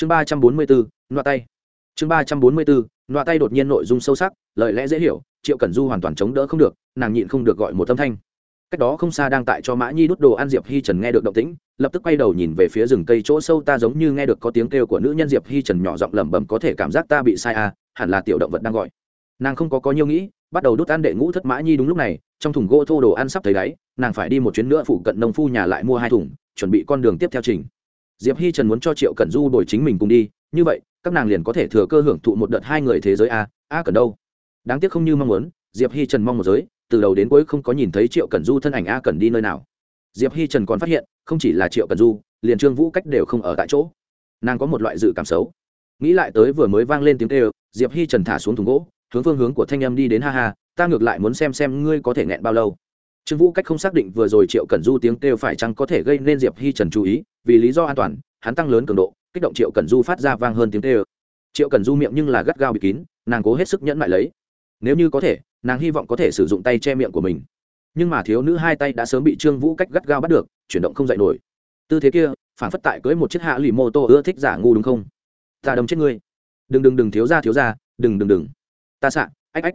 chương ba trăm bốn mươi bốn loa tay. Chương ba trăm bốn mươi bốn loa tay đột nhiên nội dung sâu sắc, lời lẽ dễ hiểu, triệu cẩn du hoàn toàn chống đỡ không được, nàng nhịn không được gọi một âm thanh. Cách đó không xa đang tại cho mã nhi đút đồ ăn diệp hi trần nghe được động tĩnh, lập tức quay đầu nhìn về phía rừng cây chỗ sâu ta giống như nghe được có tiếng kêu của nữ nhân diệp hi trần nhỏ giọng lẩm bẩm có thể cảm giác ta bị sai à hẳn là tiểu động vật đang gọi. Nàng không có có nhiều nghĩ, bắt đầu đút ăn đệ ngũ thất mã nhi đúng lúc này, trong thùng gỗ thô đồ ăn sắp thấy đáy, nàng phải đi một chuyến nữa phụ cận nông phu nhà lại mua hai thùng, chuẩn bị con đường tiếp theo trình diệp hi trần muốn cho triệu cẩn du đổi chính mình cùng đi, như vậy, các nàng liền có thể thừa cơ hưởng thụ một đợt hai người thế giới a a cần đâu? Đáng tiếc không như mong muốn, diệp hi trần mong một giới, từ đầu đến cuối không có nhìn thấy triệu cẩn du thân ảnh a cần đi nơi nào. Diệp hi trần còn phát hiện, không chỉ là triệu cẩn du, liền trương vũ cách đều không ở tại chỗ. Nàng có một loại dự cảm xấu. Nghĩ lại tới vừa mới vang lên tiếng kêu, diệp hi trần thả xuống thùng gỗ, hướng phương hướng của thanh em đi đến ha ha, ta ngược lại muốn xem xem ngươi có thể nghẹn bao lâu trương vũ cách không xác định vừa rồi triệu cẩn du tiếng kêu phải chăng có thể gây nên diệp hi trần chú ý, vì lý do an toàn, hắn tăng lớn cường độ, kích động triệu cẩn du phát ra vang hơn tiếng kêu. Triệu cẩn du miệng nhưng là gắt gao bị kín, nàng cố hết sức nhẫn lại lấy. Nếu như có thể, nàng hy vọng có thể sử dụng tay che miệng của mình. Nhưng mà thiếu nữ hai tay đã sớm bị trương vũ cách gắt gao bắt được, chuyển động không dậy nổi. Tư thế kia, phản phất tại cưới một chiếc hạ lì mô tô ưa thích giả ngu đúng không? Ta đâm chết ngươi. Đừng đừng đừng, thiếu ra thiếu ra đừng đừng đừng. Ta xạ, ách ách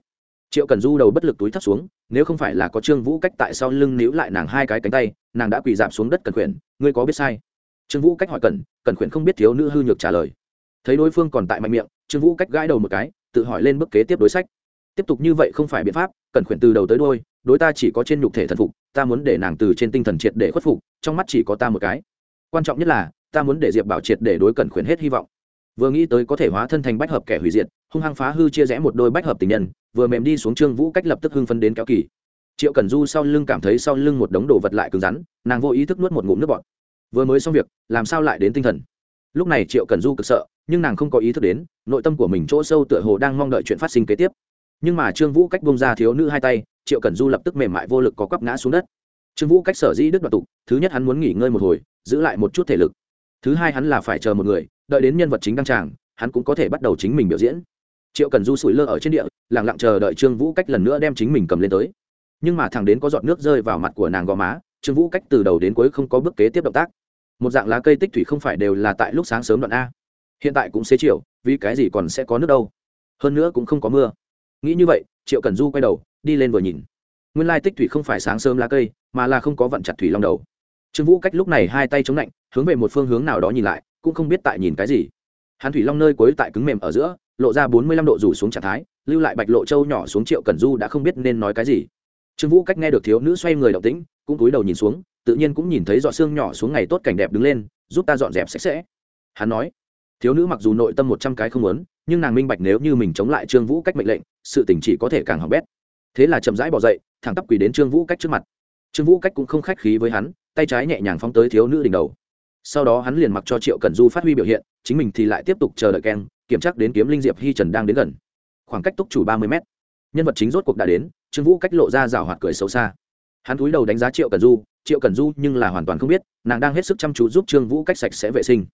triệu cần du đầu bất lực túi thắt xuống, nếu không phải là có trương vũ cách tại sau lưng níu lại nàng hai cái cánh tay, nàng đã quỳ dạp xuống đất cần khuyển, ngươi có biết sai? Trương vũ cách hỏi cần cần khuyển không biết thiếu nữ hư nhược trả lời. Thấy đối phương còn tại mạnh miệng, trương vũ cách gãi đầu một cái, tự hỏi lên bước kế tiếp đối sách. Tiếp tục như vậy không phải biện pháp, cần khuyển từ đầu tới đôi đối ta chỉ có trên nhục thể thần phục, ta muốn để nàng từ trên tinh thần triệt để khuất phục, trong mắt chỉ có ta một cái. Quan trọng nhất là, ta muốn để diệp bảo triệt để đối cẩn khuyển hết hy vọng. Vừa nghĩ tới có thể hóa thân thành bách hợp kẻ hủy diệt hung hăng phá hư chia rẽ một đôi bách hợp tình nhân, vừa mềm đi xuống trương vũ cách lập tức hưng phân đến kéo kỳ. Triệu cần du sau lưng cảm thấy sau lưng một đống đồ vật lại cứng rắn, nàng vô ý thức nuốt một ngụm nước bọt. Vừa mới xong việc, làm sao lại đến tinh thần? Lúc này triệu cần du cực sợ, nhưng nàng không có ý thức đến, nội tâm của mình chỗ sâu tựa hồ đang mong đợi chuyện phát sinh kế tiếp. Nhưng mà trương vũ cách bông ra thiếu nữ hai tay, triệu cần du lập tức mềm mại vô lực có quắp ngã xuống đất. Trương vũ cách sở dĩ đứt đoạt tục, thứ nhất hắn muốn nghỉ ngơi một hồi, giữ lại một chút thể lực. Thứ hai hắn là phải chờ một người, đợi đến nhân vật chính đăng tràng, hắn cũng có thể bắt đầu chính mình biểu diễn triệu cần du sủi lơ ở trên địa lẳng lặng chờ đợi trương vũ cách lần nữa đem chính mình cầm lên tới. Nhưng mà thằng đến có giọt nước rơi vào mặt của nàng gò má, trương vũ cách từ đầu đến cuối không có bước kế tiếp động tác. Một dạng lá cây tích thủy không phải đều là tại lúc sáng sớm đoạn a. Hiện tại cũng xế chiều, vì cái gì còn sẽ có nước đâu? Hơn nữa cũng không có mưa. Nghĩ như vậy, triệu cần du quay đầu, đi lên vừa nhìn. Nguyên lai tích thủy không phải sáng sớm lá cây, mà là không có vận chặt thủy long đầu. Trương vũ cách lúc này hai tay chống lạnh, hướng về một phương hướng nào đó nhìn lại, cũng không biết tại nhìn cái gì. Hắn thủy long nơi cuối tại cứng mềm ở giữa lộ ra bốn mươi lăm độ rủ xuống trạng thái, lưu lại bạch lộ châu nhỏ xuống triệu cần du đã không biết nên nói cái gì. Trương vũ cách nghe được thiếu nữ xoay người động tĩnh, cũng cúi đầu nhìn xuống, tự nhiên cũng nhìn thấy dọn xương nhỏ xuống ngày tốt cảnh đẹp đứng lên, giúp ta dọn dẹp sạch sẽ. Hắn nói, thiếu nữ mặc dù nội tâm một trăm cái không muốn, nhưng nàng minh bạch nếu như mình chống lại trương vũ cách mệnh lệnh, sự tình chỉ có thể càng hỏng bét. Thế là chậm rãi bỏ dậy, thẳng tắp quỳ đến trương vũ cách trước mặt. Trương vũ cách cũng không khách khí với hắn, tay trái nhẹ nhàng phóng tới thiếu nữ đỉnh đầu. Sau đó hắn liền mặc cho triệu cần du phát huy biểu hiện, chính mình thì lại tiếp tục chờ đợi keng kiểm tra đến kiếm linh diệp hi trần đang đến gần. Khoảng cách túc chủ ba mươi m nhân vật chính rốt cuộc đã đến, trương vũ cách lộ ra rào hoạt cười xấu xa. Hắn cúi đầu đánh giá triệu cần du, triệu cần du nhưng là hoàn toàn không biết, nàng đang hết sức chăm chú giúp trương vũ cách sạch sẽ vệ sinh.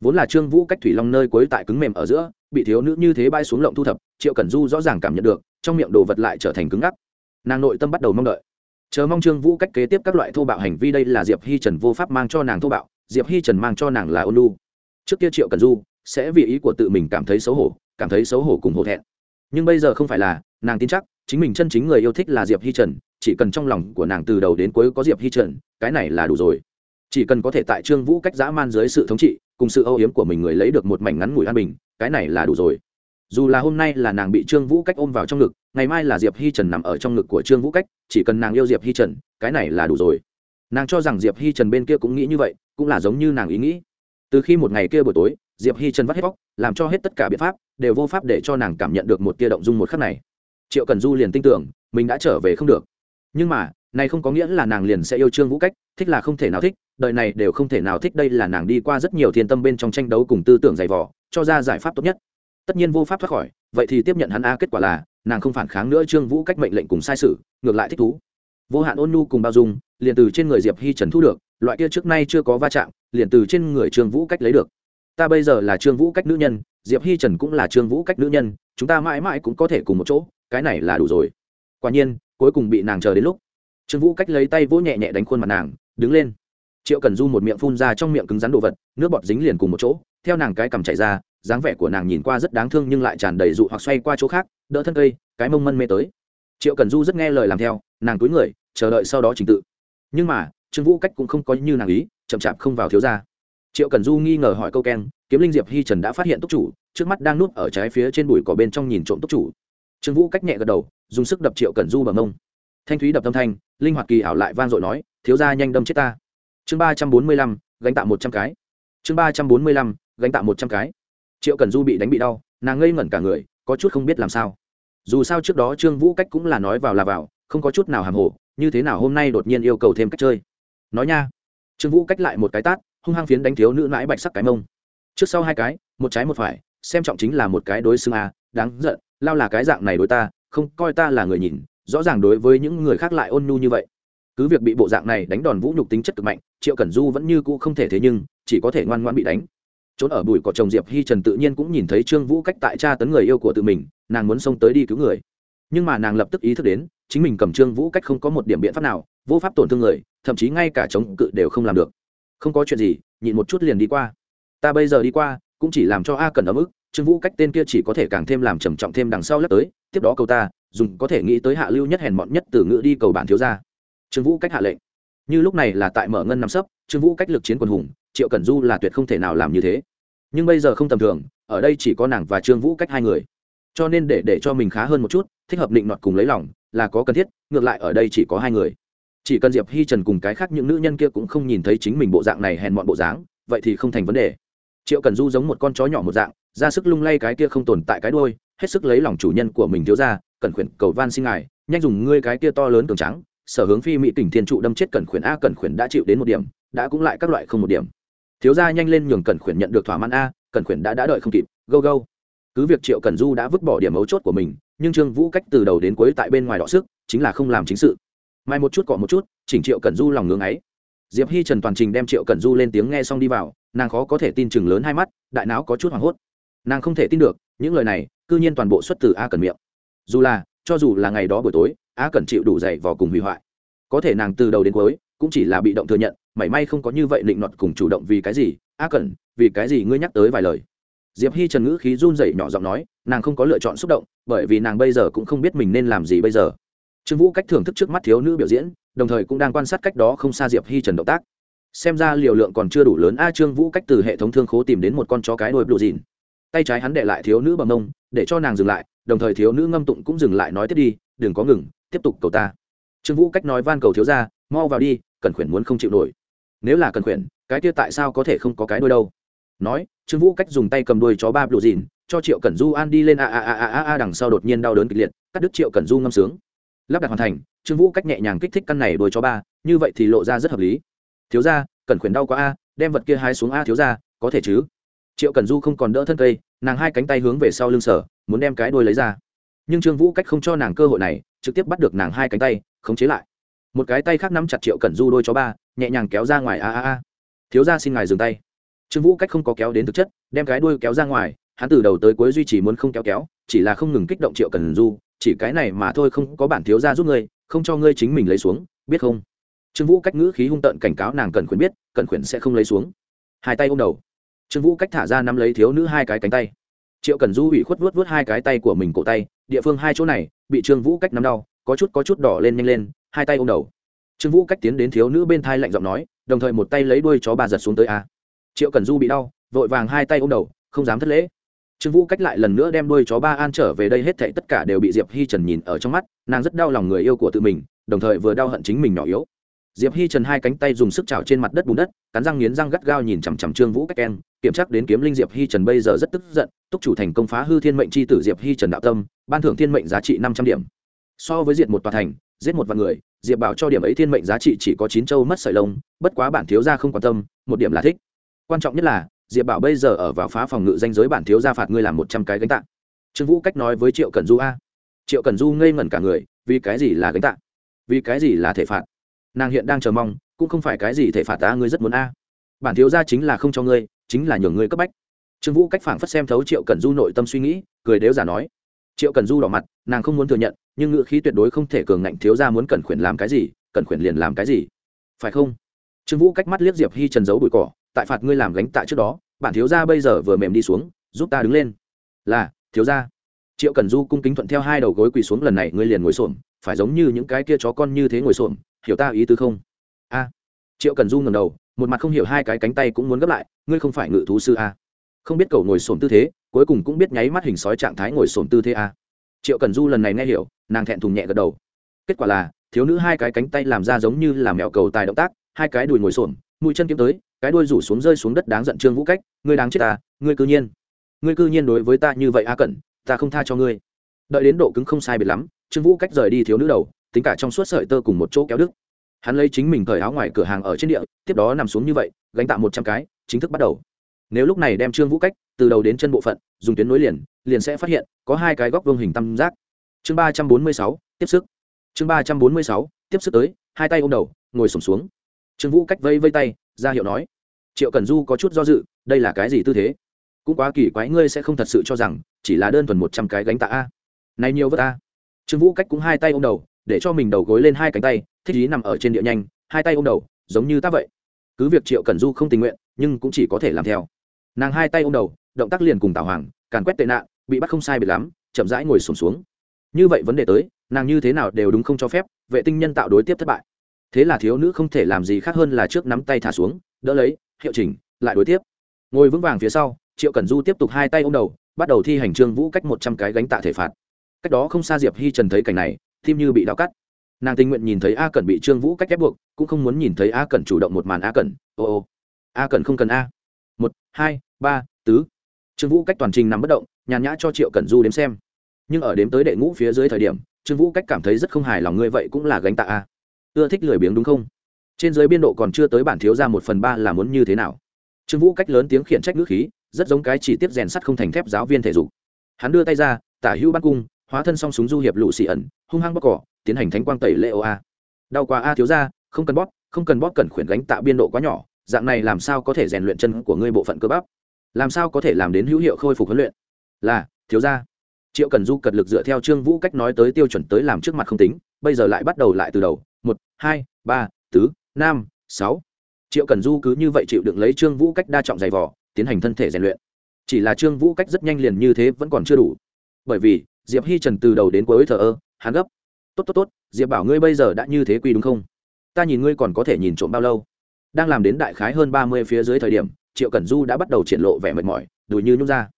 Vốn là trương vũ cách thủy long nơi cuối tại cứng mềm ở giữa, bị thiếu nữ như thế bay xuống lộng thu thập, triệu cần du rõ ràng cảm nhận được, trong miệng đồ vật lại trở thành cứng ngắc. Nàng nội tâm bắt đầu mong đợi. Chờ mong trương vũ cách kế tiếp các loại thô bạo hành vi đây là diệp hi trần vô pháp mang cho nàng thô bạo, diệp hi trần mang cho nàng là ôn lu trước kia triệu cần du sẽ vì ý của tự mình cảm thấy xấu hổ, cảm thấy xấu hổ cùng hổ thẹn. Nhưng bây giờ không phải là, nàng tin chắc, chính mình chân chính người yêu thích là diệp hi trần, chỉ cần trong lòng của nàng từ đầu đến cuối có diệp hi trần, cái này là đủ rồi. Chỉ cần có thể tại trương vũ cách dã man dưới sự thống trị, cùng sự âu yếm của mình người lấy được một mảnh ngắn ngủi an bình, cái này là đủ rồi. Dù là hôm nay là nàng bị trương vũ cách ôm vào trong ngực, ngày mai là diệp hi trần nằm ở trong ngực của trương vũ cách, chỉ cần nàng yêu diệp hi trần, cái này là đủ rồi. Nàng cho rằng diệp hi trần bên kia cũng nghĩ như vậy, cũng là giống như nàng ý nghĩ. Từ khi một ngày kia buổi tối diệp hi trần vắt hết vóc làm cho hết tất cả biện pháp, đều vô pháp để cho nàng cảm nhận được một tia động dung một khắc này. Triệu cần du liền tin tưởng, mình đã trở về không được. Nhưng mà, này không có nghĩa là nàng liền sẽ yêu trương vũ cách, thích là không thể nào thích, đời này đều không thể nào thích, đây là nàng đi qua rất nhiều thiên tâm bên trong tranh đấu cùng tư tưởng dày vỏ cho ra giải pháp tốt nhất. Tất nhiên vô pháp thoát khỏi, vậy thì tiếp nhận hắn a, kết quả là, nàng không phản kháng nữa trương vũ cách mệnh lệnh cùng sai sự, ngược lại thích thú. Vô hạn ôn nhu cùng bao dung, liền từ trên người diệp hi trần thu được, loại kia trước nay chưa có va chạm, liền từ trên người trương vũ cách lấy được ta bây giờ là trương vũ cách nữ nhân, diệp hi trần cũng là trương vũ cách nữ nhân, chúng ta mãi mãi cũng có thể cùng một chỗ, cái này là đủ rồi. Quả nhiên, cuối cùng bị nàng chờ đến lúc. Trương vũ cách lấy tay vỗ nhẹ nhẹ đánh khuôn mặt nàng, đứng lên. Triệu cần du một miệng phun ra trong miệng cứng rắn đồ vật, nước bọt dính liền cùng một chỗ, theo nàng cái cầm chạy ra, dáng vẻ của nàng nhìn qua rất đáng thương nhưng lại tràn đầy dụ hoặc xoay qua chỗ khác, đỡ thân cây, cái mông mân mê tới. Triệu cần du rất nghe lời làm theo, nàng túi người, chờ đợi sau đó trình tự. Nhưng mà, trương vũ cách cũng không có như nàng ý, chậm chạp không vào thiếu ra triệu cần du nghi ngờ hỏi câu keng, kiếm linh diệp hi trần đã phát hiện túc chủ, trước mắt đang núp ở trái phía trên bụi cỏ bên trong nhìn trộm túc chủ. Trương vũ cách nhẹ gật đầu, dùng sức đập triệu cần du bằng mông. Thanh thúy đập tâm thanh, linh hoạt kỳ ảo lại vang dội nói, thiếu ra nhanh đâm chết ta. Chương ba trăm bốn mươi lăm, gánh tạm một trăm cái. Chương ba trăm bốn mươi lăm, gánh tạm một trăm cái. Triệu cần du bị đánh bị đau, nàng ngây ngẩn cả người, có chút không biết làm sao. Dù sao trước đó trương vũ cách cũng là nói vào là vào, không có chút nào hàm hồ, như thế nào hôm nay đột nhiên yêu cầu thêm cách chơi. Nói nha. Trương vũ cách lại một cái tát hung hăng phiến đánh thiếu nữ nãi bạch sắc cái mông. Trước sau hai cái, một trái một phải, xem trọng chính là một cái đối xương a, đáng giận, lao là cái dạng này đối ta, không coi ta là người nhìn, rõ ràng đối với những người khác lại ôn nhu như vậy. Cứ việc bị bộ dạng này đánh đòn vũ nhục tính chất cực mạnh, triệu cẩn du vẫn như cũ không thể thế nhưng, chỉ có thể ngoan ngoan bị đánh. Trốn ở bụi cỏ chồng diệp hi trần tự nhiên cũng nhìn thấy trương vũ cách tại tra tấn người yêu của tự mình, nàng muốn xông tới đi cứu người. Nhưng mà nàng lập tức ý thức đến, chính mình cầm trương vũ cách không có một điểm biện pháp nào, vô pháp tổn thương người, thậm chí ngay cả chống cự đều không làm được không có chuyện gì, nhịn một chút liền đi qua. Ta bây giờ đi qua, cũng chỉ làm cho a cần ấm ức, trương vũ cách tên kia chỉ có thể càng thêm làm trầm trọng thêm đằng sau lắp tới, tiếp đó cầu ta, dùng có thể nghĩ tới hạ lưu nhất hèn mọn nhất từ ngữ đi cầu bản thiếu gia. Trương vũ cách hạ lệnh. Như lúc này là tại mở ngân năm sấp, trương vũ cách lực chiến quần hùng, triệu cẩn du là tuyệt không thể nào làm như thế. Nhưng bây giờ không tầm thường, ở đây chỉ có nàng và trương vũ cách hai người. Cho nên để để cho mình khá hơn một chút, thích hợp định nọt cùng lấy lòng, là có cần thiết, ngược lại ở đây chỉ có hai người chỉ cần diệp hi trần cùng cái khác những nữ nhân kia cũng không nhìn thấy chính mình bộ dạng này hèn mọn bộ dáng, vậy thì không thành vấn đề. Triệu cần du giống một con chó nhỏ một dạng, ra sức lung lay cái kia không tồn tại cái đôi hết sức lấy lòng chủ nhân của mình thiếu ra cần khuyển, cầu van xin ngài, nhanh dùng ngươi cái kia to lớn cường trắng sở hướng phi mỹ tỉnh thiên trụ đâm chết Cần khuyển a Cần khuyển đã chịu đến một điểm, đã cũng lại các loại không một điểm. Thiếu gia nhanh lên nhường Cần khuyển nhận được thỏa mãn a Cần khuyển đã đã đợi không kịp go go cứ việc triệu Cần du đã vứt bỏ điểm mấu chốt của mình, nhưng trương vũ cách từ đầu đến cuối tại bên ngoài đọ sức, chính là không làm chính sự mai một chút cọ một chút, chỉnh triệu cẩn du lòng ngưng ấy. Diệp hi trần toàn trình đem triệu cẩn du lên tiếng nghe xong đi vào, nàng khó có thể tin chừng lớn hai mắt, đại não có chút hoảng hốt. Nàng không thể tin được, những lời này, cư nhiên toàn bộ xuất từ a cần miệng. Dù là, cho dù là ngày đó buổi tối, a cần chịu đủ dày vò cùng hủy hoại. Có thể nàng từ đầu đến cuối, cũng chỉ là bị động thừa nhận, mảy may không có như vậy định luật cùng chủ động vì cái gì, a cần vì cái gì ngươi nhắc tới vài lời? Diệp hi trần ngữ khí run rẩy nhỏ giọng nói, nàng không có lựa chọn xúc động, bởi vì nàng bây giờ cũng không biết mình nên làm gì bây giờ trương vũ cách thưởng thức trước mắt thiếu nữ biểu diễn, đồng thời cũng đang quan sát cách đó không xa diệp hi trần động tác. Xem ra liều lượng còn chưa đủ lớn a, trương vũ cách từ hệ thống thương khố tìm đến một con chó cái đôi blue dìn tay trái hắn để lại thiếu nữ bằng mông, để cho nàng dừng lại, đồng thời thiếu nữ ngâm tụng cũng dừng lại nói tiếp đi, đừng có ngừng, tiếp tục cầu ta. Trương vũ cách nói van cầu thiếu ra, mau vào đi, cần khuyển muốn không chịu nổi. Nếu là cần khuyển, cái kia tại sao có thể không có cái đôi đâu? Nói, trương vũ cách dùng tay cầm đuôi chó ba blue dìn cho triệu cẩn du an đi lên a a a a a, đằng sau đột nhiên đau đớn kịch liệt, cắt đứt triệu cẩn du ngâm sướng lắp đặt hoàn thành, trương vũ cách nhẹ nhàng kích thích căn này đuôi cho ba, như vậy thì lộ ra rất hợp lý. Thiếu ra cần khuyển đau quá a, đem vật kia hái xuống a thiếu ra có thể chứ? Triệu cần du không còn đỡ thân cây, nàng hai cánh tay hướng về sau lưng sở, muốn đem cái đuôi lấy ra. Nhưng trương vũ cách không cho nàng cơ hội này, trực tiếp bắt được nàng hai cánh tay, khống chế lại. Một cái tay khác nắm chặt triệu cần du đôi chó ba, nhẹ nhàng kéo ra ngoài, a a a. Thiếu ra xin ngài dừng tay. Trương vũ cách không có kéo đến thực chất, đem cái đuôi kéo ra ngoài, hắn từ đầu tới cuối duy trì muốn không kéo kéo, chỉ là không ngừng kích động triệu cần du chỉ cái này mà thôi, không có bản thiếu gia giúp ngươi, không cho ngươi chính mình lấy xuống, biết không? Trương vũ cách ngữ khí hung tợn cảnh cáo nàng cần khuyển biết, cần khuyển sẽ không lấy xuống. Hai tay ôm đầu. Trương vũ cách thả ra nắm lấy thiếu nữ hai cái cánh tay. Triệu cần du bị khuất vuốt vuốt hai cái tay của mình cổ tay, địa phương hai chỗ này, bị trương vũ cách nắm đau, có chút có chút đỏ lên nhanh lên, hai tay ôm đầu. Trương vũ cách tiến đến thiếu nữ bên thai lạnh giọng nói, đồng thời một tay lấy đuôi chó bà giật xuống tới a. Triệu cần du bị đau, vội vàng hai tay ôm đầu, không dám thất lễ trương vũ cách lại lần nữa đem đuôi chó ba an trở về đây hết thảy tất cả đều bị diệp hi trần nhìn ở trong mắt, nàng rất đau lòng người yêu của tự mình, đồng thời vừa đau hận chính mình nhỏ yếu. Diệp hi trần hai cánh tay dùng sức chảo trên mặt đất bùn đất, cắn răng nghiến răng gắt gao nhìn chằm chằm trương vũ cách keng kiểm tra đến kiếm linh diệp hi trần bây giờ rất tức giận, túc chủ thành công phá hư thiên mệnh c h i tử diệp hi trần đạo tâm, ban thưởng thiên mệnh giá trị năm trăm điểm. So với diệt một tòa thành, giết một vạn người, diệp bảo cho điểm ấy thiên mệnh giá trị chỉ có chín châu mất sợi lông, bất quá bản thiếu gia không quan tâm, một điểm là thích. Quan trọng nhất là diệp bảo bây giờ ở vào phá phòng ngự danh giới bản thiếu gia phạt ngươi làm một trăm cái gánh tạng. Trương vũ cách nói với triệu cần du a. Triệu cần du ngây ngẩn cả người, vì cái gì là gánh tạng? Vì cái gì là thể phạt? Nàng hiện đang chờ mong, cũng không phải cái gì thể phạt ta, ngươi rất muốn a. Bản thiếu gia chính là không cho ngươi, chính là nhường ngươi cấp bách. Trương vũ cách phảng phất xem thấu triệu cần du nội tâm suy nghĩ, cười đếu giả nói. Triệu cần du đỏ mặt, nàng không muốn thừa nhận, nhưng ngữ khí tuyệt đối không thể cường ngạnh thiếu gia muốn cần khuyển làm cái gì cần khuyển liền làm cái gì. Phải không? Trương vũ cách mắt liếc diệp hi trần giấu bụi cỏ tại phạt ngươi làm gánh tạ trước đó, bản thiếu gia bây giờ vừa mềm đi xuống, giúp ta đứng lên. Là, thiếu gia. Triệu cần du cung kính thuận theo hai đầu gối quỳ xuống, lần này ngươi liền ngồi xổm, phải giống như những cái kia chó con như thế ngồi xổm, hiểu ta ý tứ không? A. Triệu cần du ngầm đầu, một mặt không hiểu hai cái cánh tay cũng muốn gấp lại, ngươi không phải ngự thú sư a. Không biết cầu ngồi xổm tư thế, cuối cùng cũng biết nháy mắt hình sói trạng thái ngồi xổm tư thế a. Triệu cần du lần này nghe hiểu, nàng thẹn thùng nhẹ gật đầu. Kết quả là, thiếu nữ hai cái cánh tay làm ra giống như là mèo cầu tài động tác, hai cái đùi ngồi xổm, mũi chân kiếm tới cái đuôi rủ xuống rơi xuống đất đáng giận trương vũ cách, ngươi đáng chết ta, ngươi cư nhiên, ngươi cư nhiên đối với ta như vậy a cẩn, ta không tha cho ngươi. Đợi đến độ cứng không sai biệt lắm, trương vũ cách rời đi thiếu nữ đầu, tính cả trong suốt sợi tơ cùng một chỗ kéo đức hắn lấy chính mình cởi áo ngoài cửa hàng ở trên địa, tiếp đó nằm xuống như vậy, gánh tạm một trăm cái, chính thức bắt đầu. Nếu lúc này đem trương vũ cách từ đầu đến chân bộ phận, dùng tuyến nối liền liền sẽ phát hiện có hai cái góc vương hình tam giác. Chương ba trăm bốn mươi sáu, tiếp sức. Chương ba trăm bốn mươi sáu, tiếp sức tới, hai tay ôm đầu, ngồi sổm xuống. Trương vũ cách vây vây tay ra hiệu nói triệu cần du có chút do dự đây là cái gì tư thế? Cũng quá kỳ quái ngươi sẽ không thật sự cho rằng chỉ là đơn thuần một trăm cái gánh tạ a? Này nhiều vất a. Trương vũ cách cũng hai tay ôm đầu để cho mình đầu gối lên hai cánh tay thích ý nằm ở trên địa nhanh hai tay ôm đầu giống như ta vậy. Cứ việc triệu cần du không tình nguyện nhưng cũng chỉ có thể làm theo. Nàng hai tay ôm đầu động tác liền cùng tào hoàng càn quét tệ nạn bị bắt không sai biệt lắm chậm rãi ngồi sùng xuống, xuống. Như vậy vấn đề tới nàng như thế nào đều đúng không cho phép vệ tinh nhân tạo đối tiếp thất bại thế là thiếu nữ không thể làm gì khác hơn là trước nắm tay thả xuống, đỡ lấy, hiệu chỉnh lại đối tiếp. Ngồi vững vàng phía sau, triệu cẩn du tiếp tục hai tay ô m đầu, bắt đầu thi hành trương vũ cách một trăm cái gánh tạ thể phạt. Cách đó không xa diệp hi trần thấy cảnh này, tim như bị đau cắt. Nàng tình nguyện nhìn thấy a cẩn bị trương vũ cách ép buộc, cũng không muốn nhìn thấy a cẩn chủ động một màn a cẩn, ô ô, a cẩn không cần a. Một, hai, ba, tứ. Trương vũ cách toàn trình nằm bất động, nhàn nhã cho triệu cẩn du đếm xem. Nhưng ở đếm tới đệ ngũ phía dưới thời điểm, trương vũ cách cảm thấy rất không hài lòng, ngươi vậy cũng là gánh tạ a ưa thích lười biếng đúng không? Trên dưới biên độ còn chưa tới bản thiếu ra một phần ba là muốn như thế nào? Trương vũ cách lớn tiếng khiển trách ngữ khí, rất giống cái chỉ tiếp rèn sắt không thành thép giáo viên thể dục. Hắn đưa tay ra, tả hữu bắt cung, hóa thân song súng du hiệp lụ xị ẩn, hung hăng bóc cỏ, tiến hành thánh quang tẩy lệ ô a. Đau quá a thiếu ra không cần bóp, không cần bóp cần khuyển gánh tạ biên độ quá nhỏ, dạng này làm sao có thể rèn luyện chân của ngươi bộ phận cơ bắp? Làm sao có thể làm đến hữu hiệu khôi phục huấn luyện? Là, thiếu ra triệu cần du cật lực dựa theo trương vũ cách nói tới tiêu chuẩn tới làm trước mặt không tính, bây giờ lại bắt đầu lại từ đầu một, hai, ba, tứ, năm, sáu. Triệu cần du cứ như vậy chịu đựng lấy trương vũ cách đa trọng dày vỏ tiến hành thân thể rèn luyện. Chỉ là trương vũ cách rất nhanh liền như thế vẫn còn chưa đủ. Bởi vì, diệp hi trần từ đầu đến cuối thờ ơ, hắn gấp. Tốt tốt tốt, diệp bảo ngươi bây giờ đã như thế quy đúng không? Ta nhìn ngươi còn có thể nhìn trộm bao lâu? Đang làm đến đại khái hơn ba mươi phía dưới thời điểm, triệu cẩn du đã bắt đầu triển lộ vẻ mệt mỏi, đùi như nhút ra.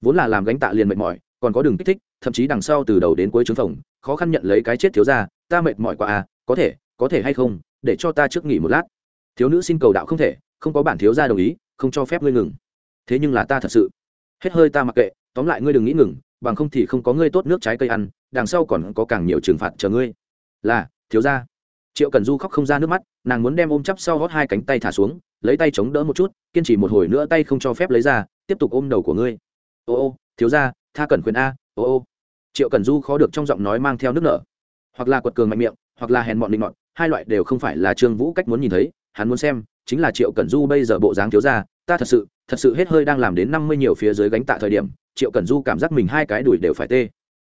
Vốn là làm gánh tạ liền mệt mỏi, còn có đường kích thích, thậm chí đằng sau từ đầu đến cuối trứng phòng, khó khăn nhận lấy cái chết thiếu ra, ta mệt mỏi quá à có thể có thể hay không, để cho ta trước nghỉ một lát. Thiếu nữ xin cầu đạo không thể, không có bản thiếu gia đồng ý, không cho phép ngươi ngừng. Thế nhưng là ta thật sự. Hết hơi ta mặc kệ, tóm lại ngươi đừng nghĩ ngừng, bằng không thì không có ngươi tốt nước trái cây ăn, đằng sau còn có càng nhiều trừng phạt chờ ngươi. Là, thiếu gia. Triệu cần du khóc không ra nước mắt, nàng muốn đem ôm chắp sau gót hai cánh tay thả xuống, lấy tay chống đỡ một chút, kiên trì một hồi nữa tay không cho phép lấy ra, tiếp tục ôm đầu của ngươi. Ô ô, thiếu gia, tha cần quyền a, ô ô. Triệu cần du khó được trong giọng nói mang theo nước nở. Hoặc là quật cường mạnh miệng hoặc là hèn mọn định mọn hai loại đều không phải là trương vũ cách muốn nhìn thấy, hắn muốn xem, chính là triệu cẩn du bây giờ bộ dáng thiếu ra ta thật sự thật sự hết hơi đang làm đến năm mươi nhiều phía dưới gánh tạ thời điểm, triệu cẩn du cảm giác mình hai cái đùi đều phải tê.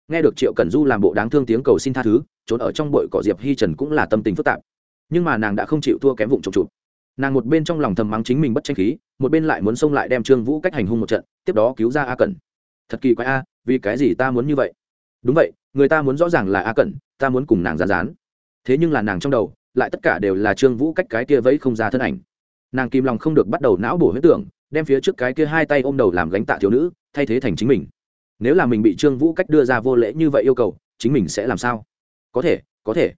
Nghe được triệu cẩn du làm bộ đáng thương tiếng cầu xin tha thứ, trốn ở trong bụi cỏ diệp hi trần cũng là tâm tình phức tạp. Nhưng mà nàng đã không chịu thua kém vụng trộm chụp. Nàng một bên trong lòng thầm mắng chính mình bất tranh khí, một bên lại muốn xông lại đem trương vũ cách hành hung một trận, tiếp đó cứu ra a cẩn. Thật kỳ quái a, vì cái gì ta muốn như vậy? Đúng vậy, người ta muốn rõ ràng là a cẩn, ta muốn cùng nàng rán rán thế nhưng là nàng trong đầu, lại tất cả đều là trương vũ cách cái kia vẫy không ra thân ảnh. Nàng kim lòng không được bắt đầu não bổ huyết tưởng, đem phía trước cái kia hai tay ôm đầu làm gánh tạ thiếu nữ, thay thế thành chính mình. Nếu là mình bị trương vũ cách đưa ra vô lễ như vậy yêu cầu, chính mình sẽ làm sao? Có thể có thể.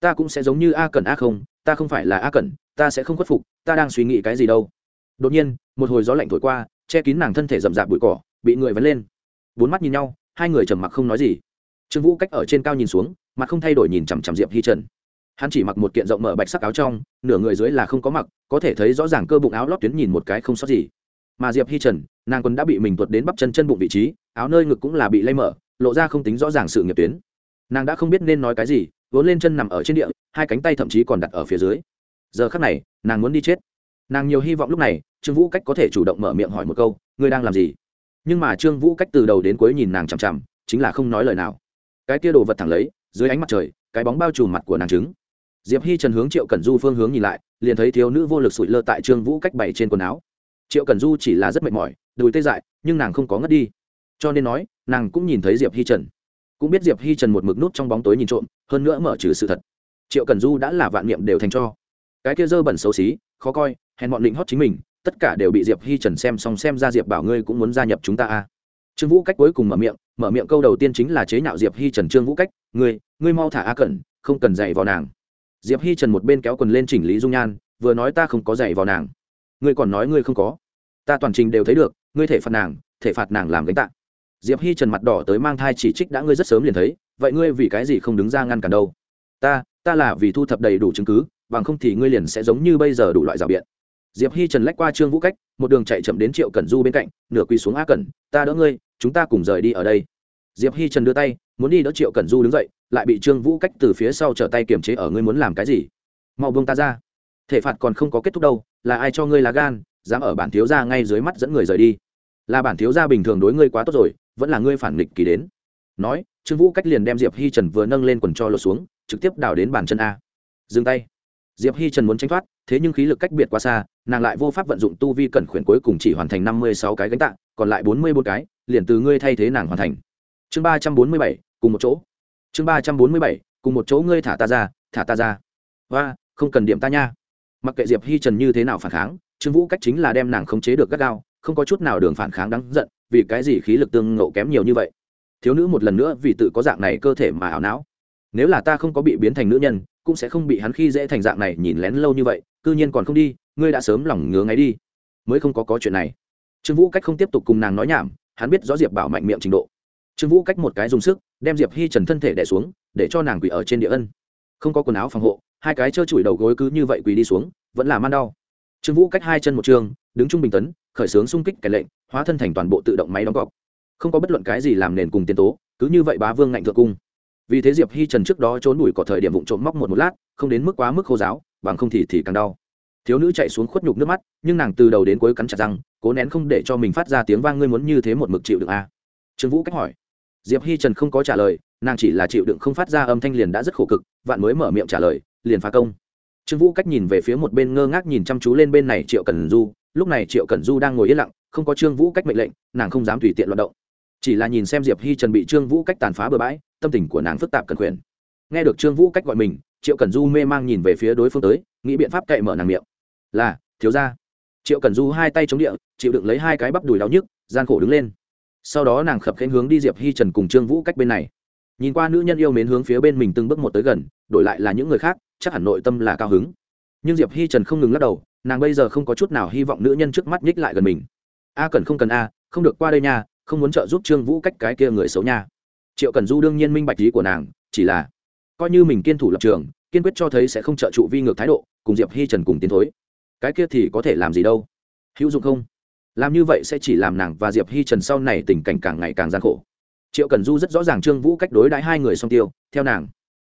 Ta cũng sẽ giống như a cần a không, ta không phải là a cần ta sẽ không khuất phục, ta đang suy nghĩ cái gì đâu. Đột nhiên, một hồi gió lạnh thổi qua, che kín nàng thân thể rậm rạp bụi cỏ, bị người vấn lên. Bốn mắt nhìn nhau, hai người trầm mặc không nói gì. Trương vũ cách ở trên cao nhìn xuống mặt không thay đổi nhìn chằm chằm diệp hi trần. Hắn chỉ mặc một kiện rộng mở bạch sắc áo trong, nửa người dưới là không có mặc, có thể thấy rõ ràng cơ bụng áo lót tuyến nhìn một cái không sót gì. Mà diệp hi trần, nàng quần đã bị mình tuột đến bắp chân chân bụng vị trí, áo nơi ngực cũng là bị lay mở, lộ ra không tính rõ ràng sự nghiệp tuyến. Nàng đã không biết nên nói cái gì, vốn lên chân nằm ở trên địa, hai cánh tay thậm chí còn đặt ở phía dưới. Giờ khắc này, nàng muốn đi chết. Nàng nhiều hy vọng lúc này, trương vũ cách có thể chủ động mở miệng hỏi một câu, ngươi đang làm gì? Nhưng mà trương vũ cách từ đầu đến cuối nhìn nàng chằm chằm, chính là không nói lời nào. Cái kia đồ vật thẳng lấy dưới ánh mặt trời, cái bóng bao trùm mặt của nàng trứng. Diệp hi trần hướng triệu cẩn du phương hướng nhìn lại, liền thấy thiếu nữ vô lực sụi lơ tại trương vũ cách bày trên quần áo. Triệu cần du chỉ là rất mệt mỏi, đùi tê dại, nhưng nàng không có ngất đi. Cho nên nói, nàng cũng nhìn thấy diệp hi trần. Cũng biết diệp hi trần một mực nút trong bóng tối nhìn trộm, hơn nữa mở trừ sự thật. Triệu cần du đã là vạn niệm đều thành cho. Cái kia dơ bẩn xấu xí, khó coi, hèn bọn định hót chính mình, tất cả đều bị diệp hi trần xem xong xem ra diệp bảo ngươi cũng muốn gia nhập chúng ta à. trương vũ cách cuối cùng mở miệng mở miệng câu đầu tiên chính là chế nhạo diệp hi trần trương vũ cách, ngươi ngươi mau thả a cẩn, không cần dạy vào nàng. Diệp hi trần một bên kéo quần lên chỉnh lý dung nhan, vừa nói ta không có dạy vào nàng. Ngươi còn nói ngươi không có. Ta toàn trình đều thấy được, ngươi thể phạt nàng, thể phạt nàng làm gánh tạ diệp hi trần mặt đỏ tới mang thai chỉ trích đã ngươi rất sớm liền thấy, vậy ngươi vì cái gì không đứng ra ngăn cản đâu? Ta ta là vì thu thập đầy đủ chứng cứ, bằng không thì ngươi liền sẽ giống như bây giờ đủ loại rào biện diệp hi trần lách qua trương vũ cách, một đường chạy chậm đến triệu cẩn du bên cạnh, nửa quỳ xuống a cẩn, ta đỡ ngươi, chúng ta cùng rời đi ở đây. Diệp hi trần đưa tay, muốn đi đỡ triệu cẩn du đứng dậy, lại bị trương vũ cách từ phía sau trở tay kiềm chế ở, ngươi muốn làm cái gì? Mau buông ta ra. Thể phạt còn không có kết thúc đâu, là ai cho ngươi lá gan, dám ở bản thiếu gia ngay dưới mắt dẫn người rời đi? Là bản thiếu gia bình thường đối ngươi quá tốt rồi, vẫn là ngươi phản nghịch kỳ đến. Nói, trương vũ cách liền đem diệp hi trần vừa nâng lên quần cho lột xuống, trực tiếp đào đến bàn chân a. Dừng tay. Diệp hi trần muốn tranh thoát, thế nhưng khí lực cách biệt quá xa nàng lại vô pháp vận dụng tu vi cẩn khuyển cuối cùng chỉ hoàn thành năm mươi sáu cái gánh tạng, còn lại bốn mươi bốn cái, liền từ ngươi thay thế nàng hoàn thành. Chương ba trăm bốn mươi bảy, cùng một chỗ. Chương ba trăm bốn mươi bảy, cùng một chỗ ngươi thả ta ra, thả ta ra. Và không cần điểm ta nha. Mặc kệ diệp hi trần như thế nào phản kháng, trương vũ cách chính là đem nàng khống chế được gắt gao, không có chút nào đường phản kháng đáng giận, vì cái gì khí lực tương ngộ kém nhiều như vậy? Thiếu nữ một lần nữa vì tự có dạng này cơ thể mà ảo não. Nếu là ta không có bị biến thành nữ nhân cũng sẽ không bị hắn khi dễ thành dạng này nhìn lén lâu như vậy, cư nhiên còn không đi, ngươi đã sớm lòng ngứa ngáy đi. Mới không có có chuyện này. Trương vũ cách không tiếp tục cùng nàng nói nhảm, hắn biết rõ diệp bảo mạnh miệng trình độ. Trương vũ cách một cái dùng sức, đem diệp hi trần thân thể đẻ xuống, để cho nàng quỳ ở trên địa ân. Không có quần áo phòng hộ, hai cái trơ trụi đầu gối cứ như vậy quỳ đi xuống, vẫn là man đau. Trương vũ cách hai chân một trường, đứng trung bình tấn, khởi xướng xung kích kẻ lệnh, hóa thân thành toàn bộ tự động máy đóng cọc không có bất luận cái gì làm nền cùng tiến tố, cứ như vậy bá vương ngạnh thượng cung vì thế diệp hi trần trước đó trốn đuổi cỏ thời điểm vụn trộm móc một một lát, không đến mức quá mức khô giáo, bằng không thì thì càng đau. Thiếu nữ chạy xuống khuất nhục nước mắt, nhưng nàng từ đầu đến cuối cắn chặt răng, cố nén không để cho mình phát ra tiếng vang, ngươi muốn như thế một mực chịu được à? trương vũ cách hỏi. Diệp hi trần không có trả lời, nàng chỉ là chịu đựng không phát ra âm thanh liền đã rất khổ cực, vạn mới mở miệng trả lời, liền phá công. Trương vũ cách nhìn về phía một bên ngơ ngác nhìn chăm chú lên bên này triệu cần du, lúc này triệu cần du đang ngồi yên lặng, không có trương vũ cách mệnh lệnh, nàng không dám tùy tiện loạt động chỉ là nhìn xem diệp hi trần bị trương vũ cách tàn phá bừa bãi, tâm tình của nàng phức tạp cần khuyển. Nghe được trương vũ cách gọi mình, triệu cần du mê mang nhìn về phía đối phương tới, nghĩ biện pháp cậy mở nàng miệng. Là, thiếu ra triệu cần du hai tay chống địa, chịu đựng lấy hai cái bắp đùi đau nhức, gian khổ đứng lên. Sau đó nàng khập khánh hướng đi diệp hi trần cùng trương vũ cách bên này. Nhìn qua nữ nhân yêu mến hướng phía bên mình từng bước một tới gần, đổi lại là những người khác, chắc hẳn nội tâm là cao hứng. Nhưng diệp hi trần không ngừng lắc đầu, nàng bây giờ không có chút nào hy vọng nữ nhân trước mắt nhích lại gần mình. A cần không cần a, không được qua đây nha không muốn trợ giúp trương vũ cách cái kia người xấu nha. Triệu cần du đương nhiên minh bạch ý của nàng, chỉ là coi như mình kiên thủ lập trường, kiên quyết cho thấy sẽ không trợ trụ vi ngược thái độ, cùng diệp hi trần cùng tiến thối. Cái kia thì có thể làm gì đâu. Hữu dụng không? Làm như vậy sẽ chỉ làm nàng và diệp hi trần sau này tình cảnh càng ngày càng gian khổ. Triệu cần du rất rõ ràng trương vũ cách đối đãi hai người song tiêu, theo nàng.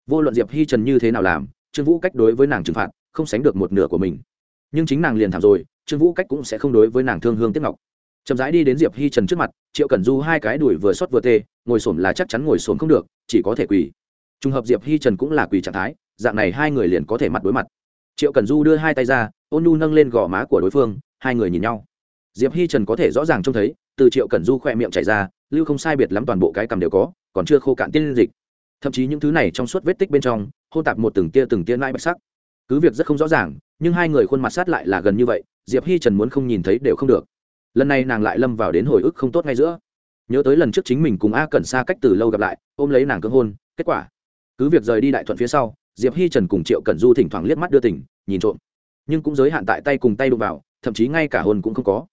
Vô luận diệp hi trần như thế nào làm, trương vũ cách đối với nàng trừng phạt, không sánh được một nửa của mình. Nhưng chính nàng liền thảm rồi, trương vũ cách cũng sẽ không đối với nàng thương hương tiếp ngọc chậm rãi đi đến diệp hi trần trước mặt, triệu cần du hai cái đùi vừa xót vừa tê, ngồi xổm là chắc chắn ngồi xổm không được, chỉ có thể quỳ. Trùng hợp diệp hi trần cũng là quỳ trạng thái, dạng này hai người liền có thể mặt đối mặt. Triệu cần du đưa hai tay ra, ôn nu nâng lên gò má của đối phương, hai người nhìn nhau. Diệp hi trần có thể rõ ràng trông thấy, từ triệu cần du khỏe miệng chảy ra, lưu không sai biệt lắm toàn bộ cái cằm đều có, còn chưa khô cạn tiên dịch. Thậm chí những thứ này trong suốt vết tích bên trong, hôn tạp một từng tia từng tia nãi bạch sắc. Cứ việc rất không rõ ràng, nhưng hai người khuôn mặt sát lại là gần như vậy, diệp hi trần muốn không nhìn thấy đều không được lần này nàng lại lâm vào đến hồi ức không tốt ngay giữa. Nhớ tới lần trước chính mình cùng a cẩn xa cách từ lâu gặp lại, ôm lấy nàng cưỡng hôn, kết quả, cứ việc rời đi đại thuận phía sau, diệp hi trần cùng triệu cẩn du thỉnh thoảng liếc mắt đưa tỉnh nhìn trộm. Nhưng cũng giới hạn tại tay cùng tay đụng vào, thậm chí ngay cả hôn cũng không có.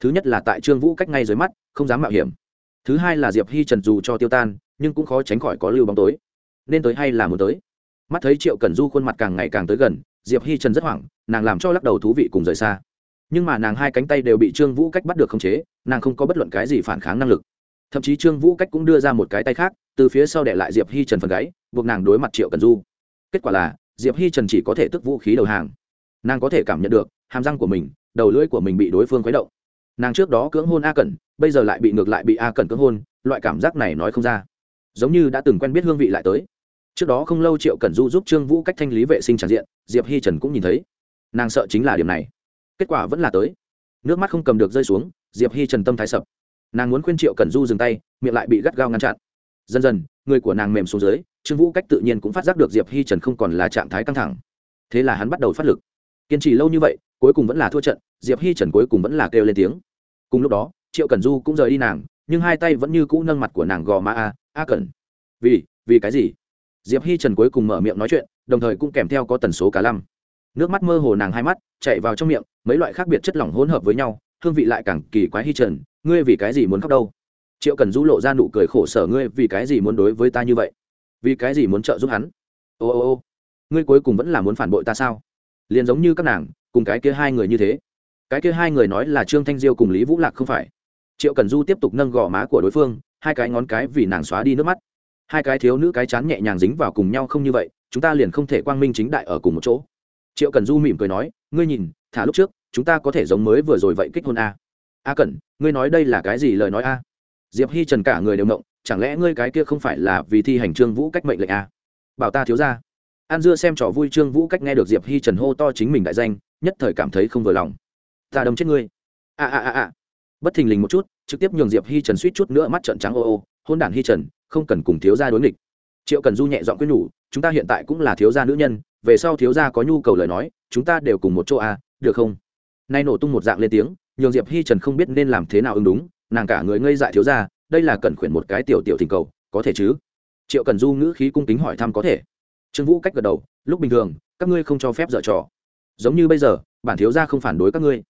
Thứ nhất là tại trương vũ cách ngay dưới mắt, không dám mạo hiểm. Thứ hai là diệp hi trần dù cho tiêu tan, nhưng cũng khó tránh khỏi có lưu bóng tối. Nên tới hay là muốn tới? Mắt thấy triệu cẩn du khuôn mặt càng ngày càng tới gần, diệp hi trần rất hoảng, nàng làm cho lắc đầu thú vị cùng rời xa nhưng mà nàng hai cánh tay đều bị trương vũ cách bắt được khống chế, nàng không có bất luận cái gì phản kháng năng lực. Thậm chí trương vũ cách cũng đưa ra một cái tay khác, từ phía sau để lại diệp hi trần phần gáy, buộc nàng đối mặt triệu cần du. Kết quả là, diệp hi trần chỉ có thể tức vũ khí đầu hàng. Nàng có thể cảm nhận được, hàm răng của mình, đầu lưỡi của mình bị đối phương khuấy động. Nàng trước đó cưỡng hôn a cẩn, bây giờ lại bị ngược lại bị a cẩn cưỡng hôn, loại cảm giác này nói không ra. Giống như đã từng quen biết hương vị lại tới. Trước đó không lâu triệu cẩn du giúp trương vũ cách thanh lý vệ sinh tràn diện, diệp hi trần cũng nhìn thấy. Nàng sợ chính là điểm này kết quả vẫn là tới. Nước mắt không cầm được rơi xuống, diệp hi trần tâm thái sập. Nàng muốn khuyên triệu cần du dừng tay, miệng lại bị gắt gao ngăn chặn. Dần dần, người của nàng mềm xuống dưới, trương vũ cách tự nhiên cũng phát giác được diệp hi trần không còn là trạng thái căng thẳng. Thế là hắn bắt đầu phát lực. Kiên trì lâu như vậy, cuối cùng vẫn là thua trận, diệp hi trần cuối cùng vẫn là kêu lên tiếng. Cùng lúc đó, triệu cần du cũng rời đi nàng, nhưng hai tay vẫn như cũ nâng mặt của nàng gò má a a cần vì vì cái gì? Diệp hi trần cuối cùng mở miệng nói chuyện, đồng thời cũng kèm theo có tần số cả lăm. Nước mắt mơ hồ nàng hai mắt, chạy vào trong miệng mấy loại khác biệt chất lỏng hỗn hợp với nhau, hương vị lại càng kỳ quái hi trần, ngươi vì cái gì muốn khóc đâu? Triệu cần du lộ ra nụ cười khổ sở, ngươi vì cái gì muốn đối với ta như vậy? Vì cái gì muốn trợ giúp hắn? Ô ô ô, ngươi cuối cùng vẫn là muốn phản bội ta sao? Liền giống như các nàng, cùng cái kia hai người như thế. Cái kia hai người nói là trương thanh diêu cùng lý vũ lạc không phải. Triệu cần du tiếp tục nâng gò má của đối phương, hai cái ngón cái vì nàng xóa đi nước mắt. Hai cái thiếu nữ cái chán nhẹ nhàng dính vào cùng nhau không như vậy, chúng ta liền không thể quang minh chính đại ở cùng một chỗ. Triệu cần du mỉm cười nói, ngươi nhìn thả lúc trước, chúng ta có thể giống mới vừa rồi vậy kích hôn a. A cẩn, ngươi nói đây là cái gì lời nói a? Diệp hi trần cả người đều động chẳng lẽ ngươi cái kia không phải là vì thi hành trương vũ cách mệnh lệnh a? Bảo ta thiếu ra an dưa xem trò vui trương vũ cách nghe được diệp hi trần hô to chính mình đại danh, nhất thời cảm thấy không vừa lòng. Ta đâm chết ngươi. A a a a. Bất thình lình một chút, trực tiếp nhường diệp hi trần suýt chút nữa mắt trợn trắng ô ô. Hôn đản hi trần, không cần cùng thiếu gia đối nghịch. Triệu cần du nhẹ dọn quyết nhủ, chúng ta hiện tại cũng là thiếu gia nữ nhân, về sau thiếu gia có nhu cầu lời nói, chúng ta đều cùng một chỗ a được không? Nay nổ tung một dạng lên tiếng, nhường diệp hi trần không biết nên làm thế nào ứng đúng, nàng cả người ngây dại thiếu gia đây là cần khuyển một cái tiểu tiểu tình cầu, có thể chứ? Triệu cần du ngữ khí cung kính hỏi thăm có thể. Trương vũ cách gật đầu, lúc bình thường, các ngươi không cho phép dở trò. Giống như bây giờ, bản thiếu gia không phản đối các ngươi.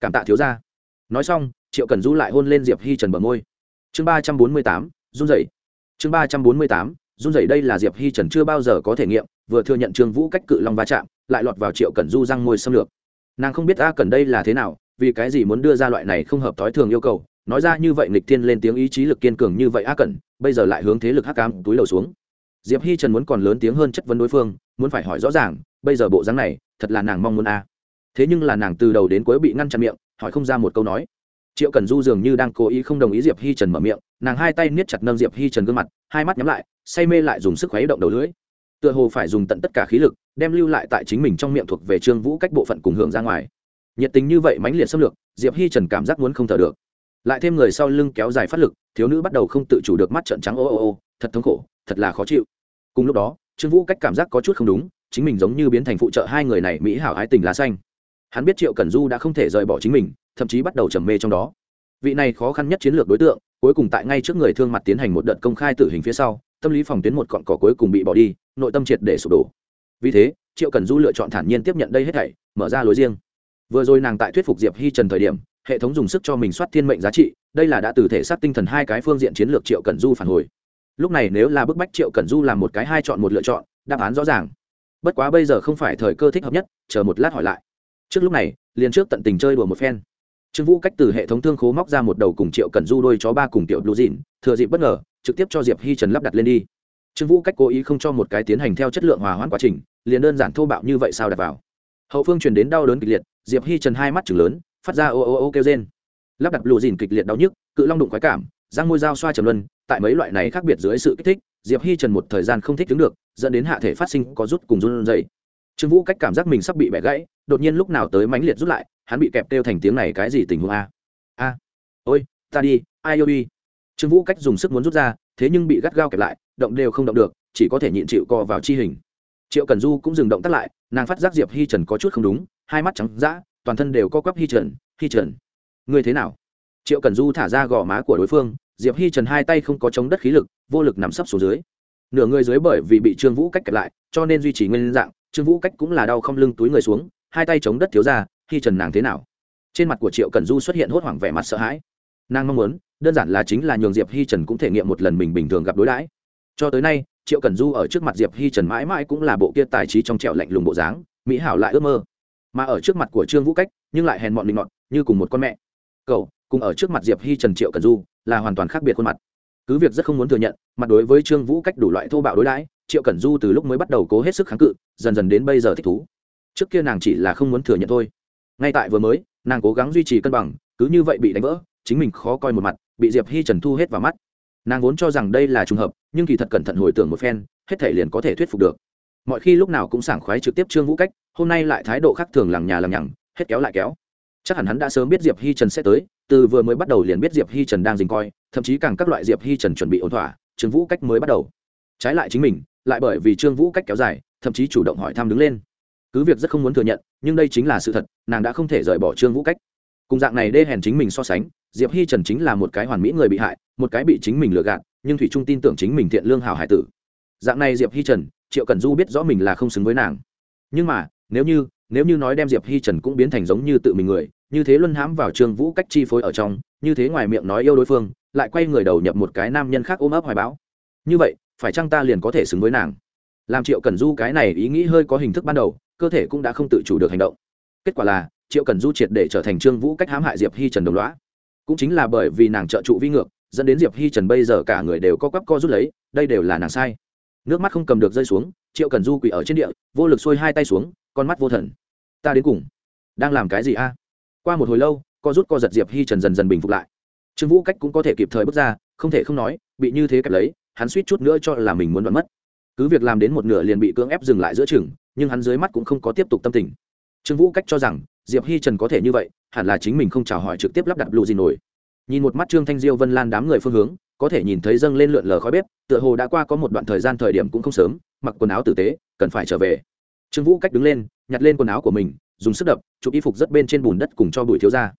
Cảm tạ thiếu gia. Nói xong, triệu cần du lại hôn lên diệp hi trần bờ môi. Chương ba trăm bốn mươi tám, run rẩy. Chương ba trăm bốn mươi tám, run rẩy đây là diệp hi trần chưa bao giờ có thể nghiệm, vừa thừa nhận trương vũ cách cự long va chạm, lại lọt vào triệu cần du răng môi xâm lược nàng không biết a cần đây là thế nào, vì cái gì muốn đưa ra loại này không hợp thói thường yêu cầu. Nói ra như vậy nghịch thiên lên tiếng ý chí lực kiên cường như vậy a cẩn, bây giờ lại hướng thế lực hắc cam túi đầu xuống. Diệp hi trần muốn còn lớn tiếng hơn chất vấn đối phương, muốn phải hỏi rõ ràng, bây giờ bộ dáng này, thật là nàng mong muốn a. Thế nhưng là nàng từ đầu đến cuối bị ngăn chặn miệng, hỏi không ra một câu nói. Triệu cần du dường như đang cố ý không đồng ý diệp hi trần mở miệng, nàng hai tay niết chặt nâng diệp hi trần gương mặt, hai mắt nhắm lại, say mê lại dùng sức khuấy động đầu lưỡi tựa hồ phải dùng tận tất cả khí lực, đem lưu lại tại chính mình trong miệng thuộc về trương vũ cách bộ phận cùng hưởng ra ngoài. Nhiệt tình như vậy mãnh liệt xâm lược, diệp hi trần cảm giác muốn không thở được. Lại thêm người sau lưng kéo dài phát lực, thiếu nữ bắt đầu không tự chủ được mắt trợn trắng, ô ô ô, thật thống khổ, thật là khó chịu. Cùng lúc đó, trương vũ cách cảm giác có chút không đúng, chính mình giống như biến thành phụ trợ hai người này mỹ hảo ái tình lá xanh. Hắn biết triệu cẩn du đã không thể rời bỏ chính mình, thậm chí bắt đầu trầm mê trong đó. Vị này khó khăn nhất chiến lược đối tượng, cuối cùng tại ngay trước người thương mặt tiến hành một đợt công khai tử hình phía sau tâm lý phòng tuyến một cọn cỏ cuối cùng bị bỏ đi, nội tâm triệt để sụp đổ. Vì thế, triệu cần du lựa chọn thản nhiên tiếp nhận đây hết thảy, mở ra lối riêng. Vừa rồi nàng tại thuyết phục diệp hi trần thời điểm, hệ thống dùng sức cho mình soát thiên mệnh giá trị, đây là đã từ thể xác tinh thần hai cái phương diện chiến lược triệu cần du phản hồi. Lúc này nếu là bức bách triệu cần du làm một cái hai chọn một lựa chọn, đáp án rõ ràng. Bất quá bây giờ không phải thời cơ thích hợp nhất, chờ một lát hỏi lại. Trước lúc này, liền trước tận tình chơi đùa một phen. Trương vũ cách từ hệ thống thương khố móc ra một đầu cùng triệu cần du đôi chó ba cùng tiểu blue dịn thừa dịp bất ngờ trực tiếp cho diệp hi trần lắp đặt lên đi. Trương vũ cách cố ý không cho một cái tiến hành theo chất lượng hòa hoãn quá trình, liền đơn giản thô bạo như vậy sao đặt vào. Hậu phương truyền đến đau đớn kịch liệt, diệp hi trần hai mắt chừng lớn, phát ra ô ô ô kêu trên lắp đặt lù dìn kịch liệt đau nhức, cự long đụng khoái cảm, răng môi dao xoa trầm luân, tại mấy loại này khác biệt dưới sự kích thích, diệp hi trần một thời gian không thích đứng được, dẫn đến hạ thể phát sinh có rút cùng run dày trương vũ cách cảm giác mình sắp bị bẻ gãy, đột nhiên lúc nào tới mãnh liệt rút lại, hắn bị kẹp kêu thành tiếng này cái gì tình huống a? A. Ôi, ta đi, ai ôi trương vũ cách dùng sức muốn rút ra, thế nhưng bị gắt gao kẹp lại, động đều không động được, chỉ có thể nhịn chịu co vào chi hình. Triệu cần du cũng dừng động tắt lại, nàng phát giác diệp hi trần có chút không đúng, hai mắt trắng d toàn thân đều co quắp hi trần hi trần. Ngươi thế nào? Triệu cần du thả ra gò má của đối phương, diệp hi trần hai tay không có chống đất khí lực, vô lực nằm sấp xuống dưới. Nửa người dưới bởi vì bị trương vũ cách kẹp lại, cho nên duy trì nguyên dạng, trương vũ cách cũng là đau không lưng túi người xuống, hai tay chống đất thiếu ra, hi trần nàng thế nào? Trên mặt của triệu cần du xuất hiện hốt hoảng vẻ mặt sợ hãi. Nàng mong muốn đơn giản là chính là nhường diệp hi trần cũng thể nghiệm một lần mình bình thường gặp đối đãi. Cho tới nay, triệu cần du ở trước mặt diệp hi trần mãi mãi cũng là bộ kia tài trí trong trẹo lạnh lùng bộ dáng, mỹ hảo lại ước mơ. Mà ở trước mặt của trương vũ cách, nhưng lại hèn mọn linh mọn như cùng một con mẹ. Cậu, cùng ở trước mặt diệp hi trần triệu cần du, là hoàn toàn khác biệt khuôn mặt. Cứ việc rất không muốn thừa nhận, mặt đối với trương vũ cách đủ loại thô bạo đối đãi, triệu cần du từ lúc mới bắt đầu cố hết sức kháng cự, dần dần đến bây giờ thích thú. Trước kia nàng chỉ là không muốn thừa nhận thôi. Ngay tại vừa mới, nàng cố gắng duy trì cân bằng, cứ như vậy bị đánh vỡ, chính mình khó coi một mặt bị diệp hi trần thu hết vào mắt. Nàng vốn cho rằng đây là trùng hợp, nhưng kỳ thật cẩn thận hồi tưởng một phen, hết thể liền có thể thuyết phục được. Mọi khi lúc nào cũng sảng khoái trực tiếp trương vũ cách, hôm nay lại thái độ khác thường lằng nhà lằng nhằng, hết kéo lại kéo. Chắc hẳn hắn đã sớm biết diệp hi trần sẽ tới, từ vừa mới bắt đầu liền biết diệp hi trần đang dình coi, thậm chí càng các loại diệp hi trần chuẩn bị ổn thỏa, trương vũ cách mới bắt đầu. Trái lại chính mình, lại bởi vì trương vũ cách kéo dài, thậm chí chủ động hỏi thăm đứng lên. Cứ việc rất không muốn thừa nhận, nhưng đây chính là sự thật, nàng đã không thể rời bỏ trương vũ cách. Cùng dạng này đê hèn chính mình so sánh diệp hi trần chính là một cái hoàn mỹ người bị hại, một cái bị chính mình lừa gạt, nhưng thủy trung tin tưởng chính mình thiện lương hảo hải tử. Dạng này diệp hi trần, triệu cần du biết rõ mình là không xứng với nàng. Nhưng mà, nếu như nếu như nói đem diệp hi trần cũng biến thành giống như tự mình người, như thế luân hãm vào trương vũ cách chi phối ở trong, như thế ngoài miệng nói yêu đối phương, lại quay người đầu nhập một cái nam nhân khác ôm ấp hoài bão. Như vậy, phải chăng ta liền có thể xứng với nàng? Làm triệu cần du cái này ý nghĩ hơi có hình thức ban đầu, cơ thể cũng đã không tự chủ được hành động. Kết quả là, triệu cần du triệt để trở thành trương vũ cách hãm hại diệp hi trần đồng loá cũng chính là bởi vì nàng trợ trụ vi ngược, dẫn đến diệp hi trần bây giờ cả người đều có quắp co rút lấy, đây đều là nàng sai. Nước mắt không cầm được rơi xuống, triệu cần du quỳ ở trên địa, vô lực xuôi hai tay xuống, con mắt vô thần. Ta đến cùng đang làm cái gì a? Qua một hồi lâu, co rút co giật diệp hi trần dần dần bình phục lại. Trương vũ cách cũng có thể kịp thời bước ra, không thể không nói, bị như thế kẹp lấy, hắn suýt chút nữa cho là mình muốn đoạn mất. Cứ việc làm đến một nửa liền bị cưỡng ép dừng lại giữa chừng, nhưng hắn dưới mắt cũng không có tiếp tục tâm tình. Trương vũ cách cho rằng diệp hi trần có thể như vậy, hẳn là chính mình không chào hỏi trực tiếp lắp đặt lụ gì nổi. Nhìn một mắt trương thanh diêu vân lan đám người phương hướng, có thể nhìn thấy dâng lên lượn lờ khói bếp, tựa hồ đã qua có một đoạn thời gian thời điểm cũng không sớm, mặc quần áo tử tế, cần phải trở về. Trương vũ cách đứng lên, nhặt lên quần áo của mình, dùng sức đập, chụp y phục rất bên trên bùn đất cùng cho bụi thiếu ra.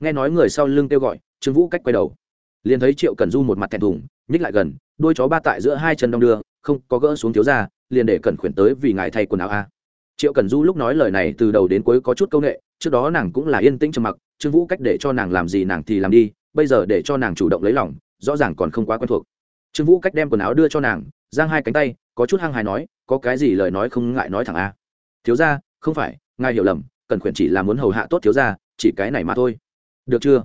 Nghe nói người sau lưng kêu gọi, trương vũ cách quay đầu. Liền thấy triệu cần du một mặt thẹn thùng, nhích lại gần, đôi chó ba tại giữa hai chân đong đưa, không có gỡ xuống thiếu ra, liền để cần khuyển tới vì ngài thay quần áo a. Triệu cần du lúc nói lời này từ đầu đến cuối có chút c â u n ệ trước đó nàng cũng là yên tĩnh trầm mặc, trương vũ cách để cho nàng làm gì nàng thì làm đi, bây giờ để cho nàng chủ động lấy lòng, rõ ràng còn không quá quen thuộc. Trương vũ cách đem quần áo đưa cho nàng, giang hai cánh tay, có chút hăng hài nói, có cái gì lời nói không ngại nói thẳng a. Thiếu ra không phải, ngài hiểu lầm, cần khuyển chỉ là muốn hầu hạ tốt thiếu ra chỉ cái này mà thôi. Được chưa?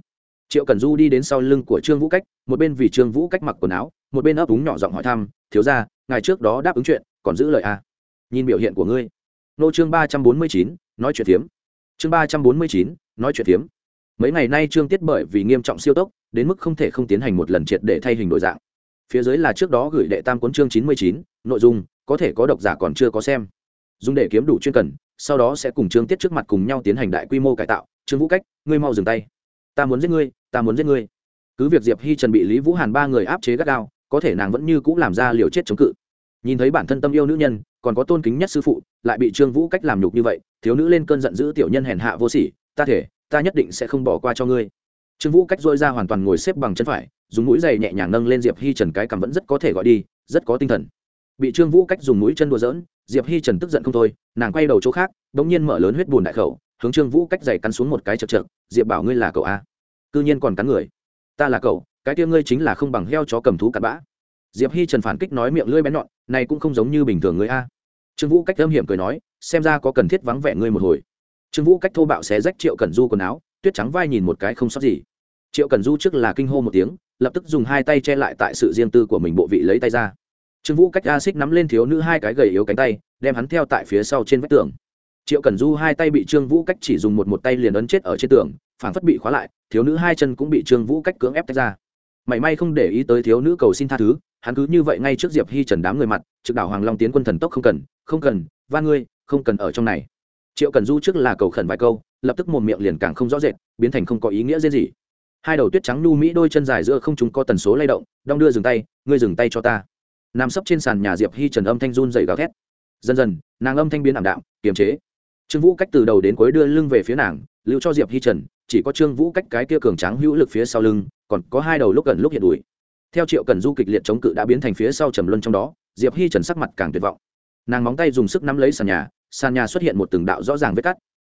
Triệu cần du đi đến sau lưng của trương vũ cách, một bên vì trương vũ cách mặc quần áo, một bên ấp úng nhỏ giọng hỏi thăm, thiếu ra ngài trước đó đáp ứng chuyện, còn giữ lời a? Nhìn biểu hiện của ngươi. Nô chương ba trăm bốn mươi chín, nói chuyện tiếm chương ba trăm bốn mươi chín, nói chuyện phiếm. Mấy ngày nay trương tiết bởi vì nghiêm trọng siêu tốc, đến mức không thể không tiến hành một lần triệt để thay hình đổi dạng. Phía dưới là trước đó gửi đệ tam cuốn chương chín mươi chín, nội dung, có thể có độc giả còn chưa có xem. Dùng để kiếm đủ chuyên cần, sau đó sẽ cùng trương tiết trước mặt cùng nhau tiến hành đại quy mô cải tạo. Trương vũ cách, ngươi mau dừng tay. Ta muốn giết ngươi, ta muốn giết ngươi. Cứ việc diệp hi trần bị lý vũ hàn ba người áp chế gắt gao, có thể nàng vẫn như c ũ làm ra liều chết chống cự. Nhìn thấy bản thân tâm yêu nữ nhân còn có tôn kính nhất sư phụ, lại bị trương vũ cách làm nhục như vậy, thiếu nữ lên cơn giận dữ tiểu nhân hèn hạ vô sỉ, ta thể, ta nhất định sẽ không bỏ qua cho ngươi. Trương vũ cách dôi ra hoàn toàn ngồi xếp bằng chân phải, dùng mũi giày nhẹ nhàng nâng lên diệp hi trần cái cằm vẫn rất có thể gọi đi, rất có tinh thần. Bị trương vũ cách dùng mũi chân đùa dỡn diệp hi trần tức giận không thôi, nàng quay đầu chỗ khác đ ỗ n g nhiên mở lớn huyết bùn đại khẩu, hướng trương vũ cách giày cắn xuống một cái chật chật, diệp bảo ngươi là cậu a cư nhiên còn cắn người. Ta là cậu, cái kia ngươi chính là không bằng heo chó cầm thú cặn bã diệp hi trần phản kích nói miệng lưỡi bén nhọn, này cũng không giống như bình thường ngươi a. Trương vũ cách âm hiểm cười nói, xem ra có cần thiết vắng vẻ ngươi một hồi. Trương vũ cách thô bạo xé rách triệu cần du quần áo, tuyết trắng vai nhìn một cái không sót gì. Triệu cần du trước là kinh hô một tiếng, lập tức dùng hai tay che lại tại sự riêng tư của mình bộ vị lấy tay ra. Trương vũ cách a xích nắm lên thiếu nữ hai cái gầy yếu cánh tay, đem hắn theo tại phía sau trên vách tường. Triệu cần du hai tay bị trương vũ cách chỉ dùng một một tay liền ấn chết ở trên tường phản phất bị khóa lại, thiếu nữ hai chân cũng bị trương vũ cách cưỡng ép tách ra mảy may không để ý tới thiếu nữ cầu xin tha thứ, hắn cứ như vậy ngay trước diệp hi trần đám người mặt, trực đảo hoàng long tiến quân thần tốc không cần không cần, van ngươi, không cần ở trong này. Triệu cần du trước là cầu khẩn vài câu, lập tức một miệng liền càng không rõ rệt, biến thành không có ý nghĩa gì gì. Hai đầu tuyết trắng nu mỹ đôi chân dài giữa không chúng có tần số lay động, đong đưa dừng tay, ngươi dừng tay cho ta. Nằm sấp trên sàn nhà diệp hi trần âm thanh run dày gào thét. Dần dần, nàng âm thanh biến ảm đạm, kiềm chế. Trương vũ cách từ đầu đến cuối đưa lưng về phía nàng, lưu cho diệp hi trần, chỉ có trương vũ cách cái kia cường tráng hữu lực phía sau lưng còn có hai đầu lúc gần lúc hiện đùi. Theo triệu cần du kịch liệt chống cự đã biến thành phía sau trầm luân trong đó, diệp hi trần sắc mặt càng tuyệt vọng. Nàng móng tay dùng sức nắm lấy sàn nhà sàn nhà xuất hiện một từng đạo rõ ràng vết cắt.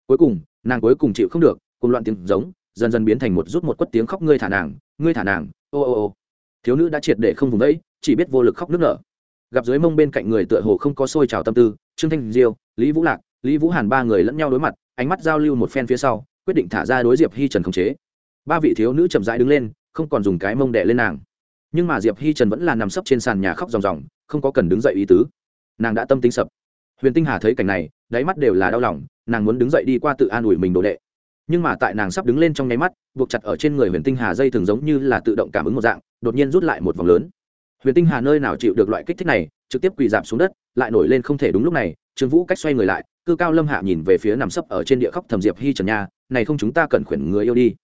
Cuối cùng, nàng cuối cùng chịu không được, cùng loạn tiếng giống, dần dần biến thành một rút một quất tiếng khóc ngươi thả nàng, ngươi thả nàng, ô ô ô. Thiếu nữ đã triệt để không vùng đấy chỉ biết vô lực khóc nước nở. Gặp dưới mông bên cạnh người tựa hồ không có sôi trào tâm tư, trương thanh diêu, lý vũ lạc, lý vũ hàn ba người lẫn nhau đối mặt, ánh mắt giao lưu một phen phía sau, quyết định thả ra đối diệp hi trần khống chế. Ba vị thiếu nữ chậm rãi đứng lên không còn dùng cái mông đẻ lên nàng. Nhưng mà diệp hi trần vẫn là nằm sấp trên sàn nhà khóc ròng ròng, không có cần đứng dậy ý tứ. Nàng đã tâm tính sập. Huyền tinh hà thấy cảnh này, đáy mắt đều là đau lòng, nàng muốn đứng dậy đi qua tự an ủi mình đồ đệ. Nhưng mà tại nàng sắp đứng lên trong nháy mắt, buộc chặt ở trên người huyền tinh hà dây thường giống như là tự động cảm ứng một dạng, đột nhiên rút lại một vòng lớn. Huyền tinh hà nơi nào chịu được loại kích thích này, trực tiếp quỳ dạp xuống đất, lại nổi lên không thể đúng lúc này, trương vũ cách xoay người lại, cư cao lâm hạ nhìn về phía nằm sấp ở trên địa khóc thầm diệp hi trần nha, này không chúng ta cần khuyển người yêu đi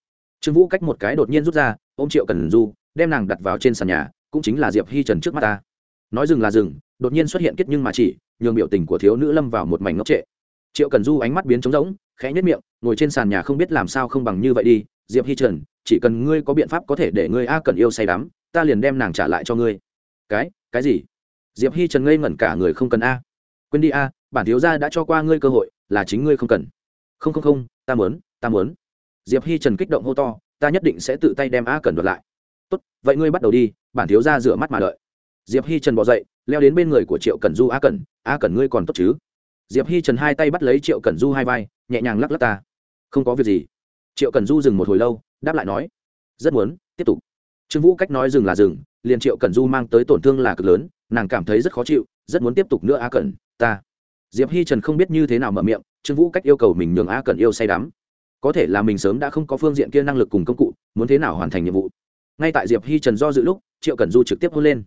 trương vũ cách một cái đột nhiên rút ra, ôm triệu cần du, đem nàng đặt vào trên sàn nhà, cũng chính là diệp hi trần trước mắt ta. Nói dừng là dừng, đột nhiên xuất hiện kết nhưng mà chỉ, nhường biểu tình của thiếu nữ lâm vào một mảnh ngốc trệ. Triệu cần du ánh mắt biến trống rỗng, khẽ nhất miệng, ngồi trên sàn nhà không biết làm sao không bằng như vậy đi, diệp hi trần, chỉ cần ngươi có biện pháp có thể để ngươi a cần yêu say đắm, ta liền đem nàng trả lại cho ngươi. Cái cái gì? Diệp hi trần ngây ngẩn cả người không cần a. Quên đi a, bản thiếu gia đã cho qua ngươi cơ hội, là chính ngươi không cần. Không không không, ta muốn ta muốn diệp hi trần kích động hô to, ta nhất định sẽ tự tay đem a cần đoạt lại. Tốt, vậy ngươi bắt đầu đi, bản thiếu gia rửa mắt mà đợi. Diệp hi trần bỏ dậy, leo đến bên người của triệu cần du, a cần a cần ngươi còn tốt chứ? Diệp hi trần hai tay bắt lấy triệu cần du hai vai, nhẹ nhàng lắc lắc ta. Không có việc gì. Triệu cần du dừng một hồi lâu, đáp lại nói, rất muốn, tiếp tục. Trương vũ cách nói dừng là dừng, liền triệu cần du mang tới tổn thương là cực lớn, nàng cảm thấy rất khó chịu, rất muốn tiếp tục nữa a cần ta. Diệp hi trần không biết như thế nào mở miệng, trương vũ cách yêu cầu mình nhường a cần yêu say đắm có thể là mình sớm đã không có phương diện kia năng lực cùng công cụ, muốn thế nào hoàn thành nhiệm vụ. Ngay tại diệp hi trần do dự lúc, triệu cần du trực tiếp hôn lên.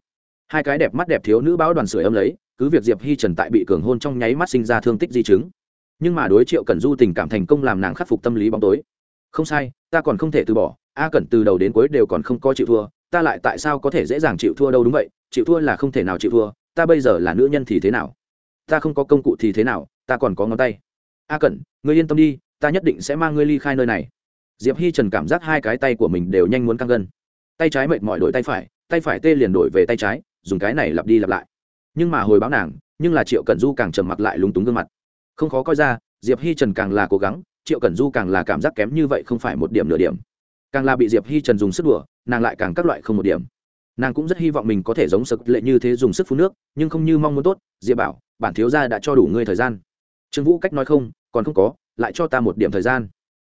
Hai cái đẹp mắt đẹp thiếu nữ báo đoàn sưởi âm lấy, cứ việc diệp hi trần tại bị cường hôn trong nháy mắt sinh ra thương tích di chứng. Nhưng mà đối triệu cần du tình cảm thành công làm nàng khắc phục tâm lý bóng tối. Không sai, ta còn không thể từ bỏ, a cẩn từ đầu đến cuối đều còn không có chịu thua, ta lại tại sao có thể dễ dàng chịu thua đâu đúng vậy, chịu thua là không thể nào chịu thua, ta bây giờ là nữ nhân thì thế nào? Ta không có công cụ thì thế nào, ta còn có ngón tay. A cẩn người yên tâm đi ta nhất định sẽ mang ngươi ly khai nơi này. Diệp hi trần cảm giác hai cái tay của mình đều nhanh muốn căng gân. Tay trái mệt mỏi đổi tay phải tay phải tê liền đổi về tay trái, dùng cái này lặp đi lặp lại. Nhưng mà hồi báo nàng, nhưng là triệu cẩn du càng trầm mặc lại lúng túng gương mặt. Không khó coi ra, diệp hi trần càng là cố gắng, triệu cẩn du càng là cảm giác kém như vậy không phải một điểm nửa điểm. Càng là bị diệp hi trần dùng sức đùa, nàng lại càng các loại không một điểm. Nàng cũng rất hy vọng mình có thể giống sực lệ như thế dùng sức phun nước, nhưng không như mong muốn tốt, diệp bảo, bản thiếu gia đã cho đủ ngươi thời gian. Trương vũ cách nói không, còn không có lại cho ta một điểm thời gian.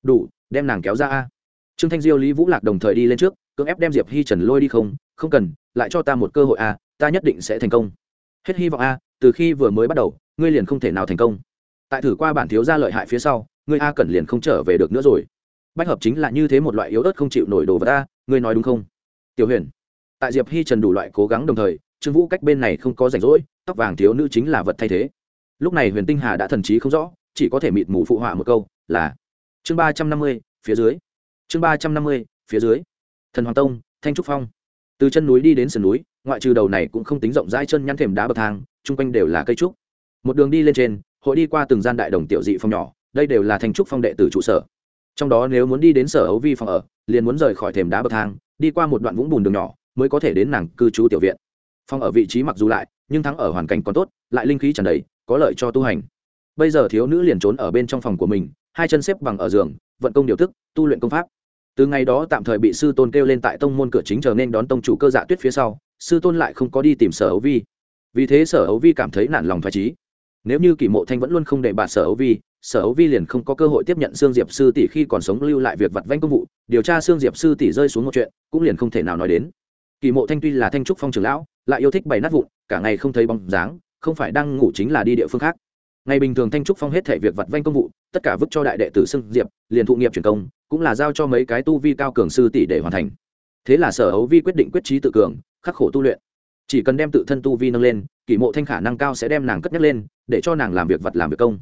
Đủ, đem nàng kéo ra a. Trương thanh diêu, lý vũ lạc đồng thời đi lên trước, cưỡng ép đem diệp hi trần lôi đi không không cần, lại cho ta một cơ hội a, ta nhất định sẽ thành công. Hết hy vọng a, từ khi vừa mới bắt đầu, ngươi liền không thể nào thành công. Tại thử qua bản thiếu gia lợi hại phía sau, ngươi a cần liền không trở về được nữa rồi. Bách hợp chính là như thế một loại yếu ớt không chịu nổi đồ vật a, ngươi nói đúng không? Tiểu huyền, tại diệp hi trần đủ loại cố gắng đồng thời, trương vũ cách bên này không có rảnh rỗi, tóc vàng thiếu nữ chính là vật thay thế. Lúc này huyền tinh hà đã thần trí không rõ chỉ có thể mịt mù phụ họa một câu là chương ba trăm năm mươi, phía dưới. Chương ba trăm năm mươi, phía dưới. Thần hoàng tông, thanh trúc phong. Từ chân núi đi đến sườn núi, ngoại trừ đầu này cũng không tính rộng rãi chân nhăn thềm đá bậc thang, chung quanh đều là cây trúc. Một đường đi lên trên, hội đi qua từng gian đại đồng tiểu dị phong nhỏ, đây đều là thanh trúc phong đệ tử trụ sở. Trong đó nếu muốn đi đến sở ấu vi phòng ở, liền muốn rời khỏi thềm đá bậc thang, đi qua một đoạn vũng bùn đường nhỏ, mới có thể đến nàng cư trú tiểu viện. Phòng ở vị trí mặc dù lại, nhưng thắng ở hoàn cảnh còn tốt, lại linh khí tràn đầy, có lợi cho tu hành bây giờ thiếu nữ liền trốn ở bên trong phòng của mình, hai chân xếp bằng ở giường, vận công điều thức, tu luyện công pháp. Từ ngày đó tạm thời bị sư tôn kêu lên tại tông môn cửa chính chờ nên đón tông chủ cơ dạ tuyết phía sau, sư tôn lại không có đi tìm sở ấu vi. Vì thế sở ấu vi cảm thấy nản lòng thoải trí nếu như kỷ mộ thanh vẫn luôn không để bà sở ấu vi, sở ấu vi liền không có cơ hội tiếp nhận sương diệp sư tỷ khi còn sống lưu lại việc vặt vanh công vụ, điều tra sương diệp sư tỷ rơi xuống một chuyện, cũng liền không thể nào nói đến. Kỳ mộ thanh tuy là thanh trúc phong trường lão, lại yêu thích bày nát vụn, cả ngày không thấy bóng dáng, không phải đang ngủ chính là đi địa phương khác ngày bình thường thanh trúc phong hết thể việc vặt vanh công vụ, tất cả vứt cho đại đệ tử xưng diệp, liền thụ nghiệp truyền công, cũng là giao cho mấy cái tu vi cao cường sư tỷ để hoàn thành. Thế là sở hấu vi quyết định quyết trí tự cường, khắc khổ tu luyện. Chỉ cần đem tự thân tu vi nâng lên, kỷ mộ thanh khả năng cao sẽ đem nàng cất nhắc lên, để cho nàng làm việc vật làm việc công.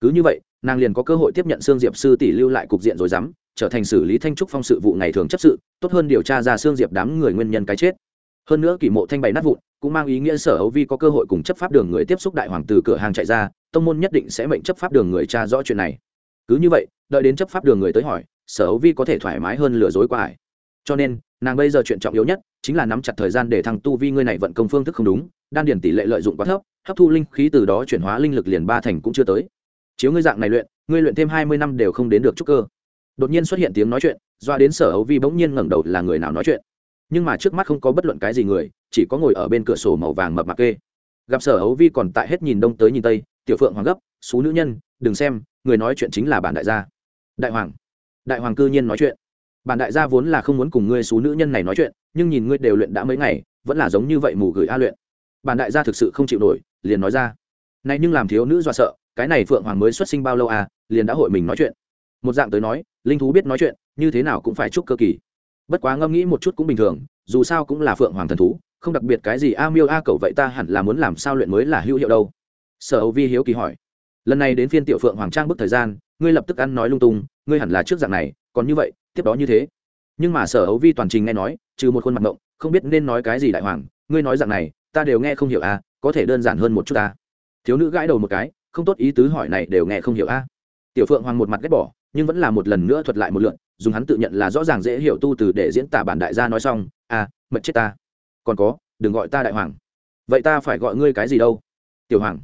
Cứ như vậy, nàng liền có cơ hội tiếp nhận xương diệp sư tỷ lưu lại cục diện rồi dám, trở thành xử lý thanh trúc phong sự vụ ngày thường chấp sự, tốt hơn điều tra ra xương diệp đám người nguyên nhân cái chết. Hơn nữa kỷ mộ thanh bày nát vụn, cũng mang ý nghĩa sở hấu vi có cơ hội cùng chấp pháp đường người tiếp xúc đại hoàng từ cửa hàng chạy ra tông môn nhất định sẽ mệnh chấp pháp đường người tra rõ chuyện này. Cứ như vậy, đợi đến chấp pháp đường người tới hỏi, sở ấu vi có thể thoải mái hơn lừa dối qua ải cho nên, nàng bây giờ chuyện trọng yếu nhất chính là nắm chặt thời gian để thằng tu vi ngươi này vận công phương thức không đúng, đan điển tỷ lệ lợi dụng quá thấp, hấp thu linh khí từ đó chuyển hóa linh lực liền ba thành cũng chưa tới. Chiếu ngươi dạng này luyện, ngươi luyện thêm hai mươi năm đều không đến được trúc cơ. Đột nhiên xuất hiện tiếng nói chuyện, doa đến sở ấu vi bỗng nhiên ngẩng đầu là người nào nói chuyện. Nhưng mà trước mắt không có bất luận cái gì người, chỉ có ngồi ở bên cửa sổ màu vàng mập mạc kê. Gặp sở ấu vi còn tại hết nhìn đông tới nhìn tây tiểu phượng hoàng gấp, xú nữ nhân, đừng xem, người nói chuyện chính là bản đại gia. Đại hoàng đại hoàng cư nhiên nói chuyện. Bản đại gia vốn là không muốn cùng ngươi xú nữ nhân này nói chuyện, nhưng nhìn ngươi đều luyện đã mấy ngày, vẫn là giống như vậy mù gửi a luyện. Bản đại gia thực sự không chịu nổi, liền nói ra. Này nhưng làm thiếu nữ dọa sợ, cái này phượng hoàng mới xuất sinh bao lâu à liền đã hội mình nói chuyện. Một dạng tới nói, linh thú biết nói chuyện, như thế nào cũng phải chúc cơ kỳ. Bất quá ngẫm nghĩ một chút cũng bình thường, dù sao cũng là phượng hoàng thần thú, không đặc biệt cái gì, a miêu a cầu vậy ta hẳn là muốn làm sao luyện mới là hữu hiệu đâu sở âu vi hiếu kỳ hỏi. Lần này đến phiên tiểu phượng hoàng trang bức thời gian, ngươi lập tức ăn nói lung tung, ngươi hẳn là trước dạng này, còn như vậy, tiếp đó như thế. Nhưng mà sở ấu vi toàn trình nghe nói, trừ một khuôn mặt mộng, không biết nên nói cái gì đại hoàng, ngươi nói dạng này, ta đều nghe không hiểu à có thể đơn giản hơn một chút ta. Thiếu nữ gãi đầu một cái, không tốt ý tứ hỏi này đều nghe không hiểu a tiểu phượng hoàng một mặt ghét bỏ, nhưng vẫn là một lần nữa thuật lại một lượn, dùng hắn tự nhận là rõ ràng dễ hiểu tu từ để diễn tả bản đại gia nói xong à mật chết ta. Còn có, đừng gọi ta đại hoàng. Vậy ta phải gọi ngươi cái gì đâu? Tiểu hoàng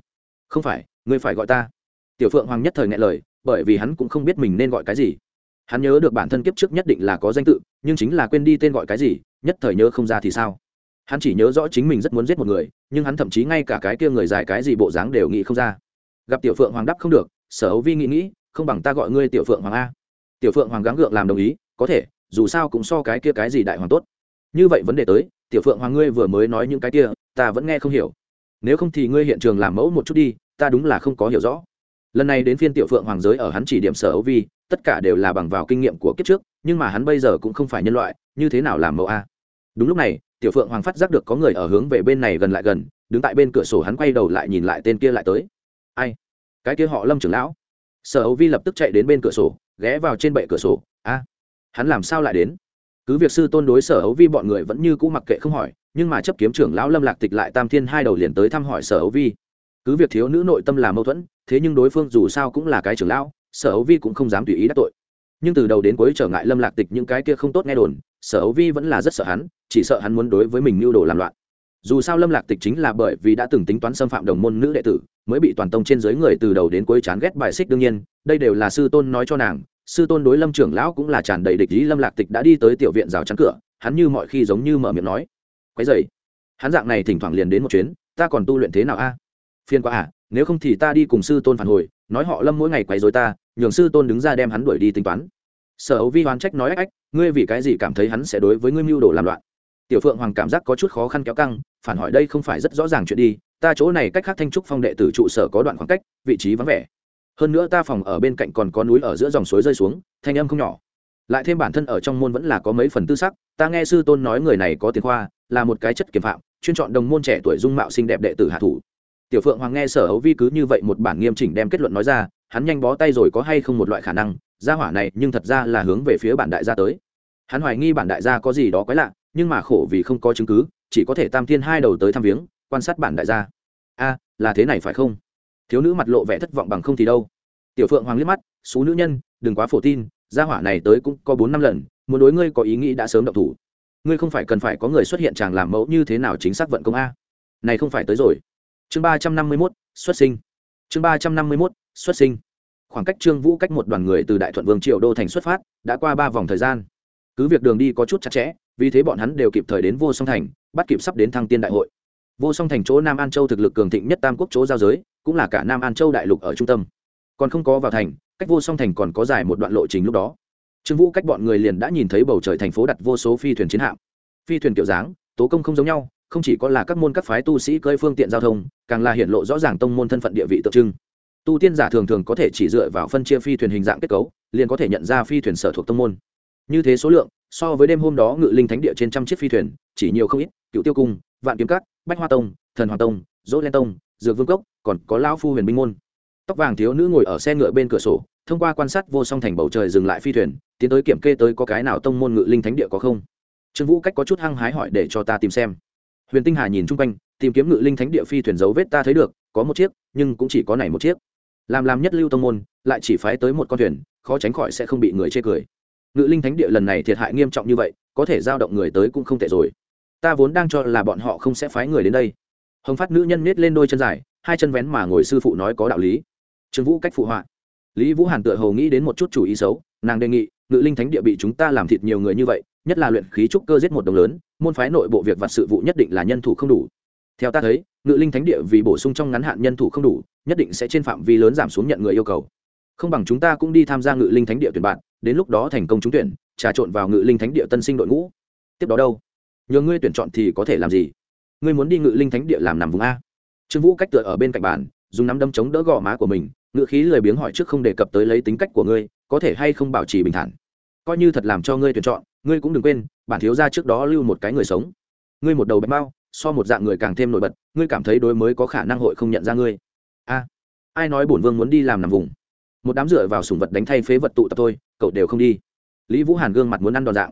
không phải, ngươi phải gọi ta. Tiểu phượng hoàng nhất thời ngại lời, bởi vì hắn cũng không biết mình nên gọi cái gì. Hắn nhớ được bản thân kiếp trước nhất định là có danh tự, nhưng chính là quên đi tên gọi cái gì, nhất thời nhớ không ra thì sao? Hắn chỉ nhớ rõ chính mình rất muốn giết một người, nhưng hắn thậm chí ngay cả cái kia người dài cái gì bộ dáng đều nghĩ không ra. Gặp tiểu phượng hoàng đắp không được, sở hấu vi nghĩ nghĩ, không bằng ta gọi ngươi tiểu phượng hoàng a. Tiểu phượng hoàng gắng gượng làm đồng ý, có thể, dù sao cũng so cái kia cái gì đại hoàng tốt. Như vậy vấn đề tới, tiểu phượng hoàng ngươi vừa mới nói những cái kia, ta vẫn nghe không hiểu nếu không thì ngươi hiện trường làm mẫu một chút đi, ta đúng là không có hiểu rõ. Lần này đến phiên tiểu phượng hoàng giới ở hắn chỉ điểm sở ấu vi, tất cả đều là bằng vào kinh nghiệm của kiếp trước, nhưng mà hắn bây giờ cũng không phải nhân loại, như thế nào làm mẫu a? Đúng lúc này, tiểu phượng hoàng phát giác được có người ở hướng về bên này gần lại gần, đứng tại bên cửa sổ hắn quay đầu lại nhìn lại tên kia lại tới. Ai? Cái kia họ lâm trưởng lão. Sở ấu vi lập tức chạy đến bên cửa sổ, ghé vào trên bệ cửa sổ. A, hắn làm sao lại đến? Cứ việc sư tôn đối sở ấu vi bọn người vẫn như cũ mặc kệ không hỏi nhưng mà chấp kiếm trưởng lão lâm lạc tịch lại tam thiên hai đầu liền tới thăm hỏi sở ấu vi. Cứ việc thiếu nữ nội tâm là mâu thuẫn, thế nhưng đối phương dù sao cũng là cái trưởng lão, sở ấu vi cũng không dám tùy ý đắc tội. Nhưng từ đầu đến cuối trở ngại lâm lạc tịch những cái kia không tốt nghe đồn, sở ấu vi vẫn là rất sợ hắn, chỉ sợ hắn muốn đối với mình mưu đồ làm loạn. Dù sao lâm lạc tịch chính là bởi vì đã từng tính toán xâm phạm đồng môn nữ đệ tử, mới bị toàn tông trên giới người từ đầu đến cuối chán ghét bài xích đương nhiên, đây đều là sư tôn nói cho nàng, sư tôn đối lâm trưởng lão cũng là tràn đầy địch ý lâm lạc tịch đã đi tới tiểu viện rào chắn cửa, hắn như mọi khi giống như mở miệng nói quấy dày hắn dạng này thỉnh thoảng liền đến một chuyến, ta còn tu luyện thế nào a? Phiên quá à nếu không thì ta đi cùng sư tôn phản hồi, nói họ lâm mỗi ngày quấy dối ta, nhường sư tôn đứng ra đem hắn đuổi đi tính toán. Sở ấu vi hoán trách nói ách ách, ngươi vì cái gì cảm thấy hắn sẽ đối với ngươi mưu đồ làm loạn? Tiểu phượng hoàng cảm giác có chút khó khăn kéo căng, phản hỏi đây không phải rất rõ ràng chuyện đi, ta chỗ này cách khác thanh trúc phong đệ tử trụ sở có đoạn khoảng cách, vị trí vắng vẻ. Hơn nữa ta phòng ở bên cạnh còn có núi ở giữa dòng suối rơi xuống, thanh âm không nhỏ lại thêm bản thân ở trong môn vẫn là có mấy phần tư sắc, ta nghe sư tôn nói người này có tiền khoa, là một cái chất kiểm phạm, chuyên chọn đồng môn trẻ tuổi dung mạo xinh đẹp đệ tử hạ thủ. Tiểu phượng hoàng nghe sở hấu vi cứ như vậy một bản nghiêm chỉnh đem kết luận nói ra, hắn nhanh bó tay rồi có hay không một loại khả năng, gia hỏa này nhưng thật ra là hướng về phía bản đại gia tới. Hắn hoài nghi bản đại gia có gì đó quái lạ, nhưng mà khổ vì không có chứng cứ, chỉ có thể tam thiên hai đầu tới thăm viếng, quan sát bản đại gia. A, là thế này phải không? Thiếu nữ mặt lộ vẻ thất vọng bằng không thì đâu. Tiểu phượng hoàng liếc mắt số nữ nhân, đừng quá phổ tin gia hỏa này tới cũng có bốn năm lần, muốn đối ngươi có ý nghĩ đã sớm động thủ. Ngươi không phải cần phải có người xuất hiện chàng làm mẫu như thế nào chính xác vận công a? Này không phải tới rồi. Chương ba trăm năm mươi mốt, xuất sinh. Chương ba trăm năm mươi mốt, xuất sinh. Khoảng cách trương vũ cách một đoàn người từ đại thuận vương triệu đô thành xuất phát, đã qua ba vòng thời gian. Cứ việc đường đi có chút chặt chẽ, vì thế bọn hắn đều kịp thời đến vô song thành, bắt kịp sắp đến thăng tiên đại hội. Vô song thành chỗ nam an châu thực lực cường thịnh nhất tam quốc chỗ giao giới, cũng là cả nam an châu đại lục ở trung tâm. Còn không có vào thành cách vô song thành còn có dài một đoạn lộ trình lúc đó. Trương vũ cách bọn người liền đã nhìn thấy bầu trời thành phố đặt vô số phi thuyền chiến hạm. Phi thuyền kiểu dáng, tố công không giống nhau, không chỉ có là các môn các phái tu sĩ cơi phương tiện giao thông, càng là hiện lộ rõ ràng tông môn thân phận địa vị tượng trưng. Tu tiên giả thường thường có thể chỉ dựa vào phân chia phi thuyền hình dạng kết cấu, liền có thể nhận ra phi thuyền sở thuộc tông môn. Như thế số lượng, so với đêm hôm đó ngự linh thánh địa trên trăm chiếc phi thuyền, chỉ nhiều không ít, cựu tiêu cung, vạn kiếm cát bách hoa tông, thần hoàng tông, dỗ len tông, dược vương cốc, còn có lão phu huyền binh môn tóc vàng thiếu nữ ngồi ở xe ngựa bên cửa sổ, thông qua quan sát vô song thành bầu trời dừng lại phi thuyền, tiến tới kiểm kê tới có cái nào tông môn ngự linh thánh địa có không. Trương vũ cách có chút hăng hái hỏi để cho ta tìm xem. Huyền tinh hà nhìn chung quanh, tìm kiếm ngự linh thánh địa phi thuyền dấu vết ta thấy được, có một chiếc, nhưng cũng chỉ có này một chiếc. Làm làm nhất lưu tông môn, lại chỉ phái tới một con thuyền, khó tránh khỏi sẽ không bị người chê cười. Ngự linh thánh địa lần này thiệt hại nghiêm trọng như vậy, có thể giao động người tới cũng không tệ rồi. Ta vốn đang cho là bọn họ không sẽ phái người đến đây. Hồng phát nữ nhân nết lên đôi chân dài, hai chân vén mà ngồi sư phụ nói có đạo lý trương vũ cách phụ họa. Lý vũ hàn tựa hầu nghĩ đến một chút chủ ý xấu, nàng đề nghị, ngự linh thánh địa bị chúng ta làm thịt nhiều người như vậy, nhất là luyện khí trúc cơ giết một đồng lớn, môn phái nội bộ việc vặt sự vụ nhất định là nhân thủ không đủ. Theo ta thấy, ngự linh thánh địa vì bổ sung trong ngắn hạn nhân thủ không đủ, nhất định sẽ trên phạm vi lớn giảm xuống nhận người yêu cầu. Không bằng chúng ta cũng đi tham gia ngự linh thánh địa tuyển bạn, đến lúc đó thành công trúng tuyển, trà trộn vào ngự linh thánh địa tân sinh đội ngũ. Tiếp đó đâu? Nhờ ngươi tuyển chọn thì có thể làm gì? Ngươi muốn đi ngự linh thánh địa làm nằm vùng a. Trương vũ cách tựa ở bên cạnh bàn, dùng nắm đâm chống đỡ gò má của mình Ngựa khí lười biếng hỏi trước không đề cập tới lấy tính cách của ngươi, có thể hay không bảo trì bình thản? Coi như thật làm cho ngươi tuyển chọn, ngươi cũng đừng quên, bản thiếu ra trước đó lưu một cái người sống. Ngươi một đầu bạch bao so một dạng người càng thêm nổi bật, ngươi cảm thấy đối mới có khả năng hội không nhận ra ngươi. A, ai nói bổn vương muốn đi làm nằm vùng? Một đám dựa vào sùng vật đánh thay phế vật tụ tập thôi, cậu đều không đi. Lý vũ hàn gương mặt muốn ăn đòn dạng.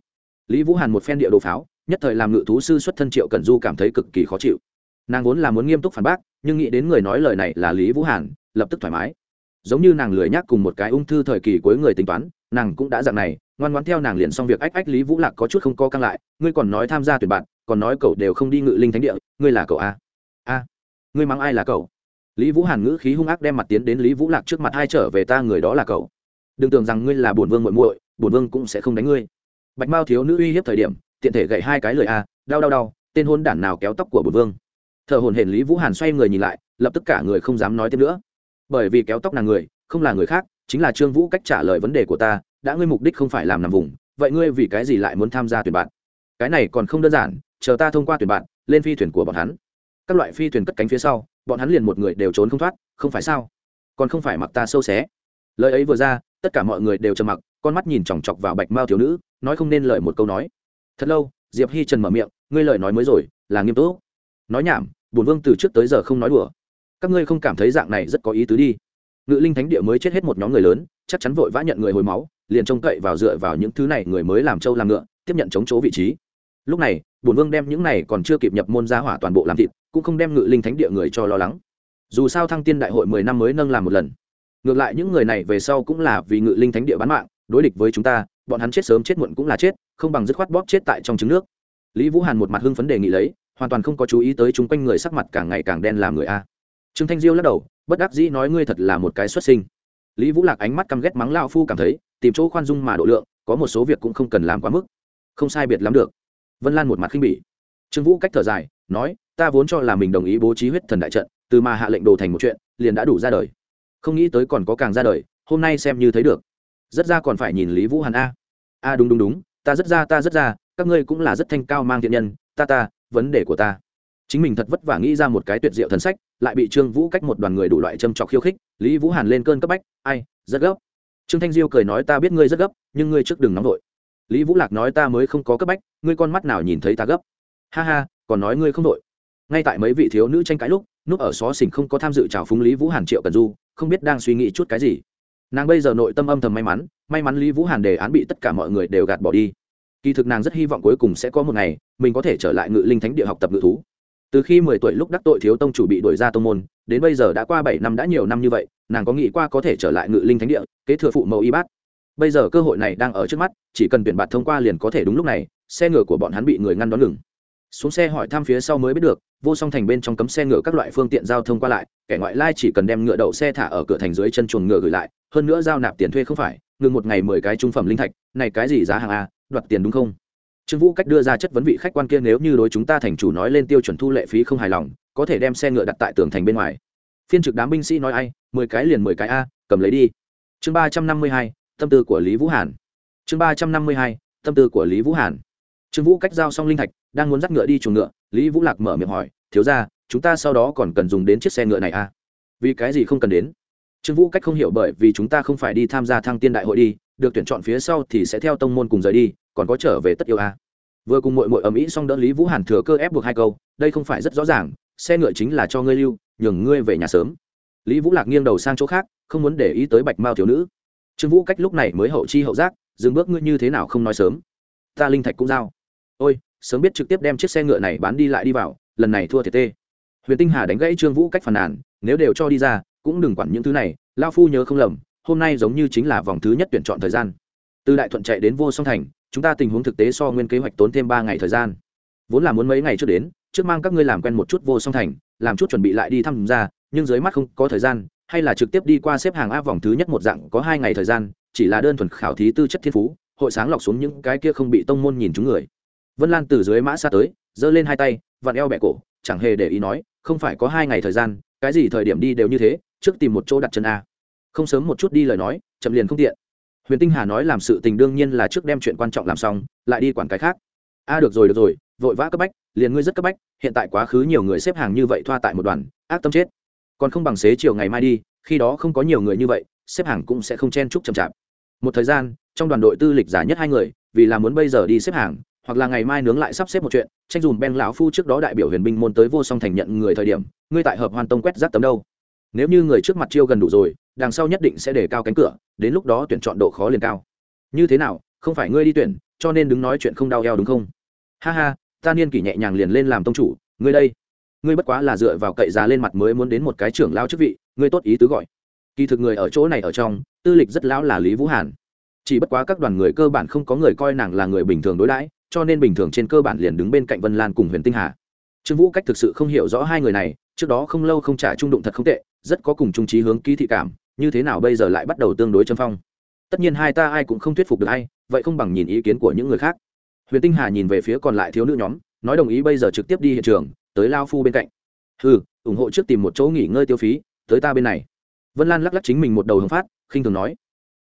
Lý vũ hàn một phen địa đồ pháo, nhất thời làm ngự thú sư xuất thân triệu cần du cảm thấy cực kỳ khó chịu. Nàng vốn là muốn nghiêm túc phản bác, nhưng nghĩ đến người nói lời này là lý vũ hàn, lập tức thoải mái giống như nàng lười nhác cùng một cái ung thư thời kỳ cuối người tính toán, nàng cũng đã dạng này, ngoan ngoãn theo nàng liền xong việc ách ách lý vũ lạc có chút không co căng lại, ngươi còn nói tham gia tuyển bạn, còn nói cậu đều không đi ngự linh thánh địa, ngươi là cậu a a ngươi mắng ai là cậu? Lý vũ hàn ngữ khí hung ác đem mặt tiến đến lý vũ lạc trước mặt hai trở về ta người đó là cậu. Đừng tưởng rằng ngươi là bổn vương muội muội, bổn vương cũng sẽ không đánh ngươi. Bạch mao thiếu nữ uy hiếp thời điểm, tiện thể gậy hai cái lời a à, đau đau đau, tên hôn đản nào kéo tóc của bổn vương. Thợ hồn hển lý vũ hàn xoay người nhìn lại, lập tức cả người không dám nói thêm nữa bởi vì kéo tóc nàng người, không là người khác, chính là trương vũ cách trả lời vấn đề của ta, đã ngươi mục đích không phải làm nằm vùng, vậy ngươi vì cái gì lại muốn tham gia tuyển bạn? Cái này còn không đơn giản, chờ ta thông qua tuyển bạn, lên phi thuyền của bọn hắn. Các loại phi thuyền cất cánh phía sau, bọn hắn liền một người đều trốn không thoát, không phải sao? Còn không phải mặc ta sâu xé. Lời ấy vừa ra, tất cả mọi người đều trầm mặc, con mắt nhìn chòng chọc vào bạch mao thiếu nữ, nói không nên lời một câu nói. Thật lâu, diệp hi trần mở miệng, ngươi lời nói mới rồi, là nghiêm túc. Nói nhảm bùn vương từ trước tới giờ không nói đùa các ngươi không cảm thấy dạng này rất có ý tứ đi. Ngự linh thánh địa mới chết hết một nhóm người lớn, chắc chắn vội vã nhận người hồi máu, liền trông cậy vào dựa vào những thứ này người mới làm trâu làm ngựa, tiếp nhận chống chỗ vị trí. Lúc này, bổn vương đem những này còn chưa kịp nhập môn gia hỏa toàn bộ làm thịt, cũng không đem ngự linh thánh địa người cho lo lắng. Dù sao thăng tiên đại hội mười năm mới nâng làm một lần. Ngược lại những người này về sau cũng là vì ngự linh thánh địa bán mạng, đối địch với chúng ta, bọn hắn chết sớm chết muộn cũng là chết, không bằng dứt khoát bóp chết tại trong trứng nước. Lý vũ hàn một mặt hưng phấn đề nghị lấy, hoàn toàn không có chú ý tới chúng quanh người sắc mặt càng ngày càng đen làm người a trương thanh diêu lắc đầu, bất đắc dĩ nói ngươi thật là một cái xuất sinh. Lý vũ lạc ánh mắt căm ghét mắng lao phu cảm thấy, tìm chỗ khoan dung mà độ lượng, có một số việc cũng không cần làm quá mức. Không sai biệt lắm được. Vân lan một mặt khinh bỉ. Trương vũ cách thở dài, nói, ta vốn cho là mình đồng ý bố trí huyết thần đại trận, từ mà hạ lệnh đồ thành một chuyện, liền đã đủ ra đời. Không nghĩ tới còn có càng ra đời, hôm nay xem như thấy được. Rất ra còn phải nhìn lý vũ hàn a. A, đúng đúng đúng, ta rất ra, ta rất ra, các ngươi cũng là rất thanh cao mang thiện nhân, ta ta, vấn đề của ta chính mình thật vất vả nghĩ ra một cái tuyệt diệu thần sách, lại bị trương vũ cách một đoàn người đủ loại châm trọc khiêu khích, lý vũ hàn lên cơn cấp bách, ai, rất gấp. Trương thanh diêu cười nói, ta biết ngươi rất gấp, nhưng ngươi trước đừng nóng vội. Lý vũ lạc nói, ta mới không có cấp bách, ngươi con mắt nào nhìn thấy ta gấp? Ha ha, còn nói ngươi không vội. Ngay tại mấy vị thiếu nữ tranh cãi lúc, núp ở xó xỉnh không có tham dự trào phúng lý vũ hàn triệu cần du, không biết đang suy nghĩ chút cái gì. Nàng bây giờ nội tâm âm thầm may mắn may mắn lý vũ hàn đề án bị tất cả mọi người đều gạt bỏ đi. Kỳ thực nàng rất hy vọng cuối cùng sẽ có một ngày, mình có thể trở lại ngự linh thánh địa học tập ngự thú từ khi mười tuổi lúc đắc tội thiếu tông chủ bị đuổi ra tông môn, đến bây giờ đã qua bảy năm đã nhiều năm như vậy, nàng có nghĩ qua có thể trở lại ngự linh thánh địa, kế thừa phụ mẫu y bát? Bây giờ cơ hội này đang ở trước mắt, chỉ cần tuyển bạt thông qua liền có thể đúng lúc này, xe ngựa của bọn hắn bị người ngăn đón ngừng. Xuống xe hỏi thăm phía sau mới biết được, vô song thành bên trong cấm xe ngựa các loại phương tiện giao thông qua lại, kẻ ngoại lai chỉ cần đem ngựa đậu xe thả ở cửa thành dưới chân chuồng ngựa gửi lại, hơn nữa giao nạp tiền thuê không phải, ngừng một ngày mười cái trung phẩm linh thạch, này cái gì giá hàng a, đoạt tiền đúng không? Trương vũ cách đưa ra chất vấn vị khách quan kia nếu như đối chúng ta thành chủ nói lên tiêu chuẩn thu lệ phí không hài lòng, có thể đem xe ngựa đặt tại tường thành bên ngoài. Phiên trực đám binh sĩ nói ai, mười cái liền mười cái a, cầm lấy đi. Chương ba trăm năm mươi hai, tâm tư của lý vũ hàn. Chương ba trăm năm mươi hai, tâm tư của lý vũ hàn. Trương vũ cách giao xong linh thạch, đang muốn dắt ngựa đi chuồng ngựa, lý vũ lạc mở miệng hỏi, thiếu ra chúng ta sau đó còn cần dùng đến chiếc xe ngựa này à? Vì cái gì không cần đến? Trương vũ cách không hiểu bởi vì chúng ta không phải đi tham gia thăng tiên đại hội đi, được tuyển chọn phía sau thì sẽ theo tông môn cùng rời đi còn có trở về tất yêu à. vừa cùng mội mội ầm mỹ xong đỡ lý vũ hàn thừa cơ ép buộc hai câu, đây không phải rất rõ ràng, xe ngựa chính là cho ngươi lưu, nhường ngươi về nhà sớm. Lý vũ lạc nghiêng đầu sang chỗ khác, không muốn để ý tới bạch mao thiếu nữ. Trương vũ cách lúc này mới hậu chi hậu giác, dừng bước ngươi như thế nào không nói sớm. Ta linh thạch cũng giao. Ôi, sớm biết trực tiếp đem chiếc xe ngựa này bán đi lại đi vào, lần này thua thiệt tê. Huyền tinh hà đánh gãy trương vũ cách phàn nàn, nếu đều cho đi ra, cũng đừng quản những thứ này, lao phu nhớ không lầm, hôm nay giống như chính là vòng thứ nhất tuyển chọn thời gian từ đại thuận chạy đến vô song thành, chúng ta tình huống thực tế so nguyên kế hoạch tốn thêm ba ngày thời gian. Vốn là muốn mấy ngày trước đến, trước mang các ngươi làm quen một chút vô song thành, làm chút chuẩn bị lại đi thăm ra, nhưng dưới mắt không có thời gian, hay là trực tiếp đi qua xếp hàng áp vòng thứ nhất một dạng có hai ngày thời gian, chỉ là đơn thuần khảo thí tư chất thiên phú, hội sáng lọc xuống những cái kia không bị tông môn nhìn chúng người. Vân lan từ dưới mã xa tới, giơ lên hai tay, vặn eo bẹ cổ, chẳng hề để ý nói, không phải có hai ngày thời gian, cái gì thời điểm đi đều như thế, trước tìm một chỗ đặt chân a. Không sớm một chút đi lời nói, chậm liền không tiện huyền tinh hà nói làm sự tình đương nhiên là trước đem chuyện quan trọng làm xong, lại đi quản cái khác. A, được rồi được rồi, vội vã cấp bách, liền ngươi rất cấp bách, hiện tại quá khứ nhiều người xếp hàng như vậy thoa tại một đoàn, ác tâm chết. Còn không bằng xế chiều ngày mai đi, khi đó không có nhiều người như vậy, xếp hàng cũng sẽ không chen chúc chậm chạp. Một thời gian, trong đoàn đội tư lịch giả nhất hai người, vì là muốn bây giờ đi xếp hàng, hoặc là ngày mai nướng lại sắp xếp một chuyện, tranh dùm ben lão phu trước đó đại biểu huyền binh môn tới vô song thành nhận người thời điểm, ngươi tại hợp hoàn tông quét rác tấm đâu? Nếu như người trước mặt chiêu gần đủ rồi đằng sau nhất định sẽ để cao cánh cửa, đến lúc đó tuyển chọn độ khó liền cao. Như thế nào, không phải ngươi đi tuyển, cho nên đứng nói chuyện không đau eo đúng không? Ha ha, ta niên kỷ nhẹ nhàng liền lên làm tông chủ, ngươi đây. Ngươi bất quá là dựa vào cậy giá lên mặt mới muốn đến một cái trưởng lao chức vị, ngươi tốt ý tứ gọi. Kỳ thực người ở chỗ này ở trong, tư lịch rất lão là lý vũ hàn. Chỉ bất quá các đoàn người cơ bản không có người coi nàng là người bình thường đối đãi, cho nên bình thường trên cơ bản liền đứng bên cạnh vân lan cùng huyền tinh hà. Trương vũ cách thực sự không hiểu rõ hai người này, trước đó không lâu không trả trung đụng thật không tệ, rất có cùng trung trí hướng ký thị cảm như thế nào bây giờ lại bắt đầu tương đối châm phong? Tất nhiên hai ta ai cũng không thuyết phục được ai, vậy không bằng nhìn ý kiến của những người khác. Huyền tinh hà nhìn về phía còn lại thiếu nữ nhóm, nói đồng ý bây giờ trực tiếp đi hiện trường, tới lao phu bên cạnh. Ừ ủng hộ trước tìm một chỗ nghỉ ngơi tiêu phí, tới ta bên này. Vân lan lắc lắc chính mình một đầu hướng phát, khinh thường nói.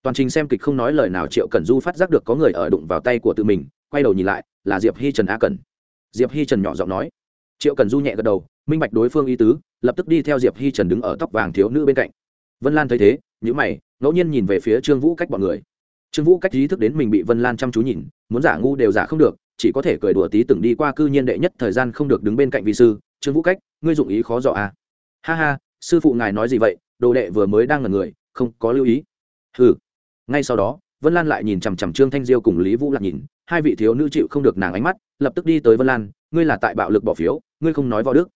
Toàn trình xem kịch không nói lời nào triệu cẩn du phát giác được có người ở đụng vào tay của tự mình, quay đầu nhìn lại, là diệp hi trần a cẩn. Diệp hi trần nhỏ giọng nói. Triệu cẩn du nhẹ gật đầu, minh bạch đối phương y tứ, lập tức đi theo diệp hi trần đứng ở tóc vàng thiếu nữ bên cạnh vân lan thấy thế nhữ mày, ngẫu nhiên nhìn về phía trương vũ cách bọn người. Trương vũ cách ý thức đến mình bị vân lan chăm chú nhìn, muốn giả ngu đều giả không được, chỉ có thể cười đùa tí từng đi qua cư nhiên đệ nhất thời gian không được đứng bên cạnh vị sư. Trương vũ cách, ngươi dụng ý khó dọ à. ha ha, sư phụ ngài nói gì vậy? Đồ đệ vừa mới đang ngần người, không có lưu ý. Hừ. Ngay sau đó, vân lan lại nhìn chằm chằm trương thanh diêu cùng lý vũ lạc nhìn, hai vị thiếu nữ chịu không được nàng ánh mắt, lập tức đi tới vân lan. Ngươi là tại bạo lực bỏ phiếu, ngươi không nói võ đức.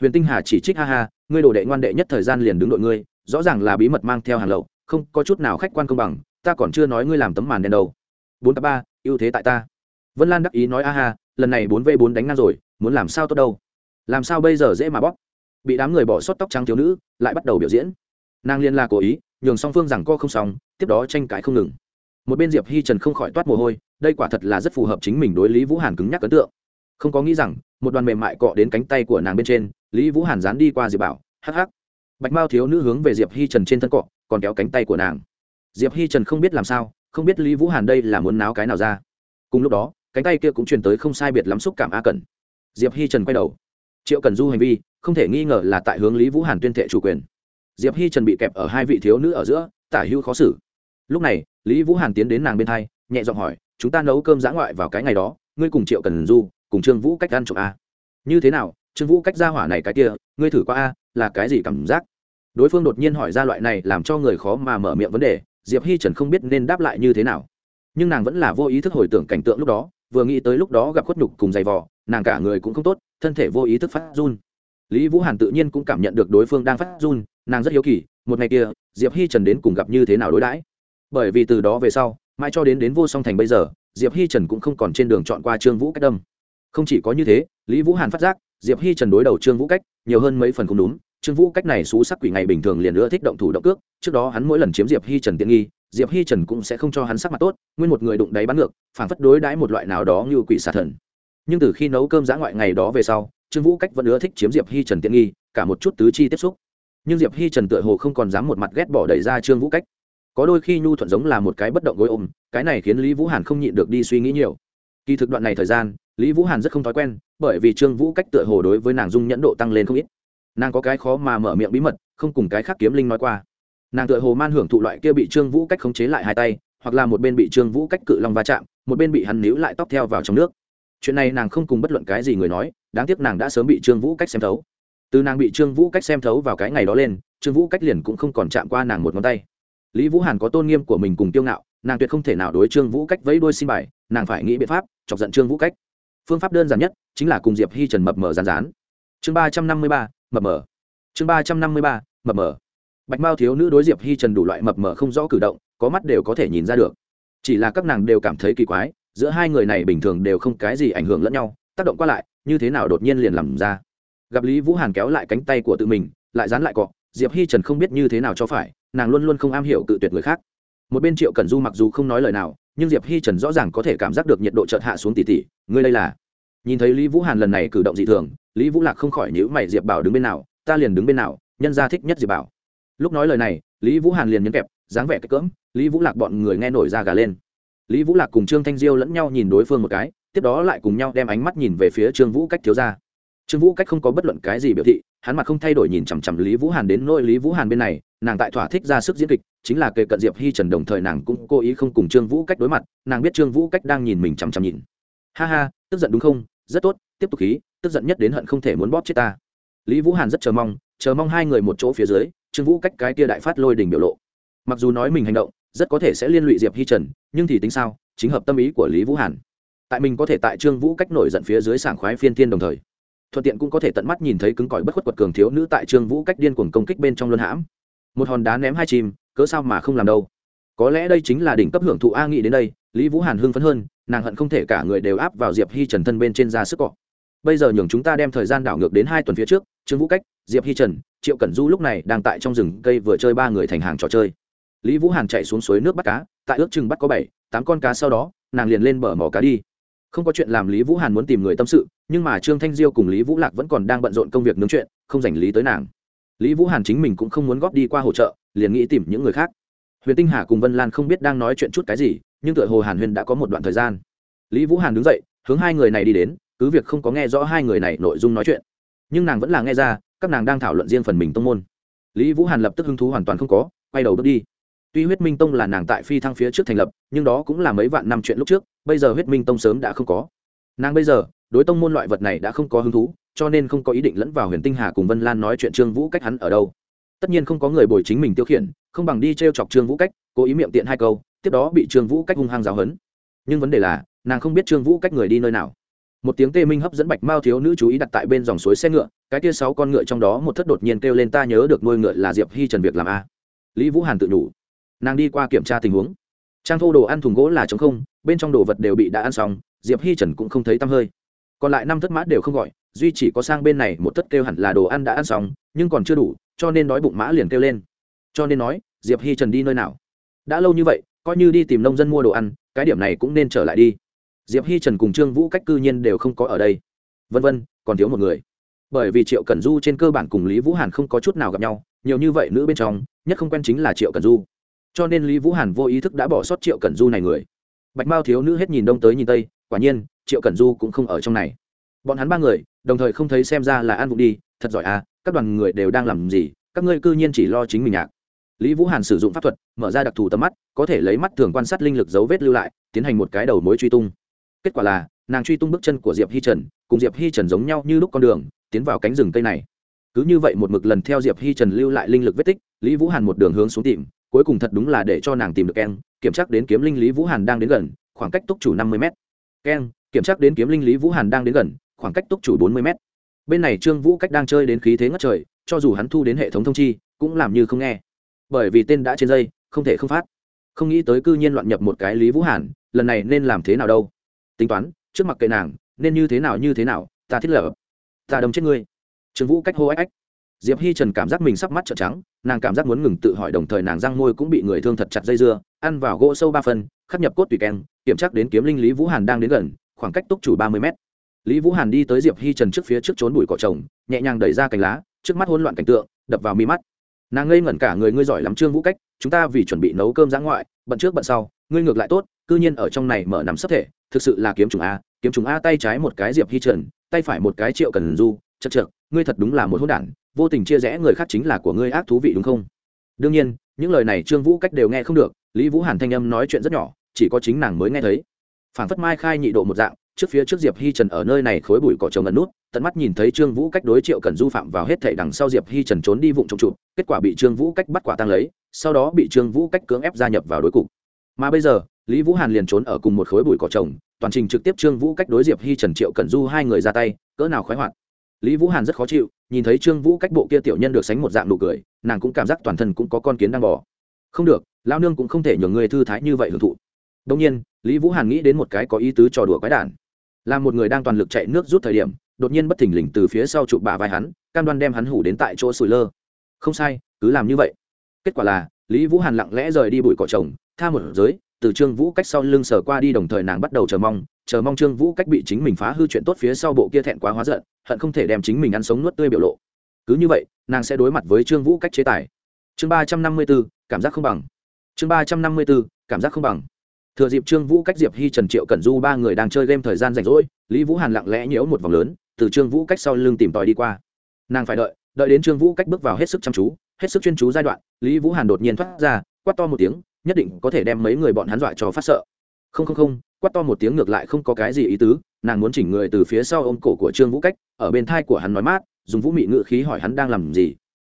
Huyền tinh hà chỉ trích ha ha, ngươi đồ đệ ngoan đệ nhất thời gian liền đứng đội ngươi rõ ràng là bí mật mang theo hàng lậu, không có chút nào khách quan công bằng, ta còn chưa nói ngươi làm tấm màn đen đâu. Bốn ba, ưu thế tại ta. Vân lan đắc ý nói a ha lần này bốn v bốn đánh ngang rồi, muốn làm sao tốt đâu? Làm sao bây giờ dễ mà bóp? Bị đám người bỏ sót tóc trắng thiếu nữ, lại bắt đầu biểu diễn. Nàng liên la cố ý, nhường song phương rằng co không xong, tiếp đó tranh cãi không ngừng. Một bên diệp hi trần không khỏi toát mồ hôi, đây quả thật là rất phù hợp chính mình đối lý vũ hàn cứng nhắc ấn tượng. Không có nghĩ rằng, một đoàn mềm mại cọ đến cánh tay của nàng bên trên, lý vũ hàn dán đi qua diệp bảo, hắc hắc bạch mao thiếu nữ hướng về diệp hi trần trên thân cọ, còn kéo cánh tay của nàng. Diệp hi trần không biết làm sao, không biết lý vũ hàn đây là muốn náo cái nào ra. Cùng lúc đó, cánh tay kia cũng truyền tới không sai biệt lắm xúc cảm a cẩn. Diệp hi trần quay đầu. Triệu cần du hành vi, không thể nghi ngờ là tại hướng lý vũ hàn tuyên thệ chủ quyền. Diệp hi trần bị kẹp ở hai vị thiếu nữ ở giữa, tả hữu khó xử. Lúc này, lý vũ hàn tiến đến nàng bên thay nhẹ giọng hỏi, chúng ta nấu cơm giã ngoại vào cái ngày đó, ngươi cùng triệu cần du, cùng trương vũ cách ăn trộm a. Như thế nào? Trương vũ cách ra hỏa này cái kia, ngươi thử qua a, là cái gì cảm giác? Đối phương đột nhiên hỏi ra loại này làm cho người khó mà mở miệng vấn đề, diệp hi trần không biết nên đáp lại như thế nào. Nhưng nàng vẫn là vô ý thức hồi tưởng cảnh tượng lúc đó, vừa nghĩ tới lúc đó gặp khuất nhục cùng giày vò, nàng cả người cũng không tốt, thân thể vô ý thức phát run. Lý vũ hàn tự nhiên cũng cảm nhận được đối phương đang phát run, nàng rất hiếu kỳ, một ngày kia, diệp hi trần đến cùng gặp như thế nào đối đãi? Bởi vì từ đó về sau, mãi cho đến đến vô song thành bây giờ, diệp hi trần cũng không còn trên đường chọn qua trương vũ cách đâm. Không chỉ có như thế, lý vũ hàn phát giác, diệp hi trần đối đầu trương vũ cách, nhiều hơn mấy phần không đúng trương vũ cách này xú sắc quỷ ngày bình thường liền nữa thích động thủ động cước, trước đó hắn mỗi lần chiếm diệp hi trần tiện nghi, diệp hi trần cũng sẽ không cho hắn sắc mặt tốt, nguyên một người đụng đáy bắn ngược, phản phất đối đãi một loại nào đó như quỷ xà thần. Nhưng từ khi nấu cơm giã ngoại ngày đó về sau, trương vũ cách vẫn ưa thích chiếm diệp hi trần tiện nghi, cả một chút tứ chi tiếp xúc. Nhưng diệp hi trần tựa hồ không còn dám một mặt ghét bỏ đẩy ra trương vũ cách. Có đôi khi nhu thuận giống là một cái bất động gối ôm, cái này khiến lý vũ hàn không nhịn được đi suy nghĩ nhiều. Kỳ thực đoạn này thời gian, lý vũ hàn rất không thói quen, bởi vì trương vũ cách tựa hồ đối với nàng dung nhẫn độ tăng lên không ít nàng có cái khó mà mở miệng bí mật, không cùng cái khác kiếm linh nói qua. Nàng tựa hồ man hưởng thụ loại kia bị trương vũ cách khống chế lại hai tay, hoặc là một bên bị trương vũ cách cự long va chạm, một bên bị hắn níu lại tóc theo vào trong nước. Chuyện này nàng không cùng bất luận cái gì người nói, đáng tiếc nàng đã sớm bị trương vũ cách xem thấu. Từ nàng bị trương vũ cách xem thấu vào cái ngày đó lên, trương vũ cách liền cũng không còn chạm qua nàng một ngón tay. Lý vũ hàn có tôn nghiêm của mình cùng tiêu ngạo, nàng tuyệt không thể nào đối trương vũ cách vẫy đôi xin bài, nàng phải nghĩ biện pháp, chọc giận trương vũ cách. Phương pháp đơn giản nhất chính là cùng diệp hi trần mập mờ rán rán chương ba trăm năm mươi ba mập mờ. Chương ba trăm năm mươi ba, mập mờ. Bạch mao thiếu nữ đối diệp hi trần đủ loại mập mờ không rõ cử động, có mắt đều có thể nhìn ra được. Chỉ là các nàng đều cảm thấy kỳ quái, giữa hai người này bình thường đều không cái gì ảnh hưởng lẫn nhau, tác động qua lại, như thế nào đột nhiên liền làm ra. Gặp lý vũ hàn kéo lại cánh tay của tự mình, lại dán lại cọ, diệp hi trần không biết như thế nào cho phải, nàng luôn luôn không am hiểu cự tuyệt người khác. Một bên triệu cần du mặc dù không nói lời nào, nhưng diệp hi trần rõ ràng có thể cảm giác được nhiệt độ chợt hạ xuống tỉ tỉ, ngươi đây là nhìn thấy lý vũ hàn lần này cử động dị thường, lý vũ lạc không khỏi nhữ mày, diệp bảo đứng bên nào, ta liền đứng bên nào, nhân gia thích nhất diệp bảo. Lúc nói lời này, lý vũ hàn liền nhấn kẹp, dáng vẻ cái cỡm, lý vũ lạc bọn người nghe nổi ra gà lên. Lý vũ lạc cùng trương thanh diêu lẫn nhau nhìn đối phương một cái, tiếp đó lại cùng nhau đem ánh mắt nhìn về phía trương vũ cách thiếu ra trương vũ cách không có bất luận cái gì biểu thị, hắn mặt không thay đổi nhìn chằm chằm lý vũ hàn đến nỗi lý vũ hàn bên này, nàng tại thỏa thích ra sức diễn kịch, chính là kề cận diệp hi trần đồng thời nàng cũng cố ý không cùng trương vũ cách đối mặt, nàng biết trương vũ cách đang nhìn mình chằm chằm nhìn. Ha ha, tức giận đúng không? Rất tốt, tiếp tục khí, tức giận nhất đến hận không thể muốn bóp chết ta. Lý vũ hàn rất chờ mong chờ mong hai người một chỗ phía dưới, trương vũ cách cái tia đại phát lôi đình biểu lộ. Mặc dù nói mình hành động, rất có thể sẽ liên lụy diệp hi trần, nhưng thì tính sao, chính hợp tâm ý của lý vũ hàn. Tại mình có thể tại trương vũ cách nổi giận phía dưới sảng khoái phiên thiên đồng thời, thuận tiện cũng có thể tận mắt nhìn thấy cứng cỏi bất khuất quật cường thiếu nữ tại trương vũ cách điên cuồng công kích bên trong luân hãm. Một hòn đá ném hai chim cớ sao mà không làm đâu? Có lẽ đây chính là đỉnh cấp hưởng thụ a nghĩ đến đây lý vũ hàn hưng phấn hơn, nàng hận không thể cả người đều áp vào diệp hi trần thân bên trên ra sức cọ. Bây giờ nhường chúng ta đem thời gian đảo ngược đến hai tuần phía trước, trương vũ cách, diệp hi trần, triệu cẩn du lúc này đang tại trong rừng cây vừa chơi ba người thành hàng trò chơi. Lý vũ hàn chạy xuống suối nước bắt cá, tại ước chừng bắt có bảy, tám con cá sau đó, nàng liền lên bờ mỏ cá đi. Không có chuyện làm lý vũ hàn muốn tìm người tâm sự, nhưng mà trương thanh diêu cùng lý vũ lạc vẫn còn đang bận rộn công việc nướng chuyện, không dành lý tới nàng. Lý vũ hàn chính mình cũng không muốn góp đi qua hỗ trợ, liền nghĩ tìm những người khác. Huyền tinh hà cùng vân lan không biết đang nói chuyện chút cái gì nhưng tựa hồ hàn huyền đã có một đoạn thời gian. Lý vũ hàn đứng dậy, hướng hai người này đi đến, cứ việc không có nghe rõ hai người này nội dung nói chuyện. Nhưng nàng vẫn là nghe ra, các nàng đang thảo luận riêng phần mình tông môn. Lý vũ hàn lập tức hứng thú hoàn toàn không có, quay đầu bước đi. Tuy huyết minh tông là nàng tại phi thăng phía trước thành lập, nhưng đó cũng là mấy vạn năm chuyện lúc trước, bây giờ huyết minh tông sớm đã không có. Nàng bây giờ, đối tông môn loại vật này đã không có hứng thú, cho nên không có ý định lẫn vào huyền tinh hà cùng vân lan nói chuyện trương vũ cách hắn ở đâu. Tất nhiên không có người bồi chính mình tiêu khiển, không bằng đi t r e o chọc trương vũ cách, cố ý miệng tiện hai câu tiếp đó bị trương vũ cách hung hăng giáo hấn. Nhưng vấn đề là, nàng không biết trương vũ cách người đi nơi nào. Một tiếng tê minh hấp dẫn bạch mao thiếu nữ chú ý đặt tại bên dòng suối xe ngựa, cái tia sáu con ngựa trong đó một thất đột nhiên kêu lên, ta nhớ được nuôi ngựa là diệp hi trần việc làm a. Lý vũ hàn tự nhủ. Nàng đi qua kiểm tra tình huống. Trang thô đồ ăn thùng gỗ là t không, bên trong đồ vật đều bị đã ăn xong, diệp hi trần cũng không thấy tăm hơi. Còn lại năm thất mã đều không gọi, duy chỉ có sang bên này một thất kêu hẳn là đồ ăn đã ăn xong, nhưng còn chưa đủ, cho nên đói bụng mã liền kêu lên. Cho nên nói, diệp hi trần đi nơi nào? Đã lâu như vậy coi như đi tìm nông dân mua đồ ăn, cái điểm này cũng nên trở lại đi. Diệp hi trần cùng trương vũ cách cư nhiên đều không có ở đây. Vân vân, còn thiếu một người. Bởi vì triệu cẩn du trên cơ bản cùng lý vũ hàn không có chút nào gặp nhau, nhiều như vậy nữ bên trong, nhất không quen chính là triệu cẩn du. Cho nên lý vũ hàn vô ý thức đã bỏ sót triệu cẩn du này người. Bạch mao thiếu nữ hết nhìn đông tới nhìn tây, quả nhiên, triệu cẩn du cũng không ở trong này. Bọn hắn ba người, đồng thời không thấy xem ra là An vụ đi, thật giỏi à các đoàn người đều đang làm gì, các ngươi cư nhiên chỉ lo chính mình nhạc lý vũ hàn sử dụng pháp thuật, mở ra đặc thù tầm mắt, có thể lấy mắt thường quan sát linh lực dấu vết lưu lại, tiến hành một cái đầu mối truy tung. Kết quả là, nàng truy tung bước chân của diệp hi trần, cùng diệp hi trần giống nhau như lúc con đường, tiến vào cánh rừng cây này. Cứ như vậy một mực lần theo diệp hi trần lưu lại linh lực vết tích, lý vũ hàn một đường hướng xuống tìm, cuối cùng thật đúng là để cho nàng tìm được keng, kiểm tra đến kiếm linh lý vũ hàn đang đến gần, khoảng cách túc chủ năm mươi m keng, kiểm tra đến kiếm linh lý vũ hàn đang đến gần, khoảng cách túc chủ bốn mươi m bên này trương vũ cách đang chơi đến khí thế ngất trời, cho dù hắn thu đến hệ thống thông chi, cũng làm như không nghe bởi vì tên đã trên dây, không thể không phát. Không nghĩ tới cư nhiên loạn nhập một cái lý vũ hàn, lần này nên làm thế nào đâu? Tính toán, trước mặt kệ nàng, nên như thế nào như thế nào, ta thiết lập. Ta đâm chết ngươi. Trương vũ cách hô ách ách. Diệp hi trần cảm giác mình sắp mắt trợn trắng, nàng cảm giác muốn ngừng tự hỏi đồng thời nàng răng môi cũng bị người thương thật chặt dây dưa, ăn vào gỗ sâu ba phân khắc nhập cốt tùy keng, kiểm tra đến kiếm linh lý vũ hàn đang đến gần, khoảng cách túc chủ ba mươi mét. lý vũ hàn đi tới diệp hi trần trước phía trước trốn bụi cỏ trồng, nhẹ nhàng đẩy ra cành lá, trước mắt hỗn loạn cảnh tượng, đập vào mi mắt nàng ngây ngẩn cả người, ngươi giỏi lắm, trương vũ cách, chúng ta vì chuẩn bị nấu cơm giã ngoại, bận trước bận sau, ngươi ngược lại tốt, cư nhiên ở trong này mở nằm sấp thể, thực sự là kiếm trùng a, kiếm trùng a tay trái một cái diệp hi trần, tay phải một cái triệu cần du, chật chật ngươi thật đúng là một hỗn đản, vô tình chia rẽ người khác chính là của ngươi ác thú vị đúng không? Đương nhiên, những lời này trương vũ cách đều nghe không được, lý vũ hàn thanh âm nói chuyện rất nhỏ, chỉ có chính nàng mới nghe thấy. Phản phất mai khai nhị độ một dạng trước phía trước diệp hi trần ở nơi này khối bụi cỏ trồng ẩn nút, tận mắt nhìn thấy trương vũ cách đối triệu cần du phạm vào hết thể đằng sau diệp hi trần trốn đi vụ trộm trụ, kết quả bị trương vũ cách bắt quả tăng lấy, sau đó bị trương vũ cách cưỡng ép gia nhập vào đối cục. Mà bây giờ, lý vũ hàn liền trốn ở cùng một khối bụi cỏ trồng, toàn trình trực tiếp trương vũ cách đối diệp hi trần triệu cần du hai người ra tay, cỡ nào khoái hoạt. Lý vũ hàn rất khó chịu, nhìn thấy trương vũ cách bộ kia tiểu nhân được sánh một dạng nụ cười, nàng cũng cảm giác toàn thân cũng có con kiến đang bỏ không được lao nương cũng không thể nhường người thư thái như vậy hưởng thụ. Đông nhiên, lý vũ hàn nghĩ đến một cái có ý tứ trò đùa quái đản là một người đang toàn lực chạy nước rút thời điểm, đột nhiên bất thình lình từ phía sau chụp bà vai hắn, cam đoan đem hắn hủ đến tại chỗ sủi lơ. Không sai, cứ làm như vậy. Kết quả là, lý vũ hàn lặng lẽ rời đi bụi cỏ trồng, tha một giới, từ trương vũ cách sau lưng sờ qua đi đồng thời nàng bắt đầu chờ mong chờ mong trương vũ cách bị chính mình phá hư chuyện tốt phía sau bộ kia thẹn quá hóa giận, hận không thể đem chính mình ăn sống nuốt tươi biểu lộ. Cứ như vậy, nàng sẽ đối mặt với trương vũ cách chế tài. Chương ba trăm năm mươi b ố cảm giác không bằng. Chương ba trăm năm mươi b ố cảm giác không bằng thừa dịp trương vũ cách diệp hi trần triệu cẩn du ba người đang chơi game thời gian rảnh rỗi, lý vũ hàn lặng lẽ nhiễu một vòng lớn, từ trương vũ cách sau lưng tìm tòi đi qua. Nàng phải đợi đợi đến trương vũ cách bước vào hết sức chăm chú, hết sức chuyên chú giai đoạn, lý vũ hàn đột nhiên thoát ra, quát to một tiếng, nhất định có thể đem mấy người bọn hắn dọa cho phát sợ. Không không không, quát to một tiếng ngược lại không có cái gì ý tứ, nàng muốn chỉnh người từ phía sau ôm cổ của trương vũ cách, ở bên thai của hắn nói mát, dùng vũ mị ngự khí hỏi hắn đang làm gì.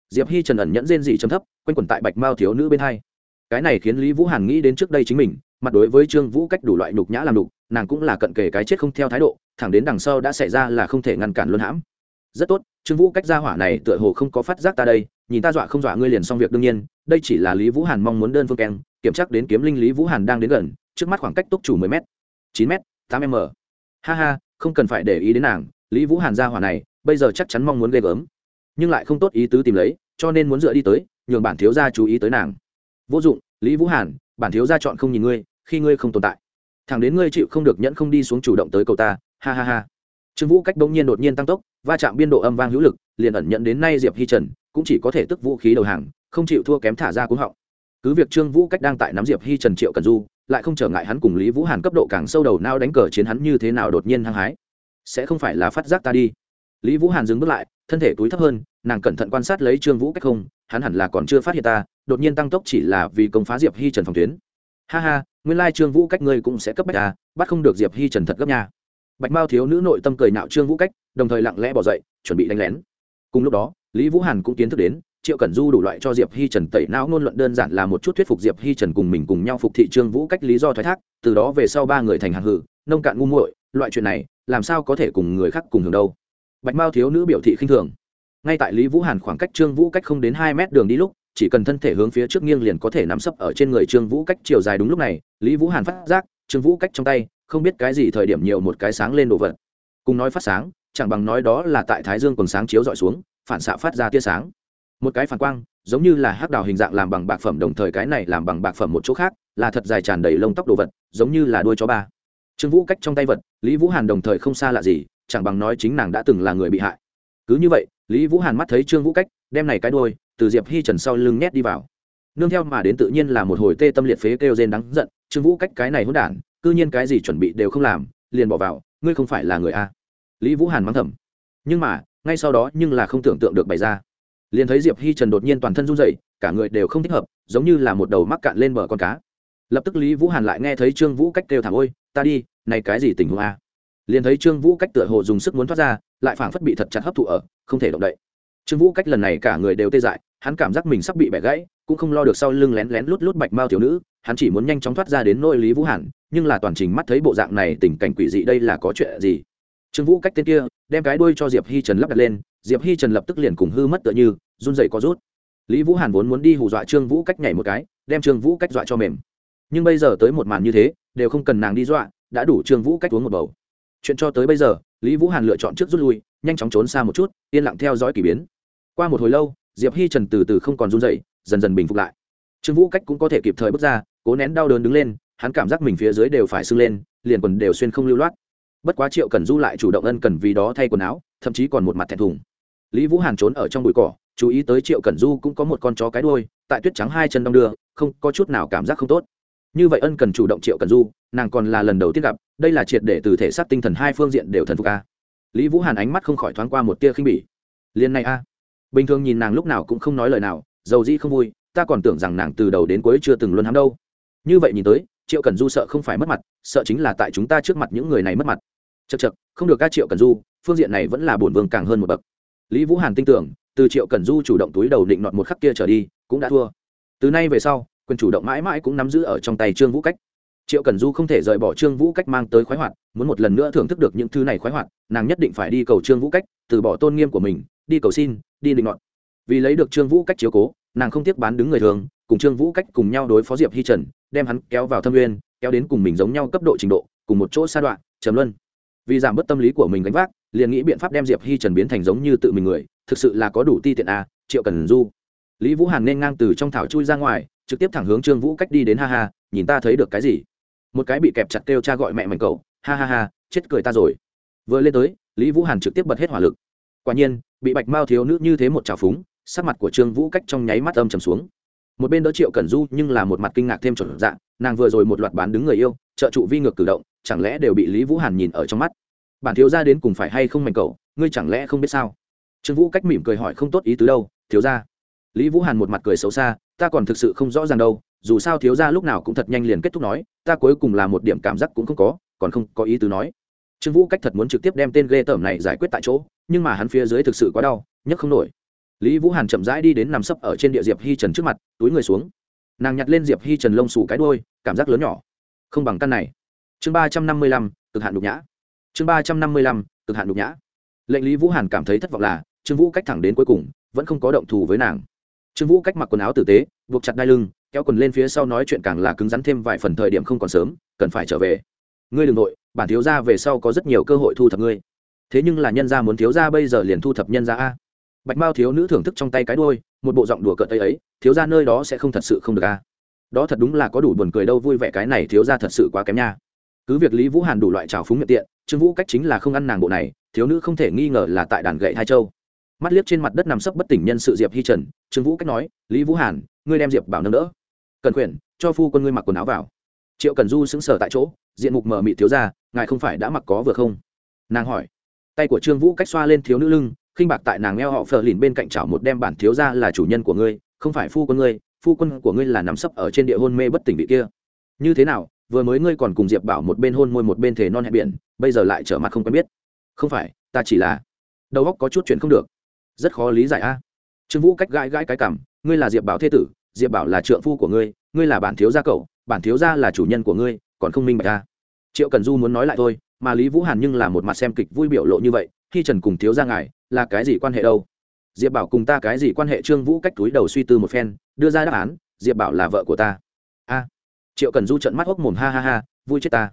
Diệp hi trần ẩn nhẫn rên dị chấm thấp, quanh quẩn tại bạch mao thiếu nữ bên hai. Cái này khiến lý vũ hàn nghĩ đến trước đây chính mình mặt đối với trương vũ cách đủ loại nhục nhã làm đục nàng cũng là cận kề cái chết không theo thái độ, thẳng đến đằng sau đã xảy ra là không thể ngăn cản luân hãm. Rất tốt, trương vũ cách ra hỏa này tựa hồ không có phát giác ta đây, nhìn ta dọa không dọa ngươi liền xong việc đương nhiên, đây chỉ là lý vũ hàn mong muốn đơn phương keng, kiểm tra đến kiếm linh lý vũ hàn đang đến gần, trước mắt khoảng cách túc chủ mười m chín m tám m ha ha, không cần phải để ý đến nàng, lý vũ hàn ra hỏa này, bây giờ chắc chắn mong muốn ghê gớm. Nhưng lại không tốt ý tứ tìm lấy, cho nên muốn dựa đi tới, nhường bản thiếu gia chú ý tới nàng. Vô dụng, lý vũ hàn bản thiếu gia chọn không nhìn ngươi, khi ngươi không tồn tại. Thằng đến ngươi chịu không được nhẫn không đi xuống chủ động tới cầu ta, ha ha ha. Trương vũ cách bỗng nhiên đột nhiên tăng tốc, va chạm biên độ âm vang hữu lực, liền ẩn nhận đến nay diệp hi trần, cũng chỉ có thể tức vũ khí đầu hàng, không chịu thua kém thả ra cúng họng. Cứ việc trương vũ cách đang tại nắm diệp hi trần triệu cần du, lại không trở ngại hắn cùng lý vũ hàn cấp độ càng sâu đầu nao đánh cờ chiến hắn như thế nào đột nhiên hăng hái. Sẽ không phải là phát giác ta đi lý vũ hàn dừng bước lại, thân thể túi thấp hơn, nàng cẩn thận quan sát lấy trương vũ cách không, hắn hẳn là còn chưa phát hiện ta, đột nhiên tăng tốc chỉ là vì công phá diệp hi trần phòng tuyến. Ha ha, nguyên lai trương vũ cách ngươi cũng sẽ cấp bách ta bắt không được diệp hi trần thật gấp nha. Bạch mao thiếu nữ nội tâm cười nạo trương vũ cách, đồng thời lặng lẽ bỏ dậy, chuẩn bị đánh lén. Cùng lúc đó, lý vũ hàn cũng kiến thức đến, triệu cẩn du đủ loại cho diệp hi trần tẩy não, ngôn luận đơn giản là một chút thuyết phục diệp hi trần cùng mình cùng nhau phục thị trương vũ cách lý do thoái thác, từ đó về sau ba người thành hàng hử, nông cạn ngu muội, loại chuyện này, làm sao có thể cùng người khác cùng hưởng đâu? Bạch mao thiếu nữ biểu thị khinh thường. Ngay tại lý vũ hàn khoảng cách trương vũ cách không đến hai mét đường đi lúc, chỉ cần thân thể hướng phía trước nghiêng liền có thể nắm sấp ở trên người trương vũ cách chiều dài đúng lúc này, lý vũ hàn phát giác, trương vũ cách trong tay, không biết cái gì thời điểm nhiều một cái sáng lên đồ vật. Cùng nói phát sáng, chẳng bằng nói đó là tại thái dương quần sáng chiếu dọi xuống, phản xạ phát ra tia sáng. Một cái phản quang, giống như là hắc đào hình dạng làm bằng bạc phẩm, đồng thời cái này làm bằng bạc phẩm một chỗ khác, là thật dài tràn đầy lông tóc đồ vật, giống như là đuôi chó ba. Trương vũ cách trong tay vật, lý vũ hàn đồng thời không xa lạ gì chẳng bằng nói chính nàng đã từng là người bị hại. Cứ như vậy, lý vũ hàn mắt thấy trương vũ cách, đem này cái đuôi, từ diệp hi trần sau lưng nhét đi vào. Nương theo mà đến tự nhiên là một hồi tê tâm liệt phế kêu rên đắng giận, trương vũ cách cái này hỗn đản, cư nhiên cái gì chuẩn bị đều không làm, liền bỏ vào, ngươi không phải là người a? Lý vũ hàn mắng thầm. Nhưng mà, ngay sau đó nhưng là không tưởng tượng được bày ra. Liền thấy diệp hi trần đột nhiên toàn thân run rẩy, cả người đều không thích hợp, giống như là một đầu mắc cạn lên bờ con cá. Lập tức lý vũ hàn lại nghe thấy trương vũ cách kêu thảm, ôi, ta đi, này cái gì tình huống a? Liền thấy trương vũ cách tựa hồ dùng sức muốn thoát ra lại phảng phất bị thật chặt hấp thụ ở không thể động đậy trương vũ cách lần này cả người đều tê dại hắn cảm giác mình sắp bị bẻ gãy cũng không lo được sau lưng lén lén lút lút bạch mao thiếu nữ hắn chỉ muốn nhanh chóng thoát ra đến nôi lý vũ hàn nhưng là toàn trình mắt thấy bộ dạng này tình cảnh quỷ dị đây là có chuyện gì trương vũ cách tên kia đem cái đuôi cho diệp hi trần lắp đặt lên diệp hi trần lập tức liền cùng hư mất tựa như run dậy có rút lý vũ hàn vốn muốn đi hù dọa trương vũ cách nhảy một cái đem trương vũ cách dọa cho mềm nhưng bây giờ tới một màn như thế đều không cần nàng đi dọa đã đủ trương vũ cách uống một bầu chuyện cho tới bây giờ, lý vũ hàn lựa chọn trước rút lui, nhanh chóng trốn xa một chút, yên lặng theo dõi k ỳ biến. Qua một hồi lâu, diệp hi trần từ từ không còn run dậy dần dần bình phục lại. Trương vũ cách cũng có thể kịp thời bước ra, cố nén đau đớn đứng lên, hắn cảm giác mình phía dưới đều phải sưng lên, liền quần đều xuyên không lưu loát. Bất quá triệu cần du lại chủ động ân cần vì đó thay quần áo, thậm chí còn một mặt thẹn thùng. Lý vũ hàn trốn ở trong bụi cỏ, chú ý tới triệu cần du cũng có một con chó cái đuôi, tại tuyết trắng hai chân đong đưa, không, có chút nào cảm giác không tốt như vậy ân cần chủ động triệu cần du, nàng còn là lần đầu tiên gặp, đây là triệt để từ thể xác tinh thần hai phương diện đều thần phục a. Lý vũ hàn ánh mắt không khỏi thoáng qua một tia khinh bỉ. Liên này a. Bình thường nhìn nàng lúc nào cũng không nói lời nào dầu dĩ không vui, ta còn tưởng rằng nàng từ đầu đến cuối chưa từng luôn hám đâu. Như vậy nhìn tới, triệu cần du sợ không phải mất mặt, sợ chính là tại chúng ta trước mặt những người này mất mặt. Chật chật không được ca triệu cần du, phương diện này vẫn là bổn vương càng hơn một bậc. Lý vũ hàn tin tưởng, từ triệu cần du chủ động túi đầu định nọt một khắc kia trở đi, cũng đã thua. Từ nay về sau quyền chủ động mãi mãi cũng nắm giữ ở trong tay trương vũ cách. Triệu cần du không thể rời bỏ trương vũ cách mang tới khoái hoạt, muốn một lần nữa thưởng thức được những thứ này khoái hoạt, nàng nhất định phải đi cầu trương vũ cách, từ bỏ tôn nghiêm của mình, đi cầu xin, đi định nọt vì lấy được trương vũ cách chiếu cố, nàng không tiếc bán đứng người thường, cùng trương vũ cách cùng nhau đối phó diệp hi trần, đem hắn kéo vào thâm nguyên, kéo đến cùng mình giống nhau cấp độ trình độ, cùng một chỗ sa đoạn, trầm luân. Vì giảm bớt tâm lý của mình gánh vác, liền nghĩ biện pháp đem diệp hi trần biến thành giống như tự mình người, thực sự là có đủ ti tiện a triệu cần du. Lý vũ hàn nên ngang từ trong thảo chui ra ngoài trực tiếp thẳng hướng trương vũ cách đi đến ha ha, nhìn ta thấy được cái gì? Một cái bị kẹp chặt kêu cha gọi mẹ mảnh cầu ha ha ha, chết cười ta rồi. Vừa lên tới, lý vũ hàn trực tiếp bật hết hỏa lực. Quả nhiên, bị bạch mao thiếu nữ như thế một trào phúng, sắc mặt của trương vũ cách trong nháy mắt âm trầm xuống. Một bên đỡ triệu cẩn du nhưng là một mặt kinh ngạc thêm chuẩn dạng, nàng vừa rồi một loạt bán đứng người yêu, trợ trụ vi ngược cử động, chẳng lẽ đều bị lý vũ hàn nhìn ở trong mắt? Bản thiếu ra đến cùng phải hay không mảnh cầu ngươi chẳng lẽ không biết sao? Trương vũ cách mỉm cười hỏi không tốt ý tứ đâu, thiếu ra lý vũ hàn một mặt cười xấu xa, ta còn thực sự không rõ ràng đâu, dù sao thiếu ra lúc nào cũng thật nhanh liền kết thúc nói, ta cuối cùng là một điểm cảm giác cũng không có, còn không có ý tứ nói. Trương vũ cách thật muốn trực tiếp đem tên ghê tởm này giải quyết tại chỗ, nhưng mà hắn phía dưới thực sự quá đau, nhấc không nổi. Lý vũ hàn chậm rãi đi đến nằm sấp ở trên địa diệp hi trần trước mặt, túi người xuống. Nàng nhặt lên diệp hi trần lông xù cái đôi cảm giác lớn nhỏ. Không bằng căn này. Chương ba trăm năm mươi lăm, cực hạn nhục nhã. Chương ba trăm năm mươi lăm, cực hạn nhục nhã. Lệnh lý vũ hàn cảm thấy thất vọng là, trương vũ cách thẳng đến cuối cùng, vẫn không có động thù với nàng trương vũ cách mặc quần áo tử tế, buộc chặt đai lưng, kéo quần lên phía sau nói chuyện càng là cứng rắn thêm vài phần thời điểm không còn sớm, cần phải trở về. Ngươi đ ừ n g nội bản thiếu gia về sau có rất nhiều cơ hội thu thập ngươi. Thế nhưng là nhân gia muốn thiếu gia bây giờ liền thu thập nhân gia a. Bạch mao thiếu nữ thưởng thức trong tay cái đôi một bộ giọng đùa cợt ấy ấy, thiếu gia nơi đó sẽ không thật sự không được a. Đó thật đúng là có đủ buồn cười đâu, vui vẻ cái này thiếu gia thật sự quá kém nha. Cứ việc lý vũ hàn đủ loại trào phúng miệng tiện, trương vũ cách chính là không ăn nàng bộ này, thiếu nữ không thể nghi ngờ là tại đàn gậy hai châu mắt liếc trên mặt đất nằm sấp bất tỉnh nhân sự diệp hi trần, trương vũ cách nói, lý vũ hàn, ngươi đem diệp bảo nâng đỡ. Cần khuyển cho phu quân ngươi mặc quần áo vào. Triệu cần du sững sờ tại chỗ, diện mục mờ mị thiếu ra, ngài không phải đã mặc có vừa không? Nàng hỏi. Tay của trương vũ cách xoa lên thiếu nữ lưng, khinh bạc tại nàng eo họ phờ lìn bên cạnh chảo một đem bản thiếu ra là chủ nhân của ngươi, không phải phu quân ngươi, phu quân của ngươi là nằm sấp ở trên địa hôn mê bất tỉnh vị kia. Như thế nào, vừa mới ngươi còn cùng diệp bảo một bên hôn môi một bên thể non hẹn biển, bây giờ lại trở mặt không quen biết. Không phải, ta chỉ là, đầu óc có chút chuyện không được rất khó lý giải a. Trương vũ cách gãi gãi cái cảm, ngươi là diệp bảo thế tử, diệp bảo là trượng phu của ngươi ngươi là bản thiếu gia cậu, bản thiếu gia là chủ nhân của ngươi, còn không minh bạch a. Triệu cần du muốn nói lại thôi, mà lý vũ hàn nhưng là một mặt xem kịch vui biểu lộ như vậy, khi trần cùng thiếu gia ngài, là cái gì quan hệ đâu? Diệp bảo cùng ta cái gì quan hệ? Trương vũ cách túi đầu suy tư một phen, đưa ra đáp án, diệp bảo là vợ của ta. A. Triệu cần du trận mắt hốc mồm, ha ha ha, vui chết ta.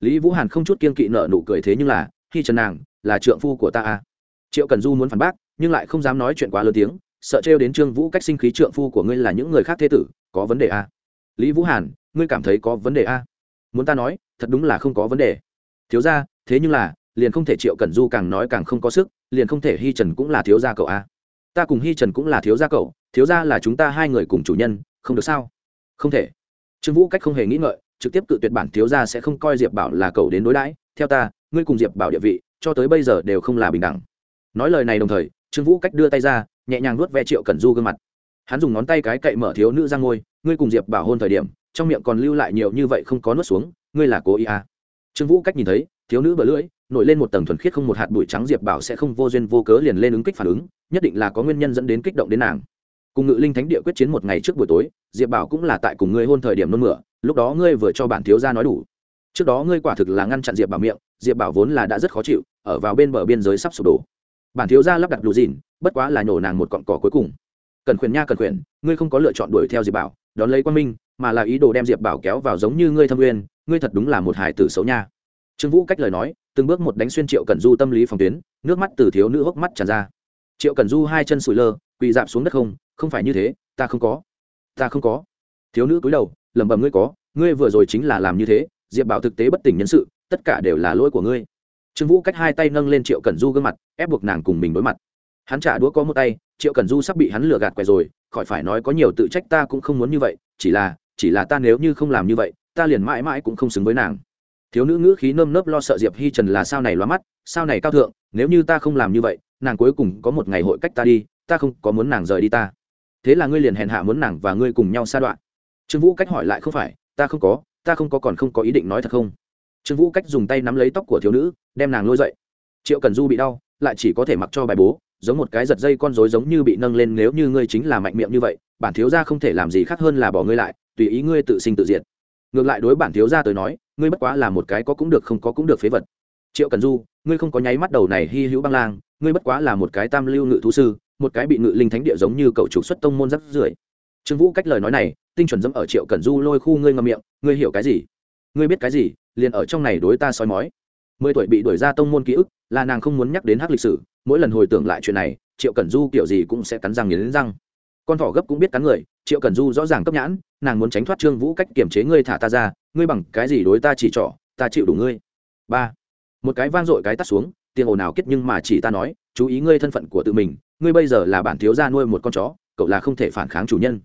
Lý vũ hàn không chút kiên kỵ nợ nụ cười thế nhưng là, khi trần nàng, là trượng phu của ta a. Triệu cần du muốn phản bác nhưng lại không dám nói chuyện quá lớn tiếng, sợ trêu đến trương vũ cách sinh khí trượng phu của ngươi là những người khác thế tử, có vấn đề a lý vũ hàn, ngươi cảm thấy có vấn đề a muốn ta nói, thật đúng là không có vấn đề. Thiếu ra thế nhưng là, liền không thể triệu cẩn du càng nói càng không có sức, liền không thể hi trần cũng là thiếu gia cậu a ta cùng hi trần cũng là thiếu gia cậu, thiếu gia là chúng ta hai người cùng chủ nhân, không được sao? Không thể. Trương vũ cách không hề nghĩ ngợi, trực tiếp cự tuyệt bản thiếu gia sẽ không coi diệp bảo là cậu đến đối đãi. Theo ta, ngươi cùng diệp bảo địa vị, cho tới bây giờ đều không là bình đẳng. Nói lời này đồng thời trương vũ cách đưa tay ra, nhẹ nhàng nuốt ve triệu cẩn du gương mặt. Hắn dùng ngón tay cái cậy mở thiếu nữ ra ngôi, ngươi cùng diệp bảo hôn thời điểm, trong miệng còn lưu lại nhiều như vậy không có nuốt xuống, ngươi là cố ý à. trương vũ cách nhìn thấy, thiếu nữ bờ lưỡi, nổi lên một tầng thuần khiết không một hạt bụi trắng, diệp bảo sẽ không vô duyên vô cớ liền lên ứng kích phản ứng, nhất định là có nguyên nhân dẫn đến kích động đến nàng. Cùng ngự linh thánh địa quyết chiến một ngày trước buổi tối, diệp bảo cũng là tại cùng ngươi hôn thời điểm nôn mửa, lúc đó ngươi vừa cho bản thiếu gia nói đủ. Trước đó ngươi quả thực là ngăn chặn diệp bảo miệng, diệp bảo vốn là đã rất khó chịu, ở vào bên bờ biên giới sắp sụp đổ bản thiếu gia lắp đặt lù dìn, bất quá là nhổ nàng một cọn cỏ cuối cùng. Cần khuyển nha, cần khuyển, ngươi không có lựa chọn đuổi theo diệp bảo, đón lấy quan minh, mà là ý đồ đem diệp bảo kéo vào giống như ngươi thâm uyên, ngươi thật đúng là một hải tử xấu nha. Trương vũ cách lời nói, từng bước một đánh xuyên triệu cần du tâm lý phòng tuyến, nước mắt từ thiếu nữ hốc mắt tràn ra. Triệu cần du hai chân sụi lơ, quỳ dạp xuống đất không không phải như thế, ta không có. Ta không có. Thiếu nữ cúi đầu, lẩm bẩm ngươi có, ngươi vừa rồi chính là làm như thế, diệp bảo thực tế bất tỉnh nhân sự, tất cả đều là lỗi của ngươi trương vũ cách hai tay nâng lên triệu cần du gương mặt, ép buộc nàng cùng mình đối mặt. Hắn trả đũa có một tay, triệu cần du sắp bị hắn lừa gạt quẹt rồi, khỏi phải nói có nhiều tự trách ta cũng không muốn như vậy, chỉ là chỉ là ta nếu như không làm như vậy, ta liền mãi mãi cũng không xứng với nàng. Thiếu nữ ngữ khí nơm nớp lo sợ diệp hi trần là sao này loa mắt, sao này cao thượng, nếu như ta không làm như vậy, nàng cuối cùng có một ngày hội cách ta đi, ta không có muốn nàng rời đi ta. Thế là ngươi liền hèn hạ muốn nàng và ngươi cùng nhau xa đoạn. Trương vũ cách hỏi lại không phải, ta không có, ta không có còn không có ý định nói thật không? Trương vũ cách dùng tay nắm lấy tóc của thiếu nữ, đem nàng lôi dậy. Triệu cần du bị đau, lại chỉ có thể mặc cho bài bố, giống một cái giật dây con rối giống như bị nâng lên nếu như ngươi chính là mạnh miệng như vậy, bản thiếu gia không thể làm gì khác hơn là bỏ ngươi lại, tùy ý ngươi tự sinh tự diệt. Ngược lại đối bản thiếu gia tới nói, ngươi bất quá là một cái có cũng được không có cũng được phế vật. Triệu cần du, ngươi không có nháy mắt đầu này hy hữu băng lang, ngươi bất quá là một cái tam lưu ngự thú sư, một cái bị ngự linh thánh địa giống như cậu trục xuất tông môn rắc rưởi. Trương vũ cách lời nói này, tinh chuẩn dẫm ở triệu cần du lôi khu ngươi ngâm miệng, ngươi hiểu cái gì? Ngươi biết cái gì, liền ở trong này đối ta soi mói. Mười tuổi bị đuổi ra tông môn ký ức, là nàng không muốn nhắc đến hắc lịch sử, mỗi lần hồi tưởng lại chuyện này, triệu Cẩn du kiểu gì cũng sẽ cắn răng nghiến răng. Con thỏ gấp cũng biết cắn người, triệu Cẩn du rõ ràng cấp nhãn, nàng muốn tránh thoát trương vũ cách kiểm chế ngươi thả ta ra, ngươi bằng cái gì đối ta chỉ trỏ, ta chịu đủ ngươi. Ba. Một cái vang dội cái tắt xuống tiền ồn nào kết nhưng mà chỉ ta nói, chú ý ngươi thân phận của tự mình, ngươi bây giờ là bản thiếu gia nuôi một con chó, cậu là không thể phản kháng chủ nhân.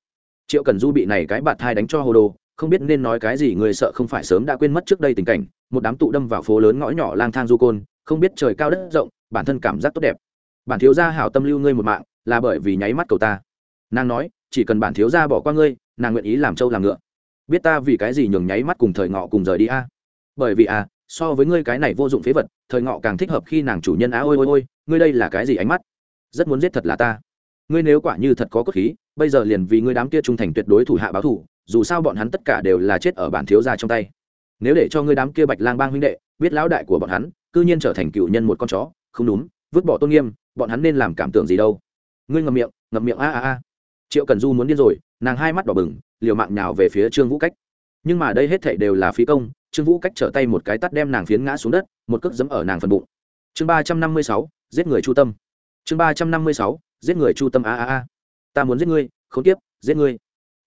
Triệu cần du bị này cái bạt thai đánh cho hồ đồ không biết nên nói cái gì, người sợ không phải sớm đã quên mất trước đây tình cảnh, một đám tụ đâm vào phố lớn ngõ nhỏ lang thang du côn, không biết trời cao đất rộng, bản thân cảm giác tốt đẹp. Bản thiếu gia hảo tâm lưu ngươi một mạng, là bởi vì nháy mắt cầu ta. Nàng nói, chỉ cần bản thiếu gia bỏ qua ngươi, nàng nguyện ý làm trâu làm ngựa. Biết ta vì cái gì nhường nháy mắt cùng thời ngọ cùng rời đi a? Bởi vì à so với ngươi cái này vô dụng phế vật, thời ngọ càng thích hợp khi nàng chủ nhân á ôi ôi ôi, ngươi đây là cái gì ánh mắt? Rất muốn giết thật là ta. Ngươi nếu quả như thật có cốt khí, bây giờ liền vì ngươi đám kia trung thành tuyệt đối thủ hạ báo thủ dù sao bọn hắn tất cả đều là chết ở bản thiếu gia trong tay. Nếu để cho ngươi đám kia bạch lang bang huynh đệ biết lão đại của bọn hắn, cư nhiên trở thành cựu nhân một con chó, không đúng, vứt bỏ tôn nghiêm, bọn hắn nên làm cảm tưởng gì đâu? Ngươi ngậm miệng ngậm miệng a a a. Triệu cần du muốn điên rồi, nàng hai mắt đỏ bừng, liều mạng nhào về phía trương vũ cách. Nhưng mà đây hết thảy đều là phí công, trương vũ cách trở tay một cái tắt đem nàng phiến ngã xuống đất, một cước dẫm ở nàng phần bụng. Chương ba trăm năm mươi sáu, giết người chu tâm. Chương ba trăm năm mươi sáu, giết người chu tâm a a a. Ta muốn giết ngươi, không tiếp, giết ngươi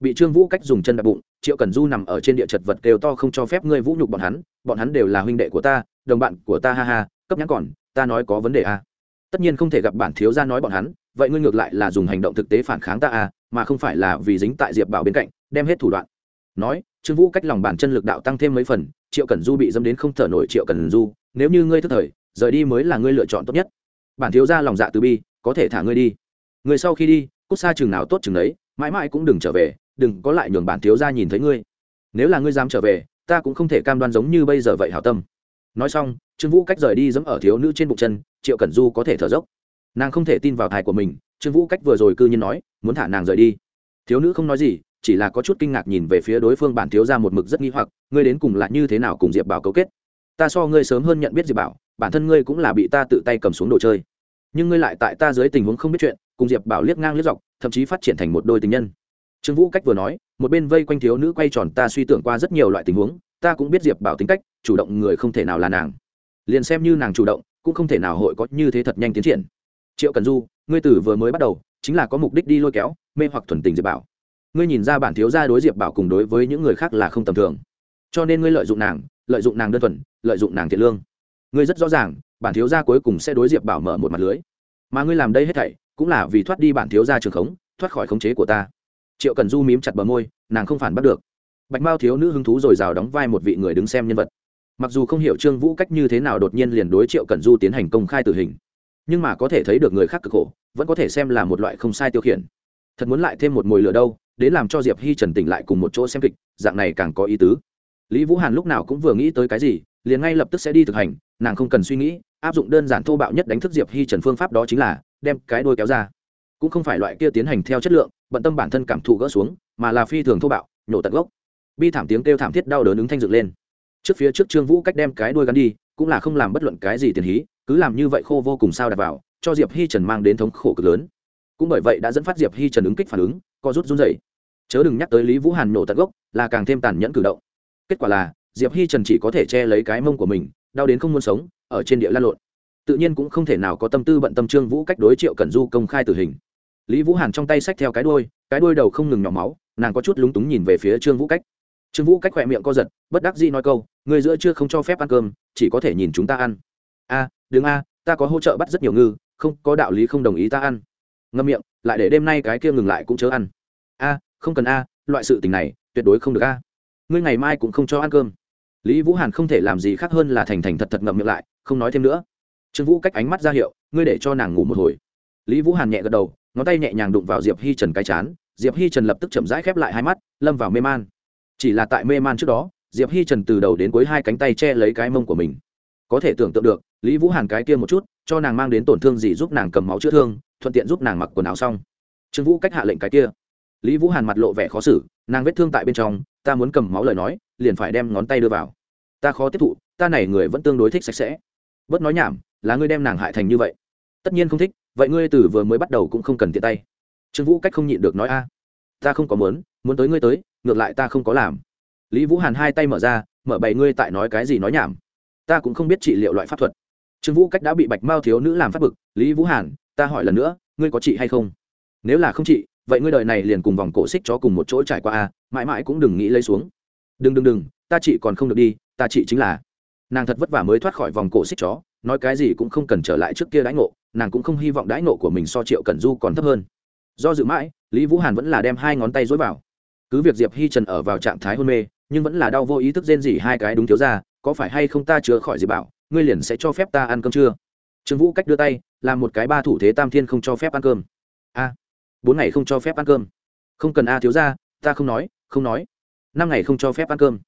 bị trương vũ cách dùng chân đạp bụng, triệu cần du nằm ở trên địa chật vật đều to không cho phép ngươi vũ nhục bọn hắn bọn hắn đều là huynh đệ của ta, đồng bạn của ta ha ha, cấp nhãn còn, ta nói có vấn đề à. Tất nhiên không thể gặp bản thiếu gia nói bọn hắn, vậy ngươi ngược lại là dùng hành động thực tế phản kháng ta à mà không phải là vì dính tại diệp bảo bên cạnh, đem hết thủ đoạn. Nói, trương vũ cách lòng bàn chân lực đạo tăng thêm mấy phần, triệu cần du bị dâm đến không thở nổi triệu cần du, nếu như ngươi thức thời, rời đi mới là ngươi lựa chọn tốt nhất. Bản thiếu gia lòng dạ từ bi, có thể thả ngươi đi. Người sau khi đi, cút xa chừng nào tốt chừng đấy mãi mãi cũng đừng trở về đừng có lại nhường bản thiếu gia nhìn thấy ngươi. Nếu là ngươi dám trở về, ta cũng không thể cam đoan giống như bây giờ vậy hảo tâm. Nói xong, trương vũ cách rời đi dẫm ở thiếu nữ trên bụng chân, triệu cẩn du có thể thở dốc. Nàng không thể tin vào thai của mình, trương vũ cách vừa rồi cư nhiên nói, muốn thả nàng rời đi. Thiếu nữ không nói gì, chỉ là có chút kinh ngạc nhìn về phía đối phương bản thiếu ra một mực rất nghi hoặc, ngươi đến cùng là như thế nào cùng diệp bảo cấu kết? Ta so ngươi sớm hơn nhận biết diệp bảo, bản thân ngươi cũng là bị ta tự tay cầm xuống đồ chơi. Nhưng ngươi lại tại ta dưới tình huống không biết chuyện, cùng diệp bảo liếc ngang liếc dọc, thậm chí phát triển thành một đôi tình nhân trương vũ cách vừa nói, một bên vây quanh thiếu nữ quay tròn ta suy tưởng qua rất nhiều loại tình huống, ta cũng biết diệp bảo tính cách, chủ động người không thể nào là nàng. Liền xem như nàng chủ động, cũng không thể nào hội có như thế thật nhanh tiến triển. Triệu cần du, ngươi tử vừa mới bắt đầu, chính là có mục đích đi lôi kéo, mê hoặc thuần tình diệp bảo. Ngươi nhìn ra bản thiếu gia đối diệp bảo cùng đối với những người khác là không tầm thường. Cho nên ngươi lợi dụng nàng, lợi dụng nàng đơn thuần, lợi dụng nàng thiện lương. Ngươi rất rõ ràng, bản thiếu gia cuối cùng sẽ đối diệp bảo mở một mặt lưới. Mà ngươi làm đây hết thảy, cũng là vì thoát đi bản thiếu gia trường khống, thoát khỏi khống chế của ta triệu cần du mím chặt bờ môi, nàng không phản bắt được. Bạch mao thiếu nữ hứng thú rồi rào đóng vai một vị người đứng xem nhân vật. Mặc dù không hiểu trương vũ cách như thế nào đột nhiên liền đối triệu cần du tiến hành công khai tử hình, nhưng mà có thể thấy được người khác cực khổ, vẫn có thể xem là một loại không sai tiêu khiển. Thật muốn lại thêm một mồi lửa đâu, đến làm cho diệp hi trần tỉnh lại cùng một chỗ xem kịch, dạng này càng có ý tứ. Lý vũ hàn lúc nào cũng vừa nghĩ tới cái gì, liền ngay lập tức sẽ đi thực hành, nàng không cần suy nghĩ, áp dụng đơn giản thô bạo nhất đánh thức diệp hi trần phương pháp đó chính là đem cái đôi kéo ra. Cũng không phải loại kia tiến hành theo chất lượng bận tâm bản thân cảm thụ gỡ xuống, mà là phi thường thô bạo, nhổ tận gốc. Bi thảm tiếng kêu thảm thiết đau đớn ứng thanh dựng lên. Trước phía trước trương vũ cách đem cái đuôi gắn đi, cũng là không làm bất luận cái gì tiền hí, cứ làm như vậy khô vô cùng sao đặt vào, cho diệp hi trần mang đến thống khổ cực lớn. Cũng bởi vậy đã dẫn phát diệp hi trần ứng kích phản ứng, co rút run dậy chớ đừng nhắc tới lý vũ hàn nổ tận gốc, là càng thêm tàn nhẫn cử động. Kết quả là, diệp hi trần chỉ có thể che lấy cái mông của mình, đau đến không muốn sống, ở trên địa lan lộn. Tự nhiên cũng không thể nào có tâm tư bận tâm trương vũ cách đối triệu cần du công khai tử hình lý vũ hàn trong tay xách theo cái đôi cái đôi đầu không ngừng nhỏ máu nàng có chút lúng túng nhìn về phía trương vũ cách. Trương vũ cách khỏe miệng co giật bất đắc dĩ nói câu người giữa chưa không cho phép ăn cơm chỉ có thể nhìn chúng ta ăn. A à, đứng a ta có hỗ trợ bắt rất nhiều ngư không có đạo lý không đồng ý ta ăn. Ngâm miệng lại để đêm nay cái kia ngừng lại cũng chớ ăn. A không cần a loại sự tình này tuyệt đối không được a. Ngươi ngày mai cũng không cho ăn cơm. Lý vũ hàn không thể làm gì khác hơn là thành thành thật thật ngậm miệng lại không nói thêm nữa. Trương vũ cách ánh mắt ra hiệu ngươi để cho nàng ngủ một hồi. Lý vũ hàn nhẹ gật đầu ngón tay nhẹ nhàng đụng vào diệp hi trần cái chán, diệp hi trần lập tức chậm rãi khép lại hai mắt, lâm vào mê man. Chỉ là tại mê man trước đó, diệp hi trần từ đầu đến cuối hai cánh tay che lấy cái mông của mình. Có thể tưởng tượng được, lý vũ hàn cái kia một chút, cho nàng mang đến tổn thương gì giúp nàng cầm máu chữa thương, thuận tiện giúp nàng mặc quần áo xong. Trương vũ cách hạ lệnh cái kia. Lý vũ hàn mặt lộ vẻ khó xử, nàng vết thương tại bên trong, ta muốn cầm máu lời nói, liền phải đem ngón tay đưa vào. Ta khó tiếp thụ, ta này người vẫn tương đối thích sạch sẽ. Bớt nói nhảm, là ngươi đem nàng hại thành như vậy. Tất nhiên không thích vậy ngươi từ vừa mới bắt đầu cũng không cần tiện tay. Trương vũ cách không nhịn được nói, a, ta không có muốn muốn tới ngươi tới, ngược lại ta không có làm. Lý vũ hàn hai tay mở ra, mở bày ngươi tại nói cái gì nói nhảm. Ta cũng không biết trị liệu loại pháp thuật. Trương vũ cách đã bị bạch mao thiếu nữ làm phát bực, lý vũ hàn, ta hỏi lần nữa, ngươi có trị hay không? Nếu là không trị, vậy ngươi đời này liền cùng vòng cổ xích chó cùng một chỗ trải qua a, mãi mãi cũng đừng nghĩ lấy xuống. Đừng đừng đừng, ta trị còn không được đi, ta trị chính là. Nàng thật vất vả mới thoát khỏi vòng cổ xích chó, nói cái gì cũng không cần trở lại trước kia đãi ngộ nàng cũng không hy vọng đãi nộ của mình so triệu cẩn du còn thấp hơn. Do dự mãi, lý vũ hàn vẫn là đem hai ngón tay dối vào. Cứ việc diệp hi trần ở vào trạng thái hôn mê, nhưng vẫn là đau vô ý thức rên rỉ hai cái đúng thiếu ra, có phải hay không ta chữa khỏi gì bảo, ngươi liền sẽ cho phép ta ăn cơm chưa? Trương vũ cách đưa tay, làm một cái ba thủ thế tam thiên không cho phép ăn cơm. A, bốn ngày không cho phép ăn cơm. Không cần a thiếu ra, ta không nói không nói. Năm ngày không cho phép ăn cơm.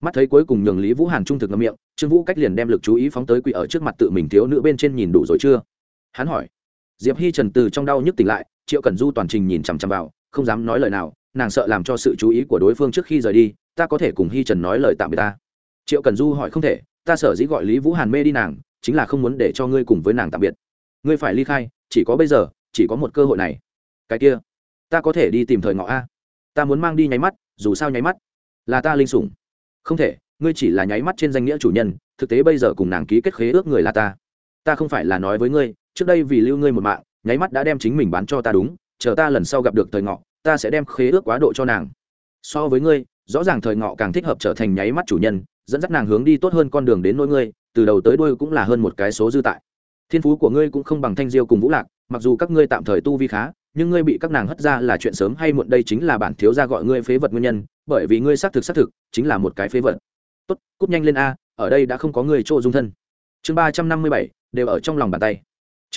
Mắt thấy cuối cùng nhường lý vũ hàn trung thực ngậm miệng, trương vũ cách liền đem lực chú ý phóng tới quỷ ở trước mặt tự mình thiếu nữ bên trên nhìn đủ rồi chưa? Hắn hỏi. Diệp hi trần từ trong đau nhức tỉnh lại, triệu cần du toàn trình nhìn chằm chằm vào, không dám nói lời nào, nàng sợ làm cho sự chú ý của đối phương trước khi rời đi, ta có thể cùng hi trần nói lời tạm biệt ta. Triệu cần du hỏi không thể, ta sở dĩ gọi lý vũ hàn mê đi nàng, chính là không muốn để cho ngươi cùng với nàng tạm biệt. Ngươi phải ly khai, chỉ có bây giờ, chỉ có một cơ hội này. Cái kia, ta có thể đi tìm thời ngọ a. Ta muốn mang đi nháy mắt, dù sao nháy mắt là ta linh sủng. Không thể, ngươi chỉ là nháy mắt trên danh nghĩa chủ nhân, thực tế bây giờ cùng nàng ký kết khế ước người là ta. Ta không phải là nói với ngươi trước đây vì lưu ngươi một mạng, nháy mắt đã đem chính mình bán cho ta đúng, chờ ta lần sau gặp được thời ngọ, ta sẽ đem khế ước quá độ cho nàng. So với ngươi, rõ ràng thời ngọ càng thích hợp trở thành nháy mắt chủ nhân, dẫn dắt nàng hướng đi tốt hơn con đường đến nỗi ngươi, từ đầu tới đuôi cũng là hơn một cái số dư tại. Thiên phú của ngươi cũng không bằng thanh diêu cùng vũ lạc, mặc dù các ngươi tạm thời tu vi khá, nhưng ngươi bị các nàng hất ra là chuyện sớm hay muộn, đây chính là bản thiếu gia gọi ngươi phế vật nguyên nhân, bởi vì ngươi xác thực xác thực chính là một cái phế vật. Tốt cúp nhanh lên a, ở đây đã không có người chỗ dung thân. Chương ba trăm năm mươi bảy, đều ở trong lòng bàn tay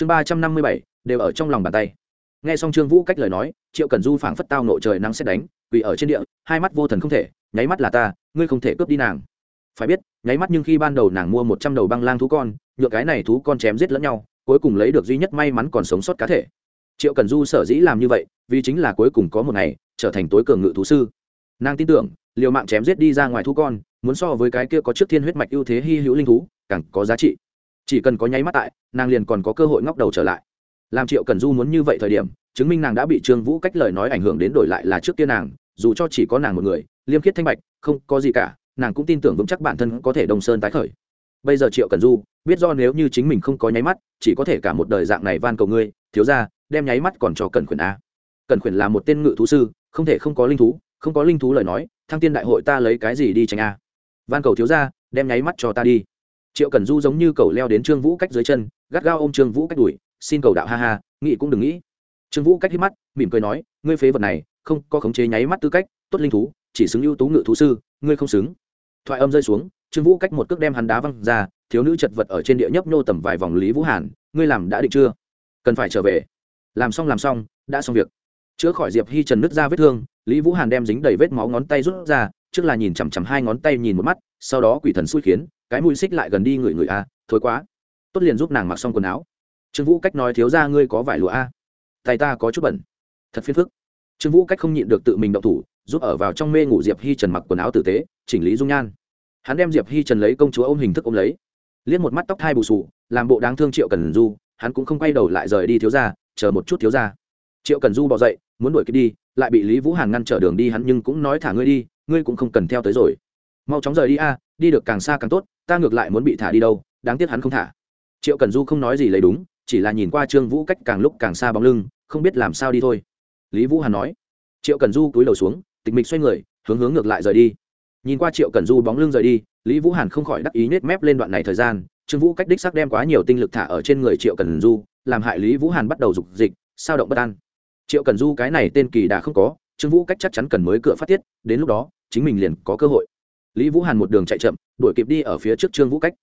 chương ba trăm năm mươi bảy, đều ở trong lòng bàn tay. Nghe xong trương vũ cách lời nói, triệu cần du phảng phất tao nộ trời nắng xét đánh vì ở trên địa, hai mắt vô thần không thể, nháy mắt là ta, ngươi không thể cướp đi nàng. Phải biết, nháy mắt nhưng khi ban đầu nàng mua một trăm đầu băng lang thú con nhựa cái này thú con chém giết lẫn nhau, cuối cùng lấy được duy nhất may mắn còn sống sót cá thể. Triệu cần du sở dĩ làm như vậy, vì chính là cuối cùng có một ngày, trở thành tối cường ngự thú sư. Nàng tin tưởng, liều mạng chém giết đi ra ngoài thú con, muốn so với cái kia có trước thiên huyết mạch ưu thế hy hữu linh thú, càng có giá trị chỉ cần có nháy mắt tại, nàng liền còn có cơ hội ngóc đầu trở lại. Làm triệu cần du muốn như vậy thời điểm, chứng minh nàng đã bị trương vũ cách lời nói ảnh hưởng đến đổi lại là trước kia nàng, dù cho chỉ có nàng một người, liêm khiết thanh bạch, không có gì cả, nàng cũng tin tưởng vững chắc bản thân có thể đồng sơn tái khởi. Bây giờ triệu cần du, biết do nếu như chính mình không có nháy mắt, chỉ có thể cả một đời dạng này van cầu ngươi, thiếu ra, đem nháy mắt còn cho cần khuyển a. Cần khuyển là một tên ngự thú sư, không thể không có linh thú, không có linh thú lời nói, thăng tiên đại hội ta lấy cái gì đi tránh a. Van cầu thiếu ra, đem nháy mắt cho ta đi triệu cần du giống như cầu leo đến trương vũ cách dưới chân, gắt gao ô m trương vũ cách đuổi xin cầu đạo ha ha, nghĩ cũng đừng nghĩ. Trương vũ cách hít mắt, mỉm cười nói, ngươi phế vật này, không có khống chế nháy mắt tư cách, tốt linh thú, chỉ xứng ưu tú ngự thú sư, ngươi không xứng. Thoại âm rơi xuống, trương vũ cách một cước đem hắn đá văng ra, thiếu nữ chật vật ở trên địa nhấp nhô tầm vài vòng lý vũ hàn, ngươi làm đã định chưa? Cần phải trở về. Làm xong làm xong, đã xong việc. Chữa khỏi diệp hi trần nứt ra vết thương, lý vũ hàn đem dính đầy vết máu ngón tay rút ra, trước là nhìn chằm chằm hai ngón tay nhìn một mắt, sau đó quỷ thần xui khiến cái mũi xích lại gần đi người người a à, thối quá. Tốt liền giúp nàng mặc xong quần áo. Trương vũ cách nói thiếu ra ngươi có vải lụa a tay ta có chút bẩn. Thật phiền phức. Trương vũ cách không nhịn được tự mình động thủ, giúp ở vào trong mê ngủ diệp hi trần mặc quần áo tử tế, chỉnh lý dung nhan. Hắn đem diệp hi trần lấy công chúa ôm hình thức ôm lấy. Liếc một mắt tóc thai bù sù làm bộ đáng thương triệu cần du, hắn cũng không quay đầu lại rời đi thiếu ra chờ một chút thiếu ra triệu cần du bỏ dậy, muốn đuổi kịp đi, lại bị lý vũ hàn ngăn trở đường đi, hắn nhưng cũng nói thả ngươi đi, ngươi cũng không cần theo tới rồi mau chóng rời đi a, đi được càng xa càng tốt, ta ngược lại muốn bị thả đi đâu, đáng tiếc hắn không thả. Triệu cần du không nói gì lấy đúng, chỉ là nhìn qua trương vũ cách càng lúc càng xa bóng lưng, không biết làm sao đi thôi. Lý vũ hàn nói. Triệu cần du cúi đầu xuống, tịch mịch xoay người, hướng hướng ngược lại rời đi. Nhìn qua triệu cần du bóng lưng rời đi, lý vũ hàn không khỏi đắc ý nết mép lên đoạn này thời gian, trương vũ cách đích sắc đem quá nhiều tinh lực thả ở trên người triệu cần du, làm hại lý vũ hàn bắt đầu dục dịch, sao động bất an. Triệu cần du cái này tên kỳ đã không có, trương vũ cách chắc chắn cần mới cửa phát tiết, đến lúc đó, chính mình liền có cơ hội lý vũ hàn một đường chạy chậm, đuổi kịp đi ở phía trước trương vũ cách.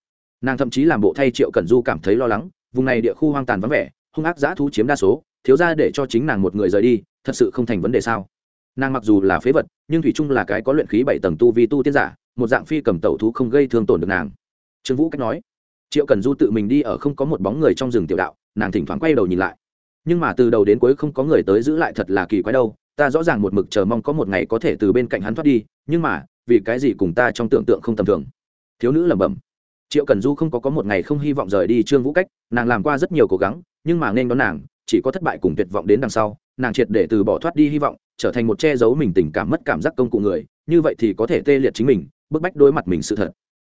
Nàng thậm chí làm bộ thay triệu cần du cảm thấy lo lắng, vùng này địa khu hoang tàn vắng vẻ, hung ác dã thú chiếm đa số, thiếu ra để cho chính nàng một người rời đi, thật sự không thành vấn đề sao? Nàng mặc dù là phế vật, nhưng thủy trung là cái có luyện khí bảy tầng tu vi tu tiên giả, một dạng phi cầm tẩu thú không gây thương tổn được nàng. Trương vũ cách nói. Triệu cần du tự mình đi ở không có một bóng người trong rừng tiểu đạo, nàng thỉnh thoảng quay đầu nhìn lại. Nhưng mà từ đầu đến cuối không có người tới giữ lại thật là kỳ quái đâu ta rõ ràng một mực chờ mong có một ngày có thể từ bên cạnh hắn thoát đi, nhưng mà, vì cái gì cùng ta trong tưởng tượng không tầm thường? Thiếu nữ lẩm bẩm. Triệu cần du không có có một ngày không hy vọng rời đi trương vũ cách, nàng làm qua rất nhiều cố gắng, nhưng mà nên đón nàng, chỉ có thất bại cùng tuyệt vọng đến đằng sau, nàng triệt để từ bỏ thoát đi hy vọng, trở thành một che giấu mình tình cảm mất cảm giác công cụ người, như vậy thì có thể tê liệt chính mình, bức bách đối mặt mình sự thật.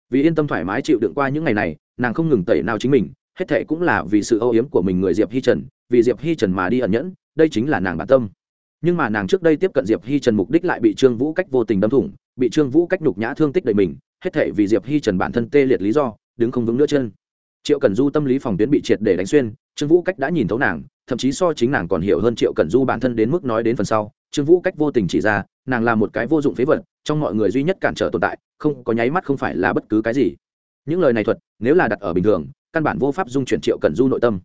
Vì yên tâm thoải mái chịu đựng qua những ngày này, nàng không ngừng tẩy nào chính mình, hết thệ cũng là vì sự âu yếm của mình người diệp hi trần, vì diệp hi trần mà đi ẩn nhẫn, đây chính là nàng bản tâm nhưng mà nàng trước đây tiếp cận diệp hi trần mục đích lại bị trương vũ cách vô tình đâm thủng, bị trương vũ cách nhục nhã thương tích đầy mình, hết thể vì diệp hi trần bản thân tê liệt lý do, đứng không vững nữa chân. Triệu cần du tâm lý phòng tuyến bị triệt để đánh xuyên, trương vũ cách đã nhìn thấu nàng, thậm chí so chính nàng còn hiểu hơn triệu cần du bản thân đến mức nói đến phần sau. Trương vũ cách vô tình chỉ ra, nàng là một cái vô dụng phế vật, trong mọi người duy nhất cản trở tồn tại, không có nháy mắt không phải là bất cứ cái gì. Những lời này thuật, nếu là đặt ở bình thường, căn bản vô pháp dung chuyển triệu cần du nội tâm.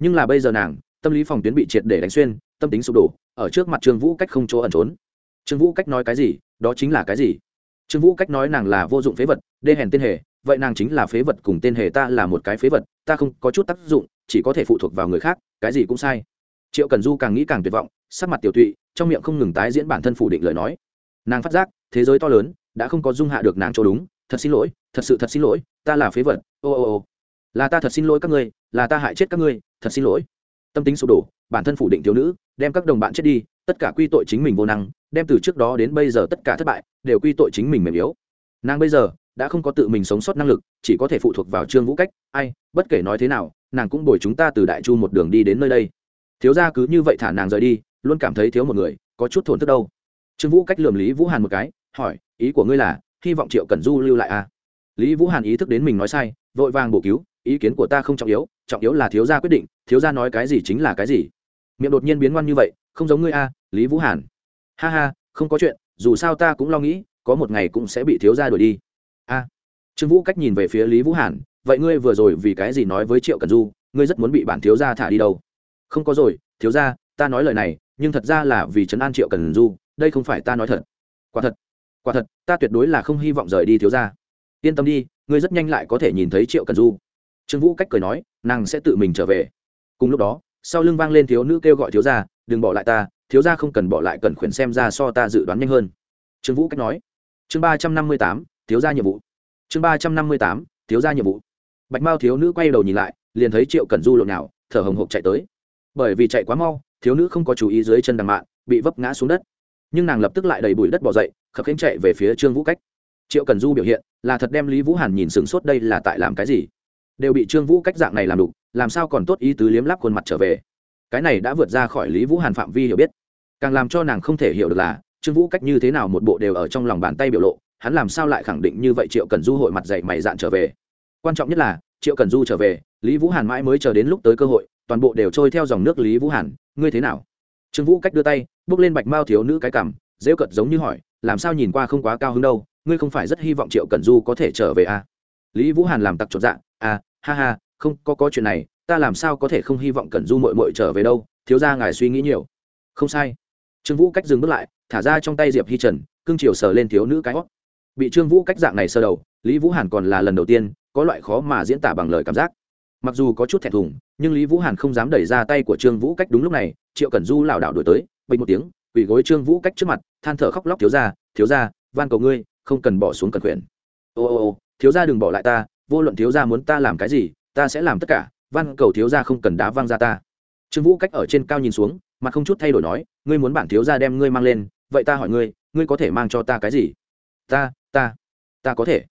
Nhưng là bây giờ nàng tâm lý phòng tuyến bị triệt để đánh xuyên, tâm tính sụp đổ, ở trước mặt trương vũ cách không chỗ ẩn trốn. Trương vũ cách nói cái gì, đó chính là cái gì? Trương vũ cách nói nàng là vô dụng phế vật, đê hèn tên hề, vậy nàng chính là phế vật cùng tên hề ta là một cái phế vật, ta không có chút tác dụng, chỉ có thể phụ thuộc vào người khác, cái gì cũng sai. Triệu cần du càng nghĩ càng tuyệt vọng, sắc mặt tiểu tụy, trong miệng không ngừng tái diễn bản thân phủ định lời nói. Nàng phát giác, thế giới to lớn, đã không có dung hạ được nàng chỗ đúng, thật xin lỗi, thật sự thật xin lỗi, ta là phế vật, ô ô ô. Là ta thật xin lỗi các ngươi, là ta hại chết các ngươi, thật xin lỗi tâm tính sụp đổ, bản thân phủ định thiếu nữ, đem các đồng bạn chết đi, tất cả quy tội chính mình vô năng, đem từ trước đó đến bây giờ tất cả thất bại, đều quy tội chính mình mềm yếu. Nàng bây giờ đã không có tự mình sống sót năng lực, chỉ có thể phụ thuộc vào trương vũ cách. Ai, bất kể nói thế nào, nàng cũng bồi chúng ta từ đại chu một đường đi đến nơi đây. Thiếu gia cứ như vậy thả nàng rời đi, luôn cảm thấy thiếu một người, có chút thổn thức đâu. Trương vũ cách lườm lý vũ hàn một cái, hỏi, ý của ngươi là, hy vọng triệu cẩn du lưu lại à? Lý vũ hàn ý thức đến mình nói sai, vội vàng bổ cứu, ý kiến của ta không trọng yếu trọng yếu là thiếu gia quyết định, thiếu gia nói cái gì chính là cái gì. Miệng đột nhiên biến ngoan như vậy, không giống ngươi a, lý vũ hàn. Ha ha, không có chuyện, dù sao ta cũng lo nghĩ, có một ngày cũng sẽ bị thiếu gia đuổi đi. A. Trương vũ cách nhìn về phía lý vũ hàn, vậy ngươi vừa rồi vì cái gì nói với triệu cần du, ngươi rất muốn bị bản thiếu gia thả đi đâu? Không có rồi, thiếu gia, ta nói lời này, nhưng thật ra là vì trấn an triệu cần du, đây không phải ta nói thật. Quả thật quả thật, ta tuyệt đối là không hy vọng rời đi thiếu gia. Yên tâm đi, ngươi rất nhanh lại có thể nhìn thấy triệu cần du trương vũ cách cười nói, nàng sẽ tự mình trở về. Cùng lúc đó, sau lưng vang lên thiếu nữ kêu gọi thiếu gia, đừng bỏ lại ta, thiếu gia không cần bỏ lại cần khuyển xem ra so ta dự đoán nhanh hơn. Trương vũ cách nói. Chương ba trăm năm mươi tám, thiếu gia nhiệm vụ. Chương ba trăm năm mươi tám, thiếu gia nhiệm vụ. Bạch mao thiếu nữ quay đầu nhìn lại, liền thấy triệu cần du lộn nào thở hồng hộc chạy tới. Bởi vì chạy quá mau, thiếu nữ không có chú ý dưới chân đằng mạn, bị vấp ngã xuống đất. Nhưng nàng lập tức lại đầy bụi đất bỏ dậy, khập khiễng chạy về phía trương vũ cách. Triệu cần du biểu hiện là thật đem lý vũ hàn nhìn sửng sốt đây là tại làm cái gì? Đều bị trương vũ cách dạng này làm đủ làm sao còn tốt ý tứ liếm láp khuôn mặt trở về. Cái này đã vượt ra khỏi lý vũ hàn phạm vi hiểu biết. Càng làm cho nàng không thể hiểu được là, trương vũ cách như thế nào một bộ đều ở trong lòng bàn tay biểu lộ, hắn làm sao lại khẳng định như vậy triệu cần du hội mặt dạy mày dạn trở về. Quan trọng nhất là, triệu cần du trở về, lý vũ hàn mãi mới chờ đến lúc tới cơ hội, toàn bộ đều trôi theo dòng nước lý vũ hàn, ngươi thế nào? Trương vũ cách đưa tay, bước lên bạch mao thiếu nữ cái cằm dễ cận giống như hỏi, làm sao nhìn qua không quá cao hứng đâu, ngươi không phải rất hy vọng triệu cần du có thể trở về à? lý vũ hàn làm tặc trọn dạng à ha ha, không, có có chuyện này, ta làm sao có thể không hy vọng Cẩn du mội mội trở về đâu, thiếu ra ngài suy nghĩ nhiều. Không sai. Trương vũ cách dừng bước lại, thả ra trong tay diệp hi trần cưng chiều sờ lên thiếu nữ cái hót. Bị trương vũ cách dạng này sơ đầu, lý vũ hàn còn là lần đầu tiên, có loại khó mà diễn tả bằng lời cảm giác. Mặc dù có chút thẹn thùng, nhưng lý vũ hàn không dám đẩy ra tay của trương vũ cách đúng lúc này, triệu cẩn du lảo đảo đổi tới, bình một tiếng, quỳ gối trương vũ cách trước mặt, than thở khóc lóc thiếu ra thiếu ra van cầu ngươi, không cần bỏ xuống cần quyền. Ô ô ô, thiếu ra đừng bỏ lại ta vô luận thiếu gia muốn ta làm cái gì, ta sẽ làm tất cả van cầu thiếu gia không cần đá văng ra ta. Trương vũ cách ở trên cao nhìn xuống, mặt không chút thay đổi nói, ngươi muốn bản thiếu gia đem ngươi mang lên, vậy ta hỏi ngươi ngươi có thể mang cho ta cái gì? Ta ta ta có thể.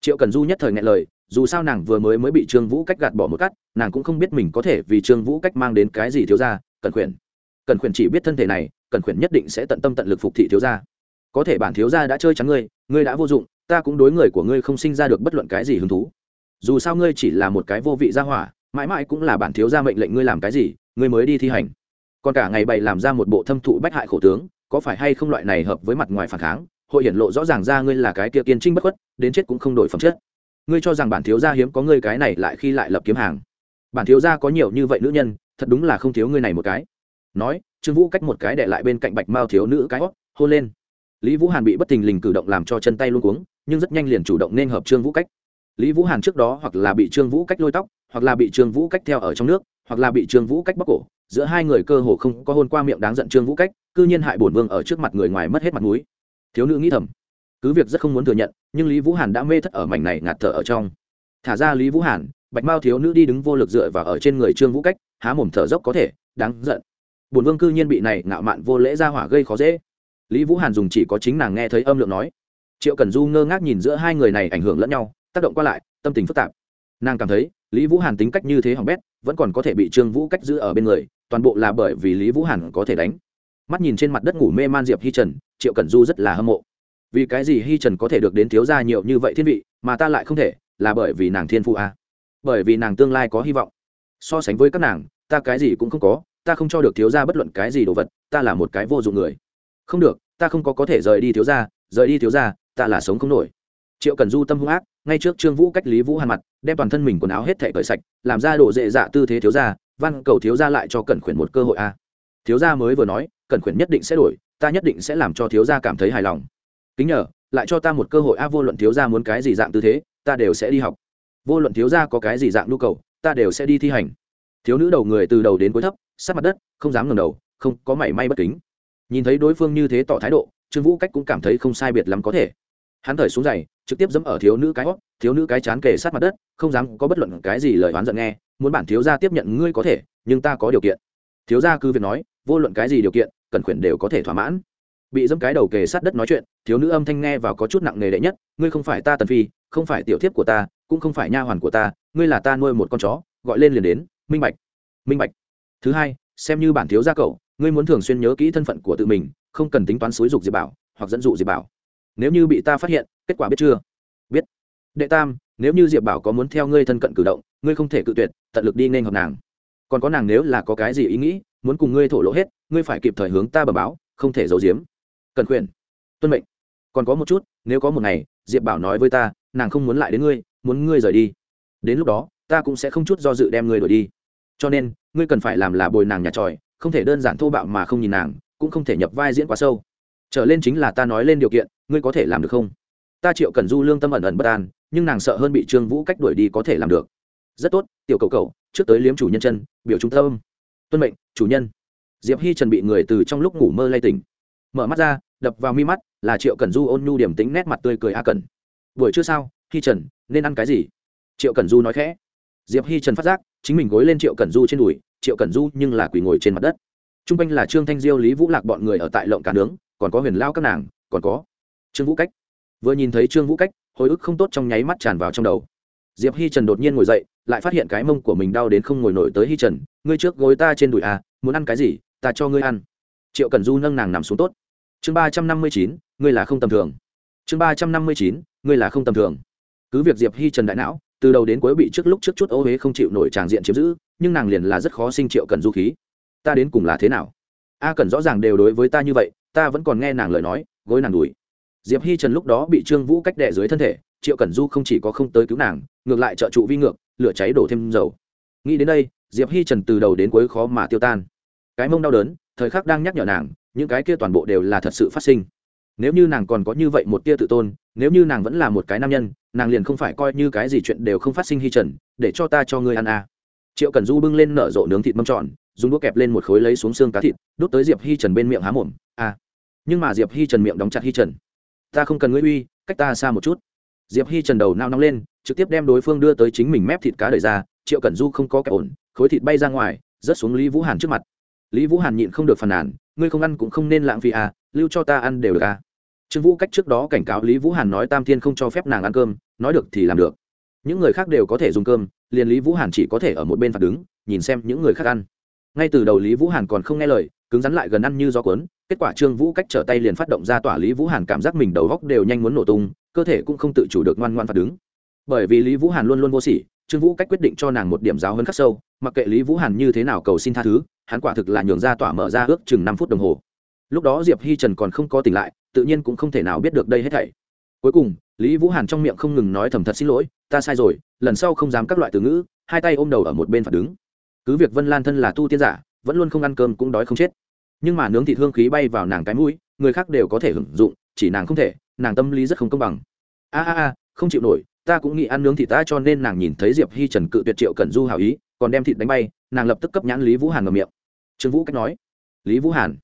Triệu cần du nhất thời ngại lời, dù sao nàng vừa mới mới bị trương vũ cách gạt bỏ một cắt, nàng cũng không biết mình có thể vì trương vũ cách mang đến cái gì thiếu ra cần khuyển. Cần khuyển chỉ biết thân thể này, cần khuyển nhất định sẽ tận tâm tận lực phục thị thiếu ra có thể bản thiếu gia đã chơi trắng ngươi ngươi đã vô dụng, ta cũng đối người của ngươi không sinh ra được bất luận cái gì hứng thú dù sao ngươi chỉ là một cái vô vị gia hỏa, mãi mãi cũng là bản thiếu gia mệnh lệnh ngươi làm cái gì, ngươi mới đi thi hành. Còn cả ngày bày làm ra một bộ thâm thụ bách hại khổ tướng, có phải hay không loại này hợp với mặt ngoài phản kháng, hội hiển lộ rõ ràng ra ngươi là cái kia kiên trinh bất khuất, đến chết cũng không đổi phẩm chất. Ngươi cho rằng bản thiếu gia hiếm có ngươi cái này lại khi lại lập kiếm hàng. Bản thiếu gia có nhiều như vậy nữ nhân, thật đúng là không thiếu ngươi này một cái. Nói, trương vũ cách một cái để lại bên cạnh bạch mao thiếu nữ cái hót hôn lên. Lý vũ hàn bị bất tình lình cử động làm cho chân tay luôn cuống, nhưng rất nhanh liền chủ động nên hợp trương vũ cách lý vũ hàn trước đó hoặc là bị trương vũ cách lôi tóc, hoặc là bị trương vũ cách theo ở trong nước, hoặc là bị trương vũ cách bóc cổ, giữa hai người cơ hồ không có hôn qua miệng đáng giận trương vũ cách, cư nhiên hại bổn vương ở trước mặt người ngoài mất hết mặt mũi. Thiếu nữ nghĩ thầm, cứ việc rất không muốn thừa nhận, nhưng lý vũ hàn đã mê thất ở mảnh này ngạt thở ở trong. Thả ra lý vũ hàn, bạch mao thiếu nữ đi đứng vô lực dựa vào ở trên người trương vũ cách, há mồm thở dốc có thể, đáng giận. Bổn vương cư nhiên bị này ngạo mạn vô lễ ra hỏa gây khó dễ. Lý vũ hàn dùng chỉ có chính nàng nghe thấy âm lượng nói. Triệu cần du ngơ ngác nhìn giữa hai người này ảnh hưởng lẫn nhau tác động qua lại, tâm tình phức tạp. Nàng cảm thấy, lý vũ hàn tính cách như thế hỏng bét, vẫn còn có thể bị trương vũ cách giữ ở bên người, toàn bộ là bởi vì lý vũ hàn có thể đánh. Mắt nhìn trên mặt đất ngủ mê man diệp hi trần, triệu cẩn du rất là hâm mộ. Vì cái gì hi trần có thể được đến thiếu gia nhiều như vậy thiên vị, mà ta lại không thể, là bởi vì nàng thiên phụ a. À? bởi vì nàng tương lai có hy vọng. So sánh với các nàng, ta cái gì cũng không có, ta không cho được thiếu gia bất luận cái gì đồ vật, ta là một cái vô dụng người. Không được, ta không có có thể rời đi thiếu gia, rời đi thiếu gia, ta là sống không nổi triệu cần du tâm hung ác, ngay trước trương vũ cách lý vũ hàn mặt, đem toàn thân mình quần áo hết thể cởi sạch, làm ra độ dễ dạ tư thế thiếu gia, văn cầu thiếu gia lại cho cẩn khuyển một cơ hội a. Thiếu gia mới vừa nói, cẩn khuyển nhất định sẽ đổi, ta nhất định sẽ làm cho thiếu gia cảm thấy hài lòng. Kính nhờ, lại cho ta một cơ hội a, vô luận thiếu gia muốn cái gì dạng tư thế, ta đều sẽ đi học. Vô luận thiếu gia có cái gì dạng nhu cầu, ta đều sẽ đi thi hành. Thiếu nữ đầu người từ đầu đến cuối thấp sát mặt đất, không dám ngẩng đầu, không có mảy may bất kính. Nhìn thấy đối phương như thế tỏ thái độ, trương vũ cách cũng cảm thấy không sai biệt lắm có thể hắn thời xuống giày, trực tiếp dẫm ở thiếu nữ cái hót, thiếu nữ cái chán kề sát mặt đất, không dám có bất luận cái gì lời oán giận nghe, muốn bản thiếu gia tiếp nhận ngươi có thể, nhưng ta có điều kiện. Thiếu gia cứ việc nói, vô luận cái gì điều kiện, cần khuyển đều có thể thỏa mãn. Bị dẫm cái đầu kề sát đất nói chuyện, thiếu nữ âm thanh nghe vào có chút nặng nề đệ nhất, ngươi không phải ta tần phi, không phải tiểu thiếp của ta, cũng không phải nha hoàn của ta, ngươi là ta nuôi một con chó, gọi lên liền đến, minh bạch minh bạch. Thứ hai, xem như bản thiếu gia cậu, ngươi muốn thường xuyên nhớ kỹ thân phận của tự mình, không cần tính toán xúi dục diệp bảo, hoặc dẫn dụ diệp bảo nếu như bị ta phát hiện, kết quả biết chưa? Biết. Đệ tam, nếu như diệp bảo có muốn theo ngươi thân cận cử động, ngươi không thể cự tuyệt, tận lực đi nên hợp nàng. Còn có nàng nếu là có cái gì ý nghĩ, muốn cùng ngươi thổ lộ hết, ngươi phải kịp thời hướng ta bẩm báo, không thể giấu giếm. Cần quyền. Tuân mệnh. Còn có một chút, nếu có một ngày, diệp bảo nói với ta, nàng không muốn lại đến ngươi, muốn ngươi rời đi. Đến lúc đó, ta cũng sẽ không chút do dự đem ngươi đổi đi. Cho nên, ngươi cần phải làm là bồi nàng nhà tròi, không thể đơn giản thô bạo mà không nhìn nàng, cũng không thể nhập vai diễn quá sâu. Trở lên chính là ta nói lên điều kiện ngươi có thể làm được không? Ta triệu cần du lương tâm ẩn ẩn bất an, nhưng nàng sợ hơn bị trương vũ cách đuổi đi có thể làm được. Rất tốt, tiểu cầu cầu trước tới liếm chủ nhân chân, biểu trung tâm. Tuân mệnh, chủ nhân. Diệp hi trần bị người từ trong lúc ngủ mơ lay tỉnh. Mở mắt ra, đập vào mi mắt, là triệu cần du ôn nhu điểm tính nét mặt tươi cười a cần buổi trưa sao hi trần, nên ăn cái gì? Triệu cần du nói khẽ. Diệp hi trần phát giác, chính mình gối lên triệu cần du trên đùi, triệu cần du nhưng là quỳ ngồi trên mặt đất. T r u n g quanh là trương thanh diêu, lý vũ lạc bọn người ở tại lộng cá nướng, còn có huyền lao các nàng, còn có trương vũ cách. Vừa nhìn thấy trương vũ cách, hồi ức không tốt trong nháy mắt tràn vào trong đầu. Diệp hi trần đột nhiên ngồi dậy, lại phát hiện cái mông của mình đau đến không ngồi nổi tới hi trần. Ngươi trước gối ta trên đùi à muốn ăn cái gì, ta cho ngươi ăn. Triệu cần du nâng nàng nằm xuống tốt. Chương ba trăm năm mươi chín, ngươi là không tầm thường. Chương ba trăm năm mươi chín, ngươi là không tầm thường. Cứ việc diệp hi trần đại não, từ đầu đến cuối bị trước lúc trước chút ô huế không chịu nổi tràng diện chiếm giữ, nhưng nàng liền là rất khó sinh triệu cần du khí. Ta đến cùng là thế nào? A cần rõ ràng đều đối với ta như vậy, ta vẫn còn nghe nàng lời nói, gối nàng đùi diệp hi trần lúc đó bị trương vũ cách đẻ dưới thân thể, triệu cẩn du không chỉ có không tới cứu nàng, ngược lại trợ trụ vi ngược, lửa cháy đổ thêm dầu nghĩ đến đây, diệp hi trần từ đầu đến cuối khó mà tiêu tan cái mông đau đớn, thời khắc đang nhắc nhở nàng, những cái kia toàn bộ đều là thật sự phát sinh nếu như nàng còn có như vậy một tia tự tôn, nếu như nàng vẫn là một cái nam nhân, nàng liền không phải coi như cái gì chuyện đều không phát sinh hi trần, để cho ta cho ngươi ăn à. triệu cần du bưng lên nở rộ nướng thịt mâm tròn, dùng đũa kẹp lên một khối lấy xuống xương cá thịt, đút tới diệp hi trần bên miệng há mồm à. nhưng mà diệp hi trần miệng đóng chặt hi trần ta không cần ngươi uy, cách ta xa một chút. Diệp hi trần đầu nao nóng lên, trực tiếp đem đối phương đưa tới chính mình mép thịt cá đẩy ra, triệu cẩn du không có kẻ ổn, khối thịt bay ra ngoài, rớt xuống lý vũ hàn trước mặt. Lý vũ hàn nhịn không được phàn nàn, ngươi không ăn cũng không nên lãng phí à lưu cho ta ăn đều được à. Trương vũ cách trước đó cảnh cáo lý vũ hàn nói tam thiên không cho phép nàng ăn cơm, nói được thì làm được. Những người khác đều có thể dùng cơm, liền lý vũ hàn chỉ có thể ở một bên phạt đứng, nhìn xem những người khác ăn. Ngay từ đầu lý vũ hàn còn không nghe lời cứng rắn lại gần ăn như gió cuốn, kết quả trương vũ cách trở tay liền phát động ra tỏa lý vũ hàn cảm giác mình đầu góc đều nhanh muốn nổ tung, cơ thể cũng không tự chủ được ngoan ngoan phạt đứng bởi vì lý vũ hàn luôn luôn vô sỉ, trương vũ cách quyết định cho nàng một điểm giáo hơn khắc sâu, mặc kệ lý vũ hàn như thế nào cầu xin tha thứ, hắn quả thực là nhường ra tỏa mở ra ước chừng năm phút đồng hồ. Lúc đó diệp hi trần còn không có tỉnh lại, tự nhiên cũng không thể nào biết được đây hết thảy. Cuối cùng, lý vũ hàn trong miệng không ngừng nói thầm thật xin lỗi, ta sai rồi, lần sau không dám các loại từ ngữ, hai tay ôm đầu ở một bên phạt đứng cứ việc vân lan thân là tu tiên giả, vẫn luôn không ăn cơm cũng đói không chết nhưng mà nướng thịt hương khí bay vào nàng cái mũi, người khác đều có thể hưởng dụng, chỉ nàng không thể, nàng tâm lý rất không công bằng. A a a, không chịu nổi, ta cũng nghĩ ăn nướng thịt ta cho nên nàng nhìn thấy diệp hi trần cự tuyệt triệu cẩn du hào ý, còn đem thịt đánh bay, nàng lập tức cấp nhãn lý vũ hàn ngầm miệng. Trương vũ cách nói. Lý vũ hàn.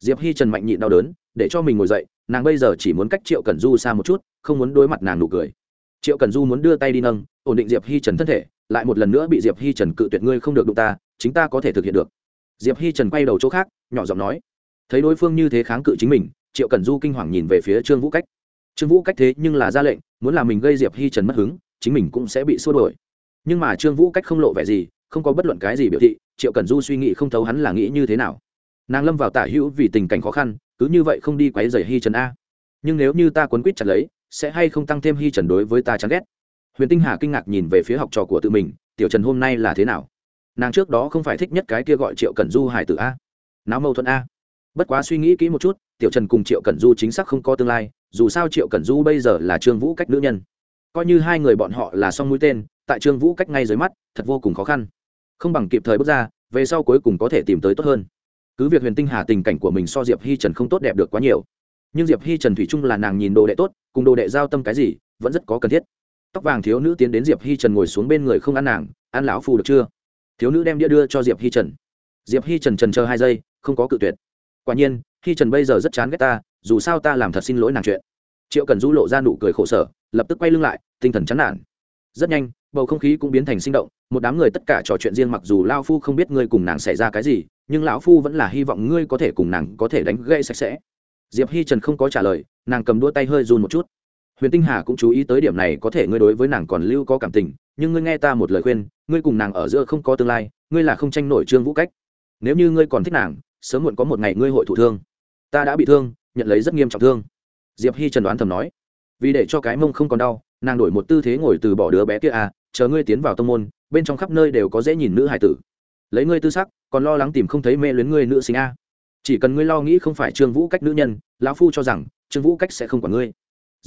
Diệp hi trần mạnh nhịn đau đớn, để cho mình ngồi dậy, nàng bây giờ chỉ muốn cách triệu cẩn du xa một chút, không muốn đối mặt nàng nụ cười. Triệu cẩn du muốn đưa tay đi nâng, ổn định diệp hi trần thân thể, lại một lần nữa bị diệp hi trần cự tuyệt ngươi không được đụng ta, chính ta có thể thực hiện được diệp hi trần quay đầu chỗ khác, nhỏ giọng nói, thấy đối phương như thế kháng cự chính mình, triệu cẩn du kinh hoàng nhìn về phía trương vũ cách. Trương vũ cách thế nhưng là ra lệnh, muốn làm mình gây diệp hi trần mất hứng, chính mình cũng sẽ bị xua đổi nhưng mà trương vũ cách không lộ vẻ gì, không có bất luận cái gì biểu thị, triệu cẩn du suy nghĩ không thấu hắn là nghĩ như thế nào. Nàng lâm vào tả hữu vì tình cảnh khó khăn, cứ như vậy không đi quấy rầy hi trần a. Nhưng nếu như ta quấn quýt chặt lấy, sẽ hay không tăng thêm hi trần đối với ta chán ghét? Huyền tinh hà kinh ngạc nhìn về phía học trò của tự mình, tiểu trần hôm nay là thế nào? Nàng trước đó không phải thích nhất cái kia gọi triệu cẩn du hải tử a. Não mâu thuẫn a. Bất quá suy nghĩ kỹ một chút, tiểu trần cùng triệu cẩn du chính xác không có tương lai, dù sao triệu cẩn du bây giờ là trương vũ cách nữ nhân. Coi như hai người bọn họ là song mũi tên, tại trương vũ cách ngay dưới mắt, thật vô cùng khó khăn. Không bằng kịp thời bước ra, về sau cuối cùng có thể tìm tới tốt hơn. Cứ việc huyền tinh hà tình cảnh của mình so diệp hi trần không tốt đẹp được quá nhiều. Nhưng diệp hi trần thủy chung là nàng nhìn đồ đệ tốt, cùng đồ đệ giao tâm cái gì, vẫn rất có cần thiết. Tóc vàng thiếu nữ tiến đến diệp hi trần ngồi xuống bên người không ăn nàng, ăn lão phu được chưa? Thiếu nữ đem đĩa đưa cho diệp hi trần. Diệp hi trần trần chờ hai giây, không có cự tuyệt. Quả nhiên, hi trần bây giờ rất chán ghét ta, dù sao ta làm thật xin lỗi nàng chuyện. Triệu cần du lộ ra nụ cười khổ sở, lập tức quay lưng lại, tinh thần chán nản. Rất nhanh, bầu không khí cũng biến thành sinh động, một đám người tất cả trò chuyện riêng mặc dù lao phu không biết ngươi cùng nàng xảy ra cái gì, nhưng lão phu vẫn là hy vọng ngươi có thể cùng nàng có thể đánh gây sạch sẽ. Diệp hi trần không có trả lời, nàng cầm đua tay hơi run một chút huyền tinh hà cũng chú ý tới điểm này, có thể ngươi đối với nàng còn lưu có cảm tình, nhưng ngươi nghe ta một lời khuyên, ngươi cùng nàng ở giữa không có tương lai, ngươi là không tranh nổi trương vũ cách. Nếu như ngươi còn thích nàng, sớm muộn có một ngày ngươi hội thụ thương. Ta đã bị thương, nhận lấy rất nghiêm trọng thương. Diệp hi trần đoán thầm nói. Vì để cho cái mông không còn đau, nàng đổi một tư thế ngồi từ bỏ đứa bé kia à chờ ngươi tiến vào tông môn, bên trong khắp nơi đều có dễ nhìn nữ hải tử. Lấy ngươi tư sắc, còn lo lắng tìm không thấy mê luyến ngươi nữ sinh a. Chỉ cần ngươi lo nghĩ không phải trương vũ cách nữ nhân, lão phu cho rằng trương vũ cách sẽ không quản ngươi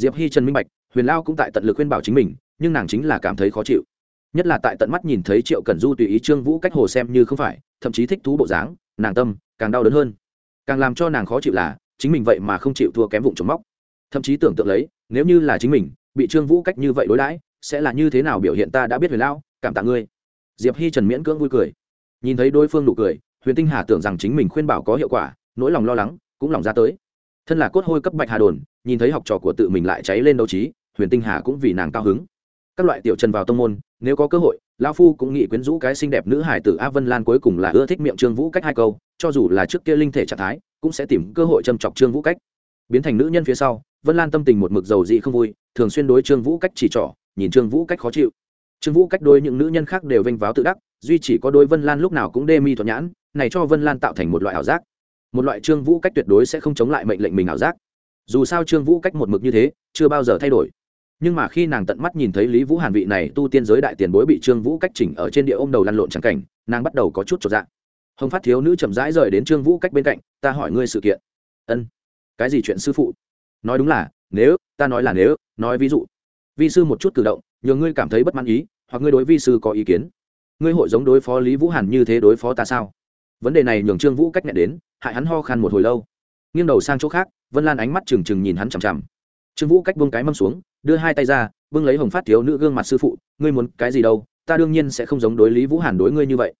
diệp hi trần minh bạch, huyền lao cũng tại tận lực khuyên bảo chính mình, nhưng nàng chính là cảm thấy khó chịu. Nhất là tại tận mắt nhìn thấy triệu cẩn du tùy ý trương vũ cách hồ xem như không phải, thậm chí thích thú bộ dáng, nàng tâm càng đau đớn hơn. Càng làm cho nàng khó chịu là, chính mình vậy mà không chịu thua kém vụng trống móc. Thậm chí tưởng tượng lấy, nếu như là chính mình, bị trương vũ cách như vậy đối đãi, sẽ là như thế nào biểu hiện ta đã biết huyền lao, cảm tạ ngươi. Diệp hi trần miễn cưỡng vui cười. Nhìn thấy đối phương nụ cười, huyền tinh hà tưởng rằng chính mình khuyên bảo có hiệu quả, nỗi lòng lo lắng cũng lòng ra tới thân là cốt hôi cấp bạch hà đồn, nhìn thấy học trò của tự mình lại cháy lên đấu trí, huyền tinh hà cũng vì nàng cao hứng. Các loại tiểu trần vào tông môn, nếu có cơ hội lao phu cũng nghĩ quyến rũ cái xinh đẹp nữ hải tử a vân lan cuối cùng là ưa thích miệng trương vũ cách hai câu, cho dù là trước kia linh thể trạng thái, cũng sẽ tìm cơ hội châm chọc trương vũ cách. Biến thành nữ nhân phía sau, vân lan tâm tình một mực dầu dị không vui, thường xuyên đối trương vũ cách chỉ trỏ, nhìn trương vũ cách khó chịu. Trương vũ cách đôi những nữ nhân khác đều vênh váo tự đắc, duy chỉ có đôi vân lan lúc nào cũng đê mi thuận nhãn, này cho vân lan tạo thành một loại ảo giác một loại trương vũ cách tuyệt đối sẽ không chống lại mệnh lệnh mình ảo giác. Dù sao trương vũ cách một mực như thế, chưa bao giờ thay đổi. Nhưng mà khi nàng tận mắt nhìn thấy lý vũ hàn vị này tu tiên giới đại tiền bối bị trương vũ cách chỉnh ở trên địa ôm đầu lăn lộn trắng cảnh, nàng bắt đầu có chút trọn dạng hồng phát thiếu nữ chậm rãi rời đến trương vũ cách bên cạnh, ta hỏi ngươi sự kiện. Ân. Cái gì chuyện sư phụ? Nói đúng là, nếu, ta nói là nếu, nói ví dụ. Vi sư một chút cử động nhờ ngươi cảm thấy bất mãn ý, hoặc ngươi đối vi sư có ý kiến. Ngươi hội giống đối phó lý vũ hàn như thế đối phó ta sao? Vấn đề này nhường trương vũ cách nhẹ đến, hại hắn ho khan một hồi lâu. Nghiêng đầu sang chỗ khác, vân lan ánh mắt trừng trừng nhìn hắn chằm chằm. Trương vũ cách buông cái mâm xuống, đưa hai tay ra, bưng lấy hồng phát thiếu nữ gương mặt sư phụ, ngươi muốn cái gì đâu, ta đương nhiên sẽ không giống đối lý vũ hàn đối ngươi như vậy.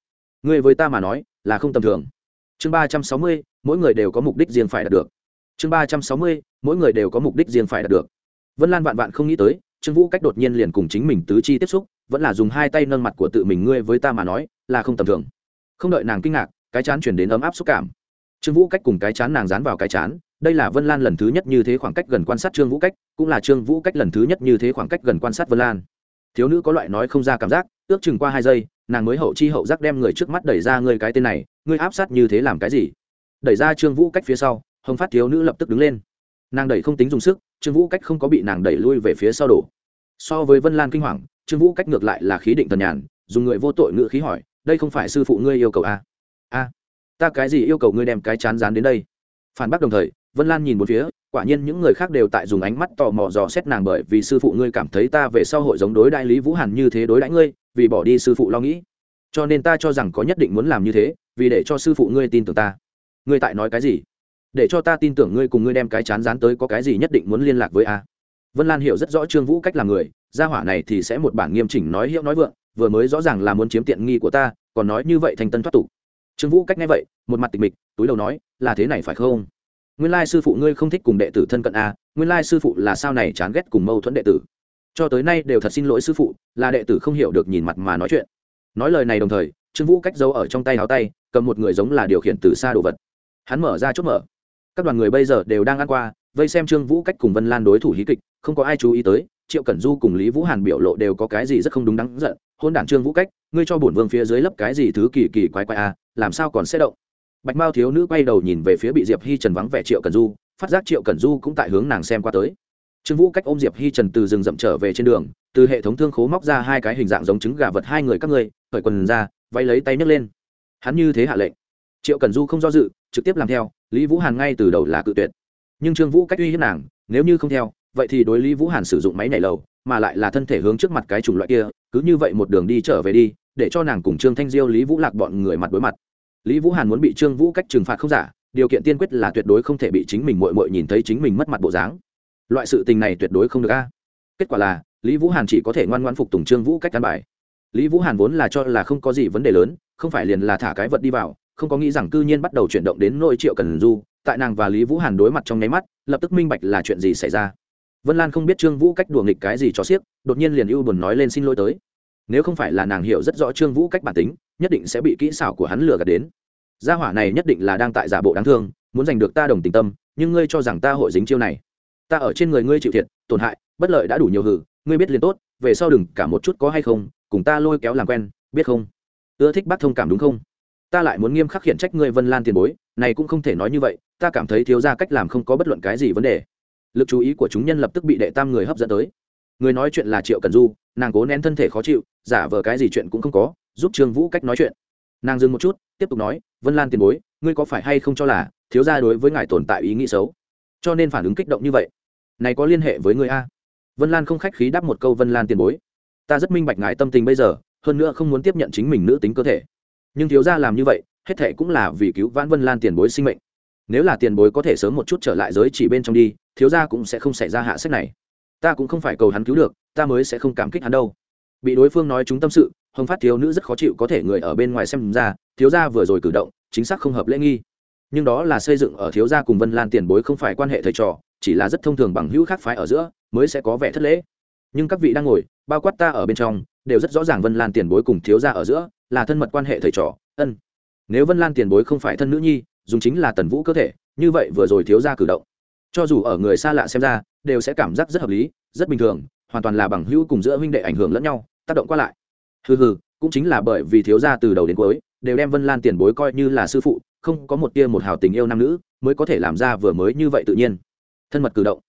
Ngươi với ta mà nói, là không tầm thường. Chương ba trăm sáu mươi, mỗi người đều có mục đích riêng phải đạt được. Chương ba trăm sáu mươi, mỗi người đều có mục đích riêng phải đạt được. Vân lan vạn vạn không nghĩ tới, trương vũ cách đột nhiên liền cùng chính mình tứ chi tiếp xúc, vẫn là dùng hai tay nâng mặt của tự mình ngươi với ta mà nói, là không tầm thường. Không đợi nàng kinh ngạc cái chán chuyển đến ấm áp xúc cảm. Trương vũ cách cùng cái chán nàng dán vào cái chán, đây là vân lan lần thứ nhất như thế khoảng cách gần quan sát trương vũ cách, cũng là trương vũ cách lần thứ nhất như thế khoảng cách gần quan sát vân lan. Thiếu nữ có loại nói không ra cảm giác, ước chừng qua hai giây, nàng mới hậu chi hậu giác đem người trước mắt đẩy ra ngươi cái tên này ngươi áp sát như thế làm cái gì? Đẩy ra trương vũ cách phía sau, hồng phát thiếu nữ lập tức đứng lên. Nàng đẩy không tính dùng sức, trương vũ cách không có bị nàng đẩy lui về phía sau đổ. So với vân lan kinh hoàng, trương vũ cách ngược lại là khí định tần nhàn, dùng người vô tội ngữ khí hỏi, đây không phải sư phụ ngươi yêu cầu à? A à? ta cái gì yêu cầu ngươi đem cái chán dán đến đây? Phản bác đồng thời, vân lan nhìn một phía, quả nhiên những người khác đều tại dùng ánh mắt tò mò dò xét nàng bởi vì sư phụ ngươi cảm thấy ta về sau hội giống đối đại lý vũ hàn như thế đối đãi ngươi, vì bỏ đi sư phụ lo nghĩ. Cho nên ta cho rằng có nhất định muốn làm như thế, vì để cho sư phụ ngươi tin tưởng ta. Ngươi tại nói cái gì? Để cho ta tin tưởng ngươi cùng ngươi đem cái chán dán tới có cái gì nhất định muốn liên lạc với a. Vân lan hiểu rất rõ trương vũ cách làm người, gia hỏa này thì sẽ một bản nghiêm chỉnh nói hiệu nói vượng, vừa mới rõ ràng là muốn chiếm tiện nghi của ta, còn nói như vậy thành tân thoát tục trương vũ cách nghe vậy, một mặt tịch mịch, túi đầu nói, là thế này phải không? Nguyên lai sư phụ ngươi không thích cùng đệ tử thân cận a nguyên lai sư phụ là sao này chán ghét cùng mâu thuẫn đệ tử. Cho tới nay đều thật xin lỗi sư phụ, là đệ tử không hiểu được nhìn mặt mà nói chuyện. Nói lời này đồng thời, trương vũ cách giấu ở trong tay áo tay, cầm một người giống là điều khiển từ xa đồ vật. Hắn mở ra chốt mở. Các đoàn người bây giờ đều đang ăn qua, vây xem trương vũ cách cùng vân lan đối thủ hí kịch, không có ai chú ý tới triệu cẩn du cùng lý vũ hàn biểu lộ đều có cái gì rất không đúng đắn giận, hôn đản trương vũ cách, ngươi cho bổn vương phía dưới lấp cái gì thứ kỳ kỳ quái quái a, làm sao còn sẽ động? Bạch mao thiếu nữ quay đầu nhìn về phía bị diệp hi trần vắng vẻ triệu cẩn du, phát giác triệu cẩn du cũng tại hướng nàng xem qua tới. Trương vũ cách ôm diệp hi trần từ rừng rậm trở về trên đường, từ hệ thống thương khố móc ra hai cái hình dạng giống trứng gà vật hai người các ngươi khởi quần ra, váy lấy tay nhấc lên. Hắn như thế hạ lệnh. Triệu cẩn du không do dự, trực tiếp làm theo, lý vũ hàn ngay từ đầu là cự tuyệt. Nhưng trương vũ cách uy hiếp nàng, nếu như không theo vậy thì đối lý vũ hàn sử dụng máy nhảy lầu, mà lại là thân thể hướng trước mặt cái chủng loại kia, cứ như vậy một đường đi trở về đi, để cho nàng cùng trương thanh diêu, lý vũ lạc bọn người mặt đối mặt. Lý vũ hàn muốn bị trương vũ cách trừng phạt không giả, điều kiện tiên quyết là tuyệt đối không thể bị chính mình mội mội nhìn thấy chính mình mất mặt bộ dáng. Loại sự tình này tuyệt đối không được a. Kết quả là, lý vũ hàn chỉ có thể ngoan ngoan phục tùng trương vũ cách căn bài. Lý vũ hàn vốn là cho là không có gì vấn đề lớn, không phải liền là thả cái vật đi vào, không có nghĩ rằng cư nhiên bắt đầu chuyển động đến nội triệu cần du, tại nàng và lý vũ hàn đối mặt trong nháy mắt, lập tức minh bạch là chuyện gì xảy ra vân lan không biết trương vũ cách đùa nghịch cái gì cho xiếc, đột nhiên liền ưu buồn nói lên xin lỗi tới. Nếu không phải là nàng hiểu rất rõ trương vũ cách bản tính, nhất định sẽ bị kỹ xảo của hắn lừa gạt đến. Gia hỏa này nhất định là đang tại giả bộ đáng thương, muốn giành được ta đồng tình tâm, nhưng ngươi cho rằng ta hội dính chiêu này. Ta ở trên người ngươi chịu thiệt, tổn hại, bất lợi đã đủ nhiều hử, ngươi biết liền tốt, về sau đừng cả một chút có hay không, cùng ta lôi kéo làm quen, biết không? Ưa thích bắt thông cảm đúng không? Ta lại muốn nghiêm khắc khiển trách ngươi vân lan tiền bối, này cũng không thể nói như vậy, ta cảm thấy thiếu ra cách làm không có bất luận cái gì vấn đề lực chú ý của chúng nhân lập tức bị đệ tam người hấp dẫn tới. Người nói chuyện là triệu cần du, nàng cố nén thân thể khó chịu, giả vờ cái gì chuyện cũng không có, giúp trương vũ cách nói chuyện. Nàng dừng một chút, tiếp tục nói, vân lan tiền bối, ngươi có phải hay không cho là thiếu gia đối với ngài tồn tại ý nghĩ xấu? Cho nên phản ứng kích động như vậy. Này có liên hệ với ngươi a? Vân lan không khách khí đáp một câu, vân lan tiền bối, ta rất minh bạch ngài tâm tình bây giờ, hơn nữa không muốn tiếp nhận chính mình nữ tính cơ thể. Nhưng thiếu gia làm như vậy, hết thệ cũng là vì cứu vãn vân lan tiền bối sinh mệnh nếu là tiền bối có thể sớm một chút trở lại giới chỉ bên trong đi, thiếu gia cũng sẽ không xảy ra hạ sách này. Ta cũng không phải cầu hắn cứu được, ta mới sẽ không cảm kích hắn đâu. Bị đối phương nói chúng tâm sự, hồng phát thiếu nữ rất khó chịu có thể người ở bên ngoài xem ra, thiếu gia vừa rồi cử động, chính xác không hợp lễ nghi. Nhưng đó là xây dựng ở thiếu gia cùng vân lan tiền bối không phải quan hệ thầy trò, chỉ là rất thông thường bằng hữu khác phái ở giữa, mới sẽ có vẻ thất lễ. Nhưng các vị đang ngồi, bao quát ta ở bên trong, đều rất rõ ràng vân lan tiền bối cùng thiếu gia ở giữa là thân mật quan hệ thầy trò, ân. Nếu vân lan tiền bối không phải thân nữ nhi dùng chính là tần vũ cơ thể, như vậy vừa rồi thiếu gia cử động. Cho dù ở người xa lạ xem ra, đều sẽ cảm giác rất hợp lý, rất bình thường, hoàn toàn là bằng hữu cùng giữa huynh đệ ảnh hưởng lẫn nhau, tác động qua lại. Hừ hừ, cũng chính là bởi vì thiếu gia từ đầu đến cuối, đều đem vân lan tiền bối coi như là sư phụ, không có một tia một hào tình yêu nam nữ, mới có thể làm ra vừa mới như vậy tự nhiên. Thân mật cử động.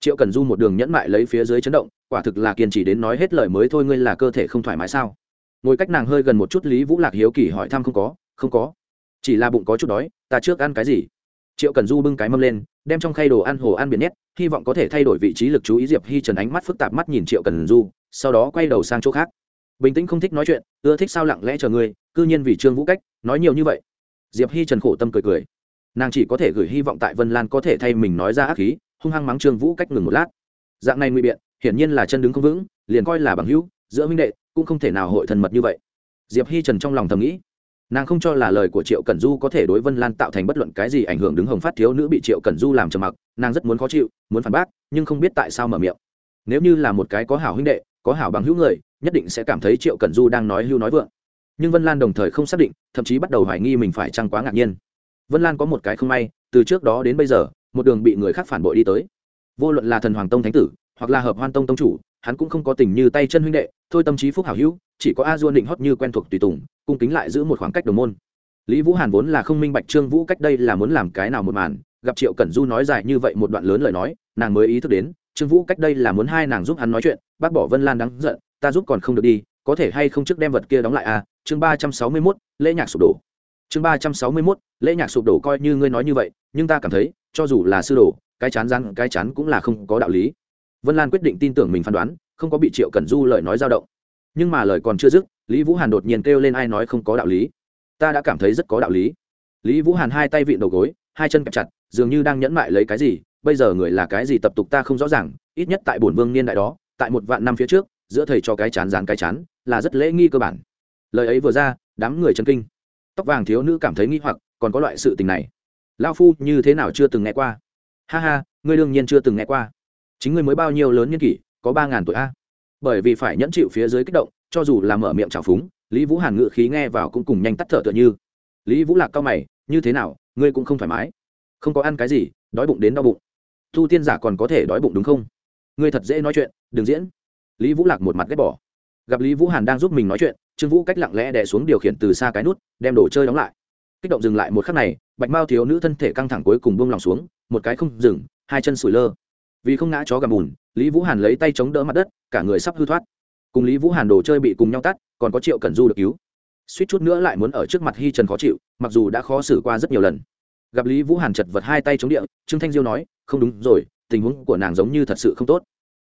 Triệu cần du một đường nhẫn mại lấy phía dưới chấn động, quả thực là kiên trì đến nói hết lời mới thôi ngươi là cơ thể không thoải mái sao? Ngồi cách nàng hơi gần một chút lý vũ lạc hiếu kỳ hỏi thăm không có không có chỉ là bụng có chút đói, ta trước ăn cái gì? Triệu cần du bưng cái mâm lên, đem trong khay đồ ăn hồ ăn biển nhét, hy vọng có thể thay đổi vị trí lực chú ý diệp hi trần ánh mắt phức tạp mắt nhìn triệu cần du, sau đó quay đầu sang chỗ khác. Bình tĩnh không thích nói chuyện, ưa thích sao lặng lẽ chờ ngươi cư nhiên vì trương vũ cách, nói nhiều như vậy. Diệp hi trần khổ tâm cười cười. Nàng chỉ có thể gửi hy vọng tại vân lan có thể thay mình nói ra ác khí hung hăng mắng trương vũ cách ngừng một lát. Dạng này ngụy biện, hiển nhiên là chân đứng không vững, liền coi là bằng hữu, giữa minh đệ, cũng không thể nào hội thần mật như vậy. Diệp hi trần trong lòng thầm nghĩ nàng không cho là lời của triệu cần du có thể đối vân lan tạo thành bất luận cái gì ảnh hưởng đứng hồng phát thiếu nữ bị triệu cần du làm trầm mặc, nàng rất muốn khó chịu, muốn phản bác, nhưng không biết tại sao mở miệng. Nếu như là một cái có hảo huynh đệ, có hảo bằng hữu người, nhất định sẽ cảm thấy triệu cần du đang nói hưu nói vượng. Nhưng vân lan đồng thời không xác định, thậm chí bắt đầu hoài nghi mình phải chăng quá ngạc nhiên. Vân lan có một cái không may, từ trước đó đến bây giờ, một đường bị người khác phản bội đi tới. Vô luận là thần hoàng tông thánh tử, hoặc là hợp hoan tông tông chủ hắn cũng không có tình như tay chân huynh đệ, thôi tâm trí phúc hảo hữu, chỉ có a duôn định hót như quen thuộc tùy tùng, cung kính lại giữ một khoảng cách đồng môn. Lý vũ hàn vốn là không minh bạch trương vũ cách đây là muốn làm cái nào một màn, gặp triệu cẩn du nói dài như vậy một đoạn lớn lời nói, nàng mới ý thức đến, trương vũ cách đây là muốn hai nàng giúp hắn nói chuyện, bác bỏ vân lan đáng giận, ta giúp còn không được đi, có thể hay không trước đem vật kia đóng lại à? Chương ba trăm sáu mươi mốt, lễ nhạc sụp đổ. Chương ba trăm sáu mươi mốt, lễ nhạc sụp đổ coi như ngươi nói như vậy, nhưng ta cảm thấy, cho dù là sư đồ, cái chán răng cái chán cũng là không có đạo lý vân lan quyết định tin tưởng mình phán đoán, không có bị triệu cẩn du lời nói dao động. Nhưng mà lời còn chưa dứt, lý vũ hàn đột nhiên kêu lên ai nói không có đạo lý. Ta đã cảm thấy rất có đạo lý. Lý vũ hàn hai tay vịn đầu gối, hai chân kẹp chặt, dường như đang nhẫn mại lấy cái gì, bây giờ người là cái gì tập tục ta không rõ ràng, ít nhất tại bổn vương niên đại đó, tại một vạn năm phía trước, giữa thầy cho cái chán dán cái chán, là rất lễ nghi cơ bản. Lời ấy vừa ra, đám người chân kinh. Tóc vàng thiếu nữ cảm thấy nghi hoặc, còn có loại sự tình này. Lao phu như thế nào chưa từng nghe qua? Ha ha, ngươi đương nhiên chưa từng nghe qua chính ngươi mới bao nhiêu lớn niên kỷ, có ba ngàn tuổi a? Bởi vì phải nhẫn chịu phía dưới kích động, cho dù là mở miệng trào phúng, lý vũ hàn ngự khí nghe vào cũng cùng nhanh tắt thở tựa như. Lý vũ lạc cao mày, như thế nào, ngươi cũng không thoải mái? Không có ăn cái gì, đói bụng đến đau bụng. Thu tiên giả còn có thể đói bụng đúng không? Ngươi thật dễ nói chuyện, đừng diễn. Lý vũ lạc một mặt ghét bỏ. Gặp lý vũ hàn đang giúp mình nói chuyện, trương vũ cách lặng lẽ đè xuống điều khiển từ xa cái nút, đem đồ chơi đóng lại. Kích động dừng lại một khắc này, bạch mao thiếu nữ thân thể căng thẳng cuối cùng buông lòng xuống, một cái không dừng, hai chân sủi lơ vì không ngã chó gầm bùn, lý vũ hàn lấy tay chống đỡ mặt đất, cả người sắp hư thoát. Cùng lý vũ hàn đồ chơi bị cùng nhau tắt, còn có triệu cẩn du được cứu. Suýt chút nữa lại muốn ở trước mặt Hi trần khó chịu, mặc dù đã khó xử qua rất nhiều lần. Gặp lý vũ hàn chật vật hai tay chống địa, trương thanh diêu nói, không đúng rồi, tình huống của nàng giống như thật sự không tốt.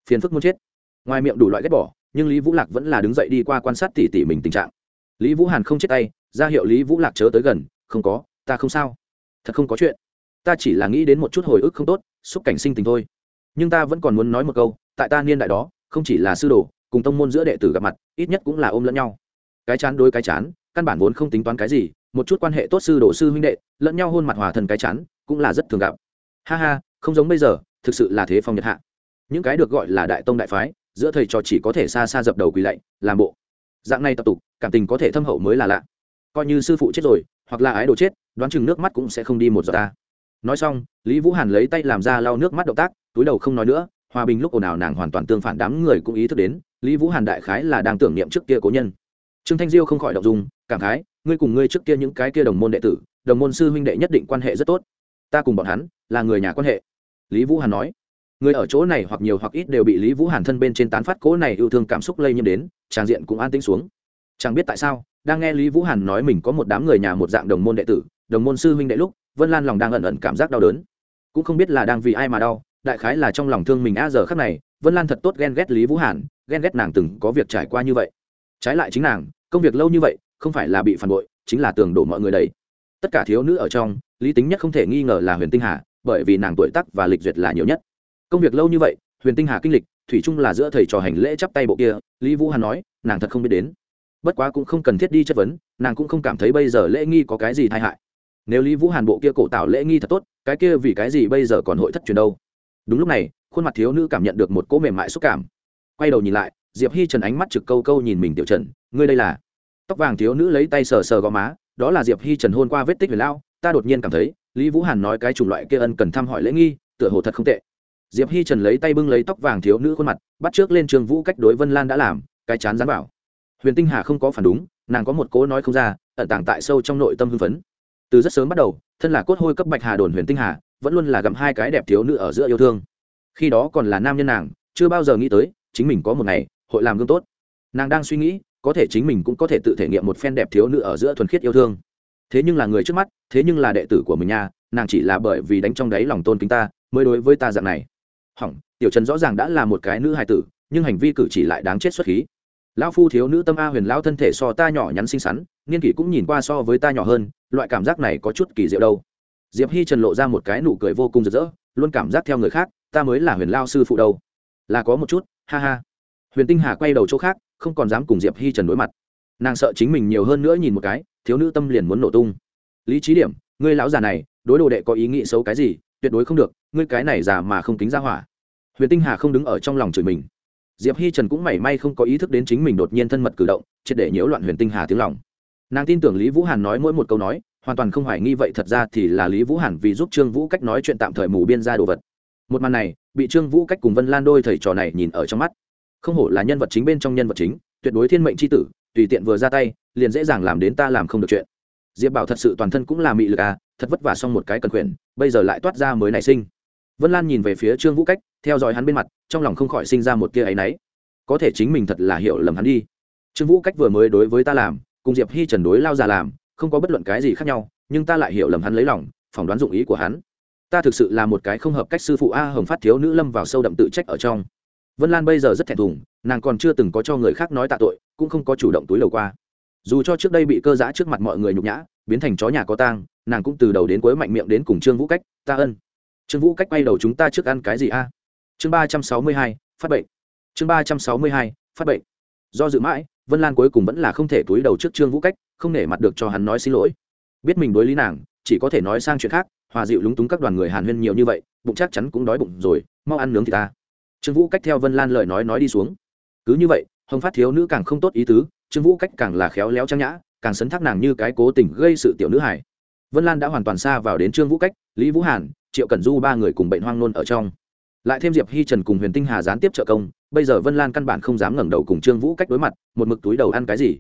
Phiền phức muốn chết. Ngoài miệng đủ loại ghét bỏ, nhưng lý vũ lạc vẫn là đứng dậy đi qua quan sát tỉ tỉ mình tình trạng. Lý vũ hàn không chết tay, ra hiệu lý vũ lạc chớ tới gần, không có, ta không sao. Thật không có chuyện. Ta chỉ là nghĩ đến một chút hồi ức không tốt, xúc cảnh sinh tình thôi nhưng ta vẫn còn muốn nói một câu, tại ta niên đại đó, không chỉ là sư đồ, cùng tông môn giữa đệ tử gặp mặt, ít nhất cũng là ôm lẫn nhau. Cái chán đối cái chán, căn bản vốn không tính toán cái gì, một chút quan hệ tốt sư đồ sư huynh đệ, lẫn nhau hôn mặt hòa thần cái chán, cũng là rất thường gặp. Ha ha, không giống bây giờ, thực sự là thế phong nhật hạ. Những cái được gọi là đại tông đại phái, giữa thầy trò chỉ có thể xa xa dập đầu quỳ lạy, làm bộ. Dạng này tập tục, cảm tình có thể thâm hậu mới là lạ. Coi như sư phụ chết rồi, hoặc là ái đồ chết, đoán chừng nước mắt cũng sẽ không đi một giọt ta. Nói xong, lý vũ hàn lấy tay làm ra lau nước mắt động tác túi đầu không nói nữa, hòa bình lúc ồn ào nàng hoàn toàn tương phản đám người cũng ý thức đến, lý vũ hàn đại khái là đang tưởng niệm trước kia cố nhân. Trương thanh diêu không khỏi động dung, cảm khái, ngươi cùng ngươi trước kia những cái kia đồng môn đệ tử, đồng môn sư huynh đệ nhất định quan hệ rất tốt. Ta cùng bọn hắn là người nhà quan hệ. Lý vũ hàn nói. Người ở chỗ này hoặc nhiều hoặc ít đều bị lý vũ hàn thân bên trên tán phát cố này yêu thương cảm xúc lây nhiễm đến, tràng diện cũng an tĩnh xuống. Chẳng biết tại sao, đang nghe lý vũ hàn nói mình có một đám người nhà một dạng đồng môn đệ tử, đồng môn sư huynh đệ lúc, vân lan lòng đang ẩn ẩn cảm giác đau đớn. Cũng không biết là đang vì ai mà đau đại khái là trong lòng thương mình, a, giờ khắc này, vân lan thật tốt ghen ghét lý vũ hàn, ghen ghét nàng từng có việc trải qua như vậy. Trái lại chính nàng, công việc lâu như vậy, không phải là bị phản bội, chính là tường đổ mọi người đầy. Tất cả thiếu nữ ở trong, lý tính nhất không thể nghi ngờ là huyền tinh hà, bởi vì nàng tuổi tắc và lịch duyệt là nhiều nhất. Công việc lâu như vậy, huyền tinh hà kinh lịch, thủy chung là giữa thầy trò hành lễ chắp tay bộ kia, lý vũ hàn nói, nàng thật không biết đến. Bất quá cũng không cần thiết đi chất vấn, nàng cũng không cảm thấy bây giờ lễ nghi có cái gì tai hại. Nếu lý vũ hàn bộ kia cổ tạo lễ nghi thật tốt, cái kia vì cái gì bây giờ còn hội thất truyền đâu? Đúng lúc này, khuôn mặt thiếu nữ cảm nhận được một cỗ mềm mại xúc cảm. Quay đầu nhìn lại, diệp hi trần ánh mắt trực câu câu nhìn mình tiểu trần, ngươi đây là? Tóc vàng thiếu nữ lấy tay sờ sờ gò má, đó là diệp hi trần hôn qua vết tích về lao, ta đột nhiên cảm thấy, lý vũ hàn nói cái chủng loại kia ân cần thăm hỏi lễ nghi, tựa hồ thật không tệ. Diệp hi trần lấy tay bưng lấy tóc vàng thiếu nữ khuôn mặt, bắt trước lên trường vũ cách đối vân lan đã làm, cái chán dán vào. Huyền tinh hà không có phản đúng, nàng có một cố nói không ra, ẩn tàng tại sâu trong nội tâm hưng phấn. Từ rất sớm bắt đầu, thân là cốt hôi cấp bạch hà đồn huyền tinh hà vẫn luôn là gặm hai cái đẹp thiếu nữ ở giữa yêu thương. Khi đó còn là nam nhân nàng, chưa bao giờ nghĩ tới, chính mình có một ngày, hội làm gương tốt. Nàng đang suy nghĩ, có thể chính mình cũng có thể tự thể nghiệm một phen đẹp thiếu nữ ở giữa thuần khiết yêu thương. Thế nhưng là người trước mắt, thế nhưng là đệ tử của mình nha, nàng chỉ là bởi vì đánh trong đáy lòng tôn kính ta, mới đối với ta dạng này. Hỏng, tiểu trần rõ ràng đã là một cái nữ hài tử, nhưng hành vi cử chỉ lại đáng chết xuất khí. Lão phu thiếu nữ tâm a huyền lão thân thể so ta nhỏ nhắn xinh xắn, niên kỷ cũng nhìn qua so với ta nhỏ hơn, loại cảm giác này có chút kỳ diệu đâu diệp hi trần lộ ra một cái nụ cười vô cùng rực rỡ, luôn cảm giác theo người khác, ta mới là huyền lao sư phụ đâu. Là có một chút, ha ha. Huyền tinh hà quay đầu chỗ khác, không còn dám cùng diệp hi trần đối mặt. Nàng sợ chính mình nhiều hơn nữa nhìn một cái, thiếu nữ tâm liền muốn nổ tung. Lý trí điểm, ngươi lão già này, đối đồ đệ có ý nghĩ xấu cái gì, tuyệt đối không được, ngươi cái này già mà không tính ra hỏa. Huyền tinh hà không đứng ở trong lòng chửi mình. Diệp hi trần cũng mảy may không có ý thức đến chính mình đột nhiên thân mật cử động, triệt để nhiễu loạn huyền tinh hà tiếng lòng. Nàng tin tưởng lý vũ hàn nói mỗi một câu nói hoàn toàn không hoài nghi vậy thật ra thì là lý vũ hàn vì giúp trương vũ cách nói chuyện tạm thời mù biên ra đồ vật. Một màn này, bị trương vũ cách cùng vân lan đôi thầy trò này nhìn ở trong mắt. Không hổ là nhân vật chính bên trong nhân vật chính, tuyệt đối thiên mệnh c h i tử, tùy tiện vừa ra tay, liền dễ dàng làm đến ta làm không được chuyện. Diệp bảo thật sự toàn thân cũng là mị lực à thật vất vả xong một cái cần quyền bây giờ lại toát ra mới nảy sinh. Vân lan nhìn về phía trương vũ cách, theo dõi hắn bên mặt, trong lòng không khỏi sinh ra một kia áy náy. Có thể chính mình thật là hiểu lầm hắn đi. Trương vũ cách vừa mới đối với ta làm, cùng diệp hi trần đối lao già làm không có bất luận cái gì khác nhau, nhưng ta lại hiểu lầm hắn lấy lòng, phỏng đoán dụng ý của hắn. Ta thực sự là một cái không hợp cách sư phụ a hồng phát thiếu nữ lâm vào sâu đậm tự trách ở trong. Vân lan bây giờ rất thẹn thùng, nàng còn chưa từng có cho người khác nói tạ tội, cũng không có chủ động túi lầu qua. Dù cho trước đây bị cơ giã trước mặt mọi người nhục nhã, biến thành chó nhà có tang, nàng cũng từ đầu đến cuối mạnh miệng đến cùng trương vũ cách, ta ân. Trương vũ cách quay đầu chúng ta trước ăn cái gì a? Chương ba trăm sáu mươi hai, phát bệnh. Chương ba trăm sáu mươi hai, phát bệnh. Do dự mãi vân lan cuối cùng vẫn là không thể túi đầu trước trương vũ cách, không nể mặt được cho hắn nói xin lỗi. Biết mình đối lý nàng, chỉ có thể nói sang chuyện khác, hòa dịu lúng túng các đoàn người hàn huyên nhiều như vậy, bụng chắc chắn cũng đói bụng rồi, mau ăn nướng thì ta. Trương vũ cách theo vân lan lời nói nói đi xuống. Cứ như vậy, hồng phát thiếu nữ càng không tốt ý tứ, trương vũ cách càng là khéo léo trang nhã, càng sấn thác nàng như cái cố tình gây sự tiểu nữ hải vân lan đã hoàn toàn xa vào đến trương vũ cách, lý vũ hàn, triệu cẩn du ba người cùng bệnh hoang nôn ở trong. Lại thêm diệp hi trần cùng huyền tinh hà gián tiếp trợ công bây giờ vân lan căn bản không dám ngẩng đầu cùng trương vũ cách đối mặt, một mực túi đầu ăn cái gì?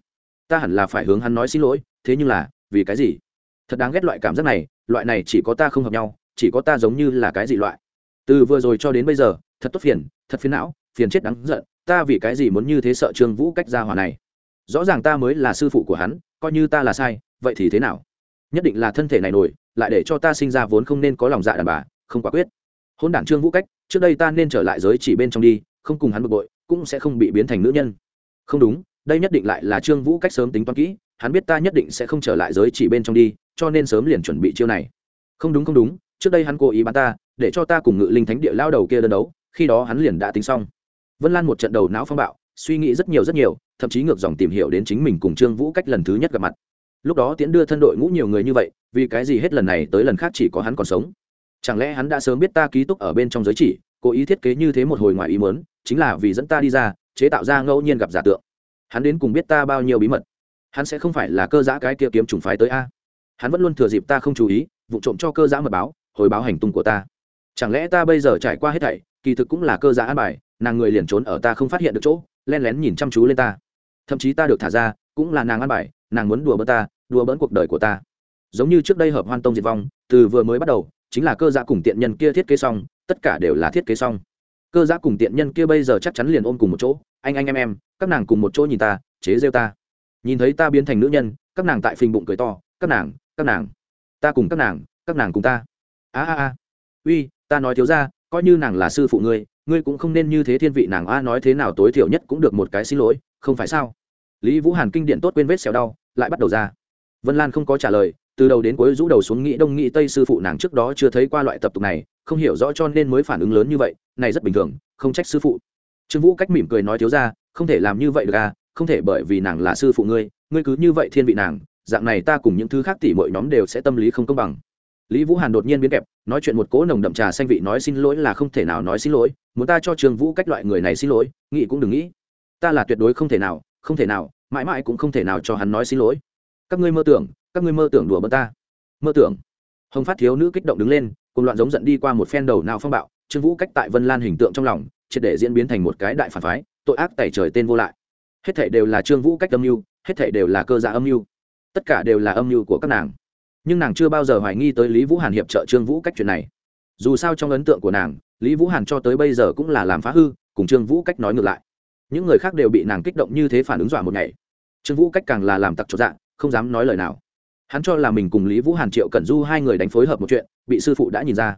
Ta hẳn là phải hướng hắn nói xin lỗi, thế nhưng là, vì cái gì? Thật đáng ghét loại cảm giác này, loại này chỉ có ta không hợp nhau, chỉ có ta giống như là cái gì loại. Từ vừa rồi cho đến bây giờ, thật tốt phiền, thật phiền não, phiền chết đáng giận, ta vì cái gì muốn như thế sợ trương vũ cách ra hòa này? Rõ ràng ta mới là sư phụ của hắn, coi như ta là sai, vậy thì thế nào? Nhất định là thân thể này nổi, lại để cho ta sinh ra vốn không nên có lòng dạ đàn bà, không quả quyết. Hôn đản trương vũ cách, trước đây ta nên trở lại giới chỉ bên trong đi không cùng hắn bực bội, cũng sẽ không bị biến thành nữ nhân. Không đúng, đây nhất định lại là trương vũ cách sớm tính toán kỹ, hắn biết ta nhất định sẽ không trở lại giới chỉ bên trong đi, cho nên sớm liền chuẩn bị chiêu này. Không đúng không đúng, trước đây hắn cố ý bắn ta, để cho ta cùng ngự linh thánh địa lao đầu kia đơn đấu, khi đó hắn liền đã tính xong. Vân lan một trận đầu não phong bạo, suy nghĩ rất nhiều rất nhiều, thậm chí ngược dòng tìm hiểu đến chính mình cùng trương vũ cách lần thứ nhất gặp mặt. Lúc đó tiễn đưa thân đội ngũ nhiều người như vậy, vì cái gì hết lần này tới lần khác chỉ có hắn còn sống? Chẳng lẽ hắn đã sớm biết ta ký túc ở bên trong giới chỉ cố ý thiết kế như thế một hồi ngoài ý mớn chính là vì dẫn ta đi ra, chế tạo ra ngẫu nhiên gặp giả tượng. Hắn đến cùng biết ta bao nhiêu bí mật. Hắn sẽ không phải là cơ giã cái kia kiếm trùng phái tới a. Hắn vẫn luôn thừa dịp ta không chú ý, vụ trộm cho cơ giã mật báo, hồi báo hành tung của ta. Chẳng lẽ ta bây giờ trải qua hết thảy, kỳ thực cũng là cơ giã an bài, nàng người liền trốn ở ta không phát hiện được chỗ len lén nhìn chăm chú lên ta. Thậm chí ta được thả ra, cũng là nàng an bài, nàng muốn đùa bỡn ta, đùa bỡn cuộc đời của ta. Giống như trước đây hợp hoan tông diệt vong, từ vừa mới bắt đầu, chính là cơ giã cùng tiện nhân kia thiết kế xong tất cả đều là thiết kế xong. Cơ giã cùng tiện nhân kia bây giờ chắc chắn liền ôm cùng một chỗ, anh anh, em em, các nàng cùng một chỗ nhìn ta, chế rêu ta. Nhìn thấy ta biến thành nữ nhân, các nàng tại phình bụng cười to, các nàng các nàng, ta cùng các nàng các nàng cùng ta. A a a. Uy, ta nói thiếu ra coi như nàng là sư phụ ngươi ngươi cũng không nên như thế thiên vị nàng a, nói thế nào tối thiểu nhất cũng được một cái xin lỗi, không phải sao? Lý vũ hàn kinh điện tốt quên vết xẻo đau, lại bắt đầu ra. Vân lan không có trả lời, từ đầu đến cuối rũ đầu xuống nghĩ đông nghĩ tây sư phụ nàng trước đó chưa thấy qua loại tập tục này không hiểu rõ cho nên mới phản ứng lớn như vậy, này rất bình thường, không trách sư phụ. Trương vũ cách mỉm cười nói thiếu ra, không thể làm như vậy được à không thể bởi vì nàng là sư phụ ngươi ngươi cứ như vậy thiên vị nàng, dạng này ta cùng những thứ khác tỉ mọi nhóm đều sẽ tâm lý không công bằng. Lý vũ hàn đột nhiên biến kẹp, nói chuyện một cỗ nồng đậm trà xanh vị nói xin lỗi là không thể nào nói xin lỗi, muốn ta cho trường vũ cách loại người này xin lỗi, nghĩ cũng đừng nghĩ. Ta là tuyệt đối không thể nào, không thể nào, mãi mãi cũng không thể nào cho hắn nói xin lỗi. Các ngươi mơ tưởng, các ngươi mơ tưởng đùa bỡn ta. Mơ tưởng. Hồng phát thiếu nữ kích động đứng lên cùng loạn giống giận đi qua một phen đầu nào phong bạo, trương vũ cách tại vân lan hình tượng trong lòng, triệt để diễn biến thành một cái đại phản phái, tội ác tẩy trời tên vô lại. Hết thể đều là trương vũ cách âm mưu, hết thể đều là cơ giả âm mưu. Tất cả đều là âm mưu của các nàng. Nhưng nàng chưa bao giờ hoài nghi tới lý vũ hàn hiệp trợ trương vũ cách chuyện này. Dù sao trong ấn tượng của nàng, lý vũ hàn cho tới bây giờ cũng là làm phá hư, cùng trương vũ cách nói ngược lại. Những người khác đều bị nàng kích động như thế phản ứng dọa một ngày. Trương vũ cách càng là làm tặc trọn dạng không dám nói lời nào hắn cho là mình cùng lý vũ hàn triệu cẩn du hai người đánh phối hợp một chuyện bị sư phụ đã nhìn ra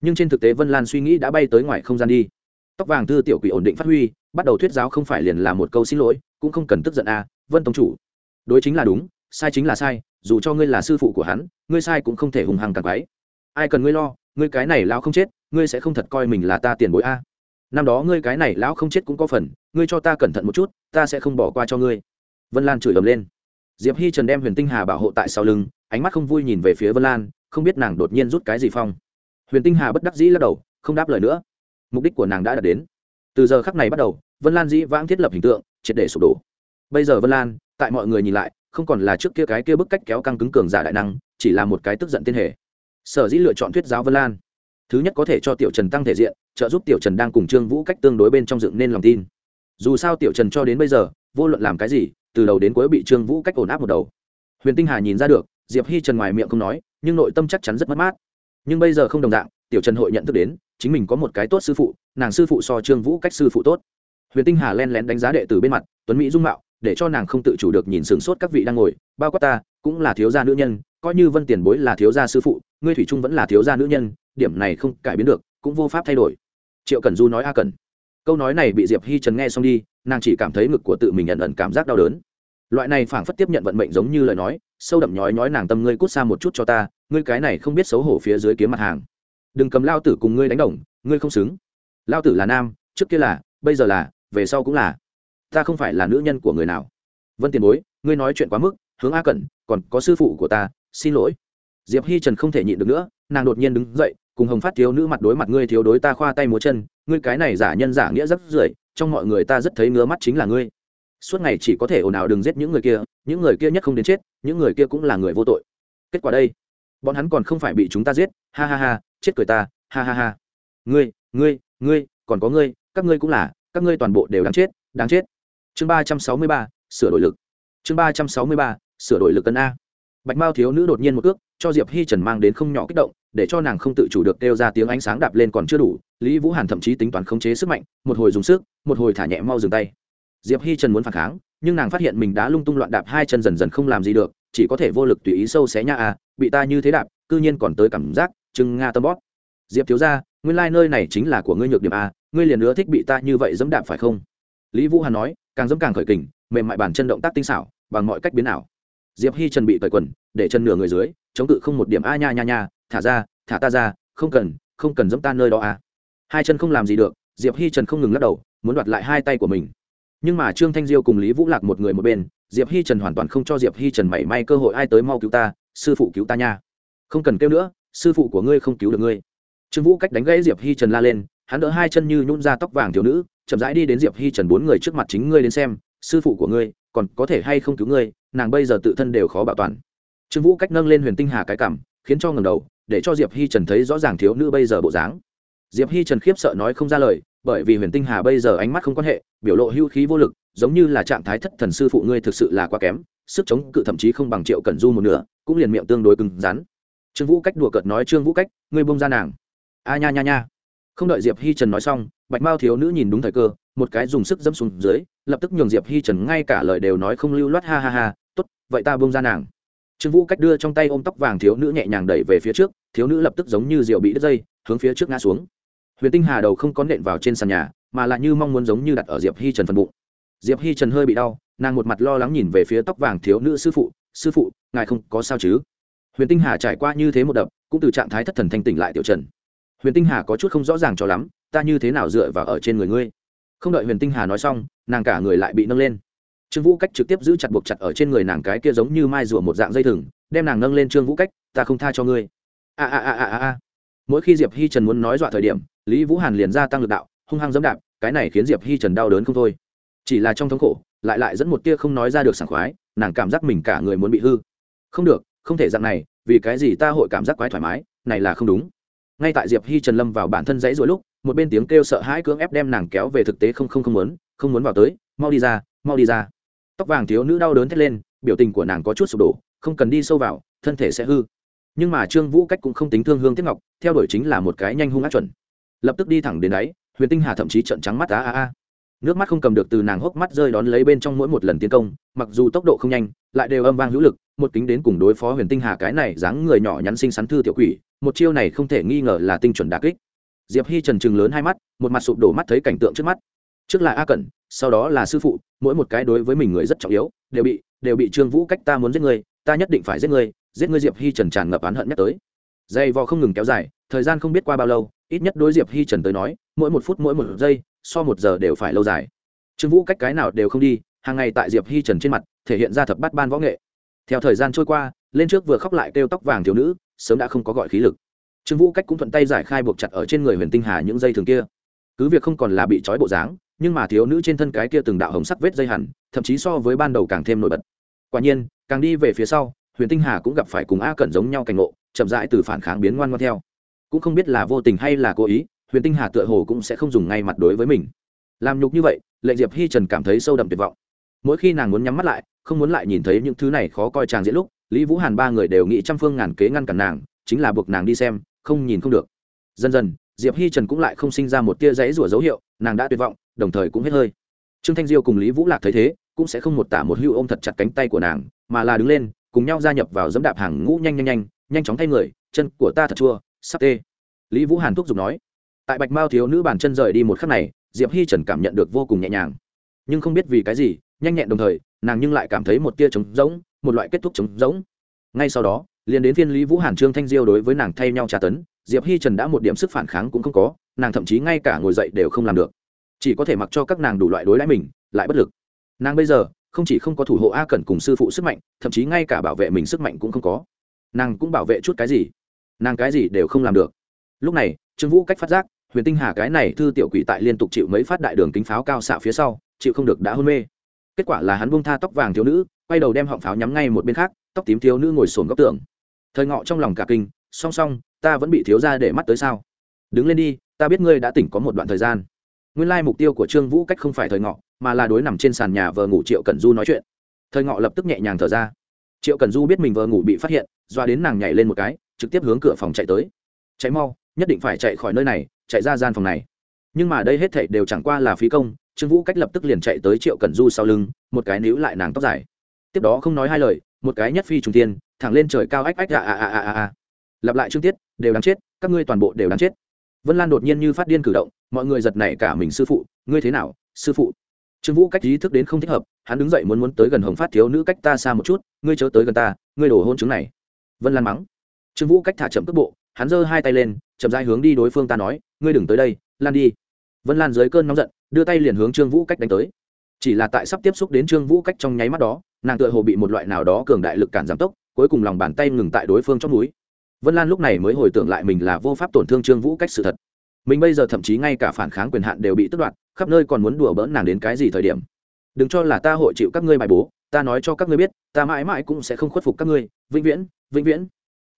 nhưng trên thực tế vân lan suy nghĩ đã bay tới ngoài không gian đi tóc vàng thư tiểu quỷ ổn định phát huy bắt đầu thuyết giáo không phải liền là một câu xin lỗi cũng không cần tức giận a à, vân tông chủ đối chính là đúng sai chính là sai dù cho ngươi là sư phụ của hắn ngươi sai cũng không thể hùng hăng càng quái ai cần ngươi lo ngươi cái này lão không chết ngươi sẽ không thật coi mình là ta tiền bối a năm đó ngươi cái này lão không chết cũng có phần ngươi cho ta cẩn thận một chút ta sẽ không bỏ qua cho ngươi vân lan chửi ầm lên diệp hi trần đem huyền tinh hà bảo hộ tại sau lưng, ánh mắt không vui nhìn về phía vân lan, không biết nàng đột nhiên rút cái gì phong. Huyền tinh hà bất đắc dĩ lắc đầu, không đáp lời nữa. Mục đích của nàng đã đạt đến. Từ giờ khắc này bắt đầu, vân lan dĩ vãng thiết lập hình tượng, triệt để sụp đổ. Bây giờ vân lan, tại mọi người nhìn lại, không còn là trước kia cái kia bức cách kéo căng cứng cường giả đại năng, chỉ là một cái tức giận tiên hệ sở dĩ lựa chọn thuyết giáo vân lan. Thứ nhất có thể cho tiểu trần tăng thể diện, trợ giúp tiểu trần đang cùng trương vũ cách tương đối bên trong dựng nên lòng tin. Dù sao tiểu trần cho đến bây giờ, vô luận làm cái gì từ đầu đến cuối bị trương vũ cách ổn áp một đầu. Huyền tinh hà nhìn ra được, diệp hi trần ngoài miệng không nói, nhưng nội tâm chắc chắn rất mất mát. Nhưng bây giờ không đồng dạng, tiểu trần hội nhận thức đến, chính mình có một cái tốt sư phụ, nàng sư phụ so trương vũ cách sư phụ tốt. Huyền tinh hà len lén đánh giá đệ tử bên mặt, tuấn mỹ dung mạo, để cho nàng không tự chủ được nhìn sửng sốt các vị đang ngồi, bao quát ta, cũng là thiếu gia nữ nhân, coi như vân tiền bối là thiếu gia sư phụ, ngươi thủy trung vẫn là thiếu gia nữ nhân, điểm này không cải biến được, cũng vô pháp thay đổi. Triệu cần du nói a cần câu nói này bị diệp hi trần nghe xong đi, nàng chỉ cảm thấy ngực của tự mình nhận ẩn cảm giác đau đớn. Loại này phảng phất tiếp nhận vận mệnh giống như lời nói, sâu đậm nhói nhói nàng tâm ngươi cút xa một chút cho ta, ngươi cái này không biết xấu hổ phía dưới kiếm mặt hàng. Đừng cầm lao tử cùng ngươi đánh đồng, ngươi không xứng. Lao tử là nam, trước kia là, bây giờ là, về sau cũng là. Ta không phải là nữ nhân của người nào. Vân tiền bối, ngươi nói chuyện quá mức, hướng a cẩn, còn có sư phụ của ta, xin lỗi. Diệp hi trần không thể nhịn được nữa, nàng đột nhiên đứng dậy, cùng hồng phát thiếu nữ mặt đối mặt ngươi thiếu đối ta khoa tay múa chân ngươi cái này giả nhân giả nghĩa rất rưởi, trong mọi người ta rất thấy ngứa mắt chính là ngươi. Suốt ngày chỉ có thể ồn ào đừng giết những người kia, những người kia nhất không đến chết, những người kia cũng là người vô tội. Kết quả đây, bọn hắn còn không phải bị chúng ta giết, ha ha ha, chết cười ta, ha ha ha. Ngươi ngươi ngươi, còn có ngươi, các ngươi cũng là, các ngươi toàn bộ đều đáng chết đáng chết. Chương ba trăm sáu mươi ba, sửa đổi lực. Chương ba trăm sáu mươi ba, sửa đổi lực cân a. Bạch mao thiếu nữ đột nhiên một ước cho diệp hi trần mang đến không nhỏ kích động, để cho nàng không tự chủ được kêu ra tiếng ánh sáng đạp lên còn chưa đủ, lý vũ hàn thậm chí tính toán khống chế sức mạnh, một hồi dùng sức, một hồi thả nhẹ mau dừng tay. Diệp hi trần muốn phản kháng, nhưng nàng phát hiện mình đã lung tung loạn đạp hai chân dần dần không làm gì được, chỉ có thể vô lực tùy ý sâu xé nha a à, bị ta như thế đạp, cư nhiên còn tới cảm giác, chừng nga tâm bóp. Diệp thiếu ra nguyên lai、like、nơi này chính là của ngươi nhược điểm a ngươi liền nữa thích bị ta như vậy dẫm đạp phải không? Lý vũ hàn nói, càng dẫm càng khởi kình, mềm mại bàn chân động tác tinh xảo, bằng mọi cách biến ảo. Diệp hi trần bị cởi quần, để chân nửa người dưới chống cự không một điểm. A nha nha nha, thả ra, thả ta ra, không cần không cần giẫm ta nơi đó a hai chân không làm gì được, diệp hi trần không ngừng lắc đầu, muốn đoạt lại hai tay của mình. Nhưng mà trương thanh diêu cùng lý vũ lạc một người một bên, diệp hi trần hoàn toàn không cho diệp hi trần mảy may cơ hội ai tới mau cứu ta, sư phụ cứu ta nha. Không cần kêu nữa, sư phụ của ngươi không cứu được ngươi. Trương vũ cách đánh gãy diệp hi trần la lên, hắn đỡ hai chân như nhún ra tóc vàng thiếu nữ, chậm rãi đi đến diệp hi trần bốn người trước mặt chính ngươi đến xem, sư phụ của ngươi còn có thể hay không cứu ngươi, nàng bây giờ tự thân đều khó bảo toàn trương vũ cách nâng lên huyền tinh hà cái cảm khiến cho ngầm đầu, để cho diệp hi trần thấy rõ ràng thiếu nữ bây giờ bộ dáng. Diệp hi trần khiếp sợ nói không ra lời, bởi vì huyền tinh hà bây giờ ánh mắt không quan hệ, biểu lộ hưu khí vô lực, giống như là trạng thái thất thần sư phụ ngươi thực sự là quá kém, sức chống cự thậm chí không bằng triệu cẩn du một nửa, cũng liền miệng tương đối cứng rắn. Trương vũ cách đùa cợt nói, trương vũ cách, ngươi bông ra nàng. A nha nha nha. Không đợi diệp hi trần nói xong, bạch mao thiếu nữ nhìn đúng thời cơ, một cái dùng sức dẫm xuống dưới, lập tức nhường diệp hi trần ngay cả lời đều nói không lưu loát, ha ha ha, tốt, vậy ta bông ra nàng trương vũ cách đưa trong tay ôm tóc vàng thiếu nữ nhẹ nhàng đẩy về phía trước, thiếu nữ lập tức giống như rượu bị đứt dây, hướng phía trước ngã xuống. Huyền tinh hà đầu không có nện vào trên sàn nhà, mà lại như mong muốn giống như đặt ở diệp hi trần phần bụng. Diệp hi trần hơi bị đau, nàng một mặt lo lắng nhìn về phía tóc vàng thiếu nữ sư phụ sư phụ, ngài không có sao chứ? Huyền tinh hà trải qua như thế một đập, cũng từ trạng thái thất thần thanh tỉnh lại tiểu trần. Huyền tinh hà có chút không rõ ràng cho lắm, ta như thế nào dựa vào ở trên người ngươi? Không đợi huyền tinh hà nói xong, nàng cả người lại bị nâng lên trương vũ cách trực tiếp giữ chặt buộc chặt ở trên người nàng cái kia giống như mai rùa một dạng dây thừng, đem nàng nâng lên trương vũ cách, ta không tha cho ngươi. A a a a a mỗi khi diệp hi trần muốn nói dọa thời điểm, lý vũ hàn liền ra tăng lực đạo, hung hăng dẫm đạp, cái này khiến diệp hi trần đau đớn không thôi. Chỉ là trong thống khổ, lại lại dẫn một tia không nói ra được sảng khoái, nàng cảm giác mình cả người muốn bị hư. Không được, không thể dạng này, vì cái gì ta hội cảm giác quái thoải mái, này là không đúng. Ngay tại diệp hi trần lâm vào bản thân dãy rồi lúc, một bên tiếng kêu sợ hãi cưỡng ép đem nàng kéo về thực tế không không không muốn không muốn vào tới, mau đi ra, mau đi ra tóc vàng thiếu nữ đau đớn thét lên, biểu tình của nàng có chút sụp đổ, không cần đi sâu vào, thân thể sẽ hư. Nhưng mà trương vũ cách cũng không tính thương hương tiếp ngọc, theo đuổi chính là một cái nhanh hung ác chuẩn. Lập tức đi thẳng đến đáy, huyền tinh hà thậm chí trận trắng mắt á a a. Nước mắt không cầm được từ nàng hốc mắt rơi đón lấy bên trong mỗi một lần tiến công, mặc dù tốc độ không nhanh, lại đều âm vang hữu lực, một kính đến cùng đối phó huyền tinh hà cái này dáng người nhỏ nhắn xinh xắn thư tiểu quỷ, một chiêu này không thể nghi ngờ là tinh chuẩn đà kích. Diệp hi trần trừng lớn hai mắt, một mặt sụp đổ mắt thấy cảnh tượng trước mắt. Trước là a cẩn sau đó là sư phụ, mỗi một cái đối với mình người rất trọng yếu, đều bị đều bị trương vũ cách ta muốn giết người ta nhất định phải giết người giết ngươi diệp hi trần tràn ngập oán hận nhắc tới. Dây vò không ngừng kéo dài, thời gian không biết qua bao lâu, ít nhất đối diệp hi trần tới nói, mỗi một phút mỗi một giây, so một giờ đều phải lâu dài. Trương vũ cách cái nào đều không đi, hàng ngày tại diệp hi trần trên mặt, thể hiện ra thập bát ban võ nghệ. Theo thời gian trôi qua, lên trước vừa khóc lại kêu tóc vàng thiếu nữ, sớm đã không có gọi khí lực. Trương vũ cách cũng thuận tay giải khai buộc chặt ở trên người huyền tinh hà những dây thường kia cứ việc không còn là bị trói bộ dáng, nhưng mà thiếu nữ trên thân cái kia từng đạo hồng sắc vết dây hẳn, thậm chí so với ban đầu càng thêm nổi bật. Quả nhiên, càng đi về phía sau, huyền tinh hà cũng gặp phải cùng a cẩn giống nhau cảnh ngộ, chậm rãi từ phản kháng biến ngoan ngoan theo. Cũng không biết là vô tình hay là cố ý, huyền tinh hà tựa hồ cũng sẽ không dùng ngay mặt đối với mình. Làm nhục như vậy lệnh diệp hi trần cảm thấy sâu đậm tuyệt vọng. Mỗi khi nàng muốn nhắm mắt lại, không muốn lại nhìn thấy những thứ này khó coi chàng diễn lúc, lý vũ hàn ba người đều nghĩ trăm phương ngàn kế ngăn cản nàng, chính là buộc nàng đi xem, không nhìn không được. Dần dần diệp hi trần cũng lại không sinh ra một tia dãy rủa dấu hiệu, nàng đã tuyệt vọng, đồng thời cũng hết hơi. Trương thanh diêu cùng lý vũ lạc thấy thế, cũng sẽ không một tả một hưu ôm thật chặt cánh tay của nàng, mà là đứng lên, cùng nhau gia nhập vào dẫm đạp hàng ngũ nhanh nhanh nhanh nhanh chóng thay người, chân của ta thật chua, sắp tê. Lý vũ hàn thúc giục nói. Tại bạch mao thiếu nữ bàn chân rời đi một khắc này, diệp hi trần cảm nhận được vô cùng nhẹ nhàng. Nhưng không biết vì cái gì, nhanh nhẹn đồng thời, nàng nhưng lại cảm thấy một tia trống rỗng, một loại kết thúc trống rỗng. Ngay sau đó liền đến phiên lý vũ hàn, trương thanh diêu đối với nàng thay nhau tra tấn, diệp hi trần đã một điểm sức phản kháng cũng không có, nàng thậm chí ngay cả ngồi dậy đều không làm được. Chỉ có thể mặc cho các nàng đủ loại đối đãi mình, lại bất lực. Nàng bây giờ, không chỉ không có thủ hộ a cẩn cùng sư phụ sức mạnh, thậm chí ngay cả bảo vệ mình sức mạnh cũng không có. Nàng cũng bảo vệ chút cái gì? Nàng cái gì đều không làm được. Lúc này, trương vũ cách phát giác, huyền tinh hà cái này thư tiểu quỷ tại liên tục chịu mấy phát đại đường kính pháo cao xạ phía sau, chịu không được đã hôn mê. Kết quả là hắn buông tha tóc vàng thiếu nữ, quay đầu đem họng pháo nhắm ngay một bên khác, tóc tím thiếu nữ ngồi sồn góc tường thời ngọ trong lòng cả kinh, song song, ta vẫn bị thiếu ra để mắt tới sao? Đứng lên đi, ta biết ngươi đã tỉnh có một đoạn thời gian. Nguyên lai mục tiêu của trương vũ cách không phải thời ngọ, mà là đối nằm trên sàn nhà vờ ngủ triệu cần du nói chuyện. Thời ngọ lập tức nhẹ nhàng thở ra. Triệu cần du biết mình vờ ngủ bị phát hiện, doa đến nàng nhảy lên một cái, trực tiếp hướng cửa phòng chạy tới. Cháy mau, nhất định phải chạy khỏi nơi này, chạy ra gian phòng này. Nhưng mà đây hết thảy đều chẳng qua là phí công, trương vũ cách lập tức liền chạy tới triệu cần du sau lưng, một cái níu lại nàng tóc dài. Tiếp đó không nói hai lời, một cái nhất phi trùng tiên thẳng lên trời cao ách ách a a a a a lặp lại chương tiết, đều đáng chết, các ngươi toàn bộ đều đáng chết. Vân lan đột nhiên như phát điên cử động, mọi người giật nảy cả mình, sư phụ, ngươi thế nào? Sư phụ. Trương vũ cách ý thức đến không thích hợp, hắn đứng dậy muốn muốn tới gần hồng phát thiếu nữ cách ta xa một chút, ngươi chớ tới gần ta, ngươi đổ hôn chứng này. Vân lan mắng. Trương vũ cách thả chậm cước bộ, hắn giơ hai tay lên, chậm dai hướng đi đối phương ta nói, ngươi đừng tới đây, lan đi. Vân lan dưới cơn nóng giận, đưa tay liền hướng trương vũ cách đánh tới. Chỉ là tại sắp tiếp xúc đến trương vũ cách trong nháy mắt đó, nàng tựa hồ bị một loại nào đó cường đại lực cản giảm tốc cuối cùng lòng bàn tay ngừng tại đối phương trong núi. Vân lan lúc này mới hồi tưởng lại mình là vô pháp tổn thương trương vũ cách sự thật. Mình bây giờ thậm chí ngay cả phản kháng quyền hạn đều bị tước đoạt, khắp nơi còn muốn đùa bỡn nàng đến cái gì thời điểm. Đừng cho là ta hội chịu các ngươi bài bố, ta nói cho các ngươi biết, ta mãi mãi cũng sẽ không khuất phục các ngươi. Vĩnh viễn vĩnh viễn.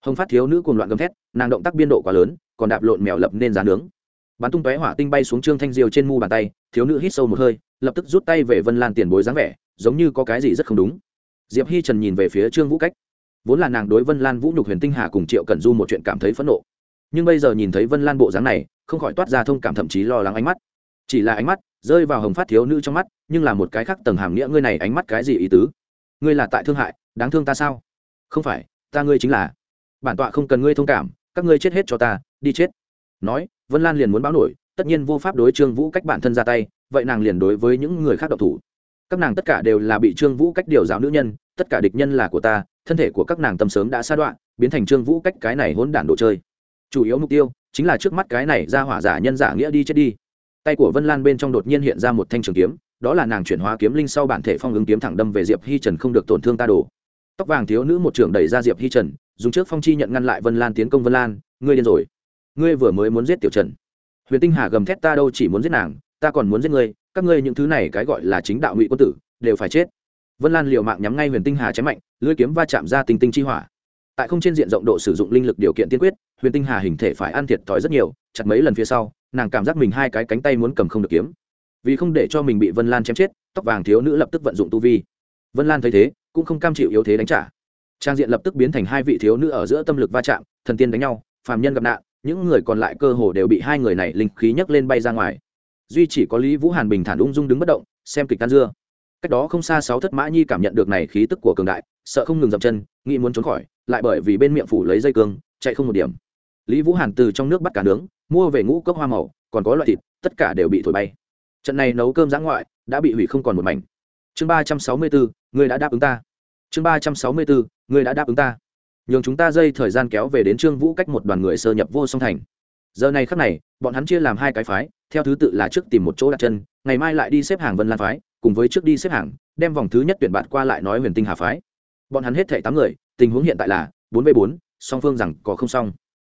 Hồng phát thiếu nữ cuồng loạn gầm thét, nàng động tác biên độ quá lớn, còn đạp lộn mèo lập nên giá nướng. Bắn tung tóe hỏa tinh bay xuống trương thanh diều trên mu bàn tay, thiếu nữ hít sâu một hơi, lập tức rút tay về vân lan tiền bối dáng vẻ, giống như có cái gì rất không đúng. Diệp hi trần nhìn về phía trương vũ cách vốn là nàng đối vân lan vũ nhục huyền tinh hà cùng triệu cẩn du một chuyện cảm thấy phẫn nộ. Nhưng bây giờ nhìn thấy vân lan bộ dáng này, không khỏi toát ra thông cảm thậm chí lo lắng ánh mắt. Chỉ là ánh mắt rơi vào hồng phát thiếu nữ trong mắt, nhưng là một cái khác tầng hàm nghĩa ngươi này ánh mắt cái gì ý tứ? Ngươi là tại thương hại, đáng thương ta sao? Không phải, ta ngươi chính là. Bản tọa không cần ngươi thông cảm, các ngươi chết hết cho ta, đi chết. Nói, vân lan liền muốn báo nổi, tất nhiên vô pháp đối trương vũ cách bản thân ra tay, vậy nàng liền đối với những người khác độc thủ các nàng tất cả đều là bị trương vũ cách điều giáo nữ nhân, tất cả địch nhân là của ta, thân thể của các nàng tâm sớm đã sa đoạn, biến thành trương vũ cách cái này hỗn đản đồ chơi. Chủ yếu mục tiêu chính là trước mắt cái này ra hỏa giả nhân giả nghĩa đi chết đi. Tay của vân lan bên trong đột nhiên hiện ra một thanh trường kiếm, đó là nàng chuyển hóa kiếm linh sau bản thể phong ứng kiếm thẳng đâm về diệp hi trần không được tổn thương ta đổ tóc vàng thiếu nữ một trưởng đẩy ra diệp hi trần, dùng trước phong chi nhận ngăn lại vân lan tiến công vân lan, ngươi điên rồi. Ngươi vừa mới muốn giết tiểu trần. Huyền tinh hà gầm thét ta đâu chỉ muốn giết nàng ta còn muốn giết ngươi, các ngươi những thứ này cái gọi là chính đạo ngụy quân tử, đều phải chết. Vân lan liều mạng nhắm ngay huyền tinh hà chém mạnh, lưỡi kiếm va chạm ra tinh tinh chi hỏa. Tại không trên diện rộng độ sử dụng linh lực điều kiện tiên quyết, huyền tinh hà hình thể phải ăn thiệt thòi rất nhiều, chặt mấy lần phía sau, nàng cảm giác mình hai cái cánh tay muốn cầm không được kiếm. Vì không để cho mình bị vân lan chém chết, tóc vàng thiếu nữ lập tức vận dụng tu vi. Vân lan thấy thế, cũng không cam chịu yếu thế đánh trả. Trang diện lập tức biến thành hai vị thiếu nữ ở giữa tâm lực va chạm, thần tiên đánh nhau, phàm nhân gặp nạn, những người còn lại cơ hồ đều bị hai người này linh khí nhấc lên bay ra ngoài duy chỉ có lý vũ hàn bình thản ung dung đứng bất động, xem kịch tan dưa. Cách đó không xa sáu thất mã nhi cảm nhận được này khí tức của cường đại, sợ không ngừng dậm chân, nghĩ muốn trốn khỏi, lại bởi vì bên miệng phủ lấy dây cương, chạy không một điểm. Lý vũ hàn từ trong nước bắt cả nướng, mua về ngũ cốc hoa màu, còn có loại thịt, tất cả đều bị thổi bay. Trận này nấu cơm giã ngoại, đã bị hủy không còn một mảnh. Chương ba trăm sáu mươi bốn người đã đáp ứng ta. Chương ba trăm sáu mươi bốn người đã đáp ứng ta. Nhường chúng ta dây thời gian kéo về đến trương vũ cách một đoàn người sơ nhập vô song thành. Giờ này khắc này, bọn hắn chia làm hai cái phái theo thứ tự là trước tìm một chỗ đặt chân, ngày mai lại đi xếp hàng vân lan phái, cùng với trước đi xếp hàng, đem vòng thứ nhất tuyển bạn qua lại nói huyền tinh hà phái. Bọn hắn hết thảy tám người, tình huống hiện tại là bốn v bốn, song phương rằng có không xong.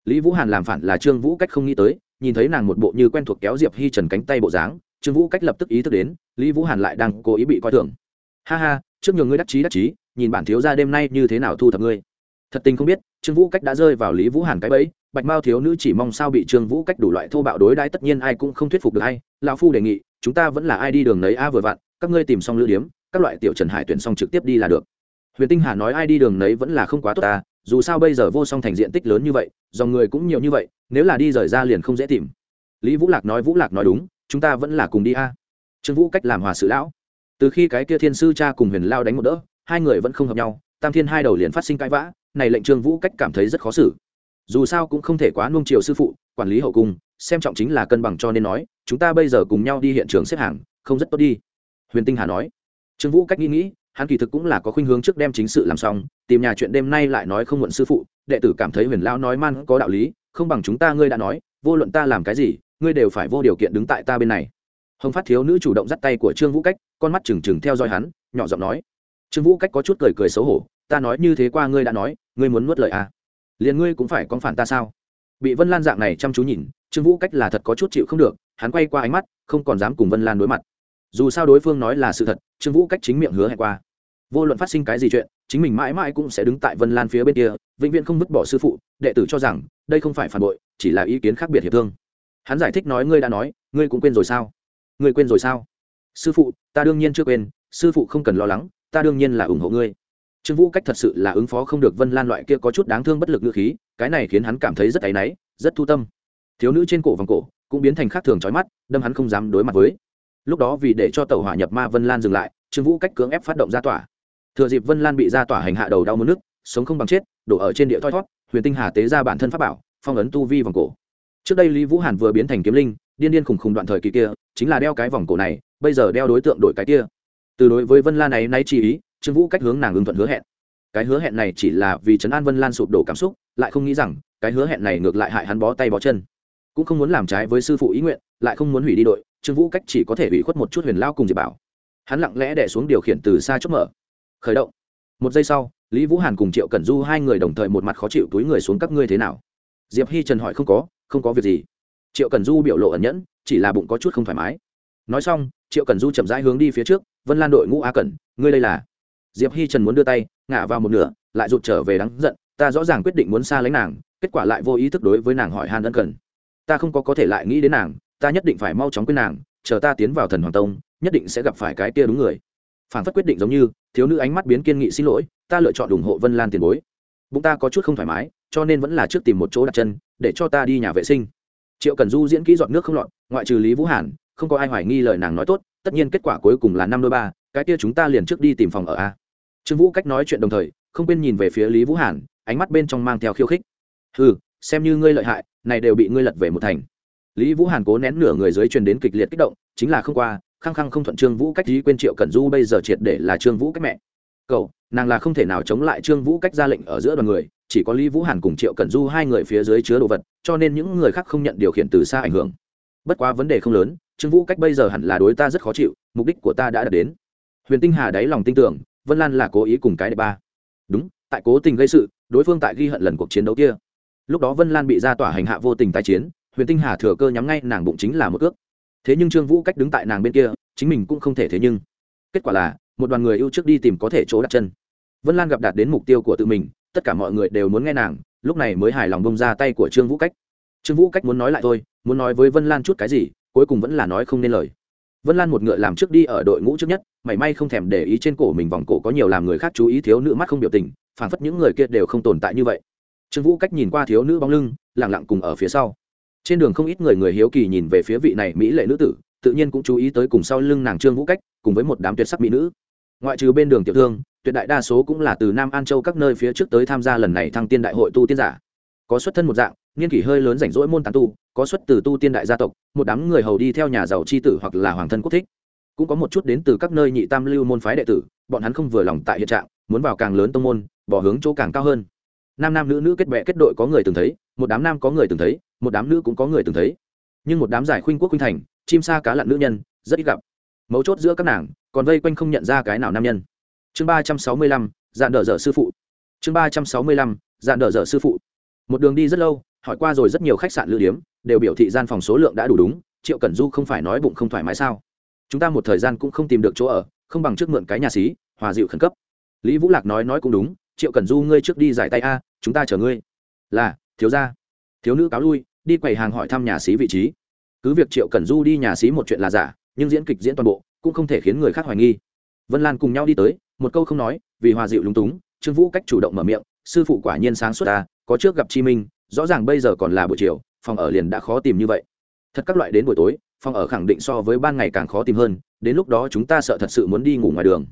Lý vũ hàn làm phản là trương vũ cách không nghĩ tới, nhìn thấy nàng một bộ như quen thuộc kéo diệp hi trần cánh tay bộ dáng, trương vũ cách lập tức ý thức đến, lý vũ hàn lại đang cố ý bị coi thường. Ha ha, trước nhường ngươi đắc chí đắc chí, nhìn bản thiếu ra đêm nay như thế nào thu thập ngươi. Thật tình không biết trương vũ cách đã rơi vào lý vũ hàn cái bẫy, bạch mao thiếu nữ chỉ mong sao bị trương vũ cách đủ loại thô bạo đối đãi, tất nhiên ai cũng không thuyết phục được ai. lão phu đề nghị, chúng ta vẫn là ai đi đường nấy a vừa vặn, các ngươi tìm xong lữ điếm, các loại tiểu trần hải tuyển xong trực tiếp đi là được. Huyền tinh hà nói ai đi đường nấy vẫn là không quá tốt ta, dù sao bây giờ vô song thành diện tích lớn như vậy, dòng người cũng nhiều như vậy, nếu là đi rời ra liền không dễ tìm. Lý vũ lạc nói, vũ lạc nói đúng, chúng ta vẫn là cùng đi a. Trương vũ cách làm hòa sự lão. Từ khi cái kia thiên sư cha cùng huyền lao đánh một đỡ, hai người vẫn không hợp nhau, tam thiên hai đầu liền phát sinh cãi vã này lệnh trương vũ cách cảm thấy rất khó xử. Dù sao cũng không thể quá nung chiều sư phụ, quản lý hậu cung, xem trọng chính là cân bằng cho nên nói, chúng ta bây giờ cùng nhau đi hiện trường xếp hàng, không rất tốt đi. Huyền tinh hà nói. Trương vũ cách nghĩ nghĩ, hắn kỳ thực cũng là có khuynh hướng trước đem chính sự làm xong, tìm nhà chuyện đêm nay lại nói không muộn sư phụ, đệ tử cảm thấy huyền lao nói man có đạo lý, không bằng chúng ta ngươi đã nói, vô luận ta làm cái gì, ngươi đều phải vô điều kiện đứng tại ta bên này. Hồng phát thiếu nữ chủ động dắt tay của trương vũ cách, con mắt trừng trừng theo dõi hắn, nhỏ giọng nói. Trương vũ cách có chút cười cười xấu hổ, ta nói như thế qua ngươi đã nói ngươi muốn nuốt lời à. liền ngươi cũng phải con phản ta sao? Bị vân lan dạng này chăm chú nhìn, trương vũ cách là thật có chút chịu không được, hắn quay qua ánh mắt, không còn dám cùng vân lan đối mặt. Dù sao đối phương nói là sự thật, trương vũ cách chính miệng hứa hẹn qua. Vô luận phát sinh cái gì chuyện, chính mình mãi mãi cũng sẽ đứng tại vân lan phía bên kia, vĩnh viễn không vứt bỏ sư phụ, đệ tử cho rằng, đây không phải phản bội, chỉ là ý kiến khác biệt hiệp thương. Hắn giải thích nói, ngươi đã nói, ngươi cũng quên rồi sao? Ngươi quên rồi sao? Sư phụ, ta đương nhiên chưa quên, sư phụ không cần lo lắng, ta đương nhiên là ủng hộ ngươi trương vũ cách thật sự là ứng phó không được vân lan loại kia có chút đáng thương bất lực ngữ khí, cái này khiến hắn cảm thấy rất áy náy, rất thu tâm. Thiếu nữ trên cổ vòng cổ cũng biến thành khác thường trói mắt, đâm hắn không dám đối mặt với. Lúc đó vì để cho tàu hỏa nhập ma vân lan dừng lại, trương vũ cách cưỡng ép phát động ra tỏa. Thừa dịp vân lan bị ra tỏa hành hạ đầu đau mất nước, sống không bằng chết, đổ ở trên địa thoi thót, huyền tinh hà tế ra bản thân pháp bảo, phong ấn tu vi vòng cổ. Trước đây lý vũ hàn vừa biến thành kiếm linh, điên điên khùng khùng đoạn thời kỳ kia, chính là đeo cái vòng cổ này, bây giờ đeo đối tượng đổi cái kia. Từ đối với vân lan này nay chi ý trương vũ cách hướng nàng ứng thuận hứa hẹn. Cái hứa hẹn này chỉ là vì trấn an vân lan sụp đổ cảm xúc, lại không nghĩ rằng, cái hứa hẹn này ngược lại hại hắn bó tay bó chân. Cũng không muốn làm trái với sư phụ ý nguyện, lại không muốn hủy đi đội, trương vũ cách chỉ có thể hủy khuất một chút huyền lao cùng diệp bảo. Hắn lặng lẽ đẻ xuống điều khiển từ xa chốt mở. Khởi động. Một giây sau, lý vũ hàn cùng triệu cẩn du hai người đồng thời một mặt khó chịu túi người xuống các ngươi thế nào? Diệp hi trần hỏi không có không có việc gì. Triệu cẩn du biểu lộ ẩn nhẫn, chỉ là bụng có chút không thoải mái. Nói xong, triệu cẩn du chậm rãi hướng đi phía trước, vân lan đội ngũ a cẩn, ngươi đây là diệp hi trần muốn đưa tay, ngả vào một nửa, lại rụt trở về đắng giận, ta rõ ràng quyết định muốn xa lánh nàng, kết quả lại vô ý thức đối với nàng hỏi han ân cần. Ta không có có thể lại nghĩ đến nàng, ta nhất định phải mau chóng quên nàng, chờ ta tiến vào thần hoàng tông, nhất định sẽ gặp phải cái kia đúng người. Phản phất quyết định giống như, thiếu nữ ánh mắt biến kiên nghị xin lỗi, ta lựa chọn ủng hộ vân lan tiền bối. Bụng ta có chút không thoải mái, cho nên vẫn là trước tìm một chỗ đặt chân, để cho ta đi nhà vệ sinh. Triệu cần du diễn kỹ dọn nước không lọt, ngoại trừ lý vũ hàn, không có ai hoài nghi lời nàng nói tốt, tất nhiên kết quả cuối cùng là năm đôi ba, cái kia chúng ta liền trước đi tìm phòng ở a trương vũ cách nói chuyện đồng thời, không quên nhìn về phía lý vũ hàn, ánh mắt bên trong mang theo khiêu khích. Ừ xem như ngươi lợi hại, này đều bị ngươi lật về một thành. Lý vũ hàn cố nén nửa người dưới truyền đến kịch liệt kích động, chính là không qua, khăng khăng không thuận trương vũ cách ý quên triệu cẩn du bây giờ triệt để là trương vũ cách mẹ. Cậu, nàng là không thể nào chống lại trương vũ cách ra lệnh ở giữa đoàn người, chỉ có lý vũ hàn cùng triệu cẩn du hai người phía dưới chứa đồ vật, cho nên những người khác không nhận điều khiển từ xa ảnh hưởng. Bất quá vấn đề không lớn, trương vũ cách bây giờ hẳn là đối ta rất khó chịu, mục đích của ta đã đạt đến. Huyền tinh hà đáy lòng tin tưởng vân lan là cố ý cùng cái đệ ba. Đúng, tại cố tình gây sự, đối phương tại ghi hận lần cuộc chiến đấu kia. Lúc đó vân lan bị ra tỏa hành hạ vô tình tái chiến, huyền tinh hà thừa cơ nhắm ngay nàng bụng chính là một ước thế nhưng trương vũ cách đứng tại nàng bên kia, chính mình cũng không thể thế nhưng. Kết quả là, một đoàn người yêu trước đi tìm có thể chỗ đặt chân. Vân lan gặp đạt đến mục tiêu của tự mình, tất cả mọi người đều muốn nghe nàng, lúc này mới hài lòng bông ra tay của trương vũ cách. Trương vũ cách muốn nói lại thôi, muốn nói với vân lan chút cái gì, cuối cùng vẫn là nói không nên lời vân lan một ngựa làm trước đi ở đội ngũ trước nhất, mảy may không thèm để ý trên cổ mình vòng cổ có nhiều làm người khác chú ý thiếu nữ mắt không biểu tình, phảng phất những người kia đều không tồn tại như vậy. Trương vũ cách nhìn qua thiếu nữ bóng lưng lẳng lặng cùng ở phía sau. Trên đường không ít người người hiếu kỳ nhìn về phía vị này mỹ lệ nữ tử, tự nhiên cũng chú ý tới cùng sau lưng nàng trương vũ cách, cùng với một đám tuyệt sắc mỹ nữ. Ngoại trừ bên đường tiểu thương, tuyệt đại đa số cũng là từ nam an châu các nơi phía trước tới tham gia lần này thăng tiên đại hội tu tiên giả. Có xuất thân một dạng, niên kỷ hơi lớn rảnh rỗi môn tán tu có xuất từ tu tiên đại gia tộc, một đám người hầu đi theo nhà giàu chi tử hoặc là hoàng thân quốc thích. Cũng có một chút đến từ các nơi nhị tam lưu môn phái đệ tử, bọn hắn không vừa lòng tại hiện trạng, muốn vào càng lớn tông môn, bỏ hướng chỗ càng cao hơn. Nam nam nữ nữ kết bệ kết đội có người từng thấy, một đám nam có người từng thấy, một đám nữ cũng có người từng thấy. Nhưng một đám giải khuynh quốc khuynh thành, chim sa cá lặn nữ nhân, rất ít gặp. Mấu chốt giữa các nàng, còn vây quanh không nhận ra cái nào nam nhân. Chương ba trăm sáu mươi lăm, dạn đỡ dở sư phụ. Chương ba trăm sáu mươi lăm, dạn đỡ dở sư phụ. Một đường đi rất lâu, hỏi qua rồi rất nhiều khách sạn lưu điếm đều biểu thị gian phòng số lượng đã đủ đúng, triệu cẩn du không phải nói bụng không thoải mái sao? Chúng ta một thời gian cũng không tìm được chỗ ở, không bằng trước mượn cái nhà xí, hòa dịu khẩn cấp. Lý vũ lạc nói nói cũng đúng, triệu cẩn du ngươi trước đi giải tay a, chúng ta chờ ngươi. Là, thiếu gia. Thiếu nữ cáo lui, đi quầy hàng hỏi thăm nhà xí vị trí. Cứ việc triệu cẩn du đi nhà xí một chuyện là giả, nhưng diễn kịch diễn toàn bộ, cũng không thể khiến người khác hoài nghi. Vân lan cùng nhau đi tới, một câu không nói, vì hòa dịu lúng túng, trương vũ cách chủ động mở miệng, sư phụ quả nhiên sáng suốt ta có trước gặp chi minh, rõ ràng bây giờ còn là buổi chiều phòng ở liền đã khó tìm như vậy. Thật các loại đến buổi tối, phòng ở khẳng định so với ban ngày càng khó tìm hơn, đến lúc đó chúng ta sợ thật sự muốn đi ngủ ngoài đường.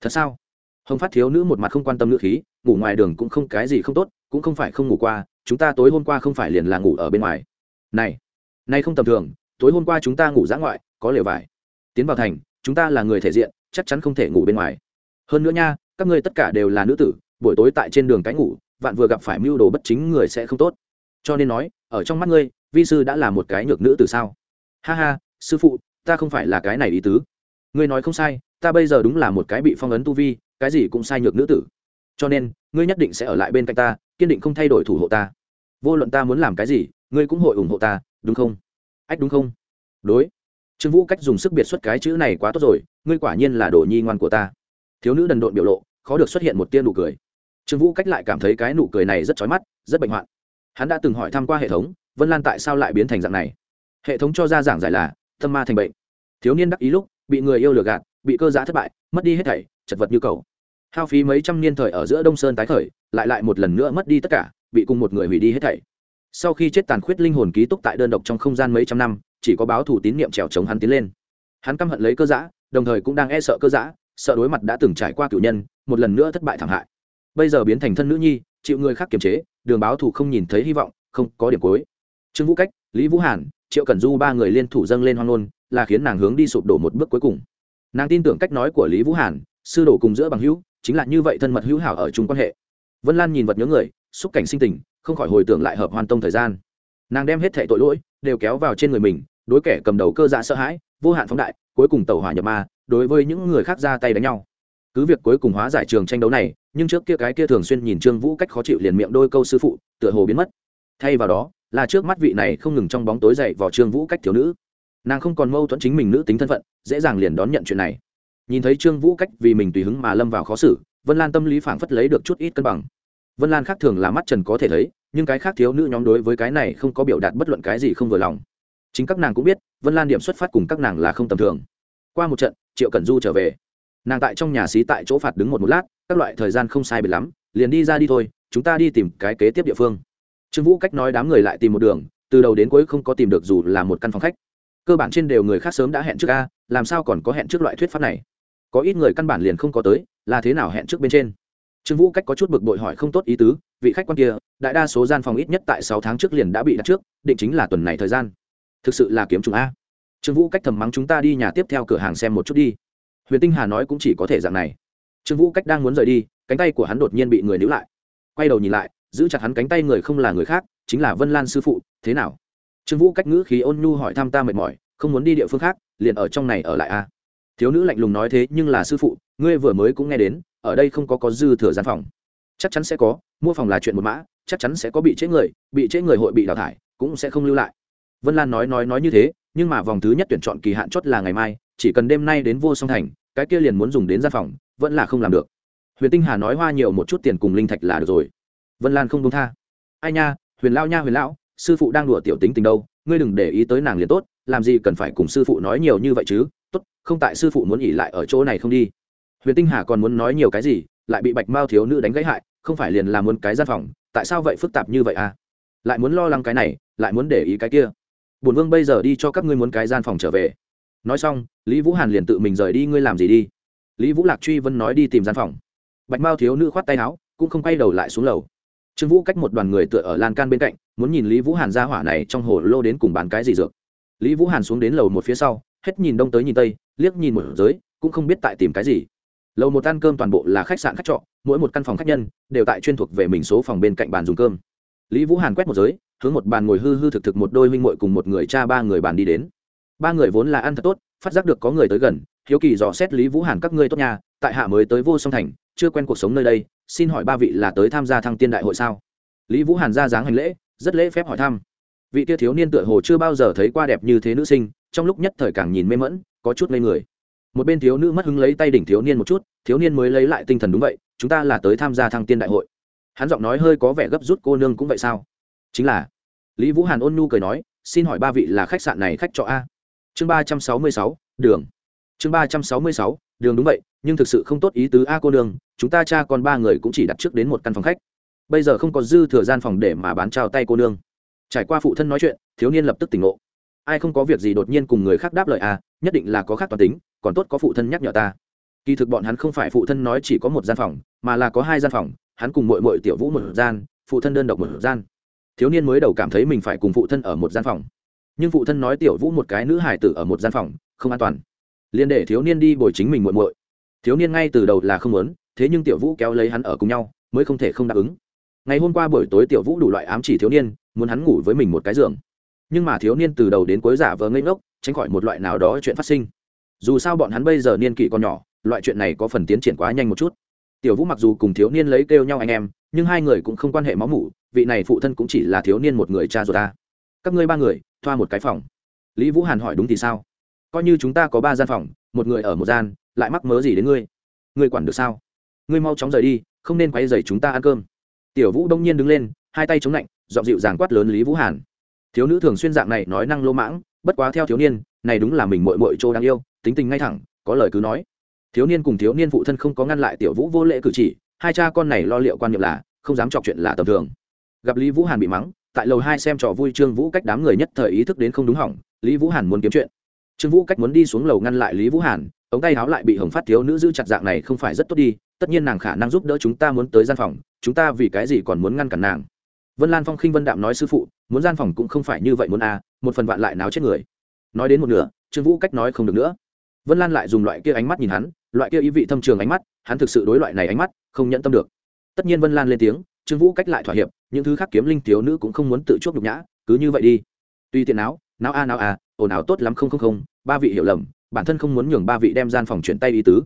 Thật sao? Hồng phát thiếu nữ một mặt không quan tâm nữ khí, ngủ ngoài đường cũng không cái gì không tốt, cũng không phải không ngủ qua, chúng ta tối hôm qua không phải liền là ngủ ở bên ngoài. Này này không tầm thường, tối hôm qua chúng ta ngủ giã ngoại, có lều vải. Tiến vào thành, chúng ta là người thể diện, chắc chắn không thể ngủ bên ngoài. Hơn nữa nha, các ngươi tất cả đều là nữ tử, buổi tối tại trên đường cái ngủ, vạn vừa gặp phải mưu đồ bất chính người sẽ không tốt. Cho nên nói ở trong mắt ngươi, vi sư đã là một cái nhược nữ từ sao? Ha ha, sư phụ, ta không phải là cái này ý tứ. Ngươi nói không sai, ta bây giờ đúng là một cái bị phong ấn tu vi, cái gì cũng sai nhược nữ tử. Cho nên, ngươi nhất định sẽ ở lại bên cạnh ta, kiên định không thay đổi thủ hộ ta. Vô luận ta muốn làm cái gì, ngươi cũng hội ủng hộ ta, đúng không? Ách đúng không? Đối. Trương vũ cách dùng sức biệt xuất cái chữ này quá tốt rồi, ngươi quả nhiên là đồ nhi ngoan của ta. Thiếu nữ đần độn biểu lộ, khó được xuất hiện một tia nụ cười. Trương vũ cách lại cảm thấy cái nụ cười này rất chói mắt, rất bệnh hoạn hắn đã từng hỏi thăm qua hệ thống, vân lan tại sao lại biến thành dạng này? Hệ thống cho ra giảng giải là, tâm ma thành bệnh. Thiếu niên đắc ý lúc, bị người yêu lừa gạt, bị cơ giá thất bại, mất đi hết thảy, chật vật như cầu. Hao phí mấy trăm niên thời ở giữa đông sơn tái khởi, lại lại một lần nữa mất đi tất cả, bị cùng một người hủy đi hết thảy. Sau khi chết tàn khuyết linh hồn ký túc tại đơn độc trong không gian mấy trăm năm, chỉ có báo thủ tín niệm trèo chống hắn tiến lên. Hắn căm hận lấy cơ giã đồng thời cũng đang e sợ cơ giã sợ đối mặt đã từng trải qua cử nhân, một lần nữa thất bại thảm hại. Bây giờ biến thành thân nữ nhi chịu người khác kiềm chế, đường báo thủ không nhìn thấy hy vọng, không có điểm cuối. Trương vũ cách, lý vũ hàn, triệu cẩn du ba người liên thủ dâng lên hoang nôn là khiến nàng hướng đi sụp đổ một bước cuối cùng. Nàng tin tưởng cách nói của lý vũ hàn, sư đổ cùng giữa bằng hữu, chính là như vậy thân mật hữu hảo ở chung quan hệ. Vân lan nhìn vật nhớ người, xúc cảnh sinh tình, không khỏi hồi tưởng lại hợp hoàn tông thời gian. Nàng đem hết thệ tội lỗi, đều kéo vào trên người mình, đối kẻ cầm đầu cơ dạ sợ hãi, vô hạn phóng đại, cuối cùng tẩu hỏa nhập ma, đối với những người khác ra tay đánh nhau. Cứ việc cuối cùng hóa giải trường tranh đấu này nhưng trước kia cái kia thường xuyên nhìn trương vũ cách khó chịu liền miệng đôi câu sư phụ, tựa hồ biến mất. Thay vào đó, là trước mắt vị này không ngừng trong bóng tối dậy vào trương vũ cách thiếu nữ. Nàng không còn mâu thuẫn chính mình nữ tính thân phận, dễ dàng liền đón nhận chuyện này. Nhìn thấy trương vũ cách vì mình tùy hứng mà lâm vào khó xử, vân lan tâm lý phảng phất lấy được chút ít cân bằng. Vân lan khác thường là mắt trần có thể thấy, nhưng cái khác thiếu nữ nhóm đối với cái này không có biểu đạt bất luận cái gì không vừa lòng. Chính các nàng cũng biết, vân lan điểm xuất phát cùng các nàng là không tầm thường. Qua một trận, triệu cẩn du trở về. Nàng tại trong nhà xí tại chỗ phạt đứng một một lát các loại thời gian không sai biệt lắm, liền đi ra đi thôi, chúng ta đi tìm cái kế tiếp địa phương. Trương vũ cách nói đám người lại tìm một đường, từ đầu đến cuối không có tìm được dù là một căn phòng khách. Cơ bản trên đều người khác sớm đã hẹn trước a, làm sao còn có hẹn trước loại thuyết pháp này? Có ít người căn bản liền không có tới, là thế nào hẹn trước bên trên? Trương vũ cách có chút bực bội hỏi không tốt ý tứ, vị khách quan kia, đại đa số gian phòng ít nhất tại sáu tháng trước liền đã bị đặt trước, định chính là tuần này thời gian. Thực sự là kiếm trùng a. Trương vũ cách thầm mắng chúng ta đi nhà tiếp theo cửa hàng xem một chút đi. Huyền tinh hà nói cũng chỉ có thể dạng này trương vũ cách đang muốn rời đi, cánh tay của hắn đột nhiên bị người níu lại. Quay đầu nhìn lại, giữ chặt hắn cánh tay người không là người khác, chính là vân lan sư phụ, thế nào? Trương vũ cách ngữ khí ôn nhu hỏi thăm ta mệt mỏi, không muốn đi địa phương khác, liền ở trong này ở lại a thiếu nữ lạnh lùng nói thế, nhưng là sư phụ, ngươi vừa mới cũng nghe đến, ở đây không có có dư thừa gian phòng. Chắc chắn sẽ có, mua phòng là chuyện một mã, chắc chắn sẽ có bị chế người, bị chế người hội bị đào thải, cũng sẽ không lưu lại. Vân lan nói nói nói như thế, nhưng mà vòng thứ nhất tuyển chọn kỳ hạn chót là ngày mai, chỉ cần đêm nay đến vô song thành cái kia liền muốn dùng đến gian phòng, vẫn là không làm được. Huyền tinh hà nói hoa nhiều một chút tiền cùng linh thạch là được rồi. Vân lan không công tha. Ai nha, huyền lao nha, huyền lão, sư phụ đang đùa tiểu tính tình đâu, ngươi đừng để ý tới nàng liền tốt, làm gì cần phải cùng sư phụ nói nhiều như vậy chứ? Tốt, không tại sư phụ muốn nghỉ lại ở chỗ này không đi. Huyền tinh hà còn muốn nói nhiều cái gì, lại bị bạch mao thiếu nữ đánh gãy hại, không phải liền là muốn cái gian phòng, tại sao vậy phức tạp như vậy à? Lại muốn lo lắng cái này, lại muốn để ý cái kia. Bổn vương bây giờ đi cho các ngươi muốn cái gian phòng trở về nói xong, lý vũ hàn liền tự mình rời đi, ngươi làm gì đi? Lý vũ lạc truy vân nói đi tìm gian phòng. Bạch mao thiếu nữ khoát tay áo, cũng không quay đầu lại xuống lầu. Trương vũ cách một đoàn người tựa ở lan can bên cạnh, muốn nhìn lý vũ hàn ra hỏa này trong hồ lô đến cùng bán cái gì dược. Lý vũ hàn xuống đến lầu một phía sau, hết nhìn đông tới nhìn tây, liếc nhìn một giới, cũng không biết tại tìm cái gì. Lầu một ăn cơm toàn bộ là khách sạn khách trọ, mỗi một căn phòng khách nhân đều tại chuyên thuộc về mình số phòng bên cạnh bàn dùng cơm. Lý vũ hàn quét một giới, hướng một bàn ngồi hư hư thực thực một đôi huynh muội cùng một người cha ba người bàn đi đến ba người vốn là ăn thật tốt, phát giác được có người tới gần, hiếu kỳ dò xét lý vũ hàn các ngươi tốt nhà tại hạ mới tới vô song thành, chưa quen cuộc sống nơi đây, xin hỏi ba vị là tới tham gia thăng tiên đại hội sao? Lý vũ hàn ra dáng hành lễ, rất lễ phép hỏi thăm. Vị tia thiếu niên tựa hồ chưa bao giờ thấy qua đẹp như thế nữ sinh, trong lúc nhất thời càng nhìn mê mẫn có chút ngây người. Một bên thiếu nữ mất hứng lấy tay đỉnh thiếu niên một chút, thiếu niên mới lấy lại tinh thần đúng vậy, chúng ta là tới tham gia thăng tiên đại hội. Hắn giọng nói hơi có vẻ gấp rút cô nương cũng vậy sao? Chính là, lý vũ hàn ôn nhu cười nói, xin hỏi ba vị là khách sạn này khách trọ a? Chương ba trăm sáu mươi sáu, đường. Chương ba trăm sáu mươi sáu, đường đúng vậy, nhưng thực sự không tốt ý tứ. A cô đường chúng ta cha con ba người cũng chỉ đặt trước đến một căn phòng khách. Bây giờ không có dư thừa gian phòng để mà bán trao tay cô nương. Trải qua phụ thân nói chuyện, thiếu niên lập tức tỉnh ngộ. Ai không có việc gì đột nhiên cùng người khác đáp lời à nhất định là có khác toàn tính, còn tốt có phụ thân nhắc nhở ta. Kỳ thực bọn hắn không phải phụ thân nói chỉ có một gian phòng, mà là có hai gian phòng, hắn cùng mội mội tiểu vũ một gian, phụ thân đơn độc một gian. Thiếu niên mới đầu cảm thấy mình phải cùng phụ thân ở một gian phòng nhưng phụ thân nói tiểu vũ một cái nữ hải tử ở một gian phòng, không an toàn. Liền để thiếu niên đi bồi chính mình muộn muội. Thiếu niên ngay từ đầu là không muốn, thế nhưng tiểu vũ kéo lấy hắn ở cùng nhau, mới không thể không đáp ứng. Ngày hôm qua buổi tối tiểu vũ đủ loại ám chỉ thiếu niên, muốn hắn ngủ với mình một cái giường. Nhưng mà thiếu niên từ đầu đến cuối giả vờ ngây ngốc, tránh khỏi một loại nào đó chuyện phát sinh. Dù sao bọn hắn bây giờ niên kỷ còn nhỏ, loại chuyện này có phần tiến triển quá nhanh một chút. Tiểu vũ mặc dù cùng thiếu niên lấy kêu nhau anh em, nhưng hai người cũng không quan hệ máu mủ, vị này phụ thân cũng chỉ là thiếu niên một người cha ruột ta các ngươi ba người, thoa một cái phòng. Lý vũ hàn hỏi đúng thì sao? Coi như chúng ta có ba gian phòng, một người ở một gian, lại mắc mớ gì đến ngươi? Ngươi quản được sao? Ngươi mau chóng rời đi, không nên quay dày chúng ta ăn cơm. Tiểu vũ đông nhiên đứng lên, hai tay chống lạnh dọn dịu dàng quát lớn lý vũ hàn. Thiếu nữ thường xuyên dạng này nói năng lô mãng, bất quá theo thiếu niên, này đúng là mình mội mội trô đáng yêu, tính tình ngay thẳng, có lời cứ nói. Thiếu niên cùng thiếu niên phụ thân không có ngăn lại tiểu vũ vô lễ cử chỉ, hai cha con này lo liệu quan niệm là, không dám chọc chuyện là tầm thường. Gặp lý vũ hàn bị mắng tại lầu hai xem trò vui trương vũ cách đám người nhất thời ý thức đến không đúng hỏng, lý vũ hàn muốn kiếm chuyện. Trương vũ cách muốn đi xuống lầu ngăn lại lý vũ hàn, ống tay háo lại bị hồng phát thiếu nữ giữ chặt dạng này không phải rất tốt đi, tất nhiên nàng khả năng giúp đỡ chúng ta muốn tới gian phòng, chúng ta vì cái gì còn muốn ngăn cản nàng. Vân lan phong khinh vân đạm nói sư phụ, muốn gian phòng cũng không phải như vậy muốn a một phần vạn lại náo chết người. Nói đến một nửa, trương vũ cách nói không được nữa. Vân lan lại dùng loại kia ánh mắt nhìn hắn, loại kia ý vị thâm trường ánh mắt, hắn thực sự đối loại này ánh mắt không nhận tâm được. Tất nhiên vân lan lên tiếng trương vũ cách lại thỏa hiệp, những thứ khác kiếm linh thiếu nữ cũng không muốn tự chuốc nhục nhã, cứ như vậy đi. Tuy tiện áo não a não a, ồn ào tốt lắm không không không, ba vị hiểu lầm, bản thân không muốn nhường ba vị đem gian phòng chuyển tay ý tứ.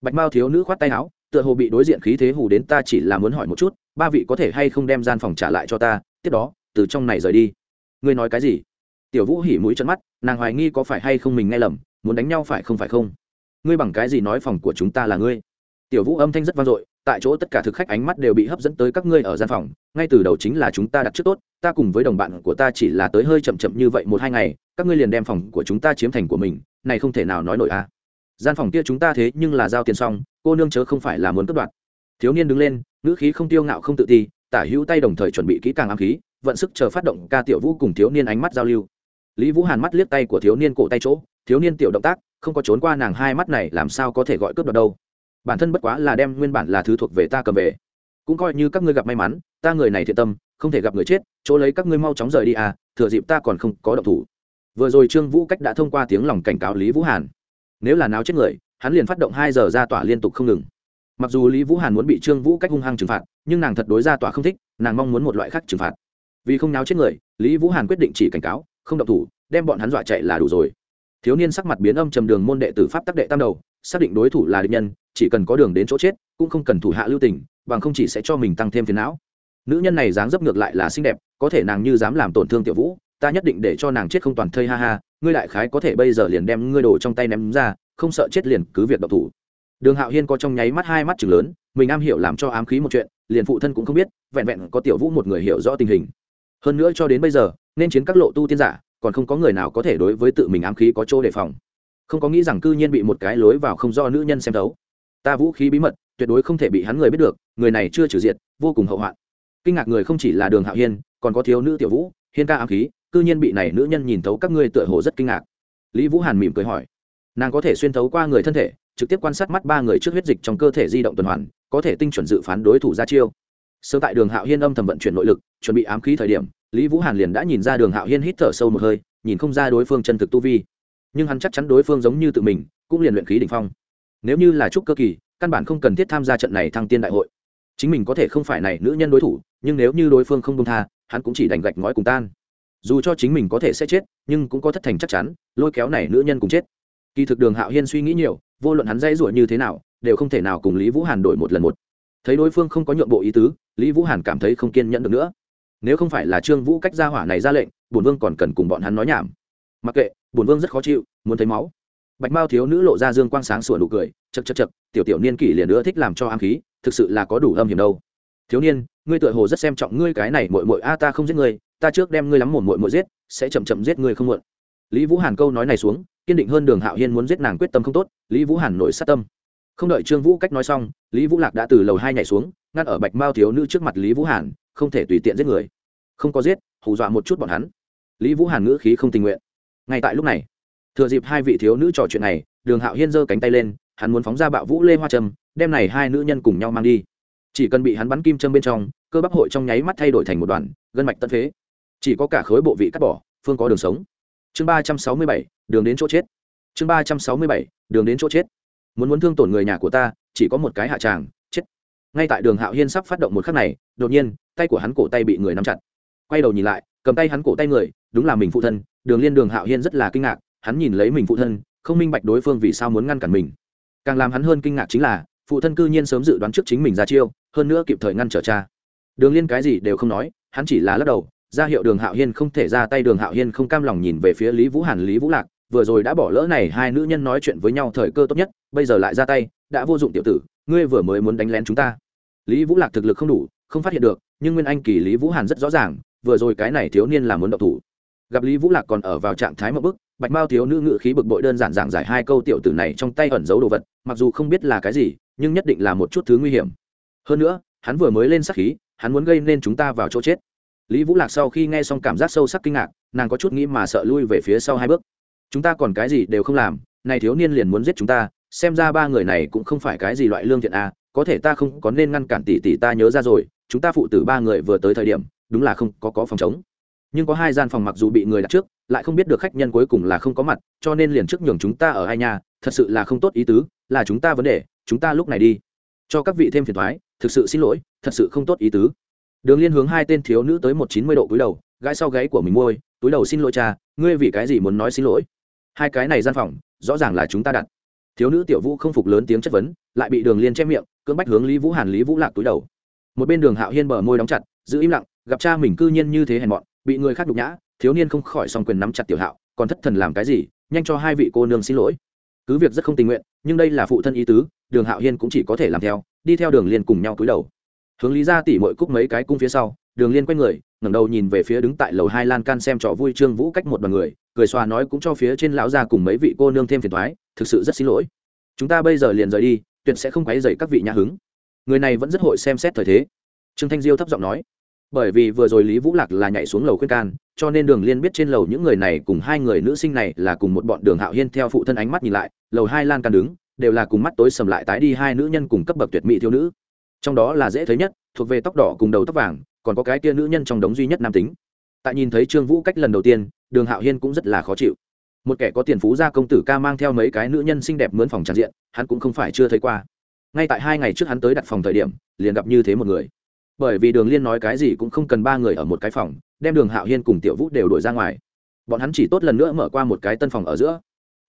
Bạch mao thiếu nữ khoát tay áo, tựa hồ bị đối diện khí thế hù đến ta chỉ là muốn hỏi một chút, ba vị có thể hay không đem gian phòng trả lại cho ta, tiếp đó, từ trong này rời đi. Ngươi nói cái gì? Tiểu vũ hỉ mũi chân mắt, nàng hoài nghi có phải hay không mình nghe lầm, muốn đánh nhau phải không phải không? Ngươi bằng cái gì nói phòng của chúng ta là ngươi? Tiểu vũ âm thanh rất vang dội, tại chỗ tất cả thực khách ánh mắt đều bị hấp dẫn tới các ngươi ở gian phòng, ngay từ đầu chính là chúng ta đặt trước tốt, ta cùng với đồng bạn của ta chỉ là tới hơi chậm chậm như vậy một hai ngày, các ngươi liền đem phòng của chúng ta chiếm thành của mình, này không thể nào nói nổi à gian phòng kia chúng ta thế nhưng là giao tiền xong, cô nương chớ không phải là muốn cất đoạt. Thiếu niên đứng lên, ngữ khí không tiêu ngạo không tự ti, tả hữu tay đồng thời chuẩn bị kỹ càng ám khí, vận sức chờ phát động ca tiểu vũ cùng thiếu niên ánh mắt giao lưu. Lý vũ hàn mắt liếc tay của thiếu niên cổ tay chỗ, thiếu niên tiểu động tác, không có trốn qua nàng hai mắt này, làm sao có thể gọi cướp đoạt đâu bản thân bất quá là đem nguyên bản là thứ thuộc về ta cầm về. Cũng coi như các ngươi gặp may mắn, ta người này thiện tâm, không thể gặp người chết, chỗ lấy các ngươi mau chóng rời đi à thừa dịp ta còn không có động thủ. Vừa rồi trương vũ cách đã thông qua tiếng lòng cảnh cáo lý vũ hàn. Nếu là náo chết người, hắn liền phát động hai giờ ra tỏa liên tục không ngừng. Mặc dù lý vũ hàn muốn bị trương vũ cách hung hăng trừng phạt, nhưng nàng thật đối ra tỏa không thích, nàng mong muốn một loại khác trừng phạt. Vì không náo chết người, lý vũ hàn quyết định chỉ cảnh cáo, không động thủ, đem bọn hắn dọa chạy là đủ rồi. Thiếu niên sắc mặt biến âm trầm đường môn đệ tử pháp tắc đệ tam đầu xác định đối thủ là địch nhân, chỉ cần có đường đến chỗ chết, cũng không cần thủ hạ lưu tình, bằng không chỉ sẽ cho mình tăng thêm phiền não. Nữ nhân này dáng dấp ngược lại là xinh đẹp, có thể nàng như dám làm tổn thương tiểu vũ, ta nhất định để cho nàng chết không toàn thây, ha ha, ngươi đại khái có thể bây giờ liền đem ngươi đồ trong tay ném ra, không sợ chết liền cứ việc độc thủ. Đường hạo hiên có trong nháy mắt hai mắt chừng lớn, mình am hiểu làm cho ám khí một chuyện, liền phụ thân cũng không biết, vẹn vẹn có tiểu vũ một người hiểu rõ tình hình. Hơn nữa cho đến bây giờ, nên chiến các lộ tu tiên giả, còn không có người nào có thể đối với tự mình ám khí có chỗ đề phòng không có nghĩ rằng cư nhiên bị một cái lối vào không do nữ nhân xem thấu. Ta vũ khí bí mật, tuyệt đối không thể bị hắn người biết được, người này chưa trừ diệt, vô cùng hậu hoạn. Kinh ngạc người không chỉ là đường hạo hiên, còn có thiếu nữ tiểu vũ, hiên ca ám khí, cư nhiên bị này nữ nhân nhìn thấu các ngươi tựa hồ rất kinh ngạc. Lý vũ hàn mỉm cười hỏi. Nàng có thể xuyên thấu qua người thân thể, trực tiếp quan sát mắt ba người trước huyết dịch trong cơ thể di động tuần hoàn, có thể tinh chuẩn dự phán đối thủ ra chiêu. Sơ tại đường hạo hiên âm thầm vận chuyển nội lực, chuẩn bị ám khí thời điểm, lý vũ hàn liền đã nhìn ra đường hạo hiên hít thở sâu một hơi, nhìn không ra đối phương chân thực tu vi nhưng hắn chắc chắn đối phương giống như tự mình, cũng liền luyện khí đ ỉ n h phong. Nếu như là trúc cơ kỳ, căn bản không cần thiết tham gia trận này thăng tiên đại hội. Chính mình có thể không phải này nữ nhân đối thủ, nhưng nếu như đối phương không công tha, hắn cũng chỉ đành gạch ngói cùng tan. Dù cho chính mình có thể sẽ chết, nhưng cũng có thất thành chắc chắn, lôi kéo này nữ nhân cùng chết. Kỳ thực đường hạo hiên suy nghĩ nhiều, vô luận hắn dây ruổi như thế nào, đều không thể nào cùng lý vũ hàn đổi một lần một. Thấy đối phương không có nhượng bộ ý tứ, lý vũ hàn cảm thấy không kiên nhẫn được nữa. Nếu không phải là trương vũ cách gia hỏa này ra lệnh, bổn vương còn cần cùng bọn hắn nói nhảm. Mặc kệ bổn vương rất khó chịu, muốn thấy máu. Bạch mao thiếu nữ lộ ra dương quang sáng sủa nụ cười chật chật chật tiểu tiểu niên kỷ liền nữa thích làm cho ám khí, thực sự là có đủ âm hiểm đâu. Thiếu niên, ngươi tựa hồ rất xem trọng ngươi cái này mội mội a, ta không giết ngươi, ta trước đem ngươi lắm mồm mội mội giết, sẽ chậm chậm giết ngươi không muộn. Lý vũ hàn câu nói này xuống, kiên định hơn đường hạo hiên muốn giết nàng quyết tâm không tốt, lý vũ hàn nổi sát tâm. Không đợi trương vũ cách nói xong, lý vũ lạc đã từ lầu hai nhảy xuống, ngăn ở bạch mao thiếu nữ trước mặt lý vũ hàn, không thể tùy tiện giết người. Không có giết, hù dọa một chút bọn hắn. Lý vũ hàn ngữ khí không tình nguyện ngay tại lúc này, thừa dịp hai vị thiếu nữ trò chuyện này, đường hạo hiên giơ cánh tay lên, hắn muốn phóng ra bạo vũ lê hoa trâm, đem này hai nữ nhân cùng nhau mang đi. Chỉ cần bị hắn bắn kim châm bên trong, cơ bắp hội trong nháy mắt thay đổi thành một đoàn, gân mạch tân phế. Chỉ có cả khối bộ vị cắt bỏ, phương có đường sống. Chương ba trăm sáu mươi bảy, đường đến chỗ chết. Chương ba trăm sáu mươi bảy, đường đến chỗ chết. Muốn muốn thương tổn người nhà của ta, chỉ có một cái hạ tràng, chết. Ngay tại đường hạo hiên sắp phát động một khắc này, đột nhiên, tay của hắn cổ tay bị người nắm chặt. Quay đầu nhìn lại, cầm tay hắn cổ tay người, đúng là mình phụ thân đường liên đường hạo hiên rất là kinh ngạc, hắn nhìn lấy mình phụ thân, không minh bạch đối phương vì sao muốn ngăn cản mình. Càng làm hắn hơn kinh ngạc chính là, phụ thân cư nhiên sớm dự đoán trước chính mình ra chiêu, hơn nữa kịp thời ngăn trở cha. Đường liên cái gì đều không nói, hắn chỉ là lắc đầu, ra hiệu đường hạo hiên không thể ra tay. Đường hạo hiên không cam lòng nhìn về phía lý vũ hàn, lý vũ lạc, vừa rồi đã bỏ lỡ này hai nữ nhân nói chuyện với nhau thời cơ tốt nhất, bây giờ lại ra tay, đã vô dụng tiểu tử, ngươi vừa mới muốn đánh lén chúng ta. Lý vũ lạc thực lực không đủ, không phát hiện được, nhưng nguyên anh kỳ lý vũ hàn rất rõ ràng, vừa rồi cái này thiếu niên là muốn độc thủ gặp lý vũ lạc còn ở vào trạng thái mậu bức, bạch mao thiếu nữ ngự khí bực bội đơn giản giảng giải hai câu tiểu tử này trong tay ẩn giấu đồ vật, mặc dù không biết là cái gì, nhưng nhất định là một chút thứ nguy hiểm. Hơn nữa, hắn vừa mới lên sắc khí, hắn muốn gây nên chúng ta vào chỗ chết. Lý vũ lạc sau khi nghe xong cảm giác sâu sắc kinh ngạc, nàng có chút nghĩ mà sợ lui về phía sau hai bước. Chúng ta còn cái gì đều không làm, này thiếu niên liền muốn giết chúng ta, xem ra ba người này cũng không phải cái gì loại lương thiện à có thể ta không có nên ngăn cản tỷ tỷ ta nhớ ra rồi, chúng ta phụ tử ba người vừa tới thời điểm, đúng là không có có phòng chống nhưng có hai gian phòng mặc dù bị người đặt trước, lại không biết được khách nhân cuối cùng là không có mặt, cho nên liền trước nhường chúng ta ở hai nhà, thật sự là không tốt ý tứ, là chúng ta vấn đề, chúng ta lúc này đi. Cho các vị thêm phiền thoái, thực sự xin lỗi, thật sự không tốt ý tứ. Đường liên hướng hai tên thiếu nữ tới một chín mươi độ cúi đầu, gãi sau gáy của mình môi, túi đầu xin lỗi cha, ngươi vì cái gì muốn nói xin lỗi? Hai cái này gian phòng, rõ ràng là chúng ta đặt. Thiếu nữ tiểu vũ không phục lớn tiếng chất vấn, lại bị đường liên che miệng, cưỡng bách hướng lý vũ hàn, lý vũ lạc túi đầu. Một bên đường hạo hiên bờ môi đóng chặt, giữ im lặng, gặp cha mình cư nhiên như thế hèn mọn bị người khác nhục nhã, thiếu niên không khỏi song quyền nắm chặt tiểu hạo, còn thất thần làm cái gì, nhanh cho hai vị cô nương xin lỗi. Cứ việc rất không tình nguyện, nhưng đây là phụ thân ý tứ, đường hạo hiên cũng chỉ có thể làm theo, đi theo đường liên cùng nhau cúi đầu. Hướng lý ra tỉ mội cúc mấy cái cung phía sau, đường liên quay người, ngẩng đầu nhìn về phía đứng tại lầu hai lan can xem trò vui trương vũ cách một đoàn người, cười xoa nói cũng cho phía trên lão gia cùng mấy vị cô nương thêm phiền thoái thực sự rất xin lỗi. Chúng ta bây giờ liền rời đi, tuyệt sẽ không quấy dày các vị nhà hứng. Người này vẫn rất hội xem xét thời thế. Trương thanh diêu thấp giọng nói bởi vì vừa rồi lý vũ lạc là nhảy xuống lầu khuyên can, cho nên đường liên biết trên lầu những người này cùng hai người nữ sinh này là cùng một bọn đường hạo hiên theo phụ thân ánh mắt nhìn lại, lầu hai lan can đứng, đều là cùng mắt tối sầm lại tái đi hai nữ nhân cùng cấp bậc tuyệt mỹ thiếu nữ. Trong đó là dễ thấy nhất, thuộc về tóc đỏ cùng đầu tóc vàng, còn có cái kia nữ nhân trong đống duy nhất nam tính. Tại nhìn thấy trương vũ cách lần đầu tiên, đường hạo hiên cũng rất là khó chịu. Một kẻ có tiền phú gia công tử ca mang theo mấy cái nữ nhân xinh đẹp mướn phòng tràn diện, hắn cũng không phải chưa thấy qua. Ngay tại hai ngày trước hắn tới đặt phòng thời điểm, liền gặp như thế một người bởi vì đường liên nói cái gì cũng không cần ba người ở một cái phòng, đem đường hạo hiên cùng tiểu vũ đều đuổi ra ngoài. Bọn hắn chỉ tốt lần nữa mở qua một cái tân phòng ở giữa.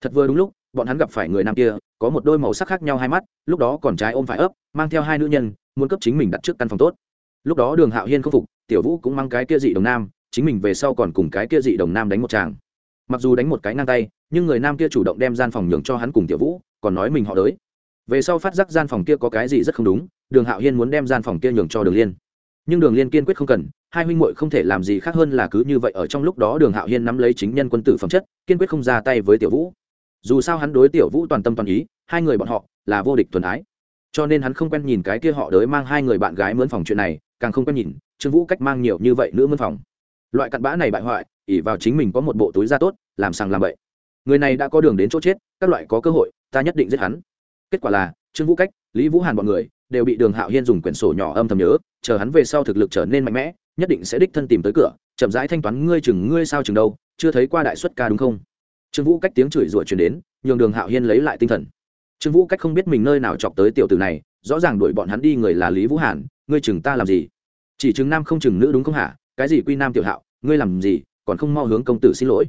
Thật vừa đúng lúc, bọn hắn gặp phải người nam kia, có một đôi màu sắc khác nhau hai mắt, lúc đó còn trái ôm phải ấp, mang theo hai nữ nhân, muốn cấp chính mình đặt trước căn phòng tốt. Lúc đó đường hạo hiên không phục, tiểu vũ cũng mang cái kia dị đồng nam, chính mình về sau còn cùng cái kia dị đồng nam đánh một tràng. Mặc dù đánh một cái ngang tay, nhưng người nam kia chủ động đem gian phòng nhường cho hắn cùng tiểu vũ, còn nói mình họ đới. Về sau phát giác gian phòng kia có cái gì rất không đúng đường hạo hiên muốn đem gian phòng kia nhường cho đường liên. Nhưng đường liên kiên quyết không cần, hai huynh muội không thể làm gì khác hơn là cứ như vậy ở trong lúc đó đường hạo hiên nắm lấy chính nhân quân tử phẩm chất, kiên quyết không ra tay với tiểu vũ. Dù sao hắn đối tiểu vũ toàn tâm toàn ý, hai người bọn họ là vô địch thuần ái. Cho nên hắn không quen nhìn cái kia họ đới mang hai người bạn gái mướn phòng chuyện này, càng không quen nhìn trương vũ cách mang nhiều như vậy nữ mướn phòng. Loại cặn bã này bại hoại ỉ vào chính mình có một bộ túi da tốt, làm sàng làm bậy. Người này đã có đường đến chỗ chết, các loại có cơ hội, ta nhất định giết hắn. Kết quả là, trương vũ cách, lý vũ hàn b ọ n người đều bị đường hạo hiên dùng quyển sổ nhỏ âm thầm nhớ, chờ hắn về sau thực lực trở nên mạnh mẽ, nhất định sẽ đích thân tìm tới cửa, chậm rãi thanh toán, ngươi chừng ngươi sao chừng đâu, chưa thấy qua đại xuất ca đúng không? Trương vũ cách tiếng chửi rủa truyền đến, nhường đường hạo hiên lấy lại tinh thần. Trương vũ cách không biết mình nơi nào chọc tới tiểu tử này, rõ ràng đuổi bọn hắn đi người là lý vũ hàn, ngươi chừng ta làm gì? Chỉ chừng nam không chừng nữ đúng không hả? Cái gì quy nam tiểu hạo, ngươi làm gì? Còn không mau hướng công tử xin lỗi.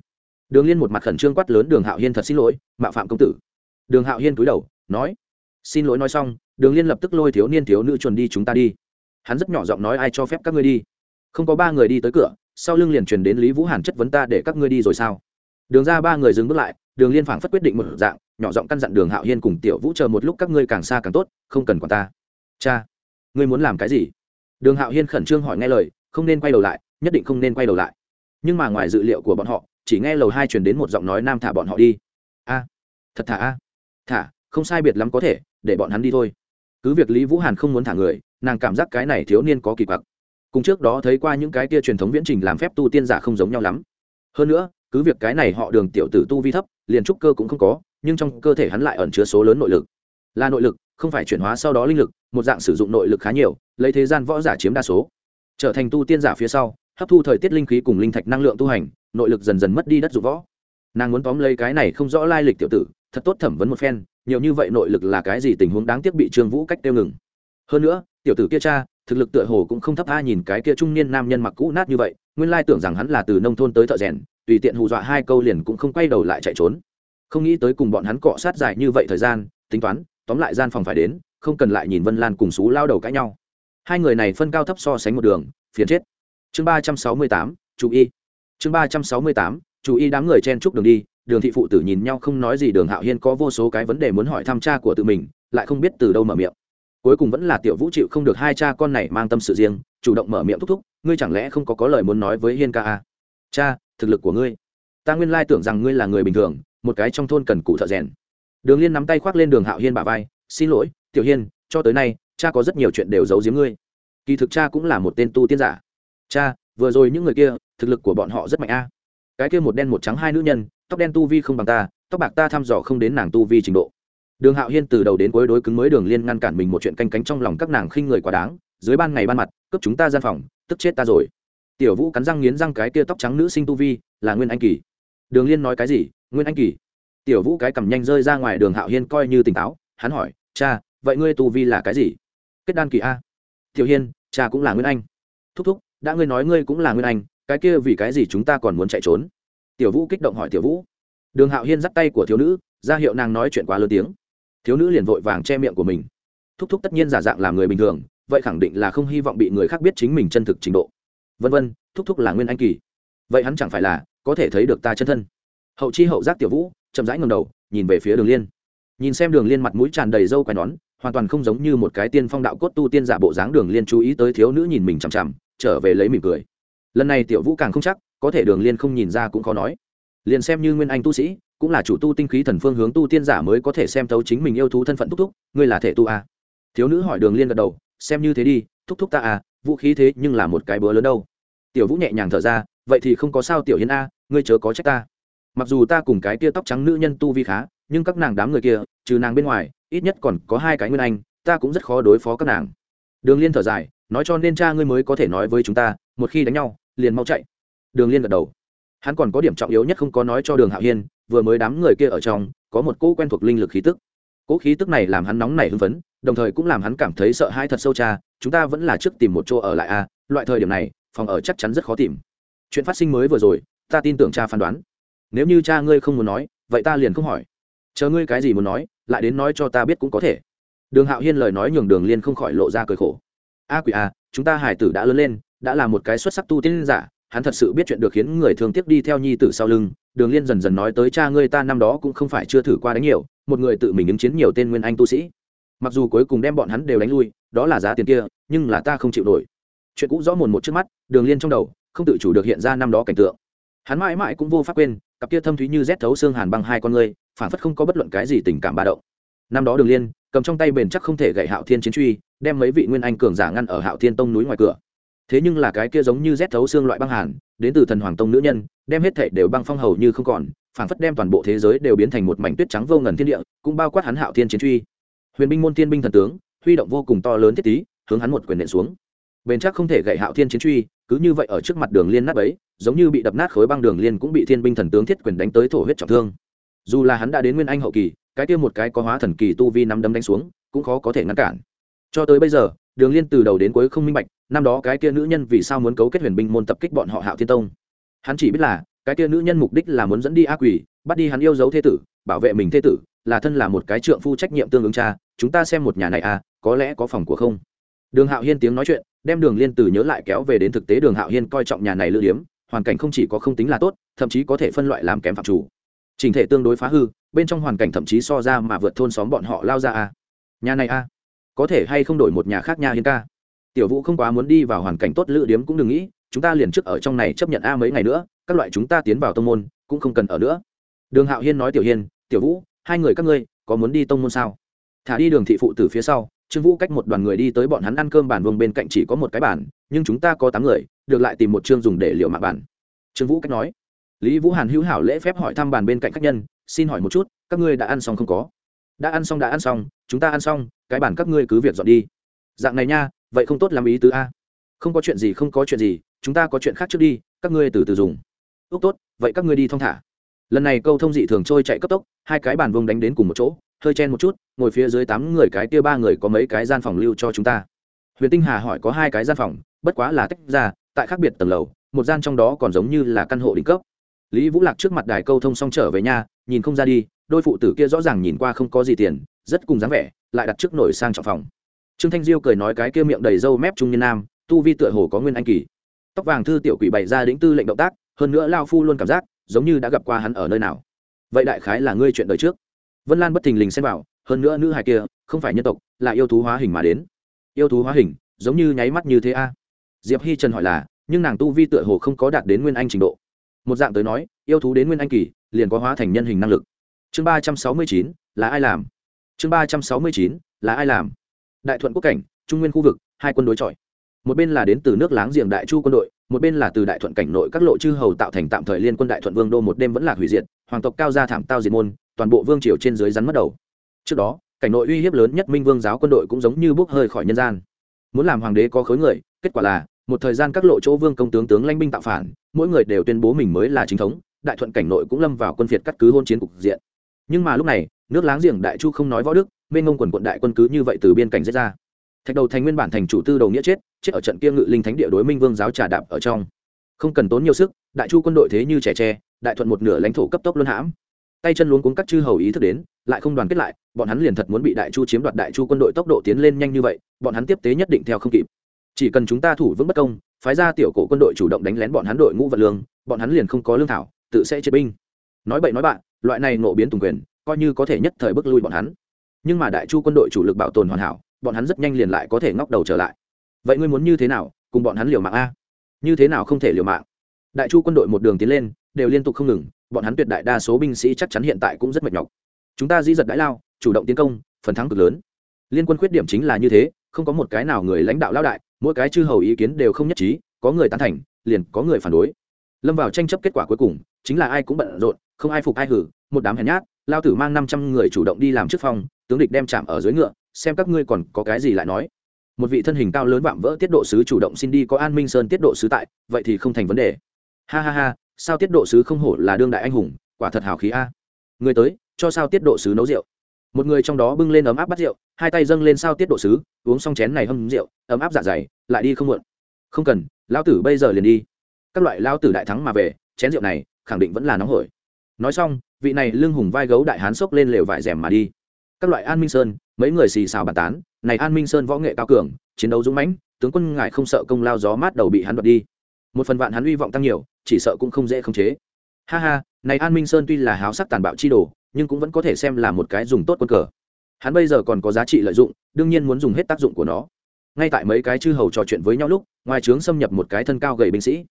Đường liên một mặt khẩn trương quát lớn, đường hạo hiên thật xin lỗi, mạo phạm công tử. Đường hạo hiên cúi đầu, nói, xin lỗi nói xong đường liên lập tức lôi thiếu niên thiếu nữ chuẩn đi chúng ta đi. Hắn rất nhỏ giọng nói ai cho phép các ngươi đi. Không có ba người đi tới cửa, sau lưng liền truyền đến lý vũ hàn chất vấn ta để các ngươi đi rồi sao? Đường ra ba người dừng bước lại, đường liên phảng phất quyết định một dạng, nhỏ giọng căn dặn đường hạo hiên cùng tiểu vũ chờ một lúc các ngươi càng xa càng tốt, không cần quản ta. Cha, ngươi muốn làm cái gì? Đường hạo hiên khẩn trương hỏi nghe lời, không nên quay đầu lại, nhất định không nên quay đầu lại. Nhưng mà ngoài dự liệu của bọn họ, chỉ nghe lầu hai truyền đến một giọng nói nam thả bọn họ đi. A, thật thả a. Thả, không sai biệt lắm có thể, để bọn hắn đi thôi cứ việc lý vũ hàn không muốn thả người, nàng cảm giác cái này thiếu niên có kỳ quặc. Cùng trước đó thấy qua những cái kia truyền thống viễn trình làm phép tu tiên giả không giống nhau lắm. Hơn nữa, cứ việc cái này họ đường tiểu tử tu vi thấp, liền trúc cơ cũng không có, nhưng trong cơ thể hắn lại ẩn chứa số lớn nội lực. Là nội lực, không phải chuyển hóa sau đó linh lực, một dạng sử dụng nội lực khá nhiều, lấy thế gian võ giả chiếm đa số. Trở thành tu tiên giả phía sau, hấp thu thời tiết linh khí cùng linh thạch năng lượng tu hành, nội lực dần dần mất đi đất dụng võ. Nàng muốn tóm lấy cái này không rõ lai lịch tiểu tử, thật tốt thẩm vấn một phen nhiều như vậy nội lực là cái gì tình huống đáng tiếc bị trương vũ cách tiêu ngừng? Hơn nữa, tiểu tử kia cha, thực lực tựa hồ cũng không thấp a nhìn cái kia trung niên nam nhân mặc cũ nát như vậy, nguyên lai tưởng rằng hắn là từ nông thôn tới thợ rèn, tùy tiện hù dọa hai câu liền cũng không quay đầu lại chạy trốn. Không nghĩ tới cùng bọn hắn cọ sát dài như vậy thời gian, tính toán, tóm lại gian phòng phải đến, không cần lại nhìn vân lan cùng xú lao đầu cãi nhau. Hai người này phân cao thấp so sánh một đường, phiền chết. Chương ba trăm sáu mươi tám, chú y chương ba trăm sáu mươi tám, chú y đám người chen chúc đường đi đường thị phụ tử nhìn nhau không nói gì, đường hạo hiên có vô số cái vấn đề muốn hỏi thăm cha của tự mình, lại không biết từ đâu mở miệng. Cuối cùng vẫn là tiểu vũ chịu không được hai cha con này mang tâm sự riêng, chủ động mở miệng thúc thúc, ngươi chẳng lẽ không có có lời muốn nói với hiên ca à? cha, thực lực của ngươi. Ta nguyên lai tưởng rằng ngươi là người bình thường, một cái trong thôn cần cụ thợ rèn. Đường liên nắm tay khoác lên đường hạo hiên bà vai, xin lỗi, tiểu hiên, cho tới nay, cha có rất nhiều chuyện đều giấu giếm ngươi. Kỳ thực cha cũng là một tên tu tiên giả. Cha, vừa rồi những người kia, thực lực của bọn họ rất mạnh a cái kia một đen một trắng hai nữ nhân, tóc đen tu vi không bằng ta, tóc bạc ta thăm dò không đến nàng tu vi trình độ. Đường hạo hiên từ đầu đến cuối đối cứng mới đường liên ngăn cản mình một chuyện canh cánh trong lòng các nàng khinh người quá đáng, dưới ban ngày ban mặt, cướp chúng ta gian phòng, tức chết ta rồi. Tiểu vũ cắn răng nghiến răng cái kia tóc trắng nữ sinh tu vi, là nguyên anh kỳ. Đường liên nói cái gì? Nguyên anh kỳ? Tiểu vũ cái cầm nhanh rơi ra ngoài đường hạo hiên coi như tỉnh táo, hắn hỏi, cha, vậy ngươi tu vi là cái gì? Kết đan kỳ a. Tiểu hiên, cha cũng là nguyên anh. Thúc thúc, đã ngươi nói ngươi cũng là nguyên anh cái kia vì cái gì chúng ta còn muốn chạy trốn? Tiểu vũ kích động hỏi tiểu vũ. Đường hạo hiên dắt tay của thiếu nữ, ra hiệu nàng nói chuyện quá lớn tiếng. Thiếu nữ liền vội vàng che miệng của mình. Thúc thúc tất nhiên giả dạng làm người bình thường, vậy khẳng định là không hy vọng bị người khác biết chính mình chân thực trình độ. Vân vân, thúc thúc là nguyên anh kỳ. Vậy hắn chẳng phải là có thể thấy được ta chân thân? Hậu chi hậu giác tiểu vũ, chậm rãi ngầm đầu, nhìn về phía đường liên. Nhìn xem đường liên mặt mũi tràn đầy râu quai nón, hoàn toàn không giống như một cái tiên phong đạo cốt tu tiên giả bộ dáng đường liên chú ý tới thiếu nữ nhìn mình chằm chằm, trở về lấy mỉm cười lần này tiểu vũ càng không chắc, có thể đường liên không nhìn ra cũng khó nói. Liền xem như nguyên anh tu sĩ, cũng là chủ tu tinh khí thần phương hướng tu tiên giả mới có thể xem thấu chính mình yêu thú thân phận thúc thúc, ngươi là thể tu à. thiếu nữ hỏi đường liên gật đầu, xem như thế đi, thúc thúc ta à vũ khí thế nhưng là một cái bữa lớn đâu. Tiểu vũ nhẹ nhàng thở ra, vậy thì không có sao tiểu hiến a, ngươi chớ có trách ta. Mặc dù ta cùng cái tia tóc trắng nữ nhân tu vi khá, nhưng các nàng đám người kia, trừ nàng bên ngoài, ít nhất còn có hai cái nguyên anh, ta cũng rất khó đối phó các nàng. Đường liên thở dài, nói cho nên cha ngươi mới có thể nói với chúng ta, một khi đánh nhau liền mau chạy. Đường liên gật đầu. Hắn còn có điểm trọng yếu nhất không có nói cho đường hạo hiên, vừa mới đám người kia ở trong, có một cỗ quen thuộc linh lực khí tức. Cỗ khí tức này làm hắn nóng nảy hưng phấn, đồng thời cũng làm hắn cảm thấy sợ hãi thật sâu cha, chúng ta vẫn là trước tìm một chỗ ở lại a loại thời điểm này, phòng ở chắc chắn rất khó tìm. Chuyện phát sinh mới vừa rồi, ta tin tưởng cha phán đoán. Nếu như cha ngươi không muốn nói, vậy ta liền không hỏi. Chờ ngươi cái gì muốn nói, lại đến nói cho ta biết cũng có thể. Đường hạo hiên lời nói nhường đường liên không khỏi lộ ra cười khổ. A quỷ a chúng ta hải tử đã lớn lên đã là một cái xuất sắc tu tiên giả, hắn thật sự biết chuyện được khiến người thường tiếc đi theo nhi tử sau lưng. Đường liên dần dần nói tới cha ngươi ta năm đó cũng không phải chưa thử qua đánh nhiều, một người tự mình ứng chiến nhiều tên nguyên anh tu sĩ. Mặc dù cuối cùng đem bọn hắn đều đánh lui, đó là giá tiền kia, nhưng là ta không chịu nổi. Chuyện cũ rõ mồn một trước mắt, đường liên trong đầu, không tự chủ được hiện ra năm đó cảnh tượng. Hắn mãi mãi cũng vô pháp quên, cặp kia thâm thúy như rét thấu xương hàn băng hai con ngươi phản phất không có bất luận cái gì tình cảm ba động. Năm đó đường liên, cầm trong tay bền chắc không thể gậy hạo thiên chiến truy, đem mấy vị nguyên anh cường giả ngăn ở hạo thiên tông núi ngoài cửa thế nhưng là cái kia giống như rét thấu xương loại băng hàn, đến từ thần hoàng tông nữ nhân, đem hết thệ đều băng phong hầu như không còn phản phất đem toàn bộ thế giới đều biến thành một mảnh tuyết trắng vô ngần thiên địa, cũng bao quát hắn hạo thiên chiến truy. Huyền binh môn thiên binh thần tướng, huy động vô cùng to lớn thiết tí, hướng hắn một quyền nện xuống. Bền chắc không thể gậy hạo thiên chiến truy, cứ như vậy ở trước mặt đường liên nát ấy giống như bị đập nát khối băng đường liên cũng bị thiên binh thần tướng thiết quyền đánh tới thổ huyết trọng thương. Dù là hắn đã đến nguyên anh hậu kỳ, cái kia một cái có hóa thần kỳ tu vi năm đấm đánh xuống, cũng khó có thể ngăn cản. Cho tới bây giờ, đường liên từ đầu đến cuối không minh bạch năm đó cái kia nữ nhân vì sao muốn cấu kết huyền binh môn tập kích bọn họ hạo thiên tông? Hắn chỉ biết là, cái kia nữ nhân mục đích là muốn dẫn đi ác quỷ bắt đi hắn yêu dấu thế tử, bảo vệ mình thế tử, là thân là một cái trượng phu trách nhiệm tương ứng cha, chúng ta xem một nhà này à có lẽ có phòng của không? Đường hạo hiên tiếng nói chuyện, đem đường liên từ nhớ lại kéo về đến thực tế đường hạo hiên coi trọng nhà này lữ điếm, hoàn cảnh không chỉ có không tính là tốt, thậm chí có thể phân loại làm kém phạm chủ. Trình thể tương đối phá hư, bên trong hoàn cảnh thậm chí so ra mà vượt thôn xóm bọn họ lao ra a nhà này a có thể hay không đổi một nhà khác nhà hiên ca? Tiểu vũ không quá muốn đi vào hoàn cảnh tốt lữ điếm cũng đừng nghĩ, chúng ta liền trước ở trong này chấp nhận a mấy ngày nữa, các loại chúng ta tiến vào tông môn, cũng không cần ở nữa. Đường hạo hiên nói tiểu hiên, tiểu vũ, hai người các ngươi, có muốn đi tông môn sao? Thả đi đường thị phụ từ phía sau, trương vũ cách một đoàn người đi tới bọn hắn ăn cơm bàn vương bên cạnh chỉ có một cái bàn, nhưng chúng ta có tám người, được lại tìm một chương dùng để liệu mạng bàn. Trương vũ cách nói. Lý vũ hàn hữu hảo lễ phép hỏi thăm bàn bên cạnh khách nhân, xin hỏi một chút, các ngươi đã ăn xong không có? Đã ăn xong, đã ăn xong, chúng ta ăn xong, cái bàn các ngươi cứ việc dọn đi. Dạng này nha vậy không tốt làm ý tứ a. Không có chuyện gì, không có chuyện gì, chúng ta có chuyện khác trước đi, các ngươi từ từ dùng. Ước tốt, vậy các ngươi đi thong thả. Lần này câu thông dị thường trôi chạy cấp tốc, hai cái bàn vông đánh đến cùng một chỗ, hơi chen một chút, ngồi phía dưới tám người cái kia ba người có mấy cái gian phòng lưu cho chúng ta. Huyền tinh hà hỏi có hai cái gian phòng, bất quá là tách ra, tại khác biệt tầng lầu, một gian trong đó còn giống như là căn hộ đỉnh cấp. Lý vũ lạc trước mặt đài câu thông xong trở về nhà, nhìn không ra đi, đôi phụ tử kia rõ ràng nhìn qua không có gì tiền, rất cùng dáng vẻ, lại đặt trước nổi sang trọng phòng trương thanh diêu cười nói cái kia miệng đầy râu mép trung niên nam, tu vi tựa hồ có nguyên anh kỳ. Tóc vàng thư tiểu quỷ bày ra đĩnh tư lệnh động tác, hơn nữa lao phu luôn cảm giác, giống như đã gặp qua hắn ở nơi nào. Vậy đại khái là ngươi chuyện đời trước. Vân lan bất thình lình xem vào, hơn nữa nữ hài kia, không phải nhân tộc, là yêu thú hóa hình mà đến. Yêu thú hóa hình, giống như nháy mắt như thế a. Diệp hi trần hỏi là, nhưng nàng tu vi tựa hồ không có đạt đến nguyên anh trình độ. Một dạng tới nói, yêu thú đến nguyên anh kỳ, liền có hóa thành nhân hình năng lực. Chương ba trăm sáu mươi chín, là ai làm? Chương ba trăm sáu mươi chín, là ai làm? Đại thuận quốc cảnh, trung nguyên khu vực, hai quân đối chọi. Một bên là đến từ nước láng giềng đại chu quân đội, một bên là từ đại thuận cảnh nội các lộ chư hầu tạo thành tạm thời liên quân đại thuận vương đô một đêm vẫn là hủy diệt, hoàng tộc cao gia thảm tao diệt môn, toàn bộ vương triều trên dưới rắn mất đầu. Trước đó, cảnh nội uy hiếp lớn nhất minh vương giáo quân đội cũng giống như bốc hơi khỏi nhân gian. Muốn làm hoàng đế có khối người, kết quả là, một thời gian các lộ chỗ vương công tướng tướng lãnh binh tạo phản, mỗi người đều tuyên bố mình mới là chính thống, đại thuận cảnh nội cũng lâm vào quân phiệt cắt cứ hôn chiến cục diện. Nhưng mà lúc này, nước láng giềng đại chu không nói võ đức mê ngông quần quận đại quân cứ như vậy từ biên cảnh giết ra. Thạch đầu thành nguyên bản thành chủ tư đầu nghĩa chết chết ở trận kia ngự linh thánh địa đối minh vương giáo trà đạp ở trong. Không cần tốn nhiều sức, đại chu quân đội thế như trẻ tre, đại thuận một nửa lãnh thổ cấp tốc luân hãm. Tay chân luống cuống các chư hầu ý thức đến, lại không đoàn kết lại, bọn hắn liền thật muốn bị đại chu chiếm đoạt đại chu quân đội tốc độ tiến lên nhanh như vậy, bọn hắn tiếp tế nhất định theo không kịp. Chỉ cần chúng ta thủ vững bất công, phái ra tiểu cổ quân đội chủ động đánh lén bọn hắn đội ngũ vật lương, bọn hắn liền không có lương thảo, tự sẽ chế binh. Nói bậy nói bạn, loại này nộ biến tùng quyền, coi như có thể nhất thời bước lui bọn hắn nhưng mà đại chu quân đội chủ lực bảo tồn hoàn hảo, bọn hắn rất nhanh liền lại có thể ngóc đầu trở lại. Vậy ngươi muốn như thế nào, cùng bọn hắn liều mạng a? Như thế nào không thể liều mạng? Đại chu quân đội một đường tiến lên, đều liên tục không ngừng, bọn hắn tuyệt đại đa số binh sĩ chắc chắn hiện tại cũng rất mệt nhọc. Chúng ta dĩ giật đãi lao, chủ động tiến công, phần thắng cực lớn. Liên quân khuyết điểm chính là như thế, không có một cái nào người lãnh đạo lao đại, mỗi cái chư hầu ý kiến đều không nhất trí, có người tán thành, liền có người phản đối. Lâm vào tranh chấp kết quả cuối cùng, chính là ai cũng bận rộn, không ai phục ai hử, một đám hèn nhát lao tử mang năm trăm người chủ động đi làm trước phòng, tướng địch đem chạm ở dưới ngựa, xem các ngươi còn có cái gì lại nói. Một vị thân hình cao lớn vạm vỡ tiết độ sứ chủ động xin đi có an minh sơn tiết độ sứ tại, vậy thì không thành vấn đề. Ha ha ha, sao tiết độ sứ không hổ là đương đại anh hùng, quả thật hào khí a. Người tới, cho sao tiết độ sứ nấu rượu. Một người trong đó bưng lên ấm áp bắt rượu, hai tay dâng lên sao tiết độ sứ, uống xong chén này hâm rượu, ấm áp dạ dày, lại đi không muộn. Không cần lão tử bây giờ liền đi. Các loại lão tử đại thắng mà về, chén rượu này khẳng định vẫn là nóng hổi nói xong, vị này lưng hùng vai gấu đại hán xốc lên lều vải rèm mà đi. Các loại an minh sơn, mấy người xì xào bàn tán, này an minh sơn võ nghệ cao cường, chiến đấu dũng mãnh, tướng quân ngài không sợ công lao gió mát đầu bị hắn đoạt đi. Một phần vạn hắn hy vọng tăng nhiều, chỉ sợ cũng không dễ khống chế. Ha ha, này an minh sơn tuy là háo sắc tàn bạo chi đồ, nhưng cũng vẫn có thể xem là một cái dùng tốt quân cờ. Hắn bây giờ còn có giá trị lợi dụng, đương nhiên muốn dùng hết tác dụng của nó. Ngay tại mấy cái chư hầu trò chuyện với nhau lúc, ngoài trướng xâm nhập một cái thân cao gầy binh sĩ.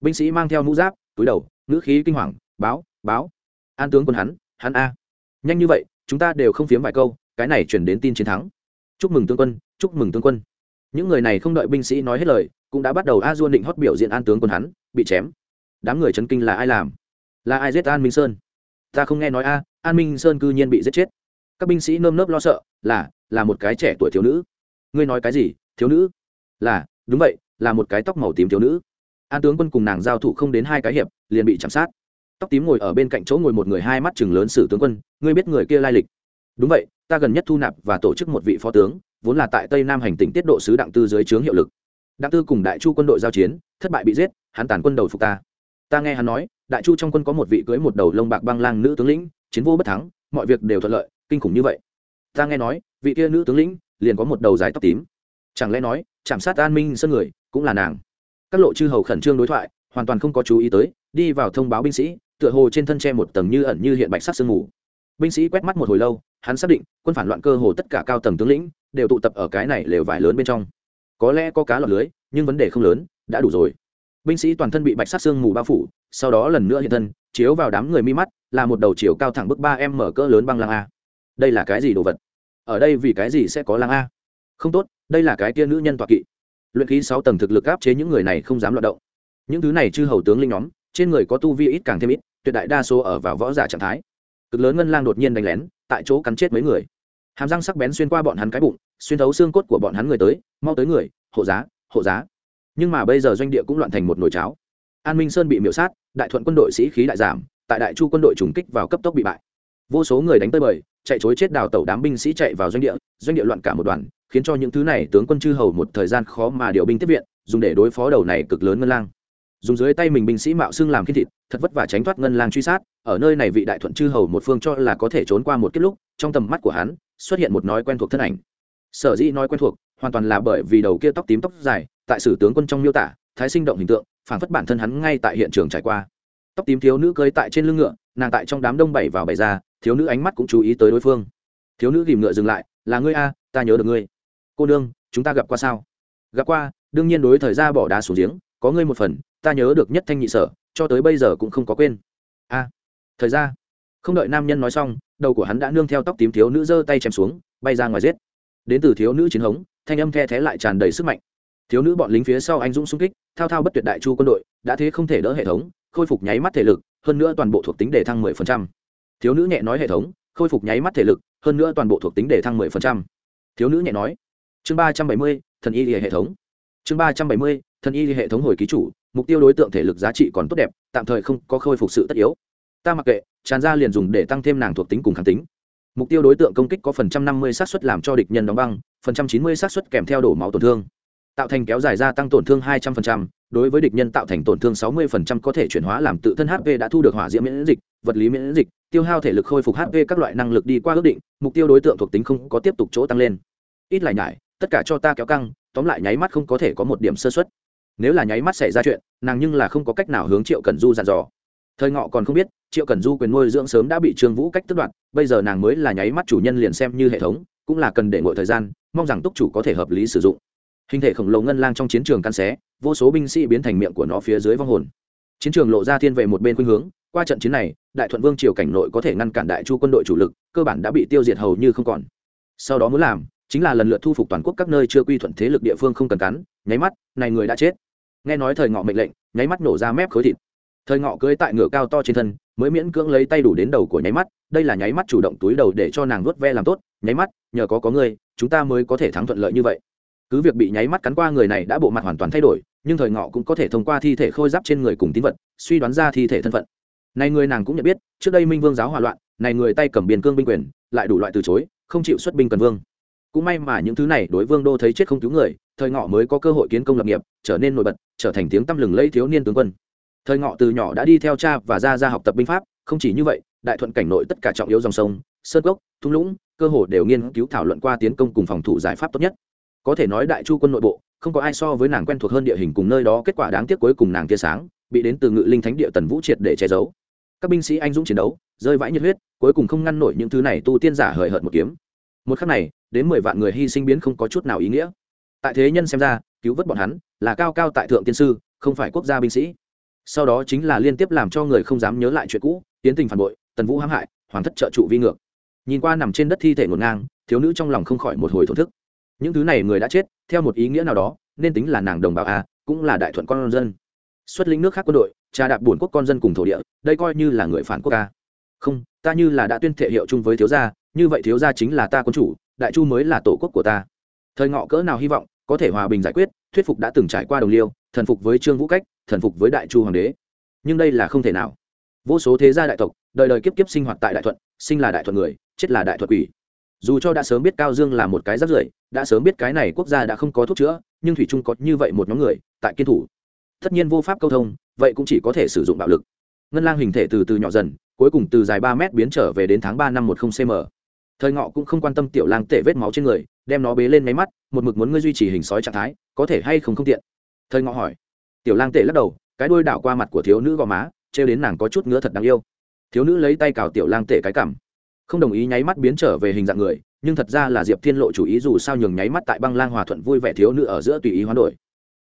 Binh sĩ mang theo mũ giáp, túi đầu, ngữ khí kinh hoàng, báo báo. An tướng quân hắn hắn a. Nhanh như vậy, chúng ta đều không phiếm vài câu, cái này chuyển đến tin chiến thắng. Chúc mừng tướng quân, chúc mừng tướng quân. Những người này không đợi binh sĩ nói hết lời, cũng đã bắt đầu a dua định hót biểu diện an tướng quân hắn, bị chém. Đám người chấn kinh là ai làm? Là ai giết an minh sơn? Ta không nghe nói a, an minh sơn cư nhiên bị giết chết. Các binh sĩ nơm nớp lo sợ, là là một cái trẻ tuổi thiếu nữ. Ngươi nói cái gì, thiếu nữ? Là, đúng vậy, là một cái tóc màu tím thiếu nữ. An tướng quân cùng nàng giao thủ không đến hai cái hiệp, liền bị chạm sát tóc tím ngồi ở bên cạnh chỗ ngồi một người hai mắt chừng lớn sử tướng quân, ngươi biết người kia lai lịch? Đúng vậy, ta gần nhất thu nạp và tổ chức một vị phó tướng, vốn là tại tây nam hành tỉnh tiết độ sứ đặng tư dưới trướng hiệu lực. Đặng tư cùng đại chu quân đội giao chiến, thất bại bị giết, hắn tàn quân đầu phục ta. Ta nghe hắn nói, đại chu trong quân có một vị cưới một đầu lông bạc băng lang nữ tướng lĩnh, chiến vô bất thắng, mọi việc đều thuận lợi, kinh khủng như vậy. Ta nghe nói, vị kia nữ tướng lĩnh liền có một đầu dài tóc tím. Chẳng lẽ nói chạm sát an minh sân người cũng là nàng? Các lộ chư hầu khẩn trương đối thoại, hoàn toàn không có chú ý tới, đi vào thông báo binh sĩ tựa hồ trên thân tre một tầng như ẩn như hiện bạch sắc sương mù. Binh sĩ quét mắt một hồi lâu, hắn xác định, quân phản loạn cơ hồ tất cả cao tầng tướng lĩnh đều tụ tập ở cái này lều vải lớn bên trong. Có lẽ có cá lọt lưới, nhưng vấn đề không lớn, đã đủ rồi. Binh sĩ toàn thân bị bạch sắc sương mù bao phủ, sau đó lần nữa hiện thân, chiếu vào đám người mi mắt, là một đầu chiều cao thẳng bức ba em mở cỡ lớn băng lang a. Đây là cái gì đồ vật? Ở đây vì cái gì sẽ có lang a? Không tốt, đây là cái tia nữ nhân tọa kỵ. Luyện khí sáu tầng thực lực áp chế những người này không dám loạt động. Những thứ này chư hầu tướng linh nhóm, trên người có tu vi ít càng thêm ít tuyệt đại đa số ở vào võ giả trạng thái. Cực lớn ngân lang đột nhiên đánh lén, tại chỗ cắn chết mấy người. Hàm răng sắc bén xuyên qua bọn hắn cái bụng, xuyên thấu xương cốt của bọn hắn người tới, mau tới người, hộ giá hộ giá. Nhưng mà bây giờ doanh địa cũng loạn thành một nồi cháo. An minh sơn bị miễu sát, đại thuận quân đội sĩ khí đại giảm, tại đại chu quân đội trùng kích vào cấp tốc bị bại. Vô số người đánh tới bời, chạy chối chết đào tẩu đám binh sĩ chạy vào doanh địa doanh địa loạn cả một đoàn, khiến cho những thứ này tướng quân chư hầu một thời gian khó mà điều binh tiếp viện, dùng để đối phó đầu này cực lớn ngân lang dùng dưới tay mình binh sĩ mạo xưng làm khiên thịt, thật vất vả tránh thoát ngân lang truy sát, ở nơi này vị đại thuận chư hầu một phương cho là có thể trốn qua một kết lúc, trong tầm mắt của hắn, xuất hiện một nói quen thuộc thân ảnh. Sở dĩ nói quen thuộc, hoàn toàn là bởi vì đầu kia tóc tím tóc dài, tại sử tướng quân trong miêu tả, thái sinh động hình tượng phản phất bản thân hắn ngay tại hiện trường trải qua. Tóc tím thiếu nữ cưới tại trên lưng ngựa, nàng tại trong đám đông bảy vào bảy ra, thiếu nữ ánh mắt cũng chú ý tới đối phương. Thiếu nữ tìm ngựa dừng lại, là ngươi a, ta nhớ được ngươi. Cô đương chúng ta gặp qua sao? Gặp qua, đương nhiên đối thời ra bỏ đá xuống giếng có ngươi một phần ta nhớ được nhất thanh nhị sở cho tới bây giờ cũng không có quên a thời gian không đợi nam nhân nói xong đầu của hắn đã nương theo tóc tím thiếu nữ giơ tay chém xuống bay ra ngoài giết đến từ thiếu nữ chiến hống thanh âm the thé lại tràn đầy sức mạnh thiếu nữ bọn lính phía sau anh dũng xung kích thao thao bất tuyệt đại chu quân đội đã thế không thể đỡ hệ thống khôi phục nháy mắt thể lực hơn nữa toàn bộ thuộc tính đề thăng 10%. thiếu nữ nhẹ nói hệ thống khôi phục nháy mắt thể lực hơn nữa toàn bộ thuộc tính đề thăng 10%. thiếu nữ nhẹ nói chương 370, thần y hệ thống chương 370, Thần y hệ thống hồi ký chủ, mục tiêu đối tượng thể lực giá trị còn tốt đẹp, tạm thời không có khôi phục sự tất yếu. Ta mặc kệ, tràn ra liền dùng để tăng thêm nàng thuộc tính cùng kháng tính. Mục tiêu đối tượng công kích có phần trăm năm mươi xác suất làm cho địch nhân đóng băng, phần trăm chín mươi xác suất kèm theo đổ máu tổn thương. Tạo thành kéo dài ra tăng tổn thương hai trăm phần trăm, đối với địch nhân tạo thành tổn thương sáu mươi phần trăm có thể chuyển hóa làm tự thân hp đã thu được hỏa diễm miễn dịch, vật lý miễn dịch, tiêu hao thể lực khôi phục hp các loại năng lực đi qua ước định, mục tiêu đối tượng thuộc tính không có tiếp tục chỗ tăng lên. Ít lại nhải, tất cả cho ta kéo căng, tóm lại nháy mắt không có thể có một điểm sơ xuất nếu là nháy mắt xảy ra chuyện, nàng nhưng là không có cách nào hướng triệu cần du dặn dò. Thời ngọ còn không biết, triệu cần du quyền nuôi dưỡng sớm đã bị trương vũ cách tức đoạt, bây giờ nàng mới là nháy mắt chủ nhân liền xem như hệ thống, cũng là cần để ngội thời gian, mong rằng túc chủ có thể hợp lý sử dụng. Hình thể khổng lồ ngân lang trong chiến trường căn xé, vô số binh sĩ biến thành miệng của nó phía dưới vong hồn. Chiến trường lộ ra thiên về một bên khuynh hướng, qua trận chiến này, đại thuận vương triều cảnh nội có thể ngăn cản đại chu quân đội chủ lực, cơ bản đã bị tiêu diệt hầu như không còn. Sau đó muốn làm chính là lần lượt thu phục toàn quốc các nơi chưa quy thuận thế lực địa phương không cần cắn, nháy mắt, này người đã chết. Nghe nói thời ngọ mệnh lệnh, nháy mắt nổ ra mép khối thịt. Thời ngọ cưới tại ngựa cao to trên thân, mới miễn cưỡng lấy tay đủ đến đầu của nháy mắt, đây là nháy mắt chủ động túi đầu để cho nàng vuốt ve làm tốt, nháy mắt, nhờ có có người chúng ta mới có thể thắng thuận lợi như vậy. Cứ việc bị nháy mắt cắn qua người này đã bộ mặt hoàn toàn thay đổi, nhưng thời ngọ cũng có thể thông qua thi thể khôi giáp trên người cùng tín vật, suy đoán ra thi thể thân phận. Này người nàng cũng nhận biết, trước đây minh vương giáo hòa loạn, này người tay cầm biên cương binh quyền, lại đủ loại từ chối, không chịu xuất binh cần vương cũng may mà những thứ này đối vương đô thấy chết không cứu người, thời ngọ mới có cơ hội kiến công lập nghiệp, trở nên nổi bật, trở thành tiếng tăm lừng lẫy thiếu niên tướng quân. Thời ngọ từ nhỏ đã đi theo cha và ra ra học tập binh pháp, không chỉ như vậy, đại thuận cảnh nội tất cả trọng yếu dòng sông, sơn cốc, thung lũng, cơ hồ đều nghiên cứu thảo luận qua tiến công cùng phòng thủ giải pháp tốt nhất. Có thể nói đại chu quân nội bộ, không có ai so với nàng quen thuộc hơn địa hình cùng nơi đó, kết quả đáng tiếc cuối cùng nàng tia sáng, bị đến từ ngự linh thánh địa tần vũ triệt để che giấu. Các binh sĩ anh dũng chiến đấu, rơi vãi nhiệt huyết, cuối cùng không ngăn nổi những thứ này tu tiên giả hời hợt một kiếm một khắc này, đến mười vạn người hy sinh biến không có chút nào ý nghĩa. Tại thế nhân xem ra, cứu vớt bọn hắn là cao cao tại thượng tiên sư, không phải quốc gia binh sĩ. Sau đó chính là liên tiếp làm cho người không dám nhớ lại chuyện cũ, tiến tình phản bội, tần vũ hãm hại, hoàng thất trợ trụ vi ngược. Nhìn qua nằm trên đất thi thể ngổn ngang, thiếu nữ trong lòng không khỏi một hồi thổ thức. Những thứ này người đã chết, theo một ý nghĩa nào đó, nên tính là nàng đồng bào a, cũng là đại thuận con dân. Xuất lĩnh nước khác quân đội, trà đạp bổn quốc con dân cùng thổ địa, đây coi như là người phản quốc ca không, ta như là đã tuyên thể hiệu chung với thiếu gia như vậy thiếu gia chính là ta quân chủ, đại chu mới là tổ quốc của ta. Thời ngọ cỡ nào hy vọng, có thể hòa bình giải quyết, thuyết phục đã từng trải qua đồng liêu, thần phục với trương vũ cách, thần phục với đại chu hoàng đế. Nhưng đây là không thể nào. Vô số thế gia đại tộc, đời đời kiếp kiếp sinh hoạt tại đại thuận, sinh là đại thuận người, chết là đại thuận quỷ. Dù cho đã sớm biết cao dương là một cái rắc rưởi, đã sớm biết cái này quốc gia đã không có thuốc chữa, nhưng thủy trung có như vậy một nhóm người, tại kiên thủ. Tất nhiên vô pháp câu thông, vậy cũng chỉ có thể sử dụng bạo lực. Ngân lang hình thể từ từ nhỏ dần, cuối cùng từ dài ba mét biến trở về đến tháng ba năm một không cm thời ngọ cũng không quan tâm tiểu lang tể vết máu trên người, đem nó bế lên máy mắt, một mực muốn ngươi duy trì hình sói trạng thái, có thể hay không không tiện? Thời ngọ hỏi. Tiểu lang tể lắc đầu, cái đuôi đảo qua mặt của thiếu nữ gò má, trêu đến nàng có chút ngứa thật đáng yêu. Thiếu nữ lấy tay cào tiểu lang tể cái cảm không đồng ý nháy mắt biến trở về hình dạng người, nhưng thật ra là diệp thiên lộ chủ ý dù sao nhường nháy mắt tại băng lang hòa thuận vui vẻ thiếu nữ ở giữa tùy ý hoán đổi.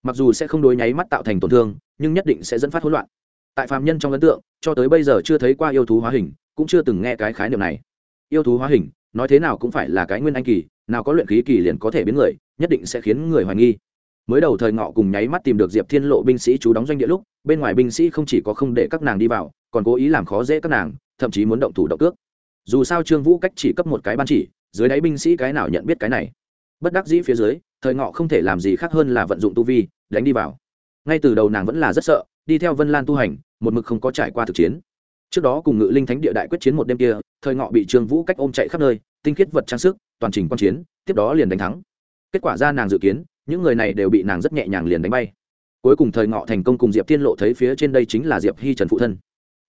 Mặc dù sẽ không đối nháy mắt tạo thành tổn thương, nhưng nhất định sẽ dẫn phát hỗn loạn. Tại phàm nhân trong ấn tượng, cho tới bây giờ chưa thấy qua yêu thú hóa hình, cũng chưa từng nghe cái khái niệm này. Yêu thú hóa hình nói thế nào cũng phải là cái nguyên anh kỳ, nào có luyện khí kỳ liền có thể biến người, nhất định sẽ khiến người hoài nghi. Mới đầu thời ngọ cùng nháy mắt tìm được diệp thiên lộ binh sĩ chú đóng doanh địa lúc, bên ngoài binh sĩ không chỉ có không để các nàng đi vào, còn cố ý làm khó dễ các nàng, thậm chí muốn động thủ động cước. Dù sao trương vũ cách chỉ cấp một cái ban chỉ, dưới đáy binh sĩ cái nào nhận biết cái này? Bất đắc dĩ phía dưới, thời ngọ không thể làm gì khác hơn là vận dụng tu vi, đánh đi vào. Ngay từ đầu nàng vẫn là rất sợ, đi theo vân lan tu hành, một mực không có trải qua thực chiến. Trước đó cùng ngự linh thánh địa đại quyết chiến một đêm kia thời ngọ bị trương vũ cách ôm chạy khắp nơi, tinh khiết vật trang sức, toàn trình quan chiến, tiếp đó liền đánh thắng. Kết quả ra nàng dự kiến, những người này đều bị nàng rất nhẹ nhàng liền đánh bay. Cuối cùng thời ngọ thành công cùng diệp thiên lộ thấy phía trên đây chính là diệp hi trần phụ thân.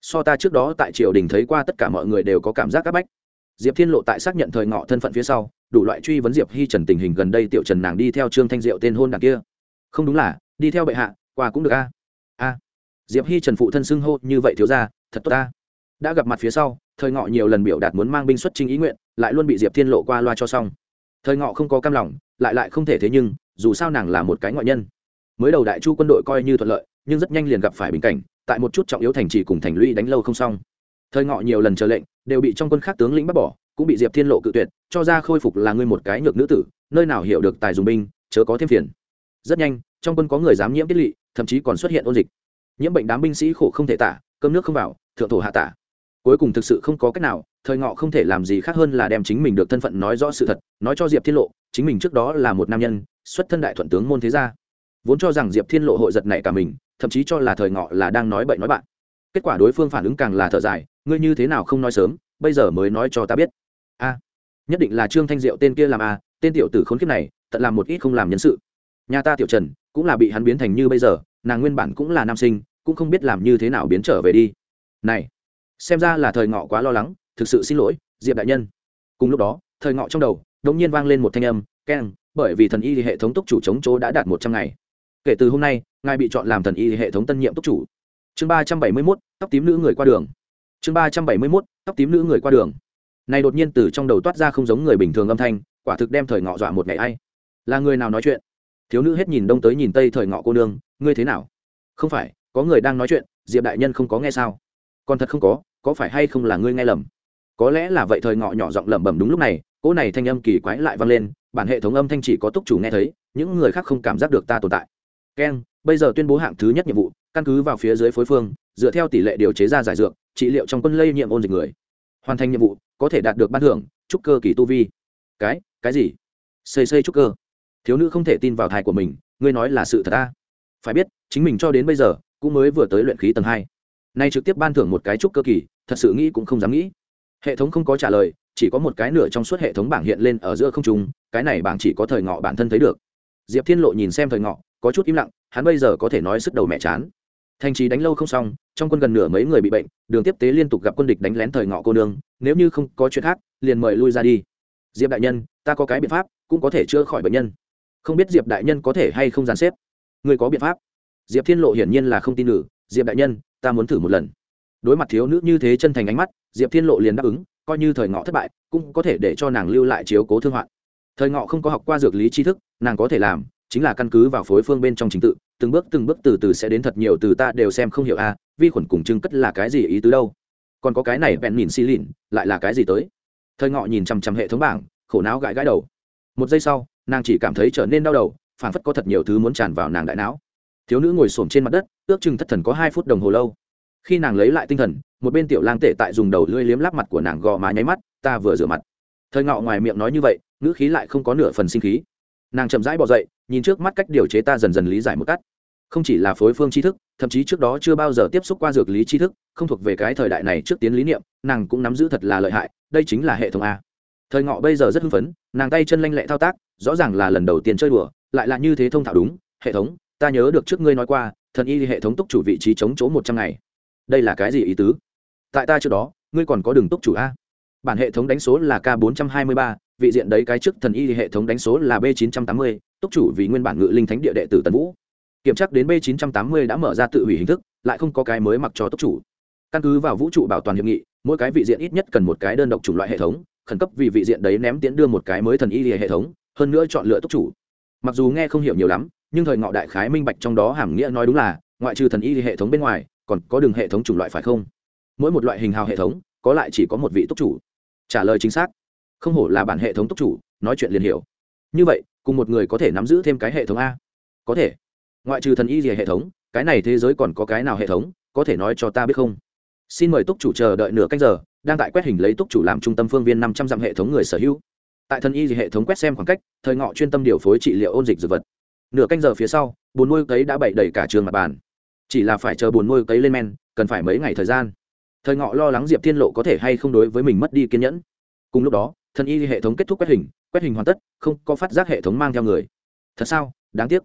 So ta trước đó tại triều đình thấy qua tất cả mọi người đều có cảm giác áp bách. Diệp thiên lộ tại xác nhận thời ngọ thân phận phía sau, đủ loại truy vấn diệp hi trần tình hình gần đây tiểu trần nàng đi theo trương thanh diệu tên hôn đằng kia. Không đúng là, đi theo bệ hạ, qua cũng được a. A. Diệp hi trần phụ thân xưng hô như vậy thiếu ra thật tốt ta đã gặp mặt phía sau, thời ngọ nhiều lần biểu đạt muốn mang binh xuất trình ý nguyện, lại luôn bị diệp thiên lộ qua loa cho xong. Thời ngọ không có cam lòng, lại lại không thể thế nhưng, dù sao nàng là một cái ngoại nhân. Mới đầu đại chu quân đội coi như thuận lợi, nhưng rất nhanh liền gặp phải bình cảnh, tại một chút trọng yếu thành trì cùng thành lũy đánh lâu không xong. Thời ngọ nhiều lần chờ lệnh, đều bị trong quân khác tướng lĩnh bắt bỏ, cũng bị diệp thiên lộ cự tuyệt, cho ra khôi phục là ngươi một cái nhược nữ tử, nơi nào hiểu được tài dùng binh, chớ có thêm phiền. Rất nhanh, trong quân có người dám nhiễm tiết lỵ, thậm chí còn xuất hiện ôn dịch. Nhiễm bệnh đám binh sĩ khổ không thể tả, cơm nước không vào, thượng thổ hạ tả cuối cùng thực sự không có cách nào, thời ngọ không thể làm gì khác hơn là đem chính mình được thân phận nói rõ sự thật, nói cho diệp thiên lộ, chính mình trước đó là một nam nhân, xuất thân đại thuận tướng môn thế gia. Vốn cho rằng diệp thiên lộ hội giật này cả mình, thậm chí cho là thời ngọ là đang nói bậy nói bạn. Kết quả đối phương phản ứng càng là thở dài, ngươi như thế nào không nói sớm, bây giờ mới nói cho ta biết. A, nhất định là trương thanh diệu tên kia làm a, tên tiểu tử khốn kiếp này tận làm một ít không làm nhân sự. Nhà ta tiểu trần, cũng là bị hắn biến thành như bây giờ, nàng nguyên bản cũng là nam sinh, cũng không biết làm như thế nào biến trở về đi. Này xem ra là thời ngọ quá lo lắng, thực sự xin lỗi, diệp đại nhân. Cùng lúc đó, thời ngọ trong đầu, đột nhiên vang lên một thanh âm, keng, bởi vì thần y hệ thống túc chủ chống chỗ đã đạt một trăm ngày. Kể từ hôm nay, ngài bị chọn làm thần y hệ thống tân nhiệm túc chủ. Chương ba trăm bảy mươi mốt, tóc tím nữ người qua đường. Chương ba trăm bảy mươi mốt, tóc tím nữ người qua đường. Này đột nhiên từ trong đầu toát ra không giống người bình thường âm thanh, quả thực đem thời ngọ dọa một ngày ai. Là người nào nói chuyện? Thiếu nữ hết nhìn đông tới nhìn tây thời ngọ cô nương, ngươi thế nào? Không phải, có người đang nói chuyện, diệp đại nhân không có nghe sao? Còn thật không có có phải hay không là ngươi nghe lầm? Có lẽ là vậy thời ngọ nhỏ giọng lẩm bẩm đúng lúc này, cỗ này thanh âm kỳ quái lại vang lên, bản hệ thống âm thanh chỉ có túc chủ nghe thấy, những người khác không cảm giác được ta tồn tại. Keng bây giờ tuyên bố hạng thứ nhất nhiệm vụ, căn cứ vào phía dưới phối phương, dựa theo tỷ lệ điều chế ra giải dược, trị liệu trong quân lây nhiệm ôn dịch người. Hoàn thành nhiệm vụ, có thể đạt được ban thưởng, trúc cơ kỳ tu vi. Cái cái gì? Xây xây trúc cơ. Thiếu nữ không thể tin vào thai của mình, ngươi nói là sự thật ta phải biết, chính mình cho đến bây giờ, cũng mới vừa tới luyện khí tầng hai. Nay trực tiếp ban thưởng một cái trúc cơ kỳ thật sự nghĩ cũng không dám nghĩ. Hệ thống không có trả lời, chỉ có một cái nửa trong suốt hệ thống bảng hiện lên ở giữa không trung, cái này bảng chỉ có thời ngọ bản thân thấy được. Diệp thiên lộ nhìn xem thời ngọ, có chút im lặng, hắn bây giờ có thể nói sức đầu mẹ chán. Thành trì đánh lâu không xong, trong quân gần nửa mấy người bị bệnh, đường tiếp tế liên tục gặp quân địch đánh lén thời ngọ cô nương, nếu như không có chuyện khác, liền mời lui ra đi. Diệp đại nhân, ta có cái biện pháp, cũng có thể chữa khỏi bệnh nhân. Không biết diệp đại nhân có thể hay không dàn xếp? Người có biện pháp? Diệp thiên lộ hiển nhiên là không tin nữ diệp đại nhân, ta muốn thử một lần đối mặt thiếu nữ như thế chân thành ánh mắt, diệp thiên lộ liền đáp ứng, coi như thời ngọ thất bại, cũng có thể để cho nàng lưu lại chiếu cố thương hoạn. Thời ngọ không có học qua dược lý tri thức, nàng có thể làm, chính là căn cứ vào phối phương bên trong trình tự, từng bước từng bước từ từ sẽ đến thật nhiều, từ ta đều xem không hiểu a, vi khuẩn cùng trưng cất là cái gì ý tứ đâu? Còn có cái này bèn nhìn xi lìn, lại là cái gì tới? Thời ngọ nhìn chằm chằm hệ thống bảng, khổ não gãi gãi đầu. Một giây sau, nàng chỉ cảm thấy trở nên đau đầu phản phất có thật nhiều thứ muốn tràn vào nàng đại não. Thiếu nữ ngồi xổm trên mặt đất, ước chừng thất thần có hai phút đồng hồ lâu khi nàng lấy lại tinh thần, một bên tiểu lang tể tại dùng đầu lưỡi liếm láp mặt của nàng gò má nháy mắt, ta vừa rửa mặt. Thời ngọ ngoài miệng nói như vậy, ngữ khí lại không có nửa phần sinh khí. Nàng chậm rãi bỏ dậy, nhìn trước mắt cách điều chế ta dần dần lý giải một cách. Không chỉ là phối phương tri thức, thậm chí trước đó chưa bao giờ tiếp xúc qua dược lý tri thức, không thuộc về cái thời đại này trước tiến lý niệm, nàng cũng nắm giữ thật là lợi hại, đây chính là hệ thống a. Thời ngọ bây giờ rất hưng phấn, nàng tay chân lanh lẹ thao tác, rõ ràng là lần đầu tiên chơi đùa, lại là như thế thông thạo đúng, hệ thống, ta nhớ được trước ngươi nói qua, thần y hệ thống túc chủ vị trí chống chỗ một trăm ngày đây là cái gì ý tứ? Tại ta trước đó, ngươi còn có đường túc chủ a. Bản hệ thống đánh số là k bốn trăm hai mươi ba, vị diện đấy cái trước thần y hệ thống đánh số là b chín trăm tám mươi túc chủ vì nguyên bản ngự linh thánh địa đệ tử tần vũ. Kiểm tra đến b chín trăm tám mươi đã mở ra tự hủy hình thức, lại không có cái mới mặc cho túc chủ. Căn cứ vào vũ trụ bảo toàn hiệp nghị, mỗi cái vị diện ít nhất cần một cái đơn độc chủng loại hệ thống, khẩn cấp vì vị diện đấy ném tiến đưa một cái mới thần y hệ thống, hơn nữa chọn lựa túc chủ. Mặc dù nghe không hiểu nhiều lắm, nhưng thời ngọ đại khái minh bạch trong đó hàm nghĩa nói đúng là, ngoại trừ thần y hệ thống bên ngoài còn có đường hệ thống chủng loại phải không? Mỗi một loại hình hào hệ thống, có lại chỉ có một vị túc chủ. Trả lời chính xác. Không hổ là bản hệ thống túc chủ, nói chuyện liền hiểu. Như vậy, cùng một người có thể nắm giữ thêm cái hệ thống a? Có thể. Ngoại trừ thần y gì hệ thống, cái này thế giới còn có cái nào hệ thống, có thể nói cho ta biết không? Xin mời túc chủ chờ đợi nửa canh giờ, đang tại quét hình lấy túc chủ làm trung tâm phương viên năm trăm dặm hệ thống người sở hữu. Tại thần y gì hệ thống quét xem khoảng cách, thời ngọ chuyên tâm điều phối trị liệu ôn dịch dược vật. Nửa canh giờ phía sau bồn nuôi cấy đã bậy đầy cả trường mặt bàn chỉ là phải chờ buồn nuôi cấy lên men, cần phải mấy ngày thời gian. Thời ngọ lo lắng diệp thiên lộ có thể hay không đối với mình mất đi kiên nhẫn. Cùng lúc đó thần y hệ thống kết thúc quét hình quét hình hoàn tất, không có phát giác hệ thống mang theo người. Thật sao? Đáng tiếc.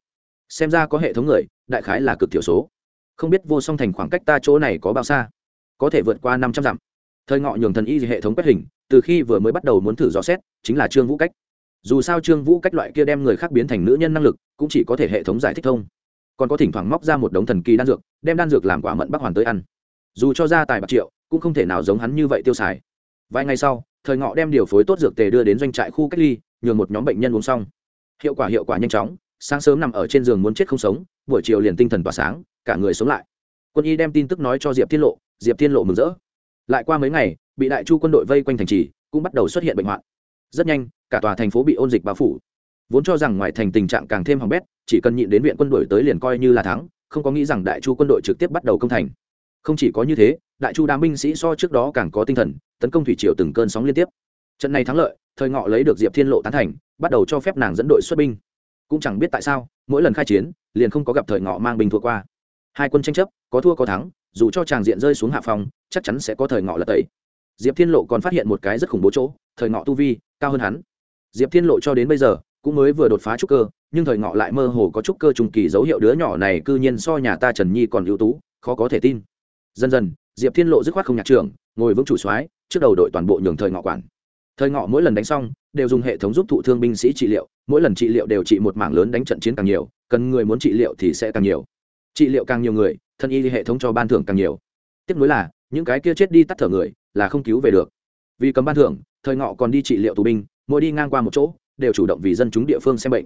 Xem ra có hệ thống người, đại khái là cực thiểu số. Không biết vô song thành khoảng cách ta chỗ này có bao xa? Có thể vượt qua năm trăm dặm. Thời ngọ nhường thần y hệ thống quét hình, từ khi vừa mới bắt đầu muốn thử dò xét, chính là trương vũ cách. Dù sao trương vũ cách loại kia đem người khác biến thành nữ nhân năng lực, cũng chỉ có thể hệ thống giải thích thông còn có thỉnh thoảng móc ra một đống thần kỳ đan dược, đem đan dược làm quả mận bắc hoàn tới ăn. Dù cho ra tài bạc triệu, cũng không thể nào giống hắn như vậy tiêu xài. Vài ngày sau, thời ngọ đem điều phối tốt dược tề đưa đến doanh trại khu cách ly, nhường một nhóm bệnh nhân uống xong. Hiệu quả hiệu quả nhanh chóng, sáng sớm nằm ở trên giường muốn chết không sống, buổi chiều liền tinh thần tỏa sáng, cả người sống lại. Quân y đem tin tức nói cho diệp thiên lộ, diệp thiên lộ mừng rỡ. Lại qua mấy ngày, bị đại chu quân đội vây quanh thành trì, cũng bắt đầu xuất hiện bệnh hoạn. Rất nhanh, cả tòa thành phố bị ôn dịch bao phủ vốn cho rằng ngoài thành tình trạng càng thêm hỏng bét, chỉ cần nhịn đến viện quân đội tới liền coi như là thắng, không có nghĩ rằng đại chu quân đội trực tiếp bắt đầu công thành. Không chỉ có như thế, đại chu đám binh sĩ so trước đó càng có tinh thần, tấn công thủy triều từng cơn sóng liên tiếp. Trận này thắng lợi, thời ngọ lấy được diệp thiên lộ tán thành, bắt đầu cho phép nàng dẫn đội xuất binh. Cũng chẳng biết tại sao, mỗi lần khai chiến, liền không có gặp thời ngọ mang binh thua qua. Hai quân tranh chấp, có thua có thắng, dù cho tràng diện rơi xuống hạ phòng, chắc chắn sẽ có thời ngọ lật tẩy. Diệp thiên lộ còn phát hiện một cái rất khủng bố chỗ, thời ngọ tu vi, cao hơn hắn. Diệp thiên lộ cho đến bây giờ cũng mới vừa đột phá trúc cơ, nhưng thời ngọ lại mơ hồ có trúc cơ trùng kỳ dấu hiệu đứa nhỏ này cư nhiên so nhà ta trần nhi còn ưu tú, khó có thể tin. Dần dần, diệp thiên lộ dứt khoát không nhạc trưởng, ngồi vững chủ soái, trước đầu đội toàn bộ nhường thời ngọ quản. Thời ngọ mỗi lần đánh xong, đều dùng hệ thống giúp thụ thương binh sĩ trị liệu, mỗi lần trị liệu đều trị một mảng lớn đánh trận chiến càng nhiều, cần người muốn trị liệu thì sẽ càng nhiều. Trị liệu càng nhiều người, thân y hệ thống cho ban thưởng càng nhiều. Tiếp nối là, những cái kia chết đi tắt thở người, là không cứu về được. Vì cấm ban thưởng, thời ngọ còn đi trị liệu tù binh, mỗi đi ngang qua một chỗ đều chủ động vì dân chúng địa phương xem bệnh.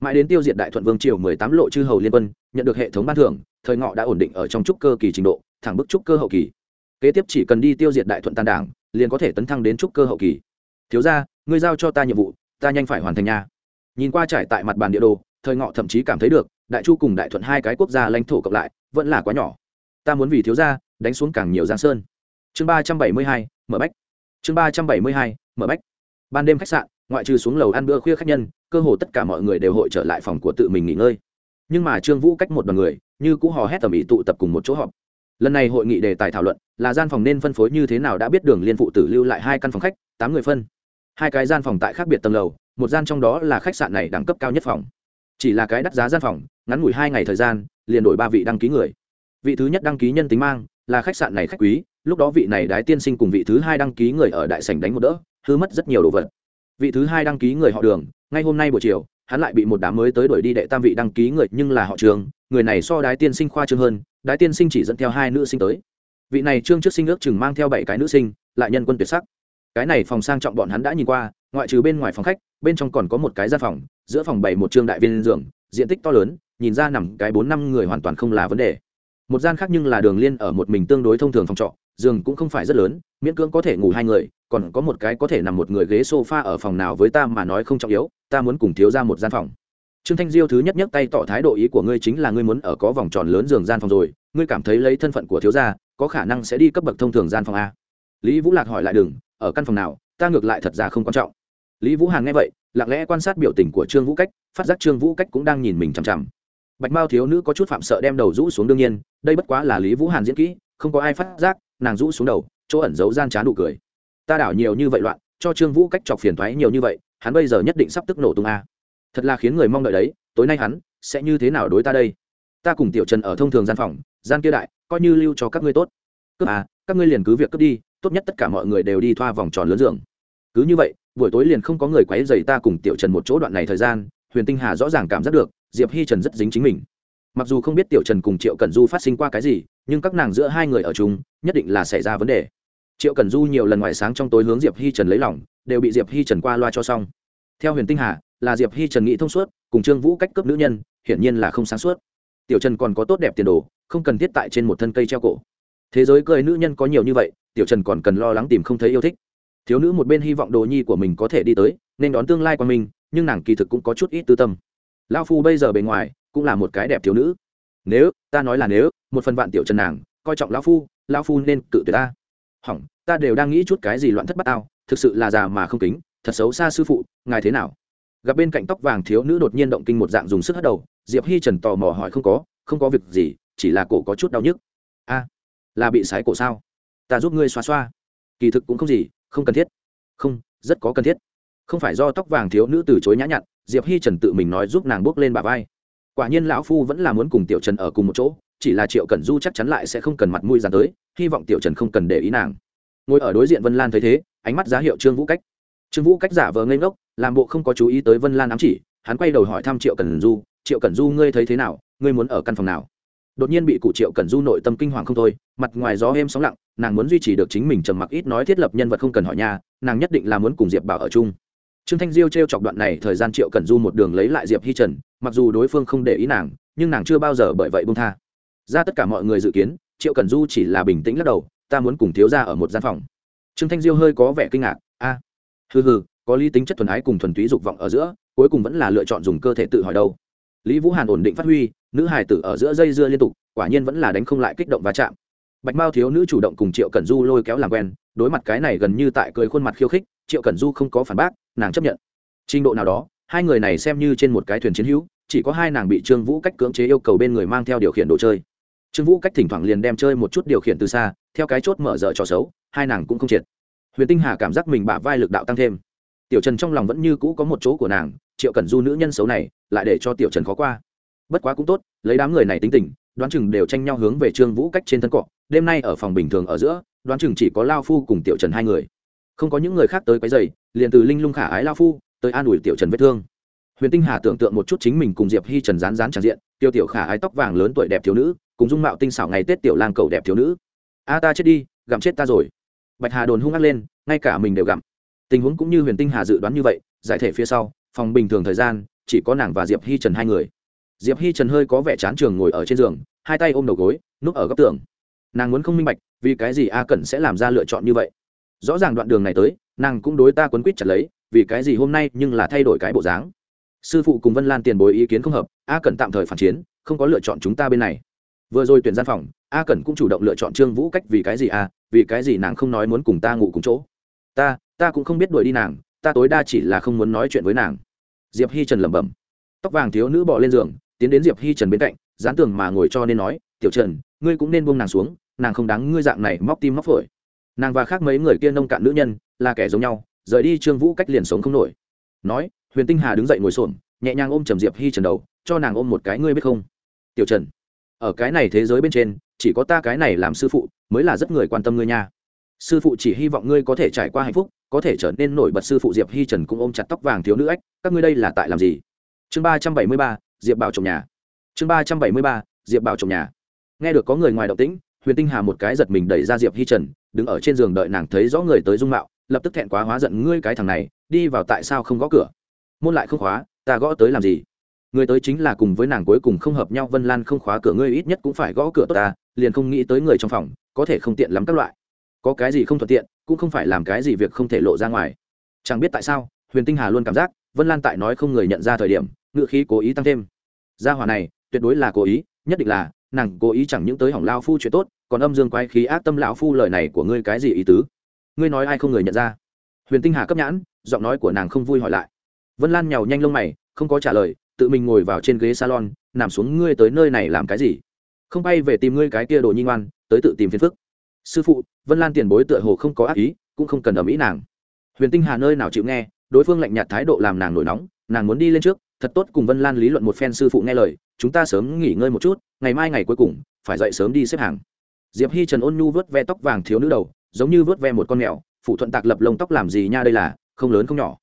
Mãi đến tiêu diệt đại thuận vương triều mười tám lộ chư hầu liên quân, nhận được hệ thống ban thưởng, thời ngọ đã ổn định ở trong trúc cơ kỳ trình độ, thẳng bức trúc cơ hậu kỳ. Kế tiếp chỉ cần đi tiêu diệt đại thuận tàn đảng, liền có thể tấn thăng đến trúc cơ hậu kỳ. Thiếu ra ngươi giao cho ta nhiệm vụ, ta nhanh phải hoàn thành nha. Nhìn qua trải tại mặt bàn địa đồ, thời ngọ thậm chí cảm thấy được, đại chu cùng đại thuận hai cái quốc gia lãnh thổ cộng lại, vẫn là quá nhỏ. Ta muốn vì thiếu gia, đánh xuống càng nhiều giang sơn. Chương ba trăm bảy mươi hai, mở bách. Chương ba trăm bảy mươi hai, mở bách. Ban đêm khách sạn ngoại trừ xuống lầu ăn bữa khuya khách nhân, cơ hồ tất cả mọi người đều hội trở lại phòng của tự mình nghỉ ngơi. Nhưng mà trương vũ cách một đoàn người, như cũ hò hét tầm ý tụ tập cùng một chỗ họp. Lần này hội nghị đề tài thảo luận, là gian phòng nên phân phối như thế nào đã biết đường liên phụ tử lưu lại hai căn phòng khách, tám người phân. Hai cái gian phòng tại khác biệt tầng lầu, một gian trong đó là khách sạn này đẳng cấp cao nhất phòng. Chỉ là cái đắt giá gian phòng, ngắn ngủi hai ngày thời gian, liền đổi ba vị đăng ký người. Vị thứ nhất đăng ký nhân tính mang, là khách sạn này khách quý, lúc đó vị này đái tiên sinh cùng vị thứ hai đăng ký người ở đại sảnh đánh một đỡ, hư mất rất nhiều đồ vật vị thứ hai đăng ký người họ đường, ngay hôm nay buổi chiều, hắn lại bị một đám mới tới đuổi đi đệ tam vị đăng ký người, nhưng là họ trường, người này so đái tiên sinh khoa trương hơn, đái tiên sinh chỉ dẫn theo hai nữ sinh tới. Vị này trương trước sinh ước chừng mang theo bảy cái nữ sinh, lại nhân quân tuyệt sắc. Cái này phòng sang trọng bọn hắn đã nhìn qua, ngoại trừ bên ngoài phòng khách, bên trong còn có một cái gian phòng, giữa phòng bảy một trương đại viên giường, diện tích to lớn, nhìn ra nằm cái bốn năm người hoàn toàn không là vấn đề. Một gian khác nhưng là đường liên ở một mình tương đối thông thường phòng trọ giường cũng không phải rất lớn, miễn cưỡng có thể ngủ hai người, còn có một cái có thể nằm một người ghế sofa ở phòng nào với ta mà nói không trọng yếu, ta muốn cùng thiếu ra một gian phòng. Trương thanh diêu thứ nhất nhất tay tỏ thái độ ý của ngươi chính là ngươi muốn ở có vòng tròn lớn giường gian phòng rồi, ngươi cảm thấy lấy thân phận của thiếu gia, có khả năng sẽ đi cấp bậc thông thường gian phòng a. Lý vũ lạc hỏi lại đừng, ở căn phòng nào, ta ngược lại thật ra không quan trọng. Lý vũ hàn nghe vậy, lặng lẽ quan sát biểu tình của trương vũ cách, phát giác trương vũ cách cũng đang nhìn mình chằm chằm. Bạch mao thiếu nữ có chút phạm sợ đem đầu rũ xuống đương nhiên, đây bất quá là lý vũ hàn diễn kỹ, không có ai phát giác nàng rũ xuống đầu, chỗ ẩn giấu gian trá nụ cười. Ta đảo nhiều như vậy loạn, cho trương vũ cách chọc phiền thoái nhiều như vậy, hắn bây giờ nhất định sắp tức nổ tung a. Thật là khiến người mong đợi đấy, tối nay hắn sẽ như thế nào đối ta đây? Ta cùng tiểu trần ở thông thường gian phòng, gian kia đại, coi như lưu cho các ngươi tốt. Cướp à các ngươi liền cứ việc cướp đi, tốt nhất tất cả mọi người đều đi thoa vòng tròn lớn giường. Cứ như vậy, buổi tối liền không có người quấy dày ta cùng tiểu trần một chỗ đoạn này thời gian, huyền tinh hà rõ ràng cảm giác được, diệp hi trần rất dính chính mình. Mặc dù không biết tiểu trần cùng triệu cần du phát sinh qua cái gì nhưng các nàng giữa hai người ở chung, nhất định là xảy ra vấn đề. Triệu cần du nhiều lần ngoài sáng trong tối hướng diệp hi trần lấy lòng, đều bị diệp hi trần qua loa cho xong. Theo huyền tinh hà, là diệp hi trần nghĩ thông suốt, cùng trương vũ cách cấp nữ nhân, hiển nhiên là không sáng suốt. Tiểu trần còn có tốt đẹp tiền đồ, không cần thiết tại trên một thân cây treo cổ. Thế giới cười nữ nhân có nhiều như vậy, tiểu trần còn cần lo lắng tìm không thấy yêu thích. Thiếu nữ một bên hy vọng đồ nhi của mình có thể đi tới, nên đón tương lai của mình, nhưng nàng kỳ thực cũng có chút ít tư tâm. Lao phu bây giờ bề ngoài, cũng là một cái đẹp thiếu nữ nếu, ta nói là nếu, một phần vạn tiểu trần nàng, coi trọng lão phu lão phu nên cự tuyệt ta. Hỏng, ta đều đang nghĩ chút cái gì loạn thất bát tao, thực sự là già mà không kính, thật xấu xa sư phụ, ngài thế nào? Gặp bên cạnh tóc vàng thiếu nữ đột nhiên động kinh một dạng dùng sức hất đầu, diệp hi trần tò mò hỏi không có không có việc gì, chỉ là cổ có chút đau nhức. A, là bị sái cổ sao? Ta giúp ngươi xoa xoa kỳ thực cũng không gì, không cần thiết. Không, rất có cần thiết. Không phải do tóc vàng thiếu nữ từ chối nhã nhặn, diệp hi trần tự mình nói giúp nàng bước lên bà vai quả nhiên lão phu vẫn là muốn cùng tiểu trần ở cùng một chỗ, chỉ là triệu cẩn du chắc chắn lại sẽ không cần mặt mũi dàn tới, hy vọng tiểu trần không cần để ý nàng. Ngồi ở đối diện vân lan thấy thế, ánh mắt giá hiệu trương vũ cách. Trương vũ cách giả vờ ngây ngốc, làm bộ không có chú ý tới vân lan ám chỉ, hắn quay đầu hỏi thăm triệu cẩn du, triệu cẩn du, ngươi thấy thế nào? Ngươi muốn ở căn phòng nào? Đột nhiên bị cụ triệu cẩn du nội tâm kinh hoàng không thôi, mặt ngoài gió êm sóng lặng, nàng muốn duy trì được chính mình trầm mặc ít nói thiết lập nhân vật không cần hỏi nhà, nàng nhất định là muốn cùng diệp bảo ở chung trương thanh diêu t r e o chọc đoạn này thời gian triệu cẩn du một đường lấy lại diệp hi trần, mặc dù đối phương không để ý nàng, nhưng nàng chưa bao giờ bởi vậy bông tha. Ra tất cả mọi người dự kiến, triệu cẩn du chỉ là bình tĩnh lắc đầu, ta muốn cùng thiếu ra ở một gian phòng. Trương thanh diêu hơi có vẻ kinh ngạc, a, hừ hừ, có lý tính chất thuần ái cùng thuần túy dục vọng ở giữa, cuối cùng vẫn là lựa chọn dùng cơ thể tự hỏi đâu. Lý vũ hàn ổn định phát huy, nữ hài tử ở giữa dây dưa liên tục, quả nhiên vẫn là đánh không lại kích động va chạm. Bạch mao thiếu nữ chủ động cùng triệu cẩn du lôi kéo làm quen, đối mặt cái này gần như tại cười khuôn mặt khiêu khích, triệu cẩn du không có phản bác nàng chấp nhận. Trình độ nào đó, hai người này xem như trên một cái thuyền chiến hữu, chỉ có hai nàng bị trương vũ cách cưỡng chế yêu cầu bên người mang theo điều khiển đồ chơi. Trương vũ cách thỉnh thoảng liền đem chơi một chút điều khiển từ xa, theo cái chốt mở dở trò xấu, hai nàng cũng không triệt. Huyền tinh hà cảm giác mình bả vai lực đạo tăng thêm. Tiểu trần trong lòng vẫn như cũ có một chỗ của nàng, triệu cần du nữ nhân xấu này, lại để cho tiểu trần khó qua. Bất quá cũng tốt, lấy đám người này tính tình, đoán chừng đều tranh nhau hướng về trương vũ cách trên thân cọ, đêm nay ở phòng bình thường ở giữa, đoán chừng chỉ có lao phu cùng tiểu trần hai người không có những người khác tới quấy dày liền từ linh lung khả ái lao phu tới an ủi tiểu trần vết thương. Huyền tinh hà tưởng tượng một chút chính mình cùng diệp hi trần rán rán tràn diện, tiêu tiểu khả ái tóc vàng lớn tuổi đẹp thiếu nữ, cùng dung mạo tinh xảo ngày tết tiểu lang cầu đẹp thiếu nữ. A, ta chết đi, gặm chết ta rồi. Bạch hà đồn hung ác lên, ngay cả mình đều gặm. Tình huống cũng như huyền tinh hà dự đoán như vậy, giải thể phía sau, phòng bình thường thời gian, chỉ có nàng và diệp hi trần hai người. Diệp hi trần hơi có vẻ chán trường ngồi ở trên giường, hai tay ôm đầu gối, núp ở góc tường. Nàng muốn không minh bạch, vì cái gì a cẩn sẽ làm ra lựa chọn như vậy? Rõ ràng đoạn đường này tới, nàng cũng đối ta quấn quýt chặt lấy, vì cái gì hôm nay nhưng là thay đổi cái bộ dáng. Sư phụ cùng vân lan tiền bối ý kiến không hợp, a cần tạm thời phản chiến, không có lựa chọn chúng ta bên này. Vừa rồi tuyển gian phòng, a cần cũng chủ động lựa chọn trương vũ cách vì cái gì a, vì cái gì nàng không nói muốn cùng ta ngủ cùng chỗ. Ta ta cũng không biết đuổi đi nàng, ta tối đa chỉ là không muốn nói chuyện với nàng. Diệp hi trần lẩm bẩm. Tóc vàng thiếu nữ bỏ lên giường, tiến đến diệp hi trần bên cạnh, dán tường mà ngồi cho nên nói, tiểu trần, ngươi cũng nên buông nàng xuống, nàng không đáng ngươi dạng này móc tim móc phổi nàng và khác mấy người kia nông cạn nữ nhân, là kẻ giống nhau, rời đi trương vũ cách liền sống không nổi. Nói, huyền tinh hà đứng dậy ngồi xổm, nhẹ nhàng ôm trầm diệp hi trần đầu, cho nàng ôm một cái ngươi biết không? Tiểu trần, ở cái này thế giới bên trên, chỉ có ta cái này làm sư phụ, mới là rất người quan tâm ngươi nha. Sư phụ chỉ hy vọng ngươi có thể trải qua hạnh phúc, có thể trở nên nổi bật sư phụ diệp hi trần cũng ôm chặt tóc vàng thiếu nữ ách các ngươi đây là tại làm gì? Chương ba trăm bảy mươi ba, diệp bảo trồng nhà. Chương ba trăm bảy mươi ba, diệp bảo trồng nhà. Nghe được có người ngoài động tĩnh, huyền tinh hà một cái giật mình đẩy ra diệp hi trần đứng ở trên giường đợi nàng thấy rõ người tới dung mạo, lập tức thẹn quá hóa giận, ngươi cái thằng này, đi vào tại sao không gõ cửa? Môn lại không khóa, ta gõ tới làm gì? Người tới chính là cùng với nàng cuối cùng không hợp nhau, vân lan không khóa cửa, ngươi ít nhất cũng phải gõ cửa tốt ta, liền không nghĩ tới người trong phòng, có thể không tiện lắm các loại. Có cái gì không thuận tiện, cũng không phải làm cái gì việc không thể lộ ra ngoài. Chẳng biết tại sao, huyền tinh hà luôn cảm giác, vân lan tại nói không người nhận ra thời điểm, ngựa khí cố ý tăng thêm. Gia hỏa này, tuyệt đối là cố ý, nhất định là, nàng cố ý chẳng những tới hỏng lao phu chuyện tốt còn âm dương quái khí ác tâm lão phu lời này của ngươi cái gì ý tứ? Ngươi nói ai không người nhận ra? Huyền tinh hà cấp nhãn, giọng nói của nàng không vui hỏi lại. Vân lan nhào nhanh lông mày, không có trả lời, tự mình ngồi vào trên ghế salon, nằm xuống, ngươi tới nơi này làm cái gì? Không bay về tìm ngươi cái kia đồ nhi ngoan, tới tự tìm phiền phức. Sư phụ, vân lan tiền bối tựa hồ không có ác ý, cũng không cần ầm ĩ nàng. Huyền tinh hà nơi nào chịu nghe, đối phương lạnh nhạt thái độ làm nàng nổi nóng, nàng muốn đi lên trước, thật tốt cùng vân lan lý luận một phen sư phụ nghe lời, chúng ta sớm nghỉ ngơi một chút, ngày mai ngày cuối cùng, phải dậy sớm đi xếp hàng diệp hi trần ôn nhu vớt ve tóc vàng thiếu nữ đầu, giống như vớt ve một con mèo phụ thuận tạc lập lông tóc làm gì nha đây là, không lớn không nhỏ.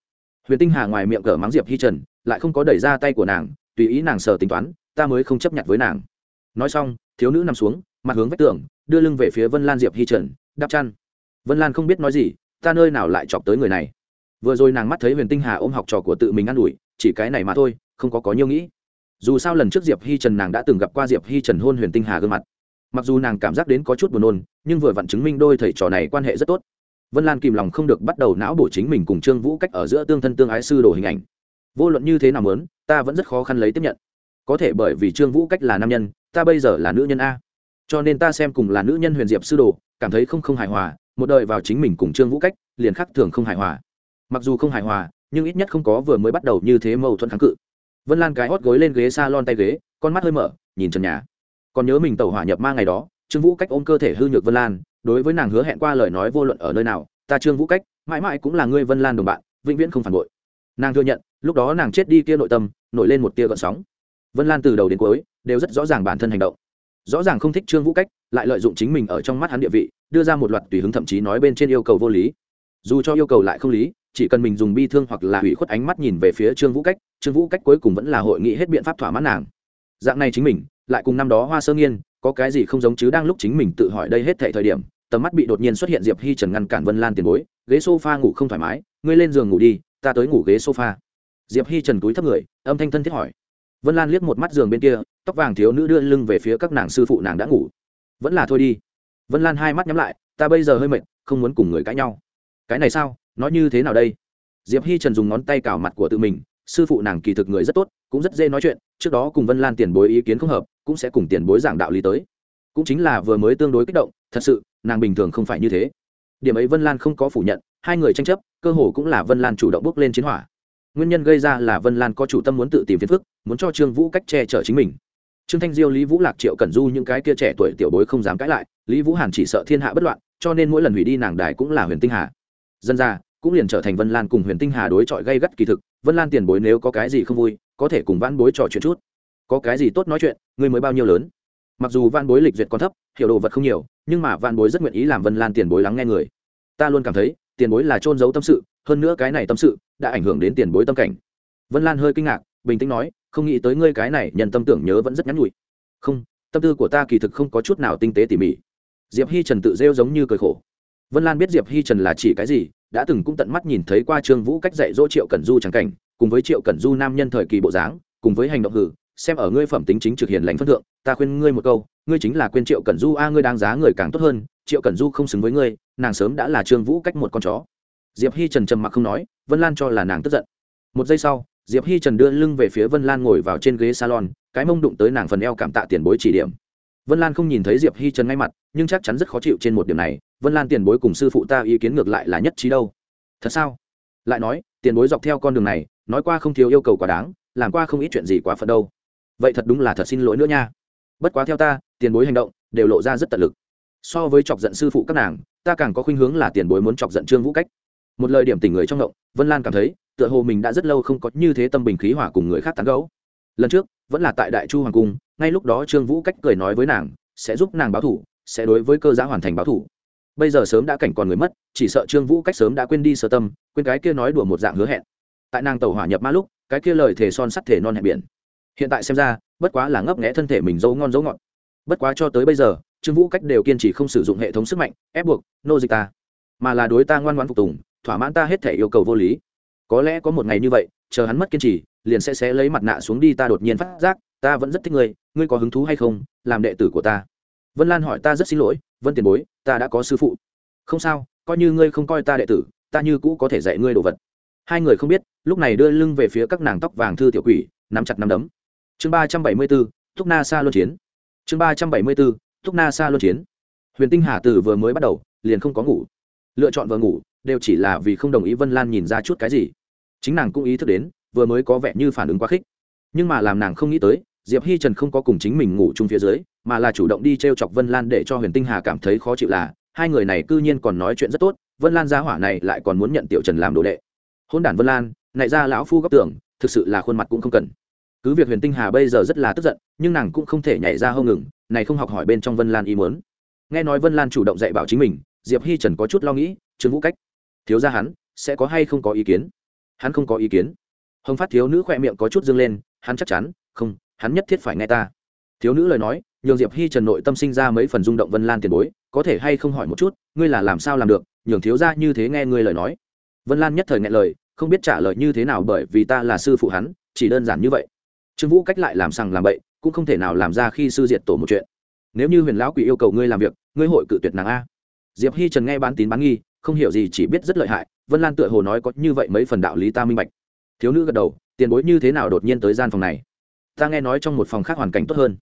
Huyền tinh hà ngoài miệng cờ mắng diệp hi trần, lại không có đẩy ra tay của nàng, tùy ý nàng sờ tính toán, ta mới không chấp nhận với nàng. Nói xong, thiếu nữ nằm xuống, mặt hướng vách tường, đưa lưng về phía vân lan diệp hi trần, đắp chăn. Vân lan không biết nói gì, ta nơi nào lại chọc tới người này. Vừa rồi nàng mắt thấy huyền tinh hà ôm học trò của tự mình ă n ủi, chỉ cái này mà thôi, không có có nhiêu nghĩ. Dù sao lần trước diệp hi trần nàng đã từng gặp qua diệp hi trần hôn huyền tinh hà gương mặt mặc dù nàng cảm giác đến có chút buồn nôn, nhưng vừa vặn chứng minh đôi thầy trò này quan hệ rất tốt. Vân lan kìm lòng không được bắt đầu não bổ chính mình cùng trương vũ cách ở giữa tương thân tương ái sư đồ hình ảnh. Vô luận như thế nào lớn ta vẫn rất khó khăn lấy tiếp nhận. Có thể bởi vì trương vũ cách là nam nhân, ta bây giờ là nữ nhân a. Cho nên ta xem cùng là nữ nhân huyền diệp sư đồ, cảm thấy không không hài hòa, một đời vào chính mình cùng trương vũ cách, liền khắc thường không hài hòa. Mặc dù không hài hòa, nhưng ít nhất không có vừa mới bắt đầu như thế mâu thuẫn kháng cự. Vân lan cái hót gối lên ghế s a lon tay ghế, con mắt hơi mở, nhìn trần nhà còn nhớ mình tàu hỏa nhập ma ngày đó, trương vũ cách ôm cơ thể hư nhược vân lan, đối với nàng hứa hẹn qua lời nói vô luận ở nơi nào, ta trương vũ cách, mãi mãi cũng là ngươi vân lan đồng bạn, vĩnh viễn không phản bội. Nàng thừa nhận, lúc đó nàng chết đi kia nội tâm, nổi lên một tia gợn sóng. Vân lan từ đầu đến cuối đều rất rõ ràng bản thân hành động. Rõ ràng không thích trương vũ cách, lại lợi dụng chính mình ở trong mắt hắn địa vị, đưa ra một loạt tùy hứng thậm chí nói bên trên yêu cầu vô lý. Dù cho yêu cầu lại không lý, chỉ cần mình dùng bi thương hoặc là hủy khuất ánh mắt nhìn về phía trương vũ cách, trương vũ cách cuối cùng vẫn là hội nghị hết biện pháp thỏa mãn nàng. Dạng này chính mình lại cùng năm đó hoa sơ nghiên, có cái gì không giống chứ đang lúc chính mình tự hỏi đây hết thệ thời điểm, tầm mắt bị đột nhiên xuất hiện diệp hi trần ngăn cản vân lan tiền bối, ghế sofa ngủ không thoải mái, ngươi lên giường ngủ đi, ta tới ngủ ghế sofa. Diệp hi trần cúi thấp người, âm thanh thân thiết hỏi. Vân lan liếc một mắt giường bên kia, tóc vàng thiếu nữ đưa lưng về phía các nàng sư phụ nàng đã ngủ. Vẫn là thôi đi. Vân lan hai mắt nhắm lại, ta bây giờ hơi mệt, không muốn cùng người cãi nhau. Cái này sao? Nói như thế nào đây? Diệp hi trần dùng ngón tay cào mặt của tự mình sư phụ nàng kỳ thực người rất tốt, cũng rất dễ nói chuyện, trước đó cùng vân lan tiền bối ý kiến không hợp, cũng sẽ cùng tiền bối giảng đạo lý tới. Cũng chính là vừa mới tương đối kích động, thật sự, nàng bình thường không phải như thế. Điểm ấy vân lan không có phủ nhận, hai người tranh chấp, cơ hồ cũng là vân lan chủ động bước lên chiến hỏa. Nguyên nhân gây ra là vân lan có chủ tâm muốn tự tìm phiền phức, muốn cho trương vũ cách che chở chính mình. Trương thanh diêu, lý vũ lạc, triệu cẩn du những cái kia trẻ tuổi tiểu bối không dám cãi lại, lý vũ hàn chỉ sợ thiên hạ bất loạn, cho nên mỗi lần hủy đi nàng đài cũng là huyền tinh hà. Dân ra, cũng liền trở thành vân lan cùng huyền tinh hà đối chọi gây gắt kỳ thực vân lan tiền bối nếu có cái gì không vui, có thể cùng văn bối trò chuyện chút. Có cái gì tốt nói chuyện, ngươi mới bao nhiêu lớn. Mặc dù văn bối lịch duyệt còn thấp, hiểu đồ vật không nhiều, nhưng mà văn bối rất nguyện ý làm vân lan tiền bối lắng nghe người. Ta luôn cảm thấy, tiền bối là trôn giấu tâm sự, hơn nữa cái này tâm sự đã ảnh hưởng đến tiền bối tâm cảnh. Vân lan hơi kinh ngạc, bình tĩnh nói, không nghĩ tới ngươi cái này nhận tâm tưởng nhớ vẫn rất nhắn nhủi. Không, tâm tư của ta kỳ thực không có chút nào tinh tế tỉ mỉ. Diệp hi trần tự rêu giống như cười khổ. Vân lan biết diệp hi trần là chỉ cái gì đã từng cũng tận mắt nhìn thấy qua trương vũ cách dạy dỗ triệu cẩn du trắng cảnh, cùng với triệu cẩn du nam nhân thời kỳ bộ dáng, cùng với hành động hử, xem ở ngươi phẩm tính chính trực hiền lành phân thượng, ta khuyên ngươi một câu, ngươi chính là quên triệu cẩn du a, ngươi đang giá người càng tốt hơn, triệu cẩn du không xứng với ngươi, nàng sớm đã là trương vũ cách một con chó. Diệp hi trần trầm mặc không nói, vân lan cho là nàng tức giận. Một giây sau, diệp hi trần đưa lưng về phía vân lan ngồi vào trên ghế salon, cái mông đụng tới nàng phần eo cảm tạ tiền bối chỉ điểm. Vân lan không nhìn thấy diệp hi trần ngay mặt, nhưng chắc chắn rất khó chịu trên một điểm này vân lan tiền bối cùng sư phụ ta ý kiến ngược lại là nhất trí đâu. Thật sao? Lại nói, tiền bối dọc theo con đường này, nói qua không thiếu yêu cầu quá đáng, làm qua không ít chuyện gì quá phận đâu. Vậy thật đúng là thật xin lỗi nữa nha. Bất quá theo ta, tiền bối hành động, đều lộ ra rất tận lực. So với chọc giận sư phụ các nàng, ta càng có khuynh hướng là tiền bối muốn chọc giận trương vũ cách. Một lời điểm tình người trong động, vân lan cảm thấy, tựa hồ mình đã rất lâu không có như thế tâm bình khí hỏa cùng người khác tán gẫu. Lần trước, vẫn là tại đại chu hoàng cung, ngay lúc đó trương vũ cách cười nói với nàng, sẽ giúp nàng báo thủ, sẽ đối với cơ giá hoàn thành báo thủ bây giờ sớm đã cảnh còn người mất, chỉ sợ trương vũ cách sớm đã quên đi sơ tâm, quên cái kia nói đùa một dạng hứa hẹn. Tại nàng tàu hỏa nhập ma lúc, cái kia lời thề son sắt thể non hẹn biển. Hiện tại xem ra, bất quá là ngấp nghẽ thân thể mình dấu ngon dấu ngọt. Bất quá cho tới bây giờ, trương vũ cách đều kiên trì không sử dụng hệ thống sức mạnh, ép buộc, nô dịch ta. Mà là đối ta ngoan ngoãn phục tùng, thỏa mãn ta hết thể yêu cầu vô lý. Có lẽ có một ngày như vậy, chờ hắn mất kiên trì, liền sẽ xé lấy mặt nạ xuống đi ta đột nhiên phát giác, ta vẫn rất thích ngươi ngươi có hứng thú hay không, làm đệ tử của ta. Vân lan hỏi ta rất xin lỗi vân tiền bối, ta đã có sư phụ. Không sao, coi như ngươi không coi ta đệ tử, ta như cũ có thể dạy ngươi đồ vật. Hai người không biết, lúc này đưa lưng về phía các nàng tóc vàng thư tiểu quỷ, nắm chặt nắm đấm. Chương ba trăm bảy mươi bốn, thúc na sa luân chiến. Chương ba trăm bảy mươi bốn, thúc na sa luân chiến. Huyền tinh hà từ vừa mới bắt đầu, liền không có ngủ. Lựa chọn vừa ngủ, đều chỉ là vì không đồng ý vân lan nhìn ra chút cái gì. Chính nàng cũng ý thức đến, vừa mới có vẻ như phản ứng quá khích. Nhưng mà làm nàng không nghĩ tới diệp hi trần không có cùng chính mình ngủ chung phía dưới, mà là chủ động đi t r e o chọc vân lan để cho huyền tinh hà cảm thấy khó chịu là, hai người này c ư nhiên còn nói chuyện rất tốt, vân lan gia hỏa này lại còn muốn nhận tiểu trần làm đồ đệ. Hôn đản vân lan nại ra lão phu góc tưởng, thực sự là khuôn mặt cũng không cần. Cứ việc huyền tinh hà bây giờ rất là tức giận, nhưng nàng cũng không thể nhảy ra hâu ngừng, này không học hỏi bên trong vân lan ý muốn. Nghe nói vân lan chủ động dạy bảo chính mình, diệp hi trần có chút lo nghĩ, trương vũ cách, thiếu ra hắn, sẽ có hay không có ý kiến? Hắn không có ý kiến. Hồng phát thiếu nữ khoe miệng có chút dâng lên, hắn chắc chắn, không hắn nhất thiết phải nghe ta. Thiếu nữ lời nói, nhường diệp hi trần nội tâm sinh ra mấy phần rung động vân lan tiền bối, có thể hay không hỏi một chút, ngươi là làm sao làm được, nhường thiếu ra như thế nghe ngươi lời nói. Vân lan nhất thời nghe lời, không biết trả lời như thế nào bởi vì ta là sư phụ hắn, chỉ đơn giản như vậy. Trương vũ cách lại làm sằng làm bậy, cũng không thể nào làm ra khi sư diệt tổ một chuyện. Nếu như huyền lão quỷ yêu cầu ngươi làm việc, ngươi hội cự tuyệt nàng a. Diệp hi trần nghe bán tín bán nghi, không hiểu gì chỉ biết rất lợi hại, vân lan tựa hồ nói có như vậy mấy phần đạo lý ta minh bạch. Thiếu nữ gật đầu, tiền bối như thế nào đột nhiên tới gian phòng này? Ta nghe nói trong một phòng khác hoàn cảnh tốt hơn.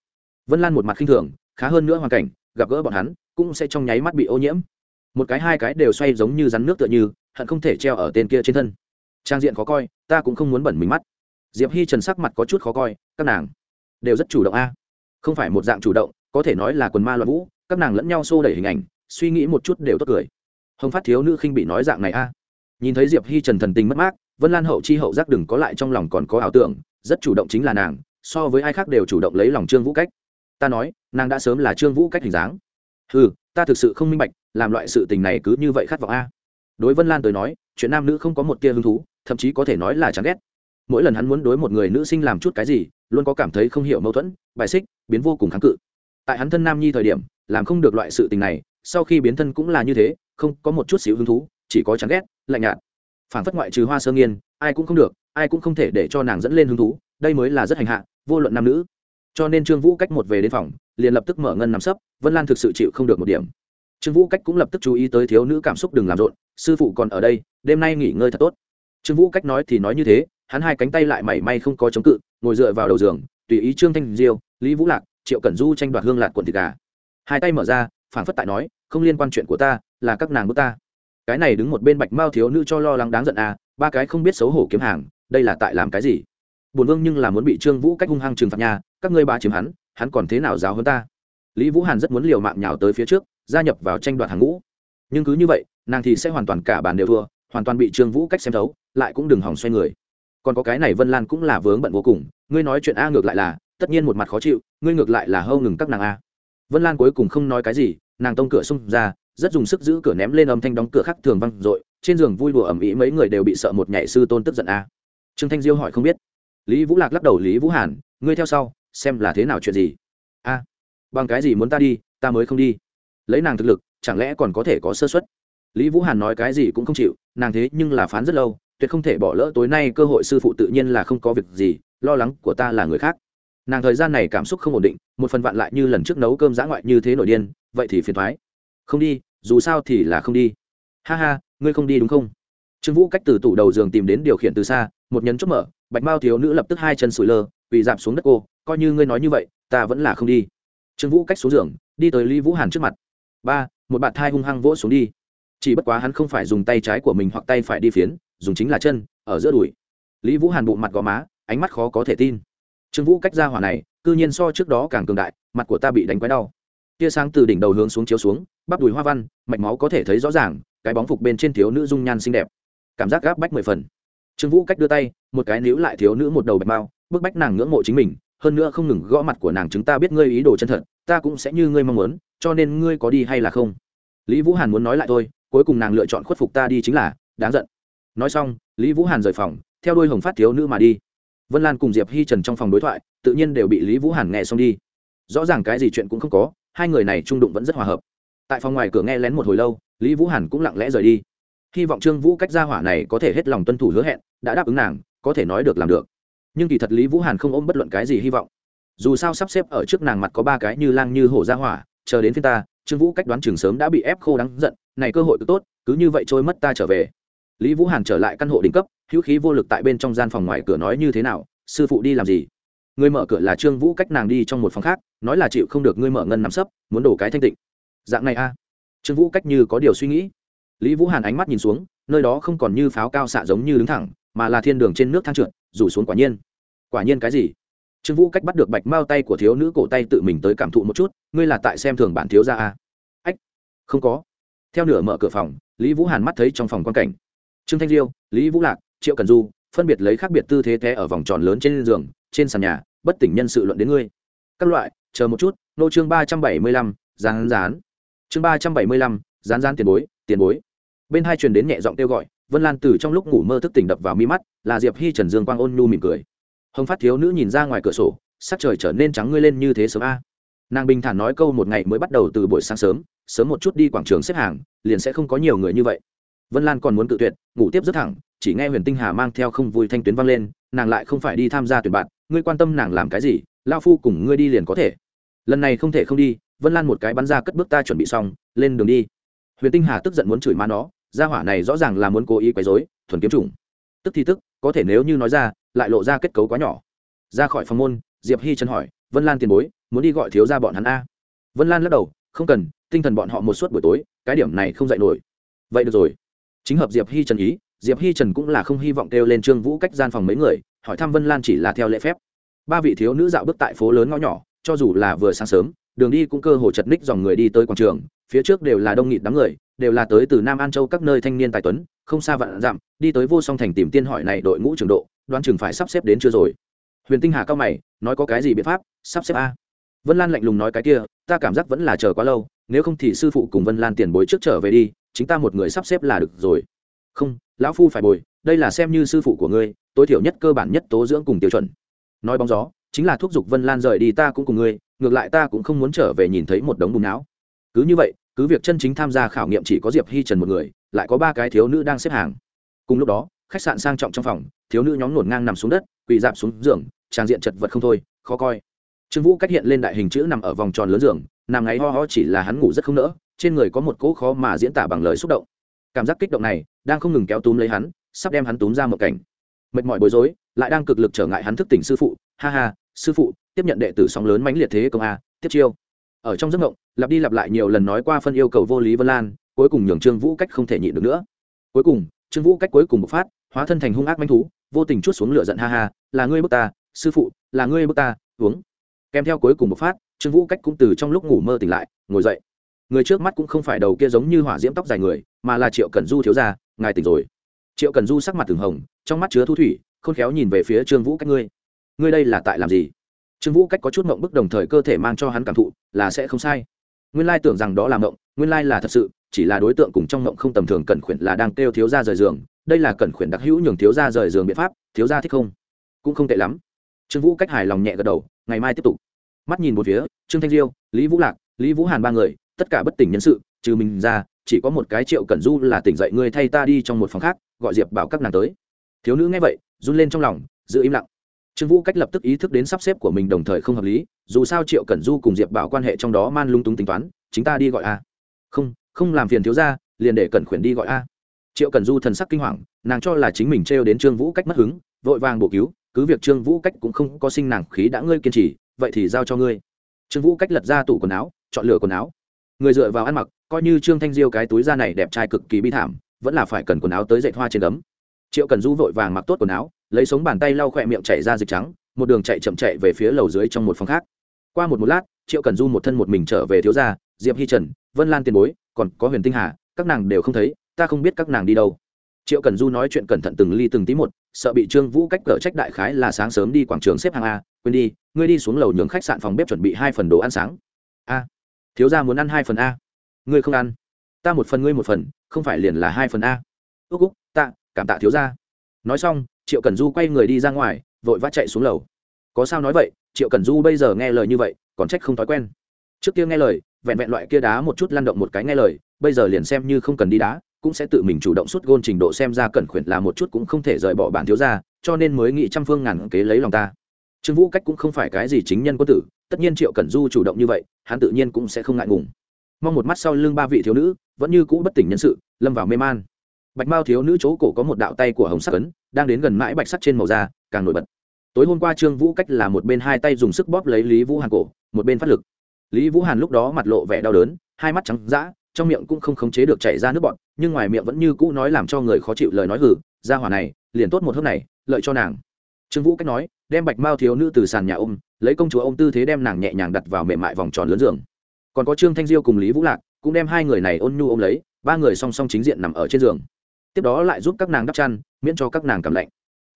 Vân lan một mặt khinh thường, khá hơn nữa hoàn cảnh, gặp gỡ bọn hắn, cũng sẽ trong nháy mắt bị ô nhiễm. Một cái hai cái đều xoay giống như rắn nước tựa như, hận không thể treo ở tên kia trên thân. Trang diện khó coi, ta cũng không muốn bẩn mình mắt. Diệp hi trần sắc mặt có chút khó coi, các nàng đều rất chủ động a. Không phải một dạng chủ động, có thể nói là quần ma loạn vũ, các nàng lẫn nhau xô đẩy hình ảnh, suy nghĩ một chút đều tốt cười. Hồng phát thiếu nữ khinh bị nói dạng này a. Nhìn thấy diệp hi trần thần tình mất mát, vân lan hậu chi hậu giác đừng có lại trong lòng còn có ảo tưởng, rất chủ động chính là nàng so với ai khác đều chủ động lấy lòng trương vũ cách. Ta nói, nàng đã sớm là trương vũ cách hình dáng. Ừ ta thực sự không minh bạch, làm loại sự tình này cứ như vậy khát vọng a. Đối vân lan tới nói, chuyện nam nữ không có một tia hứng thú, thậm chí có thể nói là chán ghét. Mỗi lần hắn muốn đối một người nữ sinh làm chút cái gì, luôn có cảm thấy không hiểu mâu thuẫn, bài xích, biến vô cùng kháng cự. Tại hắn thân nam nhi thời điểm, làm không được loại sự tình này, sau khi biến thân cũng là như thế, không có một chút xíu hứng thú, chỉ có chán ghét, lạnh nhạt. Phản phất ngoại trừ hoa sơ nghiên, ai cũng không được, ai cũng không thể để cho nàng dẫn lên hứng thú đây mới là rất hành hạ, vô luận nam nữ. Cho nên trương vũ cách một về đến phòng, liền lập tức mở ngân nằm sấp, vân lan thực sự chịu không được một điểm. Trương vũ cách cũng lập tức chú ý tới thiếu nữ cảm xúc đừng làm rộn, sư phụ còn ở đây, đêm nay nghỉ ngơi thật tốt. Trương vũ cách nói thì nói như thế, hắn hai cánh tay lại mảy may không có chống cự, ngồi dựa vào đầu giường, tùy ý trương thanh diêu, lý vũ lạc, triệu cẩn du tranh đoạt hương lạc quần thịt gà. Hai tay mở ra phản phất tại nói, không liên quan chuyện của ta, là các nàng của ta. Cái này đứng một bên bạch mao thiếu nữ cho lo lắng đáng giận à ba cái không biết xấu hổ kiếm hàng, đây là tại làm cái gì? Bổn vương nhưng là muốn bị trương vũ cách hung hăng trừng phạt nhà các ngươi ba chiếm hắn hắn còn thế nào giáo hơn ta? Lý vũ hàn rất muốn liều mạng nhào tới phía trước, gia nhập vào tranh đoạt hàng ngũ. Nhưng cứ như vậy, nàng thì sẽ hoàn toàn cả bàn đều thua, hoàn toàn bị trương vũ cách xem thấu, lại cũng đừng hỏng xoay người. Còn có cái này vân lan cũng là vướng bận vô cùng, ngươi nói chuyện a ngược lại là, tất nhiên một mặt khó chịu, ngươi ngược lại là hâu ngừng các nàng a. Vân lan cuối cùng không nói cái gì, nàng tông cửa xông ra, rất dùng sức giữ cửa ném lên âm thanh đóng cửa khác thường văng r ộ i trên giường vui đùa ẩm ý mấy người đều bị sợ một nhảy sư tôn tức giận a. Trương thanh diêu hỏi không biết lý vũ lạc lắc đầu, lý vũ hàn, ngươi theo sau, xem là thế nào chuyện gì? A, bằng cái gì muốn ta đi, ta mới không đi? Lấy nàng thực lực, chẳng lẽ còn có thể có sơ xuất lý vũ hàn nói cái gì cũng không chịu, nàng thế nhưng là phán rất lâu, tuyệt không thể bỏ lỡ tối nay cơ hội sư phụ tự nhiên là không có việc gì, lo lắng của ta là người khác. Nàng thời gian này cảm xúc không ổn định, một phần vạn lại như lần trước nấu cơm dã ngoại như thế nổi điên, vậy thì phiền thoái. Không đi, dù sao thì là không đi. Ha ha, ngươi không đi đúng không? Trương vũ cách từ tủ đầu giường tìm đến điều khiển từ xa, một nhấn chốt mở bạch mao thiếu nữ lập tức hai chân sủi lơ bị giảm xuống đất cô, coi như ngươi nói như vậy, ta vẫn là không đi. Trương vũ cách xuống giường, đi tới lý vũ hàn trước mặt. Ba, một bạn thai hung hăng vỗ xuống đi. Chỉ bất quá hắn không phải dùng tay trái của mình hoặc tay phải đi phiến, dùng chính là chân, ở giữa đùi. Lý vũ hàn bụng mặt gò má, ánh mắt khó có thể tin. Trương vũ cách ra hỏa này, cư nhiên so trước đó càng cường đại, mặt của ta bị đánh quái đau. Tia sáng từ đỉnh đầu hướng xuống chiếu xuống, bắp đùi hoa văn, mạch máu có thể thấy rõ ràng, cái bóng phục bên trên thiếu nữ dung nhan xinh đẹp. Cảm giác gáp bách mười phần. Trương vũ cách đưa tay một cái níu lại thiếu nữ một đầu bạch mao, bức bách nàng ngưỡng mộ chính mình, hơn nữa không ngừng gõ mặt của nàng chúng ta biết ngươi ý đồ chân thật, ta cũng sẽ như ngươi mong muốn, cho nên ngươi có đi hay là không? Lý vũ hàn muốn nói lại thôi, cuối cùng nàng lựa chọn khuất phục ta đi chính là, đáng giận. Nói xong, lý vũ hàn rời phòng, theo đôi hồng phát thiếu nữ mà đi. Vân lan cùng diệp hi trần trong phòng đối thoại, tự nhiên đều bị lý vũ hàn nghe xong đi. Rõ ràng cái gì chuyện cũng không có, hai người này trung đụng vẫn rất hòa hợp. Tại phòng ngoài cửa nghe lén một hồi lâu, lý vũ hàn cũng lặng lẽ rời đi. Hy vọng trương vũ cách gia hỏa này có thể hết lòng tuân thủ hứa hẹn, đã đáp ứng nàng có thể nói được làm được. Nhưng kỳ thật lý vũ hàn không ôm bất luận cái gì hy vọng. Dù sao sắp xếp ở trước nàng mặt có ba cái như lang như hổ ra hỏa, chờ đến phiên ta, trương vũ cách đoán trường sớm đã bị ép khô đắng giận, này cơ hội cứ tốt, cứ như vậy trôi mất ta trở về. Lý vũ hàn trở lại căn hộ đỉnh cấp, hữu khí vô lực tại bên trong gian phòng ngoài cửa nói như thế nào, sư phụ đi làm gì? Người mở cửa là trương vũ cách nàng đi trong một phòng khác, nói là chịu không được ngươi mở ngân nắm sấp, muốn đổ cái thanh tịnh. Dạng này a. Trương vũ cách như có điều suy nghĩ. Lý vũ hàn ánh mắt nhìn xuống, nơi đó không còn như pháo cao xạ giống như đứng thẳng mà là thiên đường trên nước thang trượt, rủ xuống quả nhiên. Quả nhiên cái gì? Trương vũ cách bắt được bạch mao tay của thiếu nữ cổ tay tự mình tới cảm thụ một chút, ngươi là tại xem thường bản thiếu ra à? ách, không có. Theo nửa mở cửa phòng, lý vũ hàn mắt thấy trong phòng quan cảnh. Trương thanh diêu lý vũ lạc, triệu cần du, phân biệt lấy khác biệt tư thế té ở vòng tròn lớn trên giường, trên sàn nhà, bất tỉnh nhân sự luận đến ngươi. Các loại, chờ một chút, nô chương ba trăm bảy mươi lăm, rán rán. Chương ba trăm bảy mươi lăm, rán rán tiền bối tiền bối. Bên hai truyền đến nhẹ giọng kêu gọi vân lan từ trong lúc ngủ mơ thức tỉnh đập vào mi mắt, là diệp hi trần dương quang ôn nhu mỉm cười. Hồng phát thiếu nữ nhìn ra ngoài cửa sổ, sắc trời trở nên trắng ngươi lên như thế sớm a. Nàng bình thản nói câu một ngày mới bắt đầu từ buổi sáng sớm sớm một chút đi quảng trường xếp hàng, liền sẽ không có nhiều người như vậy. Vân lan còn muốn tự tuyệt, ngủ tiếp rất thẳng, chỉ nghe huyền tinh hà mang theo không vui thanh tuyến vang lên, nàng lại không phải đi tham gia tuyển bạn, ngươi quan tâm nàng làm cái gì lao phu cùng ngươi đi liền có thể. Lần này không thể không đi, vân lan một cái bắn ra cất bước ta chuẩn bị xong, lên đường đi. Huyền tinh hà tức giận muốn chửi má nó gia hỏa này rõ ràng là muốn cố ý quấy dối thuần kiếm chủng. Tức thì tức, có thể nếu như nói ra, lại lộ ra kết cấu quá nhỏ. Ra khỏi phòng môn, diệp hi chân hỏi, vân lan tiền bối, muốn đi gọi thiếu ra bọn hắn a? Vân lan lắc đầu, không cần, tinh thần bọn họ một suốt buổi tối, cái điểm này không dạy nổi. Vậy được rồi. Chính hợp diệp hi trần ý, diệp hi trần cũng là không hy vọng kêu lên trương vũ cách gian phòng mấy người, hỏi thăm vân lan chỉ là theo lễ phép. Ba vị thiếu nữ dạo bước tại phố lớn ngõ nhỏ, cho dù là vừa sáng sớm, đường đi cũng cơ hồ chật ních dòng người đi tới quảng trường, phía trước đều là đông nghịt đám người đều là tới từ nam an châu các nơi thanh niên tài tuấn, không xa vạn dặm, đi tới vô song thành tìm tiên hỏi này đội ngũ trường độ đoan chừng phải sắp xếp đến chưa rồi. Huyền tinh hà cao mày, nói có cái gì biện pháp, sắp xếp a? Vân lan lạnh lùng nói cái kia, ta cảm giác vẫn là chờ quá lâu, nếu không thì sư phụ cùng vân lan tiền bối trước trở về đi, chính ta một người sắp xếp là được rồi. Không, lão phu phải bồi, đây là xem như sư phụ của ngươi, tối thiểu nhất cơ bản nhất tố dưỡng cùng tiêu chuẩn. Nói bóng gió, chính là thúc giục vân lan rời đi ta cũng cùng ngươi, ngược lại ta cũng không muốn trở về nhìn thấy một đống bùn não. Cứ như vậy cứ việc chân chính tham gia khảo nghiệm chỉ có diệp hi trần một người, lại có ba cái thiếu nữ đang xếp hàng. Cùng lúc đó, khách sạn sang trọng trong phòng, thiếu nữ nhóm nổn ngang nằm xuống đất, quỳ dạp xuống giường, trang diện chật vật không thôi, khó coi. Trương vũ cách hiện lên đại hình chữ nằm ở vòng tròn lớn giường, nằm ngáy ho ho chỉ là hắn ngủ rất không nỡ, trên người có một cỗ khó mà diễn tả bằng lời xúc động. Cảm giác kích động này, đang không ngừng kéo túm lấy hắn, sắp đem hắn túm ra một cảnh. Mệt mỏi bối rối, lại đang cực lực trở ngại hắn thức tỉnh sư phụ. Ha ha, sư phụ, tiếp nhận đệ tử sóng lớn mãnh liệt thế công a, tiếp chiêu ở trong giấc mộng, lặp đi lặp lại nhiều lần nói qua phân yêu cầu vô lý vân lan, cuối cùng nhường trương vũ cách không thể nhịn được nữa. Cuối cùng, trương vũ cách cuối cùng bộc phát, hóa thân thành hung ác manh thú, vô tình chút xuống lửa giận ha ha, là ngươi bức ta, sư phụ, là ngươi bức ta, uống. Kèm theo cuối cùng bộc phát, trương vũ cách cũng từ trong lúc ngủ mơ tỉnh lại, ngồi dậy. Người trước mắt cũng không phải đầu kia giống như hỏa diễm tóc dài người, mà là triệu cần du thiếu gia, ngài tỉnh rồi. Triệu cần du sắc mặt từng hồng, trong mắt chứa thu thủy, khôn khéo nhìn về phía trương vũ cách ngươi ngươi đây là tại làm gì? Trương vũ cách có chút mộng bức đồng thời cơ thể mang cho hắn cảm thụ là sẽ không sai. Nguyên lai tưởng rằng đó là mộng nguyên lai là thật sự, chỉ là đối tượng cùng trong mộng không tầm thường cẩn khuyển là đang kêu thiếu ra rời giường. Đây là cẩn khuyển đặc hữu nhường thiếu ra rời giường biện pháp, thiếu ra thích không? Cũng không tệ lắm. Trương vũ cách hài lòng nhẹ gật đầu, ngày mai tiếp tục. Mắt nhìn một phía, trương thanh diêu lý vũ lạc, lý vũ hàn ba người, tất cả bất tỉnh nhân sự, trừ mình ra, chỉ có một cái triệu cẩn du là tỉnh dậy ngươi thay ta đi trong một phòng khác, gọi diệp bảo các nàng tới. Thiếu nữ nghe vậy, run lên trong lòng, giữ im lặng trương vũ cách lập tức ý thức đến sắp xếp của mình đồng thời không hợp lý, dù sao triệu cẩn du cùng diệp bảo quan hệ trong đó man lung túng tính toán, chính ta đi gọi a. Không không làm phiền thiếu ra liền để cẩn khuyển đi gọi a. Triệu cẩn du thần sắc kinh hoàng, nàng cho là chính mình trêu đến trương vũ cách mất hứng, vội vàng bổ cứu, cứ việc trương vũ cách cũng không có sinh nàng khí đã ngươi kiên trì, vậy thì giao cho ngươi. Trương vũ cách lật ra tủ quần áo, chọn lựa quần áo. Người dựa vào ăn mặc, coi như trương thanh diêu cái túi da này đẹp trai cực kỳ bi thảm, vẫn là phải cần quần áo tới dạy hoa trên đấm triệu cần du vội vàng mặc tốt quần áo lấy sống bàn tay lau khỏe miệng chảy ra dịch trắng, một đường chạy chậm chạy về phía lầu dưới trong một phòng khác. Qua một một lát, triệu cần du một thân một mình trở về thiếu gia, diệp hi trần, vân lan tiền bối, còn có huyền tinh hà, các nàng đều không thấy, ta không biết các nàng đi đâu. Triệu cần du nói chuyện cẩn thận từng ly từng tí một, sợ bị trương vũ cách cở trách đại khái là sáng sớm đi quảng trường xếp hàng a, quên đi, ngươi đi xuống lầu nhường khách sạn phòng bếp chuẩn bị hai phần đồ ăn sáng. A, thiếu gia muốn ăn hai phần a. Ngươi không ăn. Ta một phần, ngươi một phần, không phải liền là hai phần a. Ước úc, ta, cảm tạ thiếu gia. Nói xong triệu cần du quay người đi ra ngoài, vội vã chạy xuống lầu. Có sao nói vậy, triệu cần du bây giờ nghe lời như vậy, còn trách không thói quen. Trước kia nghe lời, vẹn vẹn loại kia đá một chút lăn động một cái nghe lời, bây giờ liền xem như không cần đi đá, cũng sẽ tự mình chủ động suốt gôn trình độ xem ra cẩn khuyển là một chút cũng không thể rời bỏ bản thiếu gia, cho nên mới nghĩ trăm phương ngàn kế lấy lòng ta. Trương vũ cách cũng không phải cái gì chính nhân quân tử, tất nhiên triệu cẩn du chủ động như vậy, hắn tự nhiên cũng sẽ không ngại ngùng. Mong một mắt sau lưng ba vị thiếu nữ, vẫn như cũ bất tỉnh nhân sự, lâm vào mê man bạch mao thiếu nữ chỗ cổ có một đạo tay của hồng sắc ấn, đang đến gần mãi bạch sắc trên màu da, càng nổi bật. Tối hôm qua trương vũ cách là một bên hai tay dùng sức bóp lấy lý vũ hàn cổ, một bên phát lực. Lý vũ hàn lúc đó mặt lộ vẻ đau đớn, hai mắt trắng d trong miệng cũng không khống chế được chảy ra nước bọn nhưng ngoài miệng vẫn như cũ nói làm cho người khó chịu lời nói hử ra hỏa này, liền tốt một hớp này, lợi cho nàng. Trương vũ cách nói, đem bạch mao thiếu nữ từ sàn nhà ôm, lấy công chúa ôm tư thế đem nàng nhẹ nhàng đặt vào mềm mại vòng tròn lớn giường. Còn có trương thanh diêu cùng lý vũ lạc, cũng đem hai người này ôn nhu ôm lấy, ba người song song chính diện nằm ở trên giường tiếp đó lại giúp các nàng đắp chăn, miễn cho các nàng cảm lạnh.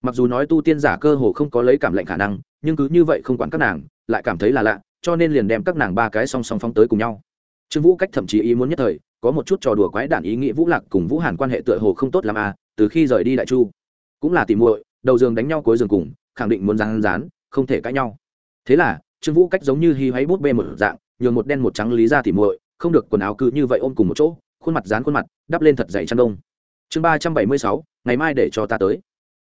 Mặc dù nói tu tiên giả cơ hồ không có lấy cảm lạnh khả năng, nhưng cứ như vậy không quản các nàng, lại cảm thấy là lạ, cho nên liền đem các nàng ba cái song song phóng tới cùng nhau. Trương vũ cách thậm chí ý muốn nhất thời, có một chút trò đùa quái đản ý nghĩ vũ lạc cùng vũ hàn quan hệ tựa hồ không tốt l à từ khi rời đi đại chu, cũng là tìm muội, đầu giường đánh nhau cuối giường cùng, khẳng định muốn rán rán, không thể cãi nhau. Thế là, trương vũ cách giống như hy hoáy bút bê một dạng, nhường một đen một trắng lý ra tìm muội, không được quần áo cứ như vậy ôm cùng một chỗ, khuôn mặt dán khuôn mặt, đắp lên thật dày chăn đông chương ba trăm bảy mươi sáu, ngày mai để cho ta tới.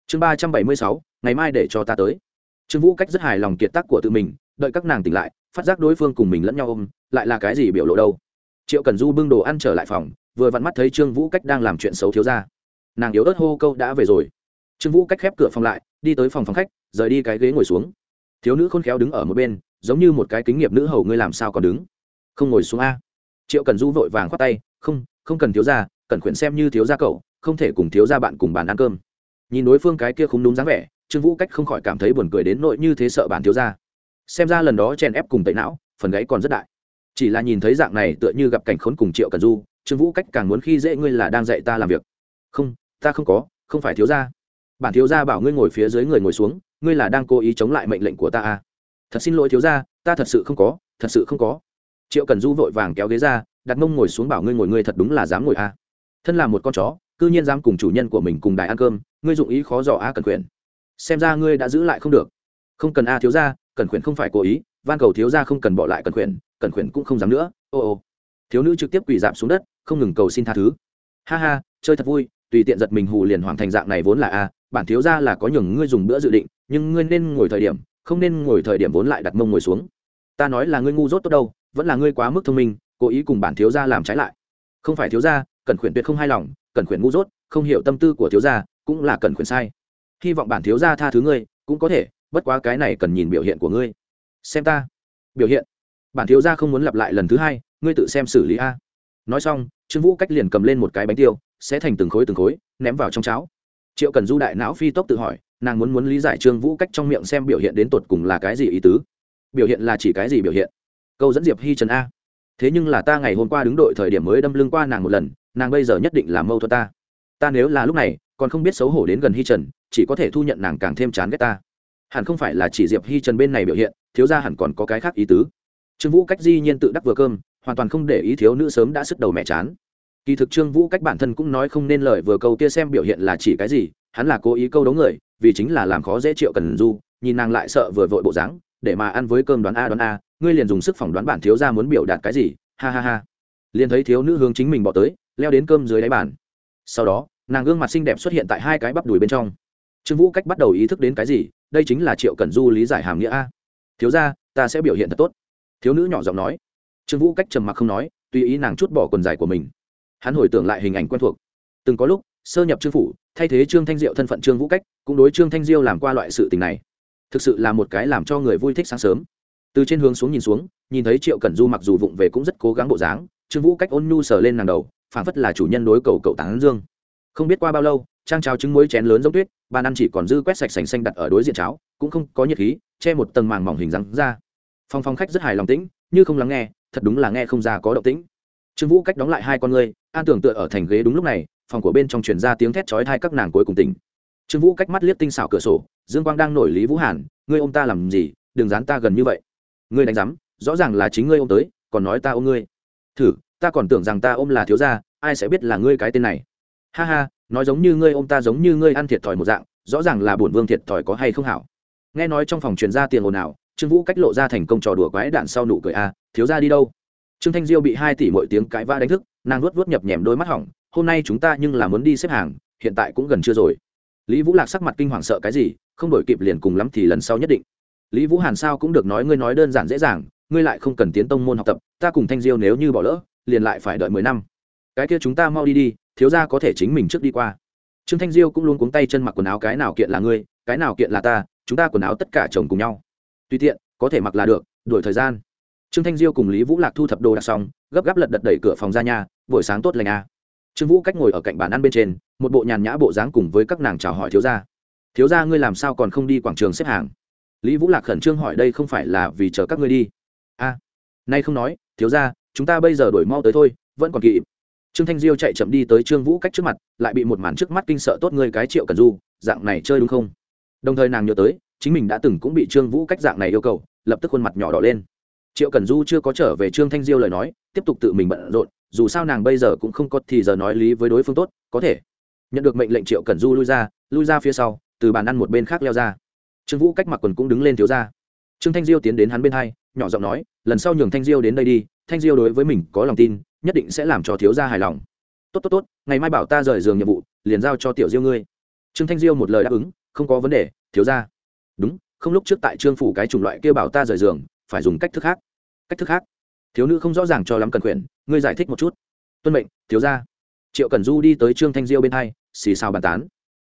Chương ba trăm bảy mươi sáu, ngày mai để cho ta tới. Trương vũ cách rất hài lòng kiệt tác của tự mình, đợi các nàng tỉnh lại, phát giác đối phương cùng mình lẫn nhau ôm, lại là cái gì biểu lộ đâu. Triệu cần du bưng đồ ăn trở lại phòng, vừa vặn mắt thấy trương vũ cách đang làm chuyện xấu thiếu ra nàng yếu ớt hô câu đã về rồi. Trương vũ cách khép cửa phòng lại, đi tới phòng phòng khách, rời đi cái ghế ngồi xuống. Thiếu nữ khôn khéo đứng ở một bên, giống như một cái kính nghiệp nữ hầu ngươi làm sao còn đứng. Không ngồi xuống a. Triệu cần du vội vàng khoát tay, không không cần thiếu ra cần khuyển xem như thiếu gia cậu không thể cùng thiếu gia bạn cùng bàn ăn cơm. Nhìn đối phương cái kia không đúng dáng vẻ, trương vũ cách không khỏi cảm thấy buồn cười đến nỗi như thế sợ bản thiếu gia. Xem ra lần đó chèn ép cùng tẩy não, phần gáy còn rất đại. Chỉ là nhìn thấy dạng này tựa như gặp cảnh khốn cùng triệu cần du, trương vũ cách càng muốn khi dễ ngươi là đang dạy ta làm việc. Không, ta không có, không phải thiếu gia. Bản thiếu gia bảo ngươi ngồi phía dưới người ngồi xuống, ngươi là đang cố ý chống lại mệnh lệnh của ta à? Thật xin lỗi thiếu gia, ta thật sự không có, thật sự không có. Triệu cần du vội vàng kéo ghế ra, đặt mông ngồi xuống bảo ngươi ngồi, ngươi thật đúng là dám ngồi à? Thân là một con chó cư nhiên dám cùng chủ nhân của mình cùng đài ăn cơm, ngươi dụng ý khó dò a cần quyền. Xem ra ngươi đã giữ lại không được. Không cần a thiếu gia, cần quyền không phải cố ý, van cầu thiếu gia không cần bỏ lại cần quyền cần quyền cũng không dám nữa, ô ô. Thiếu nữ trực tiếp quỳ dạp xuống đất, không ngừng cầu xin tha thứ. Ha ha, chơi thật vui, tùy tiện giật mình hù liền hoàn thành dạng này vốn là a, bản thiếu gia là có nhường ngươi dùng bữa dự định, nhưng ngươi nên ngồi thời điểm, không nên ngồi thời điểm vốn lại đặt mông ngồi xuống. Ta nói là ngươi ngu dốt tốt đâu, vẫn là ngươi quá mức thông minh, cố ý cùng bản thiếu gia làm trái lại. Không phải thiếu gia, cần khuyển tuyệt không hài lòng cần khuyển ngu dốt, không hiểu tâm tư của thiếu gia, cũng là cần khuyển sai. Hy vọng bản thiếu gia tha thứ ngươi, cũng có thể, bất quá cái này cần nhìn biểu hiện của ngươi. Xem ta. Biểu hiện. Bản thiếu gia không muốn lặp lại lần thứ hai, ngươi tự xem xử lý a. Nói xong, trương vũ cách liền cầm lên một cái bánh tiêu, sẽ thành từng khối từng khối, ném vào trong cháo. Triệu cần du đại não phi tốc tự hỏi, nàng muốn muốn lý giải trương vũ cách trong miệng xem biểu hiện đến tột cùng là cái gì ý tứ. Biểu hiện là chỉ cái gì biểu hiện? Câu dẫn diệp hi trần a. Thế nhưng là ta ngày hôm qua đứng đội thời điểm mới đâm lưng qua nàng một lần nàng bây giờ nhất định là mâu thuẫn ta. Ta nếu là lúc này, còn không biết xấu hổ đến gần hi trần, chỉ có thể thu nhận nàng càng thêm chán ghét ta. Hẳn không phải là chỉ diệp hi trần bên này biểu hiện, thiếu ra hẳn còn có cái khác ý tứ. Trương vũ cách di nhiên tự đắc vừa cơm, hoàn toàn không để ý thiếu nữ sớm đã sức đầu mẹ chán. Kỳ thực trương vũ cách bản thân cũng nói không nên lời vừa câu kia xem biểu hiện là chỉ cái gì, hắn là cố ý câu đấu người, vì chính là làm khó dễ triệu cần du, nhìn nàng lại sợ vừa vội bộ dáng, để mà ăn với cơm đoán a đoán a, ngươi liền dùng sức phỏng đoán bản thiếu ra muốn biểu đạt cái gì, ha ha ha. Liền thấy thiếu nữ hướng chính mình bỏ tới leo đến cơm dưới đáy bàn. Sau đó, nàng gương mặt xinh đẹp xuất hiện tại hai cái bắp đùi bên trong. Trương vũ cách bắt đầu ý thức đến cái gì? Đây chính là triệu Cẩn du lý giải hàm nghĩa a. Thiếu ra ta sẽ biểu hiện thật tốt. Thiếu nữ nhỏ giọng nói. Trương vũ cách trầm mặc không nói, tùy ý nàng chút bỏ quần dài của mình. Hắn hồi tưởng lại hình ảnh quen thuộc. Từng có lúc, sơ nhập trương phủ, thay thế trương thanh diệu thân phận trương vũ cách, cũng đối trương thanh diêu làm qua loại sự tình này. Thực sự là một cái làm cho người vui thích sáng sớm. Từ trên hướng xuống nhìn xuống, nhìn thấy triệu cẩn du mặc dù vụng về cũng rất cố gắng bộ dáng, trương vũ cách ôn nhu sờ lên nàng đầu phảng phất là chủ nhân đối cầu cậu tán dương. Không biết qua bao lâu trang cháo trứng muối chén lớn giống tuyết bàn ăn chỉ còn dư quét sạch sành xanh đặt ở đối diện cháo cũng không có nhiệt khí che một tầng màng mỏng hình rắn ra. Phong phong khách rất hài lòng tĩnh như không lắng nghe thật đúng là nghe không ra có động tĩnh. Trương vũ cách đóng lại hai con người, an tưởng tựa ở thành ghế đúng lúc này phòng của bên trong truyền ra tiếng thét chói tai các nàng cuối cùng tỉnh. Trương vũ cách mắt liếc tinh xảo cửa sổ dương quang đang nổi lý vũ hàn ngươi ôm ta làm gì? Đừng dán ta gần như vậy. Ngươi đánh rắm rõ ràng là chính ngươi ôm tới còn nói ta ôm ngươi. Thử ta còn tưởng rằng ta ôm là thiếu gia, ai sẽ biết là ngươi cái tên này. Ha ha, nói giống như ngươi ôm ta giống như ngươi ăn thiệt thòi một dạng, rõ ràng là bổn vương thiệt thòi có hay không hảo. Nghe nói trong phòng truyền ra tiền ồn ào, trương vũ cách lộ ra thành công trò đùa quái đạn sau nụ cười a, thiếu gia đi đâu? Trương thanh diêu bị hai tỷ mọi tiếng cãi vã đánh thức, nàng luốt nuốt nhập nhèm đôi mắt hỏng, hôm nay chúng ta nhưng là muốn đi xếp hàng, hiện tại cũng gần chưa rồi. Lý vũ lạc sắc mặt kinh hoàng sợ cái gì, không đổi kịp liền cùng lắm thì lần sau nhất định. Lý vũ hàn sao cũng được nói, ngươi nói đơn giản dễ dàng, ngươi lại không cần tiến tông môn học tập, ta cùng thanh diêu nếu như bỏ lỡ liền lại phải đợi mười năm. Cái kia chúng ta mau đi đi, thiếu ra có thể chính mình trước đi qua. Trương thanh diêu cũng luôn cuống tay chân mặc quần áo cái nào kiện là ngươi, cái nào kiện là ta, chúng ta quần áo tất cả chồng cùng nhau. Tùy tiện, có thể mặc là được, đuổi thời gian. Trương thanh diêu cùng lý vũ lạc thu thập đồ đạc xong, gấp gáp lật đật đẩy cửa phòng ra nhà, buổi sáng tốt lành a. Trương vũ cách ngồi ở cạnh bàn ăn bên trên, một bộ nhàn nhã bộ dáng cùng với các nàng chào hỏi thiếu gia. Thiếu gia, ngươi làm sao còn không đi quảng trường xếp hàng? Lý vũ lạc khẩn trương hỏi, đây không phải là vì chờ các ngươi đi? A, nay không nói, thiếu gia chúng ta bây giờ đổi mau tới thôi, vẫn còn kịp. Trương thanh diêu chạy chậm đi tới trương vũ cách trước mặt, lại bị một màn trước mắt kinh sợ tốt ngươi cái triệu cần du, dạng này chơi đúng không? Đồng thời nàng nhớ tới, chính mình đã từng cũng bị trương vũ cách dạng này yêu cầu, lập tức khuôn mặt nhỏ đỏ lên. Triệu cần du chưa có trở về trương thanh diêu lời nói, tiếp tục tự mình bận rộn, dù sao nàng bây giờ cũng không có thì giờ nói lý với đối phương tốt, có thể. Nhận được mệnh lệnh triệu cần du lui ra lui ra phía sau, từ bàn ăn một bên khác leo ra. Trương vũ cách mặc quần cũng đứng lên thiếu ra. Trương thanh diêu tiến đến hắn bên hai, nhỏ giọng nói, lần sau nhường thanh diêu đến đây đi thanh diêu đối với mình có lòng tin, nhất định sẽ làm cho thiếu gia hài lòng. Tốt tốt tốt, ngày mai bảo ta rời giường nhiệm vụ, liền giao cho tiểu diêu ngươi. Trương thanh diêu một lời đáp ứng, không có vấn đề, thiếu gia. Đúng, không lúc trước tại trương phủ cái chủng loại kia bảo ta rời giường, phải dùng cách thức khác. Cách thức khác? Thiếu nữ không rõ ràng cho lắm cần quyền ngươi giải thích một chút. Tuân mệnh, thiếu gia. Triệu cần du đi tới trương thanh diêu bên hai, xì xào bàn tán.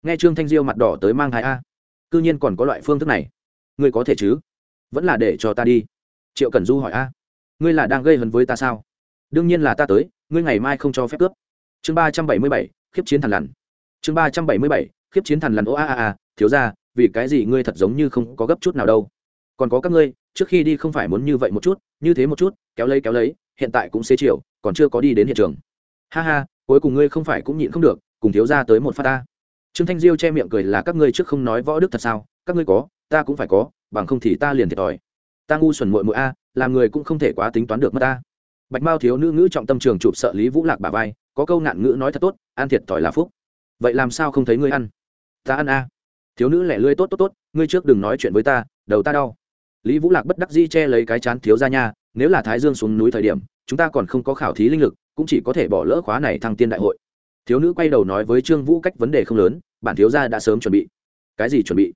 Nghe trương thanh diêu mặt đỏ tới mang thai a. Cư nhiên còn có loại phương thức này. Ngươi có thể chứ? Vẫn là để cho ta đi. Triệu cần du hỏi a ngươi là đang gây hấn với ta sao? Đương nhiên là ta tới, ngươi ngày mai không cho phép cướp. Chương ba trăm bảy mươi bảy, khiếp chiến thần lằn. Chương ba trăm bảy mươi bảy, khiếp chiến thần lằn. Ô a a a, thiếu ra vì cái gì ngươi thật giống như không có gấp chút nào đâu? Còn có các ngươi, trước khi đi không phải muốn như vậy một chút, như thế một chút, kéo lấy kéo lấy, hiện tại cũng xế chiều, còn chưa có đi đến hiện trường. Ha ha, cuối cùng ngươi không phải cũng nhịn không được, cùng thiếu ra tới một phát ta. Trương thanh diêu che miệng cười là các ngươi trước không nói võ đức thật sao? Các ngươi có, ta cũng phải có, bằng không thì ta liền thiệt thòi. Ta ngu xuẩn muội muội a làm người cũng không thể quá tính toán được mất ta. Bạch mao thiếu nữ ngữ trọng tâm trường chụp sợ lý vũ lạc bà vai, có câu nạn ngữ nói thật tốt, ăn thiệt thòi là phúc. Vậy làm sao không thấy ngươi ăn? Ta ăn a. Thiếu nữ lẻ lươi tốt tốt tốt, ngươi trước đừng nói chuyện với ta, đầu ta đau. Lý vũ lạc bất đắc di che lấy cái chán thiếu ra nha, nếu là thái dương xuống núi thời điểm, chúng ta còn không có khảo thí linh lực, cũng chỉ có thể bỏ lỡ khóa này thăng tiên đại hội. Thiếu nữ quay đầu nói với trương vũ cách vấn đề không lớn, bản thiếu gia đã sớm chuẩn bị. Cái gì chuẩn bị?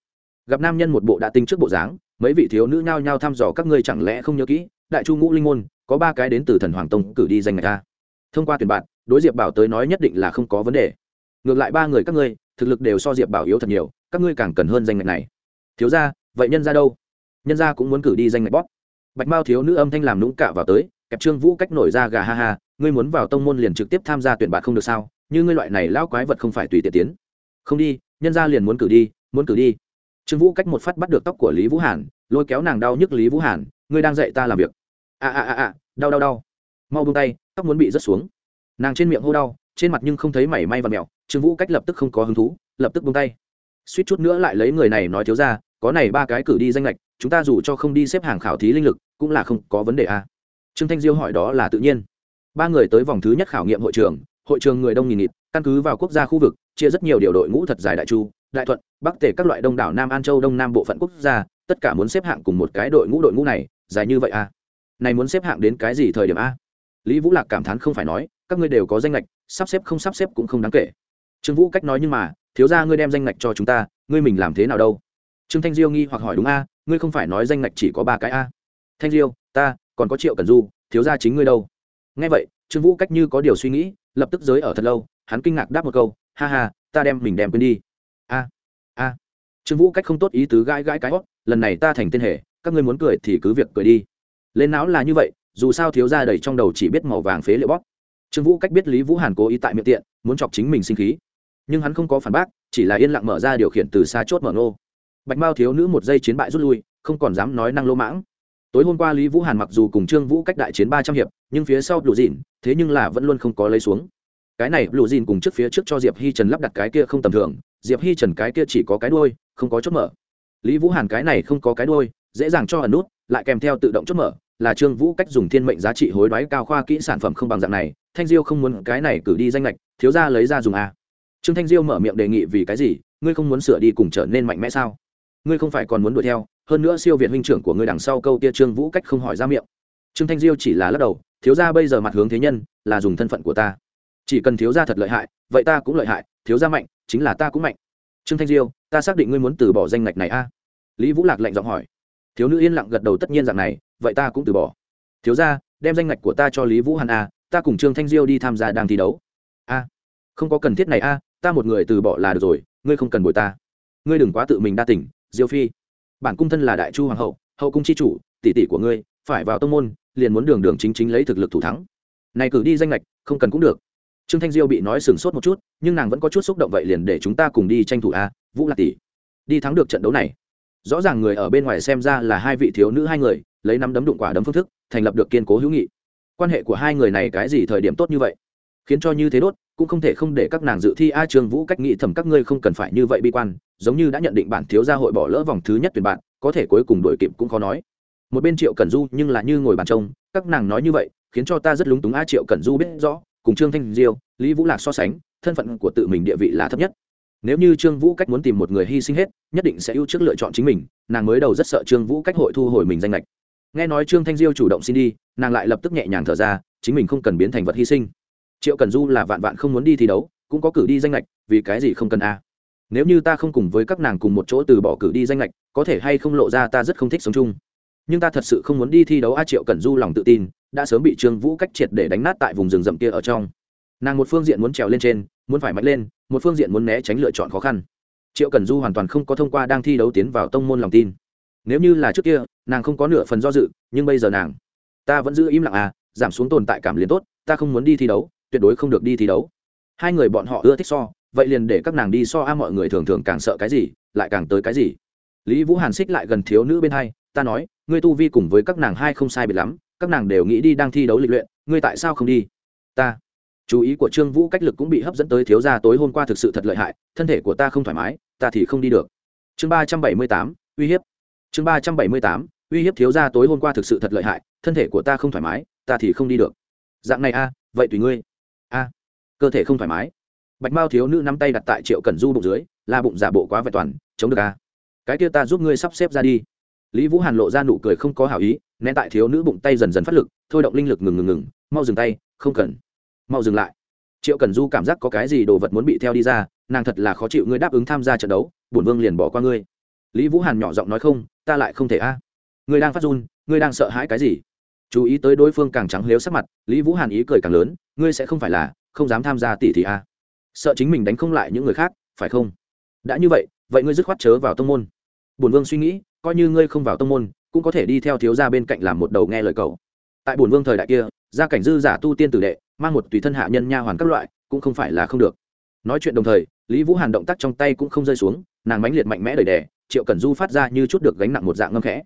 Gặp nam nhân một bộ đã tinh trước bộ dáng mấy vị thiếu nữ nhao nhao thăm dò các ngươi chẳng lẽ không nhớ kỹ, đại chu ngũ linh môn, có ba cái đến từ thần hoàng tông cử đi danh ngạch ta thông qua tuyển bạn, đối diệp bảo tới nói nhất định là không có vấn đề. Ngược lại ba người các ngươi, thực lực đều so diệp bảo yếu thật nhiều, các ngươi càng cần hơn danh ngạch này. Thiếu ra vậy nhân ra đâu? Nhân ra cũng muốn cử đi danh ngạch bóp. Bạch mao thiếu nữ âm thanh làm nũng cạ vào tới, kẹp trương vũ cách nổi ra gà ha ha, ngươi muốn vào tông môn liền trực tiếp tham gia tuyển bạn không được sao? Như ngươi loại này lão quái vật không phải tùy tiện tiến. Không đi, nhân ra liền muốn cử đi, muốn cử đi trương vũ cách một phát bắt được tóc của lý vũ hàn, lôi kéo nàng đau nhức lý vũ hàn, ngươi đang dạy ta làm việc. A a a a, đau đau đau. Mau buông tay, tóc muốn bị rớt xuống. Nàng trên miệng hô đau, trên mặt nhưng không thấy mảy may và mẹo, trương vũ cách lập tức không có hứng thú, lập tức buông tay. Suýt chút nữa lại lấy người này nói thiếu ra, có này ba cái cử đi danh lệch, chúng ta dù cho không đi xếp hàng khảo thí linh lực, cũng là không có vấn đề à. trương thanh diêu hỏi đó là tự nhiên. Ba người tới vòng thứ nhất khảo nghiệm hội trường hội trường người đông nghìn nghịt, căn cứ vào quốc gia khu vực, chia rất nhiều điều đội ngũ thật dài đại chu đại thuận, bắc tể các loại đông đảo nam an châu, đông nam bộ phận quốc gia, tất cả muốn xếp hạng cùng một cái đội ngũ đội ngũ này, dài như vậy à? Này muốn xếp hạng đến cái gì thời điểm a? Lý vũ lạc cảm thán không phải nói, các ngươi đều có danh lệch sắp xếp không sắp xếp cũng không đáng kể. Trương vũ cách nói nhưng mà, thiếu ra ngươi đem danh lệch cho chúng ta, ngươi mình làm thế nào đâu? Trương thanh diêu nghi hoặc hỏi đúng a, ngươi không phải nói danh lệch chỉ có ba cái a? Thanh diêu, ta, còn có triệu cần du, thiếu ra chính ngươi đâu? Nghe vậy, trương vũ cách như có điều suy nghĩ, lập tức giới ở thật lâu, hắn kinh ngạc đáp một câu, ha ha, ta đem mình đem quên đi a a. Trương vũ cách không tốt ý tứ gãi gãi cái hót lần này ta thành tên hề, các ngươi muốn cười thì cứ việc cười đi. Lên não là như vậy dù sao thiếu ra đầy trong đầu chỉ biết màu vàng phế liệu bóp. Trương vũ cách biết lý vũ hàn cố ý tại miệng tiện muốn chọc chính mình sinh khí. Nhưng hắn không có phản bác chỉ là yên lặng mở ra điều khiển từ xa chốt mở ngô. Bạch mao thiếu nữ một giây chiến bại rút lui không còn dám nói năng lô mãng. Tối hôm qua lý vũ hàn mặc dù cùng trương vũ cách đại chiến ba trăm hiệp nhưng phía sau lù dìn thế nhưng là vẫn luôn không có lấy xuống. Cái này lù dìn cùng trước phía trước cho diệp hi trần lắp đặt cái kia không tầm thường diệp hi trần cái kia chỉ có cái đôi không có chốt mở. Lý vũ hàn cái này không có cái đôi dễ dàng cho ẩn nút, lại kèm theo tự động chốt mở, là trương vũ cách dùng thiên mệnh giá trị hối đoái cao khoa kỹ sản phẩm không bằng dạng này, thanh diêu không muốn cái này cử đi danh lệch thiếu ra lấy ra dùng à? trương thanh diêu mở miệng đề nghị vì cái gì, ngươi không muốn sửa đi cùng trở nên mạnh mẽ sao? Ngươi không phải còn muốn đuổi theo, hơn nữa siêu việt huynh trưởng của ngươi đằng sau câu kia trương vũ cách không hỏi ra miệng. Trương thanh diêu chỉ là lắc đầu, thiếu ra bây giờ mặt hướng thế nhân, là dùng thân phận của ta. Chỉ cần thiếu ra thật lợi hại, vậy ta cũng lợi hại, thiếu ra mạnh chính là ta cũng mạnh. Trương thanh diêu, ta xác định ngươi muốn từ bỏ danh ngạch này a. Lý vũ lạc lạnh giọng hỏi. Thiếu nữ yên lặng gật đầu tất nhiên dạng này, vậy ta cũng từ bỏ. Thiếu ra đem danh ngạch của ta cho lý vũ hàn a, ta cùng trương thanh diêu đi tham gia đang thi đấu. A, không có cần thiết này a, ta một người từ bỏ là được rồi, ngươi không cần bồi ta. Ngươi đừng quá tự mình đa tỉnh diêu phi. Bản cung thân là đại chu hoàng hậu hậu cung c h i chủ, tỷ tỷ của ngươi, phải vào tông môn, liền muốn đường đường chính chính lấy thực lực thủ thắng. Này cử đi danh lệch không cần cũng được trương thanh diêu bị nói sừng sốt một chút, nhưng nàng vẫn có chút xúc động vậy liền để chúng ta cùng đi tranh thủ a, vũ lạc tỷ. Đi thắng được trận đấu này. Rõ ràng người ở bên ngoài xem ra là hai vị thiếu nữ hai người, lấy năm đấm đụng quả đấm phương thức, thành lập được kiên cố hữu nghị. Quan hệ của hai người này cái gì thời điểm tốt như vậy? Khiến cho như thế đốt, cũng không thể không để các nàng dự thi a trường vũ cách nghĩ thầm các ngươi không cần phải như vậy bi quan, giống như đã nhận định bản thiếu gia hội bỏ lỡ vòng thứ nhất tuyển bạn, có thể cuối cùng đổi kịp cũng khó nói. Một bên triệu cẩn du nhưng là như ngồi bàn trông, các nàng nói như vậy, khiến cho ta rất lúng túng a triệu cẩn du biết rõ cùng trương thanh diêu, lý vũ lạc so sánh, thân phận của tự mình địa vị là thấp nhất. Nếu như trương vũ cách muốn tìm một người hy sinh hết, nhất định sẽ ưu trước lựa chọn chính mình, nàng mới đầu rất sợ trương vũ cách hội thu hồi mình danh lệch nghe nói trương thanh diêu chủ động xin đi, nàng lại lập tức nhẹ nhàng thở ra, chính mình không cần biến thành vật hy sinh. Triệu cần du là vạn vạn không muốn đi thi đấu, cũng có cử đi danh lệch vì cái gì không cần a? Nếu như ta không cùng với các nàng cùng một chỗ từ bỏ cử đi danh lệch có thể hay không lộ ra ta rất không thích sống chung. Nhưng ta thật sự không muốn đi thi đấu a, triệu cần du lòng tự tin đã sớm bị trương vũ cách triệt để đánh nát tại vùng rừng rậm kia ở trong. Nàng một phương diện muốn trèo lên trên, muốn phải mạnh lên, một phương diện muốn né tránh lựa chọn khó khăn. Triệu cần du hoàn toàn không có thông qua đang thi đấu tiến vào tông môn lòng tin. Nếu như là trước kia, nàng không có nửa phần do dự, nhưng bây giờ nàng, ta vẫn giữ im lặng à giảm xuống tồn tại cảm liền tốt, ta không muốn đi thi đấu, tuyệt đối không được đi thi đấu. Hai người bọn họ ưa thích so, vậy liền để các nàng đi so a, mọi người thường thường càng sợ cái gì, lại càng tới cái gì. Lý vũ hàn xích lại gần thiếu nữ bên hai, ta nói, ngươi tu vi cùng với các nàng hai không sai biệt lắm các nàng đều nghĩ đi đang thi đấu lịch luyện, ngươi tại sao không đi? Ta. Chú ý của trương vũ cách lực cũng bị hấp dẫn tới thiếu gia tối hôm qua thực sự thật lợi hại, thân thể của ta không thoải mái, ta thì không đi được. Chương ba trăm bảy mươi tám, uy hiếp. Chương ba trăm bảy mươi tám, uy hiếp thiếu gia tối hôm qua thực sự thật lợi hại, thân thể của ta không thoải mái, ta thì không đi được. Dạng này a, vậy tùy ngươi. A. Cơ thể không thoải mái. Bạch mao thiếu nữ nắm tay đặt tại triệu cần du bụng dưới, là bụng giả bộ quá vẹn toàn, chống được a. Cái kia ta giúp ngươi sắp xếp ra đi lý vũ hàn lộ ra nụ cười không có hảo ý né tại thiếu nữ bụng tay dần dần phát lực, thôi động linh lực ngừng ngừng ngừng, mau dừng tay, không cần. Mau dừng lại. Triệu cần du cảm giác có cái gì đồ vật muốn bị theo đi ra, nàng thật là khó chịu ngươi đáp ứng tham gia trận đấu, bổn vương liền bỏ qua ngươi. Lý vũ hàn nhỏ giọng nói không, ta lại không thể a. Ngươi đang phát run, ngươi đang sợ hãi cái gì? Chú ý tới đối phương càng trắng lếu sắc mặt, lý vũ hàn ý cười càng lớn, ngươi sẽ không phải là, không dám tham gia tỷ thị a. Sợ chính mình đánh không lại những người khác, phải không? Đã như vậy vậy ngươi dứt khoát chớ vào tông môn. Bổn vương suy nghĩ coi như ngươi không vào tông môn, cũng có thể đi theo thiếu gia bên cạnh làm một đầu nghe lời cầu. Tại bổn vương thời đại kia, gia cảnh dư giả tu tiên tử đệ, mang một tùy thân hạ nhân nha hoàn các loại, cũng không phải là không được. Nói chuyện đồng thời, lý vũ hàn động tác trong tay cũng không rơi xuống, nàng mãnh liệt mạnh mẽ đầy đẻ triệu cẩn du phát ra như chút được gánh nặng một dạng ngâm khẽ.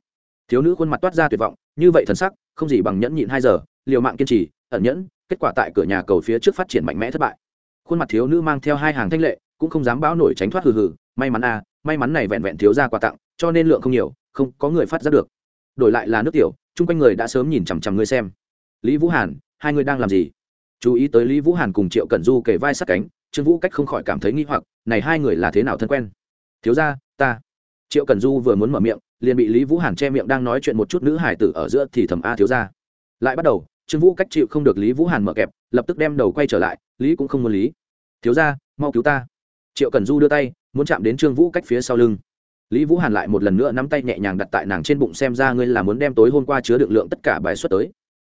Thiếu nữ khuôn mặt toát ra tuyệt vọng, như vậy thần sắc, không gì bằng nhẫn nhịn hai giờ, liều mạng kiên trì, ẩn nhẫn, kết quả tại cửa nhà cầu phía trước phát triển mạnh mẽ thất bại. Khuôn mặt thiếu nữ mang theo hai hàng thanh lệ, cũng không dám báo nổi tránh thoát hừ hừ, may mắn a may mắn này vẹn vẹn thiếu ra quà tặng cho nên lượng không nhiều, không có người phát giác được. Đổi lại là nước tiểu, chung quanh người đã sớm nhìn chằm chằm ngươi xem. Lý vũ hàn, hai người đang làm gì? Chú ý tới lý vũ hàn cùng triệu cẩn du kề vai sát cánh, trương vũ cách không khỏi cảm thấy nghi hoặc, này hai người là thế nào thân quen? Thiếu ra ta. Triệu cẩn du vừa muốn mở miệng, liền bị lý vũ hàn che miệng đang nói chuyện một chút nữ hải tử ở giữa thì thầm a thiếu ra lại bắt đầu, trương vũ cách chịu không được lý vũ hàn mở kẹp, lập tức đem đầu quay trở lại, lý cũng không muốn lý. Thiếu ra mau cứu ta. Triệu cẩn du đưa tay, muốn chạm đến trương vũ cách phía sau lưng lý vũ hàn lại một lần nữa nắm tay nhẹ nhàng đặt tại nàng trên bụng xem ra ngươi là muốn đem tối hôm qua chứa đựng lượng tất cả bài xuất tới.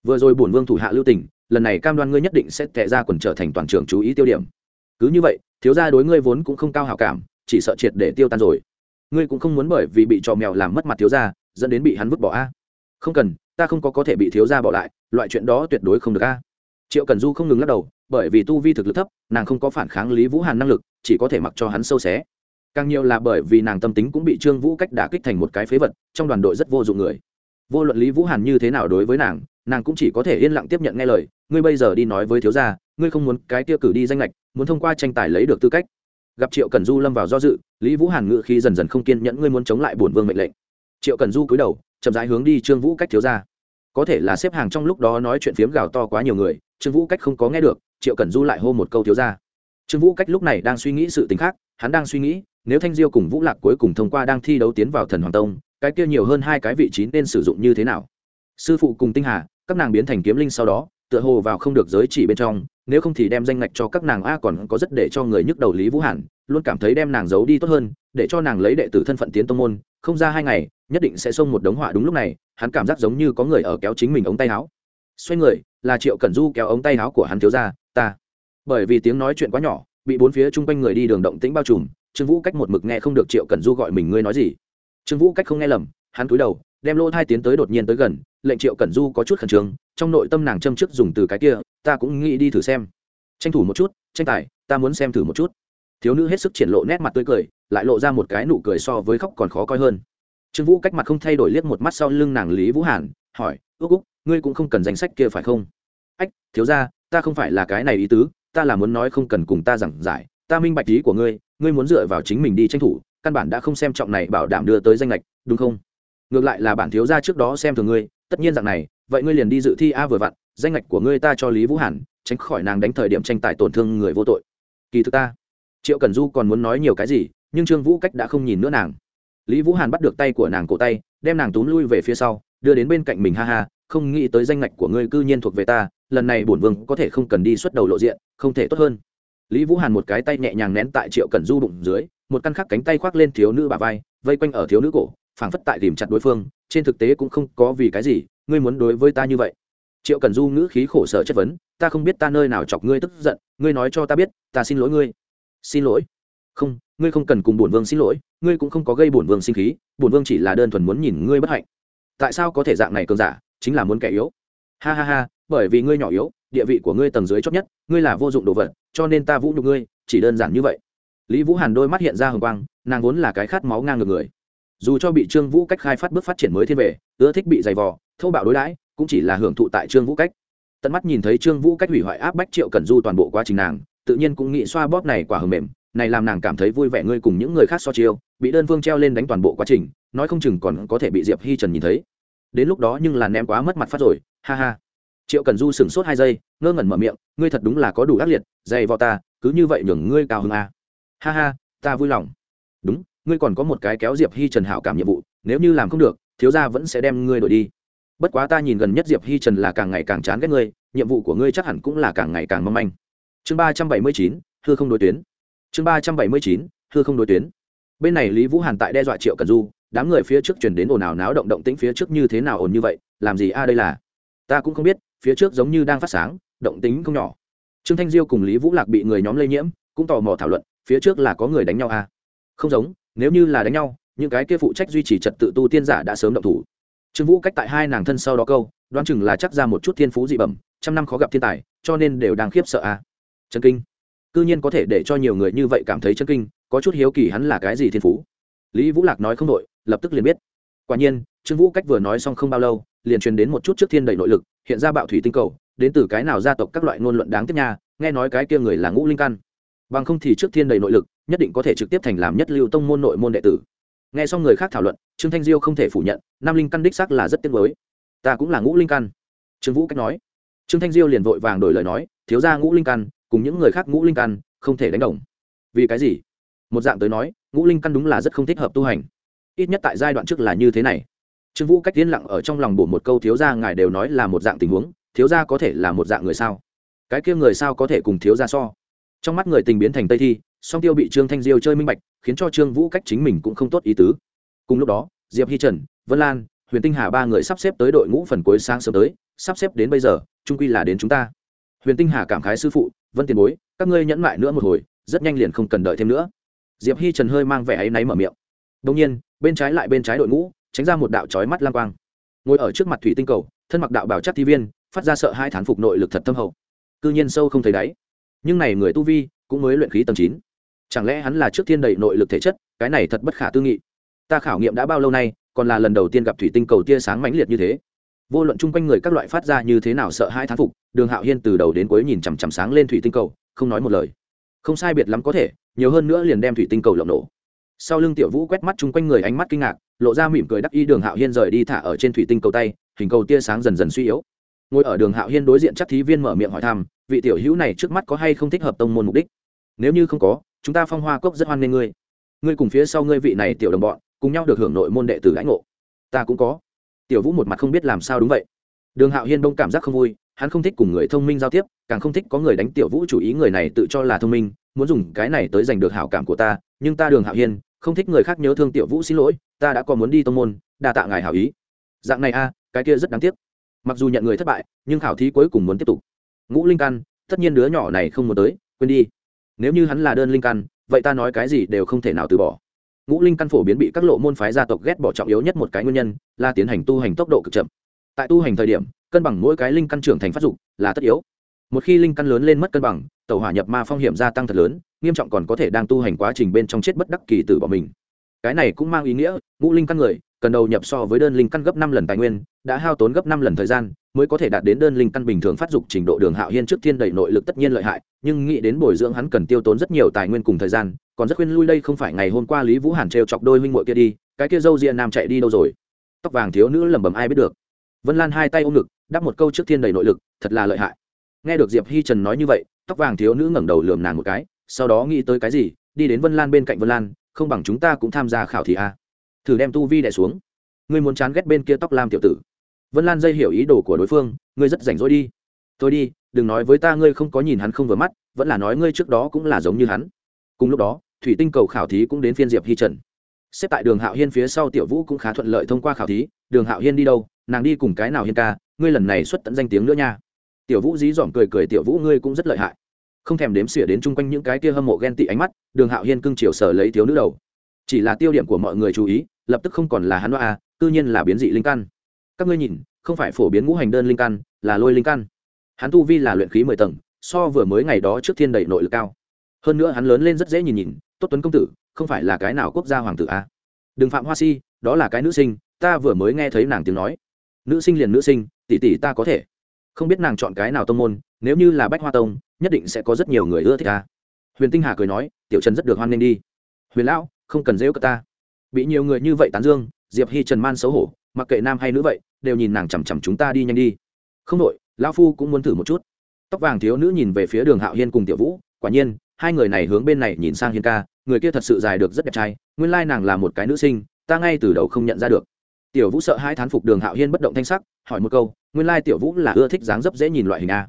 Vừa rồi bổn vương thủ hạ lưu tình, lần này cam đoan ngươi nhất định sẽ tệ ra quần trở thành toàn trường chú ý tiêu điểm. Cứ như vậy, thiếu gia đối ngươi vốn cũng không cao hảo cảm, chỉ sợ triệt để tiêu tan rồi. Ngươi cũng không muốn bởi vì bị trò mèo làm mất mặt thiếu gia, dẫn đến bị hắn vứt bỏ a. Không cần, ta không có có thể bị thiếu gia bỏ lại, loại chuyện đó tuyệt đối không được a. Triệu cần du không ngừng lắc đầu, bởi vì tu vi thực lực thấp, nàng không có phản kháng lý vũ hàn năng lực, chỉ có thể mặc cho hắn sâu xé càng nhiều là bởi vì nàng tâm tính cũng bị trương vũ cách đả kích thành một cái phế vật, trong đoàn đội rất vô dụng người. Vô luận lý vũ hàn như thế nào đối với nàng nàng cũng chỉ có thể yên lặng tiếp nhận nghe lời, ngươi bây giờ đi nói với thiếu gia, ngươi không muốn cái kia cử đi danh lệch, muốn thông qua tranh tài lấy được tư cách. Gặp triệu cần du lâm vào do dự, lý vũ hàn ngự khi dần dần không kiên nhẫn, ngươi muốn chống lại bổn vương mệnh lệnh. Triệu cần du cúi đầu, chậm rãi hướng đi trương vũ cách thiếu gia. Có thể là xếp hàng trong lúc đó nói chuyện phiếm gào to quá nhiều người, trương vũ cách không có nghe được, triệu cần du lại hô một câu thiếu gia. Trương vũ cách lúc này đang suy nghĩ sự t khác, hắn đang suy nghĩ nếu thanh diêu cùng vũ lạc cuối cùng thông qua đang thi đấu tiến vào thần hoàng tông, cái kia nhiều hơn hai cái vị trí nên sử dụng như thế nào? Sư phụ cùng tinh hà, các nàng biến thành kiếm linh sau đó, tựa hồ vào không được giới chỉ bên trong, nếu không thì đem danh ngạch cho các nàng a còn có rất để cho người nhức đầu lý vũ hàn, luôn cảm thấy đem nàng giấu đi tốt hơn, để cho nàng lấy đệ tử thân phận tiến tông môn, không ra hai ngày, nhất định sẽ xông một đống họa đúng lúc này, hắn cảm giác giống như có người ở kéo chính mình ống tay áo. Xoay người, là triệu cẩn du kéo ống tay áo của hắn thiếu ra ta. Bởi vì tiếng nói chuyện quá nhỏ, bị bốn phía chung quanh người đi đường động tĩnh bao trùm trương vũ cách một mực nghe không được triệu Cần du gọi mình ngươi nói gì. Trương vũ cách không nghe lầm, hắn cúi đầu, đem lỗ thai tiến tới đột nhiên tới gần, lệnh triệu Cần du có chút khẩn trương, trong nội tâm nàng châm chức dùng từ cái kia, ta cũng nghĩ đi thử xem. Tranh thủ một chút, tranh tài, ta muốn xem thử một chút. Thiếu nữ hết sức triển lộ nét mặt tươi cười, lại lộ ra một cái nụ cười so với khóc còn khó coi hơn. Trương vũ cách mặt không thay đổi liếc một mắt sau lưng nàng lý vũ hàn, hỏi, ước úc, ngươi cũng không cần danh sách kia phải không? Ách, thiếu ra ta không phải là cái này ý tứ, ta là muốn nói không cần cùng ta giảng giải, ta minh bạch ý của ngươi ngươi muốn dựa vào chính mình đi tranh thủ, căn bản đã không xem trọng này bảo đảm đưa tới danh lệch đúng không? Ngược lại là bản thiếu gia trước đó xem thường ngươi, tất nhiên rằng này, vậy ngươi liền đi dự thi a vừa vặn, danh lệch của ngươi ta cho lý vũ hàn, tránh khỏi nàng đánh thời điểm tranh tài tổn thương người vô tội. Kỳ thực ta, triệu cần du còn muốn nói nhiều cái gì, nhưng trương vũ cách đã không nhìn nữa nàng. Lý vũ hàn bắt được tay của nàng cổ tay, đem nàng túm lui về phía sau, đưa đến bên cạnh mình ha ha, không nghĩ tới danh ngạch của ngươi cư nhiên thuộc về ta, lần này bổn vương có thể không cần đi xuất đầu lộ diện, không thể tốt hơn lý vũ hàn một cái tay nhẹ nhàng nén tại triệu cần du bụng dưới, một căn khắc cánh tay khoác lên thiếu nữ bà vai, vây quanh ở thiếu nữ cổ, phảng phất tại tìm chặt đối phương, trên thực tế cũng không có vì cái gì, ngươi muốn đối với ta như vậy. Triệu cần du ngữ khí khổ sở chất vấn, ta không biết ta nơi nào chọc ngươi tức giận, ngươi nói cho ta biết, ta xin lỗi ngươi. Xin lỗi? Không, ngươi không cần cùng bổn vương xin lỗi, ngươi cũng không có gây bổn vương sinh khí, bổn vương chỉ là đơn thuần muốn nhìn ngươi bất hạnh. Tại sao có thể dạng này cường giả, chính là muốn kẻ yếu? Ha ha ha, bởi vì ngươi nhỏ yếu, địa vị của ngươi tầng dưới chót nhất, ngươi là vô dụng đồ vật cho nên ta vũ nhục ngươi, chỉ đơn giản như vậy. Lý vũ hàn đôi mắt hiện ra hồng quang, nàng vốn là cái khát máu ngang ngược người. Dù cho bị trương vũ cách khai phát bước phát triển mới thiên về, ưa thích bị giày vò thâu bạo đối đãi, cũng chỉ là hưởng thụ tại trương vũ cách. Tận mắt nhìn thấy trương vũ cách hủy hoại áp bách triệu cần du toàn bộ quá trình nàng, tự nhiên cũng nghĩ xoa bóp này quả hầm mềm, này làm nàng cảm thấy vui vẻ ngươi cùng những người khác so chiêu, bị đơn phương treo lên đánh toàn bộ quá trình, nói không chừng còn có thể bị diệp hi trần nhìn thấy. Đến lúc đó nhưng là ném quá mất mặt phát rồi, ha ha triệu cần du sửng sốt hai giây, ngơ ngẩn mở miệng, ngươi thật đúng là có đủ ác liệt, dày vào ta, cứ như vậy nhường ngươi cao hơn a à. ha ha, ta vui lòng. Đúng, ngươi còn có một cái kéo diệp hi trần hảo cảm nhiệm vụ, nếu như làm không được, thiếu gia vẫn sẽ đem ngươi đổi đi. Bất quá ta nhìn gần nhất diệp hi trần là càng ngày càng chán ghét ngươi, nhiệm vụ của ngươi chắc hẳn cũng là càng ngày càng mong manh. Chương ba trăm bảy mươi chín, hư không đối tuyến. Chương ba trăm bảy mươi chín, hư không đối tuyến. Bên này lý vũ hàn tại đe dọa triệu cần du, đám người phía trước chuyển đến ồn ào náo động động tĩnh phía trước như thế nào ồn như vậy, làm gì a, đây là? Ta cũng không biết phía trước giống như đang phát sáng, động tính không nhỏ. Trương thanh diêu cùng lý vũ lạc bị người nhóm lây nhiễm, cũng tò mò thảo luận, phía trước là có người đánh nhau à? không giống, nếu như là đánh nhau, những cái kia phụ trách duy trì trật tự tu tiên giả đã sớm động thủ. Trương vũ cách tại hai nàng thân sau đó câu, đoán chừng là chắc ra một chút thiên phú dị bẩm, trăm năm khó gặp thiên tài, cho nên đều đang khiếp sợ à. chân kinh. Cư nhiên có thể để cho nhiều người như vậy cảm thấy chân kinh, có chút hiếu kỳ hắn là cái gì thiên phú. Lý vũ lạc nói không đội lập tức liền biết. Quả nhiên, trương vũ cách vừa nói xong không bao lâu liền truyền đến một chút trước thiên đầy nội lực, hiện ra bạo thủy tinh cầu, đến từ cái nào gia tộc các loại ngôn luận đáng tiếc nha, nghe nói cái kia người là ngũ linh căn. Bằng không thì trước thiên đầy nội lực, nhất định có thể trực tiếp thành làm nhất lưu tông môn nội môn đệ tử. Nghe xong người khác thảo luận, trương thanh diêu không thể phủ nhận, nam linh căn đích sắc là rất tiếc mới ta cũng là ngũ linh căn. Trương vũ cách nói. Trương thanh diêu liền vội vàng đổi lời nói, thiếu ra ngũ linh căn, cùng những người khác ngũ linh căn, không thể đánh đồng. Vì cái gì? Một dạng tới nói, ngũ linh căn đúng là rất không thích hợp tu hành. Ít nhất tại giai đoạn trước là như thế này trương vũ cách yên lặng ở trong lòng bổ một câu, thiếu gia, ngài đều nói là một dạng tình huống, thiếu gia có thể là một dạng người sao? Cái kia người sao có thể cùng thiếu gia so? Trong mắt người tình biến thành tây thi, song tiêu bị trương thanh diêu chơi minh bạch, khiến cho trương vũ cách chính mình cũng không tốt ý tứ. Cùng lúc đó, diệp hi trần, vân lan, huyền tinh hà ba người sắp xếp tới đội ngũ phần cuối sáng sớm tới, sắp xếp đến bây giờ trung quy là đến chúng ta. Huyền tinh hà cảm khái sư phụ, vân tiền bối, các ngươi nhẫn mại nữa một hồi, rất nhanh liền không cần đợi thêm nữa. Diệp hi trần hơi mang vẻ áy náy mở miệng. Đông nhiên, bên trái lại bên trái đội ngũ tránh ra một đạo chói mắt lang quang. Ngồi ở trước mặt thủy tinh cầu, thân mặc đạo bảo chắc thi viên, phát ra sợ hai thán phục nội lực thật thâm hậu. Cư nhiên sâu không thấy đáy. Nhưng này người tu vi cũng mới luyện khí tầng chín. Chẳng lẽ hắn là trước thiên đầy nội lực thể chất, cái này thật bất khả tư nghị. Ta khảo nghiệm đã bao lâu nay, còn là lần đầu tiên gặp thủy tinh cầu tia sáng mãnh liệt như thế. Vô luận chung quanh người các loại phát ra như thế nào sợ hai thán phục, đường hạo hiên từ đầu đến cuối nhìn chằm chằm sáng lên thủy tinh cầu, không nói một lời. Không sai biệt lắm có thể, nhiều hơn nữa liền đem thủy tinh cầu lộng nổ sau lưng tiểu vũ quét mắt chung quanh người ánh mắt kinh ngạc, lộ ra mỉm cười đắc y đường hạo hiên rời đi thả ở trên thủy tinh cầu tay, hình cầu tia sáng dần dần suy yếu. Ngồi ở đường hạo hiên đối diện chắc thí viên mở miệng hỏi thăm, vị tiểu hữu này trước mắt có hay không thích hợp tông môn mục đích? Nếu như không có, chúng ta phong hoa cốc rất hoan nghênh ngươi. Ngươi cùng phía sau ngươi vị này tiểu đồng bọn, cùng nhau được hưởng nội môn đệ tử lãnh ngộ. Ta cũng có. Tiểu vũ một mặt không biết làm sao đúng vậy. Đường hạo hiên đông cảm giác không vui, hắn không thích cùng người thông minh giao tiếp, càng không thích có người đánh tiểu vũ chủ ý người này tự cho là thông minh muốn dùng cái này tới giành được hảo cảm của ta, nhưng ta đường hạo hiên, không thích người khác nhớ thương tiểu vũ xin lỗi, ta đã có muốn đi tông môn, đa tạ ngài hảo ý. Dạng này a, cái kia rất đáng tiếc. Mặc dù nhận người thất bại, nhưng khảo thí cuối cùng muốn tiếp tục. Ngũ linh căn, tất nhiên đứa nhỏ này không muốn tới, quên đi. Nếu như hắn là đơn linh căn, vậy ta nói cái gì đều không thể nào từ bỏ. Ngũ linh căn phổ biến bị các lộ môn phái gia tộc ghét bỏ trọng yếu nhất một cái nguyên nhân, là tiến hành tu hành tốc độ cực chậm. Tại tu hành thời điểm, cân bằng mỗi cái linh căn trưởng thành phát dục là tất yếu. Một khi linh căn lớn lên mất cân bằng tàu hỏa nhập ma phong hiểm gia tăng thật lớn, nghiêm trọng còn có thể đang tu hành quá trình bên trong chết bất đắc kỳ tử bỏ mình. Cái này cũng mang ý nghĩa, ngũ linh căn người, cần đầu nhập so với đơn linh căn gấp năm lần tài nguyên, đã hao tốn gấp năm lần thời gian, mới có thể đạt đến đơn linh căn bình thường phát dục trình độ đường hạo hiên trước thiên đầy nội lực tất nhiên lợi hại, nhưng nghĩ đến bồi dưỡng hắn cần tiêu tốn rất nhiều tài nguyên cùng thời gian, còn rất khuyên lui đây không phải ngày hôm qua lý vũ hàn trêu chọc đôi huynh muội kia đi, cái kia dâu ria nam chạy đi đâu rồi? Tóc vàng thiếu nữ lẩm bẩm ai biết được. Vân lan hai tay ôm ngực, đáp một câu trước thiên đầy nội lực, thật là lợi hại nghe được diệp hi trần nói như vậy, tóc vàng thiếu nữ ngẩng đầu lườm nàng một cái, sau đó nghĩ tới cái gì, đi đến vân lan bên cạnh vân lan, không bằng chúng ta cũng tham gia khảo thí a. À. thử đem tu vi đẻ xuống. Ngươi muốn chán ghét bên kia tóc lam tiểu tử. Vân lan dây hiểu ý đồ của đối phương, ngươi rất rảnh rỗi đi. Thôi đi, đừng nói với ta ngươi không có nhìn hắn không vừa mắt, vẫn là nói ngươi trước đó cũng là giống như hắn. Cùng lúc đó, thủy tinh cầu khảo thí cũng đến phiên diệp hi trần. Xếp tại đường hạo hiên phía sau tiểu vũ cũng khá thuận lợi thông qua khảo thí. Đường hạo hiên đi đâu, nàng đi cùng cái nào hiên ca, ngươi lần này xuất tận danh tiếng nữa nha tiểu vũ dí dỏm cười cười, tiểu vũ ngươi cũng rất lợi hại. Không thèm đếm xỉa đến chung quanh những cái kia hâm mộ ghen tị ánh mắt, đường hạo hiên cưng chiều sở lấy thiếu nữ đầu. Chỉ là tiêu điểm của mọi người chú ý, lập tức không còn là hắn hoa tự nhiên là biến dị linh căn. Các ngươi nhìn, không phải phổ biến ngũ hành đơn linh căn, là lôi linh căn. Hắn tu vi là luyện khí mười tầng, so vừa mới ngày đó trước thiên đầy nội lực cao. Hơn nữa hắn lớn lên rất dễ nhìn nhìn, tốt tuấn công tử, không phải là cái nào quốc gia hoàng tử a? Đừng phạm hoa si, đó là cái nữ sinh, ta vừa mới nghe thấy nàng tiếng nói. Nữ sinh liền nữ sinh, tỷ tỷ ta có thể không biết nàng chọn cái nào tông môn, nếu như là bách hoa tông, nhất định sẽ có rất nhiều người ưa thích ta. Huyền tinh hà cười nói, tiểu trần rất được hoan nghênh đi. Huyền lão, không cần dễ cất ta. Bị nhiều người như vậy tán dương, diệp hi trần man xấu hổ, mặc kệ nam hay nữ vậy, đều nhìn nàng chằm chằm chúng ta đi nhanh đi. Không đội lão phu cũng muốn thử một chút. Tóc vàng thiếu nữ nhìn về phía đường hạo hiên cùng tiểu vũ, quả nhiên, hai người này hướng bên này nhìn sang hiên ca, người kia thật sự dài được rất đẹp trai, nguyên lai nàng là một cái nữ sinh, ta ngay từ đầu không nhận ra được. Tiểu vũ sợ hai thán phục đường hạo hiên bất động thanh sắc, hỏi một câu nguyên lai tiểu vũ là ưa thích dáng dấp dễ nhìn loại hình a.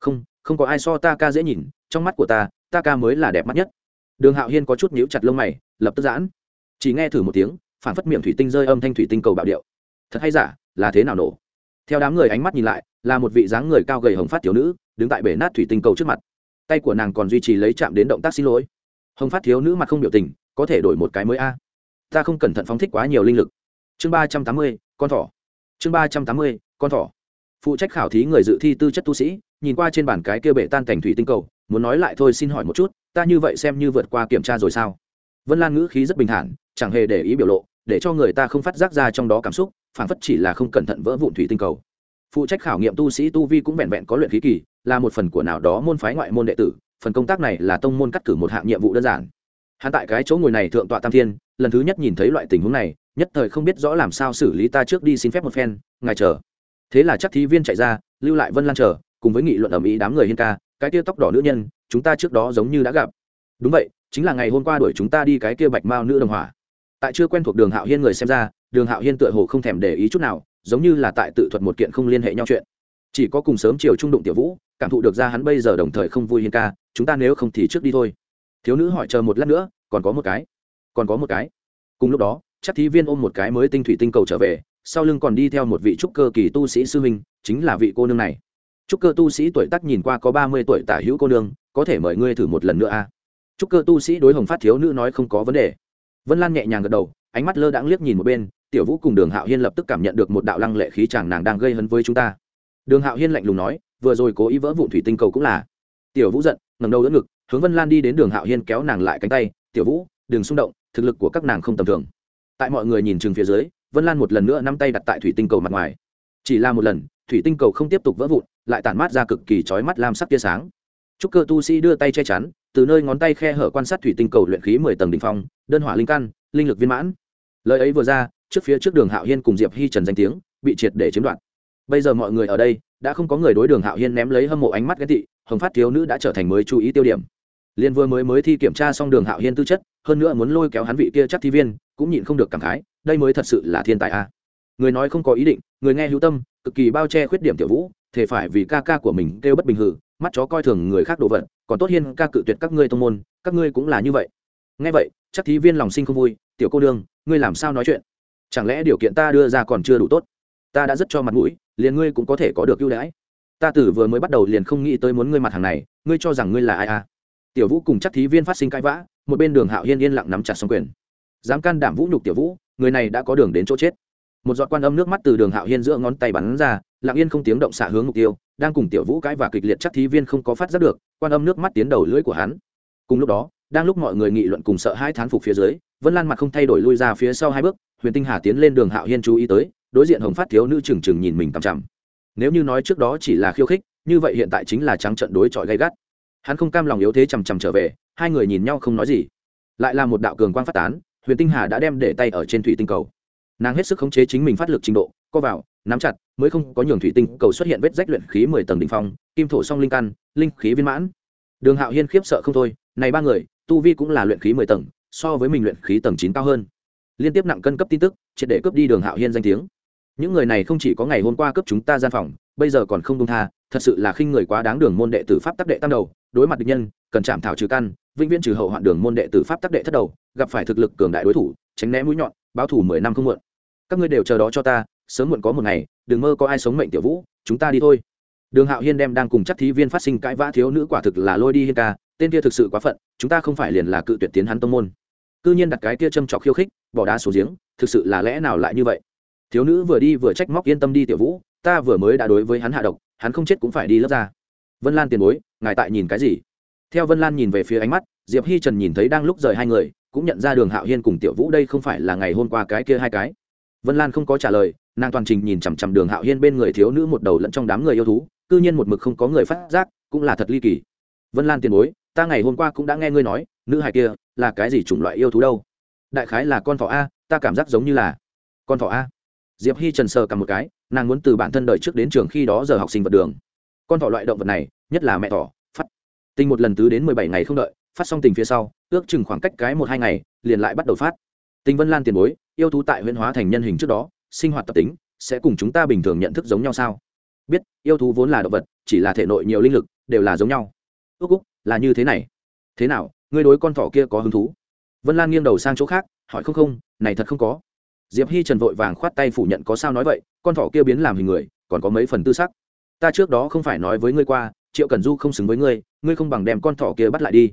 Không không có ai so ta ca dễ nhìn, trong mắt của ta ta ca mới là đẹp mắt nhất. Đường hạo hiên có chút nhíu chặt lông mày, lập tức giãn. Chỉ nghe thử một tiếng phản phất miệng thủy tinh rơi âm thanh thủy tinh cầu bạo điệu. Thật hay giả, là thế nào nổ? Theo đám người ánh mắt nhìn lại, là một vị dáng người cao gầy hồng phát thiếu nữ, đứng tại bể nát thủy tinh cầu trước mặt. Tay của nàng còn duy trì lấy chạm đến động tác xin lỗi. Hồng phát thiếu nữ mặt không biểu tình, có thể đổi một cái mới a. Ta không cẩn thận phóng thích quá nhiều linh lực. Chương ba trăm tám mươi, con thỏ. Chương ba trăm tám mươi, con thỏ phụ trách khảo thí người dự thi tư chất tu sĩ, nhìn qua trên bản cái kia bể tan thành thủy tinh cầu, muốn nói lại thôi xin hỏi một chút, ta như vậy xem như vượt qua kiểm tra rồi sao? Vân lan ngữ khí rất bình thản, chẳng hề để ý biểu lộ, để cho người ta không phát giác ra trong đó cảm xúc phản phất chỉ là không cẩn thận vỡ vụn thủy tinh cầu. Phụ trách khảo nghiệm tu sĩ tu vi cũng vẹn vẹn có luyện khí kỳ, là một phần của nào đó môn phái ngoại môn đệ tử, phần công tác này là tông môn cắt cử một hạng nhiệm vụ đơn giản. Hắn tại cái chỗ ngồi này thượng tọa tam thiên, lần thứ nhất nhìn thấy loại tình huống này, nhất thời không biết rõ làm sao xử lý, ta trước đi xin phép một phen, ngài chờ thế là chắc thí viên chạy ra, lưu lại vân lan chờ, cùng với nghị luận ở mỹ đám người hiên ca, cái kia tóc đỏ nữ nhân, chúng ta trước đó giống như đã gặp. Đúng vậy, chính là ngày hôm qua đuổi chúng ta đi cái kia bạch mao nữ đồng hỏa. Tại chưa quen thuộc đường hạo hiên người xem ra, đường hạo hiên tựa hồ không thèm để ý chút nào, giống như là tại tự thuật một kiện không liên hệ nhau chuyện. Chỉ có cùng sớm chiều trung đụng tiểu vũ, cảm thụ được ra hắn bây giờ đồng thời không vui hiên ca, chúng ta nếu không thì trước đi thôi. Thiếu nữ hỏi chờ một lát nữa, còn có một cái, còn có một cái. Cùng lúc đó, chắc thí viên ôm một cái mới tinh thủy tinh cầu trở về sau lưng còn đi theo một vị trúc cơ kỳ tu sĩ sư huynh, chính là vị cô nương này. Trúc cơ tu sĩ tuổi tác nhìn qua có ba mươi tuổi tả hữu cô nương, có thể mời ngươi thử một lần nữa a. À? trúc cơ tu sĩ đối hồng phát thiếu nữ nói không có vấn đề. Vân lan nhẹ nhàng gật đầu, ánh mắt lơ đãng liếc nhìn một bên, tiểu vũ cùng đường hạo hiên lập tức cảm nhận được một đạo lăng lệ khí chàng nàng đang gây hấn với chúng ta. Đường hạo hiên lạnh lùng nói, vừa rồi cố ý vỡ vụn thủy tinh cầu cũng là. Tiểu vũ giận ngầm đầu đỡ ngực, hướng vân lan đi đến đường hạo hiên kéo nàng lại cánh tay, tiểu vũ, đừng xung động, thực lực của các nàng không tầm thường. Tại mọi người nhìn chừng phía dưới vân lan một lần nữa nắm tay đặt tại thủy tinh cầu mặt ngoài chỉ là một lần thủy tinh cầu không tiếp tục vỡ vụn lại tản mát ra cực kỳ chói mắt lam sắc tia sáng chúc cơ tu sĩ đưa tay che chắn, từ nơi ngón tay khe hở quan sát thủy tinh cầu luyện khí mười tầng đỉnh phong, đơn hỏa linh căn, linh lực viên mãn. Lời ấy vừa ra, trước phía trước Đường Hạo Hiên cùng Diệp Hi Trần danh tiếng, bị triệt để chiếm đoạt. Bây giờ mọi người ở đây, đã không có người đối Đường Hạo Hiên ném lấy hâm mộ ánh mắt ghét tị, Hồng Phát thiếu nữ đã trở thành mới chú ý tiêu điểm. Liên vừa mới mới thi kiểm tra xong Đường Hạo Hiên tư chất, hơn nữa muốn lôi kéo hắn vị kia chắc thi viên, cũng nhịn không được cảm khái, đây mới thật sự là thiên tài a. Người nói không có ý định, người nghe hữu tâm, cực kỳ bao che khuyết điểm tiểu vũ, thể phải vì ca ca của mình kêu bất bình hử, mắt chó coi thường người khác đồ vật còn tốt hiên ca cự tuyệt các ngươi tông môn các ngươi cũng là như vậy. Nghe vậy chắc thí viên lòng sinh không vui tiểu cô đương ngươi làm sao nói chuyện? Chẳng lẽ điều kiện ta đưa ra còn chưa đủ tốt? Ta đã rất cho mặt mũi liền ngươi cũng có thể có được ưu đãi. Ta tử vừa mới bắt đầu liền không nghĩ tới muốn ngươi mặt hàng này ngươi cho rằng ngươi là ai à tiểu vũ cùng chắc thí viên phát sinh cãi vã, một bên đường hạo hiên yên lặng nắm chặt xong quyền. Dám can đảm vũ nhục tiểu vũ, người này đã có đường đến chỗ chết. Một giọt quan âm nước mắt từ đường hạo hiên giữa ngón tay bắn ra, lặng yên không tiếng động xạ hướng mục tiêu, đang cùng tiểu vũ cãi và kịch liệt chắc thí viên không có phát giác được, quan âm nước mắt tiến đầu lưỡi của hắn. Cùng lúc đó, đang lúc mọi người nghị luận cùng sợ hai thán phục phía dưới, vân lan mặt không thay đổi lui ra phía sau hai bước, huyền tinh hà tiến lên đường hạo hiên chú ý tới, đối diện hồng phát thiếu nữ trừng trừng nhìn mình tằm chằm. Nếu như nói trước đó chỉ là khiêu khích, như vậy hiện tại chính là trắng trận đối chọi gay gắt hắn không cam lòng yếu thế chằm chằm trở về, hai người nhìn nhau không nói gì. Lại là một đạo cường quang phát tán, huyền tinh hà đã đem để tay ở trên thủy tinh cầu. Nàng hết sức khống chế chính mình phát lực trình độ, co vào, nắm chặt, mới không có nhường thủy tinh cầu xuất hiện vết rách luyện khí mười tầng đ ỉ n h phong, kim thổ song linh căn, linh khí viên mãn. Đường hạo hiên khiếp sợ không thôi, này ba người, tu vi cũng là luyện khí mười tầng, so với mình luyện khí tầng chín cao hơn. Liên tiếp nặng cân cấp tin tức, triệt để cướp đi đường hạo hiên danh tiếng. Những người này không chỉ có ngày hôm qua cướp chúng ta gian phòng, bây giờ còn không công tha, thật sự là khinh người quá đáng đường môn đệ tử pháp tắc đệ tam đầu đối mặt địch nhân, cần chạm thảo trừ căn, vĩnh viễn trừ hậu hoạn đường môn đệ tử pháp tắc đệ thất đầu, gặp phải thực lực cường đại đối thủ, tránh né mũi nhọn, báo thủ mười năm không muộn. Các ngươi đều chờ đó cho ta, sớm muộn có một ngày, đừng mơ có ai sống mệnh tiểu vũ, chúng ta đi thôi. Đường hạo hiên đem đang cùng chắc thí viên phát sinh cãi vã thiếu nữ quả thực là lôi đi hiên ca, tên kia thực sự quá phận, chúng ta không phải liền là cự tuyệt tiến hắn tông môn. Cư nhiên đặt cái kia châm trọc khiêu khích, bỏ đá xuống giếng, thực sự là lẽ nào lại như vậy? Thiếu nữ vừa đi vừa trách móc yên tâm đi tiểu vũ, ta vừa mới đã đối với hắn hạ độc, hắn không chết cũng phải đi lớp ra vân lan tiền bối, ngài tại nhìn cái gì? Theo vân lan nhìn về phía ánh mắt, diệp hi trần nhìn thấy đang lúc rời hai người, cũng nhận ra đường hạo hiên cùng tiểu vũ đây không phải là ngày hôm qua cái kia hai cái. Vân lan không có trả lời, nàng toàn trình nhìn chằm chằm đường hạo hiên bên người thiếu nữ một đầu lẫn trong đám người yêu thú c ư nhiên một mực không có người phát giác, cũng là thật ly kỳ. Vân lan tiền bối, ta ngày hôm qua cũng đã nghe ngươi nói, nữ hài kia là cái gì chủng loại yêu thú đâu? Đại khái là con thỏ a, ta cảm giác giống như là con thỏ a. Diệp hi trần sờ cầm một cái, nàng muốn từ bản thân đợi trước đến trường khi đó giờ học sinh vật đường con thỏ loại động vật này, nhất là mẹ thỏ, phát. Tình một lần tứ đến mười bảy ngày không đợi, phát xong tình phía sau, ước chừng khoảng cách cái một hai ngày, liền lại bắt đầu phát. Tình vân lan tiền bối, yêu thú tại huyện hóa thành nhân hình trước đó, sinh hoạt tập tính, sẽ cùng chúng ta bình thường nhận thức giống nhau sao? Biết, yêu thú vốn là động vật, chỉ là thể nội nhiều linh lực, đều là giống nhau. Ước úc là như thế này. Thế nào, ngươi đối con thỏ kia có hứng thú? Vân lan nghiêng đầu sang chỗ khác, hỏi không không, này thật không có. Diệp hi trần vội vàng khoát tay phủ nhận có sao nói vậy, con thỏ kia biến làm hình người, còn có mấy phần tư sắc ta trước đó không phải nói với ngươi qua, triệu cần du không xứng với ngươi ngươi không bằng đem con thỏ kia bắt lại đi.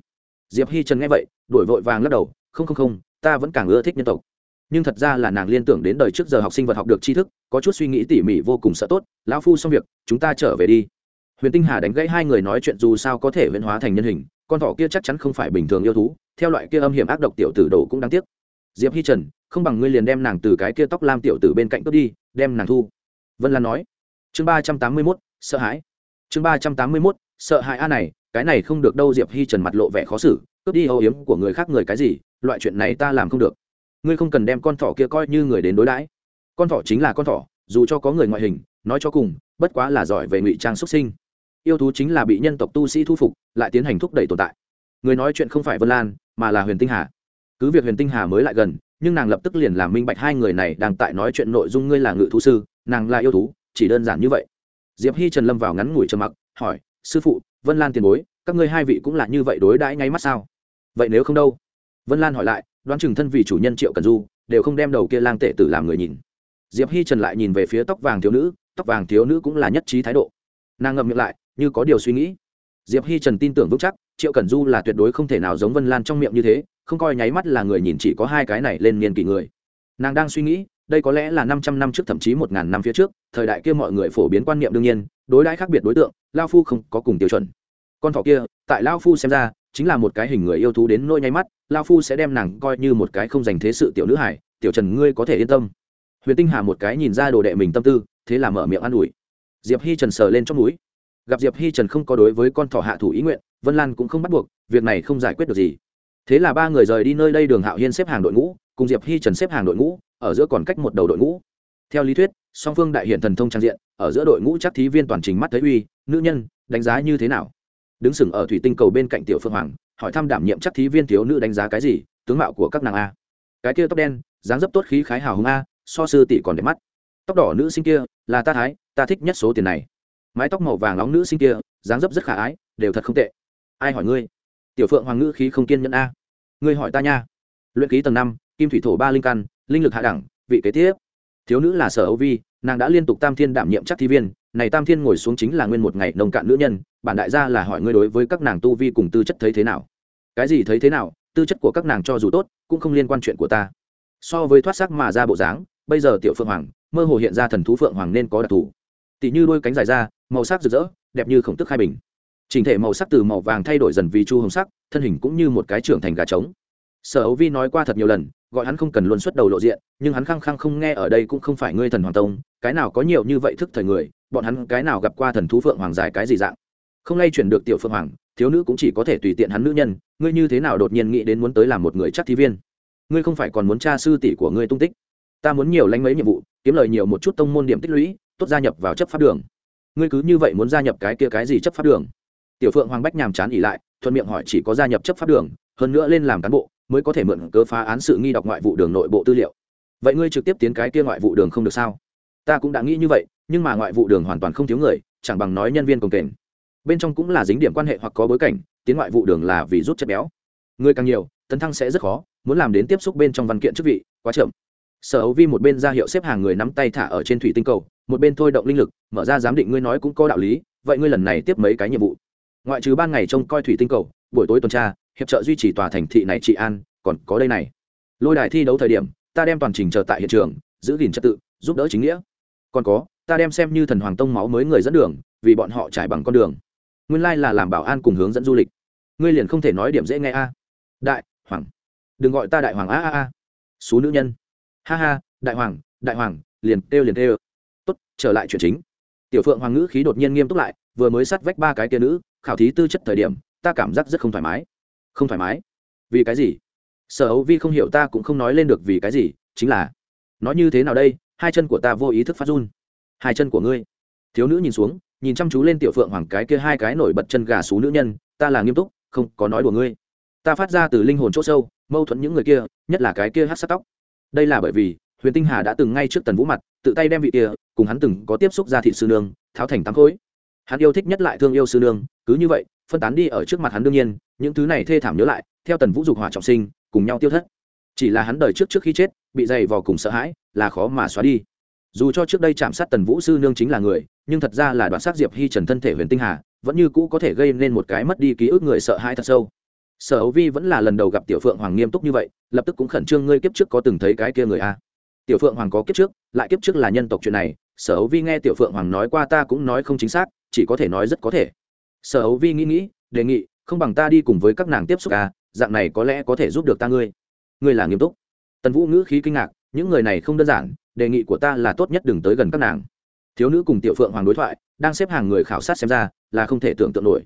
Diệp hi trần nghe vậy, đuổi vội vàng lắc đầu, không không không, ta vẫn càng ưa thích nhân tộc. Nhưng thật ra là nàng liên tưởng đến đời trước giờ học sinh vật học được tri thức, có chút suy nghĩ tỉ mỉ vô cùng sợ tốt, lão phu xong việc, chúng ta trở về đi. Huyền tinh hà đánh gãy hai người nói chuyện dù sao có thể huyễn hóa thành nhân hình, con thỏ kia chắc chắn không phải bình thường yêu thú, theo loại kia âm hiểm ác độc tiểu tử đồ cũng đáng tiếc. Diệp hi trần, không bằng ngươi liền đem nàng từ cái kia tóc lam tiểu tử bên cạnh cướp đi, đem nàng thu. Vân lan nói. Chương ba trăm tám mươi mốt sợ hãi. Chương ba trăm tám mươi mốt, sợ hãi a này, cái này không được đâu, diệp hi trần mặt lộ vẻ khó xử, cướp đi âu yếm của người khác người cái gì, loại chuyện này ta làm không được. Ngươi không cần đem con thỏ kia coi như người đến đối đãi. Con thỏ chính là con thỏ, dù cho có người ngoại hình, nói cho cùng, bất quá là giỏi về ngụy trang xuất sinh. Yêu thú chính là bị nhân tộc tu sĩ thu phục, lại tiến hành thúc đẩy tồn tại. Người nói chuyện không phải vân lan, mà là huyền tinh hà. Cứ việc huyền tinh hà mới lại gần, nhưng nàng lập tức liền làm minh bạch hai người này đang tại nói chuyện nội dung ngươi là ngự thú sư, nàng là yêu thú, chỉ đơn giản như vậy diệp hi trần lâm vào ngắn ngủi trầm mặc, hỏi, sư phụ, vân lan tiền bối, các ngươi hai vị cũng là như vậy đối đãi ngay mắt sao? Vậy nếu không đâu? Vân lan hỏi lại, đoán chừng thân vì chủ nhân triệu cần du, đều không đem đầu kia lang tệ tử làm người nhìn. Diệp hi trần lại nhìn về phía tóc vàng thiếu nữ, tóc vàng thiếu nữ cũng là nhất trí thái độ. Nàng ngậm miệng lại, như có điều suy nghĩ. Diệp hi trần tin tưởng vững chắc, triệu Cần du là tuyệt đối không thể nào giống vân lan trong miệng như thế, không coi nháy mắt là người nhìn chỉ có hai cái này lên niên kỷ người. Nàng đang suy nghĩ đây có lẽ là năm trăm năm trước thậm chí một ngàn năm phía trước, thời đại kia mọi người phổ biến quan niệm đương nhiên, đối đãi khác biệt đối tượng Lão phu không có cùng tiêu chuẩn. Con thỏ kia, tại Lão phu xem ra, chính là một cái hình người yêu thú đến nỗi nháy mắt Lão phu sẽ đem nàng coi như một cái không dành thế sự tiểu nữ hải tiểu trần, ngươi có thể yên tâm. Huyền tinh hà một cái nhìn ra đồ đệ mình tâm tư, thế là mở miệng an ủi. Diệp hi trần sờ lên trong mũi gặp diệp hi trần không có đối với con thỏ hạ thủ ý nguyện, vân lan cũng không bắt buộc, việc này không giải quyết được gì. Thế là ba người rời đi nơi đây đường hạo hiên xếp hàng đội ngũ, cùng diệp hi trần xếp hàng đội ngũ ở giữa còn cách một đầu đội ngũ. Theo lý thuyết, song phương đại hiện thần thông trang diện, ở giữa đội ngũ chắc thí viên toàn trình mắt thấy uy, nữ nhân, đánh giá như thế nào? Đứng sừng ở thủy tinh cầu bên cạnh tiểu phương hoàng, hỏi thăm đảm nhiệm chắc thí viên thiếu nữ đánh giá cái gì, tướng mạo của các nàng a. Cái kia tóc đen, dáng dấp tốt khí khái hào hùng a, so sư tỷ còn đẹp mắt. Tóc đỏ nữ sinh kia, là ta thái, ta thích nhất số tiền này. Mái tóc màu vàng nóng nữ sinh kia, dáng dấp rất khả ái, đều thật không tệ. Ai hỏi ngươi? Tiểu phượng hoàng ngữ khí không kiên nhẫn a. Ngươi hỏi ta nha. Luyện ký tầng năm, kim thủy thổ ba linh căn linh lực hạ đẳng, vị kế tiếp. Thiếu nữ là sở âu vi, nàng đã liên tục tam thiên đảm nhiệm chắc thi viên, này tam thiên ngồi xuống chính là nguyên một ngày nông cạn nữ nhân, bản đại gia là hỏi ngươi đối với các nàng tu vi cùng tư chất thấy thế nào. Cái gì thấy thế nào, tư chất của các nàng cho dù tốt, cũng không liên quan chuyện của ta. So với thoát sắc mà ra bộ dáng, bây giờ tiểu phượng hoàng, mơ hồ hiện ra thần thú phượng hoàng nên có đặc thù. Tỷ như đôi cánh dài ra màu sắc rực rỡ, đẹp như khổng tức khai bình. Trình thể màu sắc từ màu vàng thay đổi dần vì chu hồng sắc, thân hình cũng như một cái trưởng thành gà trống sở ấu vi nói qua thật nhiều lần, gọi hắn không cần luôn xuất đầu lộ diện, nhưng hắn khăng khăng không nghe ở đây cũng không phải ngươi thần hoàng tông, cái nào có nhiều như vậy thức thời người, bọn hắn cái nào gặp qua thần thú phượng hoàng dài cái gì dạng. Không lay chuyển được tiểu phượng hoàng, thiếu nữ cũng chỉ có thể tùy tiện hắn nữ nhân, ngươi như thế nào đột nhiên nghĩ đến muốn tới làm một người chắc thi viên? Ngươi không phải còn muốn tra sư tỷ của ngươi tung tích. Ta muốn nhiều lánh mấy nhiệm vụ, kiếm lời nhiều một chút tông môn điểm tích lũy, tốt gia nhập vào chấp pháp đường. Ngươi cứ như vậy muốn gia nhập cái kia cái gì chấp pháp đường? Tiểu phượng hoàng bách nhàm chán ỉ lại, thuận miệng hỏi chỉ có gia nhập chấp pháp đường, hơn nữa lên làm cán bộ mới có thể mượn cớ phá án sự nghi đọc ngoại vụ đường nội bộ tư liệu. Vậy ngươi trực tiếp tiến cái kia ngoại vụ đường không được sao? Ta cũng đã nghĩ như vậy, nhưng mà ngoại vụ đường hoàn toàn không thiếu người, chẳng bằng nói nhân viên công kềnh. Bên trong cũng là dính điểm quan hệ hoặc có bối cảnh, tiến ngoại vụ đường là vì rút chất béo. Người càng nhiều, tấn thăng sẽ rất khó, muốn làm đến tiếp xúc bên trong văn kiện chức vị, quá chậm. Sở hữu vi một bên ra hiệu xếp hàng người nắm tay thả ở trên thủy tinh cầu, một bên thôi động linh lực, mở ra giám định ngươi nói cũng có đạo lý, vậy ngươi lần này tiếp mấy cái nhiệm vụ? Ngoại trừ ban ngày trông coi thủy tinh cầu buổi tối tuần tra, hiệp trợ duy trì tòa thành thị này trị an, còn có đây này. Lôi đài thi đấu thời điểm, ta đem toàn trình chờ tại hiện trường, giữ gìn trật tự, giúp đỡ chính nghĩa. Còn có, ta đem xem như thần hoàng tông máu mới người dẫn đường, vì bọn họ trải bằng con đường. Nguyên lai là làm bảo an cùng hướng dẫn du lịch. Ngươi liền không thể nói điểm dễ nghe a. Đại hoàng, đừng gọi ta đại hoàng a a a. Số nữ nhân. Ha ha, đại hoàng đại hoàng, liền kêu liền kêu. Tốt, trở lại chuyện chính. Tiểu phượng hoàng ngữ khí đột nhiên nghiêm túc lại, vừa mới sát vách ba cái kia nữ, khảo thí tư chất thời điểm ta cảm giác rất không thoải mái. Không thoải mái? Vì cái gì? Sở ấu vi không hiểu ta cũng không nói lên được vì cái gì, chính là, nói như thế nào đây, hai chân của ta vô ý thức phát run. Hai chân của ngươi. Thiếu nữ nhìn xuống, nhìn chăm chú lên tiểu phượng hoàng cái kia hai cái nổi bật chân gà xú nữ nhân, ta là nghiêm túc, không có nói của ngươi. Ta phát ra từ linh hồn c h ỗ sâu, mâu thuẫn những người kia, nhất là cái kia hát sát tóc. Đây là bởi vì, huyền tinh hà đã từng ngay trước tần vũ mặt, tự tay đem vị kia, cùng hắn từng có tiếp xúc ra thị sư nương, tháo thành tám khối. Hắn yêu thích nhất lại thương yêu sư nương, cứ như vậy phân tán đi ở trước mặt hắn đương nhiên, những thứ này thê thảm nhớ lại, theo tần vũ dục hỏa trọng sinh, cùng nhau tiêu thất. Chỉ là hắn đời trước trước khi chết, bị dày vò cùng sợ hãi, là khó mà xóa đi. Dù cho trước đây chạm sát tần vũ sư nương chính là người, nhưng thật ra là đoạn sát diệp hi trần thân thể huyền tinh hà, vẫn như cũ có thể gây nên một cái mất đi ký ức người sợ hãi thật sâu. Sở ấu vi vẫn là lần đầu gặp tiểu phượng hoàng nghiêm túc như vậy, lập tức cũng khẩn trương ngươi kiếp trước có từng thấy cái kia người a. Tiểu phượng hoàng có kiếp trước, lại kiếp trước là nhân tộc chuyện này, sở ấu vi nghe tiểu phượng hoàng nói qua ta cũng nói không chính xác, chỉ có thể nói rất có thể sở ấu vi nghĩ nghĩ, đề nghị, không bằng ta đi cùng với các nàng tiếp xúc à dạng này có lẽ có thể giúp được ta ngươi. Ngươi là nghiêm túc. Tần vũ ngữ khí kinh ngạc, những người này không đơn giản, đề nghị của ta là tốt nhất đừng tới gần các nàng. Thiếu nữ cùng tiểu phượng hoàng đối thoại, đang xếp hàng người khảo sát xem ra là không thể tưởng tượng nổi.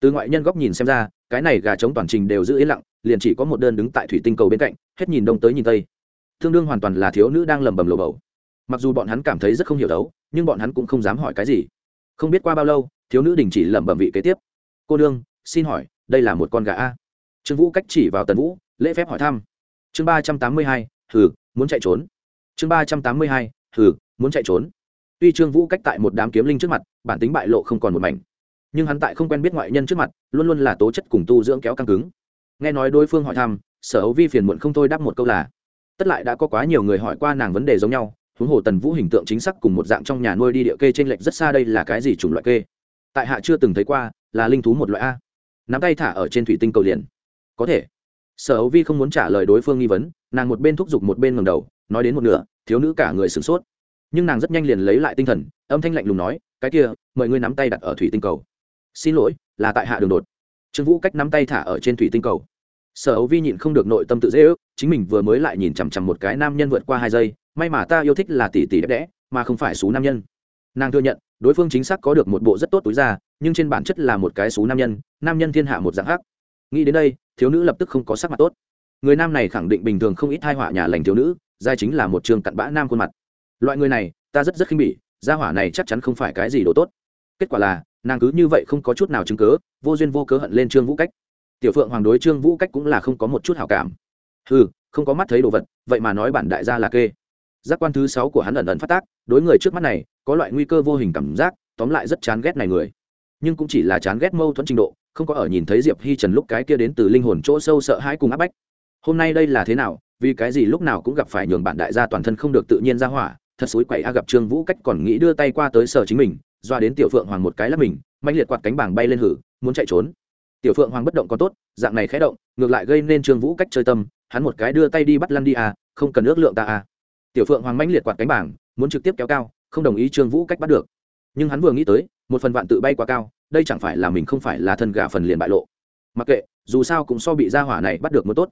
Từ ngoại nhân góc nhìn xem ra, cái này gà trống toàn trình đều giữ yên lặng, liền chỉ có một đơn đứng tại thủy tinh cầu bên cạnh, hết nhìn đông tới nhìn tây. Tương đương hoàn toàn là thiếu nữ đang lầm bầm lồ bầu. Mặc dù bọn hắn cảm thấy rất không hiểu đấu, nhưng bọn hắn cũng không dám hỏi cái gì. Không biết qua bao lâu thiếu nữ đình chỉ lẩm bẩm vị kế tiếp. Cô đương xin hỏi, đây là một con gà a. Trương vũ cách chỉ vào tần vũ, lễ phép hỏi thăm. Chương ba trăm tám mươi hai thử muốn chạy trốn. Chương ba trăm tám mươi hai thử muốn chạy trốn. Tuy trương vũ cách tại một đám kiếm linh trước mặt, bản tính bại lộ không còn một mảnh. Nhưng hắn tại không quen biết ngoại nhân trước mặt, luôn luôn là tố chất cùng tu dưỡng kéo căng cứng. Nghe nói đối phương hỏi thăm, sở hữu vi phiền muộn không thôi đáp một câu là, tất lại đã có quá nhiều người hỏi qua nàng vấn đề giống nhau, huống hồ tần vũ hình tượng chính xác cùng một dạng trong nhà nuôi đi địa kê trên lệch rất xa đây là cái gì chủng loại kê tại hạ chưa từng thấy qua, là linh thú một loại a. Nắm tay thả ở trên thủy tinh cầu liền. Có thể. Sở ấu vi không muốn trả lời đối phương nghi vấn, nàng một bên thúc giục một bên ngầm đầu, nói đến một nửa, thiếu nữ cả người sửng sốt. Nhưng nàng rất nhanh liền lấy lại tinh thần, âm thanh lạnh lùng nói, cái kia, mời ngươi nắm tay đặt ở thủy tinh cầu. Xin lỗi, là tại hạ đường đột. Trương vũ cách nắm tay thả ở trên thủy tinh cầu. Sở ấu vi nhịn không được nội tâm tự dễ ước, chính mình vừa mới lại nhìn chằm chằm một cái nam nhân vượt qua hai giây, may mà ta yêu thích là tỷ tỷ đẹp đẽ, mà không phải xú nam nhân. Nàng thừa nhận đối phương chính xác có được một bộ rất tốt túi ra nhưng trên bản chất là một cái xú nam nhân nam nhân thiên hạ một dạng khác. Nghĩ đến đây, thiếu nữ lập tức không có sắc mặt tốt. Người nam này khẳng định bình thường không ít hai họa nhà lành thiếu nữ, giai chính là một trường cặn bã nam khuôn mặt. Loại người này, ta rất rất khinh bỉ, gia hỏa này chắc chắn không phải cái gì đồ tốt. Kết quả là, nàng cứ như vậy không có chút nào chứng cớ vô duyên vô cớ hận lên trương vũ cách. Tiểu phượng hoàng đối trương vũ cách cũng là không có một chút hảo cảm. Ừ không có mắt thấy đồ vật, vậy mà nói bản đại gia là kê. Giác quan thứ sáu của hắn ẩn ẩn phát tác, đối người trước mắt này có loại nguy cơ vô hình cảm giác, tóm lại rất chán ghét này người. Nhưng cũng chỉ là chán ghét mâu thuẫn trình độ, không có ở nhìn thấy diệp hi trần lúc cái kia đến từ linh hồn chỗ sâu sợ hãi cùng áp bách. Hôm nay đây là thế nào, vì cái gì lúc nào cũng gặp phải nhường bạn đại gia toàn thân không được tự nhiên ra hỏa, thật xối quậy a gặp trương vũ cách còn nghĩ đưa tay qua tới sở chính mình, doa đến tiểu phượng hoàng một cái là mình mạnh liệt quạt cánh bảng bay lên hử, muốn chạy trốn. Tiểu phượng hoàng bất động còn tốt, dạng này khé động, ngược lại gây nên trương vũ cách chơi tâm, hắn một cái đưa tay đi bắt lăn đi à không cần ước lượng ta à. Tiểu phượng hoàng mãnh liệt quạt cánh bảng, muốn trực tiếp kéo cao không đồng ý trương vũ cách bắt được. Nhưng hắn vừa nghĩ tới, một phần vạn tự bay quá cao, đây chẳng phải là mình không phải là thân gà phần liền bại lộ. Mặc kệ, dù sao cũng so bị ra hỏa này bắt được mới tốt.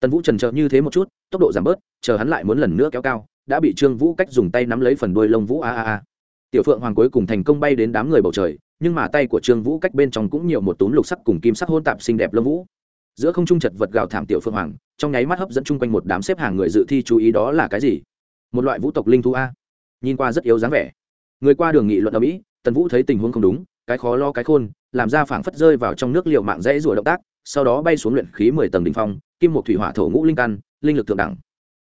Tần vũ trần trợ như thế một chút, tốc độ giảm bớt, chờ hắn lại muốn lần nữa kéo cao, đã bị trương vũ cách dùng tay nắm lấy phần đuôi lông vũ a a a. Tiểu phượng hoàng cuối cùng thành công bay đến đám người bầu trời, nhưng mà tay của trương vũ cách bên trong cũng nhiều một túm lục sắc cùng kim sắc hôn tạp xinh đẹp lông vũ. Giữa không trung chật vật gào thảm tiểu phượng hoàng, trong nháy mắt hấp dẫn chung quanh một đám xếp hàng người dự thi chú ý đó là cái gì? Một loại vũ tộc linh thú a nhìn qua rất yếu dáng vẻ. Người qua đường nghị luận ở mỹ, tần vũ thấy tình huống không đúng, cái khó lo cái khôn, làm ra phảng phất rơi vào trong nước liệu mạng dễ rủa động tác, sau đó bay xuống luyện khí mười tầng đỉnh phong, kim một thủy hỏa thổ ngũ linh căn, linh lực thượng đẳng.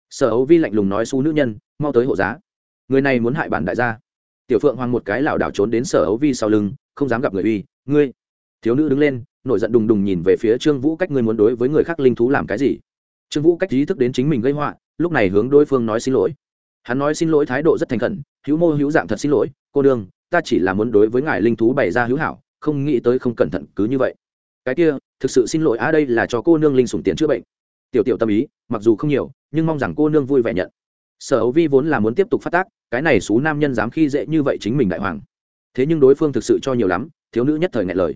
Sở ấu vi lạnh lùng nói xu nữ nhân, mau tới hộ giá. Người này muốn hại bản đại gia. Tiểu phượng hoàng một cái lảo đảo trốn đến sở ấu vi sau lưng, không dám gặp người uy, ngươi. Thiếu nữ đứng lên, nổi giận đùng đùng nhìn về phía trương vũ cách ngươi muốn đối với người khác linh thú làm cái gì. Trương vũ cách ý thức đến chính mình gây họa, lúc này hướng đối phương nói xin lỗi hắn nói xin lỗi thái độ rất thành khẩn, hữu mô, hữu dạng thật xin lỗi, cô đương ta chỉ là muốn đối với ngài linh thú bày ra hữu hảo, không nghĩ tới không cẩn thận cứ như vậy. Cái kia, thực sự xin lỗi, á, đây là cho cô nương linh sủng tiền chữa bệnh. Tiểu tiểu tâm ý, mặc dù không nhiều, nhưng mong rằng cô nương vui vẻ nhận. Sở ấu vi vốn là muốn tiếp tục phát tác, cái này xú nam nhân dám khi dễ như vậy chính mình đại hoàng. Thế nhưng đối phương thực sự cho nhiều lắm, thiếu nữ nhất thời ngại lời.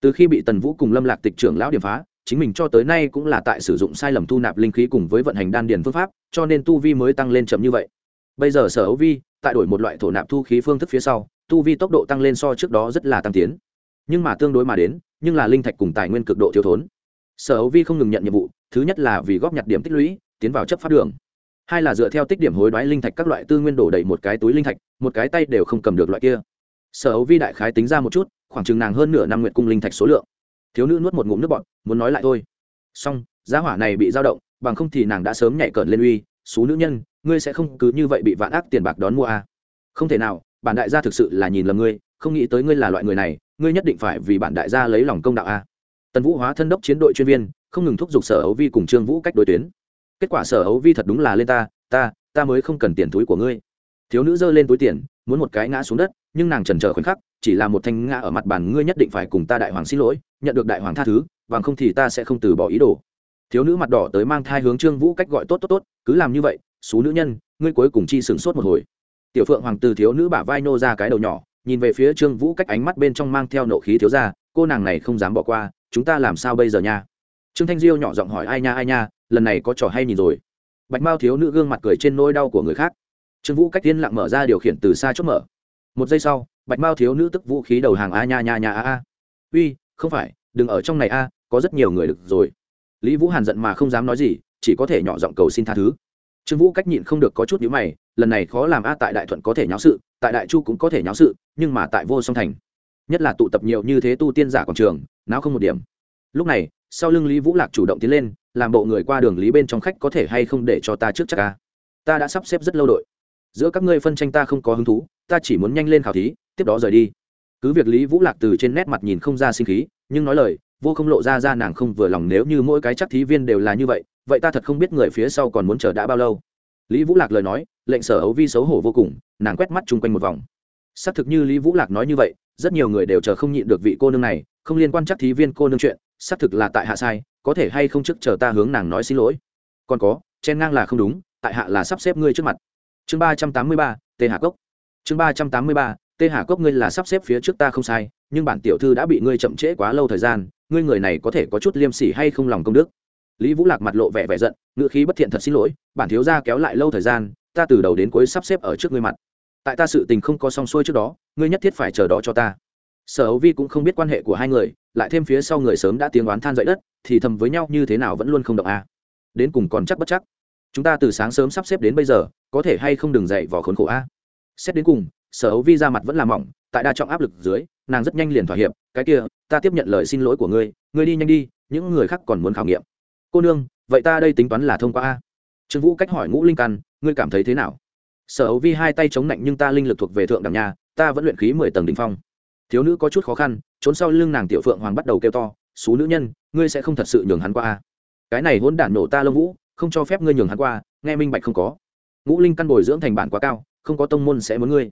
Từ khi bị tần vũ cùng lâm lạc tịch trưởng lão điểm phá, chính mình cho tới nay cũng là tại sử dụng sai lầm thu nạp linh khí cùng với vận hành đan điền phương pháp, cho nên tu vi mới tăng lên chậm như vậy bây giờ sở ấu vi, tại đổi một loại thổ nạp thu khí phương thức phía sau, tu vi tốc độ tăng lên so trước đó rất là tăng tiến. Nhưng mà tương đối mà đến, nhưng là linh thạch cùng tài nguyên cực độ thiếu thốn. Sở ấu vi không ngừng nhận nhiệm vụ, thứ nhất là vì góp nhặt điểm tích lũy, tiến vào chấp pháp đường. Hai là dựa theo tích điểm hối đoái linh thạch các loại tư nguyên đổ đầy một cái túi linh thạch, một cái tay đều không cầm được loại kia. Sở ấu vi đại khái tính ra một chút, khoảng chừng nàng hơn nửa năm nguyện cung linh thạch số lượng. Thiếu nữ nuốt một ngụm nước bọt, muốn nói lại thôi. Song giá hỏa này bị dao động, bằng không thì nàng đã sớm nhảy cợn lên uy, xú nữ nhân ngươi sẽ không cứ như vậy bị vạn ác tiền bạc đón mua à. không thể nào, bản đại gia thực sự là nhìn lầm ngươi, không nghĩ tới ngươi là loại người này, ngươi nhất định phải vì bản đại gia lấy lòng công đạo a tần vũ hóa thân đốc chiến đội chuyên viên, không ngừng thúc giục sở ấu vi cùng trương vũ cách đối tuyến. Kết quả sở ấu vi thật đúng là lên ta ta ta mới không cần tiền túi của ngươi. Thiếu nữ giơ lên túi tiền, muốn một cái ngã xuống đất, nhưng nàng trần chờ khoảnh khắc, chỉ là một thanh ngã ở mặt bàn, ngươi nhất định phải cùng ta đại hoàng xin lỗi, nhận được đại hoàng tha thứ, bằng không thì ta sẽ không từ bỏ ý đồ. Thiếu nữ mặt đỏ tới mang thai hướng trương vũ cách gọi tốt tốt tốt, cứ làm như vậy xú nữ nhân, ngươi cuối cùng chi sửng sốt một hồi. Tiểu phượng hoàng từ thiếu nữ bả vai nô ra cái đầu nhỏ, nhìn về phía trương vũ cách ánh mắt bên trong mang theo nộ khí thiếu ra, cô nàng này không dám bỏ qua, chúng ta làm sao bây giờ nha? Trương thanh diêu nhỏ giọng hỏi, ai nha ai nha, lần này có trò hay nhìn rồi? Bạch mao thiếu nữ gương mặt cười trên nỗi đau của người khác. Trương vũ cách tiên lặng mở ra điều khiển từ xa chốt mở. Một giây sau, bạch mao thiếu nữ tức vũ khí đầu hàng, a nha nha nha, a a. Uy, không phải, đừng ở trong này a, có rất nhiều người được rồi. Lý vũ hàn giận mà không dám nói gì, chỉ có thể nhỏ giọng cầu xin tha thứ trương vũ cách nhịn không được có chút nhữ mày, lần này khó làm a tại đại thuận có thể nháo sự, tại đại chu cũng có thể nháo sự, nhưng mà tại vô song thành, nhất là tụ tập nhiều như thế tu tiên giả quảng trường não không một điểm. Lúc này, sau lưng lý vũ lạc chủ động tiến lên, làm bộ người qua đường lý bên trong khách có thể hay không để cho ta trước chắc ca ta đã sắp xếp rất lâu đội. Giữa các ngươi phân tranh ta không có hứng thú, ta chỉ muốn nhanh lên khảo thí, tiếp đó rời đi. Cứ việc lý vũ lạc từ trên nét mặt nhìn không ra sinh khí, nhưng nói lời, vô không lộ ra ra nàng không vừa lòng nếu như mỗi cái chắc thí viên đều là như vậy vậy ta thật không biết người phía sau còn muốn chờ đã bao lâu. Lý vũ lạc lời nói, lệnh sở ấu vi xấu hổ vô cùng, nàng quét mắt chung quanh một vòng. Xác thực như lý vũ lạc nói như vậy, rất nhiều người đều chờ không nhịn được vị cô nương này, không liên quan chắc thí viên cô nương chuyện, xác thực là tại hạ sai, có thể hay không trước chờ ta hướng nàng nói xin lỗi. Còn có, chen ngang là không đúng, tại hạ là sắp xếp ngươi trước mặt. Chương ba trăm tám mươi ba tê hạ cốc. Chương ba trăm tám mươi ba tê hạ cốc ngươi là sắp xếp phía trước ta không sai, nhưng bản tiểu thư đã bị ngươi chậm trễ quá lâu thời gian, ngươi người này có thể có chút liêm sỉ hay không lòng công đức? Lý vũ lạc mặt lộ vẻ vẻ giận ngựa khí bất thiện thật xin lỗi, bản thiếu gia kéo lại lâu thời gian, ta từ đầu đến cuối sắp xếp ở trước ngươi mặt tại ta sự tình không có xong xuôi trước đó, ngươi nhất thiết phải chờ đó cho ta sở hữu vi cũng không biết quan hệ của hai người, lại thêm phía sau người sớm đã tiếng oán than dậy đất, thì thầm với nhau như thế nào vẫn luôn không động a à. đến cùng còn chắc bất chắc chúng ta từ sáng sớm sắp xếp đến bây giờ, có thể hay không đừng dậy vỏ khốn khổ a à. xét đến cùng, sở hữu vi ra mặt vẫn là mỏng, tại đa trọng áp lực dưới, nàng rất nhanh liền thỏa hiệp, cái kia, ta tiếp nhận lời xin lỗi của ngươi ngươi đi nhanh đi, những người khác còn muốn khảo nghiệm cô nương, vậy ta đây tính toán là thông qua a. Trương vũ cách hỏi ngũ linh căn, ngươi cảm thấy thế nào? Sở hữu vi hai tay chống lạnh nhưng ta linh lực thuộc về thượng đẳng nhà ta vẫn luyện khí mười tầng đ ỉ n h phong. Thiếu nữ có chút khó khăn, trốn sau lưng nàng tiểu phượng hoàng bắt đầu kêu to, xú nữ nhân, ngươi sẽ không thật sự nhường hắn qua a. Cái này hỗn đản nổ ta lông vũ, không cho phép ngươi nhường hắn qua, nghe minh bạch không có. Ngũ linh căn bồi dưỡng thành bản quá cao, không có tông môn sẽ muốn ngươi.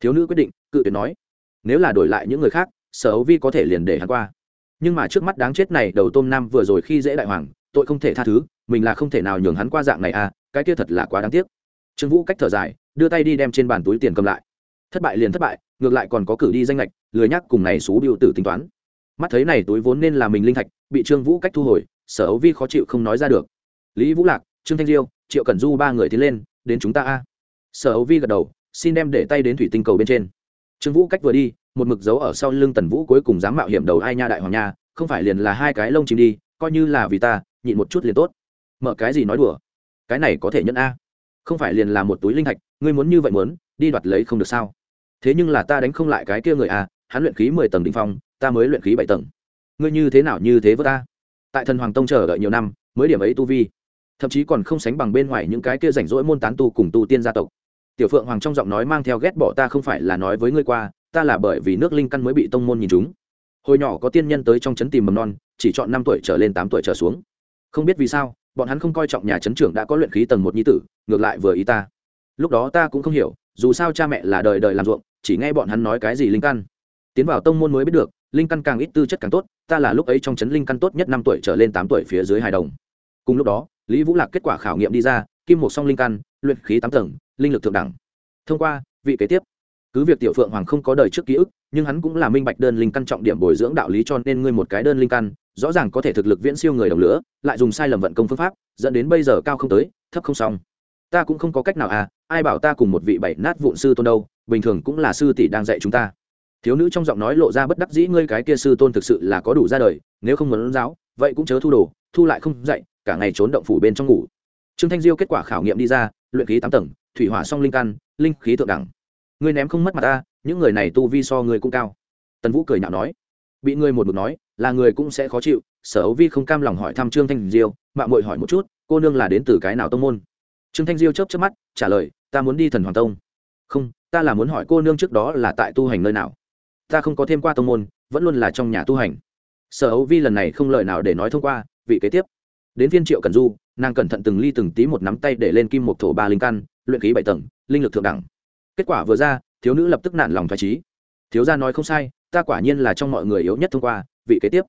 Thiếu nữ quyết định, cự tuyệt nói, nếu là đổi lại những người khác, sở hữu vi có thể liền để hắn qua. Nhưng mà trước mắt đáng chết này, đầu tôm nam vừa rồi khi dễ đại hoàng tội không thể tha thứ, mình là không thể nào nhường hắn qua dạng này à cái kia thật là quá đáng tiếc. Trương vũ cách thở dài, đưa tay đi đem trên bàn túi tiền cầm lại. Thất bại liền thất bại, ngược lại còn có cử đi danh lệch lười nhắc cùng này xú biểu tử tính toán. Mắt thấy này túi vốn nên là mình linh thạch, bị trương vũ cách thu hồi, sở ấu vi khó chịu không nói ra được. Lý vũ lạc, trương thanh diêu triệu cẩn du ba người tiến lên, đến chúng ta a. Sở ấu vi gật đầu, xin đem để tay đến thủy tinh cầu bên trên. Trương vũ cách vừa đi, một mực dấu ở sau lưng tần vũ cuối cùng dám mạo hiểm đầu ai nha đại hoàng nha, không phải liền là hai cái lông chim đi, coi như là vì ta nhịn một chút liền tốt. Mở cái gì nói đùa? Cái này có thể nhận a. Không phải liền là một túi linh thạch, ngươi muốn như vậy muốn, đi đoạt lấy không được sao? Thế nhưng là ta đánh không lại cái kia người a hắn luyện khí mười tầng đ ỉ n h phong, ta mới luyện khí bảy tầng. Ngươi như thế nào như thế với ta? Tại thần hoàng tông chờ đợi nhiều năm, mới điểm ấy tu vi. Thậm chí còn không sánh bằng bên ngoài những cái kia rảnh rỗi môn tán tu cùng tu tiên gia tộc. Tiểu phượng hoàng trong giọng nói mang theo ghét bỏ ta không phải là nói với ngươi qua, ta là bởi vì nước linh căn mới bị tông môn nhìn chúng. Hồi nhỏ có tiên nhân tới trong trấn tìm mầm non, chỉ chọn năm tuổi trở lên tám tuổi trở xuống không biết vì sao, bọn hắn không coi trọng nhà trấn trưởng đã có luyện khí tầng một nhi tử, ngược lại vừa ý ta. Lúc đó ta cũng không hiểu, dù sao cha mẹ là đời đời làm ruộng, chỉ nghe bọn hắn nói cái gì linh căn. Tiến vào tông môn mới biết được, linh căn càng ít tư chất càng tốt, ta là lúc ấy trong trấn linh căn tốt nhất năm tuổi trở lên tám tuổi phía dưới hài đồng. Cùng lúc đó, lý vũ lạc kết quả khảo nghiệm đi ra, kim một song linh căn, luyện khí tám tầng, linh lực thượng đẳng. Thông qua, vị kế tiếp cứ việc tiểu phượng hoàng không có đời trước ký ức, nhưng hắn cũng là minh bạch đơn linh căn trọng điểm bồi dưỡng đạo lý cho nên ngươi một cái đơn linh căn, rõ ràng có thể thực lực viễn siêu người đồng lửa, lại dùng sai lầm vận công phương pháp, dẫn đến bây giờ cao không tới, thấp không xong. Ta cũng không có cách nào à ai bảo ta cùng một vị bảy nát vụn sư tôn đâu, bình thường cũng là sư tỷ đang dạy chúng ta. Thiếu nữ trong giọng nói lộ ra bất đắc dĩ, ngươi cái kia sư tôn thực sự là có đủ ra đời, nếu không muốn giáo, vậy cũng chớ thu đồ, thu lại không dạy, cả ngày trốn động phủ bên trong ngủ. Trương thanh diêu kết quả khảo nghiệm đi ra, luyện khí tám tầng, thủy hỏa song linh căn, linh khí thượng đẳng ngươi ném không mất mặt ta, những người này tu vi so ngươi cũng cao. Tần vũ cười nhạo nói. Bị ngươi một mực nói, là người cũng sẽ khó chịu, sở ấu vi không cam lòng hỏi thăm trương thanh diêu mạng mội hỏi một chút, cô nương là đến từ cái nào tông môn? Trương thanh diêu chớp chớp mắt, trả lời, ta muốn đi thần hoàng tông. Không, ta là muốn hỏi cô nương trước đó là tại tu hành nơi nào. Ta không có thêm qua tông môn, vẫn luôn là trong nhà tu hành. Sở ấu vi lần này không lời nào để nói thông qua, vị kế tiếp. Đến viên triệu cần du, nàng cẩn thận từng ly từng tí một nắm tay để lên kim một thổ ba linh căn, luyện khí bảy tầng, linh lực thượng đẳng kết quả vừa ra, thiếu nữ lập tức nản lòng thoải trí thiếu gia nói không sai, ta quả nhiên là trong mọi người yếu nhất thông qua, vị kế tiếp.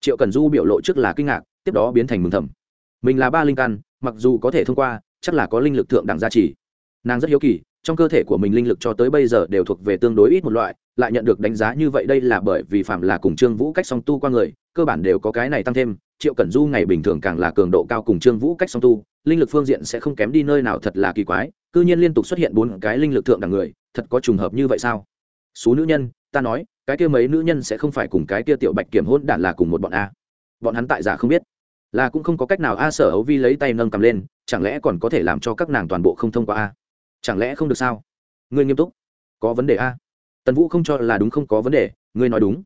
Triệu cần du biểu lộ trước là kinh ngạc, tiếp đó biến thành mừng thầm. Mình là ba linh căn, mặc dù có thể thông qua, chắc là có linh lực thượng đẳng gia trì. Nàng rất hiếu kỳ, trong cơ thể của mình linh lực cho tới bây giờ đều thuộc về tương đối ít một loại, lại nhận được đánh giá như vậy đây là bởi vì phạm là cùng trương vũ cách song tu qua người, cơ bản đều có cái này tăng thêm, triệu cẩn du ngày bình thường càng là cường độ cao cùng trương vũ cách song tu linh lực phương diện sẽ không kém đi nơi nào thật là kỳ quái, cư nhiên liên tục xuất hiện bốn cái linh lực thượng đẳng người, thật có trùng hợp như vậy sao? Số nữ nhân, ta nói, cái kia mấy nữ nhân sẽ không phải cùng cái kia tiểu bạch kiểm hôn đản là cùng một bọn a. Bọn hắn tại giả không biết. Là cũng không có cách nào a sở hấu vi lấy tay nâng cầm lên, chẳng lẽ còn có thể làm cho các nàng toàn bộ không thông qua a? Chẳng lẽ không được sao? Ngươi nghiêm túc. Có vấn đề a. Tần vũ không cho là đúng không có vấn đề, ngươi nói đúng.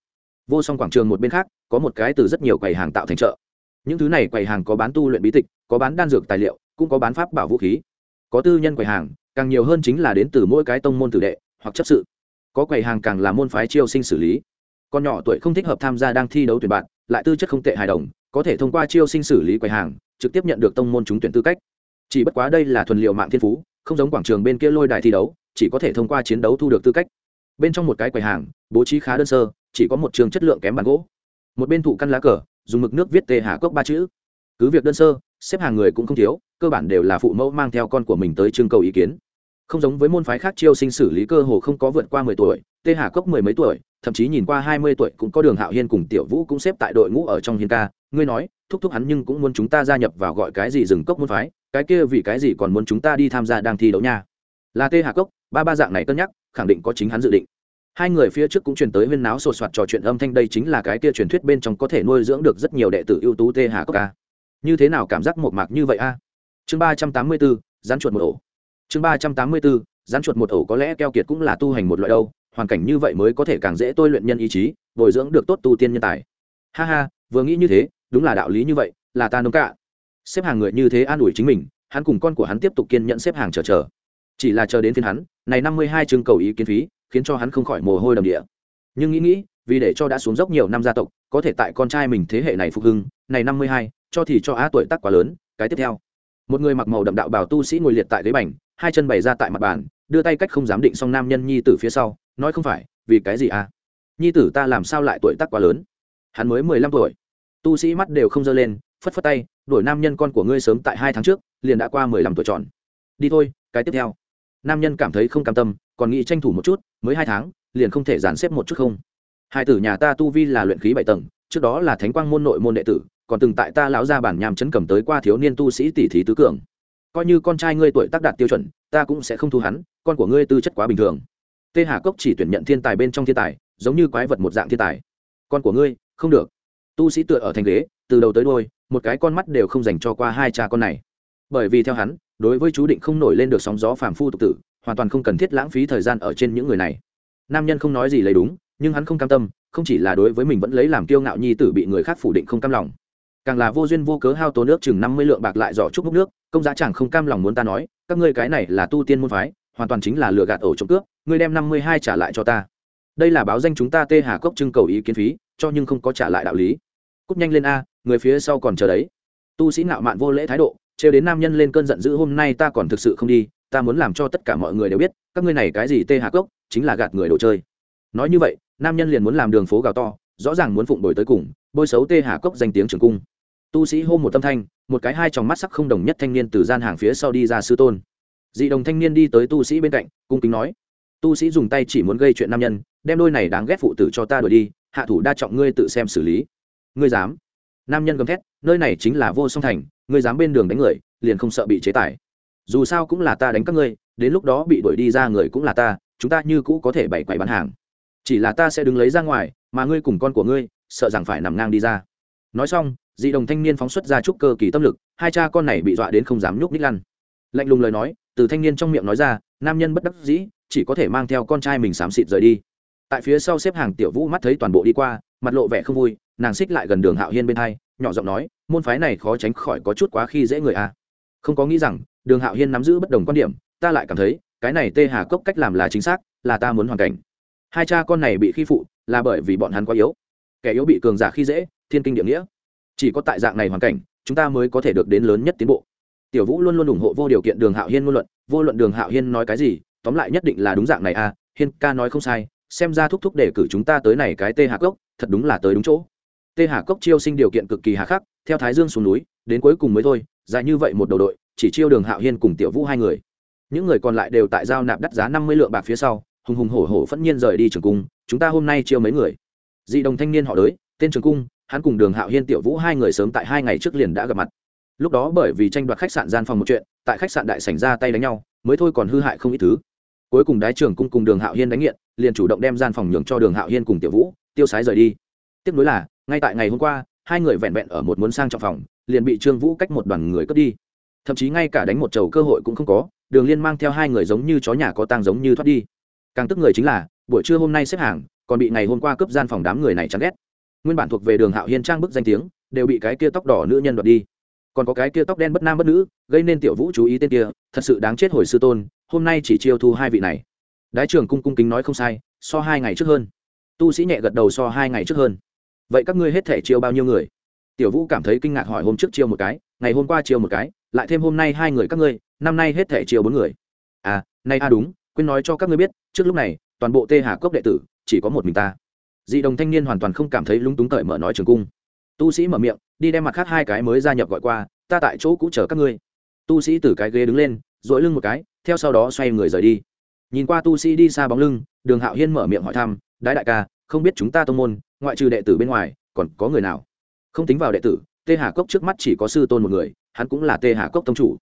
Vô song quảng trường một bên khác, có một cái từ rất nhiều quầy hàng tạo thành chợ những thứ này quầy hàng có bán tu luyện bí tịch, có bán đan dược tài liệu, cũng có bán pháp bảo vũ khí. Có tư nhân quầy hàng, càng nhiều hơn chính là đến từ mỗi cái tông môn tử đệ, hoặc chấp sự. Có quầy hàng càng là môn phái chiêu sinh xử lý. Con nhỏ tuổi không thích hợp tham gia đang thi đấu tuyển bạn, lại tư chất không tệ hài đồng, có thể thông qua chiêu sinh xử lý quầy hàng, trực tiếp nhận được tông môn trúng tuyển tư cách. Chỉ bất quá đây là thuần liệu mạng thiên phú, không giống quảng trường bên kia lôi đài thi đấu, chỉ có thể thông qua chiến đấu thu được tư cách. Bên trong một cái quầy hàng, bố trí khá đơn sơ, chỉ có một trường chất lượng kém bàn gỗ. Một bên thụ căn lá cờ dùng mực nước viết tê Hà cốc ba chữ. Cứ việc đơn sơ, xếp hàng người cũng không thiếu, cơ bản đều là phụ mẫu mang theo con của mình tới trưng cầu ý kiến. Không giống với môn phái khác chiêu sinh xử lý cơ hồ không có vượt qua mười tuổi, tê hà cốc mười mấy tuổi, thậm chí nhìn qua hai mươi tuổi cũng có đường hạo hiên cùng tiểu vũ cũng xếp tại đội ngũ ở trong hiên ca. Ngươi nói, thúc thúc hắn nhưng cũng muốn chúng ta gia nhập vào gọi cái gì dừng cốc môn phái, cái kia vì cái gì còn muốn chúng ta đi tham gia đang thi đấu nha? Là tê hà cốc, ba ba dạng này cân nhắc, khẳng định có chính hắn dự định hai người phía trước cũng truyền tới huyên náo sột soạt trò chuyện âm thanh, đây chính là cái kia truyền thuyết bên trong có thể nuôi dưỡng được rất nhiều đệ tử ưu tú tê hà cốc ca như thế nào cảm giác một mạc như vậy a? Chương ba trăm tám mươi bốn rán chuột một ổ. Chương ba trăm tám mươi bốn rán chuột một ổ có lẽ keo kiệt cũng là tu hành một loại đâu, hoàn cảnh như vậy mới có thể càng dễ tôi luyện nhân ý chí, bồi dưỡng được tốt tu tiên nhân tài. Ha ha, vừa nghĩ như thế, đúng là đạo lý như vậy, là ta nông cạ xếp hàng người như thế an ủi chính mình, hắn cùng con của hắn tiếp tục kiên nhẫn xếp hàng chờ chờ. Chỉ là chờ đến phiên hắn, này năm mươi hai chương cầu ý kiến phí khiến cho hắn không khỏi mồ hôi đầm địa. Nhưng nghĩ nghĩ, vì để cho đã xuống dốc nhiều năm gia tộc, có thể tại con trai mình thế hệ này phục hưng, này năm mươi hai, cho thì cho á tuổi tác quá lớn, cái tiếp theo. Một người mặc màu đậm đạo bào tu sĩ ngồi liệt tại ghế bành, hai chân bày ra tại mặt bàn, đưa tay cách không dám định xong nam nhân nhi tử phía sau, nói không phải, vì cái gì à? Nhi tử ta làm sao lại tuổi tác quá lớn? Hắn mới mười lăm tuổi. Tu sĩ mắt đều không dơ lên, phất phất tay đổi nam nhân con của ngươi sớm tại hai tháng trước, liền đã qua mười lăm tuổi tròn. Đi thôi, cái tiếp theo. Nam nhân cảm thấy không cam tâm còn nghĩ tranh thủ một chút, mới hai tháng, liền không thể dàn xếp một chút không. Hai tử nhà ta tu vi là luyện khí bảy tầng, trước đó là thánh quang môn nội môn đệ tử, còn từng tại ta lão gia bản nhàm chấn cầm tới qua thiếu niên tu sĩ tỷ thí tứ cường. Coi như con trai ngươi tuổi tác đạt tiêu chuẩn, ta cũng sẽ không thu hắn, con của ngươi tư chất quá bình thường. Tê hà cốc chỉ tuyển nhận thiên tài bên trong thiên tài, giống như quái vật một dạng thiên tài. Con của ngươi, không được. Tu sĩ tựa ở thành ghế, từ đầu tới đôi một cái con mắt đều không dành cho qua hai cha con này. Bởi vì theo hắn, đối với chú định không nổi lên được sóng gió phàm phu tục tử hoàn toàn không cần thiết lãng phí thời gian ở trên những người này. Nam nhân không nói gì lấy đúng, nhưng hắn không cam tâm, không chỉ là đối với mình vẫn lấy làm kiêu ngạo nhi tử bị người khác phủ định không cam lòng. Càng là vô duyên vô cớ hao tố nước chừng năm mươi lượng bạc lại giỏ chúc múc nước, công giá chẳng không cam lòng muốn ta nói, các ngươi cái này là tu tiên môn phái, hoàn toàn chính là lừa gạt ổ trộm cướp, ngươi đem năm mươi hai trả lại cho ta. Đây là báo danh chúng ta tê hà cốc trưng cầu ý kiến phí, cho nhưng không có trả lại đạo lý. Cút nhanh lên a, người phía sau còn chờ đấy. Tu sĩ ngạo mạn vô lễ thái độ, trêu đến nam nhân lên cơn giận dữ, hôm nay ta còn thực sự không đi ta muốn làm cho tất cả mọi người đều biết, các ngươi này cái gì tê hà cốc, chính là gạt người đồ chơi. Nói như vậy, nam nhân liền muốn làm đường phố gào to, rõ ràng muốn phụng đổi tới cùng, bôi xấu tê hà cốc danh tiếng trường cung. Tu sĩ hô một tâm thanh, một cái hai tròng mắt sắc không đồng nhất thanh niên từ gian hàng phía sau đi ra sư tôn. Dị đồng thanh niên đi tới tu sĩ bên cạnh, cung kính nói, tu sĩ dùng tay chỉ muốn gây chuyện nam nhân, đem đôi này đáng ghét phụ tử cho ta đuổi đi, hạ thủ đa trọng ngươi tự xem xử lý. Ngươi dám? Nam nhân gầm thét, nơi này chính là vô song thành, ngươi dám bên đường đánh người, liền không sợ bị chế tài dù sao cũng là ta đánh các ngươi, đến lúc đó bị đuổi đi ra người cũng là ta, chúng ta như cũ có thể bày quậy bán hàng. Chỉ là ta sẽ đứng lấy ra ngoài, mà ngươi cùng con của ngươi, sợ rằng phải nằm ngang đi ra. Nói xong, dị đồng thanh niên phóng xuất ra chút cơ kỳ tâm lực, hai cha con này bị dọa đến không dám nhúc ních lăn. Lạnh lùng lời nói, từ thanh niên trong miệng nói ra, nam nhân bất đắc dĩ, chỉ có thể mang theo con trai mình xám xịt rời đi. Tại phía sau xếp hàng tiểu vũ mắt thấy toàn bộ đi qua, mặt lộ vẻ không vui, nàng xích lại gần đường hạo hiên bên hai, nhỏ giọng nói, môn phái này khó tránh khỏi có chút quá khi dễ người a à. không có nghĩ rằng đường hạo hiên nắm giữ bất đồng quan điểm, ta lại cảm thấy, cái này tê hà cốc cách làm là chính xác, là ta muốn hoàn cảnh. Hai cha con này bị khi phụ, là bởi vì bọn hắn quá yếu. Kẻ yếu bị cường giả khi dễ, thiên kinh địa nghĩa. Chỉ có tại dạng này hoàn cảnh, chúng ta mới có thể được đến lớn nhất tiến bộ. Tiểu vũ luôn luôn ủng hộ vô điều kiện đường hạo hiên ngôn luận, vô luận đường hạo hiên nói cái gì, tóm lại nhất định là đúng dạng này à hiên ca nói không sai, xem ra thúc thúc để cử chúng ta tới này cái tê hà cốc, thật đúng là tới đúng chỗ. Tê hà cốc chiêu sinh điều kiện cực kỳ hà khắc, theo thái dương xuống núi, đến cuối cùng mới thôi, dài như vậy một đầu đội chỉ chiêu đường hạo hiên cùng tiểu vũ hai người. Những người còn lại đều tại giao nạp đắt giá năm mươi lượng bạc phía sau, hùng hùng hổ hổ phẫn nhiên rời đi trường cung, chúng ta hôm nay chiêu mấy người? Dị đồng thanh niên họ đới tên trường cung, hắn cùng đường hạo hiên, tiểu vũ hai người sớm tại hai ngày trước liền đã gặp mặt. Lúc đó bởi vì tranh đoạt khách sạn gian phòng một chuyện, tại khách sạn đại sảnh ra tay đánh nhau, mới thôi còn hư hại không ít thứ. Cuối cùng đái trưởng cung cùng đường hạo hiên đánh nghiện, liền chủ động đem gian phòng nhường cho đường hạo hiên cùng tiểu vũ, tiêu sái rời đi. Tiếp nối là, ngay tại ngày hôm qua, hai người vẹn vẹn ở một muốn sang trọng phòng, liền bị trương vũ cách một đoàn người cướp đi thậm chí ngay cả đánh một chầu cơ hội cũng không có, đường liên mang theo hai người giống như chó nhà có tang giống như thoát đi. Càng tức người chính là, buổi trưa hôm nay xếp hàng, còn bị ngày hôm qua cướp gian phòng đám người này chán ghét. Nguyên bản thuộc về đường hạo hiên trang bức danh tiếng, đều bị cái kia tóc đỏ nữ nhân đoạt đi. Còn có cái kia tóc đen bất nam bất nữ, gây nên tiểu vũ chú ý tên kia, thật sự đáng chết hồi sư tôn, hôm nay chỉ chiêu thu hai vị này. Đái trường cung cung kính nói không sai, so hai ngày trước hơn. Tu sĩ nhẹ gật đầu so hai ngày trước hơn. Vậy các ngươi hết thể chiêu bao nhiêu người? Tiểu vũ cảm thấy kinh ngạc hỏi hôm trước chiêu một cái, ngày hôm qua chiêu một cái lại thêm hôm nay hai người các ngươi, năm nay hết thể chiều bốn người. À nay a à đúng, quên nói cho các ngươi biết, trước lúc này, toàn bộ tê hà cốc đệ tử, chỉ có một mình ta. Dị đồng thanh niên hoàn toàn không cảm thấy lúng túng cởi mở nói trường cung. Tu sĩ mở miệng, đi đem mặt khác hai cái mới gia nhập gọi qua, ta tại chỗ cũ chờ các ngươi. Tu sĩ từ cái ghế đứng lên dội lưng một cái, theo sau đó xoay người rời đi. Nhìn qua tu sĩ đi xa bóng lưng, đường hạo hiên mở miệng hỏi thăm, đái đại ca, không biết chúng ta tông môn, ngoại trừ đệ tử bên ngoài, còn có người nào? Không tính vào đệ tử tê hà cốc trước mắt chỉ có sư tôn một người hắn cũng là tê hà cốc tông chủ.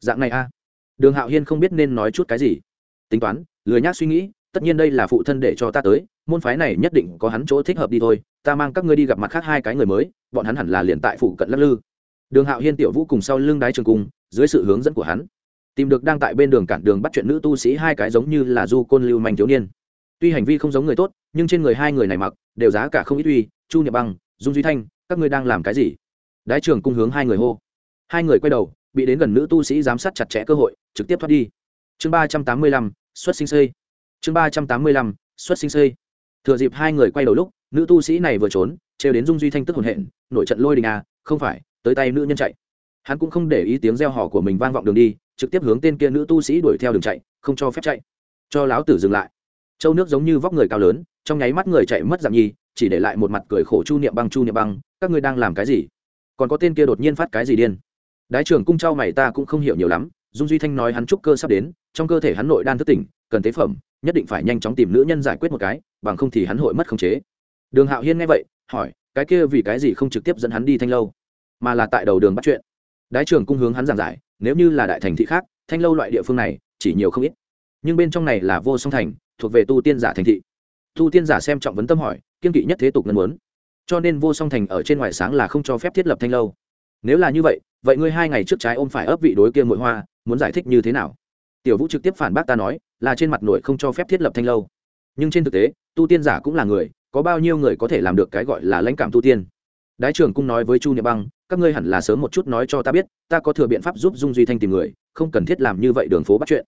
Dạng này a. Đường hạo hiên không biết nên nói chút cái gì. Tính toán, lười nhác suy nghĩ, tất nhiên đây là phụ thân để cho ta tới, môn phái này nhất định có hắn chỗ thích hợp đi thôi, ta mang các ngươi đi gặp mặt khác hai cái người mới, bọn hắn hẳn là liền tại phụ cận lắc lư. Đường hạo hiên tiểu vũ cùng sau lưng đái trường cung, dưới sự hướng dẫn của hắn, tìm được đang tại bên đường cản đường bắt chuyện nữ tu sĩ hai cái giống như là du côn lưu manh thiếu niên. Tuy hành vi không giống người tốt, nhưng trên người hai người này mặc, đều giá cả không ít uy, chu niệm băng, dung duy thanh, các ngươi đang làm cái gì? Đái trường cung hướng hai người hô hai người quay đầu, bị đến gần nữ tu sĩ giám sát chặt chẽ cơ hội, trực tiếp thoát đi. Chương ba trăm tám mươi lăm, xuất sinh xây. Chương ba trăm tám mươi lăm, xuất sinh xây. Thừa dịp hai người quay đầu lúc, nữ tu sĩ này vừa trốn, trêu đến dung duy thanh tức hồn hện nội trận lôi đình à không phải, tới tay nữ nhân chạy. Hắn cũng không để ý tiếng reo hò của mình vang vọng đường đi, trực tiếp hướng tên kia nữ tu sĩ đuổi theo đường chạy, không cho phép chạy. Cho láo tử dừng lại. Châu nước giống như vóc người cao lớn, trong nháy mắt người chạy mất dạng nhi, chỉ để lại một mặt cười khổ chu niệm băng, chu niệm băng, các ngươi đang làm cái gì? Còn có tên kia đột nhiên phát cái gì điên? Đái trưởng cung trao mày ta cũng không hiểu nhiều lắm, dung duy thanh nói hắn trúc cơ sắp đến, trong cơ thể hắn nội đan thức tỉnh, cần tế phẩm, nhất định phải nhanh chóng tìm nữ nhân giải quyết một cái, bằng không thì hắn hội mất khống chế. Đường hạo hiên nghe vậy, hỏi, cái kia vì cái gì không trực tiếp dẫn hắn đi thanh lâu? Mà là tại đầu đường bắt chuyện. Đái trưởng cung hướng hắn giảng giải, nếu như là đại thành thị khác, thanh lâu loại địa phương này, chỉ nhiều không ít. Nhưng bên trong này là vô song thành, thuộc về tu tiên giả thành thị. Tu tiên giả xem trọng vấn tâm hỏi kiên kỵ nhất thế tục ngân muốn. Cho nên vô song thành ở trên ngoài sáng là không cho phép thiết lập thanh lâu nếu là như vậy vậy ngươi hai ngày trước trái ôm phải ấp vị đối kia mội hoa, muốn giải thích như thế nào? Tiểu vũ trực tiếp phản bác ta nói, là trên mặt nội không cho phép thiết lập thanh lâu. Nhưng trên thực tế, tu tiên giả cũng là người, có bao nhiêu người có thể làm được cái gọi là lãnh cảm tu tiên? Đái trưởng cung nói với chu niệm băng, các ngươi hẳn là sớm một chút nói cho ta biết, ta có thừa biện pháp giúp dung duy thanh tìm người, không cần thiết làm như vậy đường phố bắt chuyện.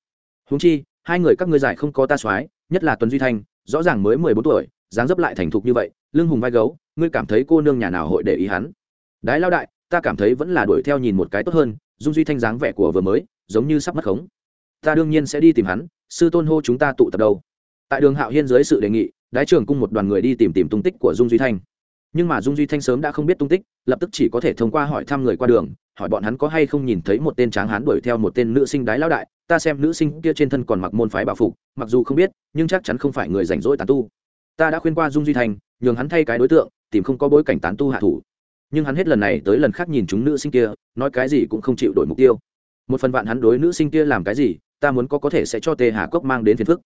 Húng chi, hai người các ngươi giải không có ta soái, nhất là tuấn duy thanh, rõ ràng mới mười bốn tuổi, dáng dấp lại thành thục như vậy, lưng hùng vai gấu, ngươi cảm thấy cô nương nhà nào hội để ý hắn? Đái lao đại ta cảm thấy vẫn là đuổi theo nhìn một cái tốt hơn, dung duy thanh dáng vẻ của vừa mới, giống như sắp mất khống. Ta đương nhiên sẽ đi tìm hắn, sư tôn hô chúng ta tụ tập đâu. Tại đường hạo hiên dưới sự đề nghị, đái trưởng cung một đoàn người đi tìm tìm tung tích của dung duy thanh. Nhưng mà dung duy thanh sớm đã không biết tung tích, lập tức chỉ có thể thông qua hỏi thăm người qua đường, hỏi bọn hắn có hay không nhìn thấy một tên tráng hán đuổi theo một tên nữ sinh đái lão đại, ta xem nữ sinh kia trên thân còn mặc môn phái bảo phục, mặc dù không biết, nhưng chắc chắn không phải người rảnh rỗi tán tu. Ta đã khuyên qua dung duy thanh, nhường hắn thay cái đối tượng, tìm không có bối cảnh tán tu hạ thủ nhưng hắn hết lần này tới lần khác nhìn chúng nữ sinh kia, nói cái gì cũng không chịu đổi mục tiêu. Một phần vạn hắn đối nữ sinh kia làm cái gì, ta muốn có có thể sẽ cho tề hà cốc mang đến phiền phức.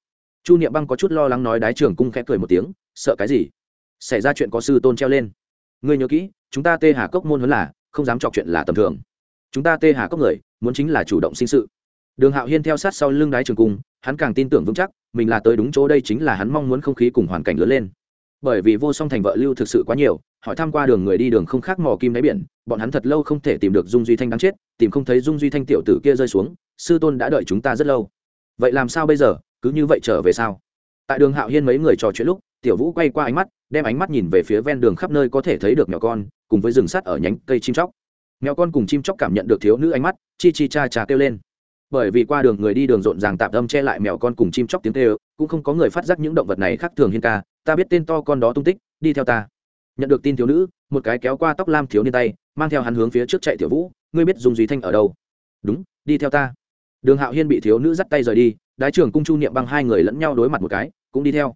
Chu niệm băng có chút lo lắng nói đái trưởng cung khẽ cười một tiếng, sợ cái gì? Xảy ra chuyện có sư tôn treo lên. Ngươi nhớ kỹ, chúng ta tê hà cốc môn huấn là, không dám chọc chuyện là tầm thường. Chúng ta tê hà cốc người, muốn chính là chủ động sinh sự. Đường hạo hiên theo sát sau lưng đái trường cung, hắn càng tin tưởng vững chắc, mình là tới đúng chỗ đây chính là hắn mong muốn không khí cùng hoàn cảnh lớn lên. Bởi vì vô song thành vợ lưu thực sự quá nhiều hỏi tham q u a đường người đi đường không khác mò kim đáy biển, bọn hắn thật lâu không thể tìm được dung duy thanh đáng chết, tìm không thấy dung duy thanh tiểu tử kia rơi xuống, sư tôn đã đợi chúng ta rất lâu. Vậy làm sao bây giờ, cứ như vậy trở về sao? Tại đường hạo hiên mấy người trò chuyện lúc, tiểu vũ quay qua ánh mắt, đem ánh mắt nhìn về phía ven đường khắp nơi có thể thấy được mèo con, cùng với rừng sắt ở nhánh cây chim chóc. Mèo con cùng chim chóc cảm nhận được thiếu nữ ánh mắt, chi chi cha cha kêu lên. Bởi vì qua đường người đi đường rộn ràng tạm âm che lại mèo con cùng chim chóc tiếng kêu, cũng không có người phát giác những động vật này khác thường hiên ca, ta biết tên to con đó tung tích, đi theo ta nhận được tin thiếu nữ, một cái kéo qua tóc lam thiếu niên tay, mang theo hắn hướng phía trước chạy tiểu vũ, ngươi biết dùng duy thanh ở đâu? Đúng, đi theo ta. Đường hạo hiên bị thiếu nữ dắt tay rời đi, đái trưởng cung chu niệm băng hai người lẫn nhau đối mặt một cái, cũng đi theo.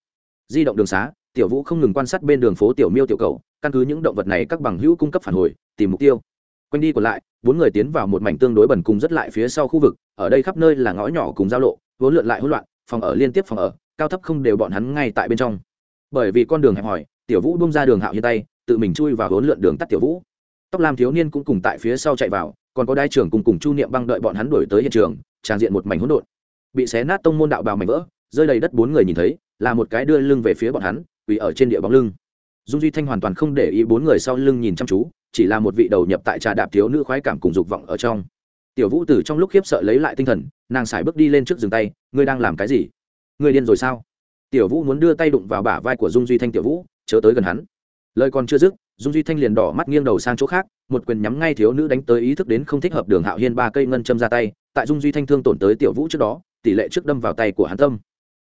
Di động đường xá, tiểu vũ không ngừng quan sát bên đường phố tiểu miêu tiểu cầu căn cứ những động vật này các bằng hữu cung cấp phản hồi, tìm mục tiêu. Quanh đi còn lại, bốn người tiến vào một mảnh tương đối bẩn cùng rất lại phía sau khu vực, ở đây khắp nơi là ngõ nhỏ cùng giao lộ, vốn lượn lại hỗn loạn, phòng ở liên tiếp phòng ở, cao thấp không đều bọn hắn ngay tại bên trong. Bởi vì con đường hẹp hòi tiểu vũ bung ra đường hạo hiên tay, tự mình chui vào hỗn lượn đường tắt tiểu vũ. Tóc lam thiếu niên cũng cùng tại phía sau chạy vào, còn có đai trưởng cùng cùng chu niệm băng đợi bọn hắn đuổi tới hiện trường, tràn diện một mảnh hỗn độn. Bị xé nát tông môn đạo bào mảnh vỡ, rơi đầy đất bốn người nhìn thấy, là một cái đưa lưng về phía bọn hắn, quỳ ở trên địa bóng lưng. Dung duy thanh hoàn toàn không để ý bốn người sau lưng nhìn chăm chú, chỉ là một vị đầu nhập tại trà đạp thiếu nữ khoái cảm cùng dục vọng ở trong. Tiểu vũ từ trong lúc khiếp sợ lấy lại tinh thần, nàng xài bước đi lên trước dừng tay, ngươi đang làm cái gì? Ngươi điên rồi sao? Tiểu vũ muốn đưa tay đụng vào bả vai của dung duy thanh tiểu vũ chớ tới gần hắn. Lời còn chưa dứt, dung duy thanh liền đỏ mắt nghiêng đầu sang chỗ khác, một quyền nhắm ngay thiếu nữ đánh tới ý thức đến không thích hợp đường hạo hiên ba cây ngân châm ra tay, tại dung duy thanh thương tổn tới tiểu vũ trước đó, tỷ lệ trước đâm vào tay của hắn tâm.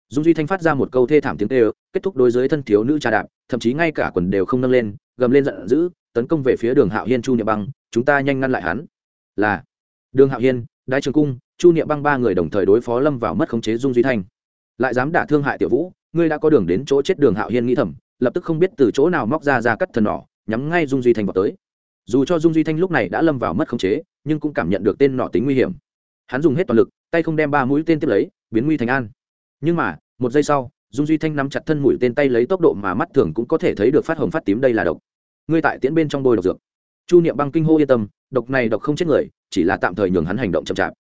Dung duy thanh phát ra một câu thê thảm tiếng tê ơ kết thúc đối với thân thiếu nữ trà đạp, thậm chí ngay cả quần đều không nâng lên, gầm lên giận dữ, tấn công về phía đường hạo hiên chu niệm băng, chúng ta nhanh ngăn lại hắn. Là, đường hạo hiên, đái trường cung, chu niệm băng ba người đồng thời đối phó lâm vào mất khống chế dung duy thanh. Lại dám đả thương hại tiểu vũ, ngươi đã có đường đến chỗ chết đường hạo hiên nghĩ thầm lập tức không biết từ chỗ nào móc ra ra cắt thần nỏ, nhắm ngay dung duy thanh vào tới. Dù cho dung duy thanh lúc này đã lâm vào mất khống chế, nhưng cũng cảm nhận được tên nỏ tính nguy hiểm. Hắn dùng hết toàn lực, tay không đem ba mũi tên tiếp lấy, biến nguy thành an. Nhưng mà, một giây sau, dung duy thanh nắm chặt thân mũi tên tay lấy tốc độ mà mắt thường cũng có thể thấy được phát hồng phát tím đây là độc. Ngươi tại tiễn bên trong bôi độc dược. Chu niệm băng kinh hô yên tâm, độc này độc không chết người, chỉ là tạm thời nhường hắn hành động chậm chạp.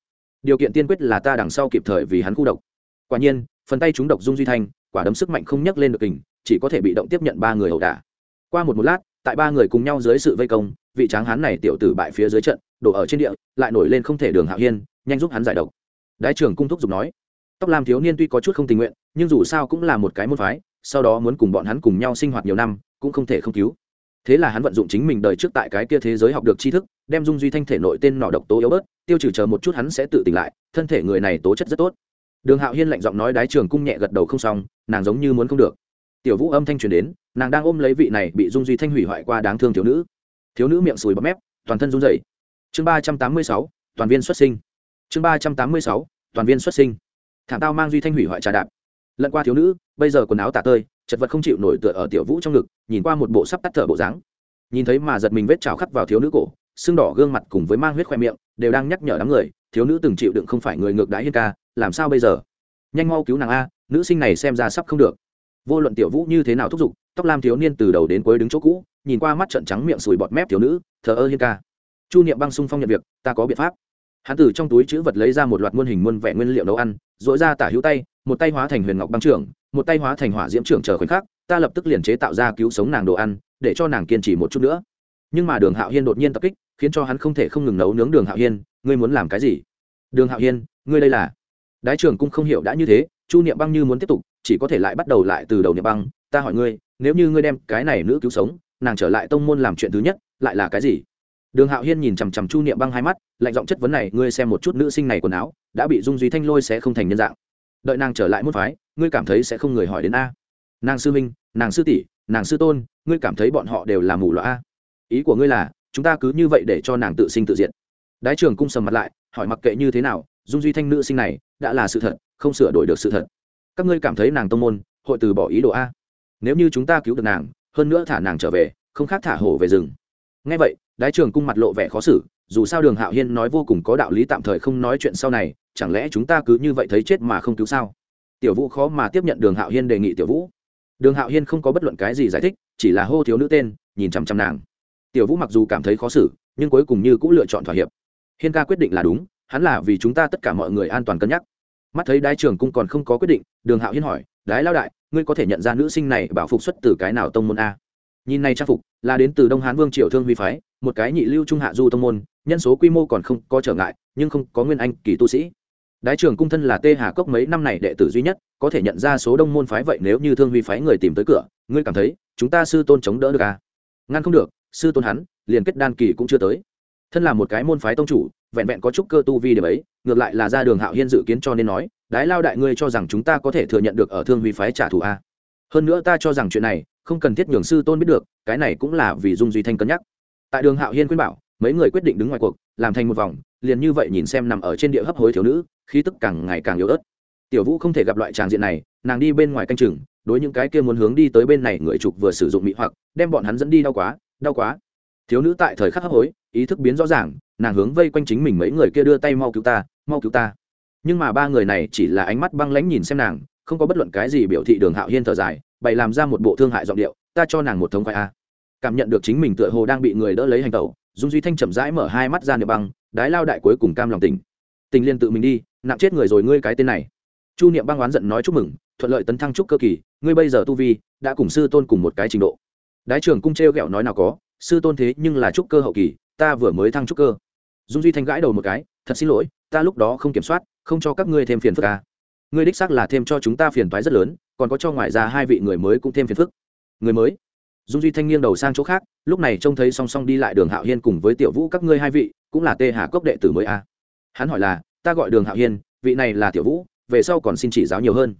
Điều kiện tiên quyết là ta đằng sau kịp thời vì hắn khu độc. Quả nhiên, phần tay chúng độc dung duy thanh, quả đấm sức mạnh không nhấc lên được kình chỉ có thể bị động tiếp nhận ba người ẩu đả. Qua một một lát, tại ba người cùng nhau dưới sự vây công, vị tráng hán này tiểu tử bại phía dưới trận, đổ ở trên địa, lại nổi lên không thể đường hạo hiên, nhanh giúp hắn giải độc. Đái trưởng cung thúc giục nói, tóc lam thiếu niên tuy có chút không tình nguyện, nhưng dù sao cũng là một cái môn phái, sau đó muốn cùng bọn hắn cùng nhau sinh hoạt nhiều năm, cũng không thể không cứu. Thế là hắn vận dụng chính mình đời trước tại cái kia thế giới học được tri thức, đem dung duy thanh thể nội tên nọ độc tố yếu bớt, tiêu trừ chờ một chút hắn sẽ tự tỉnh lại, thân thể người này tố chất rất tốt. Đường hạo hiên lạnh giọng nói đái trường cung nhẹ gật đầu không xong, nàng giống như muốn không được tiểu vũ âm thanh truyền đến, nàng đang ôm lấy vị này bị dung duy thanh hủy hoại qua đáng thương thiếu nữ. Thiếu nữ miệng sùi bấm mép, toàn thân run rẩy. Chương ba trăm tám mươi sáu, toàn viên xuất sinh. Chương ba trăm tám mươi sáu, toàn viên xuất sinh. Thảm tao mang duy thanh hủy hoại trà đạp. Lận qua thiếu nữ, bây giờ quần áo tả tơi, chật vật không chịu nổi tựa ở tiểu vũ trong ngực, nhìn qua một bộ sắp tắt thở bộ dáng. Nhìn thấy mà giật mình vết trào khắc vào thiếu nữ cổ, xương đỏ gương mặt cùng với mang huyết khoe miệng, đều đang nhắc nhở đám người, thiếu nữ từng chịu đựng không phải người ngược đãi hiên ca, làm sao bây giờ? Nhanh mau cứu nàng a, nữ sinh này xem ra sắp không được vô luận tiểu vũ như thế nào thúc giục, tóc lam thiếu niên từ đầu đến cuối đứng chỗ cũ, nhìn qua mắt trận trắng miệng sùi bọt mép thiếu nữ, thờ ơ hiên ca. Chu niệm băng sung phong nhận việc, ta có biện pháp. Hắn từ trong túi chữ vật lấy ra một loạt muôn hình muôn vẻ nguyên liệu nấu ăn dội ra tả hữu tay, một tay hóa thành huyền ngọc băng trưởng, một tay hóa thành hỏa diễm trưởng chờ khoảnh khắc, ta lập tức liền chế tạo ra cứu sống nàng đồ ăn, để cho nàng kiên trì một chút nữa. Nhưng mà đường hạo hiên đột nhiên tập kích, khiến cho hắn không thể không ngừng nấu nướng đường hạo hiên, ngươi muốn làm cái gì? Đường hạo hiên, ngươi đây là? Đái trưởng cũng không hiểu đã như thế, chu niệm băng như muốn tiếp tục chỉ có thể lại bắt đầu lại từ đầu niệm băng. Ta hỏi ngươi, nếu như ngươi đem cái này nữ cứu sống, nàng trở lại tông môn làm chuyện thứ nhất, lại là cái gì? Đường hạo hiên nhìn chằm chằm chu niệm băng hai mắt, lạnh giọng chất vấn này, ngươi xem một chút nữ sinh này quần áo, đã bị dung duy thanh lôi sẽ không thành nhân dạng. Đợi nàng trở lại môn phái, ngươi cảm thấy sẽ không người hỏi đến a. Nàng sư minh nàng sư tỷ, nàng sư tôn, ngươi cảm thấy bọn họ đều là mù loa a. Ý của ngươi là, chúng ta cứ như vậy để cho nàng tự sinh tự diện đái trường cung sầm mặt lại, hỏi mặc kệ như thế nào, dung duy thanh nữ sinh này, đã là sự thật, không sửa đổi được sự thật các ngươi cảm thấy nàng tông môn, hội từ bỏ ý đồ a. Nếu như chúng ta cứu được nàng, hơn nữa thả nàng trở về, không khác thả hổ về rừng. Ngay vậy, đái trường cung mặt lộ vẻ khó xử, dù sao đường hạo hiên nói vô cùng có đạo lý tạm thời không nói chuyện sau này, chẳng lẽ chúng ta cứ như vậy thấy chết mà không cứu sao? Tiểu vũ khó mà tiếp nhận đường hạo hiên đề nghị tiểu vũ. Đường hạo hiên không có bất luận cái gì giải thích, chỉ là hô thiếu nữ tên, nhìn chằm chằm nàng. Tiểu vũ mặc dù cảm thấy khó xử, nhưng cuối cùng như cũng lựa chọn thỏa hiệp. Hiên ca quyết định là đúng, hắn là vì chúng ta tất cả mọi người an toàn cân nhắc mắt thấy đái trường cung còn không có quyết định, đường hạo hiên hỏi, đái lao đại, ngươi có thể nhận ra nữ sinh này bảo phục xuất từ cái nào tông môn a? Nhìn này trang phục, là đến từ đông hán vương triều thương huy phái, một cái nhị lưu trung hạ du tông môn, nhân số quy mô còn không có trở ngại, nhưng không có nguyên anh kỳ tu sĩ. Đái trường cung thân là tê hà cốc mấy năm này đệ tử duy nhất, có thể nhận ra số đông môn phái vậy nếu như thương huy phái người tìm tới cửa, ngươi cảm thấy, chúng ta sư tôn chống đỡ được à? Ngăn không được, sư tôn hắn, liền kết đan kỳ cũng chưa tới. Thân là một cái môn phái tông chủ vẹn vẹn có chút cơ tu vi điểm ấy, ngược lại là ra đường hạo hiên dự kiến cho nên nói, đái lao đại ngươi cho rằng chúng ta có thể thừa nhận được ở thương huy phái trả thù a? Hơn nữa ta cho rằng chuyện này, không cần thiết nhường sư tôn biết được, cái này cũng là vì dung duy thanh cân nhắc. Tại đường hạo hiên khuyên bảo, mấy người quyết định đứng ngoài cuộc, làm thành một vòng, liền như vậy nhìn xem nằm ở trên địa hấp hối thiếu nữ, khí tức càng ngày càng yếu ớt. Tiểu vũ không thể gặp loại tràng diện này, nàng đi bên ngoài canh chừng, đối những cái kia muốn hướng đi tới bên này người trục vừa sử dụng mỹ hoặc, đem bọn hắn dẫn đi, đau quá đau quá thiếu nữ tại thời khắc hấp hối, ý thức biến rõ ràng, nàng hướng vây quanh chính mình mấy người kia đưa tay mau cứu ta, mau cứu ta. Nhưng mà ba người này chỉ là ánh mắt băng lãnh nhìn xem nàng, không có bất luận cái gì biểu thị đường hạo hiên thở dài, bày làm ra một bộ thương hại giọng điệu, ta cho nàng một thống khoai a. Cảm nhận được chính mình tựa hồ đang bị người đỡ lấy hành tẩu, dung duy thanh chậm rãi mở hai mắt ra niệm băng, đái lao đại cuối cùng cam lòng tình tình liên tự mình đi, nặng chết người rồi ngươi cái tên này. Chu niệm băng oán giận nói chúc mừng, thuận lợi tấn thăng trúc cơ kỳ, ngươi bây giờ tu vi, đã cùng sư tôn cùng một cái trình độ. Đái trưởng cung t r e o g ẹ o nói nào có sư tôn thế nhưng là trúc cơ hậu kỳ, ta vừa mới thăng trúc cơ. Dung duy thanh gãi đầu một cái, thật xin lỗi, ta lúc đó không kiểm soát, không cho các ngươi thêm phiền phức ca ngươi đích xác là thêm cho chúng ta phiền toái rất lớn, còn có cho ngoài ra hai vị người mới cũng thêm phiền phức. Người mới? Dung duy thanh nghiêng đầu sang chỗ khác, lúc này trông thấy song song đi lại đường hạo hiên cùng với tiểu vũ các ngươi hai vị, cũng là tê hà cốc đệ tử mới a à. hắn hỏi là, ta gọi đường hạo hiên, vị này là tiểu vũ, về sau còn xin chỉ giáo nhiều hơn.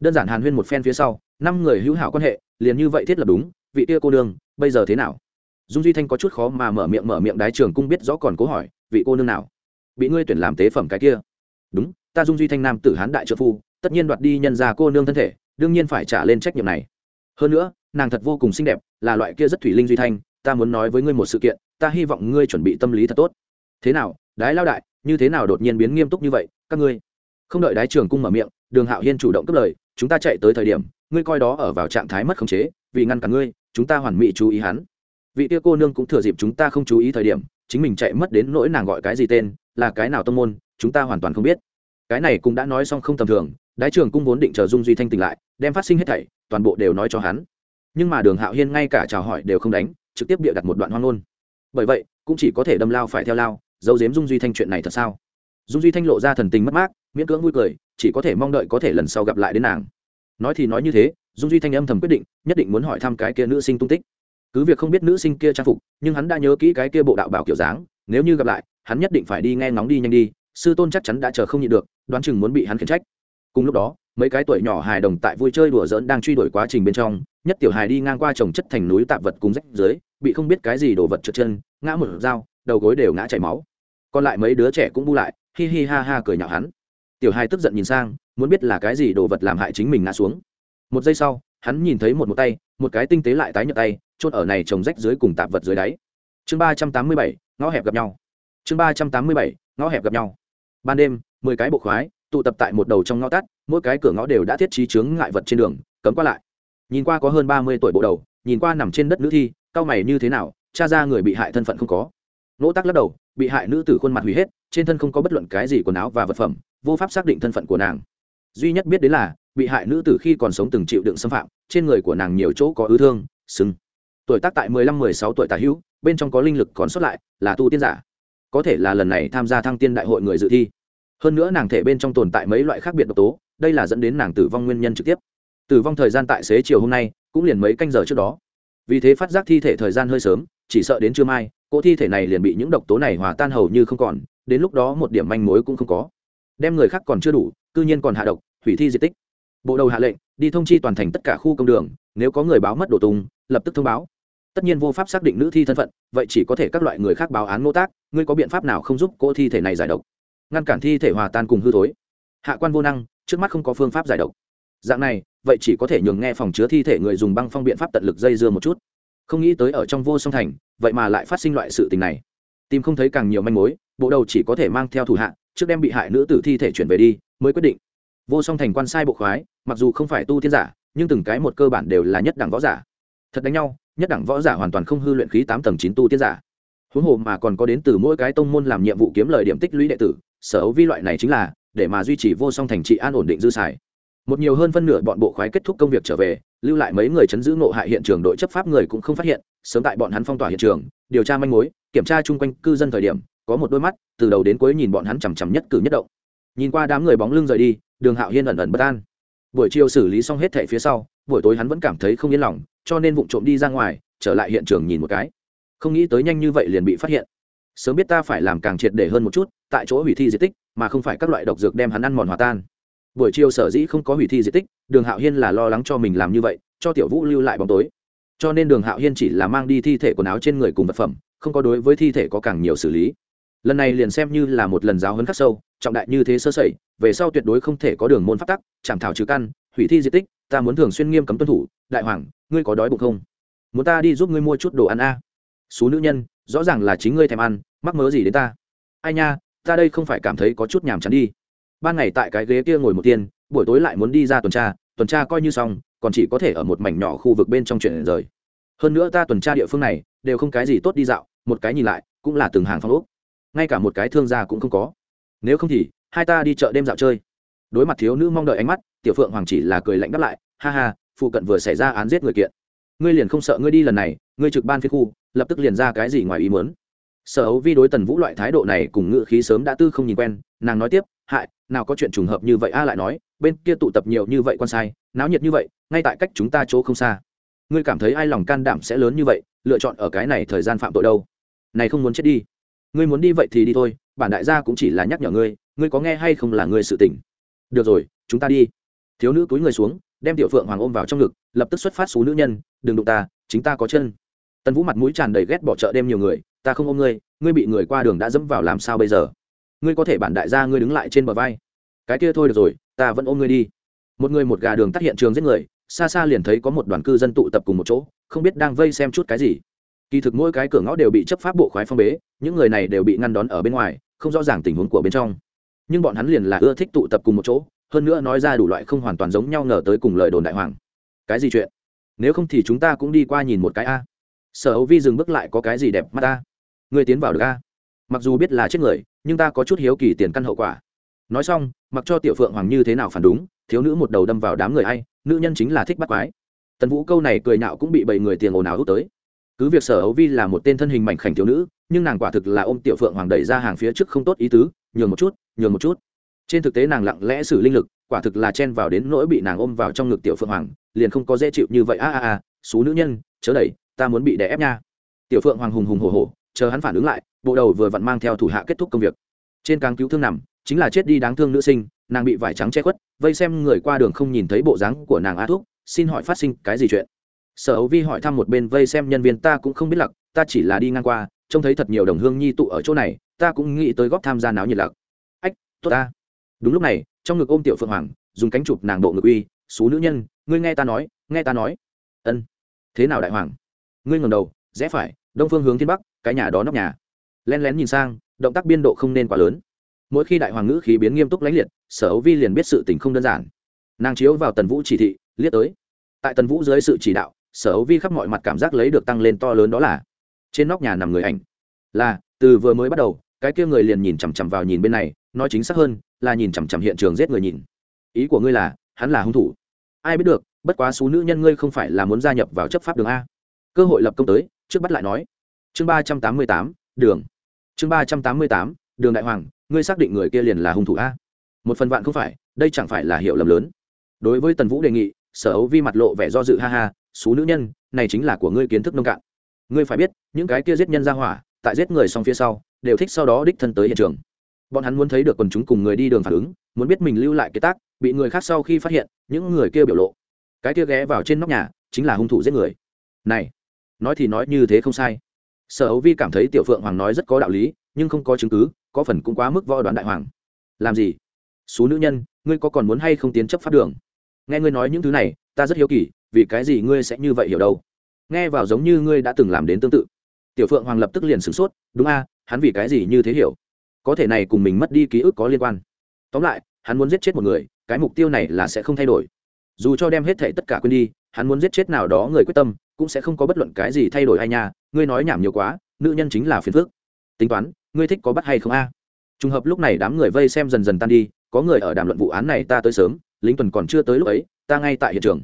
Đơn giản hàn huyên một phen phía sau, năm người hữu hảo quan hệ, liền như vậy thiết lập đúng, vị kia cô đường bây giờ thế nào? Dung duy thanh có chút khó mà mở miệng mở miệng đái trường cung biết rõ còn cố hỏi, vị cô nương nào? Bị ngươi tuyển làm tế phẩm cái kia? Đúng, ta dung duy thanh nam tử hán đại trợ phu, tất nhiên đoạt đi nhân ra cô nương thân thể, đương nhiên phải trả lên trách nhiệm này. Hơn nữa, nàng thật vô cùng xinh đẹp, là loại kia rất thủy linh duy thanh, ta muốn nói với ngươi một sự kiện, ta hy vọng ngươi chuẩn bị tâm lý thật tốt. Thế nào, đái lao đại, như thế nào đột nhiên biến nghiêm túc như vậy, các ngươi? Không đợi đái trường cung mở miệng, đường hạo hiên chủ động cất lời, chúng ta chạy tới thời điểm, ngươi coi đó ở vào trạng thái mất khống chế, vì ngăn cản ngươi, chúng ta hoàn mỹ chú ý hắn vị tia cô nương cũng thừa dịp chúng ta không chú ý thời điểm, chính mình chạy mất đến nỗi nàng gọi cái gì tên, là cái nào tông môn, chúng ta hoàn toàn không biết. Cái này cũng đã nói xong không tầm thường, đái trường cung vốn định chờ dung duy thanh tỉnh lại, đem phát sinh hết thảy, toàn bộ đều nói cho hắn. Nhưng mà đường hạo hiên ngay cả chào hỏi đều không đánh, trực tiếp bịa đặt một đoạn hoang ngôn. Bởi vậy, cũng chỉ có thể đâm lao phải theo lao, giấu giếm dung duy thanh chuyện này thật sao? Dung duy thanh lộ ra thần tình mất mát, miễn cưỡng vui cười, chỉ có thể mong đợi có thể lần sau gặp lại đến nàng. Nói thì nói như thế, dung duy thanh âm thầm quyết định, nhất định muốn hỏi thăm cái kia nữ sinh tung tích cứ việc không biết nữ sinh kia trang phục, nhưng hắn đã nhớ kỹ cái kia bộ đạo bảo kiểu dáng, nếu như gặp lại, hắn nhất định phải đi nghe ngóng đi nhanh đi, sư tôn chắc chắn đã chờ không nhịn được, đoán chừng muốn bị hắn khiển trách. Cùng lúc đó, mấy cái tuổi nhỏ hài đồng tại vui chơi đùa giỡn đang truy đuổi quá trình bên trong, nhất tiểu hài đi ngang qua trồng chất thành núi tạp vật cùng rách dưới, bị không biết cái gì đổ vật trượt chân, ngã một dao, đầu gối đều ngã chảy máu. Còn lại mấy đứa trẻ cũng bu lại, hi hi ha ha cười nhạo hắn. Tiểu hài tức giận nhìn sang, muốn biết là cái gì đồ vật làm hại chính mình ngã xuống. Một giây sau, hắn nhìn thấy một một tay, một cái tinh tế lại tái nhợt tay chôn ở này trồng rách dưới cùng tạp vật dưới đáy. Chương ba trăm tám mươi bảy, ngõ hẹp gặp nhau. Chương ba trăm tám mươi bảy, ngõ hẹp gặp nhau. Ban đêm, mười cái bộ khoái tụ tập tại một đầu trong ngõ tắt, mỗi cái cửa ngõ đều đã thiết trí chướng ngại vật trên đường, cấm qua lại. Nhìn qua có hơn ba mươi tuổi bộ đầu, nhìn qua nằm trên đất nữ thi, cao mày như thế nào, cha ra người bị hại thân phận không có. Nỗ tắc lắc đầu, bị hại nữ tử khuôn mặt hủy hết, trên thân không có bất luận cái gì quần áo và vật phẩm, vô pháp xác định thân phận của nàng. Duy nhất biết đến là, bị hại nữ tử khi còn sống từng chịu đựng xâm phạm, trên người của nàng nhiều chỗ có ứ thương sưng tuổi tác tại mười lăm, mười sáu tuổi tả hữu, bên trong có linh lực còn sót lại, là tu tiên giả. Có thể là lần này tham gia thăng tiên đại hội người dự thi. Hơn nữa nàng thể bên trong tồn tại mấy loại khác biệt độc tố, đây là dẫn đến nàng tử vong nguyên nhân trực tiếp. Tử vong thời gian tại xế chiều hôm nay, cũng liền mấy canh giờ trước đó. Vì thế phát giác thi thể thời gian hơi sớm, chỉ sợ đến trưa mai, cỗ thi thể này liền bị những độc tố này hòa tan hầu như không còn, đến lúc đó một điểm manh mối cũng không có. Đem người khác còn chưa đủ, cư nhiên còn hạ độc, hủy thi di tích. Bộ đầu hạ lệnh, đi thông chi toàn thành tất cả khu công đường, nếu có người báo mất đồ tung, lập tức thông báo tất nhiên vô pháp xác định nữ thi thân phận, vậy chỉ có thể các loại người khác báo án ngô tác, ngươi có biện pháp nào không giúp cô thi thể này giải độc? Ngăn cản thi thể hòa tan cùng hư thối. Hạ quan vô năng, trước mắt không có phương pháp giải độc. Dạng này, vậy chỉ có thể nhường nghe phòng chứa thi thể người dùng băng phong biện pháp tận lực dây dưa một chút. Không nghĩ tới ở trong vô song thành, vậy mà lại phát sinh loại sự tình này. Tìm không thấy càng nhiều manh mối, bộ đầu chỉ có thể mang theo thủ hạ, trước đem bị hại nữ tử thi thể chuyển về đi, mới quyết định. Vô song thành quan sai bộ khoái, mặc dù không phải tu tiên giả, nhưng từng cái một cơ bản đều là nhất đẳng võ giả. Thật đánh nhau nhất đẳng võ giả hoàn toàn không hư luyện khí tám tầng chín tu tiên giả. Huống hồ mà còn có đến từ mỗi cái tông môn làm nhiệm vụ kiếm lời điểm tích lũy đệ tử, sở hữu vi loại này chính là, để mà duy trì vô song thành trị an ổn định dư xài. Một nhiều hơn phân nửa bọn bộ khoái kết thúc công việc trở về, lưu lại mấy người chấn giữ ngộ hại hiện trường đội chấp pháp người cũng không phát hiện, sớm tại bọn hắn phong tỏa hiện trường, điều tra manh mối, kiểm tra chung quanh cư dân thời điểm, có một đôi mắt, từ đầu đến cuối nhìn bọn hắn chằm chằm nhất cử nhất động. Nhìn qua đám người bóng lưng rời đi, đường hạo hiên ẩn ẩn bất an buổi chiều xử lý xong hết thẻ phía sau, buổi tối hắn vẫn cảm thấy không yên lòng, cho nên vụng trộm đi ra ngoài, trở lại hiện trường nhìn một cái. Không nghĩ tới nhanh như vậy liền bị phát hiện. Sớm biết ta phải làm càng triệt để hơn một chút, tại chỗ hủy thi di tích, mà không phải các loại độc dược đem hắn ăn mòn hòa tan. Buổi chiều sở dĩ không có hủy thi di tích, đường hạo hiên là lo lắng cho mình làm như vậy, cho tiểu vũ lưu lại bóng tối. Cho nên đường hạo hiên chỉ là mang đi thi thể quần áo trên người cùng vật phẩm, không có đối với thi thể có càng nhiều xử lý lần này liền xem như là một lần giáo hấn khắc sâu, trọng đại như thế sơ sẩy, về sau tuyệt đối không thể có đường môn phát tắc, chảm thảo trừ căn, hủy thi di tích, ta muốn thường xuyên nghiêm cấm tuân thủ, đại hoàng, ngươi có đói bụng không? Muốn ta đi giúp ngươi mua chút đồ ăn a? À? số nữ nhân, rõ ràng là chính ngươi thèm ăn, mắc mớ gì đến ta? Ai nha, ta đây không phải cảm thấy có chút nhàm chán đi. Ban ngày tại cái ghế kia ngồi một tiên, buổi tối lại muốn đi ra tuần tra tuần tra coi như xong, còn chỉ có thể ở một mảnh nhỏ khu vực bên trong chuyện rời. Hơn nữa ta tuần tra địa phương này, đều không cái gì tốt đi dạo, một cái nhìn lại, cũng là từng hàng phong ốc ngay cả một cái thương gia cũng không có. Nếu không thì, hai ta đi chợ đêm dạo chơi. Đối mặt thiếu nữ mong đợi ánh mắt, tiểu phượng hoàng chỉ là cười lạnh đáp lại, ha ha, phụ cận vừa xảy ra án giết người kiện. Ngươi liền không sợ ngươi đi lần này, ngươi trực ban phía khu, lập tức liền ra cái gì ngoài ý muốn? Sở ấu vi đối tần vũ loại thái độ này cùng ngự khí sớm đã tư không nhìn quen, nàng nói tiếp, hại, nào có chuyện trùng hợp như vậy a? Lại nói, bên kia tụ tập nhiều như vậy quan sai, náo nhiệt như vậy, ngay tại cách chúng ta chỗ không xa. Ngươi cảm thấy ai lòng can đảm sẽ lớn như vậy, lựa chọn ở cái này thời gian phạm tội đâu? Này không muốn chết đi ngươi muốn đi vậy thì đi thôi, bản đại gia cũng chỉ là nhắc nhở ngươi ngươi có nghe hay không là ngươi sự tỉnh được rồi, chúng ta đi. Thiếu nữ cúi người xuống, đem tiểu phượng hoàng ôm vào trong ngực, lập tức xuất phát xú nữ nhân, đừng đụng ta, chính ta có chân. Tần vũ mặt mũi tràn đầy ghét bỏ chợ đêm nhiều người, ta không ôm ngươi ngươi bị người qua đường đã dẫm vào làm sao bây giờ? Ngươi có thể bản đại gia ngươi đứng lại trên bờ vai. Cái kia thôi được rồi, ta vẫn ôm ngươi đi. Một người một gà đường tắt hiện trường giết người, xa xa liền thấy có một đoàn cư dân tụ tập cùng một chỗ, không biết đang vây xem chút cái gì kỳ thực mỗi cái cửa ngõ đều bị chấp pháp bộ khoái phong bế, những người này đều bị ngăn đón ở bên ngoài, không rõ ràng tình huống của bên trong. Nhưng bọn hắn liền là ưa thích tụ tập cùng một chỗ, hơn nữa nói ra đủ loại không hoàn toàn giống nhau ngờ tới cùng lời đồn đại hoàng. Cái gì chuyện? Nếu không thì chúng ta cũng đi qua nhìn một cái a. Sở hữu vi dừng bước lại có cái gì đẹp mắt ta người tiến vào được a? Mặc dù biết là chết người, nhưng ta có chút hiếu kỳ tiền căn hậu quả. Nói xong, mặc cho tiểu phượng hoàng như thế nào phản đúng, thiếu nữ một đầu đâm vào đám người a i nữ nhân chính là thích bắt quái. Tần vũ câu này cười nạo cũng bị bảy người tiền ồn ào hút tới cứ việc sở ấu vi là một tên thân hình mảnh khảnh thiếu nữ, nhưng nàng quả thực là ôm tiểu phượng hoàng đẩy ra hàng phía trước không tốt ý tứ, nhường một chút, nhường một chút. Trên thực tế nàng lặng lẽ xử linh lực, quả thực là chen vào đến nỗi bị nàng ôm vào trong ngực tiểu phượng hoàng, liền không có dễ chịu như vậy. A a a, xú nữ nhân, chớ đẩy, ta muốn bị đè ép nha. Tiểu phượng hoàng hùng hùng hổ hổ, chờ hắn phản ứng lại, bộ đầu vừa vặn mang theo thủ hạ kết thúc công việc. Trên càng cứu thương nằm, chính là chết đi đáng thương nữ sinh, nàng bị vải trắng che khuất, vây xem người qua đường không nhìn thấy bộ dáng của nàng a thúc, xin hỏi phát sinh cái gì chuyện? Sở hữu vi hỏi thăm một bên vây xem nhân viên, ta cũng không biết lặc ta chỉ là đi ngang qua, trông thấy thật nhiều đồng hương nhi tụ ở chỗ này, ta cũng nghĩ tới góp tham gia náo nhiệt lặc ách, tốt ta. Đúng lúc này, trong ngực ôm tiểu phượng hoàng, dùng cánh chụp nàng độ ngực uy xú nữ nhân, ngươi nghe ta nói, nghe ta nói. Ân. Thế nào đại hoàng? Ngươi ngầm đầu, rẽ phải, đông phương hướng thiên bắc, cái nhà đó nóc nhà. Len lén nhìn sang, động tác biên độ không nên quá lớn. Mỗi khi đại hoàng ngữ khí biến nghiêm túc lãnh liệt, sở ấu vi liền biết sự tình không đơn giản. Nàng chiếu vào tần vũ chỉ thị, liếc tới. Tại tần vũ dưới sự chỉ đạo sở ấu vi khắp mọi mặt cảm giác lấy được tăng lên to lớn đó là trên nóc nhà nằm người ảnh. Là, từ vừa mới bắt đầu, cái kia người liền nhìn chằm chằm vào nhìn bên này, nói chính xác hơn, là nhìn chằm chằm hiện trường giết người nhìn. Ý của ngươi là, hắn là hung thủ. Ai biết được, bất quá số nữ nhân ngươi không phải là muốn gia nhập vào chấp pháp đường a. Cơ hội lập công tới, trước bắt lại nói. Chương ba trăm tám mươi tám, đường. Chương ba trăm tám mươi tám, đường đại hoàng, ngươi xác định người kia liền là hung thủ a. Một phần vạn không phải, đây chẳng phải là hiểu lầm lớn. Đối với tần vũ đề nghị, sở ấu vi mặt lộ vẻ do dự ha ha xú nữ nhân, này chính là của ngươi kiến thức nông cạn. Ngươi phải biết, những cái kia giết nhân ra hỏa, tại giết người xong phía sau, đều thích sau đó đích thân tới hiện trường. Bọn hắn muốn thấy được quần chúng cùng người đi đường phản ứng, muốn biết mình lưu lại cái tác, bị người khác sau khi phát hiện, những người kia biểu lộ. Cái kia ghé vào trên nóc nhà, chính là hung thủ giết người. Này, nói thì nói như thế không sai. Sở hữu vi cảm thấy tiểu phượng hoàng nói rất có đạo lý, nhưng không có chứng cứ, có phần cũng quá mức võ đoán đại hoàng. Làm gì? Số nữ nhân, ngươi có còn muốn hay không tiến chấp pháp đường? Nghe ngươi nói những thứ này, ta rất hiếu kỳ vì cái gì ngươi sẽ như vậy hiểu đâu? Nghe vào giống như ngươi đã từng làm đến tương tự. Tiểu phượng hoàng lập tức liền sửng sốt, đúng a, hắn vì cái gì như thế hiểu? Có thể này cùng mình mất đi ký ức có liên quan. Tóm lại, hắn muốn giết chết một người, cái mục tiêu này là sẽ không thay đổi. Dù cho đem hết thảy tất cả quên đi, hắn muốn giết chết nào đó người quyết tâm, cũng sẽ không có bất luận cái gì thay đổi hay nha, ngươi nói nhảm nhiều quá, nữ nhân chính là phiền phước tính toán, ngươi thích có bắt hay không a? Trùng hợp lúc này đám người vây xem dần dần tan đi, có người ở đàm luận vụ án này ta tới sớm, lính tuần còn chưa tới lúc ấy, ta ngay tại hiện trường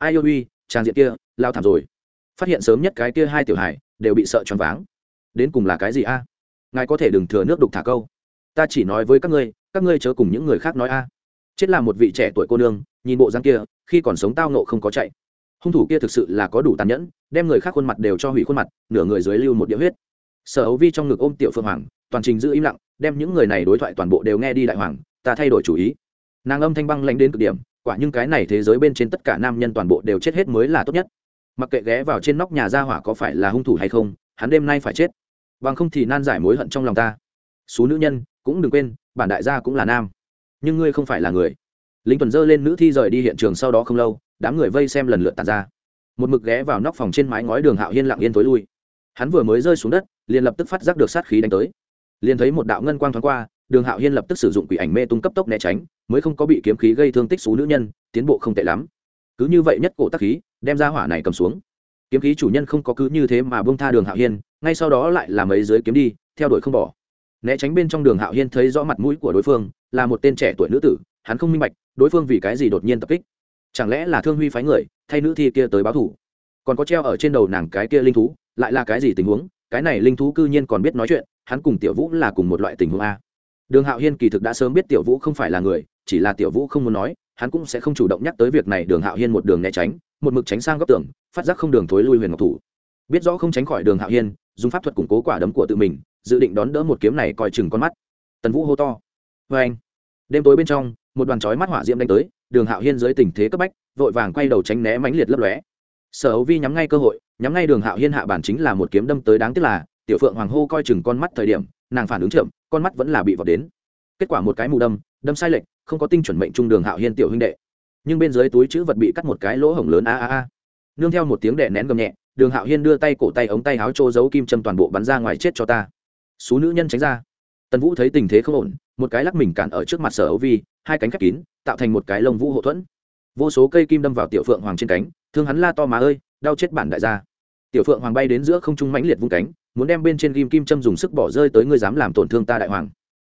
ai yêu uy, trang diện kia, lao thảm rồi. Phát hiện sớm nhất cái kia hai tiểu hải đều bị sợ choáng váng. Đến cùng là cái gì a? Ngài có thể đừng thừa nước đục thả câu. Ta chỉ nói với các ngươi các ngươi chớ cùng những người khác nói a. Chết là một vị trẻ tuổi cô nương, nhìn bộ dáng kia, khi còn sống tao nộ không có chạy. Hung thủ kia thực sự là có đủ tàn nhẫn, đem người khác khuôn mặt đều cho hủy khuôn mặt, nửa người dưới lưu một địa huyết. Sở ấu vi trong ngực ôm tiểu phương hoàng, toàn trình giữ im lặng, đem những người này đối thoại toàn bộ đều nghe đi đại hoàng, ta thay đổi chủ ý. Nàng âm thanh băng lanh đến cực điểm quả nhưng cái này thế giới bên trên tất cả nam nhân toàn bộ đều chết hết mới là tốt nhất. Mặc kệ ghé vào trên nóc nhà ra hỏa có phải là hung thủ hay không, hắn đêm nay phải chết. Bằng không thì nan giải mối hận trong lòng ta. Số nữ nhân, cũng đừng quên, bản đại gia cũng là nam. Nhưng ngươi không phải là người. Lính tuần dơ lên nữ thi rời đi hiện trường sau đó không lâu, đám người vây xem lần lượt tàn ra. Một mực ghé vào nóc phòng trên mái ngói đường hạo hiên lặng yên tối lui. Hắn vừa mới rơi xuống đất, liền lập tức phát giác được sát khí đánh tới. Liền thấy một đạo ngân quang thoáng qua, đường hạo hiên lập tức sử dụng quỷ ảnh mê tung cấp tốc né tránh mới không có bị kiếm khí gây thương tích xú nữ nhân, tiến bộ không tệ lắm. Cứ như vậy nhất cổ tắc khí, đem ra hỏa này cầm xuống. Kiếm khí chủ nhân không có cứ như thế mà bông tha đường hạo hiên, ngay sau đó lại làm ấy dưới kiếm đi, theo đuổi không bỏ. Né tránh bên trong đường hạo hiên thấy rõ mặt mũi của đối phương, là một tên trẻ tuổi nữ tử, hắn không minh bạch, đối phương vì cái gì đột nhiên tập kích. Chẳng lẽ là thương huy phái người, thay nữ thi kia tới báo thủ? Còn có treo ở trên đầu nàng cái kia linh thú, lại là cái gì tình huống? Cái này linh thú cư nhiên còn biết nói chuyện, hắn cùng tiểu vũ là cùng một loại tình huống a. Đường hạo hiên kỳ thực đã sớm biết tiểu vũ không phải là người chỉ là tiểu vũ không muốn nói, hắn cũng sẽ không chủ động nhắc tới việc này đường hạo hiên một đường né tránh, một mực tránh sang góc tường, phát giác không đường thối lui huyền ngọc thủ. Biết rõ không tránh khỏi đường hạo hiên, dùng pháp thuật củng cố quả đấm của tự mình, dự định đón đỡ một kiếm này coi chừng con mắt. Tần vũ hô to. Vê anh, đêm tối bên trong, một đoàn chói mắt hỏa diễm đánh tới, đường hạo hiên dưới tình thế cấp bách, vội vàng quay đầu tránh né mãnh liệt lấp lóe. Sở hấu vi nhắm ngay cơ hội, nhắm ngay đường hạo hiên hạ bản chính là một kiếm đâm tới đáng tiếc là, tiểu phượng hoàng hô coi chừng con mắt thời điểm, nàng phản ứng chậm, con mắt vẫn là bị vọt đến. Kết quả một cái mù đâm đâm sai lệch, không có tinh chuẩn mệnh trung đường hạo hiên tiểu huynh đệ. Nhưng bên dưới túi chữ vật bị cắt một cái lỗ hổng lớn a a a. Nương theo một tiếng đẻ nén gầm nhẹ, đường hạo hiên đưa tay cổ tay ống tay áo trô giấu kim châm toàn bộ bắn ra ngoài chết cho ta. Số nữ nhân tránh ra. Tần vũ thấy tình thế không ổn, một cái lắc mình cản ở trước mặt sở ấu vi, hai cánh khép kín, tạo thành một cái lông vũ hộ thuẫn. Vô số cây kim đâm vào tiểu phượng hoàng trên cánh, thương hắn la to má ơi, đau chết bản đại gia. Tiểu phượng hoàng bay đến giữa không trung mãnh liệt vung cánh, muốn đem bên trên kim kim châm dùng sức bỏ rơi tới ngươi dám làm tổn thương ta đại hoàng.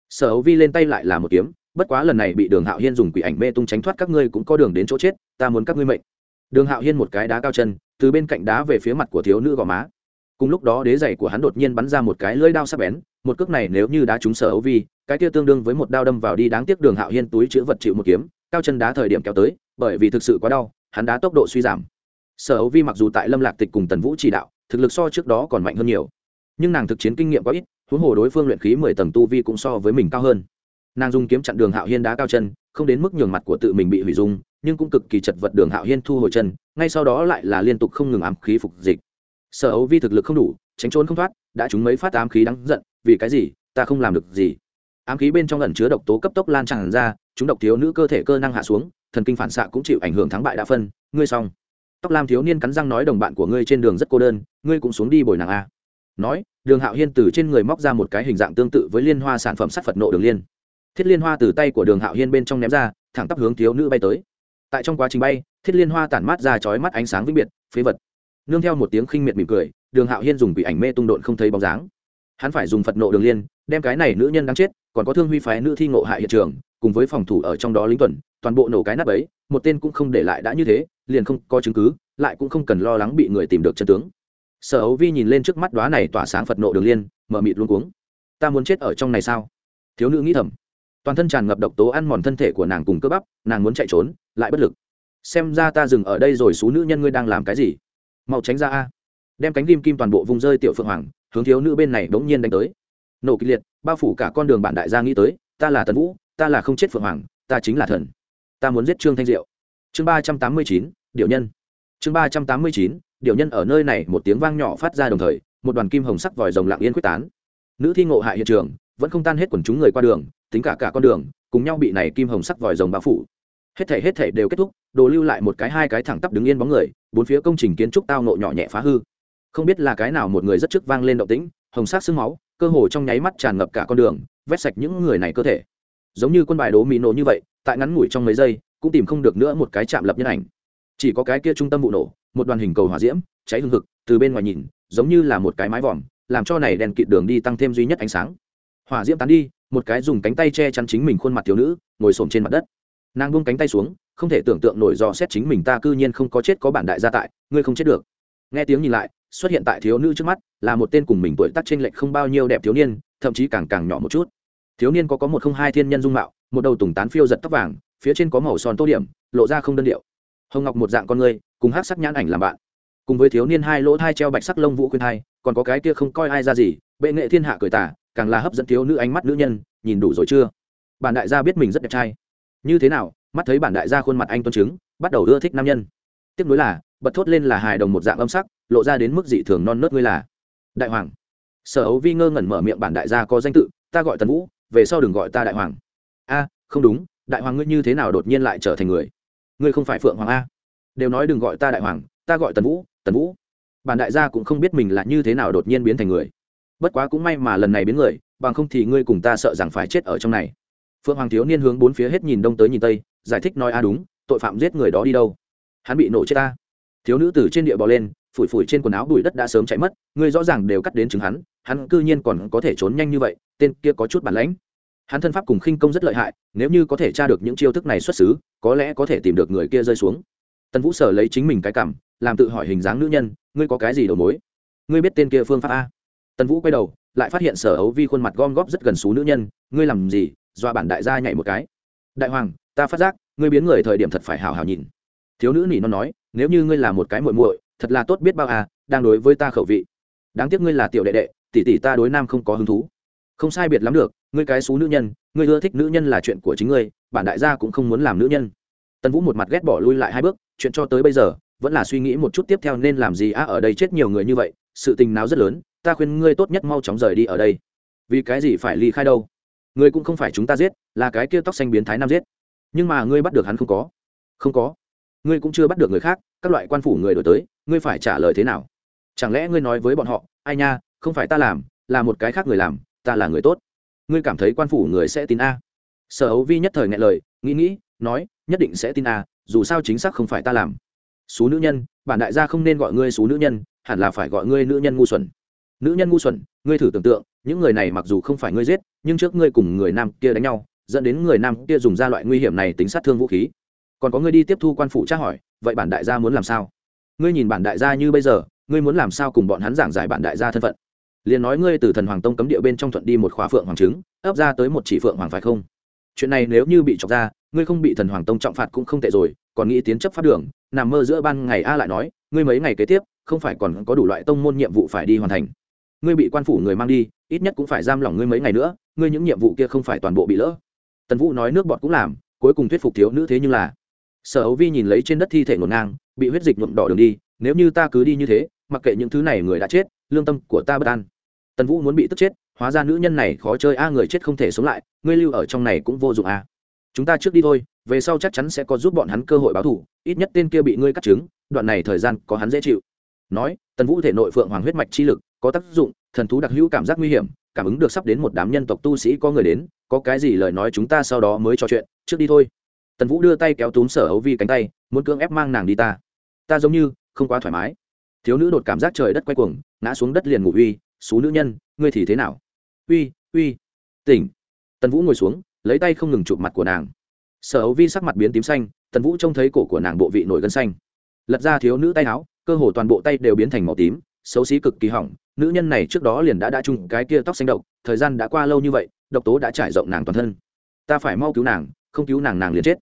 Sở ấu vi lên tay lại là một kiếm bất quá lần này bị đường hạo hiên dùng quỷ ảnh mê tung tránh thoát các ngươi cũng có đường đến chỗ chết, ta muốn các ngươi mệnh. Đường hạo hiên một cái đá cao chân, từ bên cạnh đá về phía mặt của thiếu nữ gò má. Cùng lúc đó đế giày của hắn đột nhiên bắn ra một cái lưỡi đao sắc bén, một cước này nếu như đá trúng sở ấu vi, cái kia tương đương với một đao đâm vào đi đáng tiếc đường hạo hiên túi chữ vật chịu một kiếm, cao chân đá thời điểm kéo tới, bởi vì thực sự quá đau, hắn đá tốc độ suy giảm. Sở ấu vi mặc dù tại lâm lạc tịch cùng tần vũ chỉ đạo, thực lực so trước đó còn mạnh hơn nhiều. Nhưng nàng thực chiến kinh nghiệm có ít, huống hồ đối phương luyện khí mười tầng tu vi cũng so với mình cao hơn nàng dùng kiếm chặn đường hạo hiên đá cao chân, không đến mức nhường mặt của tự mình bị hủy dung, nhưng cũng cực kỳ chật vật đường hạo hiên thu hồi chân, ngay sau đó lại là liên tục không ngừng ám khí phục dịch. Sở ấu vi thực lực không đủ, tránh trốn không thoát, đã chúng mấy phát ám khí đáng giận, vì cái gì, ta không làm được gì. Ám khí bên trong ẩn chứa độc tố cấp tốc lan tràn ra, chúng độc thiếu nữ cơ thể cơ năng hạ xuống, thần kinh phản xạ cũng chịu ảnh hưởng thắng bại đã phân, ngươi xong. Tóc lam thiếu niên cắn răng nói đồng bạn của ngươi trên đường rất cô đơn, ngươi cũng xuống đi bồi nàng a. Nói, đường hạo hiên từ trên người móc ra một cái hình dạng tương tự với liên hoa sản phẩm sắt phật nộ đường liên thiết liên hoa từ tay của đường hạo hiên bên trong ném ra, thẳng tắp hướng thiếu nữ bay tới. Tại trong quá trình bay, thiết liên hoa tản mát ra chói mắt ánh sáng vĩnh biệt, phế vật. Nương theo một tiếng khinh miệt mỉm cười, đường hạo hiên dùng bị ảnh mê tung độn không thấy bóng dáng. Hắn phải dùng phật nộ đường liên, đem cái này nữ nhân đáng chết, còn có thương huy phái nữ thi ngộ hại hiện trường, cùng với phòng thủ ở trong đó lính tuần, toàn bộ nổ cái nắp ấy, một tên cũng không để lại đã như thế, liền không có chứng cứ, lại cũng không cần lo lắng bị người tìm được chân tướng. Sở ấu vi nhìn lên trước mắt đoá này tỏa sáng phật nộ đường liên, mở mịt luôn cuống. Ta muốn chết ở trong này sao? Thiếu nữ nghĩ thầm toàn thân tràn ngập độc tố ăn mòn thân thể của nàng cùng cơ bắp, nàng muốn chạy trốn, lại bất lực. Xem ra ta dừng ở đây rồi số nữ nhân ngươi đang làm cái gì? Mau tránh ra a. Đem cánh ghim kim toàn bộ vùng rơi tiểu phượng hoàng, hướng thiếu nữ bên này bỗng nhiên đánh tới. Nổ kịch liệt, bao phủ cả con đường bản đại gia nghĩ tới, ta là tần vũ, ta là không chết phượng hoàng, ta chính là thần. Ta muốn giết trương thanh diệu. Chương ba trăm tám mươi chín điệu nhân. Chương ba trăm tám mươi chín điệu nhân ở nơi này, một tiếng vang nhỏ phát ra đồng thời, một đoàn kim hồng sắc vòi rồng lặng yên quyết tán. Nữ thi ngộ hại hiện trường, vẫn không tan hết quần chúng người qua đường tính cả cả con đường cùng nhau bị này kim hồng sắc vòi rồng bao phủ. Hết thể hết thể đều kết thúc đồ lưu lại một cái hai cái thẳng tắp đứng yên bóng người bốn phía công trình kiến trúc tao nộ nhỏ nhẹ phá hư. Không biết là cái nào một người rất trước vang lên động tĩnh hồng sắc sương máu cơ hồ trong nháy mắt tràn ngập cả con đường vét sạch những người này cơ thể. Giống như quân bài đố mỹ nổ như vậy tại ngắn ngủi trong mấy giây cũng tìm không được nữa một cái chạm lập nhân ảnh. Chỉ có cái kia trung tâm vụ nổ một đoàn hình cầu hỏa diễm cháy hương hực, từ bên ngoài nhìn giống như là một cái mái vòm làm cho này đèn kịt đường đi tăng thêm duy nhất ánh sáng hỏa diễm tán đi, một cái dùng cánh tay che chắn chính mình khuôn mặt thiếu nữ, ngồi xổm trên mặt đất. Nàng buông cánh tay xuống, không thể tưởng tượng nổi do xét chính mình, ta cư nhiên không có chết có bản đại gia tại, ngươi không chết được. Nghe tiếng nhìn lại, xuất hiện tại thiếu nữ trước mắt, là một tên cùng mình tuổi tác trên lệch không bao nhiêu đẹp thiếu niên, thậm chí càng càng nhỏ một chút. Thiếu niên có có một không hai thiên nhân dung mạo, một đầu tùng tán phiêu giật tóc vàng, phía trên có màu son tô điểm, lộ ra không đơn điệu. Hồng ngọc một dạng con người, cùng hát sắc nhãn ảnh làm bạn. Cùng với thiếu niên hai lỗ thai treo bạch sắc lông vũ khuyên thai còn có cái kia không coi ai ra gì, bệ nghệ thiên hạ cười tả càng là hấp dẫn thiếu nữ ánh mắt nữ nhân, nhìn đủ rồi chưa? Bản đại gia biết mình rất đẹp trai. Như thế nào, mắt thấy bản đại gia khuôn mặt anh tuân chứng bắt đầu ưa thích nam nhân. Tiếc nuối là, bật thốt lên là hài đồng một dạng âm sắc, lộ ra đến mức dị thường non nớt ngươi là. Đại hoàng. Sở ấu vi ngơ ngẩn mở miệng bản đại gia có danh tự, ta gọi tần vũ, về sau đừng gọi ta đại hoàng. A, không đúng, đại hoàng ngươi như thế nào đột nhiên lại trở thành người? Ngươi không phải phượng hoàng a. Đều nói đừng gọi ta đại hoàng, ta gọi tần vũ tần vũ. Bản đại gia cũng không biết mình là như thế nào đột nhiên biến thành người bất quá cũng may mà lần này biến người, bằng không thì ngươi cùng ta sợ rằng phải chết ở trong này. Phượng hoàng thiếu niên hướng bốn phía hết nhìn đông tới nhìn tây, giải thích nói, a, đúng, tội phạm giết người đó đi đâu? Hắn bị nổ chết ta. Thiếu nữ từ trên địa bò lên, phủi phủi trên quần áo bụi đất đã sớm chạy mất, ngươi rõ ràng đều cắt đến chứng hắn hắn cư nhiên còn có thể trốn nhanh như vậy, tên kia có chút bản lãnh. Hắn thân pháp cùng khinh công rất lợi hại, nếu như có thể tra được những chiêu thức này xuất xứ, có lẽ có thể tìm được người kia rơi xuống. Tần vũ sở lấy chính mình cái cảm, làm tự hỏi hình dáng nữ nhân, ngươi có cái gì đầu mối? Ngươi biết tên kia phương pháp a? Tần vũ quay đầu, lại phát hiện sở ấu vi khuôn mặt gom góp rất gần xú nữ nhân, ngươi làm gì? Dọa bản đại gia nhảy một cái. Đại hoàng, ta phát giác, ngươi biến người thời điểm thật phải hào hào nhìn. Thiếu nữ nỉ non nói, nếu như ngươi là một cái muội muội, thật là tốt biết bao à đang đối với ta khẩu vị. Đáng tiếc ngươi là tiểu đệ đệ, tỷ tỷ ta đối nam không có hứng thú. Không sai biệt lắm được, ngươi cái xú nữ nhân, ngươi ưa thích nữ nhân là chuyện của chính ngươi, bản đại gia cũng không muốn làm nữ nhân. Tần vũ một mặt ghét bỏ lui lại hai bước, chuyện cho tới bây giờ, vẫn là suy nghĩ một chút tiếp theo nên làm gì á, ở đây chết nhiều người như vậy sự tình nào rất lớn, ta khuyên ngươi tốt nhất mau chóng rời đi ở đây. Vì cái gì phải ly khai đâu? Ngươi cũng không phải chúng ta giết, là cái kia tóc xanh biến thái nam giết. Nhưng mà ngươi bắt được hắn không có. Không có. Ngươi cũng chưa bắt được người khác, các loại quan phủ người đổi tới, ngươi phải trả lời thế nào? Chẳng lẽ ngươi nói với bọn họ, ai nha, không phải ta làm, là một cái khác người làm, ta là người tốt. Ngươi cảm thấy quan phủ người sẽ tin a. Sở hấu vi nhất thời ngại lời, nghĩ nghĩ, nói, nhất định sẽ tin a, dù sao chính xác không phải ta làm. Số nữ nhân bản đại gia không nên gọi ngươi số nữ nhân, hẳn là phải gọi ngươi nữ nhân ngu xuẩn. Nữ nhân ngu xuẩn, ngươi thử tưởng tượng, những người này mặc dù không phải ngươi giết, nhưng trước ngươi cùng người nam kia đánh nhau, dẫn đến người nam kia dùng ra loại nguy hiểm này tính sát thương vũ khí. Còn có ngươi đi tiếp thu quan phủ tra hỏi, vậy bản đại gia muốn làm sao? Ngươi nhìn bản đại gia như bây giờ, ngươi muốn làm sao cùng bọn hắn giảng giải bản đại gia thân phận? Liền nói ngươi từ thần hoàng tông cấm địa bên trong thuận đi một khóa phượng hoàng trứng, ấp ra tới một chỉ phượng hoàng phải không? Chuyện này nếu như bị chọc ra ngươi không bị thần hoàng tông trọng phạt cũng không tệ rồi, còn nghĩ tiến chấp pháp đường, nằm mơ giữa ban ngày a lại nói, ngươi mấy ngày kế tiếp, không phải còn có đủ loại tông môn nhiệm vụ phải đi hoàn thành. Ngươi bị quan phủ người mang đi, ít nhất cũng phải giam lỏng ngươi mấy ngày nữa, ngươi những nhiệm vụ kia không phải toàn bộ bị lỡ. Tần vũ nói nước bọt cũng làm, cuối cùng thuyết phục thiếu nữ thế nhưng là. Sở ấu vi nhìn lấy trên đất thi thể ngổn ngang, bị huyết dịch nhuộm đỏ đường đi, nếu như ta cứ đi như thế, mặc kệ những thứ này người đã chết, lương tâm của ta bất an. Tần vũ muốn bị tức chết, hóa ra nữ nhân này khó chơi a, người chết không thể sống lại, ngươi lưu ở trong này cũng vô dụng a chúng ta trước đi thôi, về sau chắc chắn sẽ có giúp bọn hắn cơ hội báo thù, ít nhất tên kia bị ngươi cắt trứng, đoạn này thời gian có hắn dễ chịu. Nói, tần vũ thể nội phượng hoàng huyết mạch chi lực có tác dụng, thần thú đặc hữu cảm giác nguy hiểm, cảm ứng được sắp đến một đám nhân tộc tu sĩ có người đến, có cái gì lời nói chúng ta sau đó mới trò chuyện, trước đi thôi. Tần vũ đưa tay kéo túm sở ấu vi cánh tay, muốn cưỡng ép mang nàng đi ta. Ta giống như không quá thoải mái. Thiếu nữ đột cảm giác trời đất quay cuồng, ngã xuống đất liền ngủ uy xú nữ nhân, ngươi thì thế nào? Uy uy, tỉnh. Tần vũ ngồi xuống lấy tay không ngừng chụp mặt của nàng. Sở hữu vi sắc mặt biến tím xanh, tần vũ trông thấy cổ của nàng bộ vị nổi gân xanh. Lật ra thiếu nữ tay áo, cơ hồ toàn bộ tay đều biến thành màu tím, xấu xí cực kỳ hỏng, nữ nhân này trước đó liền đã đã chung cái kia tóc xanh độc, thời gian đã qua lâu như vậy, độc tố đã trải rộng nàng toàn thân. Ta phải mau cứu nàng, không cứu nàng nàng liền chết.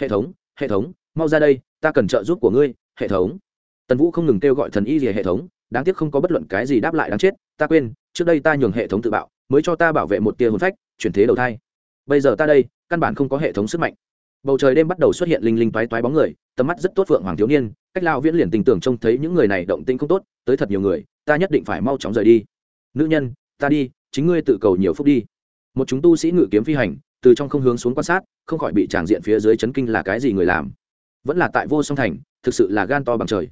Hệ thống hệ thống, mau ra đây, ta cần trợ giúp của ngươi, hệ thống. Tần vũ không ngừng kêu gọi thần y gì hệ thống, đáng tiếc không có bất luận cái gì đáp lại đáng chết, ta quên, trước đây ta nhường hệ thống tự bạo, mới cho ta bảo vệ một tia hồn phách, chuyển thế đầu thai bây giờ ta đây, căn bản không có hệ thống sức mạnh. Bầu trời đêm bắt đầu xuất hiện linh linh toái toái bóng người, tầm mắt rất tốt phượng hoàng thiếu niên, cách lao viễn liền tình tưởng trông thấy những người này động tĩnh không tốt, tới thật nhiều người, ta nhất định phải mau chóng rời đi. Nữ nhân, ta đi, chính ngươi tự cầu nhiều phúc đi. Một chúng tu sĩ ngự kiếm phi hành, từ trong không hướng xuống quan sát, không khỏi bị tràng diện phía dưới chấn kinh là cái gì người làm. Vẫn là tại vô song thành, thực sự là gan to bằng trời.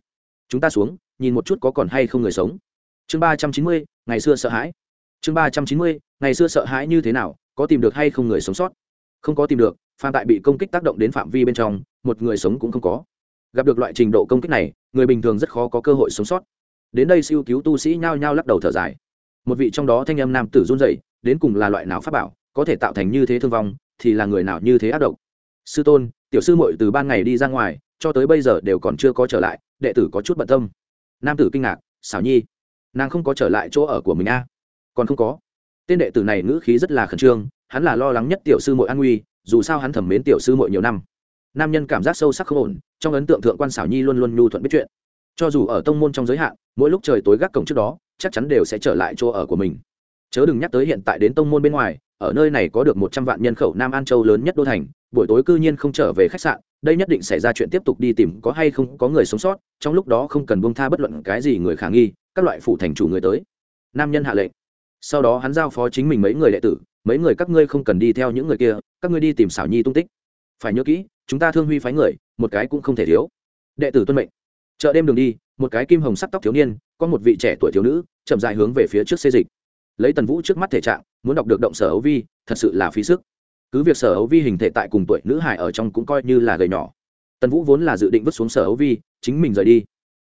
Chúng ta xuống, nhìn một chút có còn hay không người sống. Chương ba trăm chín mươi, ngày xưa sợ hãi. Chương ba trăm chín mươi, ngày xưa sợ hãi như thế nào có tìm được hay không người sống sót? Không có tìm được phạm tại bị công kích tác động đến phạm vi bên trong, một người sống cũng không có. Gặp được loại trình độ công kích này, người bình thường rất khó có cơ hội sống sót. Đến đây siêu cứu tu sĩ nhao nhao lắc đầu thở dài. Một vị trong đó thanh âm nam tử run dậy đến cùng là loại nào pháp bảo, có thể tạo thành như thế thương vong, thì là người nào như thế ác độc? Sư tôn, tiểu sư muội từ ban ngày đi ra ngoài, cho tới bây giờ đều còn chưa có trở lại, đệ tử có chút bận tâm. Nam tử kinh ngạc, xảo nhi, nàng không có trở lại chỗ ở của mình a còn không có tên đệ tử này ngữ khí rất là khẩn trương, hắn là lo lắng nhất tiểu sư muội an nguy, dù sao hắn thẩm mến tiểu sư muội nhiều năm. Nam nhân cảm giác sâu sắc không ổn, trong ấn tượng thượng quan xảo nhi luôn luôn nhu thuận biết chuyện. Cho dù ở tông môn trong giới hạn, mỗi lúc trời tối gác cổng trước đó, chắc chắn đều sẽ trở lại chỗ ở của mình. Chớ đừng nhắc tới hiện tại đến tông môn bên ngoài, ở nơi này có được một trăm vạn nhân khẩu nam an châu lớn nhất đô thành, buổi tối cư nhiên không trở về khách sạn, đây nhất định xảy ra chuyện tiếp tục đi tìm có hay không có người sống sót, trong lúc đó không cần buông tha bất luận cái gì người khả nghi, các loại phủ thành chủ người tới. Nam nhân hạ lệnh sau đó hắn giao phó chính mình mấy người đệ tử, mấy người các ngươi không cần đi theo những người kia, các ngươi đi tìm xảo nhi tung tích. Phải nhớ kỹ, chúng ta thương huy phái người, một cái cũng không thể thiếu. Đệ tử tuân mệnh. Chợ đêm đường đi, một cái kim hồng sắc tóc thiếu niên, có một vị trẻ tuổi thiếu nữ, chậm dài hướng về phía trước xê dịch. Lấy tần vũ trước mắt thể trạng, muốn đọc được động sở ấu vi, thật sự là phí sức. Cứ việc sở hấu vi hình thể tại cùng tuổi nữ hải ở trong cũng coi như là gầy nhỏ. Tần vũ vốn là dự định vứt xuống sở hấu vi, chính mình rời đi.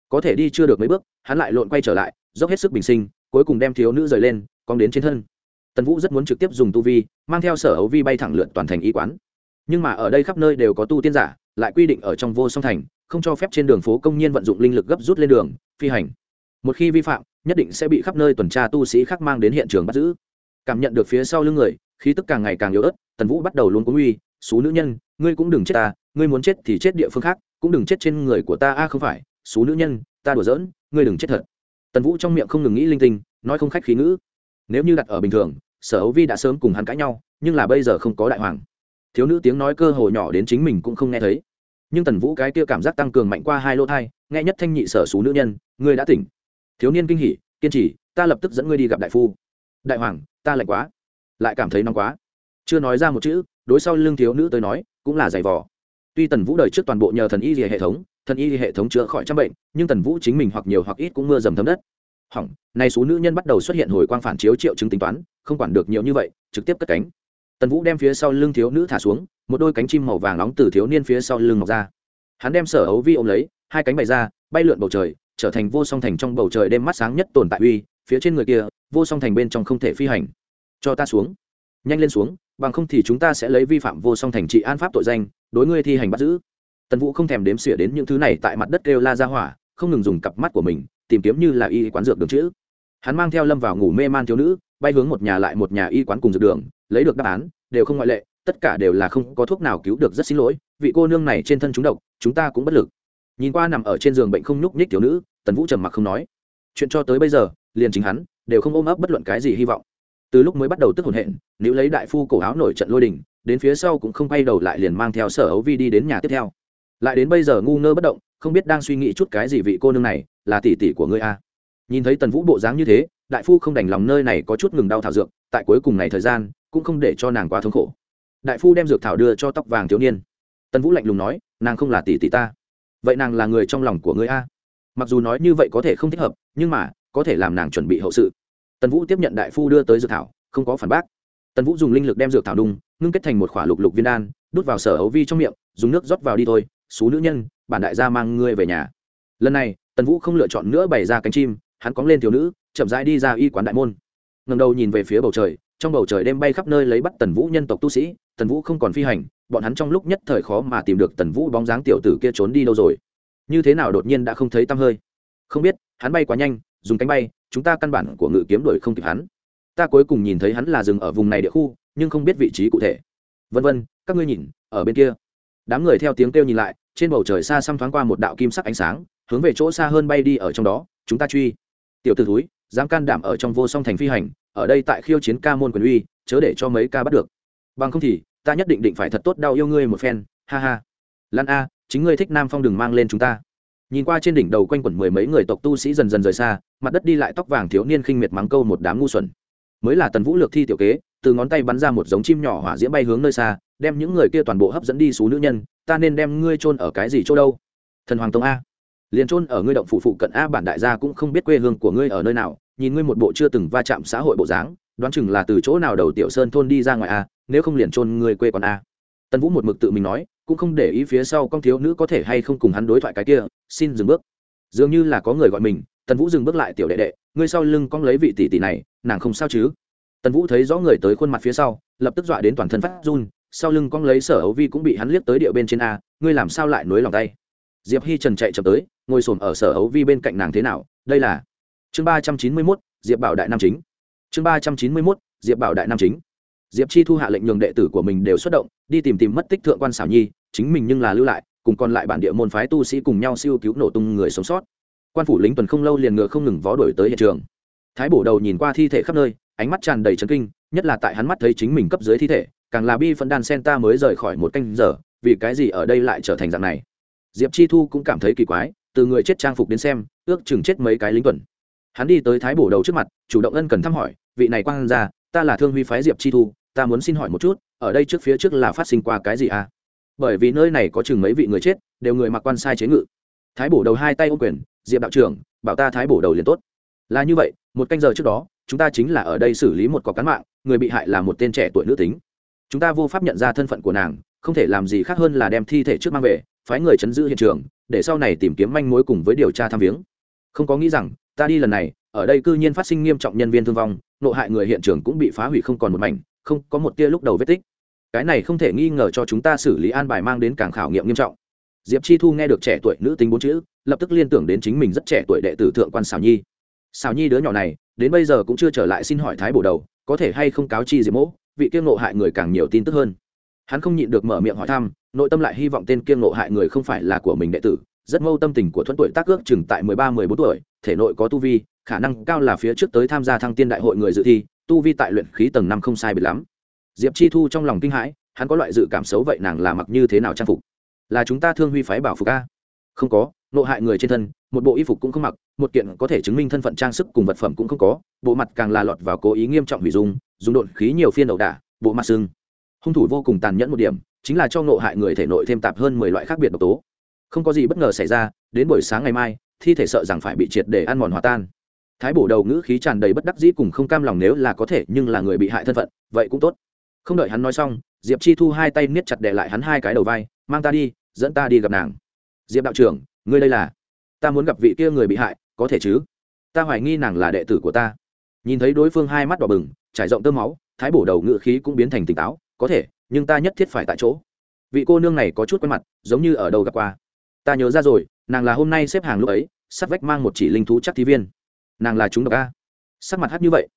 Có thể đi chưa được mấy bước, hắn lại lộn quay trở lại, dốc hết sức bình sinh cuối cùng đem thiếu nữ rời lên, cong đến trên thân. Tần vũ rất muốn trực tiếp dùng tu vi, mang theo sở hấu vi bay thẳng lượn toàn thành y quán. Nhưng mà ở đây khắp nơi đều có tu tiên giả, lại quy định ở trong vô song thành, không cho phép trên đường phố công nhân vận dụng linh lực gấp rút lên đường, phi hành. Một khi vi phạm, nhất định sẽ bị khắp nơi tuần tra tu sĩ khác mang đến hiện trường bắt giữ. Cảm nhận được phía sau lưng người, khí tức càng ngày càng yếu ớt, tần vũ bắt đầu luôn cố uy số nữ nhân, ngươi cũng đừng chết ta, ngươi muốn chết thì chết địa phương khác, cũng đừng chết trên người của ta, a, không phải số nữ nhân, ta đùa giỡn, ngươi đừng chết thật tần vũ trong miệng không ngừng nghĩ linh tinh, nói không khách khí ngữ. Nếu như đặt ở bình thường, sở Hữu vi đã sớm cùng hắn cãi nhau, nhưng là bây giờ không có đại hoàng. Thiếu nữ tiếng nói cơ hồ nhỏ đến chính mình cũng không nghe thấy. Nhưng tần vũ cái kia cảm giác tăng cường mạnh qua hai lỗ thai, nghe nhất thanh nhị sở xú nữ nhân, ngươi đã tỉnh. Thiếu niên kinh hỉ, kiên trì, ta lập tức dẫn ngươi đi gặp đại phu. Đại hoàng, ta lạnh quá. Lại cảm thấy nóng quá. Chưa nói ra một chữ, đối sau lưng thiếu nữ tới nói, cũng là giày vò. Tuy tần vũ đời trước toàn bộ nhờ thần y gì hệ thống thần y hệ thống chữa khỏi trăm bệnh, nhưng tần vũ chính mình hoặc nhiều hoặc ít cũng mưa dầm thấm đất. Hỏng, nay số nữ nhân bắt đầu xuất hiện hồi quang phản chiếu triệu chứng tính toán, không quản được nhiều như vậy, trực tiếp cất cánh. Tần vũ đem phía sau lưng thiếu nữ thả xuống, một đôi cánh chim màu vàng nóng từ thiếu niên phía sau lưng mọc ra. Hắn đem sở ấu vi ôm lấy, hai cánh bày ra, bay lượn bầu trời, trở thành vô song thành trong bầu trời đêm mắt sáng nhất tồn tại uy, phía trên người kia, vô song thành bên trong không thể phi hành. Cho ta xuống. Nhanh lên xuống, bằng không thì chúng ta sẽ lấy vi phạm vô song thành trị an pháp tội danh, đối ngươi thi hành bắt giữ tần vũ không thèm đếm xỉa đến những thứ này tại mặt đất kêu la ra hỏa, không ngừng dùng cặp mắt của mình tìm kiếm như là y quán dược đường chữ. Hắn mang theo lâm vào ngủ mê man thiếu nữ, bay hướng một nhà lại một nhà y quán cùng dược đường, lấy được đáp án, đều không ngoại lệ, tất cả đều là không có thuốc nào cứu được rất xin lỗi, vị cô nương này trên thân chúng độc, chúng ta cũng bất lực. Nhìn qua nằm ở trên giường bệnh không nhúc nhích thiếu nữ, tần vũ trầm mặc không nói. Chuyện cho tới bây giờ, liền chính hắn, đều không ôm ấp bất luận cái gì hy vọng. Từ lúc mới bắt đầu tức hồn hện nếu lấy đại phu cổ áo nổi trận lôi đình, đến phía sau cũng không quay đầu lại liền mang theo sở ấu vi đi đến nhà tiếp theo lại đến bây giờ ngu ngơ bất động, không biết đang suy nghĩ chút cái gì vị cô nương này, là tỷ tỷ của ngươi a nhìn thấy tần vũ bộ dáng như thế, đại phu không đành lòng nơi này có chút ngừng đau thảo dược, tại cuối cùng này thời gian, cũng không để cho nàng quá thống khổ. Đại phu đem dược thảo đưa cho tóc vàng thiếu niên. Tần vũ lạnh lùng nói, nàng không là tỷ tỷ ta. Vậy nàng là người trong lòng của ngươi a mặc dù nói như vậy có thể không thích hợp, nhưng mà, có thể làm nàng chuẩn bị hậu sự. Tần vũ tiếp nhận đại phu đưa tới dược thảo, không có phản bác. Tần vũ dùng linh lực đem dược thảo đung ngưng kết thành một khỏa lục lục viên đan, đút vào sở ấu vi trong miệng, dùng nước rót vào đi thôi xú nữ nhân, bản đại gia mang ngươi về nhà. Lần này, tần vũ không lựa chọn nữa bày ra cánh chim, hắn cóng lên thiếu nữ, chậm rãi đi ra y quán đại môn. Ngầm đầu nhìn về phía bầu trời, trong bầu trời đêm bay khắp nơi lấy bắt tần vũ nhân tộc tu sĩ, tần vũ không còn phi hành, bọn hắn trong lúc nhất thời khó mà tìm được tần vũ bóng dáng tiểu tử kia trốn đi đâu rồi. Như thế nào đột nhiên đã không thấy tăm hơi? Không biết, hắn bay quá nhanh, dùng cánh bay, chúng ta căn bản của ngự kiếm đuổi không kịp hắn. Ta cuối cùng nhìn thấy hắn là dừng ở vùng này địa khu, nhưng không biết vị trí cụ thể. Vân vân, các ngươi nhìn, ở bên kia đám người theo tiếng kêu nhìn lại, trên bầu trời xa xăm thoáng qua một đạo kim sắc ánh sáng, hướng về chỗ xa hơn bay đi ở trong đó, chúng ta truy. Tiểu t ử thúi, dám can đảm ở trong vô song thành phi hành, ở đây tại khiêu chiến ca môn quyền uy, chớ để cho mấy ca bắt được. Bằng không thì, ta nhất định định phải thật tốt đau yêu ngươi một phen, ha ha. Lan a, chính ngươi thích nam phong đừng mang lên chúng ta. Nhìn qua trên đỉnh đầu quanh quẩn mười mấy người tộc tu sĩ dần dần rời xa, mặt đất đi lại tóc vàng thiếu niên khinh miệt mắng câu một đám ngu xuẩn. Mới là tần vũ lược thi tiểu kế, từ ngón tay bắn ra một giống chim nhỏ hỏa diễm bay hướng nơi xa đem những người kia toàn bộ hấp dẫn đi xuống nữ nhân, ta nên đem ngươi chôn ở cái gì chỗ đâu? Thần hoàng tông a. Liền chôn ở ngươi động phủ phụ cận a, bản đại gia cũng không biết quê hương của ngươi ở nơi nào, nhìn ngươi một bộ chưa từng va chạm xã hội bộ dáng, đoán chừng là từ chỗ nào đầu tiểu sơn thôn đi ra ngoài a, nếu không liền chôn ngươi quê còn a. Tần vũ một mực tự mình nói, cũng không để ý phía sau con thiếu nữ có thể hay không cùng hắn đối thoại cái kia, xin dừng bước. Dường như là có người gọi mình, tần vũ dừng bước lại tiểu đệ đệ, ngươi sau lưng con lấy vị tỷ tỷ này, nàng không sao chứ? Tần vũ thấy rõ người tới khuôn mặt phía sau, lập tức dọa đến toàn thân phát run sau lưng con lấy sở ấu vi cũng bị hắn liếc tới địa bên trên a, ngươi làm sao lại nối lòng tay? Diệp hi trần chạy chậm tới, ngồi s ở sở ấu vi bên cạnh nàng thế nào? Đây là chương ba trăm chín mươi mốt, diệp bảo đại nam chính. Chương ba trăm chín mươi mốt, diệp bảo đại nam chính. Diệp chi thu hạ lệnh nhường đệ tử của mình đều xuất động, đi tìm tìm mất tích thượng quan xảo nhi, chính mình nhưng là lưu lại, cùng còn lại bản địa môn phái tu sĩ cùng nhau siêu cứu nổ tung người sống sót. Quan phủ lính tuần không lâu liền ngựa không ngừng vó đổi tới hiện trường. Thái bổ đầu nhìn qua thi thể khắp nơi, ánh mắt tràn đầy trấn kinh, nhất là tại hắn mắt thấy chính mình cấp dưới thi thể càng là bi phấn đan sen ta mới rời khỏi một canh giờ, vì cái gì ở đây lại trở thành dạng này? Diệp chi thu cũng cảm thấy kỳ quái, từ người chết trang phục đến xem, ước chừng chết mấy cái lính tuần. Hắn đi tới thái bổ đầu trước mặt, chủ động ân cần thăm hỏi, vị này quang ra ta là thương huy phái diệp chi thu, ta muốn xin hỏi một chút, ở đây trước phía trước là phát sinh qua cái gì à? Bởi vì nơi này có chừng mấy vị người chết, đều người mặc quan sai chế ngự. Thái bổ đầu hai tay ô quyền, diệp đạo trưởng, bảo ta thái bổ đầu liền tốt. Là như vậy, một canh giờ trước đó, chúng ta chính là ở đây xử lý một cọc cán mạng, người bị hại là một tên trẻ tuổi nữ tính chúng ta vô pháp nhận ra thân phận của nàng, không thể làm gì khác hơn là đem thi thể trước mang về, phái người chấn giữ hiện trường, để sau này tìm kiếm manh mối cùng với điều tra tham viếng. Không có nghĩ rằng, ta đi lần này, ở đây cư nhiên phát sinh nghiêm trọng nhân viên thương vong, nộ hại người hiện trường cũng bị phá hủy không còn một mảnh, không có một tia lúc đầu vết tích. Cái này không thể nghi ngờ cho chúng ta xử lý an bài mang đến càng khảo nghiệm nghiêm trọng. Diệp chi thu nghe được trẻ tuổi nữ tính bốn chữ, lập tức liên tưởng đến chính mình rất trẻ tuổi đệ tử thượng quan xảo nhi. Xảo nhi đứa nhỏ này, đến bây giờ cũng chưa trở lại xin hỏi thái bổ đầu, có thể hay không cáo chi diệp mỗ? Vị kiêng nộ hại người càng nhiều tin tức hơn. Hắn không nhịn được mở miệng hỏi thăm, nội tâm lại hy vọng tên kiêng nộ hại người không phải là của mình đệ tử. Rất mâu tâm tình của thuẫn tuổi tác ước chừng tại mười ba, mười bốn tuổi, thể nội có tu vi, khả năng cao là phía trước tới tham gia thăng tiên đại hội người dự thi, tu vi tại luyện khí tầng năm không sai biệt lắm. Diệp chi thu trong lòng kinh hãi, hắn có loại dự cảm xấu vậy nàng là mặc như thế nào trang phục? Là chúng ta thương huy phái bảo phục a? Không có nộ hại người trên thân, một bộ y phục cũng không mặc, một kiện có thể chứng minh thân phận trang sức cùng vật phẩm cũng không có, bộ mặt càng là lọt vào cố ý nghiêm trọng hủy dung, dùng đột khí nhiều phiên đầu đả, bộ mặt sưng. Hung thủ vô cùng tàn nhẫn một điểm, chính là cho nộ hại người thể nội thêm tạp hơn mười loại khác biệt độc tố. Không có gì bất ngờ xảy ra, đến buổi sáng ngày mai, thi thể sợ rằng phải bị triệt để ăn mòn hòa tan. Thái bổ đầu ngữ khí tràn đầy bất đắc dĩ cùng không cam lòng nếu là có thể, nhưng là người bị hại thân phận, vậy cũng tốt. Không đợi hắn nói xong, diệp chi thu hai tay niết chặt để lại hắn hai cái đầu vai, mang ta đi, dẫn ta đi gặp nàng. Diệp đạo trưởng ngươi đây là, ta muốn gặp vị kia người bị hại, có thể chứ? Ta hoài nghi nàng là đệ tử của ta. Nhìn thấy đối phương hai mắt đỏ bừng, trải rộng tơ máu, thái bổ đầu ngự khí cũng biến thành tỉnh táo, có thể, nhưng ta nhất thiết phải tại chỗ. Vị cô nương này có chút quen mặt, giống như ở đâu gặp qua. Ta nhớ ra rồi, nàng là hôm nay xếp hàng lúc ấy sắt vách mang một chỉ linh thú chắc thí viên. Nàng là chúng độc a. Sắc mặt hát như vậy.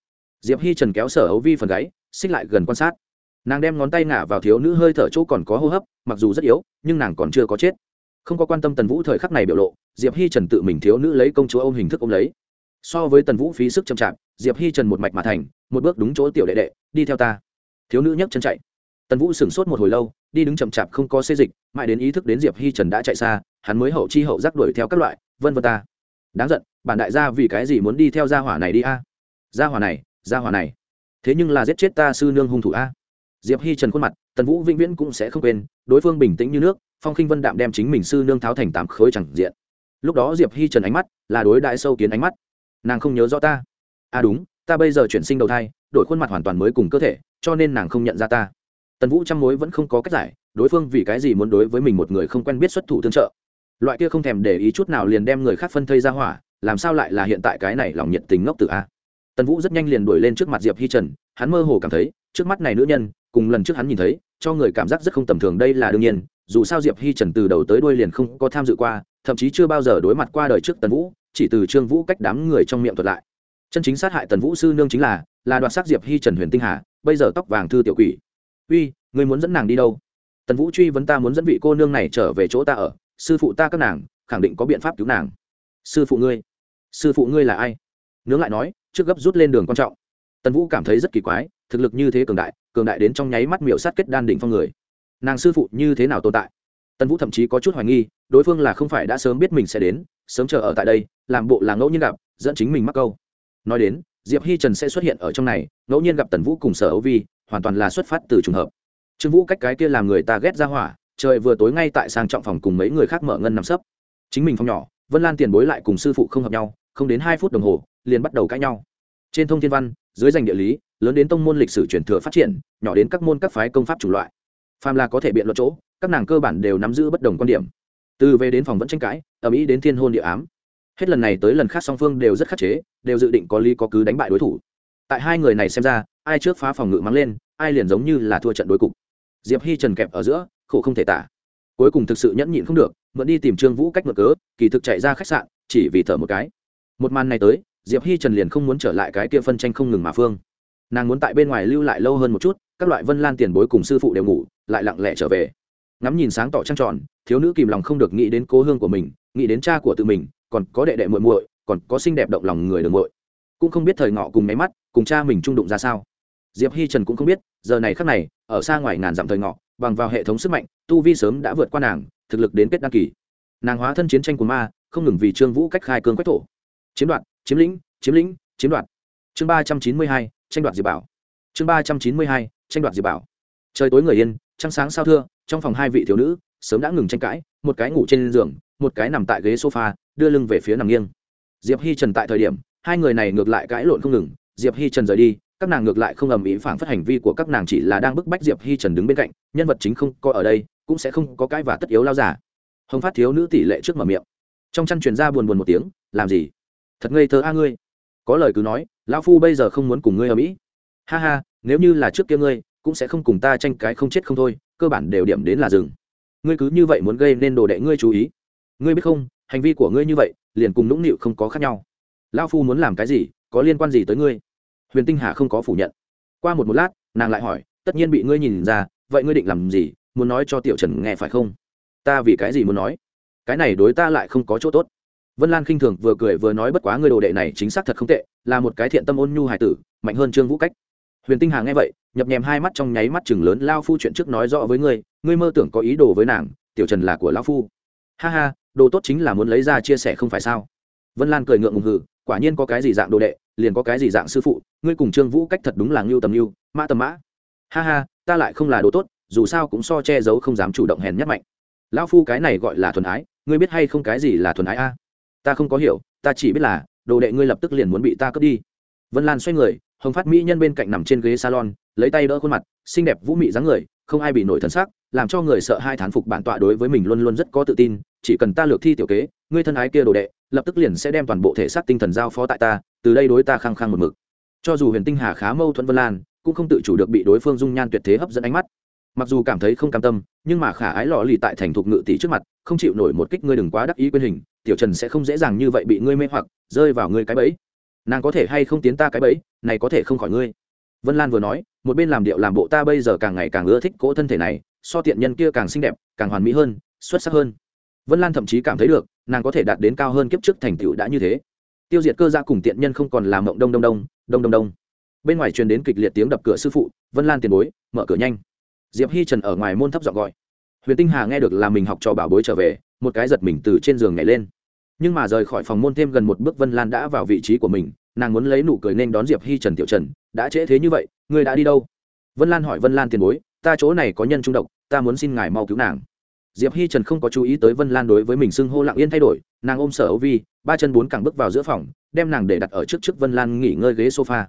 Diệp hi trần kéo sở ấu vi phần gáy, xích lại gần quan sát. Nàng đem ngón tay ngả vào thiếu nữ hơi thở chỗ còn có hô hấp, mặc dù rất yếu, nhưng nàng còn chưa có chết không có quan tâm tần vũ thời khắc này biểu lộ, diệp hi trần tự mình thiếu nữ lấy công chúa ôm hình thức ôm lấy. So với tần vũ phí sức chậm chạp, diệp hi trần một mạch mà thành, một bước đúng chỗ tiểu đệ đệ, đi theo ta. Thiếu nữ nhấc chân chạy. Tần vũ sửng sốt một hồi lâu, đi đứng chậm chạp không có xê dịch, mãi đến ý thức đến diệp hi trần đã chạy xa, hắn mới hậu chi hậu giác đuổi theo các loại, vân vân ta. Đáng giận, bản đại gia vì cái gì muốn đi theo gia hỏa này đi a? Gia hỏa này, gia hỏa này. Thế nhưng là giết chết ta sư nương hung thủ a. Diệp hi trần khuôn mặt, tần vũ vĩnh viễn cũng sẽ không quên, đối phương bình tĩnh như nước phong khinh vân đạm đem chính mình sư nương tháo thành tám khối chẳng diện. Lúc đó diệp hi trần ánh mắt là đối đại sâu kiến ánh mắt. Nàng không nhớ rõ ta. À đúng, ta bây giờ chuyển sinh đầu thai, đổi khuôn mặt hoàn toàn mới cùng cơ thể, cho nên nàng không nhận ra ta. Tần vũ trăm mối vẫn không có cách giải, đối phương vì cái gì muốn đối với mình một người không quen biết xuất thủ tương trợ. Loại kia không thèm để ý chút nào liền đem người khác phân thây ra hỏa, làm sao lại là hiện tại cái này lòng nhiệt tình ngốc tự a? Tần vũ rất nhanh liền đuổi lên trước mặt diệp hi trần, hắn mơ hồ cảm thấy, trước mắt này nữ nhân, cùng lần trước hắn nhìn thấy, cho người cảm giác rất không tầm thường, đây là đương nhiên dù sao diệp hi trần từ đầu tới đuôi liền không có tham dự qua, thậm chí chưa bao giờ đối mặt qua đời trước tần vũ, chỉ từ trương vũ cách đám người trong miệng thuật lại. Chân chính sát hại tần vũ sư nương chính là là đoạt sắc diệp hi trần huyền tinh hà, bây giờ tóc vàng thư tiểu quỷ. Uy người muốn dẫn nàng đi đâu? Tần vũ truy vấn ta muốn dẫn vị cô nương này trở về chỗ ta ở, sư phụ ta các nàng, khẳng định có biện pháp cứu nàng. Sư phụ ngươi? Sư phụ ngươi là ai? Nướng lại nói, trước gấp rút lên đường quan trọng. Tần vũ cảm thấy rất kỳ quái, thực lực như thế cường đại cường đại đến trong nháy mắt miểu sát kết đan đỉnh phong người nàng sư phụ như thế nào tồn tại? Tần vũ thậm chí có chút hoài nghi, đối phương là không phải đã sớm biết mình sẽ đến, sớm chờ ở tại đây, làm bộ là ngẫu nhiên gặp, dẫn chính mình mắc câu. Nói đến, diệp hi trần sẽ xuất hiện ở trong này, ngẫu nhiên gặp tần vũ cùng sở ấu vi, hoàn toàn là xuất phát từ trùng hợp. Trương vũ cách cái kia làm người ta ghét ra hỏa, trời vừa tối ngay tại sang trọng phòng cùng mấy người khác mở ngân nằm sấp. Chính mình phòng nhỏ, vân lan tiền bối lại cùng sư phụ không hợp nhau, không đến hai phút đồng hồ, liền bắt đầu cãi nhau. Trên thông thiên văn, dưới danh địa lý, lớn đến tông môn lịch sử truyền thừa phát triển, nhỏ đến các môn các phái công pháp chủng loại phàm là có thể biện luận chỗ, các nàng cơ bản đều nắm giữ bất đồng quan điểm. Từ về đến phòng vẫn tranh cãi, ầm mỹ đến thiên hôn địa ám. Hết lần này tới lần khác song phương đều rất khắc chế, đều dự định có lý có cứ đánh bại đối thủ. Tại hai người này xem ra, ai trước phá phòng ngự mắng lên, ai liền giống như là thua trận đối cục. Diệp hi trần kẹp ở giữa, khổ không thể tả. Cuối cùng thực sự nhẫn nhịn không được, mượn đi tìm trương vũ cách ngược cớ, kỳ thực chạy ra khách sạn, chỉ vì thở một cái. Một màn này tới, diệp hi trần liền không muốn trở lại cái kia phân tranh không ngừng mà phương nàng muốn tại bên ngoài lưu lại lâu hơn một chút, các loại vân lan tiền bối cùng sư phụ đều ngủ, lại lặng lẽ trở về. Ngắm nhìn sáng tỏ trăng tròn, thiếu nữ kìm lòng không được nghĩ đến cố hương của mình, nghĩ đến cha của tự mình, còn có đệ đệ muội muội, còn có xinh đẹp động lòng người đường muội. Cũng không biết thời ngọ cùng máy mắt, cùng cha mình trung đụng ra sao. Diệp hi trần cũng không biết, giờ này khắc này, ở xa ngoài ngàn dặm thời ngọ, bằng vào hệ thống sức mạnh, tu vi sớm đã vượt qua nàng, thực lực đến kết đăng kỳ. Nàng hóa thân chiến tranh của ma, không ngừng vì trương vũ cách khai cương quách thổ. Chiếm đoạt, chiếm lĩnh chiếm lĩnh, chiếm đoạt. Chương ba trăm chín mươi hai tranh đoạt diệp bảo. Chương ba trăm chín mươi hai, tranh đoạt diệp bảo. Trời tối người yên, trăng sáng sao thưa, trong phòng hai vị thiếu nữ, sớm đã ngừng tranh cãi, một cái ngủ trên giường, một cái nằm tại ghế sofa, đưa lưng về phía nằm nghiêng. Diệp hi trần tại thời điểm, hai người này ngược lại cãi lộn không ngừng. Diệp hi trần rời đi, các nàng ngược lại không ầm ĩ phản phất hành vi của các nàng chỉ là đang bức bách diệp hi trần đứng bên cạnh, nhân vật chính không có ở đây, cũng sẽ không có cái và tất yếu lao giả. Hồng phát thiếu nữ tỷ lệ trước mở miệng. Trong chăn truyền ra buồn buồn một tiếng, làm gì? Thật ngây thơ a ngươi có lời cứ nói, lão phu bây giờ không muốn cùng ngươi ở mỹ. Ha ha, nếu như là trước kia ngươi, cũng sẽ không cùng ta tranh cái không chết không thôi, cơ bản đều điểm đến là rừng ngươi cứ như vậy muốn gây nên đồ đệ ngươi chú ý. Ngươi biết không, hành vi của ngươi như vậy, liền cùng nũng nịu không có khác nhau. Lão phu muốn làm cái gì, có liên quan gì tới ngươi? Huyền tinh hà không có phủ nhận. Qua một một lát, nàng lại hỏi, tất nhiên bị ngươi nhìn ra, vậy ngươi định làm gì, muốn nói cho tiểu trần nghe phải không? Ta vì cái gì muốn nói? Cái này đối ta lại không có chỗ tốt vân lan khinh thường vừa cười vừa nói bất quá ngươi đồ đệ này chính xác thật không tệ, là một cái thiện tâm ôn nhu hài tử, mạnh hơn trương vũ cách. Huyền tinh hà nghe vậy, nhập nhèm hai mắt trong nháy mắt chừng lớn lao phu chuyện trước nói rõ với ngươi ngươi mơ tưởng có ý đồ với nàng, tiểu trần là của lao phu. Ha ha, đồ tốt chính là muốn lấy ra chia sẻ không phải sao? Vân lan cười ngượng ngùng hừ, quả nhiên có cái gì dạng đồ đệ, liền có cái gì dạng sư phụ, ngươi cùng trương vũ cách thật đúng là ngưu tầm ngưu, mã tầm mã. Ha ha, ta lại không là đồ tốt, dù sao cũng so che giấu không dám chủ động hèn nhát mạnh. Lão phu cái này gọi là thuần ái, ngươi biết hay không cái gì là thuần ái a? Ta không có hiểu, ta chỉ biết là, đồ đệ ngươi lập tức liền muốn bị ta cướp đi. Vân lan xoay người, hồng phát mỹ nhân bên cạnh nằm trên ghế salon, lấy tay đỡ khuôn mặt, xinh đẹp vũ mị dáng người, không ai bị nổi thân sắc, làm cho người sợ hai thán phục bản tọa đối với mình luôn luôn rất có tự tin, chỉ cần ta lược thi tiểu kế, ngươi thân ái kia đồ đệ, lập tức liền sẽ đem toàn bộ thể xác tinh thần giao phó tại ta, từ đây đối ta khăng khăng một mực. Cho dù huyền tinh hà khá mâu thuẫn vân lan, cũng không tự chủ được bị đối phương dung nhan tuyệt thế hấp dẫn ánh mắt mặc dù cảm thấy không cam tâm, nhưng mà khả ái lò lì tại thành thục ngự tỷ trước mặt, không chịu nổi một kích ngươi đừng quá đắc ý quyên hình, tiểu trần sẽ không dễ dàng như vậy bị ngươi mê hoặc, rơi vào ngươi cái bẫy. Nàng có thể hay không tiến ta cái bẫy, này có thể không khỏi ngươi. Vân lan vừa nói, một bên làm điệu làm bộ ta bây giờ càng ngày càng ưa thích cỗ thân thể này, so tiện nhân kia càng xinh đẹp, càng hoàn mỹ hơn, xuất sắc hơn. Vân lan thậm chí cảm thấy được, nàng có thể đạt đến cao hơn kiếp trước thành tựu đã như thế. Tiêu diệt cơ gia cùng tiện nhân không còn làm mộng đông đông đông đông đông đông. Bên ngoài truyền đến kịch liệt tiếng đập cửa sư phụ, vân lan tiền bối, mở cửa nhanh diệp hi trần ở ngoài môn thấp giọng gọi. Huyền tinh hà nghe được là mình học trò bảo bối trở về, một cái giật mình từ trên giường nhảy lên. Nhưng mà rời khỏi phòng môn thêm gần một bước, vân lan đã vào vị trí của mình, nàng muốn lấy nụ cười nên đón diệp hi trần tiểu trần, đã trễ thế như vậy người đã đi đâu? Vân lan hỏi vân lan tiền bối, ta chỗ này có nhân trung độc, ta muốn xin ngài mau cứu nàng. Diệp hi trần không có chú ý tới vân lan đối với mình xưng hô lặng yên thay đổi, nàng ôm sở ấu vi, ba chân bốn cẳng bước vào giữa phòng, đem nàng để đặt ở trước trước vân lan nghỉ ngơi ghế sofa.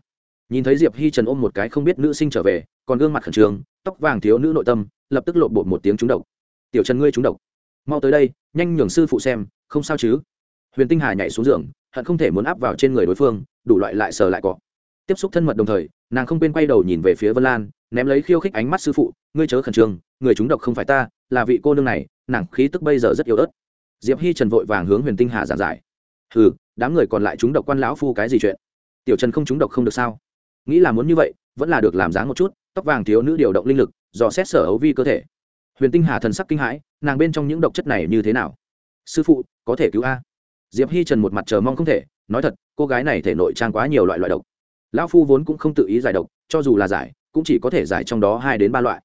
Nhìn thấy diệp hi trần ôm một cái không biết nữ sinh trở về còn gương mặt khẩn trương, tóc vàng thiếu nữ nội tâm, lập tức lộn bột một tiếng trúng độc. Tiểu trần ngươi trúng độc. Mau tới đây, nhanh nhường sư phụ xem, không sao chứ? Huyền tinh hà nhảy xuống giường, hận không thể muốn áp vào trên người đối phương, đủ loại lại sờ lại cọ. Tiếp xúc thân mật đồng thời, nàng không quên quay đầu nhìn về phía vân lan, ném lấy khiêu khích ánh mắt sư phụ, ngươi chớ khẩn trương, người chúng độc không phải ta, là vị cô nương này, nàng khí tức bây giờ rất yếu ớt. Diệp hi trần vội vàng hướng huyền tinh hà giảng giải. Hừ, đám người còn lại chúng độc quan lão phu cái gì chuyện? Tiểu trần không chúng độc không được sao? Nghĩ là muốn như vậy, vẫn là được làm dáng một chút, tóc vàng thiếu nữ điều động linh lực, dò xét sở ấu vi cơ thể. Huyền tinh hà thần sắc kinh hãi, nàng bên trong những độc chất này như thế nào? Sư phụ, có thể cứu a. Diệp hi trần một mặt chờ mong không thể, nói thật, cô gái này thể nội trang quá nhiều loại loại độc. Lão phu vốn cũng không tự ý giải độc, cho dù là giải, cũng chỉ có thể giải trong đó hai đến ba loại.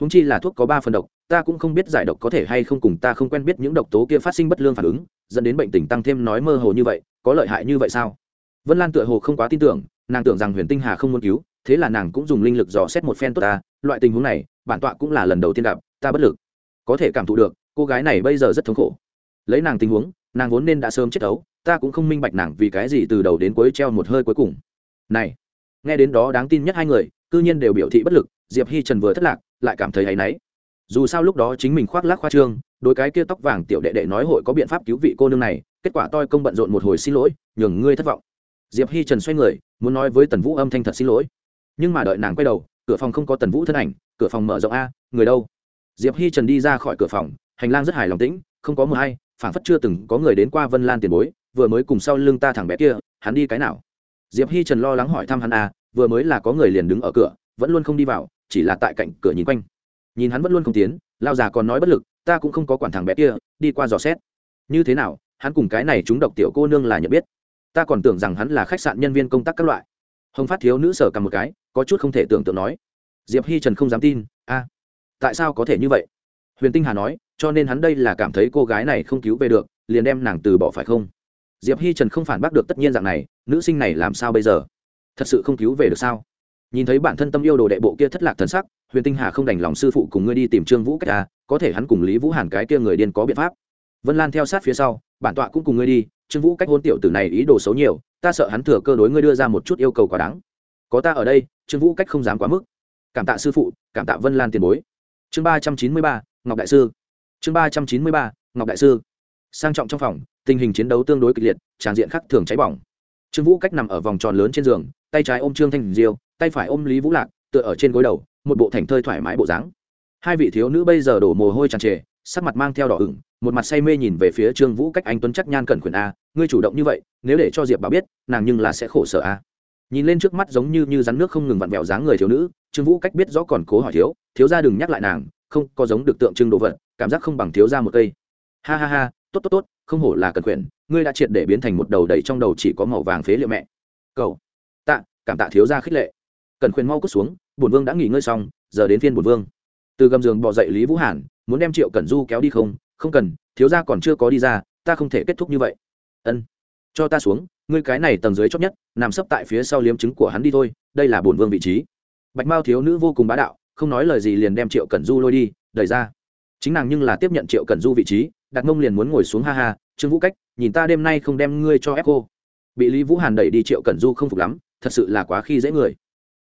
Húng chi là thuốc có ba phần độc, ta cũng không biết giải độc có thể hay không cùng ta không quen biết những độc tố kia phát sinh bất lương phản ứng, dẫn đến bệnh tình tăng thêm nói mơ hồ như vậy, có lợi hại như vậy sao? Vân lan tựa hồ không quá tin tưởng nàng tưởng rằng huyền tinh hà không muốn cứu, thế là nàng cũng dùng linh lực dò xét một phen tốt ta, loại tình huống này, bản tọa cũng là lần đầu tiên gặp, ta bất lực. Có thể cảm thụ được, cô gái này bây giờ rất thống khổ. Lấy nàng tình huống, nàng vốn nên đã sớm chết đấu, ta cũng không minh bạch nàng vì cái gì từ đầu đến cuối treo một hơi cuối cùng. Này, nghe đến đó đáng tin nhất hai người, cư nhiên đều biểu thị bất lực, diệp hi trần vừa thất lạc, lại cảm thấy áy náy. Dù sao lúc đó chính mình khoác lác khoa trương đôi cái kia tóc vàng tiểu đệ đệ nói hội có biện pháp cứu vị cô nương này, kết quả toi công bận rộn một hồi xin lỗi, nhường ngươi thất vọng diệp hi trần xoay người, muốn nói với tần vũ âm thanh thật xin lỗi. Nhưng mà đợi nàng quay đầu, cửa phòng không có tần vũ thân ảnh, cửa phòng mở rộng a, người đâu? Diệp hi trần đi ra khỏi cửa phòng, hành lang rất hài lòng tĩnh, không có mờ hay, phảng phất chưa từng có người đến qua vân lan tiền bối, vừa mới cùng sau lưng ta thằng bé kia, hắn đi cái nào? Diệp hi trần lo lắng hỏi thăm hắn a, vừa mới là có người liền đứng ở cửa, vẫn luôn không đi vào, chỉ là tại cạnh cửa nhìn quanh. Nhìn hắn vẫn luôn không tiến, lao già còn nói bất lực, ta cũng không có quản thằng bé kia, đi qua dò xét. Như thế nào, hắn cùng cái này chúng độc tiểu cô nương là nhận biết ta còn tưởng rằng hắn là khách sạn nhân viên công tác các loại. Hồng phát thiếu nữ sở cầm một cái, có chút không thể tưởng tượng nói. Diệp hi trần không dám tin, a, tại sao có thể như vậy? Huyền tinh hà nói, cho nên hắn đây là cảm thấy cô gái này không cứu về được, liền đem nàng từ bỏ phải không? Diệp hi trần không phản bác được tất nhiên dạng này, nữ sinh này làm sao bây giờ? Thật sự không cứu về được sao? Nhìn thấy bản thân tâm yêu đồ đệ bộ kia thất lạc thần sắc, huyền tinh hà không đành lòng sư phụ cùng ngươi đi tìm trương vũ cách ta, có thể hắn cùng lý vũ hàn cái kia người điên có biện pháp. Vân lan theo sát phía sau, bản tọa cũng cùng ngươi đi trương vũ cách hôn tiểu tử này ý đồ xấu nhiều, ta sợ hắn thừa cơ đối ngươi đưa ra một chút yêu cầu quá đáng. Có ta ở đây, trương vũ cách không dám quá mức. Cảm tạ sư phụ, cảm tạ vân lan tiền bối. Chương ba trăm chín mươi ba, ngọc đại sư. Chương ba trăm chín mươi ba, ngọc đại sư. Sang trọng trong phòng, tình hình chiến đấu tương đối kịch liệt tràn diện khắc thường cháy bỏng. Trương vũ cách nằm ở vòng tròn lớn trên giường, tay trái ôm trương thanh diêu, tay phải ôm lý vũ lạc, tựa ở trên gối đầu, một bộ thành thơi thoải mái bộ dáng. Hai vị thiếu nữ bây giờ đổ mồ hôi tràn trề sắc mặt mang theo đỏ ửng, một mặt say mê nhìn về phía trương vũ cách anh tuấn chắc nhan cẩn quyền a, ngươi chủ động như vậy, nếu để cho diệp bảo biết, nàng nhưng là sẽ khổ sở a. Nhìn lên trước mắt giống như như rắn nước không ngừng vặn vẹo dáng người thiếu nữ, trương vũ cách biết rõ còn cố hỏi thiếu thiếu ra đừng nhắc lại nàng, không có giống được tượng trưng đồ vật, cảm giác không bằng thiếu ra một cây. Ha ha ha, tốt tốt tốt, không hổ là cẩn quyền, ngươi đã triệt để biến thành một đầu đầy trong đầu chỉ có màu vàng phế liệu mẹ. Cầu. Tạ, cảm tạ thiếu ra khích lệ. Cẩn khuyên mau cút xuống, bổn vương đã nghỉ ngơi xong, giờ đến phiên bổn vương. Từ gầm giường bỏ dậy lý vũ hàn muốn đem triệu cẩn du kéo đi không? Không cần, thiếu gia còn chưa có đi ra, ta không thể kết thúc như vậy. Ân, cho ta xuống, ngươi cái này tầng dưới chót nhất, nằm sấp tại phía sau liếm trứng của hắn đi thôi, đây là bổn vương vị trí. Bạch mao thiếu nữ vô cùng bá đạo, không nói lời gì liền đem triệu cẩn du lôi đi, đẩy ra. Chính nàng nhưng là tiếp nhận triệu cẩn du vị trí, đặt mông liền muốn ngồi xuống ha ha, trương vũ cách, nhìn ta đêm nay không đem ngươi cho ép cô. Bị lý vũ hàn đẩy đi triệu cẩn du không phục lắm, thật sự là quá khi dễ người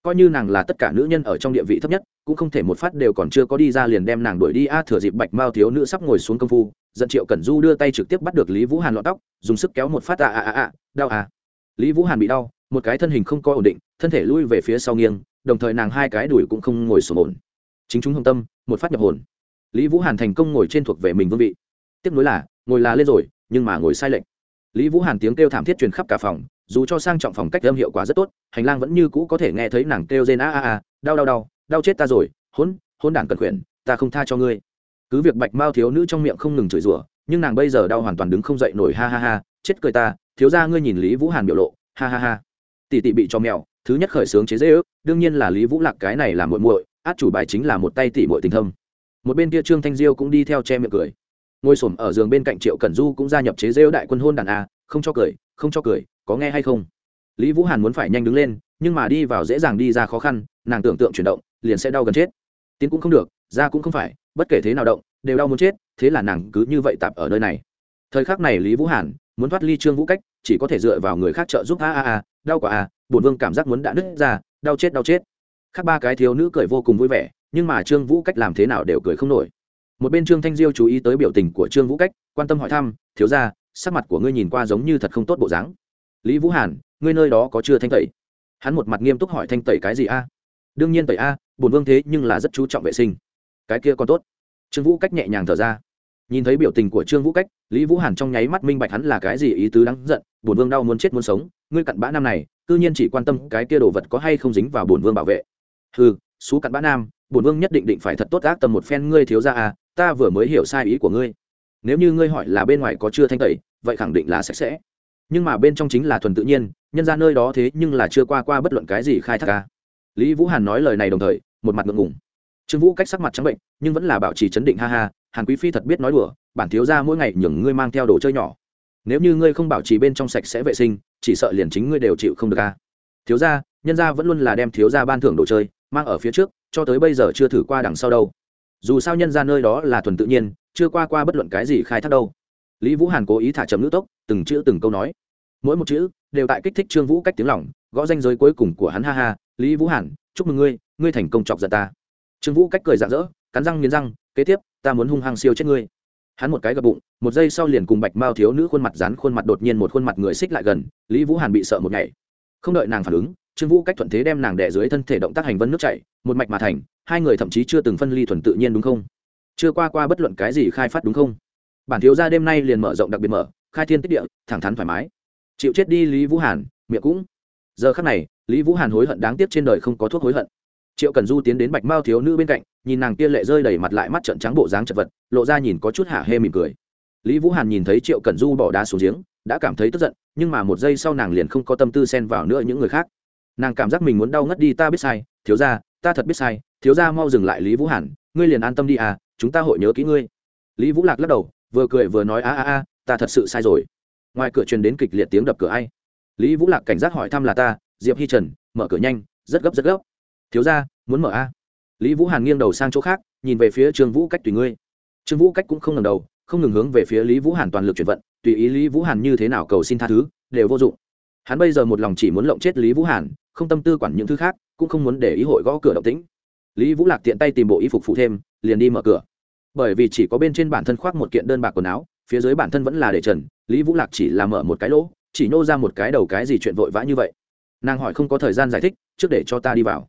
coi như nàng là tất cả nữ nhân ở trong địa vị thấp nhất, cũng không thể một phát đều còn chưa có đi ra liền đem nàng đuổi đi. A, thừa dịp bạch mao thiếu nữ sắp ngồi xuống công phu, dẫn triệu cẩn du đưa tay trực tiếp bắt được lý vũ hàn lọt tóc, dùng sức kéo một phát. À à à à đau à. Lý vũ hàn bị đau, một cái thân hình không có ổn định, thân thể lui về phía sau nghiêng, đồng thời nàng hai cái đùi cũng không ngồi sổm ổn. Chính chúng hồng tâm, một phát nhập hồn. Lý vũ hàn thành công ngồi trên thuộc về mình vương vị. Tiếp nối là, ngồi là lên rồi, nhưng mà ngồi sai lệch. Lý vũ hàn tiếng kêu thảm thiết truyền khắp cả phòng dù cho sang trọng phòng cách âm hiệu quả rất tốt, hành lang vẫn như cũ có thể nghe thấy nàng kêu rên a a a, đau đau đau đau chết ta rồi hôn hôn đảng cần quyển, ta không tha cho ngươi. Cứ việc bạch mao thiếu nữ trong miệng không ngừng chửi rủa, nhưng nàng bây giờ đau hoàn toàn đứng không dậy nổi, ha ha ha, chết cười ta, thiếu ra ngươi nhìn lý vũ hàn biểu lộ, ha ha ha. Tỷ tỷ bị cho mèo, thứ nhất khởi sướng chế dễ ước, đương nhiên là lý vũ lạc cái này là muội muội, át chủ bài chính là một tay tỷ muội tình thâm. Một bên kia trương thanh diêu cũng đi theo che miệng cười. Ngồi xổm ở giường bên cạnh triệu cẩn du cũng gia nhập chế rêu đại quân hôn đàn a, không cho cười, không cho cười có nghe hay không? Lý vũ hàn muốn phải nhanh đứng lên, nhưng mà đi vào dễ dàng đi ra khó khăn, nàng tưởng tượng chuyển động, liền sẽ đau gần chết. Tiến cũng không được, ra cũng không phải, bất kể thế nào động, đều đau muốn chết, thế là nàng cứ như vậy tạp ở nơi này. Thời khắc này lý vũ hàn muốn thoát ly trương vũ cách, chỉ có thể dựa vào người khác trợ giúp, a a a, đau quả a, bổn vương cảm giác muốn đã nứt ra, đau chết đau chết. Khác ba cái thiếu nữ cười vô cùng vui vẻ, nhưng mà trương vũ cách làm thế nào đều cười không nổi. Một bên trương thanh diêu chú ý tới biểu tình của trương vũ cách, quan tâm hỏi thăm, thiếu ra sắc mặt của ngươi nhìn qua giống như thật không tốt bộ dáng lý vũ hàn, ngươi nơi đó có chưa thanh tẩy? Hắn một mặt nghiêm túc hỏi thanh tẩy cái gì a? Đương nhiên tẩy a, bổn vương thế nhưng là rất chú trọng vệ sinh. Cái kia còn tốt. Trương vũ cách nhẹ nhàng thở ra. Nhìn thấy biểu tình của trương vũ cách, lý vũ hàn trong nháy mắt minh bạch hắn là cái gì ý tứ đáng giận, bổn vương đau muốn chết muốn sống, ngươi cặn bã nam này, cư nhiên chỉ quan tâm cái kia đồ vật có hay không dính vào bổn vương bảo vệ. Ừ xú cặn bã nam, bổn vương nhất định định phải thật tốt ác tầm một phen ngươi thiếu ra à ta vừa mới hiểu sai ý của ngươi. Nếu như ngươi hỏi là bên ngoài có chưa thanh tẩy, vậy khẳng định là sạch sẽ nhưng mà bên trong chính là thuần tự nhiên, nhân ra nơi đó thế nhưng là chưa qua qua bất luận cái gì khai thác ca. Lý vũ hàn nói lời này đồng thời, một mặt ngượng ngùng. Trương vũ cách sắc mặt trắng bệnh, nhưng vẫn là bảo trì chấn định, ha ha, hàn quý phi thật biết nói đùa, bản thiếu ra mỗi ngày nhường ngươi mang theo đồ chơi nhỏ. Nếu như ngươi không bảo trì bên trong sạch sẽ vệ sinh, chỉ sợ liền chính ngươi đều chịu không được ca. Thiếu ra nhân ra vẫn luôn là đem thiếu ra ban thưởng đồ chơi, mang ở phía trước, cho tới bây giờ chưa thử qua đằng sau đâu. Dù sao nhân ra nơi đó là thuần tự nhiên, chưa qua qua bất luận cái gì khai thác đâu lý vũ hàn cố ý thả chậm nữ tốc, từng chữ từng câu nói. Mỗi một chữ đều tại kích thích trương vũ cách tiếng lỏng gõ danh giới cuối cùng của hắn ha ha, lý vũ hàn, chúc mừng ngươi ngươi thành công chọc giận ta. Trương vũ cách cười rạng rỡ, cắn răng nghiến răng, kế tiếp, ta muốn hung hăng siêu chết ngươi. Hắn một cái gập bụng, một giây sau liền cùng bạch mao thiếu nữ khuôn mặt rán khuôn mặt đột nhiên một khuôn mặt người xích lại gần, lý vũ hàn bị sợ một ngày. Không đợi nàng phản ứng, trương vũ cách thuận thế đem nàng đẻ dưới thân thể động tác hành vân nước chảy, một mạch mà thành, hai người thậm chí chưa từng phân ly thuần tự nhiên đúng không? Chưa qua qua bất luận cái gì khai phát đúng không? Bản thiếu gia đêm nay liền mở rộng đặc biệt mở, khai thiên tích địa, thẳng thắn thoải mái. Chịu chết đi lý vũ hàn, miệng cũng. Giờ khắc này, lý vũ hàn hối hận đáng tiếc trên đời không có thuốc hối hận. Triệu cần du tiến đến bạch mao thiếu nữ bên cạnh, nhìn nàng kia lệ rơi đầy mặt lại mắt trận trắng bộ dáng chật vật, lộ ra nhìn có chút hả hê mỉm cười. Lý vũ hàn nhìn thấy triệu cần du bỏ đá xuống giếng, đã cảm thấy tức giận, nhưng mà một giây sau nàng liền không có tâm tư xen vào nữa những người khác. Nàng cảm giác mình muốn đau ngất đi, ta biết sai, thiếu ra ta thật biết sai, thiếu ra mau dừng lại lý vũ hàn, ngươi liền an tâm đi à chúng ta hội nhớ kỹ ngươi. Lý vũ lạc lắc đầu vừa cười vừa nói, a a a, ta thật sự sai rồi. Ngoài cửa truyền đến kịch liệt tiếng đập cửa ai. Lý vũ lạc cảnh giác hỏi thăm là ta, diệp hi trần, mở cửa nhanh, rất gấp rất gấp. Thiếu ra muốn mở a? Lý vũ hàn nghiêng đầu sang chỗ khác, nhìn về phía trương vũ cách tùy ngươi. Trương vũ cách cũng không ngầm đầu, không ngừng hướng về phía lý vũ hàn toàn lực chuyển vận, tùy ý lý vũ hàn như thế nào cầu xin tha thứ, đều vô dụng. Hắn bây giờ một lòng chỉ muốn lộng chết lý vũ hàn, không tâm tư quản những thứ khác, cũng không muốn để ý hội gõ cửa động tĩnh. Lý vũ lạc tiện tay tìm bộ y phục phụ thêm, liền đi mở cửa bởi vì chỉ có bên trên bản thân khoác một kiện đơn bạc quần áo, phía dưới bản thân vẫn là để trần, lý vũ lạc chỉ làm mở một cái lỗ, chỉ nô ra một cái đầu cái gì chuyện vội vã như vậy. Nàng hỏi không có thời gian giải thích, trước để cho ta đi vào.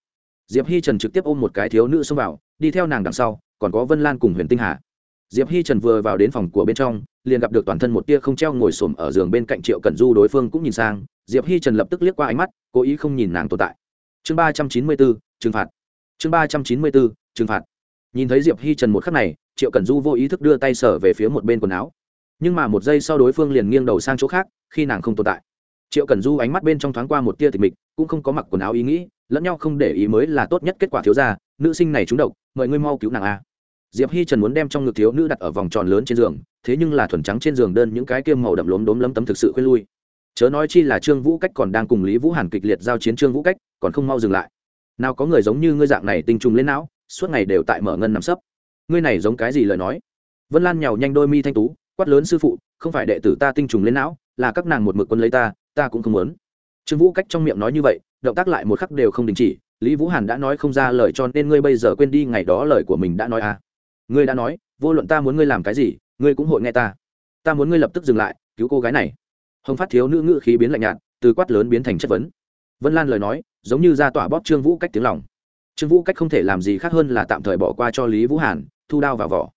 Diệp hi trần trực tiếp ôm một cái thiếu nữ xông vào, đi theo nàng đằng sau, còn có vân lan cùng huyền tinh hà. Diệp hi trần vừa vào đến phòng của bên trong, liền gặp được toàn thân một tia không treo ngồi xổm ở giường bên cạnh triệu cẩn du đối phương cũng nhìn sang, diệp hi trần lập tức liếc qua ánh mắt, cố ý không nhìn nàng tồn tại. Chương ba trăm chín mươi bốn, trừng phạt. Chương ba trăm chín mươi bốn, trừng phạt. Nhìn thấy diệp hi trần một khắc này triệu cẩn du vô ý thức đưa tay sở về phía một bên quần áo. Nhưng mà một giây sau đối phương liền nghiêng đầu sang chỗ khác, khi nàng không tồn tại. Triệu cẩn du ánh mắt bên trong thoáng qua một tia tịch mịch, cũng không có mặc quần áo ý nghĩ, lẫn nhau không để ý mới là tốt nhất kết quả thiếu ra nữ sinh này trúng độc, mời ngươi mau cứu nàng a. Diệp hi trần muốn đem trong ngực thiếu nữ đặt ở vòng tròn lớn trên giường, thế nhưng là thuần trắng trên giường đơn những cái kiêm màu đậm lốm đốm lấm tấm thực sự khuyên lui. Chớ nói chi là trương vũ cách còn đang cùng lý vũ hàn kịch liệt giao chiến trương vũ cách, còn không mau dừng lại. Nào có người giống như ngươi dạng này tinh trùng lên não, suốt ngày đều tại mở ngân nằm sấp ngươi này giống cái gì lời nói? Vân lan nhào nhanh đôi mi thanh tú, quát lớn sư phụ, không phải đệ tử ta tinh trùng lên não, là các nàng một mực quân lấy ta ta cũng không muốn. Trương vũ cách trong miệng nói như vậy, động tác lại một khắc đều không đình chỉ, lý vũ hàn đã nói không ra lời cho nên ngươi bây giờ quên đi ngày đó lời của mình đã nói à. Ngươi đã nói, vô luận ta muốn ngươi làm cái gì, ngươi cũng hội nghe ta. Ta muốn ngươi lập tức dừng lại, cứu cô gái này. Hồng phát thiếu nữ ngữ khí biến lạnh nhạt, từ quát lớn biến thành chất vấn. Vân lan lời nói, giống như ra tỏa bóp trương vũ cách tiếng lòng. Trương vũ cách không thể làm gì khác hơn là tạm thời bỏ qua cho lý vũ hàn thu đao vào vỏ.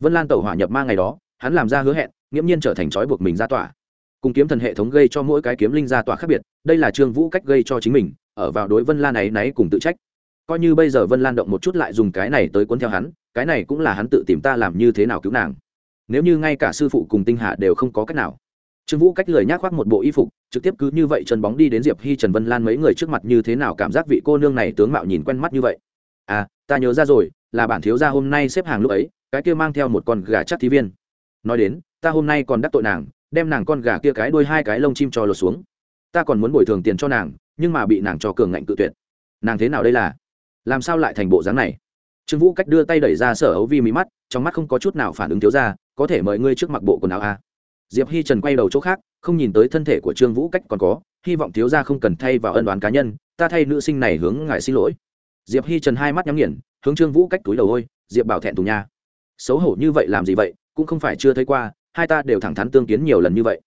Vân lan tẩu hỏa nhập ma ngày đó, hắn làm ra hứa hẹn, nghiễm nhiên trở thành trói buộc mình ra tỏa. Cùng kiếm thần hệ thống gây cho mỗi cái kiếm linh ra tỏa khác biệt, đây là trương vũ cách gây cho chính mình, ở vào đối vân lan ấy náy cùng tự trách. Coi như bây giờ vân lan động một chút lại dùng cái này tới cuốn theo hắn, cái này cũng là hắn tự tìm ta làm như thế nào cứu nàng. Nếu như ngay cả sư phụ cùng tinh hạ đều không có cách nào. Trương vũ cách lời nhác khoác một bộ y phục, trực tiếp cứ như vậy chân bóng đi đến diệp hi trần vân lan mấy người trước mặt như thế nào cảm giác vị cô nương này tướng mạo nhìn quen mắt như vậy? À ta nhớ ra rồi là bản thiếu gia hôm nay xếp hàng lúc ấy, cái kia mang theo một con gà chắc thí viên. Nói đến, ta hôm nay còn đắc tội nàng, đem nàng con gà kia cái đuôi hai cái lông chim cho lột xuống. Ta còn muốn bồi thường tiền cho nàng, nhưng mà bị nàng cho cường ngạnh cự tuyệt. Nàng thế nào đây là? Làm sao lại thành bộ dáng này? Trương vũ cách đưa tay đẩy ra sở ấu vi mí mắt, trong mắt không có chút nào phản ứng thiếu ra có thể mời ngươi trước mặc bộ quần áo a. À. diệp hi trần quay đầu chỗ khác, không nhìn tới thân thể của trương vũ cách còn có, hy vọng thiếu ra không cần thay vào ân đoán cá nhân, ta thay nữ sinh này hướng ngài xin lỗi. Diệp hi trần hai mắt nhắm nghiền hướng trương vũ cách túi đầu ôi, diệp bảo thẹn thùng nha. Xấu hổ như vậy làm gì vậy, cũng không phải chưa thấy qua, hai ta đều thẳng thắn tương kiến nhiều lần như vậy.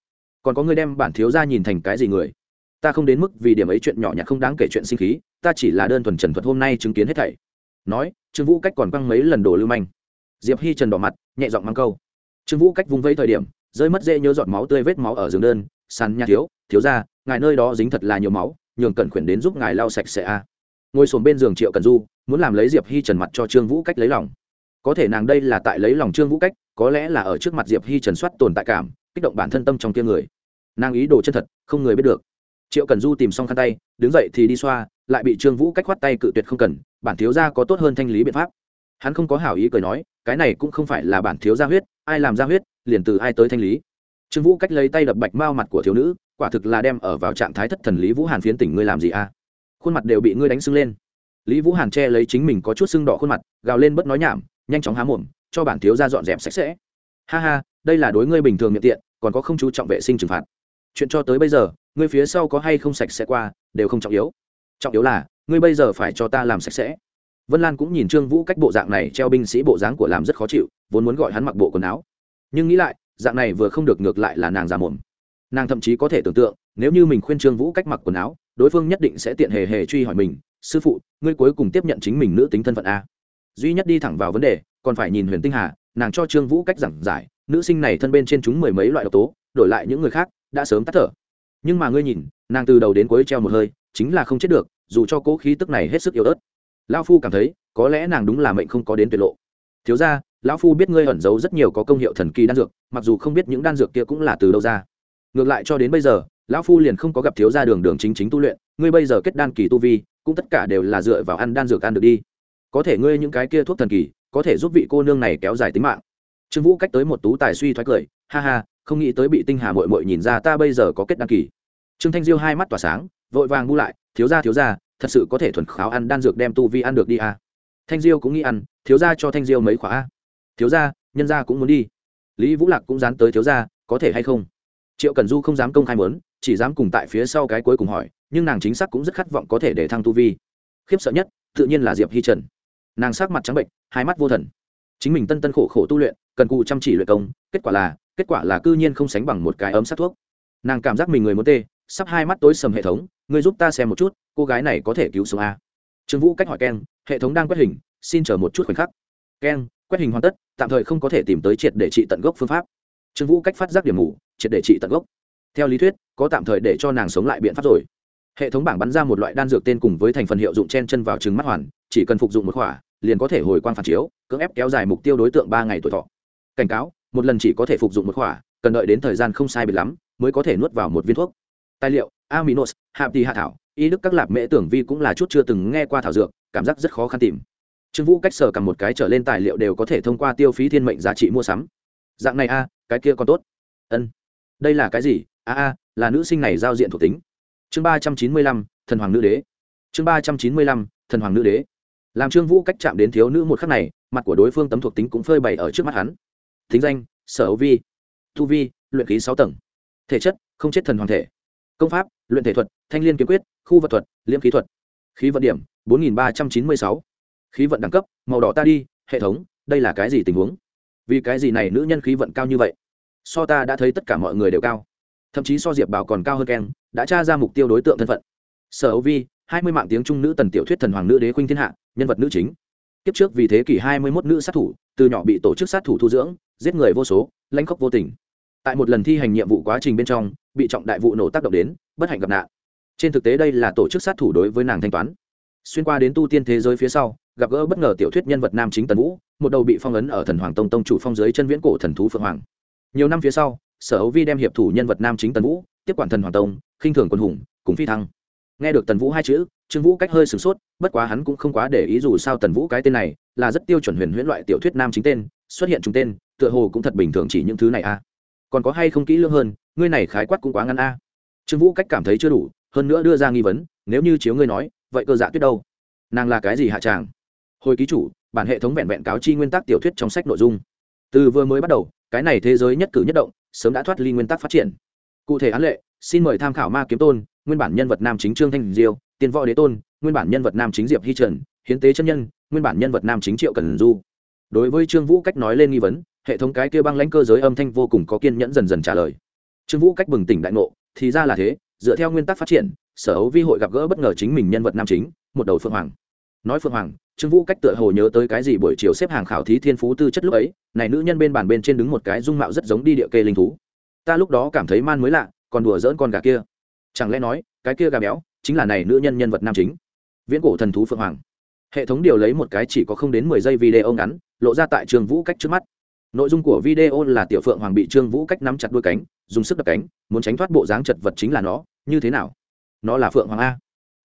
Còn có người đem bản thiếu ra nhìn thành cái gì người? Ta không đến mức vì điểm ấy chuyện nhỏ nhặt không đáng kể chuyện sinh khí, ta chỉ là đơn thuần trần thuật hôm nay chứng kiến hết thảy. Nói, trương vũ cách còn quăng mấy lần đồ lưu manh. Diệp hi trần đỏ mặt, nhẹ giọng mang câu. Trương vũ cách vung vẫy thời điểm, rơi mất dễ nhớ giọt máu tươi vết máu ở giường đơn. Sàn nhà thiếu thiếu ra ngài nơi đó dính thật là nhiều máu, nhường cẩn khuyển đến giúp ngài lau sạch sẽ a ngồi xổm bên giường triệu cần du, muốn làm lấy diệp hi trần mặt cho trương vũ cách lấy lòng. Có thể nàng đây là tại lấy lòng trương vũ cách, có lẽ là ở trước mặt diệp hi trần soát tồn tại cảm, kích động bản thân tâm trong kia người. Nàng ý đồ chân thật, không người biết được. Triệu cần du tìm xong khăn tay, đứng dậy thì đi xoa, lại bị trương vũ cách khoát tay cự tuyệt không cần, bản thiếu gia có tốt hơn thanh lý biện pháp. Hắn không có hảo ý cười nói, cái này cũng không phải là bản thiếu gia huyết, ai làm ra huyết, liền từ ai tới thanh lý. Trương vũ cách lấy tay đập bạch mao mặt của thiếu nữ, quả thực là đem ở vào trạng thái thất thần lý vũ hàn phiến tỉnh ngươi làm gì a khuôn mặt đều bị ngươi đánh sưng lên. Lý vũ hàn che lấy chính mình có chút sưng đỏ khuôn mặt, gào lên bất nói nhảm, nhanh chóng há mồm, cho bản thiếu gia dọn dẹp sạch sẽ. Ha ha, đây là đối ngươi bình thường miệng tiện, còn có không chú trọng vệ sinh trừng phạt. Chuyện cho tới bây giờ, ngươi phía sau có hay không sạch sẽ qua, đều không trọng yếu. Trọng yếu là, ngươi bây giờ phải cho ta làm sạch sẽ. Vân lan cũng nhìn trương vũ cách bộ dạng này treo binh sĩ bộ dáng của làm rất khó chịu, vốn muốn gọi hắn mặc bộ quần áo. Nhưng nghĩ lại, dạng này vừa không được ngược lại là nàng già mồm. Nàng thậm chí có thể tưởng tượng, nếu như mình khuyên trương vũ cách mặc quần áo đối phương nhất định sẽ tiện hề hề truy hỏi mình, sư phụ, ngươi cuối cùng tiếp nhận chính mình nữ tính thân phận a? Duy nhất đi thẳng vào vấn đề, còn phải nhìn huyền tinh hà, nàng cho trương vũ cách giảng giải, nữ sinh này thân bên trên chúng mười mấy loại độc tố, đổi lại những người khác, đã sớm tắt thở. Nhưng mà ngươi nhìn, nàng từ đầu đến cuối treo một hơi, chính là không chết được, dù cho cố khí tức này hết sức yếu ớt. Lão phu cảm thấy, có lẽ nàng đúng là mệnh không có đến tuyệt lộ. Thiếu ra lão phu biết ngươi ẩn giấu rất nhiều có công hiệu thần kỳ đan dược, mặc dù không biết những đan dược kia cũng là từ đâu ra. Ngược lại cho đến bây giờ lão phu liền không có gặp thiếu gia đường đường chính chính tu luyện, ngươi bây giờ kết đan kỳ tu vi, cũng tất cả đều là dựa vào ăn đan dược ăn được đi. Có thể ngươi những cái kia thuốc thần kỳ, có thể giúp vị cô nương này kéo dài tính mạng. Trương vũ cách tới một tú tài suy thoái cười, ha ha, không nghĩ tới bị tinh hà mội mội nhìn ra ta bây giờ có kết đăng kỳ. Trương thanh diêu hai mắt tỏa sáng, vội vàng bu lại, thiếu gia thiếu gia, thật sự có thể thuần kháo ăn đan dược đem tu vi ăn được đi à. thanh diêu cũng nghĩ ăn, thiếu gia cho thanh diêu mấy khóa. A thiếu gia, nhân gia cũng muốn đi. Lý vũ lạc cũng dán tới thiếu gia, có thể hay không? Triệu cần du không dám công khai mớn chỉ dám cùng tại phía sau cái cuối cùng hỏi, nhưng nàng chính xác cũng rất khát vọng có thể để thăng tu vi. Khiếp sợ nhất, tự nhiên là diệp hi trần. Nàng sắc mặt trắng bệnh, hai mắt vô thần. Chính mình tân tân khổ khổ tu luyện, cần cụ chăm chỉ luyện công, kết quả là, kết quả là cư nhiên không sánh bằng một cái ấm sát thuốc. Nàng cảm giác mình người muốn tê, sắp hai mắt tối sầm hệ thống người giúp ta xem một chút, cô gái này có thể cứu sống a? Trương vũ cách hỏi ken, hệ thống đang quét hình, xin chờ một chút khoảnh khắc. Ken, quét hình hoàn tất, tạm thời không có thể tìm tới triệt để trị tận gốc phương pháp. Trương vũ cách phát giác điểm mù, triệt để trị tận gốc theo lý thuyết, có tạm thời để cho nàng sống lại biện pháp rồi. Hệ thống bảng bắn ra một loại đan dược tên cùng với thành phần hiệu dụng chen chân vào trứng mắt hoàn, chỉ cần phục dụng một khỏa, liền có thể hồi quang phản chiếu, cưỡng ép kéo dài mục tiêu đối tượng ba ngày tuổi thọ. Cảnh cáo, một lần chỉ có thể phục dụng một khỏa, cần đợi đến thời gian không sai biệt lắm mới có thể nuốt vào một viên thuốc. Tài liệu, aminos, hạp tì hạ thảo, y đức các lạp mễ tưởng vi cũng là chút chưa từng nghe qua thảo dược, cảm giác rất khó khăn tìm. Trương vũ cách sở cầm một cái trở lên tài liệu đều có thể thông qua tiêu phí thiên mệnh giá trị mua sắm. Dạng này a, cái kia còn tốt. Ân. Đây là cái gì? A a, là nữ sinh này giao diện thuộc tính. Chương ba trăm chín mươi lăm, thần hoàng nữ đế. Chương ba trăm chín mươi lăm, thần hoàng nữ đế. Làm trương vũ cách chạm đến thiếu nữ một khắc này, mặt của đối phương tấm thuộc tính cũng phơi bày ở trước mắt hắn. Thính danh, sở ấu vi. Tu vi, luyện khí sáu tầng. Thể chất, không chết thần hoàng thể. Công pháp, luyện thể thuật, thanh liên kiếm quyết, khu vật thuật, liễm khí thuật. Khí vận điểm, bốn nghìn ba trăm chín mươi sáu. Khí vận đẳng cấp, màu đỏ ta đi, hệ thống, đây là cái gì tình huống? Vì cái gì này nữ nhân khí vận cao như vậy? So ta đã thấy tất cả mọi người đều cao thậm chí so diệp bảo còn cao hơn keng, đã tra ra mục tiêu đối tượng thân phận. Sở ấu vi, hai mươi mạng tiếng trung nữ tần tiểu thuyết thần hoàng nữ đế khuynh thiên hạ, nhân vật nữ chính. Kiếp trước vì thế kỷ hai mươi mốt nữ sát thủ, từ nhỏ bị tổ chức sát thủ thu dưỡng, giết người vô số, lãnh khốc vô tình. Tại một lần thi hành nhiệm vụ quá trình bên trong, bị trọng đại vụ nổ tác động đến, bất hạnh gặp nạn. Trên thực tế đây là tổ chức sát thủ đối với nàng thanh toán. Xuyên qua đến tu tiên thế giới phía sau, gặp gỡ bất ngờ tiểu thuyết nhân vật nam chính tần vũ, một đầu bị phong ấn ở thần hoàng tông tông chủ phong giới chân viễn cổ thần thú phượng hoàng. Nhiều năm phía sau sở hữu vi đem hiệp thủ nhân vật nam chính tần vũ, tiếp quản thần hoàng tông, khinh thường quân hùng, cùng phi thăng. Nghe được tần vũ hai chữ, trương vũ cách hơi sửng sốt, bất quá hắn cũng không quá để ý dù sao tần vũ cái tên này là rất tiêu chuẩn huyền huyễn loại tiểu thuyết nam chính tên, xuất hiện trùng tên, tựa hồ cũng thật bình thường chỉ những thứ này a. Còn có hay không kỹ lưỡng hơn, ngươi này khái quát cũng quá ngắn a. Trương vũ cách cảm thấy chưa đủ, hơn nữa đưa ra nghi vấn, nếu như chiếu ngươi nói, vậy cơ dạ tuyết đâu? Nàng là cái gì hạ tràng? Hồi ký chủ, bản hệ thống vẹn vẹn cáo chi nguyên tắc tiểu thuyết trong sách nội dung. Từ vừa mới bắt đầu, cái này thế giới nhất cử nhất động sớm đã thoát ly nguyên tắc phát triển. Cụ thể án lệ, xin mời tham khảo ma kiếm tôn, nguyên bản nhân vật nam chính trương thanh diêu, tiên võ đế tôn, nguyên bản nhân vật nam chính diệp hi trần, hiến tế chân nhân, nguyên bản nhân vật nam chính triệu cần du. Đối với trương vũ cách nói lên nghi vấn, hệ thống cái kia băng lãnh cơ giới âm thanh vô cùng có kiên nhẫn dần dần trả lời. Trương vũ cách bừng tỉnh đại ngộ, thì ra là thế, dựa theo nguyên tắc phát triển, sở hữu vi hội gặp gỡ bất ngờ chính mình nhân vật nam chính, một đầu phượng hoàng. Nói phượng hoàng trương vũ cách tựa hồ nhớ tới cái gì buổi chiều xếp hàng khảo thí thiên phú tư chất lúc ấy, này nữ nhân bên bàn bên trên đứng một cái dung mạo rất giống đi địa kê linh thú. Ta lúc đó cảm thấy man mới lạ, còn đùa dỡn con gà kia. Chẳng lẽ nói, cái kia gà béo, chính là này nữ nhân nhân vật nam chính? Viễn cổ thần thú phượng hoàng. Hệ thống điều lấy một cái chỉ có không đến mười giây video ngắn, lộ ra tại trương vũ cách trước mắt. Nội dung của video là tiểu phượng hoàng bị trương vũ cách nắm chặt đuôi cánh, dùng sức đập cánh, muốn tránh thoát bộ dáng chật vật chính là nó. Như thế nào? Nó là phượng hoàng a.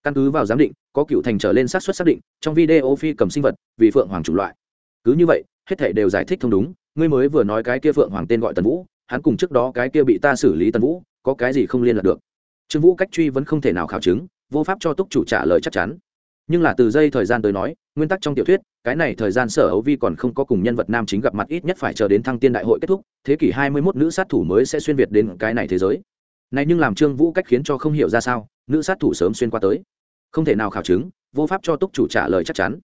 Căn cứ vào giám định có cựu thành trở lên xác suất xác định, trong video phi cầm sinh vật, vì phượng hoàng chủng loại. Cứ như vậy, hết thể đều giải thích thông đúng, ngươi mới vừa nói cái kia phượng hoàng tên gọi tần vũ, hắn cùng trước đó cái kia bị ta xử lý tần vũ, có cái gì không liên lạc được. Trương vũ cách truy vẫn không thể nào khảo chứng, vô pháp cho túc chủ trả lời chắc chắn. Nhưng là từ dây thời gian tới nói, nguyên tắc trong tiểu thuyết, cái này thời gian sở ấu vi còn không có cùng nhân vật nam chính gặp mặt ít nhất phải chờ đến thăng tiên đại hội kết thúc, thế kỷ hai mươi 21 nữ sát thủ mới sẽ xuyên việt đến cái này thế giới. Này nhưng làm trương vũ cách khiến cho không hiểu ra sao, nữ sát thủ sớm xuyên qua tới không thể nào khảo chứng, vô pháp cho túc chủ trả lời chắc chắn.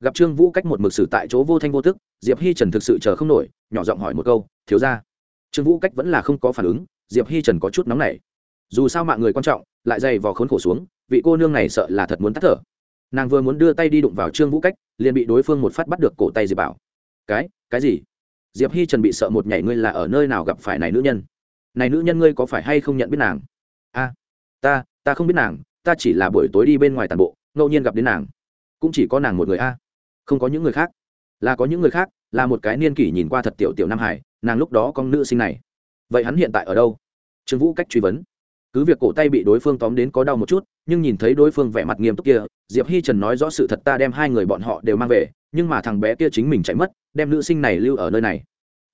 Gặp trương vũ cách một mực sử tại chỗ vô thanh vô tức, diệp hi trần thực sự chờ không nổi, nhỏ giọng hỏi một câu, thiếu ra trương vũ cách vẫn là không có phản ứng, diệp hi trần có chút nóng nảy. Dù sao mạng người quan trọng, lại dày vò khốn khổ xuống, vị cô nương này sợ là thật muốn tắt thở. Nàng vừa muốn đưa tay đi đụng vào trương vũ cách, liền bị đối phương một phát bắt được cổ tay diệp bảo, cái cái gì? Diệp hi trần bị sợ một nhảy ngươi là ở nơi nào gặp phải này nữ nhân? Này nữ nhân ngươi có phải hay không nhận biết nàng? A, ta ta không biết nàng ta chỉ là buổi tối đi bên ngoài tàn bộ, ngẫu nhiên gặp đến nàng. Cũng chỉ có nàng một người a. Không có những người khác. Là có những người khác, là một cái niên kỷ nhìn qua thật tiểu tiểu nam hải, nàng lúc đó con nữ sinh này. Vậy hắn hiện tại ở đâu? Trương vũ cách truy vấn. Cứ việc cổ tay bị đối phương tóm đến có đau một chút, nhưng nhìn thấy đối phương vẻ mặt nghiêm túc kia, diệp hi trần nói rõ sự thật ta đem hai người bọn họ đều mang về, nhưng mà thằng bé kia chính mình chạy mất, đem nữ sinh này lưu ở nơi này.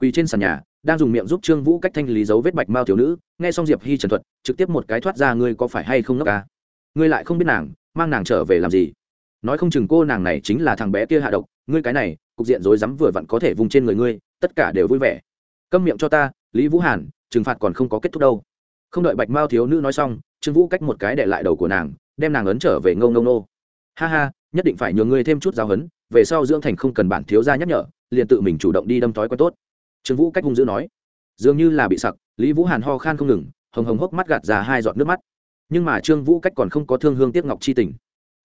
Quỳ trên sàn nhà, đang dùng miệng giúp trương vũ cách thanh lý dấu vết bạch mao thiếu nữ, nghe xong diệp hi trần thuật, trực tiếp một cái thoát ra, ngươi có phải hay không ngốc ca ngươi lại không biết nàng, mang nàng trở về làm gì? Nói không chừng cô nàng này chính là thằng bé kia hạ độc, ngươi cái này, cục diện rối rắm vừa vặn có thể vùng trên người ngươi, tất cả đều vui vẻ. Câm miệng cho ta, lý vũ hàn, trừng phạt còn không có kết thúc đâu. Không đợi bạch mao thiếu nữ nói xong, trương vũ cách một cái để lại đầu của nàng, đem nàng ấn trở về ngâu ngâu nô. Ha ha, nhất định phải nhường ngươi thêm chút giáo hấn về sau dưỡng thành không cần bản thiếu gia nhắc nhở, liền tự mình chủ động đi đâm thói quen tốt. Trương vũ cách hung dữ nói. Dường như là bị sặc, lý vũ hàn ho khan không ngừng, hồng hồng hốc mắt gạt ra hai giọt nước mắt nhưng mà trương vũ cách còn không có thương hương tiếc ngọc chi tình.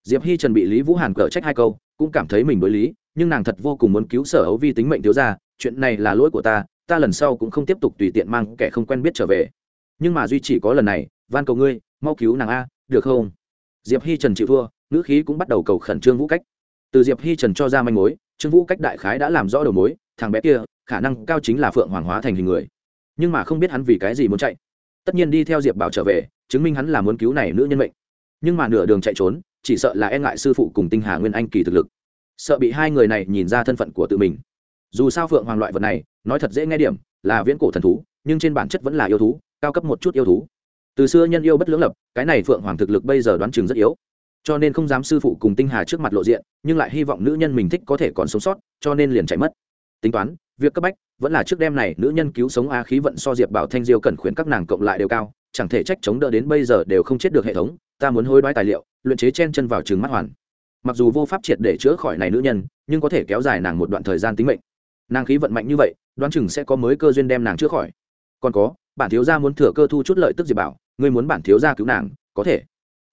Diệp hi trần bị lý vũ hàn cở trách hai câu, cũng cảm thấy mình đối lý, nhưng nàng thật vô cùng muốn cứu sở ấu vi tính mệnh thiếu gia, chuyện này là lỗi của ta ta lần sau cũng không tiếp tục tùy tiện mang kẻ không quen biết trở về. Nhưng mà duy chỉ có lần này, van cầu ngươi, mau cứu nàng a, được không? Diệp hi trần chịu thua, ngữ khí cũng bắt đầu cầu khẩn trương vũ cách. Từ diệp hi trần cho ra manh mối, trương vũ cách đại khái đã làm rõ đầu mối, thằng bé kia, khả năng cao chính là phượng hoàng hóa thành hình người. Nhưng mà không biết hắn vì cái gì muốn chạy. Tất nhiên đi theo diệp bảo trở về chứng minh hắn là muốn cứu này nữ nhân mệnh. Nhưng mà nửa đường chạy trốn, chỉ sợ là e ngại sư phụ cùng tinh hà nguyên anh kỳ thực lực. Sợ bị hai người này nhìn ra thân phận của tự mình. Dù sao phượng hoàng loại vật này, nói thật dễ nghe điểm, là viễn cổ thần thú, nhưng trên bản chất vẫn là yêu thú, cao cấp một chút yêu thú. Từ xưa nhân yêu bất lưỡng lập, cái này phượng hoàng thực lực bây giờ đoán chừng rất yếu. Cho nên không dám sư phụ cùng tinh hà trước mặt lộ diện, nhưng lại hy vọng nữ nhân mình thích có thể còn sống sót, cho nên liền chạy mất. Tính toán, việc cấp bách vẫn là trước đêm này nữ nhân cứu sống a khí vận so diệp bảo thanh diêu cần khuyến các nàng cộng lại đều cao chẳng thể trách chống đỡ đến bây giờ đều không chết được hệ thống, ta muốn hối đoái tài liệu, luyện chế chen chân vào trường mắt hoàn. Mặc dù vô pháp triệt để chữa khỏi này nữ nhân, nhưng có thể kéo dài nàng một đoạn thời gian tính mệnh. Nàng khí vận mạnh như vậy, đoán chừng sẽ có mới cơ duyên đem nàng chữa khỏi. Còn có, bản thiếu gia muốn thừa cơ thu chút lợi tức diệp bảo, ngươi muốn bản thiếu gia cứu nàng, có thể.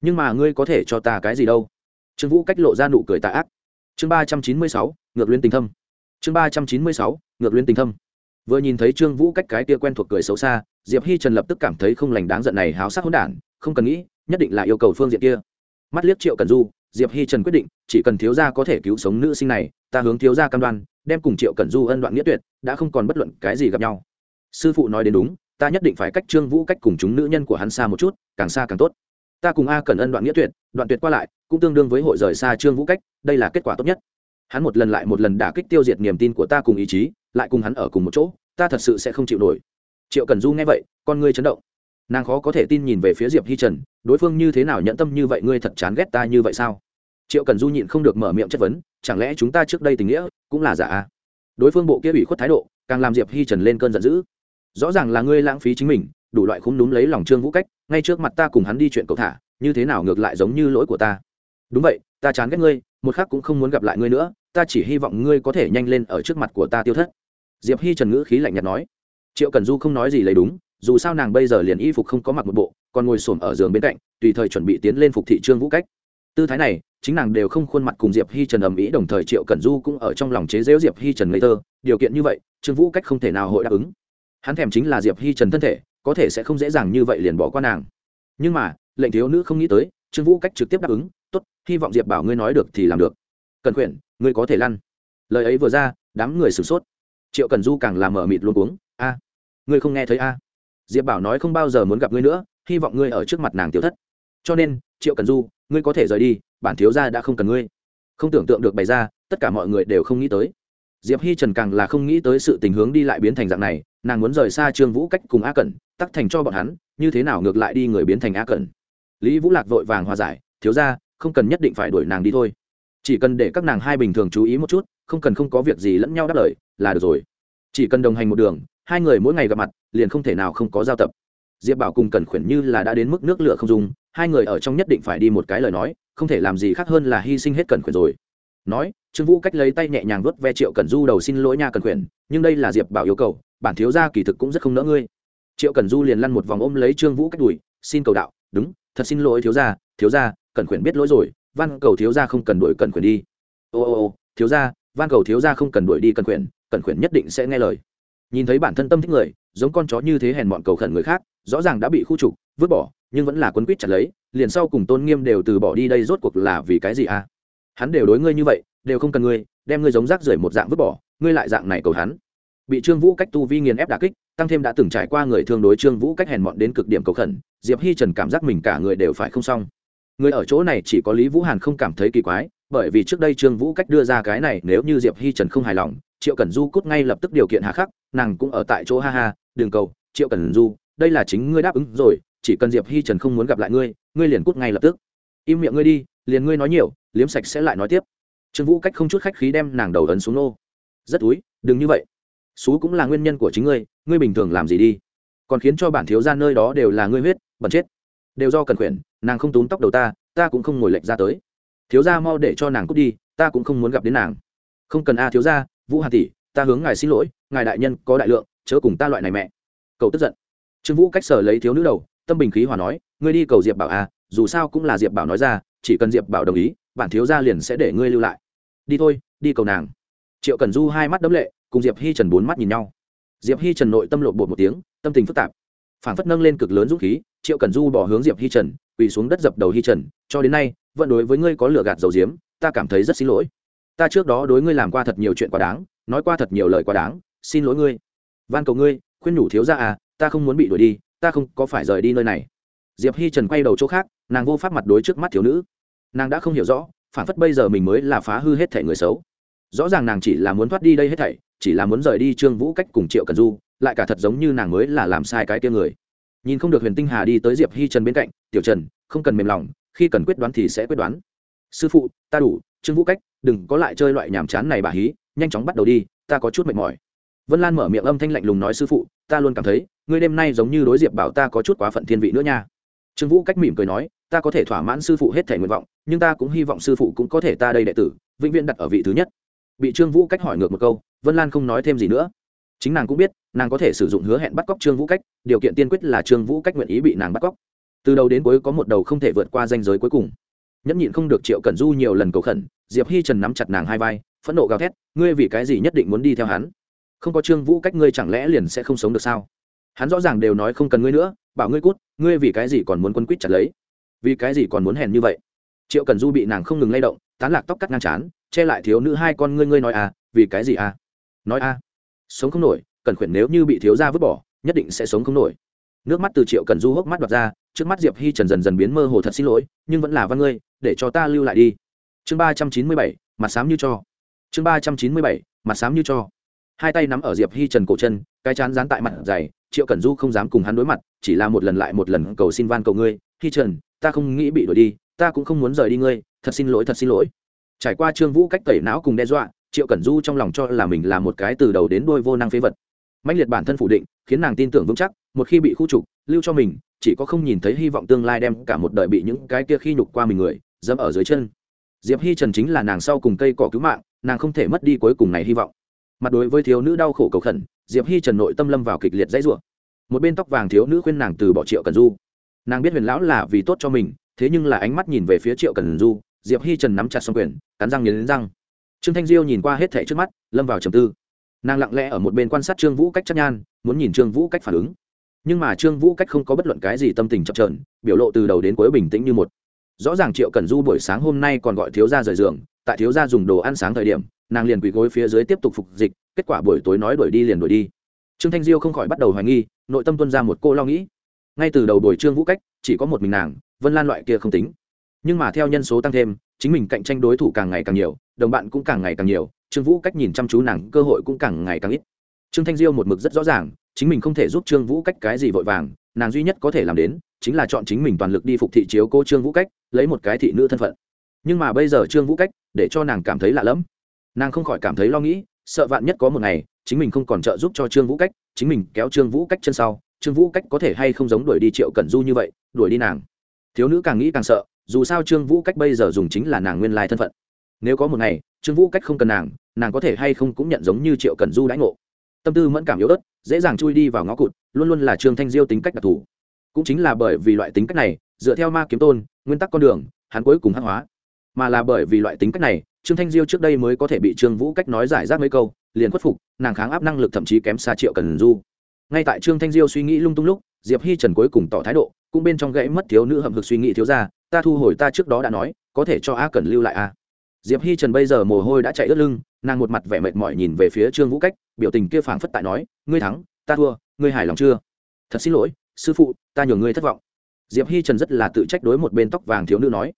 Nhưng mà ngươi có thể cho ta cái gì đâu? Trương vũ cách lộ ra nụ cười tạ ác. Chương ba trăm chín mươi sáu, ngược luyến tình thâm. Chương ba trăm chín mươi sáu, ngược luyến tình thâm vừa nhìn thấy trương vũ cách cái kia quen thuộc cười xấu xa, diệp hi trần lập tức cảm thấy không lành đáng giận này háo sắc hỗn đản, không cần nghĩ, nhất định là yêu cầu phương diện kia. Mắt liếc triệu cần du, diệp hi trần quyết định, chỉ cần thiếu gia có thể cứu sống nữ sinh này, ta hướng thiếu gia cam đoan, đem cùng triệu cần du ân đoạn nghĩa tuyệt, đã không còn bất luận cái gì gặp nhau. Sư phụ nói đến đúng, ta nhất định phải cách trương vũ cách cùng chúng nữ nhân của hắn xa một chút, càng xa càng tốt. Ta cùng a cần ân đoạn nghĩa tuyệt, đoạn tuyệt qua lại, cũng tương đương với hội rời xa trương vũ cách, đây là kết quả tốt nhất hắn một lần lại một lần đả kích tiêu diệt niềm tin của ta cùng ý chí, lại cùng hắn ở cùng một chỗ, ta thật sự sẽ không chịu nổi. Triệu cần du nghe vậy, con ngươi chấn động. Nàng khó có thể tin nhìn về phía diệp hi trần, đối phương như thế nào nhẫn tâm như vậy, ngươi thật chán ghét ta như vậy sao? Triệu cần du nhịn không được mở miệng chất vấn, chẳng lẽ chúng ta trước đây tình nghĩa cũng là giả à? đối phương bộ kia ủy khuất thái độ, càng làm diệp hi trần lên cơn giận dữ. Rõ ràng là ngươi lãng phí chính mình, đủ loại khung đúng lấy lòng trương vũ cách, ngay trước mặt ta cùng hắn đi chuyện cầu thả, như thế nào ngược lại giống như lỗi của ta? Đúng vậy, ta chán ghét ngươi một khác cũng không muốn gặp lại ngươi nữa, ta chỉ hy vọng ngươi có thể nhanh lên ở trước mặt của ta tiêu thất. Diệp hi trần ngữ khí lạnh nhạt nói. Triệu cần du không nói gì lấy đúng, dù sao nàng bây giờ liền y phục không có mặc một bộ, còn ngồi xổm ở giường bên cạnh, tùy thời chuẩn bị tiến lên phục thị trương vũ cách. Tư thái này, chính nàng đều không khuôn mặt cùng diệp hi trần ầm ĩ đồng thời triệu cần du cũng ở trong lòng chế giễu diệp hi trần ngây thơ, điều kiện như vậy, trương vũ cách không thể nào hội đáp ứng. Hắn thèm chính là diệp hi trần thân thể, có thể sẽ không dễ dàng như vậy liền bỏ qua nàng. Nhưng mà, lệnh thiếu nữ không nghĩ tới, trương vũ cách trực tiếp đáp ứng hy vọng diệp bảo ngươi nói được thì làm được. Cần quyển ngươi có thể lăn. Lời ấy vừa ra, đám người sửng sốt. Triệu cần du càng làm mở mịt luôn uống a, ngươi không nghe thấy a. Diệp bảo nói không bao giờ muốn gặp ngươi nữa, hy vọng ngươi ở trước mặt nàng tiểu thất. Cho nên, triệu cần du, ngươi có thể rời đi, bản thiếu gia đã không cần ngươi. Không tưởng tượng được bày ra, tất cả mọi người đều không nghĩ tới. Diệp hi trần càng là không nghĩ tới sự tình hướng đi lại biến thành dạng này, nàng muốn rời xa trương vũ cách cùng a cẩn, tắc thành cho bọn hắn, như thế nào ngược lại đi người biến thành a cẩn. Lý vũ lạc vội vàng hòa giải, thiếu ra không cần nhất định phải đuổi nàng đi thôi. Chỉ cần để các nàng hai bình thường chú ý một chút, không cần không có việc gì lẫn nhau đáp lời, là được rồi. Chỉ cần đồng hành một đường, hai người mỗi ngày gặp mặt, liền không thể nào không có giao tập. Diệp bảo cùng cần khuyển như là đã đến mức nước lửa không dùng hai người ở trong nhất định phải đi một cái lời nói, không thể làm gì khác hơn là hy sinh hết cần khuyển rồi. Nói, trương vũ cách lấy tay nhẹ nhàng vớt ve triệu cần du đầu xin lỗi nha cần khuyển, nhưng đây là diệp bảo yêu cầu, bản thiếu gia kỳ thực cũng rất không nỡ ngươi. Triệu cần du liền lăn một vòng ôm lấy trương vũ cách đùi, xin cầu đạo, đúng, thật xin lỗi thiếu gia thiếu gia Cẩn khuyển biết lỗi rồi van cầu thiếu gia không cần đuổi Cẩn khuyển đi. Ô ô ô, thiếu gia van cầu thiếu gia không cần đuổi đi Cẩn khuyển Cẩn khuyển nhất định sẽ nghe lời. Nhìn thấy bản thân tâm thích người, giống con chó như thế hèn bọn cầu khẩn người khác, rõ ràng đã bị khu trục, vứt bỏ, nhưng vẫn là quấn quýt chặt lấy, liền sau cùng tôn nghiêm đều từ bỏ đi đây rốt cuộc là vì cái gì à? Hắn đều đối ngươi như vậy, đều không cần ngươi, đem ngươi giống rác rưởi một dạng vứt bỏ, ngươi lại dạng này cầu hắn. Bị trương vũ cách tu vi nghiền ép đà kích, tăng thêm đã từng trải qua người thương đối trương vũ cách hèn mọn đến cực điểm cầu khẩn, diệp hi trần cảm giác mình cả người đều phải không xong người ở chỗ này chỉ có lý vũ hàn không cảm thấy kỳ quái, bởi vì trước đây trương vũ cách đưa ra cái này nếu như diệp hi trần không hài lòng, triệu cần du cút ngay lập tức điều kiện hà khắc, nàng cũng ở tại chỗ ha ha đường cầu, triệu cần du, đây là chính ngươi đáp ứng rồi, chỉ cần diệp hi trần không muốn gặp lại ngươi ngươi liền cút ngay lập tức. Im miệng ngươi đi, liền ngươi nói nhiều, liếm sạch sẽ lại nói tiếp. Trương vũ cách không chút khách khí đem nàng đầu ấn xuống nô. Rất túi, đừng như vậy. Xú cũng là nguyên nhân của chính ngươi ngươi bình thường làm gì đi? Còn khiến cho bản thiếu ra nơi đó đều là ngươi huyết, bẩn chết. Đều do cần quyển nàng không túm tóc đầu ta ta cũng không ngồi lệch ra tới. Thiếu gia mau để cho nàng cút đi, ta cũng không muốn gặp đến nàng. Không cần a, thiếu gia, vũ hà tỷ, ta hướng ngài xin lỗi, ngài đại nhân có đại lượng, chớ cùng ta loại này mẹ. Cậu tức giận. Trương vũ cách sở lấy thiếu nữ đầu, tâm bình khí hòa nói, ngươi đi cầu diệp bảo a, dù sao cũng là diệp bảo nói ra, chỉ cần diệp bảo đồng ý, bản thiếu gia liền sẽ để ngươi lưu lại. Đi thôi, đi cầu nàng. Triệu cần du hai mắt đấm lệ, cùng diệp hi trần bốn mắt nhìn nhau. Diệp hi trần nội tâm lộ bột một tiếng, tâm tình phức tạp phản phất nâng lên cực lớn dũng khí, triệu cần du bỏ hướng diệp hi trần, quỳ xuống đất dập đầu hi trần, cho đến nay, vẫn đối với ngươi có lửa gạt dầu diếm, ta cảm thấy rất xin lỗi. Ta trước đó đối ngươi làm qua thật nhiều chuyện quá đáng, nói qua thật nhiều lời quá đáng, xin lỗi ngươi. Van cầu ngươi, khuyên nhủ thiếu ra à ta không muốn bị đuổi đi, ta không có phải rời đi nơi này. Diệp hi trần quay đầu chỗ khác, nàng vô pháp mặt đối trước mắt thiếu nữ. Nàng đã không hiểu rõ phản phất bây giờ mình mới là phá hư hết thể người xấu. Rõ ràng nàng chỉ là muốn thoát đi đây hết thảy chỉ là muốn rời đi trương vũ cách cùng triệu cần du, lại cả thật giống như nàng mới là làm sai cái tia người. Nhìn không được huyền tinh hà đi tới diệp hi trần bên cạnh, tiểu trần, không cần mềm lòng, khi cần quyết đoán thì sẽ quyết đoán. Sư phụ, ta đủ, trương vũ cách, đừng có lại chơi loại nhàm chán này bà hí, nhanh chóng bắt đầu đi, ta có chút mệt mỏi. Vân lan mở miệng âm thanh lạnh lùng nói, sư phụ, ta luôn cảm thấy, ngươi đêm nay giống như đối diệp bảo ta có chút quá phận thiên vị nữa nha. Trương vũ cách mỉm cười nói, ta có thể thỏa mãn sư phụ hết thể nguyện vọng, nhưng ta cũng hy vọng sư phụ cũng có thể ta đây đệ tử, vĩnh viễn đặt ở vị thứ nhất bị trương vũ cách hỏi ngược một câu vân lan không nói thêm gì nữa chính nàng cũng biết nàng có thể sử dụng hứa hẹn bắt cóc trương vũ cách điều kiện tiên quyết là trương vũ cách nguyện ý bị nàng bắt cóc từ đầu đến cuối có một đầu không thể vượt qua danh giới cuối cùng nhẫn nhịn không được triệu cẩn du nhiều lần cầu khẩn diệp hi trần nắm chặt nàng hai vai phẫn nộ gào thét ngươi vì cái gì nhất định muốn đi theo hắn không có trương vũ cách ngươi chẳng lẽ liền sẽ không sống được sao hắn rõ ràng đều nói không cần ngươi nữa bảo ngươi cút ngươi vì cái gì còn muốn quân quýt chặt lấy vì cái gì còn muốn hèn như vậy triệu cần du bị nàng không ngừng lay động tán lạc tóc cắt ngang chán che lại thiếu nữ hai con ngươi ngươi nói à vì cái gì à? Nói a à. sống không nổi, cần khuyển nếu như bị thiếu gia vứt bỏ, nhất định sẽ sống không nổi. Nước mắt từ triệu cần du hốc mắt đoạt ra, trước mắt diệp hi trần dần dần biến mơ hồ thật xin lỗi, nhưng vẫn là văn ngươi, để cho ta lưu lại đi. Chương ba trăm chín mươi bảy, mặt sám như cho. Chương ba trăm chín mươi bảy, mặt sám như cho. Hai tay nắm ở diệp hi trần cổ chân, cái chán dán tại mặt dày, triệu cần du không dám cùng hắn đối mặt, chỉ là một lần lại một lần cầu xin van cầu ngươi. Hi trần, ta không nghĩ bị đuổi đi, ta cũng không muốn rời đi ngươi, thật xin lỗi, thật xin lỗi trải qua trương vũ cách tẩy não cùng đe dọa, triệu cẩn du trong lòng cho là mình là một cái từ đầu đến đôi vô năng phế vật. Mạnh liệt bản thân phủ định, khiến nàng tin tưởng vững chắc, một khi bị khu trục, lưu cho mình, chỉ có không nhìn thấy hy vọng tương lai đem cả một đời bị những cái kia khi nhục qua mình người, dẫm ở dưới chân. Diệp hi trần chính là nàng sau cùng cây cỏ cứu mạng, nàng không thể mất đi cuối cùng này hy vọng. Mặt đối với thiếu nữ đau khổ cầu khẩn, diệp hi trần nội tâm lâm vào kịch liệt dãy rủa. Một bên tóc vàng thiếu nữ khuyên nàng từ bỏ triệu cần du. Nàng biết huyền lão là vì tốt cho mình, thế nhưng là ánh mắt nhìn về phía triệu cần du diệp hi trần nắm chặt xong quyền, cắn răng nhấn răng. Trương thanh diêu nhìn qua hết thẻ trước mắt, lâm vào trầm tư. Nàng lặng lẽ ở một bên quan sát trương vũ cách chắc nhan, muốn nhìn trương vũ cách phản ứng. Nhưng mà trương vũ cách không có bất luận cái gì tâm tình chậm trợn, biểu lộ từ đầu đến cuối bình tĩnh như một. Rõ ràng triệu cần du buổi sáng hôm nay còn gọi thiếu gia rời giường, tại thiếu gia dùng đồ ăn sáng thời điểm, nàng liền quỳ gối phía dưới tiếp tục phục dịch, kết quả buổi tối nói đuổi đi liền đuổi đi. Trương thanh diêu không khỏi bắt đầu hoài nghi, nội tâm tuân ra một cô lo nghĩ. Ngay từ đầu đổi trương vũ cách, chỉ có một mình nàng, vân lan loại kia không tính nhưng mà theo nhân số tăng thêm, chính mình cạnh tranh đối thủ càng ngày càng nhiều, đồng bạn cũng càng ngày càng nhiều, trương vũ cách nhìn chăm chú nàng cơ hội cũng càng ngày càng ít. Trương thanh diêu một mực rất rõ ràng, chính mình không thể giúp trương vũ cách cái gì vội vàng, nàng duy nhất có thể làm đến, chính là chọn chính mình toàn lực đi phục thị chiếu cô trương vũ cách, lấy một cái thị nữ thân phận. Nhưng mà bây giờ trương vũ cách, để cho nàng cảm thấy lạ lẫm. Nàng không khỏi cảm thấy lo nghĩ, sợ vạn nhất có một ngày, chính mình không còn trợ giúp cho trương vũ cách, chính mình kéo trương vũ cách chân sau, trương vũ cách có thể hay không giống đuổi đi triệu cẩn du như vậy, đuổi đi nàng. Thiếu nữ càng nghĩ càng sợ dù sao trương vũ cách bây giờ dùng chính là nàng nguyên lai thân phận. Nếu có một ngày, trương vũ cách không cần nàng nàng có thể hay không cũng nhận giống như triệu cẩn du đãi ngộ. Tâm tư mẫn cảm yếu ớt, dễ dàng chui đi vào ngõ cụt, luôn luôn là trương thanh diêu tính cách đặc thù. Cũng chính là bởi vì loại tính cách này, dựa theo ma kiếm tôn, nguyên tắc con đường, hắn cuối cùng hắc hóa. Mà là bởi vì loại tính cách này, trương thanh diêu trước đây mới có thể bị trương vũ cách nói giải rác mấy câu, liền khuất phục, nàng kháng áp năng lực thậm chí kém xa triệu cần du. Ngay tại trương thanh diêu suy nghĩ lung tung lúc, diệp hi trần cuối cùng tỏ thái độ cũng bên trong gãy mất thiếu nữ hậm hực suy nghĩ thiếu ra, ta thu hồi ta trước đó đã nói, có thể cho a cần lưu lại a diệp hi trần bây giờ mồ hôi đã chạy ướt lưng, nàng một mặt vẻ mệt mỏi nhìn về phía trương vũ cách, biểu tình kia phảng phất tại nói, ngươi thắng, ta thua, ngươi hài lòng chưa? Thật xin lỗi, sư phụ, ta nhường ngươi thất vọng. Diệp hi trần rất là tự trách đối một bên tóc vàng thiếu nữ nói.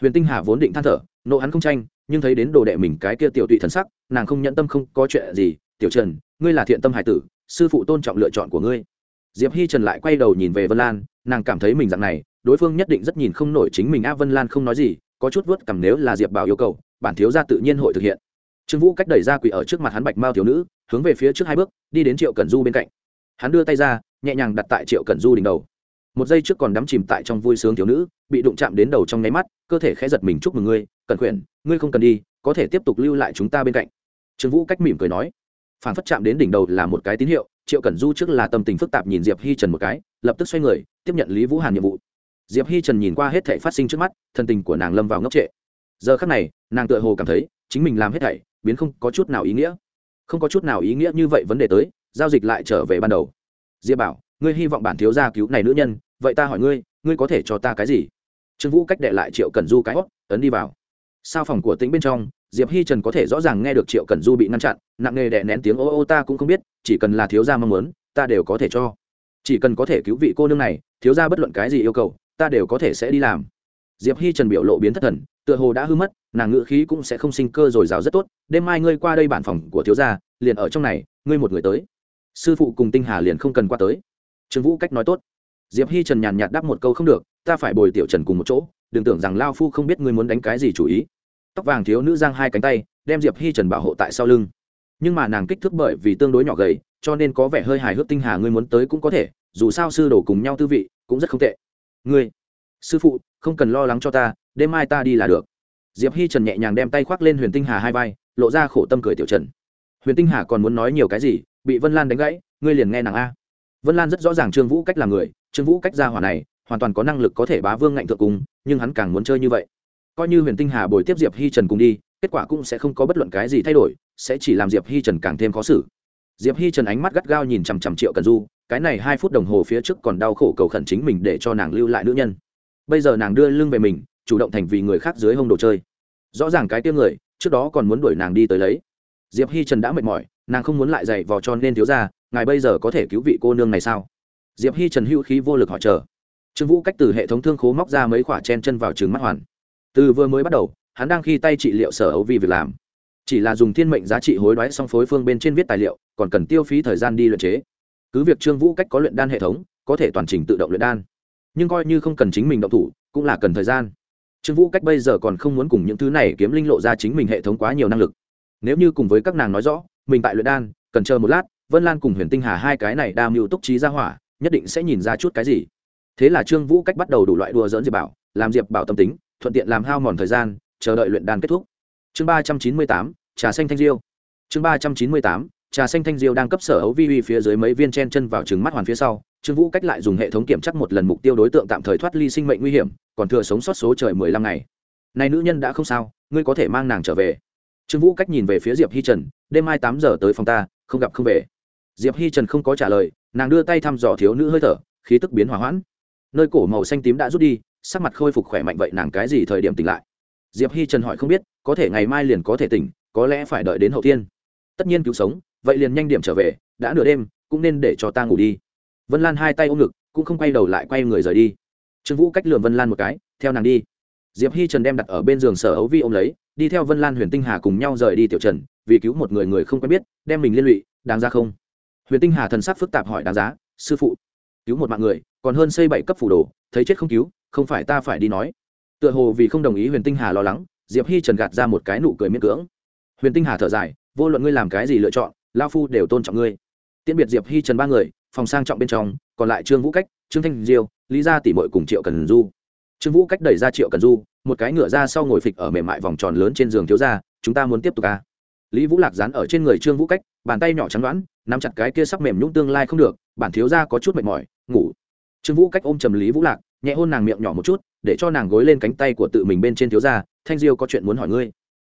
Huyền tinh hà vốn định than thở, nộ hắn không tranh, nhưng thấy đến đồ đệ mình cái kia tiểu tụy thần sắc, nàng không nhận tâm không có chuyện gì. Tiểu trần, ngươi là thiện tâm hải tử, sư phụ tôn trọng lựa chọn của ngươi diệp hi trần lại quay đầu nhìn về vân lan, nàng cảm thấy mình dạng này, đối phương nhất định rất nhìn không nổi chính mình a vân lan không nói gì, có chút vớt cầm nếu là diệp bảo yêu cầu, bản thiếu gia tự nhiên hội thực hiện. Trương vũ cách đẩy ra quỷ ở trước mặt hắn bạch mao thiếu nữ, hướng về phía trước hai bước, đi đến triệu cần du bên cạnh. Hắn đưa tay ra, nhẹ nhàng đặt tại triệu cần du đỉnh đầu. Một giây trước còn đắm chìm tại trong vui sướng thiếu nữ, bị đụng chạm đến đầu trong nháy mắt, cơ thể khẽ giật mình chúc mừng ngươi cần quyển, ngươi không cần đi, có thể tiếp tục lưu lại chúng ta bên cạnh. Trương vũ cách mỉm cười nói. Phản phất chạm đến đỉnh đầu là một cái tín hiệu triệu cẩn du trước là tâm tình phức tạp nhìn diệp hi trần một cái, lập tức xoay người, tiếp nhận lý vũ hàn nhiệm vụ. Diệp hi trần nhìn qua hết thảy phát sinh trước mắt, thân tình của nàng lâm vào ngốc trệ. Giờ khắc này, nàng tựa hồ cảm thấy, chính mình làm hết thảy, biến không có chút nào ý nghĩa. Không có chút nào ý nghĩa như vậy vấn đề tới, giao dịch lại trở về ban đầu. Diệp bảo, ngươi hy vọng bản thiếu gia cứu này nữ nhân, vậy ta hỏi ngươi ngươi có thể cho ta cái gì? Trương vũ cách đệ lại triệu cần du cái hót ấn đi vào sao phòng của tính bên trong, diệp hi trần có thể rõ ràng nghe được triệu cần du bị ngăn chặn, nặng nề đè nén tiếng ô ô ta cũng không biết, chỉ cần là thiếu gia mong muốn, ta đều có thể cho. Chỉ cần có thể cứu vị cô nương này, thiếu gia bất luận cái gì yêu cầu, ta đều có thể sẽ đi làm. Diệp hi trần biểu lộ biến thất thần, tựa hồ đã hư mất, nàng ngự khí cũng sẽ không sinh cơ rồi dào rất tốt, đêm mai ngươi qua đây bản phòng của thiếu gia, liền ở trong này, ngươi một người tới. Sư phụ cùng tinh hà liền không cần qua tới. Trương vũ cách nói tốt. Diệp hi trần nhàn nhạt đáp một câu không được, ta phải bồi tiểu trần cùng một chỗ, đừng tưởng rằng lao phu không biết ngươi muốn đánh cái gì chủ ý tóc vàng thiếu nữ giang hai cánh tay, đem diệp hi trần bảo hộ tại sau lưng. Nhưng mà nàng kích thước bởi vì tương đối nhỏ gầy, cho nên có vẻ hơi hài hước tinh hà ngươi muốn tới cũng có thể, dù sao sư đồ cùng nhau tư vị, cũng rất không tệ. Ngươi, sư phụ, không cần lo lắng cho ta, đêm mai ta đi là được. Diệp hi trần nhẹ nhàng đem tay khoác lên huyền tinh hà hai vai, lộ ra khổ tâm cười tiểu trần. Huyền tinh hà còn muốn nói nhiều cái gì, bị vân lan đánh gãy, ngươi liền nghe nàng a. Vân lan rất rõ ràng trương vũ cách làm người, trương vũ cách ra hỏa này, hoàn toàn có năng lực có thể bá vương ngạnh thượng cùng nhưng hắn càng muốn chơi như vậy coi như huyền tinh hà bồi tiếp diệp hi trần cùng đi, kết quả cũng sẽ không có bất luận cái gì thay đổi, sẽ chỉ làm diệp hi trần càng thêm khó xử. Diệp hi trần ánh mắt gắt gao nhìn chằm chằm triệu cần du, cái này hai phút đồng hồ phía trước còn đau khổ cầu khẩn chính mình để cho nàng lưu lại nữ nhân. Bây giờ nàng đưa lưng về mình, chủ động thành vì người khác dưới hông đồ chơi. Rõ ràng cái tiêu người, trước đó còn muốn đuổi nàng đi tới lấy. Diệp hi trần đã mệt mỏi, nàng không muốn lại dày vò cho nên thiếu ra ngài bây giờ có thể cứu vị cô nương này sao? Diệp hi trần hữu khí vô lực hỏi chờ. Trương vũ cách từ hệ thống thương khố móc ra mấy khoả chen chân vào trứng mắt hoàn từ vừa mới bắt đầu, hắn đang khi tay trị liệu sở ấu vi việc làm. Chỉ là dùng thiên mệnh giá trị hối đoái song phối phương bên trên viết tài liệu, còn cần tiêu phí thời gian đi luyện chế. Cứ việc trương vũ cách có luyện đan hệ thống, có thể toàn trình tự động luyện đan. Nhưng coi như không cần chính mình động thủ, cũng là cần thời gian. Trương vũ cách bây giờ còn không muốn cùng những thứ này kiếm linh lộ ra chính mình hệ thống quá nhiều năng lực. Nếu như cùng với các nàng nói rõ, mình tại luyện đan, cần chờ một lát, vân lan cùng huyền tinh hà hai cái này đa mưu túc trí ra hỏa, nhất định sẽ nhìn ra chút cái gì. Thế là trương vũ cách bắt đầu đủ loại đùa dỡn diệp bảo, làm diệp bảo tâm tính thuận tiện làm hao mòn thời gian, chờ đợi luyện đan kết thúc. Chương ba trăm chín mươi tám, trà xanh thanh diêu. Chương ba trăm chín mươi tám, trà xanh thanh diêu đang cấp sở ấu vi uy phía dưới mấy viên chen chân vào trứng mắt hoàn phía sau, trương vũ cách lại dùng hệ thống kiểm chắc một lần mục tiêu đối tượng tạm thời thoát ly sinh mệnh nguy hiểm, còn thừa sống sót số trời mười lăm ngày. Này nữ nhân đã không sao, ngươi có thể mang nàng trở về. Trương vũ cách nhìn về phía diệp hi trần, đêm mai tám giờ tới phòng ta, không gặp không về. Diệp hi trần không có trả lời, nàng đưa tay thăm dò thiếu nữ hơi thở, khí tức biến hỏa hoãn. Nơi cổ màu xanh tím đã rút đi sắc mặt khôi phục khỏe mạnh vậy nàng cái gì thời điểm tỉnh lại? Diệp hi trần hỏi không biết, có thể ngày mai liền có thể tỉnh, có lẽ phải đợi đến hậu thiên. Tất nhiên cứu sống, vậy liền nhanh điểm trở về, đã nửa đêm, cũng nên để cho ta ngủ đi. Vân lan hai tay ôm ngực, cũng không quay đầu lại quay người rời đi. Trương vũ cách lườm vân lan một cái, theo nàng đi. Diệp hi trần đem đặt ở bên giường sở ấu vi ôm lấy, đi theo vân lan huyền tinh hà cùng nhau rời đi tiểu trần, vì cứu một người người không quen biết, đem mình liên lụy, đáng ra không? Huyền tinh hà thần sắc phức tạp hỏi đáng giá, sư phụ, cứu một mạng người còn hơn xây bảy cấp phủ đồ, thấy chết không cứu, không phải ta phải đi nói. Tựa hồ vì không đồng ý huyền tinh hà lo lắng, diệp hi trần gạt ra một cái nụ cười miễn cưỡng. Huyền tinh hà thở dài, vô luận ngươi làm cái gì lựa chọn lao phu đều tôn trọng ngươi. Tiễn biệt diệp hi trần ba người, phòng sang trọng bên trong, còn lại trương vũ cách, trương thanh diêu, lý gia tỷ mội cùng triệu cần du. Trương vũ cách đẩy ra triệu cần du, một cái ngựa ra sau ngồi phịch ở mềm mại vòng tròn lớn trên giường thiếu ra chúng ta muốn tiếp tục ca lý vũ lạc dán ở trên người trương vũ cách, bàn tay nhỏ chắn đoán nắm chặt cái kia sắc mềm nhũng tương lai không được, bản thiếu ra có chút mệt mỏi, ngủ trương vũ cách ôm trầm lý vũ lạc, nhẹ hôn nàng miệng nhỏ một chút, để cho nàng gối lên cánh tay của tự mình bên trên thiếu gia, thanh diêu có chuyện muốn hỏi ngươi.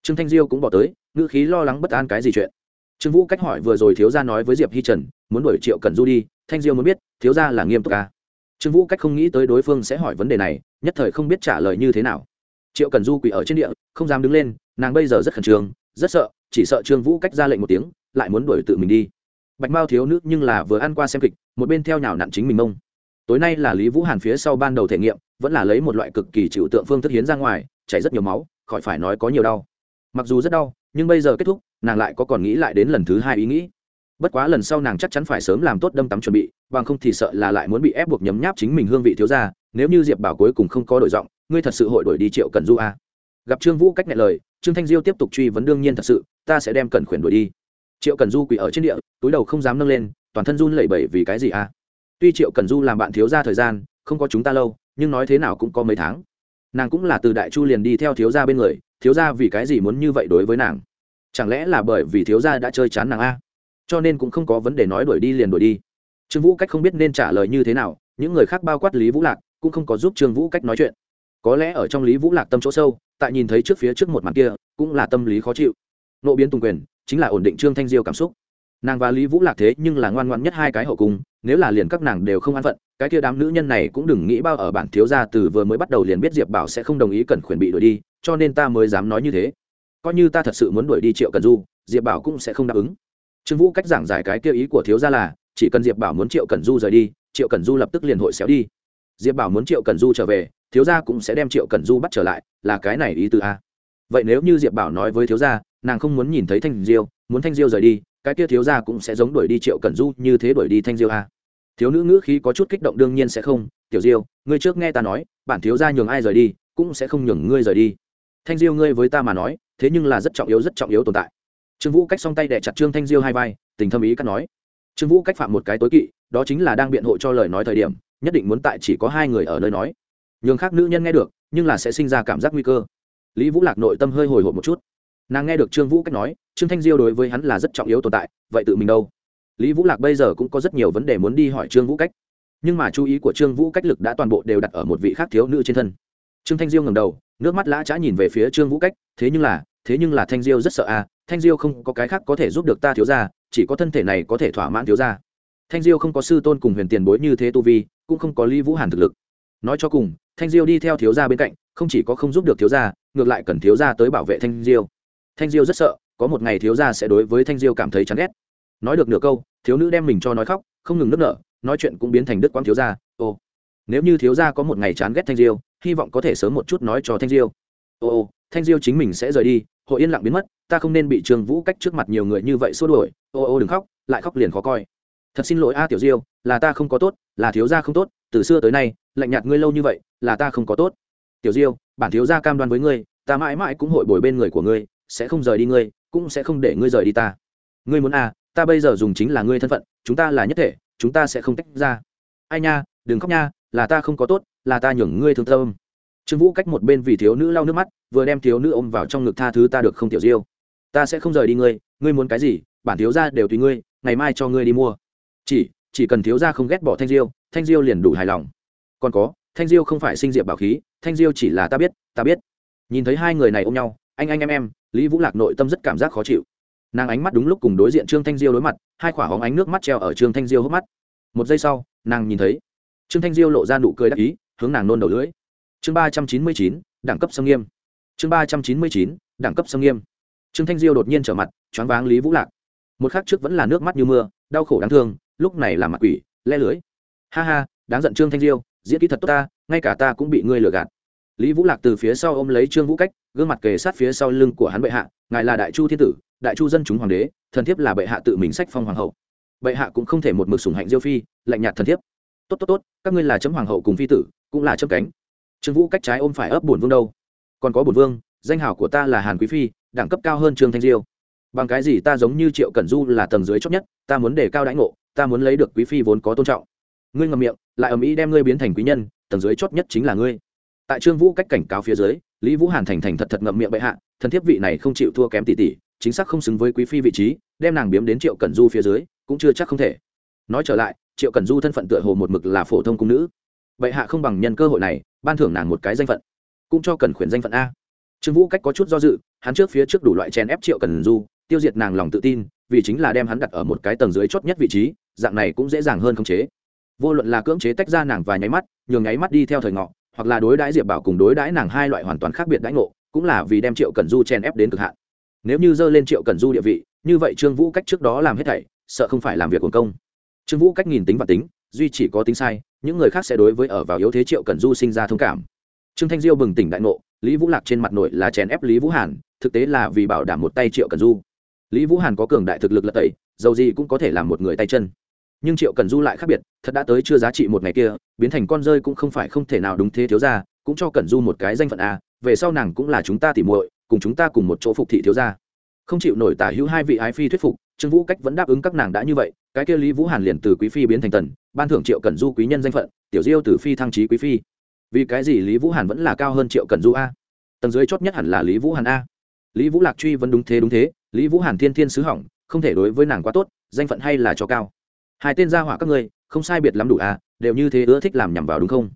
Trương thanh diêu cũng bỏ tới, ngữ khí lo lắng bất an cái gì chuyện. Trương vũ cách hỏi vừa rồi thiếu gia nói với diệp hi trần, muốn đuổi triệu cần du đi, thanh diêu muốn biết, thiếu gia là nghiêm túc à. trương vũ cách không nghĩ tới đối phương sẽ hỏi vấn đề này, nhất thời không biết trả lời như thế nào. Triệu cần du quỳ ở trên địa, không dám đứng lên, nàng bây giờ rất khẩn trương, rất sợ, chỉ sợ trương vũ cách ra lệnh một tiếng, lại muốn đuổi tự mình đi. Bạch mao thiếu nữ nhưng là vừa ăn qua xem kịch, một bên theo nhào nặn chính mình mông tối nay là lý vũ hàn phía sau ban đầu thể nghiệm, vẫn là lấy một loại cực kỳ chịu tượng phương thức hiến ra ngoài, chảy rất nhiều máu, khỏi phải nói có nhiều đau. Mặc dù rất đau, nhưng bây giờ kết thúc, nàng lại có còn nghĩ lại đến lần thứ hai ý nghĩ. Bất quá lần sau nàng chắc chắn phải sớm làm tốt đâm tắm chuẩn bị, bằng không thì sợ là lại muốn bị ép buộc nhấm nháp chính mình hương vị thiếu ra nếu như diệp bảo cuối cùng không có đổi giọng, ngươi thật sự hội đổi đi triệu cần du a gặp trương vũ cách nghe lời, trương thanh diêu tiếp tục truy vấn đương nhiên thật sự, ta sẽ đem cần khuyển đuổi đi. Triệu cần du quỳ ở trên địa, túi đầu không dám nâng lên, toàn thân run lẩy bẩy vì cái gì a tuy triệu cần du làm bạn thiếu ra thời gian, không có chúng ta lâu, nhưng nói thế nào cũng có mấy tháng. Nàng cũng là từ đại chu liền đi theo thiếu gia bên người, thiếu gia vì cái gì muốn như vậy đối với nàng? Chẳng lẽ là bởi vì thiếu gia đã chơi chán nàng a? Cho nên cũng không có vấn đề nói đuổi đi liền đuổi đi. Trương vũ cách không biết nên trả lời như thế nào, những người khác bao quát lý vũ lạc, cũng không có giúp trương vũ cách nói chuyện. Có lẽ ở trong lý vũ lạc tâm chỗ sâu, tại nhìn thấy trước phía trước một màn kia, cũng là tâm lý khó chịu. Nộ biến tùng quyền, chính là ổn định trương thanh diêu cảm xúc nàng và lý vũ lạc thế nhưng là ngoan ngoan nhất hai cái hậu cung, nếu là liền các nàng đều không an phận, cái kia đám nữ nhân này cũng đừng nghĩ bao ở bản thiếu gia từ vừa mới bắt đầu liền biết diệp bảo sẽ không đồng ý cần khuyển bị đuổi đi, cho nên ta mới dám nói như thế. Coi như ta thật sự muốn đuổi đi triệu cần du, diệp bảo cũng sẽ không đáp ứng. Trương vũ cách giảng giải cái kia ý của thiếu gia là, chỉ cần diệp bảo muốn triệu cần du rời đi, triệu cần du lập tức liền hội xéo đi. Diệp bảo muốn triệu cần du trở về, thiếu gia cũng sẽ đem triệu cần du bắt trở lại, là cái này ý từ a. Vậy nếu như diệp bảo nói với thiếu gia, nàng không muốn nhìn thấy thanh diêu, muốn thanh diêu rời đi cái kia thiếu gia cũng sẽ giống đuổi đi triệu cần du như thế đuổi đi thanh diêu a. Thiếu nữ ngữ khí có chút kích động đương nhiên sẽ không, tiểu diêu, ngươi trước nghe ta nói, bản thiếu gia nhường ai rời đi, cũng sẽ không nhường ngươi rời đi. Thanh diêu ngươi với ta mà nói, thế nhưng là rất trọng yếu, rất trọng yếu tồn tại. Trương vũ cách song tay đẻ chặt trương thanh diêu hai vai, tình thâm ý cắt nói. Trương vũ cách phạm một cái tối kỵ, đó chính là đang biện hộ cho lời nói thời điểm, nhất định muốn tại chỉ có hai người ở nơi nói. Nhường khác nữ nhân nghe được, nhưng là sẽ sinh ra cảm giác nguy cơ. Lý vũ lạc nội tâm hơi hồi hộp một chút. Nàng nghe được trương vũ cách nói trương thanh diêu đối với hắn là rất trọng yếu tồn tại, vậy tự mình đâu? Lý vũ lạc bây giờ cũng có rất nhiều vấn đề muốn đi hỏi trương vũ cách. Nhưng mà chú ý của trương vũ cách lực đã toàn bộ đều đặt ở một vị khác thiếu nữ trên thân. Trương thanh diêu ngầm đầu, nước mắt lã trá nhìn về phía trương vũ cách, thế nhưng là, thế nhưng là thanh diêu rất sợ à thanh diêu không có cái khác có thể giúp được ta thiếu ra chỉ có thân thể này có thể thỏa mãn thiếu ra thanh diêu không có sư tôn cùng huyền tiền bối như thế tu vi, cũng không có lý vũ hàn thực lực. Nói cho cùng, thanh diêu đi theo thiếu gia bên cạnh, không chỉ có không giúp được thiếu gia, ngược lại cần thiếu gia tới bảo vệ thanh diêu. Thanh diêu rất sợ có một ngày thiếu gia sẽ đối với thanh diêu cảm thấy chán ghét. Nói được nửa câu, thiếu nữ đem mình cho nói khóc, không ngừng nức nở, nói chuyện cũng biến thành đức quang thiếu gia. Ô nếu như thiếu gia có một ngày chán ghét thanh diêu, hy vọng có thể sớm một chút nói cho thanh diêu. Ô ô thanh diêu chính mình sẽ rời đi, hội yên lặng biến mất, ta không nên bị trường vũ cách trước mặt nhiều người như vậy xua đuổi. Ô ô đừng khóc, lại khóc liền khó coi. Thật xin lỗi a tiểu diêu, là ta không có tốt, là thiếu gia không tốt, từ xưa tới nay, lạnh nhạt ngươi lâu như vậy, là ta không có tốt. Tiểu diêu, bản thiếu gia cam đoan với ngươi, ta mãi mãi cũng hội bồi bên người của ngươi, sẽ không rời đi ngươi cũng sẽ không để ngươi rời đi ta. Ngươi muốn à ta bây giờ dùng chính là ngươi thân phận, chúng ta là nhất thể, chúng ta sẽ không tách ra. Ai nha, đừng khóc nha, là ta không có tốt, là ta nhường ngươi thương tâm. Trương vũ cách một bên vì thiếu nữ lau nước mắt, vừa đem thiếu nữ ôm vào trong ngực tha thứ ta được không, tiểu diêu? Ta sẽ không rời đi ngươi ngươi muốn cái gì, bản thiếu gia đều tùy ngươi, ngày mai cho ngươi đi mua. Chỉ chỉ cần thiếu gia không ghét bỏ thanh diêu thanh diêu liền đủ hài lòng. Còn có, thanh diêu không phải sinh diệp bảo khí, thanh diêu chỉ là ta biết ta biết. Nhìn thấy hai người này ôm nhau anh anh em em, lý vũ lạc nội tâm rất cảm giác khó chịu. Nàng ánh mắt đúng lúc cùng đối diện trương thanh diêu đối mặt, hai khỏa hóng ánh nước mắt treo ở trương thanh diêu hốc mắt. Một giây sau, nàng nhìn thấy, trương thanh diêu lộ ra nụ cười đắc ý, hướng nàng nôn đầu lưỡi. Chương ba trăm chín mươi chín, đẳng cấp sâm nghiêm. Chương ba trăm chín mươi chín, đẳng cấp sâm nghiêm. Trương thanh diêu đột nhiên trở mặt, choáng váng lý vũ lạc. Một khắc trước vẫn là nước mắt như mưa, đau khổ đáng thương, lúc này là mặt quỷ, le lưới. Ha ha, đáng giận trương thanh diêu, diễn kỹ thật tốt ta, ngay cả ta cũng bị ngươi lừa gạt lý vũ lạc từ phía sau ôm lấy trương vũ cách, gương mặt kề sát phía sau lưng của hắn bệ hạ, ngài là đại chu thiên tử, đại chu dân chúng hoàng đế, thần thiếp là bệ hạ tự mình sách phong hoàng hậu. Bệ hạ cũng không thể một mực sủng hạnh diêu phi, lạnh nhạt thần thiếp. Tốt tốt tốt, các ngươi là chấm hoàng hậu cùng phi tử, cũng là chấm cánh. Trương vũ cách trái ôm phải ấp bổn vương đâu? Còn có bổn vương, danh hảo của ta là hàn quý phi, đẳng cấp cao hơn trương thanh diêu. Bằng cái gì ta giống như triệu cẩn du là tầng dưới chót nhất, ta muốn đề cao đãi ngộ, ta muốn lấy được quý phi vốn có tôn trọng. Ngươi ngầm miệng, lại ầm ĩ đem ngươi biến thành quý nhân, tầng dưới chót nhất chính là ngươi tại trương vũ cách cảnh cáo phía dưới, lý vũ hàn thành thành thật thật ngậm miệng bệ hạ thần thiếp vị này không chịu thua kém tỷ tỷ, chính xác không xứng với quý phi vị trí, đem nàng biếm đến triệu cẩn du phía dưới, cũng chưa chắc không thể. Nói trở lại, triệu cẩn du thân phận tựa hồ một mực là phổ thông cung nữ. Bệ hạ không bằng nhân cơ hội này, ban thưởng nàng một cái danh phận. Cũng cho cần khuyển danh phận a. Trương vũ cách có chút do dự, hắn trước phía trước đủ loại chèn ép triệu cẩn du, tiêu diệt nàng lòng tự tin, vì chính là đem hắn đặt ở một cái tầng dưới chót nhất vị trí, dạng này cũng dễ dàng hơn khống chế. Vô luận là cưỡng chế tách ra nàng và nháy mắt, nhường nháy mắt đi theo thời ngọ hoặc là đối đãi diệp bảo cùng đối đãi nàng hai loại hoàn toàn khác biệt đãi ngộ, cũng là vì đem triệu cần du chen ép đến cực hạn. Nếu như dơ lên triệu cần du địa vị, như vậy trương vũ cách trước đó làm hết thảy, sợ không phải làm việc quần công. Trương vũ cách nhìn tính và tính, duy chỉ có tính sai, những người khác sẽ đối với ở vào yếu thế triệu cần du sinh ra thông cảm. Trương thanh diêu bừng tỉnh đại ngộ, lý vũ lạc trên mặt nội là chèn ép lý vũ hàn, thực tế là vì bảo đảm một tay triệu cần du. Lý vũ hàn có cường đại thực lực lật tẩy, dầu gì cũng có thể làm một người tay chân. Nhưng triệu cần du lại khác biệt thật đã tới chưa giá trị một ngày kia, biến thành con rơi cũng không phải không thể nào đúng thế thiếu gia, cũng cho cẩn du một cái danh phận a, về sau nàng cũng là chúng ta tỉ muội, cùng chúng ta cùng một chỗ phục thị thiếu gia. Không chịu nổi tả hữu hai vị ái phi thuyết phục, trương vũ cách vẫn đáp ứng các nàng đã như vậy, cái kia lý vũ hàn liền từ quý phi biến thành tần, ban thưởng triệu cẩn du quý nhân danh phận, tiểu diêu từ phi thăng trí quý phi. Vì cái gì lý vũ hàn vẫn là cao hơn triệu cẩn du a? Tầng dưới chót nhất hẳn là lý vũ hàn a. Lý vũ lạc truy vẫn đúng thế đúng thế, lý vũ hàn thiên thiên sứ hỏng, không thể đối với nàng quá tốt, danh phận hay là cho cao. Hai tên gia hỏa các ngươi không sai biệt lắm đủ à, đều như thế ưa thích làm nhằm vào đúng không?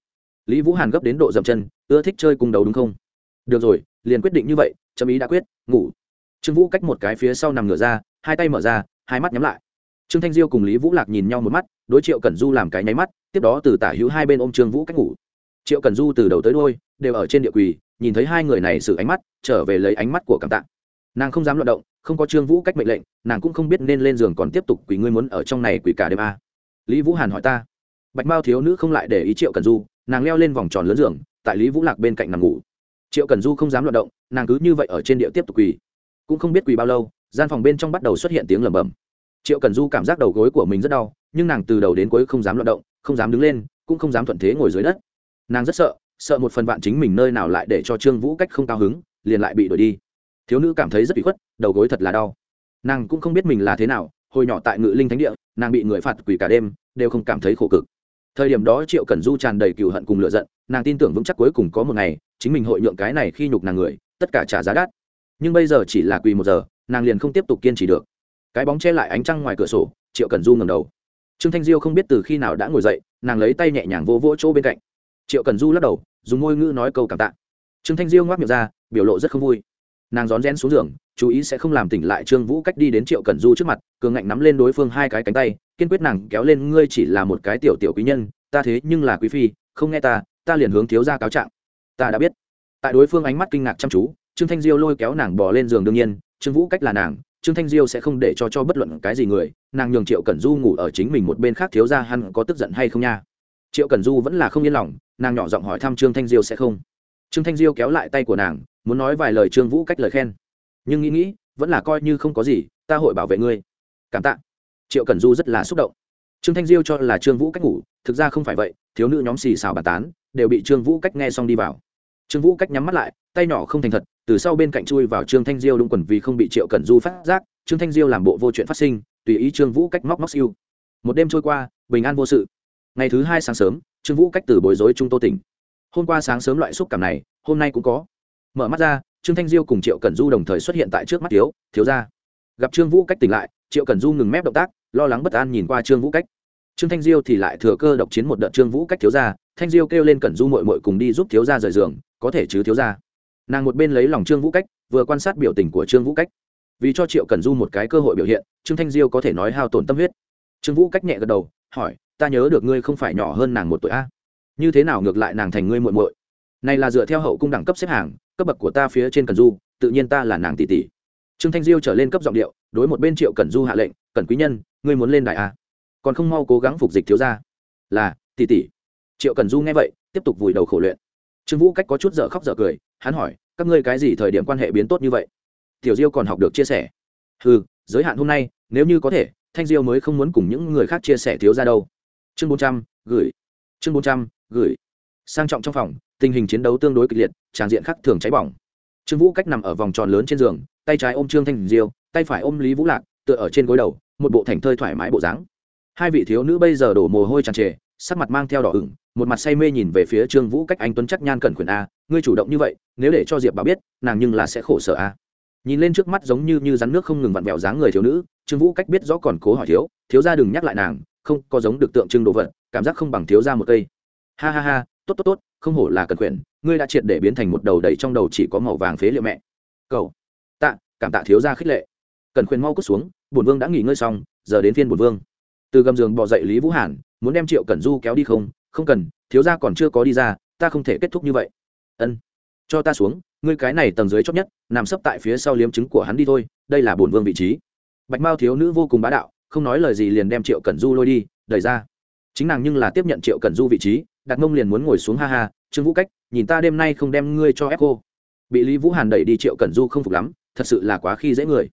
Lý vũ hàn gấp đến độ dậm chân ưa thích chơi cùng đầu đúng không? Được rồi liền quyết định như vậy chấm ý đã quyết ngủ. Trương vũ cách một cái phía sau nằm ngửa ra hai tay mở ra hai mắt nhắm lại. Trương thanh diêu cùng lý vũ lạc nhìn nhau một mắt đối triệu cẩn du làm cái nháy mắt tiếp đó từ tả hữu hai bên ôm trương vũ cách ngủ. Triệu cẩn du từ đầu tới đôi đều ở trên địa quỳ nhìn thấy hai người này xử ánh mắt trở về lấy ánh mắt của cảm tạng. nàng không dám loạt động không có trương vũ cách mệnh lệnh nàng cũng không biết nên lên giường còn tiếp tục quỳ ngươi muốn ở trong này quỳ cả đêm à lý vũ hàn hỏi ta. Bạch mao thiếu nữ không lại để ý triệu cần du, nàng leo lên vòng tròn lớn giường, tại lý vũ lạc bên cạnh nằm ngủ. Triệu cần du không dám loạt động, nàng cứ như vậy ở trên địa tiếp tục quỳ. Cũng không biết quỳ bao lâu, gian phòng bên trong bắt đầu xuất hiện tiếng lẩm bẩm. Triệu cần du cảm giác đầu gối của mình rất đau, nhưng nàng từ đầu đến cuối không dám loạt động, không dám đứng lên, cũng không dám thuận thế ngồi dưới đất. Nàng rất sợ sợ một phần vạn chính mình nơi nào lại để cho trương vũ cách không cao hứng, liền lại bị đuổi đi. Thiếu nữ cảm thấy rất bị khuất, đầu gối thật là đau. Nàng cũng không biết mình là thế nào, hồi nhỏ tại ngự linh thánh địa nàng bị người phạt quỳ cả đêm, đều không cảm thấy khổ cực. Thời điểm đó triệu cẩn du tràn đầy cựu hận cùng lựa giận, nàng tin tưởng vững chắc cuối cùng có một ngày, chính mình hội nhượng cái này khi nhục nàng người, tất cả trả giá đắt. Nhưng bây giờ chỉ là quỳ một giờ, nàng liền không tiếp tục kiên trì được. Cái bóng che lại ánh trăng ngoài cửa sổ, triệu cẩn du ngầm đầu. Trương thanh diêu không biết từ khi nào đã ngồi dậy, nàng lấy tay nhẹ nhàng vô vỗ chỗ bên cạnh. Triệu cẩn du lắc đầu, dùng ngôi ngữ nói câu cảm tạ. Trương thanh diêu ngoác miệng ra, biểu lộ rất không vui. Nàng rón rén xuống giường chú ý sẽ không làm tỉnh lại trương vũ cách đi đến triệu cẩn du trước mặt, cường ngạnh nắm lên đối phương hai cái cánh tay, kiên quyết nàng kéo lên, ngươi chỉ là một cái tiểu tiểu quý nhân, ta thế nhưng là quý phi, không nghe ta ta liền hướng thiếu ra cáo trạng. Ta đã biết. Tại đối phương ánh mắt kinh ngạc chăm chú, trương thanh diêu lôi kéo nàng bỏ lên giường đương nhiên, trương vũ cách là nàng, trương thanh diêu sẽ không để cho cho bất luận cái gì người, nàng nhường triệu cẩn du ngủ ở chính mình một bên khác, thiếu ra hắn có tức giận hay không nha? Triệu cẩn du vẫn là không yên lòng, nàng nhỏ giọng hỏi thăm trương thanh diêu sẽ không. Trương thanh diêu kéo lại tay của nàng, muốn nói vài lời trương vũ cách lời khen nhưng nghĩ nghĩ, vẫn là coi như không có gì, ta hội bảo vệ ngươi. Cảm tạ. Triệu cẩn du rất là xúc động. Trương thanh diêu cho là trương vũ cách ngủ, thực ra không phải vậy, thiếu nữ nhóm xì xào bàn tán, đều bị trương vũ cách nghe xong đi vào. Trương vũ cách nhắm mắt lại, tay nhỏ không thành thật, từ sau bên cạnh chui vào trương thanh diêu đúng quần vì không bị triệu cẩn du phát giác, trương thanh diêu làm bộ vô chuyện phát sinh, tùy ý trương vũ cách móc móc siêu. Một đêm trôi qua, bình an vô sự. Ngày thứ hai sáng sớm, trương vũ cách từ bối rối trung tô tỉnh. Hôm qua sáng sớm loại xúc cảm này, hôm nay cũng có. Mở mắt ra trương thanh diêu cùng triệu cẩn du đồng thời xuất hiện tại trước mắt thiếu thiếu ra gặp trương vũ cách tỉnh lại, triệu cẩn du ngừng mép động tác, lo lắng bất an nhìn qua trương vũ cách. Trương thanh diêu thì lại thừa cơ độc chiến một đợt trương vũ cách thiếu ra thanh diêu kêu lên cẩn du mội mội cùng đi giúp thiếu ra rời giường, có thể chứ thiếu ra nàng một bên lấy lòng trương vũ cách, vừa quan sát biểu tình của trương vũ cách. Vì cho triệu cẩn du một cái cơ hội biểu hiện, trương thanh diêu có thể nói hao tổn tâm huyết. Trương vũ cách nhẹ gật đầu, hỏi, ta nhớ được ngươi không phải nhỏ hơn nàng một tuổi a. Như thế nào ngược lại nàng thành ngươi muội muội? Này là dựa theo hậu cung đẳng cấp xếp hàng cấp bậc của ta phía trên cần du, tự nhiên ta là nàng tỷ tỷ. Trương thanh diêu trở lên cấp giọng điệu, đối một bên triệu cần du hạ lệnh cần quý nhân, ngươi muốn lên đại a? Còn không mau cố gắng phục dịch thiếu gia. Là, tỷ tỷ. Triệu cần du nghe vậy, tiếp tục vùi đầu khổ luyện. Trương vũ cách có chút dở khóc dở cười, hắn hỏi, các ngươi cái gì thời điểm quan hệ biến tốt như vậy? Tiểu diêu còn học được chia sẻ. Ừ giới hạn hôm nay, nếu như có thể, thanh diêu mới không muốn cùng những người khác chia sẻ thiếu ra đâu. Chương bốn trăm, gửi. Chương bốn trăm, gửi sang trọng trong phòng, tình hình chiến đấu tương đối kịch liệt, tràng diện khắc thường cháy bỏng. Trương vũ cách nằm ở vòng tròn lớn trên giường, tay trái ôm trương thanh diêu, tay phải ôm lý vũ lạc, tựa ở trên gối đầu, một bộ thành thơi thoải mái bộ dáng. Hai vị thiếu nữ bây giờ đổ mồ hôi tràn trề, sắc mặt mang theo đỏ ửng, một mặt say mê nhìn về phía trương vũ cách anh tuấn chắc nhan cẩn quyền a, ngươi chủ động như vậy, nếu để cho diệp bà biết, nàng nhưng là sẽ khổ sở a. Nhìn lên trước mắt giống như như rắn nước không ngừng vặn vẹo dáng người thiếu nữ, trương vũ cách biết rõ còn cố hỏi thiếu thiếu ra đừng nhắc lại nàng, không có giống được tượng trưng đồ vật, cảm giác không bằng thiếu ra một cây. Ha ha ha tốt tốt tốt, không hổ là cần quyền ngươi đã triệt để biến thành một đầu đầy trong đầu chỉ có màu vàng phế liệu mẹ. Cầu. Tạ, cảm tạ thiếu ra khích lệ. Cần quyền mau cút xuống, bổn vương đã nghỉ ngơi xong, giờ đến phiên bổn vương. Từ gầm giường bỏ dậy lý vũ hàn, muốn đem triệu cẩn du kéo đi không? Không cần, thiếu ra còn chưa có đi ra, ta không thể kết thúc như vậy. Ân. Cho ta xuống, ngươi cái này tầng dưới chót nhất, nằm sấp tại phía sau liếm trứng của hắn đi thôi, đây là bổn vương vị trí. Bạch mao thiếu nữ vô cùng bá đạo, không nói lời gì liền đem triệu cẩn du lôi đi, đẩy ra. Chính nàng nhưng là tiếp nhận triệu cẩn du vị trí đặt mông liền muốn ngồi xuống ha ha, trương vũ cách, nhìn ta đêm nay không đem ngươi cho ép cô. Bị lý vũ hàn đẩy đi triệu cẩn du không phục lắm, thật sự là quá khi dễ người.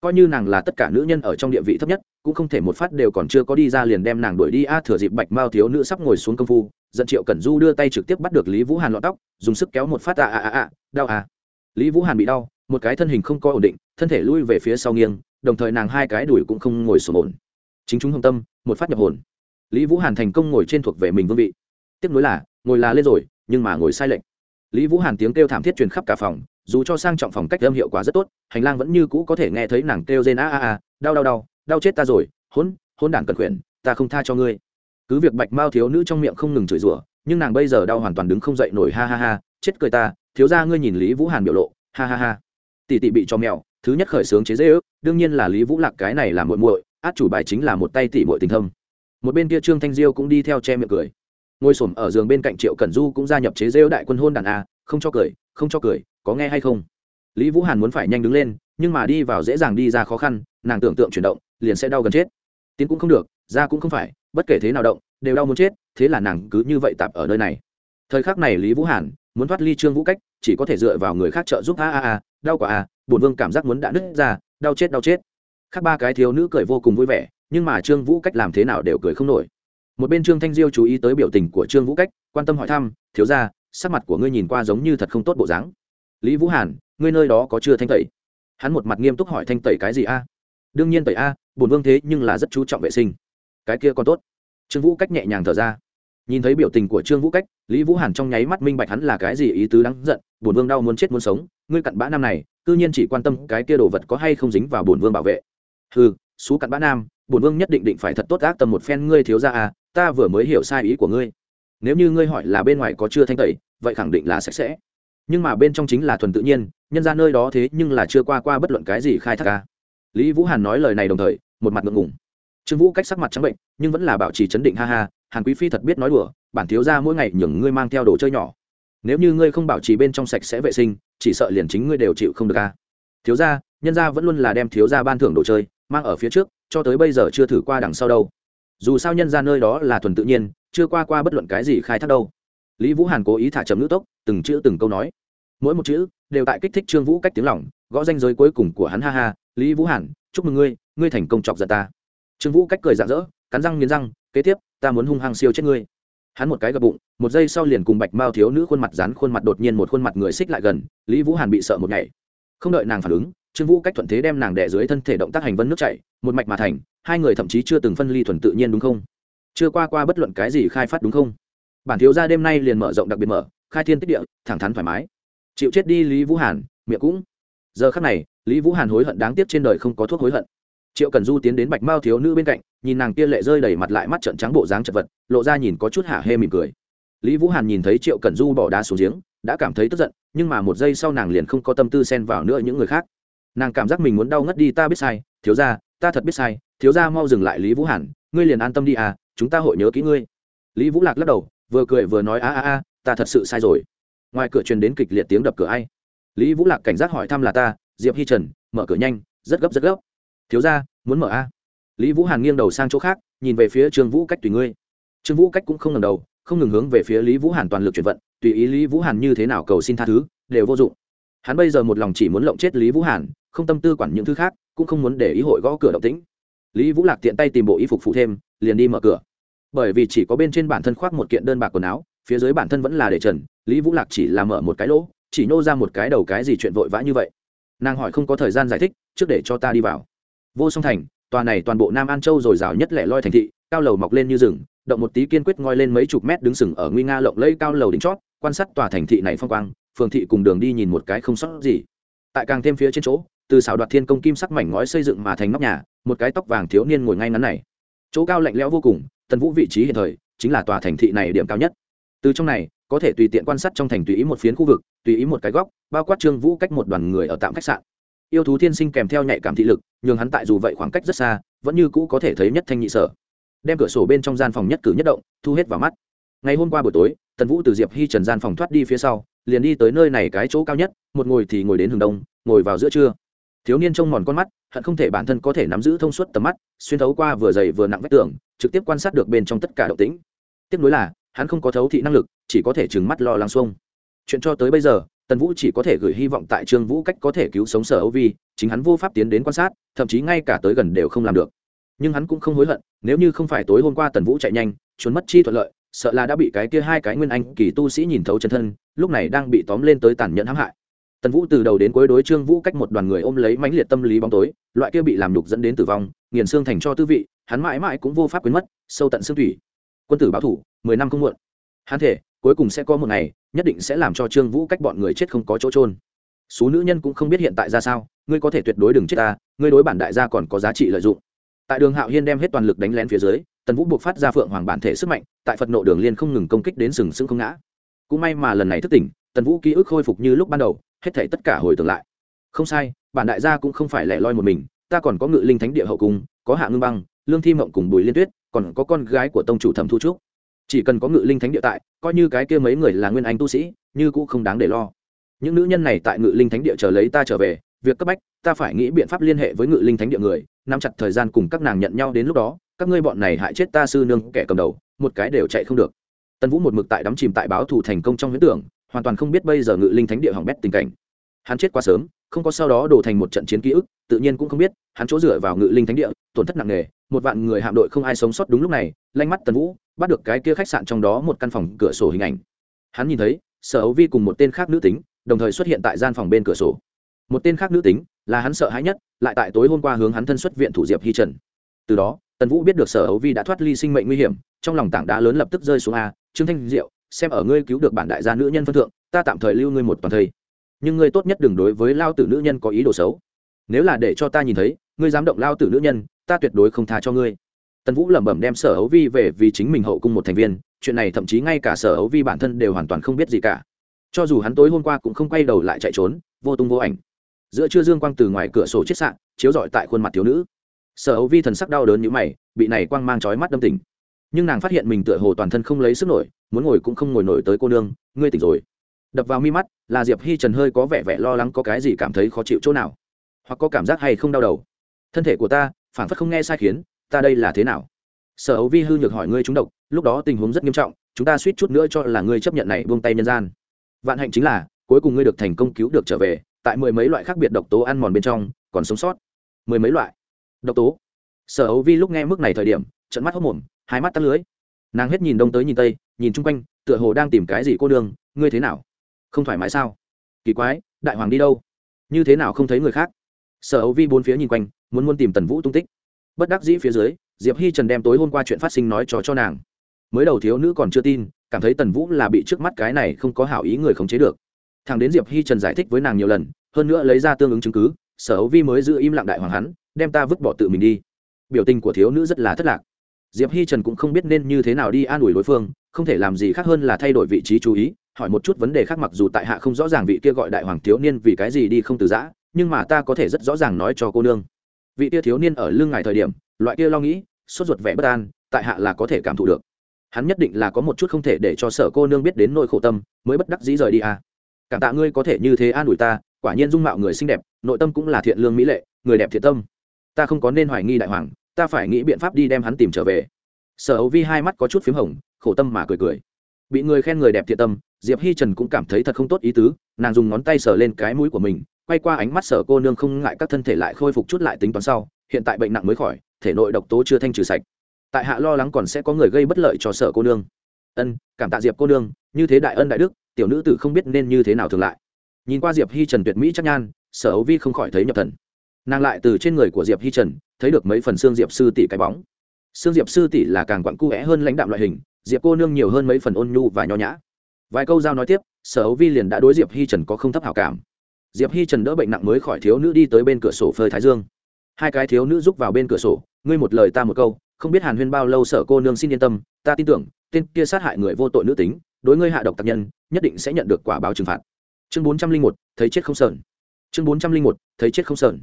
Coi như nàng là tất cả nữ nhân ở trong địa vị thấp nhất, cũng không thể một phát đều còn chưa có đi ra liền đem nàng đuổi đi. A à, thừa dịp bạch mao thiếu nữ sắp ngồi xuống công phu, dẫn triệu cẩn du đưa tay trực tiếp bắt được lý vũ hàn lọt tóc, dùng sức kéo một phát. À à à à đau à. Lý vũ hàn bị đau, một cái thân hình không có ổn định, thân thể lui về phía sau nghiêng, đồng thời nàng hai cái đùi cũng không ngồi sổm ổn. Chính chúng hồng tâm, một phát nhập hồn. Lý vũ hàn thành công ngồi trên thuộc về mình vương vị tiếp nối là, ngồi là lên rồi, nhưng mà ngồi sai lệch. Lý vũ hàn tiếng kêu thảm thiết truyền khắp cả phòng, dù cho sang trọng phòng cách âm hiệu quả rất tốt, hành lang vẫn như cũ có thể nghe thấy nàng kêu rên a a a, đau đau đau đau chết ta rồi hôn hôn đản cẩn khuyển ta không tha cho ngươi. Cứ việc bạch mao thiếu nữ trong miệng không ngừng chửi rủa, nhưng nàng bây giờ đau hoàn toàn đứng không dậy nổi, ha ha ha, chết cười ta, thiếu ra ngươi nhìn lý vũ hàn biểu lộ, ha ha ha. Tỷ tỷ bị cho mèo, thứ nhất khởi sướng chế dễ ước, đương nhiên là lý vũ lạc cái này là muội muội, át chủ bài chính là một tay tỷ muội tình thâm. Một bên kia trương thanh diêu cũng đi theo che miệng cười ngồi s ở giường bên cạnh triệu cẩn du cũng gia nhập chế rêu đại quân hôn đàn a, không cho cười, không cho cười, có nghe hay không? Lý vũ hàn muốn phải nhanh đứng lên, nhưng mà đi vào dễ dàng đi ra khó khăn, nàng tưởng tượng chuyển động, liền sẽ đau gần chết. Tiến cũng không được, ra cũng không phải, bất kể thế nào động, đều đau muốn chết, thế là nàng cứ như vậy tạp ở nơi này. Thời khắc này lý vũ hàn muốn thoát ly trương vũ cách, chỉ có thể dựa vào người khác trợ giúp, a a a, đau quả a, bổn vương cảm giác muốn đã nứt ra, đau chết đau chết. Khác ba cái thiếu nữ cười vô cùng vui vẻ, nhưng mà trương vũ cách làm thế nào đều cười không nổi một bên trương thanh diêu chú ý tới biểu tình của trương vũ cách, quan tâm hỏi thăm, thiếu ra sắc mặt của ngươi nhìn qua giống như thật không tốt bộ dáng. Lý vũ hàn, ngươi nơi đó có chưa thanh tẩy? Hắn một mặt nghiêm túc hỏi, thanh tẩy cái gì a? Đương nhiên tẩy a, bổn vương thế nhưng là rất chú trọng vệ sinh. Cái kia còn tốt. Trương vũ cách nhẹ nhàng thở ra. Nhìn thấy biểu tình của trương vũ cách, lý vũ hàn trong nháy mắt minh bạch hắn là cái gì ý tứ đáng giận, bổn vương đau muốn chết muốn sống, ngươi cặn bã nam này, cư nhiên chỉ quan tâm cái kia đồ vật có hay không dính vào bổn vương bảo vệ. Ừ xú cặn bã nam, bổn vương nhất định định phải thật tốt ác tầm một phen ngươi thiếu ra à ta vừa mới hiểu sai ý của ngươi. Nếu như ngươi hỏi là bên ngoài có chưa thanh tẩy, vậy khẳng định là sạch sẽ. Nhưng mà bên trong chính là thuần tự nhiên, nhân ra nơi đó thế nhưng là chưa qua qua bất luận cái gì khai thác ca lý vũ hàn nói lời này đồng thời, một mặt ngượng ngùng. Trương vũ cách sắc mặt trắng bệnh, nhưng vẫn là bảo trì chấn định ha ha, hàn quý phi thật biết nói đùa, bản thiếu ra mỗi ngày nhường ngươi mang theo đồ chơi nhỏ. Nếu như ngươi không bảo trì bên trong sạch sẽ vệ sinh, chỉ sợ liền chính ngươi đều chịu không được ca thiếu ra nhân ra vẫn luôn là đem thiếu ra ban thưởng đồ chơi, mang ở phía trước, cho tới bây giờ chưa thử qua đằng sau đâu dù sao nhân ra nơi đó là thuần tự nhiên, chưa qua qua bất luận cái gì khai thác đâu. Lý vũ hàn cố ý thả chậm ngữ tốc, từng chữ từng câu nói. Mỗi một chữ đều tại kích thích trương vũ cách tiếng lỏng gõ danh giới cuối cùng của hắn, ha ha, lý vũ hàn, chúc mừng ngươi ngươi thành công chọc giận ta. Trương vũ cách cười rạng rỡ, cắn răng nghiến răng, kế tiếp, ta muốn hung hăng siêu chết ngươi. Hắn một cái gập bụng, một giây sau liền cùng bạch mao thiếu nữ khuôn mặt rán khuôn mặt đột nhiên một khuôn mặt người xích lại gần, lý vũ hàn bị sợ một ngày không đợi nàng phản ứng trương vũ cách thuận thế đem nàng đẻ dưới thân thể động tác hành vân nước chảy, một mạch mà thành, hai người thậm chí chưa từng phân ly thuần tự nhiên đúng không? Chưa qua qua bất luận cái gì khai phát đúng không? Bản thiếu gia đêm nay liền mở rộng đặc biệt mở, khai thiên tích địa, thẳng thắn thoải mái. Chịu chết đi lý vũ hàn, miệng cũng. Giờ khắc này, lý vũ hàn hối hận đáng tiếc trên đời không có thuốc hối hận. Triệu cần du tiến đến bạch mao thiếu nữ bên cạnh, nhìn nàng kia lệ rơi đầy mặt lại mắt trận trắng bộ dáng chật vật, lộ ra nhìn có chút hả hê mỉm cười. Lý vũ hàn nhìn thấy triệu cần du bỏ đá xuống giếng, đã cảm thấy tức giận, nhưng mà một giây sau nàng liền không có tâm tư xen vào nữa những người khác nàng cảm giác mình muốn đau ngất đi, ta biết sai, thiếu ra ta thật biết sai, thiếu ra mau dừng lại lý vũ hàn, ngươi liền an tâm đi à chúng ta hội nhớ kỹ ngươi. Lý vũ lạc lắc đầu, vừa cười vừa nói, a a a, ta thật sự sai rồi. Ngoài cửa truyền đến kịch liệt tiếng đập cửa ai. Lý vũ lạc cảnh giác hỏi thăm là ta, diệp hi trần, mở cửa nhanh, rất gấp rất gấp. Thiếu ra muốn mở a? Lý vũ hàn nghiêng đầu sang chỗ khác, nhìn về phía trương vũ cách tùy ngươi. Trương vũ cách cũng không ngầm đầu, không ngừng hướng về phía lý vũ hàn toàn lực chuyển vận, tùy ý lý vũ hàn như thế nào cầu xin tha thứ, đều vô dụng. Hắn bây giờ một lòng chỉ muốn lộng chết lý vũ hàn không tâm tư quản những thứ khác, cũng không muốn để ý hội gõ cửa động tĩnh. Lý vũ lạc tiện tay tìm bộ y phục phụ thêm, liền đi mở cửa. Bởi vì chỉ có bên trên bản thân khoác một kiện đơn bạc quần áo, phía dưới bản thân vẫn là để trần, lý vũ lạc chỉ là mở một cái lỗ, chỉ nô ra một cái đầu cái gì chuyện vội vã như vậy. Nàng hỏi không có thời gian giải thích, trước để cho ta đi vào. Vô song thành, tòa này toàn bộ nam an châu r ồ i r à o nhất lẻ loi thành thị, cao lầu mọc lên như rừng, động một tí kiên quyết ngoi lên mấy chục mét đứng sừng ở nguy nga lộng lẫy cao lầu đỉnh chót, quan sát tòa thành thị này phong quang, phường thị cùng đường đi nhìn một cái không sót gì. Tại càng thêm phía trên chỗ từ xảo đoạt thiên công kim sắc mảnh ngói xây dựng mà thành nóc nhà, một cái tóc vàng thiếu niên ngồi ngay ngắn này. Chỗ cao lạnh lẽo vô cùng, tần vũ vị trí hiện thời chính là tòa thành thị này điểm cao nhất. Từ trong này, có thể tùy tiện quan sát trong thành tùy ý một phiến khu vực, tùy ý một cái góc, bao quát trương vũ cách một đoàn người ở tạm khách sạn. Yêu thú thiên sinh kèm theo nhạy cảm thị lực, nhường hắn tại dù vậy khoảng cách rất xa, vẫn như cũ có thể thấy nhất thanh nhị sở. Đem cửa sổ bên trong gian phòng nhất cử nhất động, thu hết vào mắt. Ngày hôm qua buổi tối, tần vũ từ diệp hi trần gian phòng thoát đi phía sau, liền đi tới nơi này cái chỗ cao nhất, một ngồi thì ngồi đến hướng đông, ngồi vào giữa trưa thiếu niên trông mòn con mắt, hận không thể bản thân có thể nắm giữ thông suốt tầm mắt, xuyên thấu qua vừa dày vừa nặng vách tường, trực tiếp quan sát được bên trong tất cả động tĩnh. Tiếp nối là, hắn không có thấu thị năng lực, chỉ có thể trừng mắt lo lắng xuông. Chuyện cho tới bây giờ, tần vũ chỉ có thể gửi hy vọng tại trương vũ cách có thể cứu sống sở âu vi, chính hắn vô pháp tiến đến quan sát, thậm chí ngay cả tới gần đều không làm được. Nhưng hắn cũng không hối hận, nếu như không phải tối hôm qua tần vũ chạy nhanh trốn mất chi thuận lợi, sợ là đã bị cái kia hai cái nguyên anh kỳ tu sĩ nhìn thấu chân thân, lúc này đang bị tóm lên tới tàn nhẫn hãm hại tần vũ từ đầu đến cuối đối trương vũ cách một đoàn người ôm lấy mãnh liệt tâm lý bóng tối, loại kia bị làm nhục dẫn đến tử vong, nghiền xương thành cho tư vị, hắn mãi mãi cũng vô pháp quyến mất, sâu tận xương thủy. Quân tử báo thủ, mười năm không muộn. Hắn thể, cuối cùng sẽ có một ngày, nhất định sẽ làm cho trương vũ cách bọn người chết không có chỗ trôn số nữ nhân cũng không biết hiện tại ra sao, ngươi có thể tuyệt đối đừng chết ta, ngươi đối bản đại gia còn có giá trị lợi dụng. Tại đường hạo hiên đem hết toàn lực đánh lén phía dưới, tần vũ buộc phát ra phượng hoàng bản thể sức mạnh, tại phật nộ đường liên không ngừng công kích đến sừng sững không ngã. Cũng may mà lần này thức tỉnh, tần vũ ký ức khôi phục như lúc ban đầu hết thảy tất cả hồi tưởng lại. Không sai, bản đại gia cũng không phải lẻ loi một mình, ta còn có ngự linh thánh địa hậu cung, có hạ ngưng băng, lương thi mộng cùng bùi liên tuyết, còn có con gái của tông chủ thẩm thu trúc. Chỉ cần có ngự linh thánh địa tại, coi như cái kia mấy người là nguyên anh tu sĩ, như cũng không đáng để lo. Những nữ nhân này tại ngự linh thánh địa chờ lấy ta trở về, việc cấp bách, ta phải nghĩ biện pháp liên hệ với ngự linh thánh địa người, nắm chặt thời gian cùng các nàng nhận nhau đến lúc đó, các ngươi bọn này hại chết ta sư nương kẻ cầm đầu, một cái đều chạy không được. Tân vũ một mực tại đắm chìm tại báo thù thành công trong huyễn tưởng hoàn toàn không biết bây giờ ngự linh thánh địa hỏng bét tình cảnh. Hắn chết quá sớm, không có sau đó đổ thành một trận chiến ký ức, tự nhiên cũng không biết, hắn chỗ dựa vào ngự linh thánh địa, tổn thất nặng nề, một vạn người hạm đội không ai sống sót đúng lúc này, lanh mắt tần vũ, bắt được cái kia khách sạn trong đó một căn phòng cửa sổ hình ảnh. Hắn nhìn thấy, sở ấu vi cùng một tên khác nữ tính, đồng thời xuất hiện tại gian phòng bên cửa sổ. Một tên khác nữ tính, là hắn sợ hãi nhất, lại tại tối hôm qua hướng hắn thân xuất viện thủ diệp hi trần. Từ đó, tần vũ biết được sở ấu vi đã thoát ly sinh mệnh nguy hiểm, trong lòng tảng đá lớn lập tức rơi xuống a, trương thanh diệu xem ở ngươi cứu được bản đại gia nữ nhân phân thượng, ta tạm thời lưu ngươi một toàn thây. Nhưng ngươi tốt nhất đừng đối với lao tử nữ nhân có ý đồ xấu. Nếu là để cho ta nhìn thấy, ngươi dám động lao tử nữ nhân, ta tuyệt đối không tha cho ngươi. Tần vũ lẩm bẩm đem sở hấu vi về vì chính mình hậu cung một thành viên, chuyện này thậm chí ngay cả sở hấu vi bản thân đều hoàn toàn không biết gì cả. Cho dù hắn tối hôm qua cũng không quay đầu lại chạy trốn, vô tung vô ảnh. Giữa trưa dương quang từ ngoài cửa sổ chết sạn chiếu rọi tại khuôn mặt thiếu nữ. Sở hấu vi thần sắc đau đớn như mày, bị này quang mang trói mắt đâm tỉnh nhưng nàng phát hiện mình tựa hồ toàn thân không lấy sức nổi, muốn ngồi cũng không ngồi nổi tới cô nương, ngươi tỉnh rồi. Đập vào mi mắt, là diệp hi trần hơi có vẻ vẻ lo lắng có cái gì cảm thấy khó chịu chỗ nào, hoặc có cảm giác hay không đau đầu. Thân thể của ta phản phất không nghe sai khiến, ta đây là thế nào? Sở ấu vi hư nhược hỏi ngươi trúng độc, lúc đó tình huống rất nghiêm trọng, chúng ta suýt chút nữa cho là ngươi chấp nhận này buông tay nhân gian. Vạn hạnh chính là, cuối cùng ngươi được thành công cứu được trở về, tại mười mấy loại khác biệt độc tố ăn mòn bên trong, còn sống sót. Mười mấy loại. Độc tố. Sở ấu vi lúc nghe mức này thời điểm trận mắt hốc mồm hai mắt tắt lưới. Nàng hết nhìn đông tới nhìn tây, nhìn chung quanh, tựa hồ đang tìm cái gì cô đường ngươi thế nào? Không thoải mái sao? Kỳ quái, đại hoàng đi đâu? Như thế nào không thấy người khác? Sở Âu vi bốn phía nhìn quanh, muốn muốn tìm tần vũ tung tích. Bất đắc dĩ phía dưới, diệp hi trần đem tối hôm qua chuyện phát sinh nói cho cho nàng. Mới đầu thiếu nữ còn chưa tin, cảm thấy tần vũ là bị trước mắt cái này không có hảo ý người khống chế được. Thằng đến diệp hi trần giải thích với nàng nhiều lần, hơn nữa lấy ra tương ứng chứng cứ, sở Âu vi mới giữ im lặng đại hoàng hắn, đem ta vứt bỏ tự mình đi. Biểu tình của thiếu nữ rất là thất lạc diệp hi trần cũng không biết nên như thế nào đi an ủi đối phương, không thể làm gì khác hơn là thay đổi vị trí chú ý, hỏi một chút vấn đề khác mặc dù tại hạ không rõ ràng vị kia gọi đại hoàng thiếu niên vì cái gì đi không từ giã, nhưng mà ta có thể rất rõ ràng nói cho cô nương. Vị kia thiếu niên ở lưng ngài thời điểm, loại kia lo nghĩ, sốt ruột vẻ bất an, tại hạ là có thể cảm thụ được. Hắn nhất định là có một chút không thể để cho sở cô nương biết đến nỗi khổ tâm, mới bất đắc dĩ rời đi à. cảm tạ ngươi có thể như thế an ủi ta, quả nhiên dung mạo người xinh đẹp, nội tâm cũng là thiện lương mỹ lệ, người đẹp thiện tâm. Ta không có nên hoài nghi đại hoàng ta phải nghĩ biện pháp đi đem hắn tìm trở về. Sở hữu vi hai mắt có chút p h í m hồng, khổ tâm mà cười cười. Bị người khen người đẹp thiện tâm, diệp hi trần cũng cảm thấy thật không tốt ý tứ, nàng dùng ngón tay sờ lên cái mũi của mình, quay qua ánh mắt sở cô nương không ngại các thân thể lại khôi phục chút lại tính toán sau, hiện tại bệnh nặng mới khỏi, thể nội độc tố chưa thanh trừ sạch. Tại hạ lo lắng còn sẽ có người gây bất lợi cho sở cô nương. Ân, cảm tạ diệp cô nương, như thế đại ân đại đức, tiểu nữ tử không biết nên như thế nào thường lại. Nhìn qua diệp hi trần tuyệt mỹ chắc nhan, sở ấu vi không khỏi thấy nhập thần nàng lại từ trên người của diệp hi trần, thấy được mấy phần xương diệp sư tỷ cái bóng. Xương diệp sư tỷ là càng quặn cu vẽ hơn lãnh đạm loại hình, diệp cô nương nhiều hơn mấy phần ôn nhu và nho nhã. Vài câu giao nói tiếp, sở ấu vi liền đã đối diệp hi trần có không thấp hảo cảm. Diệp hi trần đỡ bệnh nặng mới khỏi thiếu nữ đi tới bên cửa sổ phơi thái dương. Hai cái thiếu nữ rúc vào bên cửa sổ, ngươi một lời ta một câu, không biết hàn huyên bao lâu sở cô nương xin yên tâm, ta tin tưởng, tên kia sát hại người vô tội nữ tính, đối ngươi hạ độc tác nhân, nhất định sẽ nhận được quả báo trừng phạt. Chương bốn trăm linh một, thấy chết không sờn. Chương bốn trăm linh một, thấy chết không sờn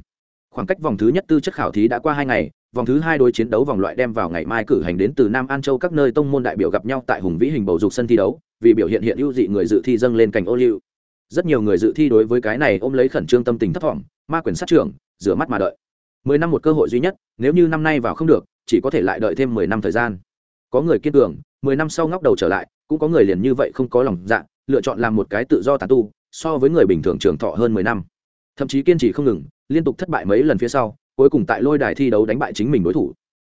khoảng cách vòng thứ nhất tư chất khảo thí đã qua hai ngày, vòng thứ hai đối chiến đấu vòng loại đem vào ngày mai cử hành đến từ nam an châu các nơi tông môn đại biểu gặp nhau tại hùng vĩ hình bầu dục sân thi đấu, vì biểu hiện hiện ưu dị người dự thi dâng lên cành ô liu. Rất nhiều người dự thi đối với cái này ôm lấy khẩn trương tâm tình thấp thỏm, ma quyền sát trưởng, rửa mắt mà đợi. Mười năm một cơ hội duy nhất, nếu như năm nay vào không được, chỉ có thể lại đợi thêm mười năm thời gian. Có người kiên cường, mười năm sau ngóc đầu trở lại, cũng có người liền như vậy không có lòng dạ lựa chọn làm một cái tự do tàn tu, so với người bình thường trường thọ hơn mười năm. Thậm chí kiên trì không ngừng liên tục thất bại mấy lần phía sau, cuối cùng tại lôi đài thi đấu đánh bại chính mình đối thủ.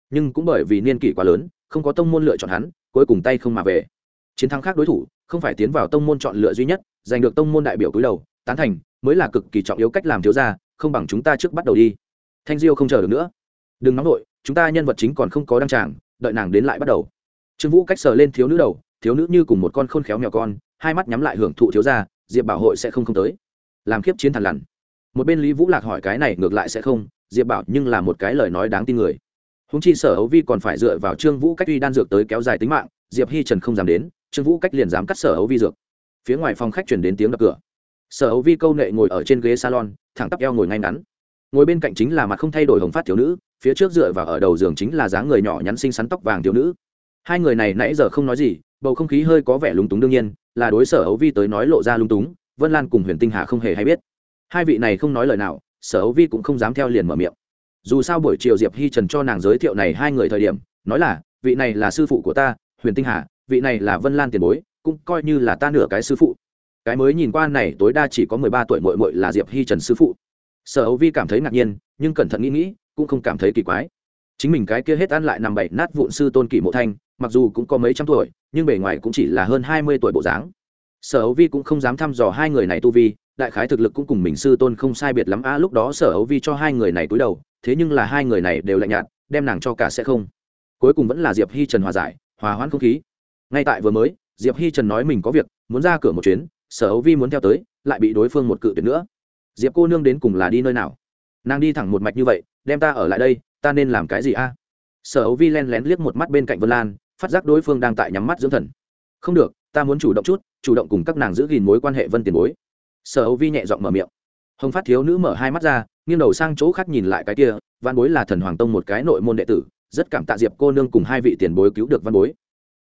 Nhưng cũng bởi vì niên kỷ quá lớn, không có tông môn lựa chọn hắn, cuối cùng tay không mà về. Chiến thắng khác đối thủ, không phải tiến vào tông môn chọn lựa duy nhất, giành được tông môn đại biểu cúi đầu, tán thành, mới là cực kỳ trọng yếu cách làm thiếu gia, không bằng chúng ta trước bắt đầu đi. Thanh diêu không chờ được nữa. Đừng nóng nổi chúng ta nhân vật chính còn không có đăng tràng, đợi nàng đến lại bắt đầu. Trương vũ cách sờ lên thiếu nữ đầu, thiếu nữ như cùng một con khôn khéo mèo con, hai mắt nhắm lại hưởng thụ thiếu gia, diệp bảo hội sẽ không không tới. Làm khiếp chiến thằn lằn một bên lý vũ lạc hỏi cái này ngược lại sẽ không, diệp bảo nhưng là một cái lời nói đáng tin người. Húng chi sở hấu vi còn phải dựa vào trương vũ cách uy đan dược tới kéo dài tính mạng, diệp hi trần không dám đến, trương vũ cách liền dám cắt sở hấu vi dược. Phía ngoài phòng khách chuyển đến tiếng đập cửa. Sở hấu vi câu nệ ngồi ở trên ghế salon, thẳng tắp eo ngồi ngay ngắn. Ngồi bên cạnh chính là mặt không thay đổi hồng phát thiếu nữ, phía trước dựa vào ở đầu giường chính là dáng người nhỏ nhắn xinh xắn tóc vàng thiếu nữ. Hai người này nãy giờ không nói gì, bầu không khí hơi có vẻ lúng túng đương nhiên, là đối sở hấu vi tới nói lộ ra lúng túng, vân lan cùng huyền tinh hà không hề hay biết hai vị này không nói lời nào, sở hấu vi cũng không dám theo liền mở miệng. Dù sao buổi chiều diệp hi trần cho nàng giới thiệu này hai người thời điểm, nói là, vị này là sư phụ của ta, huyền tinh hà, vị này là vân lan tiền bối, cũng coi như là ta nửa cái sư phụ. Cái mới nhìn qua này, tối đa chỉ có mười ba tuổi mội mội là diệp hi trần sư phụ. Sở hấu vi cảm thấy ngạc nhiên, nhưng cẩn thận nghĩ nghĩ, cũng không cảm thấy kỳ quái. Chính mình cái kia hết ăn lại nằm bảy nát vụn sư tôn kỷ mộ thanh, mặc dù cũng có mấy trăm tuổi, nhưng bề ngoài cũng chỉ là hơn hai mươi tuổi bộ dáng. Sở hấu vi cũng không dám thăm dò hai người này tu vi đại khái thực lực cũng cùng mình sư tôn không sai biệt lắm. A, lúc đó sở ấu vi cho hai người này cúi đầu, thế nhưng là hai người này đều lạnh nhạt, đem nàng cho cả sẽ không. Cuối cùng vẫn là diệp hi trần hòa giải, hòa hoãn không khí. Ngay tại vừa mới, diệp hi trần nói mình có việc, muốn ra cửa một chuyến, sở ấu vi muốn theo tới, lại bị đối phương một cự tuyệt nữa. Diệp cô nương đến cùng là đi nơi nào? Nàng đi thẳng một mạch như vậy, đem ta ở lại đây, ta nên làm cái gì a? Sở ấu vi len lén liếc một mắt bên cạnh vân lan, phát giác đối phương đang tại nhắm mắt dưỡng thần. Không được, ta muốn chủ động chút, chủ động cùng các nàng giữ gìn mối quan hệ vân tiền bối sở Âu vi nhẹ giọng mở miệng. Hồng phát thiếu nữ mở hai mắt ra, nghiêng đầu sang chỗ khác nhìn lại cái kia, văn bối là thần hoàng tông một cái nội môn đệ tử, rất cảm tạ diệp cô nương cùng hai vị tiền bối cứu được văn bối.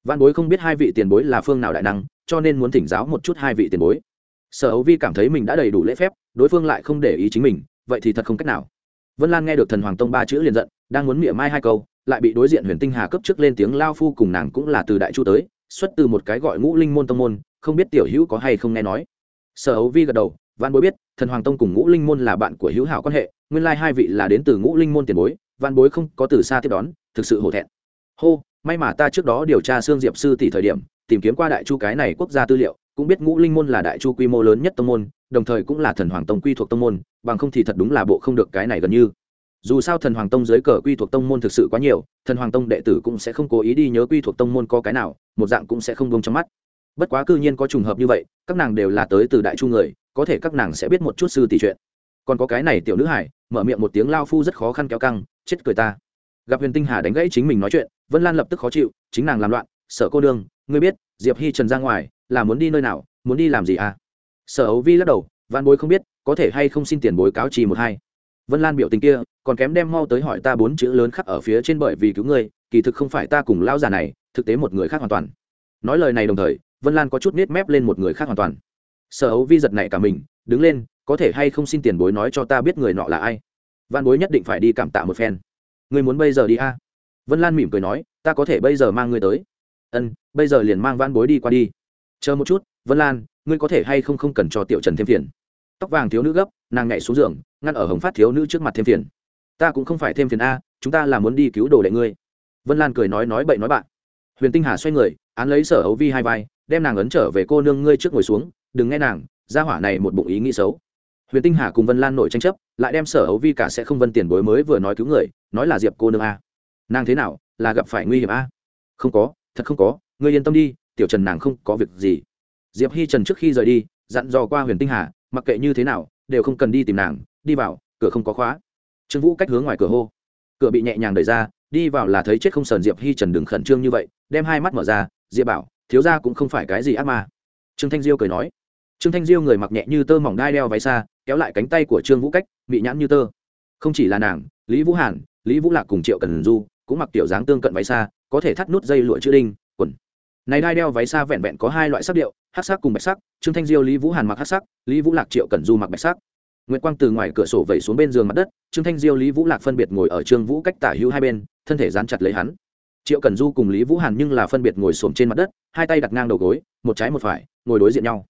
Văn bối không biết hai vị tiền bối là phương nào đại năng, cho nên muốn thỉnh giáo một chút hai vị tiền bối. Sở Âu vi cảm thấy mình đã đầy đủ lễ phép, đối phương lại không để ý chính mình, vậy thì thật không cách nào. Vân lan nghe được thần hoàng tông ba chữ liền giận, đang muốn mỉa mai hai câu, lại bị đối diện huyền tinh hà cấp trước lên tiếng lao phu cùng nàng cũng là từ đại chu tới, xuất từ một cái gọi ngũ linh môn tông môn, không biết tiểu hữu có hay không nghe nói sở hấu vi gật đầu văn bối biết, thần hoàng tông cùng ngũ linh môn là bạn của hữu hảo quan hệ, nguyên lai hai vị là đến từ ngũ linh môn tiền bối văn bối không có từ xa tiếp đón, thực sự hổ thẹn. Hô, may mà ta trước đó điều tra xương diệp sư tỷ thời điểm, tìm kiếm qua đại chu cái này quốc gia tư liệu, cũng biết ngũ linh môn là đại chu quy mô lớn nhất tông môn, đồng thời cũng là thần hoàng tông quy thuộc tông môn, bằng không thì thật đúng là bộ không được cái này gần như. Dù sao thần hoàng tông dưới cờ quy thuộc tông môn thực sự quá nhiều, thần hoàng tông đệ tử cũng sẽ không cố ý đi nhớ quy thuộc tông môn có cái nào, một dạng cũng sẽ không bông trong mắt bất quá cư nhiên có trùng hợp như vậy, các nàng đều là tới từ đại chu người, có thể các nàng sẽ biết một chút sư tỷ chuyện. Còn có cái này tiểu nữ hải, mở miệng một tiếng lao phu rất khó khăn kéo căng, chết cười ta. Gặp huyền tinh hà đánh gãy chính mình nói chuyện, vân lan lập tức khó chịu, chính nàng làm loạn sợ cô đương ngươi biết, diệp hi trần ra ngoài, là muốn đi nơi nào, muốn đi làm gì à? Sở ấu vi lắc đầu văn bối không biết, có thể hay không xin tiền bối cáo trì một hai. Vân lan biểu tình kia, còn kém đem mau tới hỏi ta bốn chữ lớn khắc ở phía trên bởi vì cứu ngươi, kỳ thực không phải ta cùng lão già này, thực tế một người khác hoàn toàn. Nói lời này đồng thời vân lan có chút nết mép lên một người khác hoàn toàn. Sở ấu vi giật này cả mình, đứng lên, có thể hay không xin tiền bối nói cho ta biết người nọ là ai? Văn bối nhất định phải đi cảm tạ một phen. Người muốn bây giờ đi a? À? vân lan mỉm cười nói, ta có thể bây giờ mang ngươi tới. Ân, bây giờ liền mang văn bối đi qua đi. Chờ một chút, vân lan, ngươi có thể hay không không cần cho tiểu trần thêm phiền? Tóc vàng thiếu nữ gấp, nàng nhảy xuống giường, ngăn ở hồng phát thiếu nữ trước mặt thêm phiền. Ta cũng không phải thêm phiền a, chúng ta là muốn đi cứu đồ đệ ngươi. Vân lan cười nói nói bậy nói bạn. Huyền tinh hà xoay người, án lấy sở hấu vi hai vai đem nàng ấn trở về cô nương ngươi trước ngồi xuống, đừng nghe nàng ra hỏa này một bụng ý nghĩ xấu. Huyền tinh hà cùng vân lan nội tranh chấp, lại đem sở hấu vi cả sẽ không vân tiền bối mới vừa nói cứu người, nói là diệp cô nương a. Nàng thế nào, là gặp phải nguy hiểm a? Không có, thật không có, ngươi yên tâm đi, tiểu trần nàng không có việc gì. Diệp hi trần trước khi rời đi, dặn dò qua huyền tinh hà, mặc kệ như thế nào, đều không cần đi tìm nàng, đi vào, cửa không có khóa. Trương vũ cách hướng ngoài cửa hô. Cửa bị nhẹ nhàng đẩy ra, đi vào là thấy chết không sờn diệp hi trần đừng khẩn trương như vậy, đem hai mắt mở ra, diệp bảo thiếu ra cũng không phải cái gì ác ma. Trương thanh diêu cười nói. Trương thanh diêu người mặc nhẹ như tơ mỏng đai đeo váy xa, kéo lại cánh tay của trương vũ cách bị nhãn như tơ. Không chỉ là nàng, lý vũ hàn, lý vũ lạc cùng triệu cần du cũng mặc tiểu dáng tương cận váy xa, có thể thắt nút dây lụa chữ đinh, quần. Này đai đeo váy xa vẹn vẹn có hai loại sắc điệu hát sắc cùng bạch sắc. Trương thanh diêu lý vũ hàn mặc hát sắc, lý vũ lạc, triệu cần du mặc bạch sắc. Nguyễn quang từ ngoài cửa sổ vẩy xuống bên giường mặt đất, trương thanh diêu, lý vũ lạc phân biệt ngồi ở trương vũ cách tả hữu hai bên, thân thể dán chặt lấy hắn triệu cần du cùng lý vũ hàn nhưng là phân biệt ngồi xổm trên mặt đất, hai tay đặt ngang đầu gối, một trái một phải, ngồi đối diện nhau.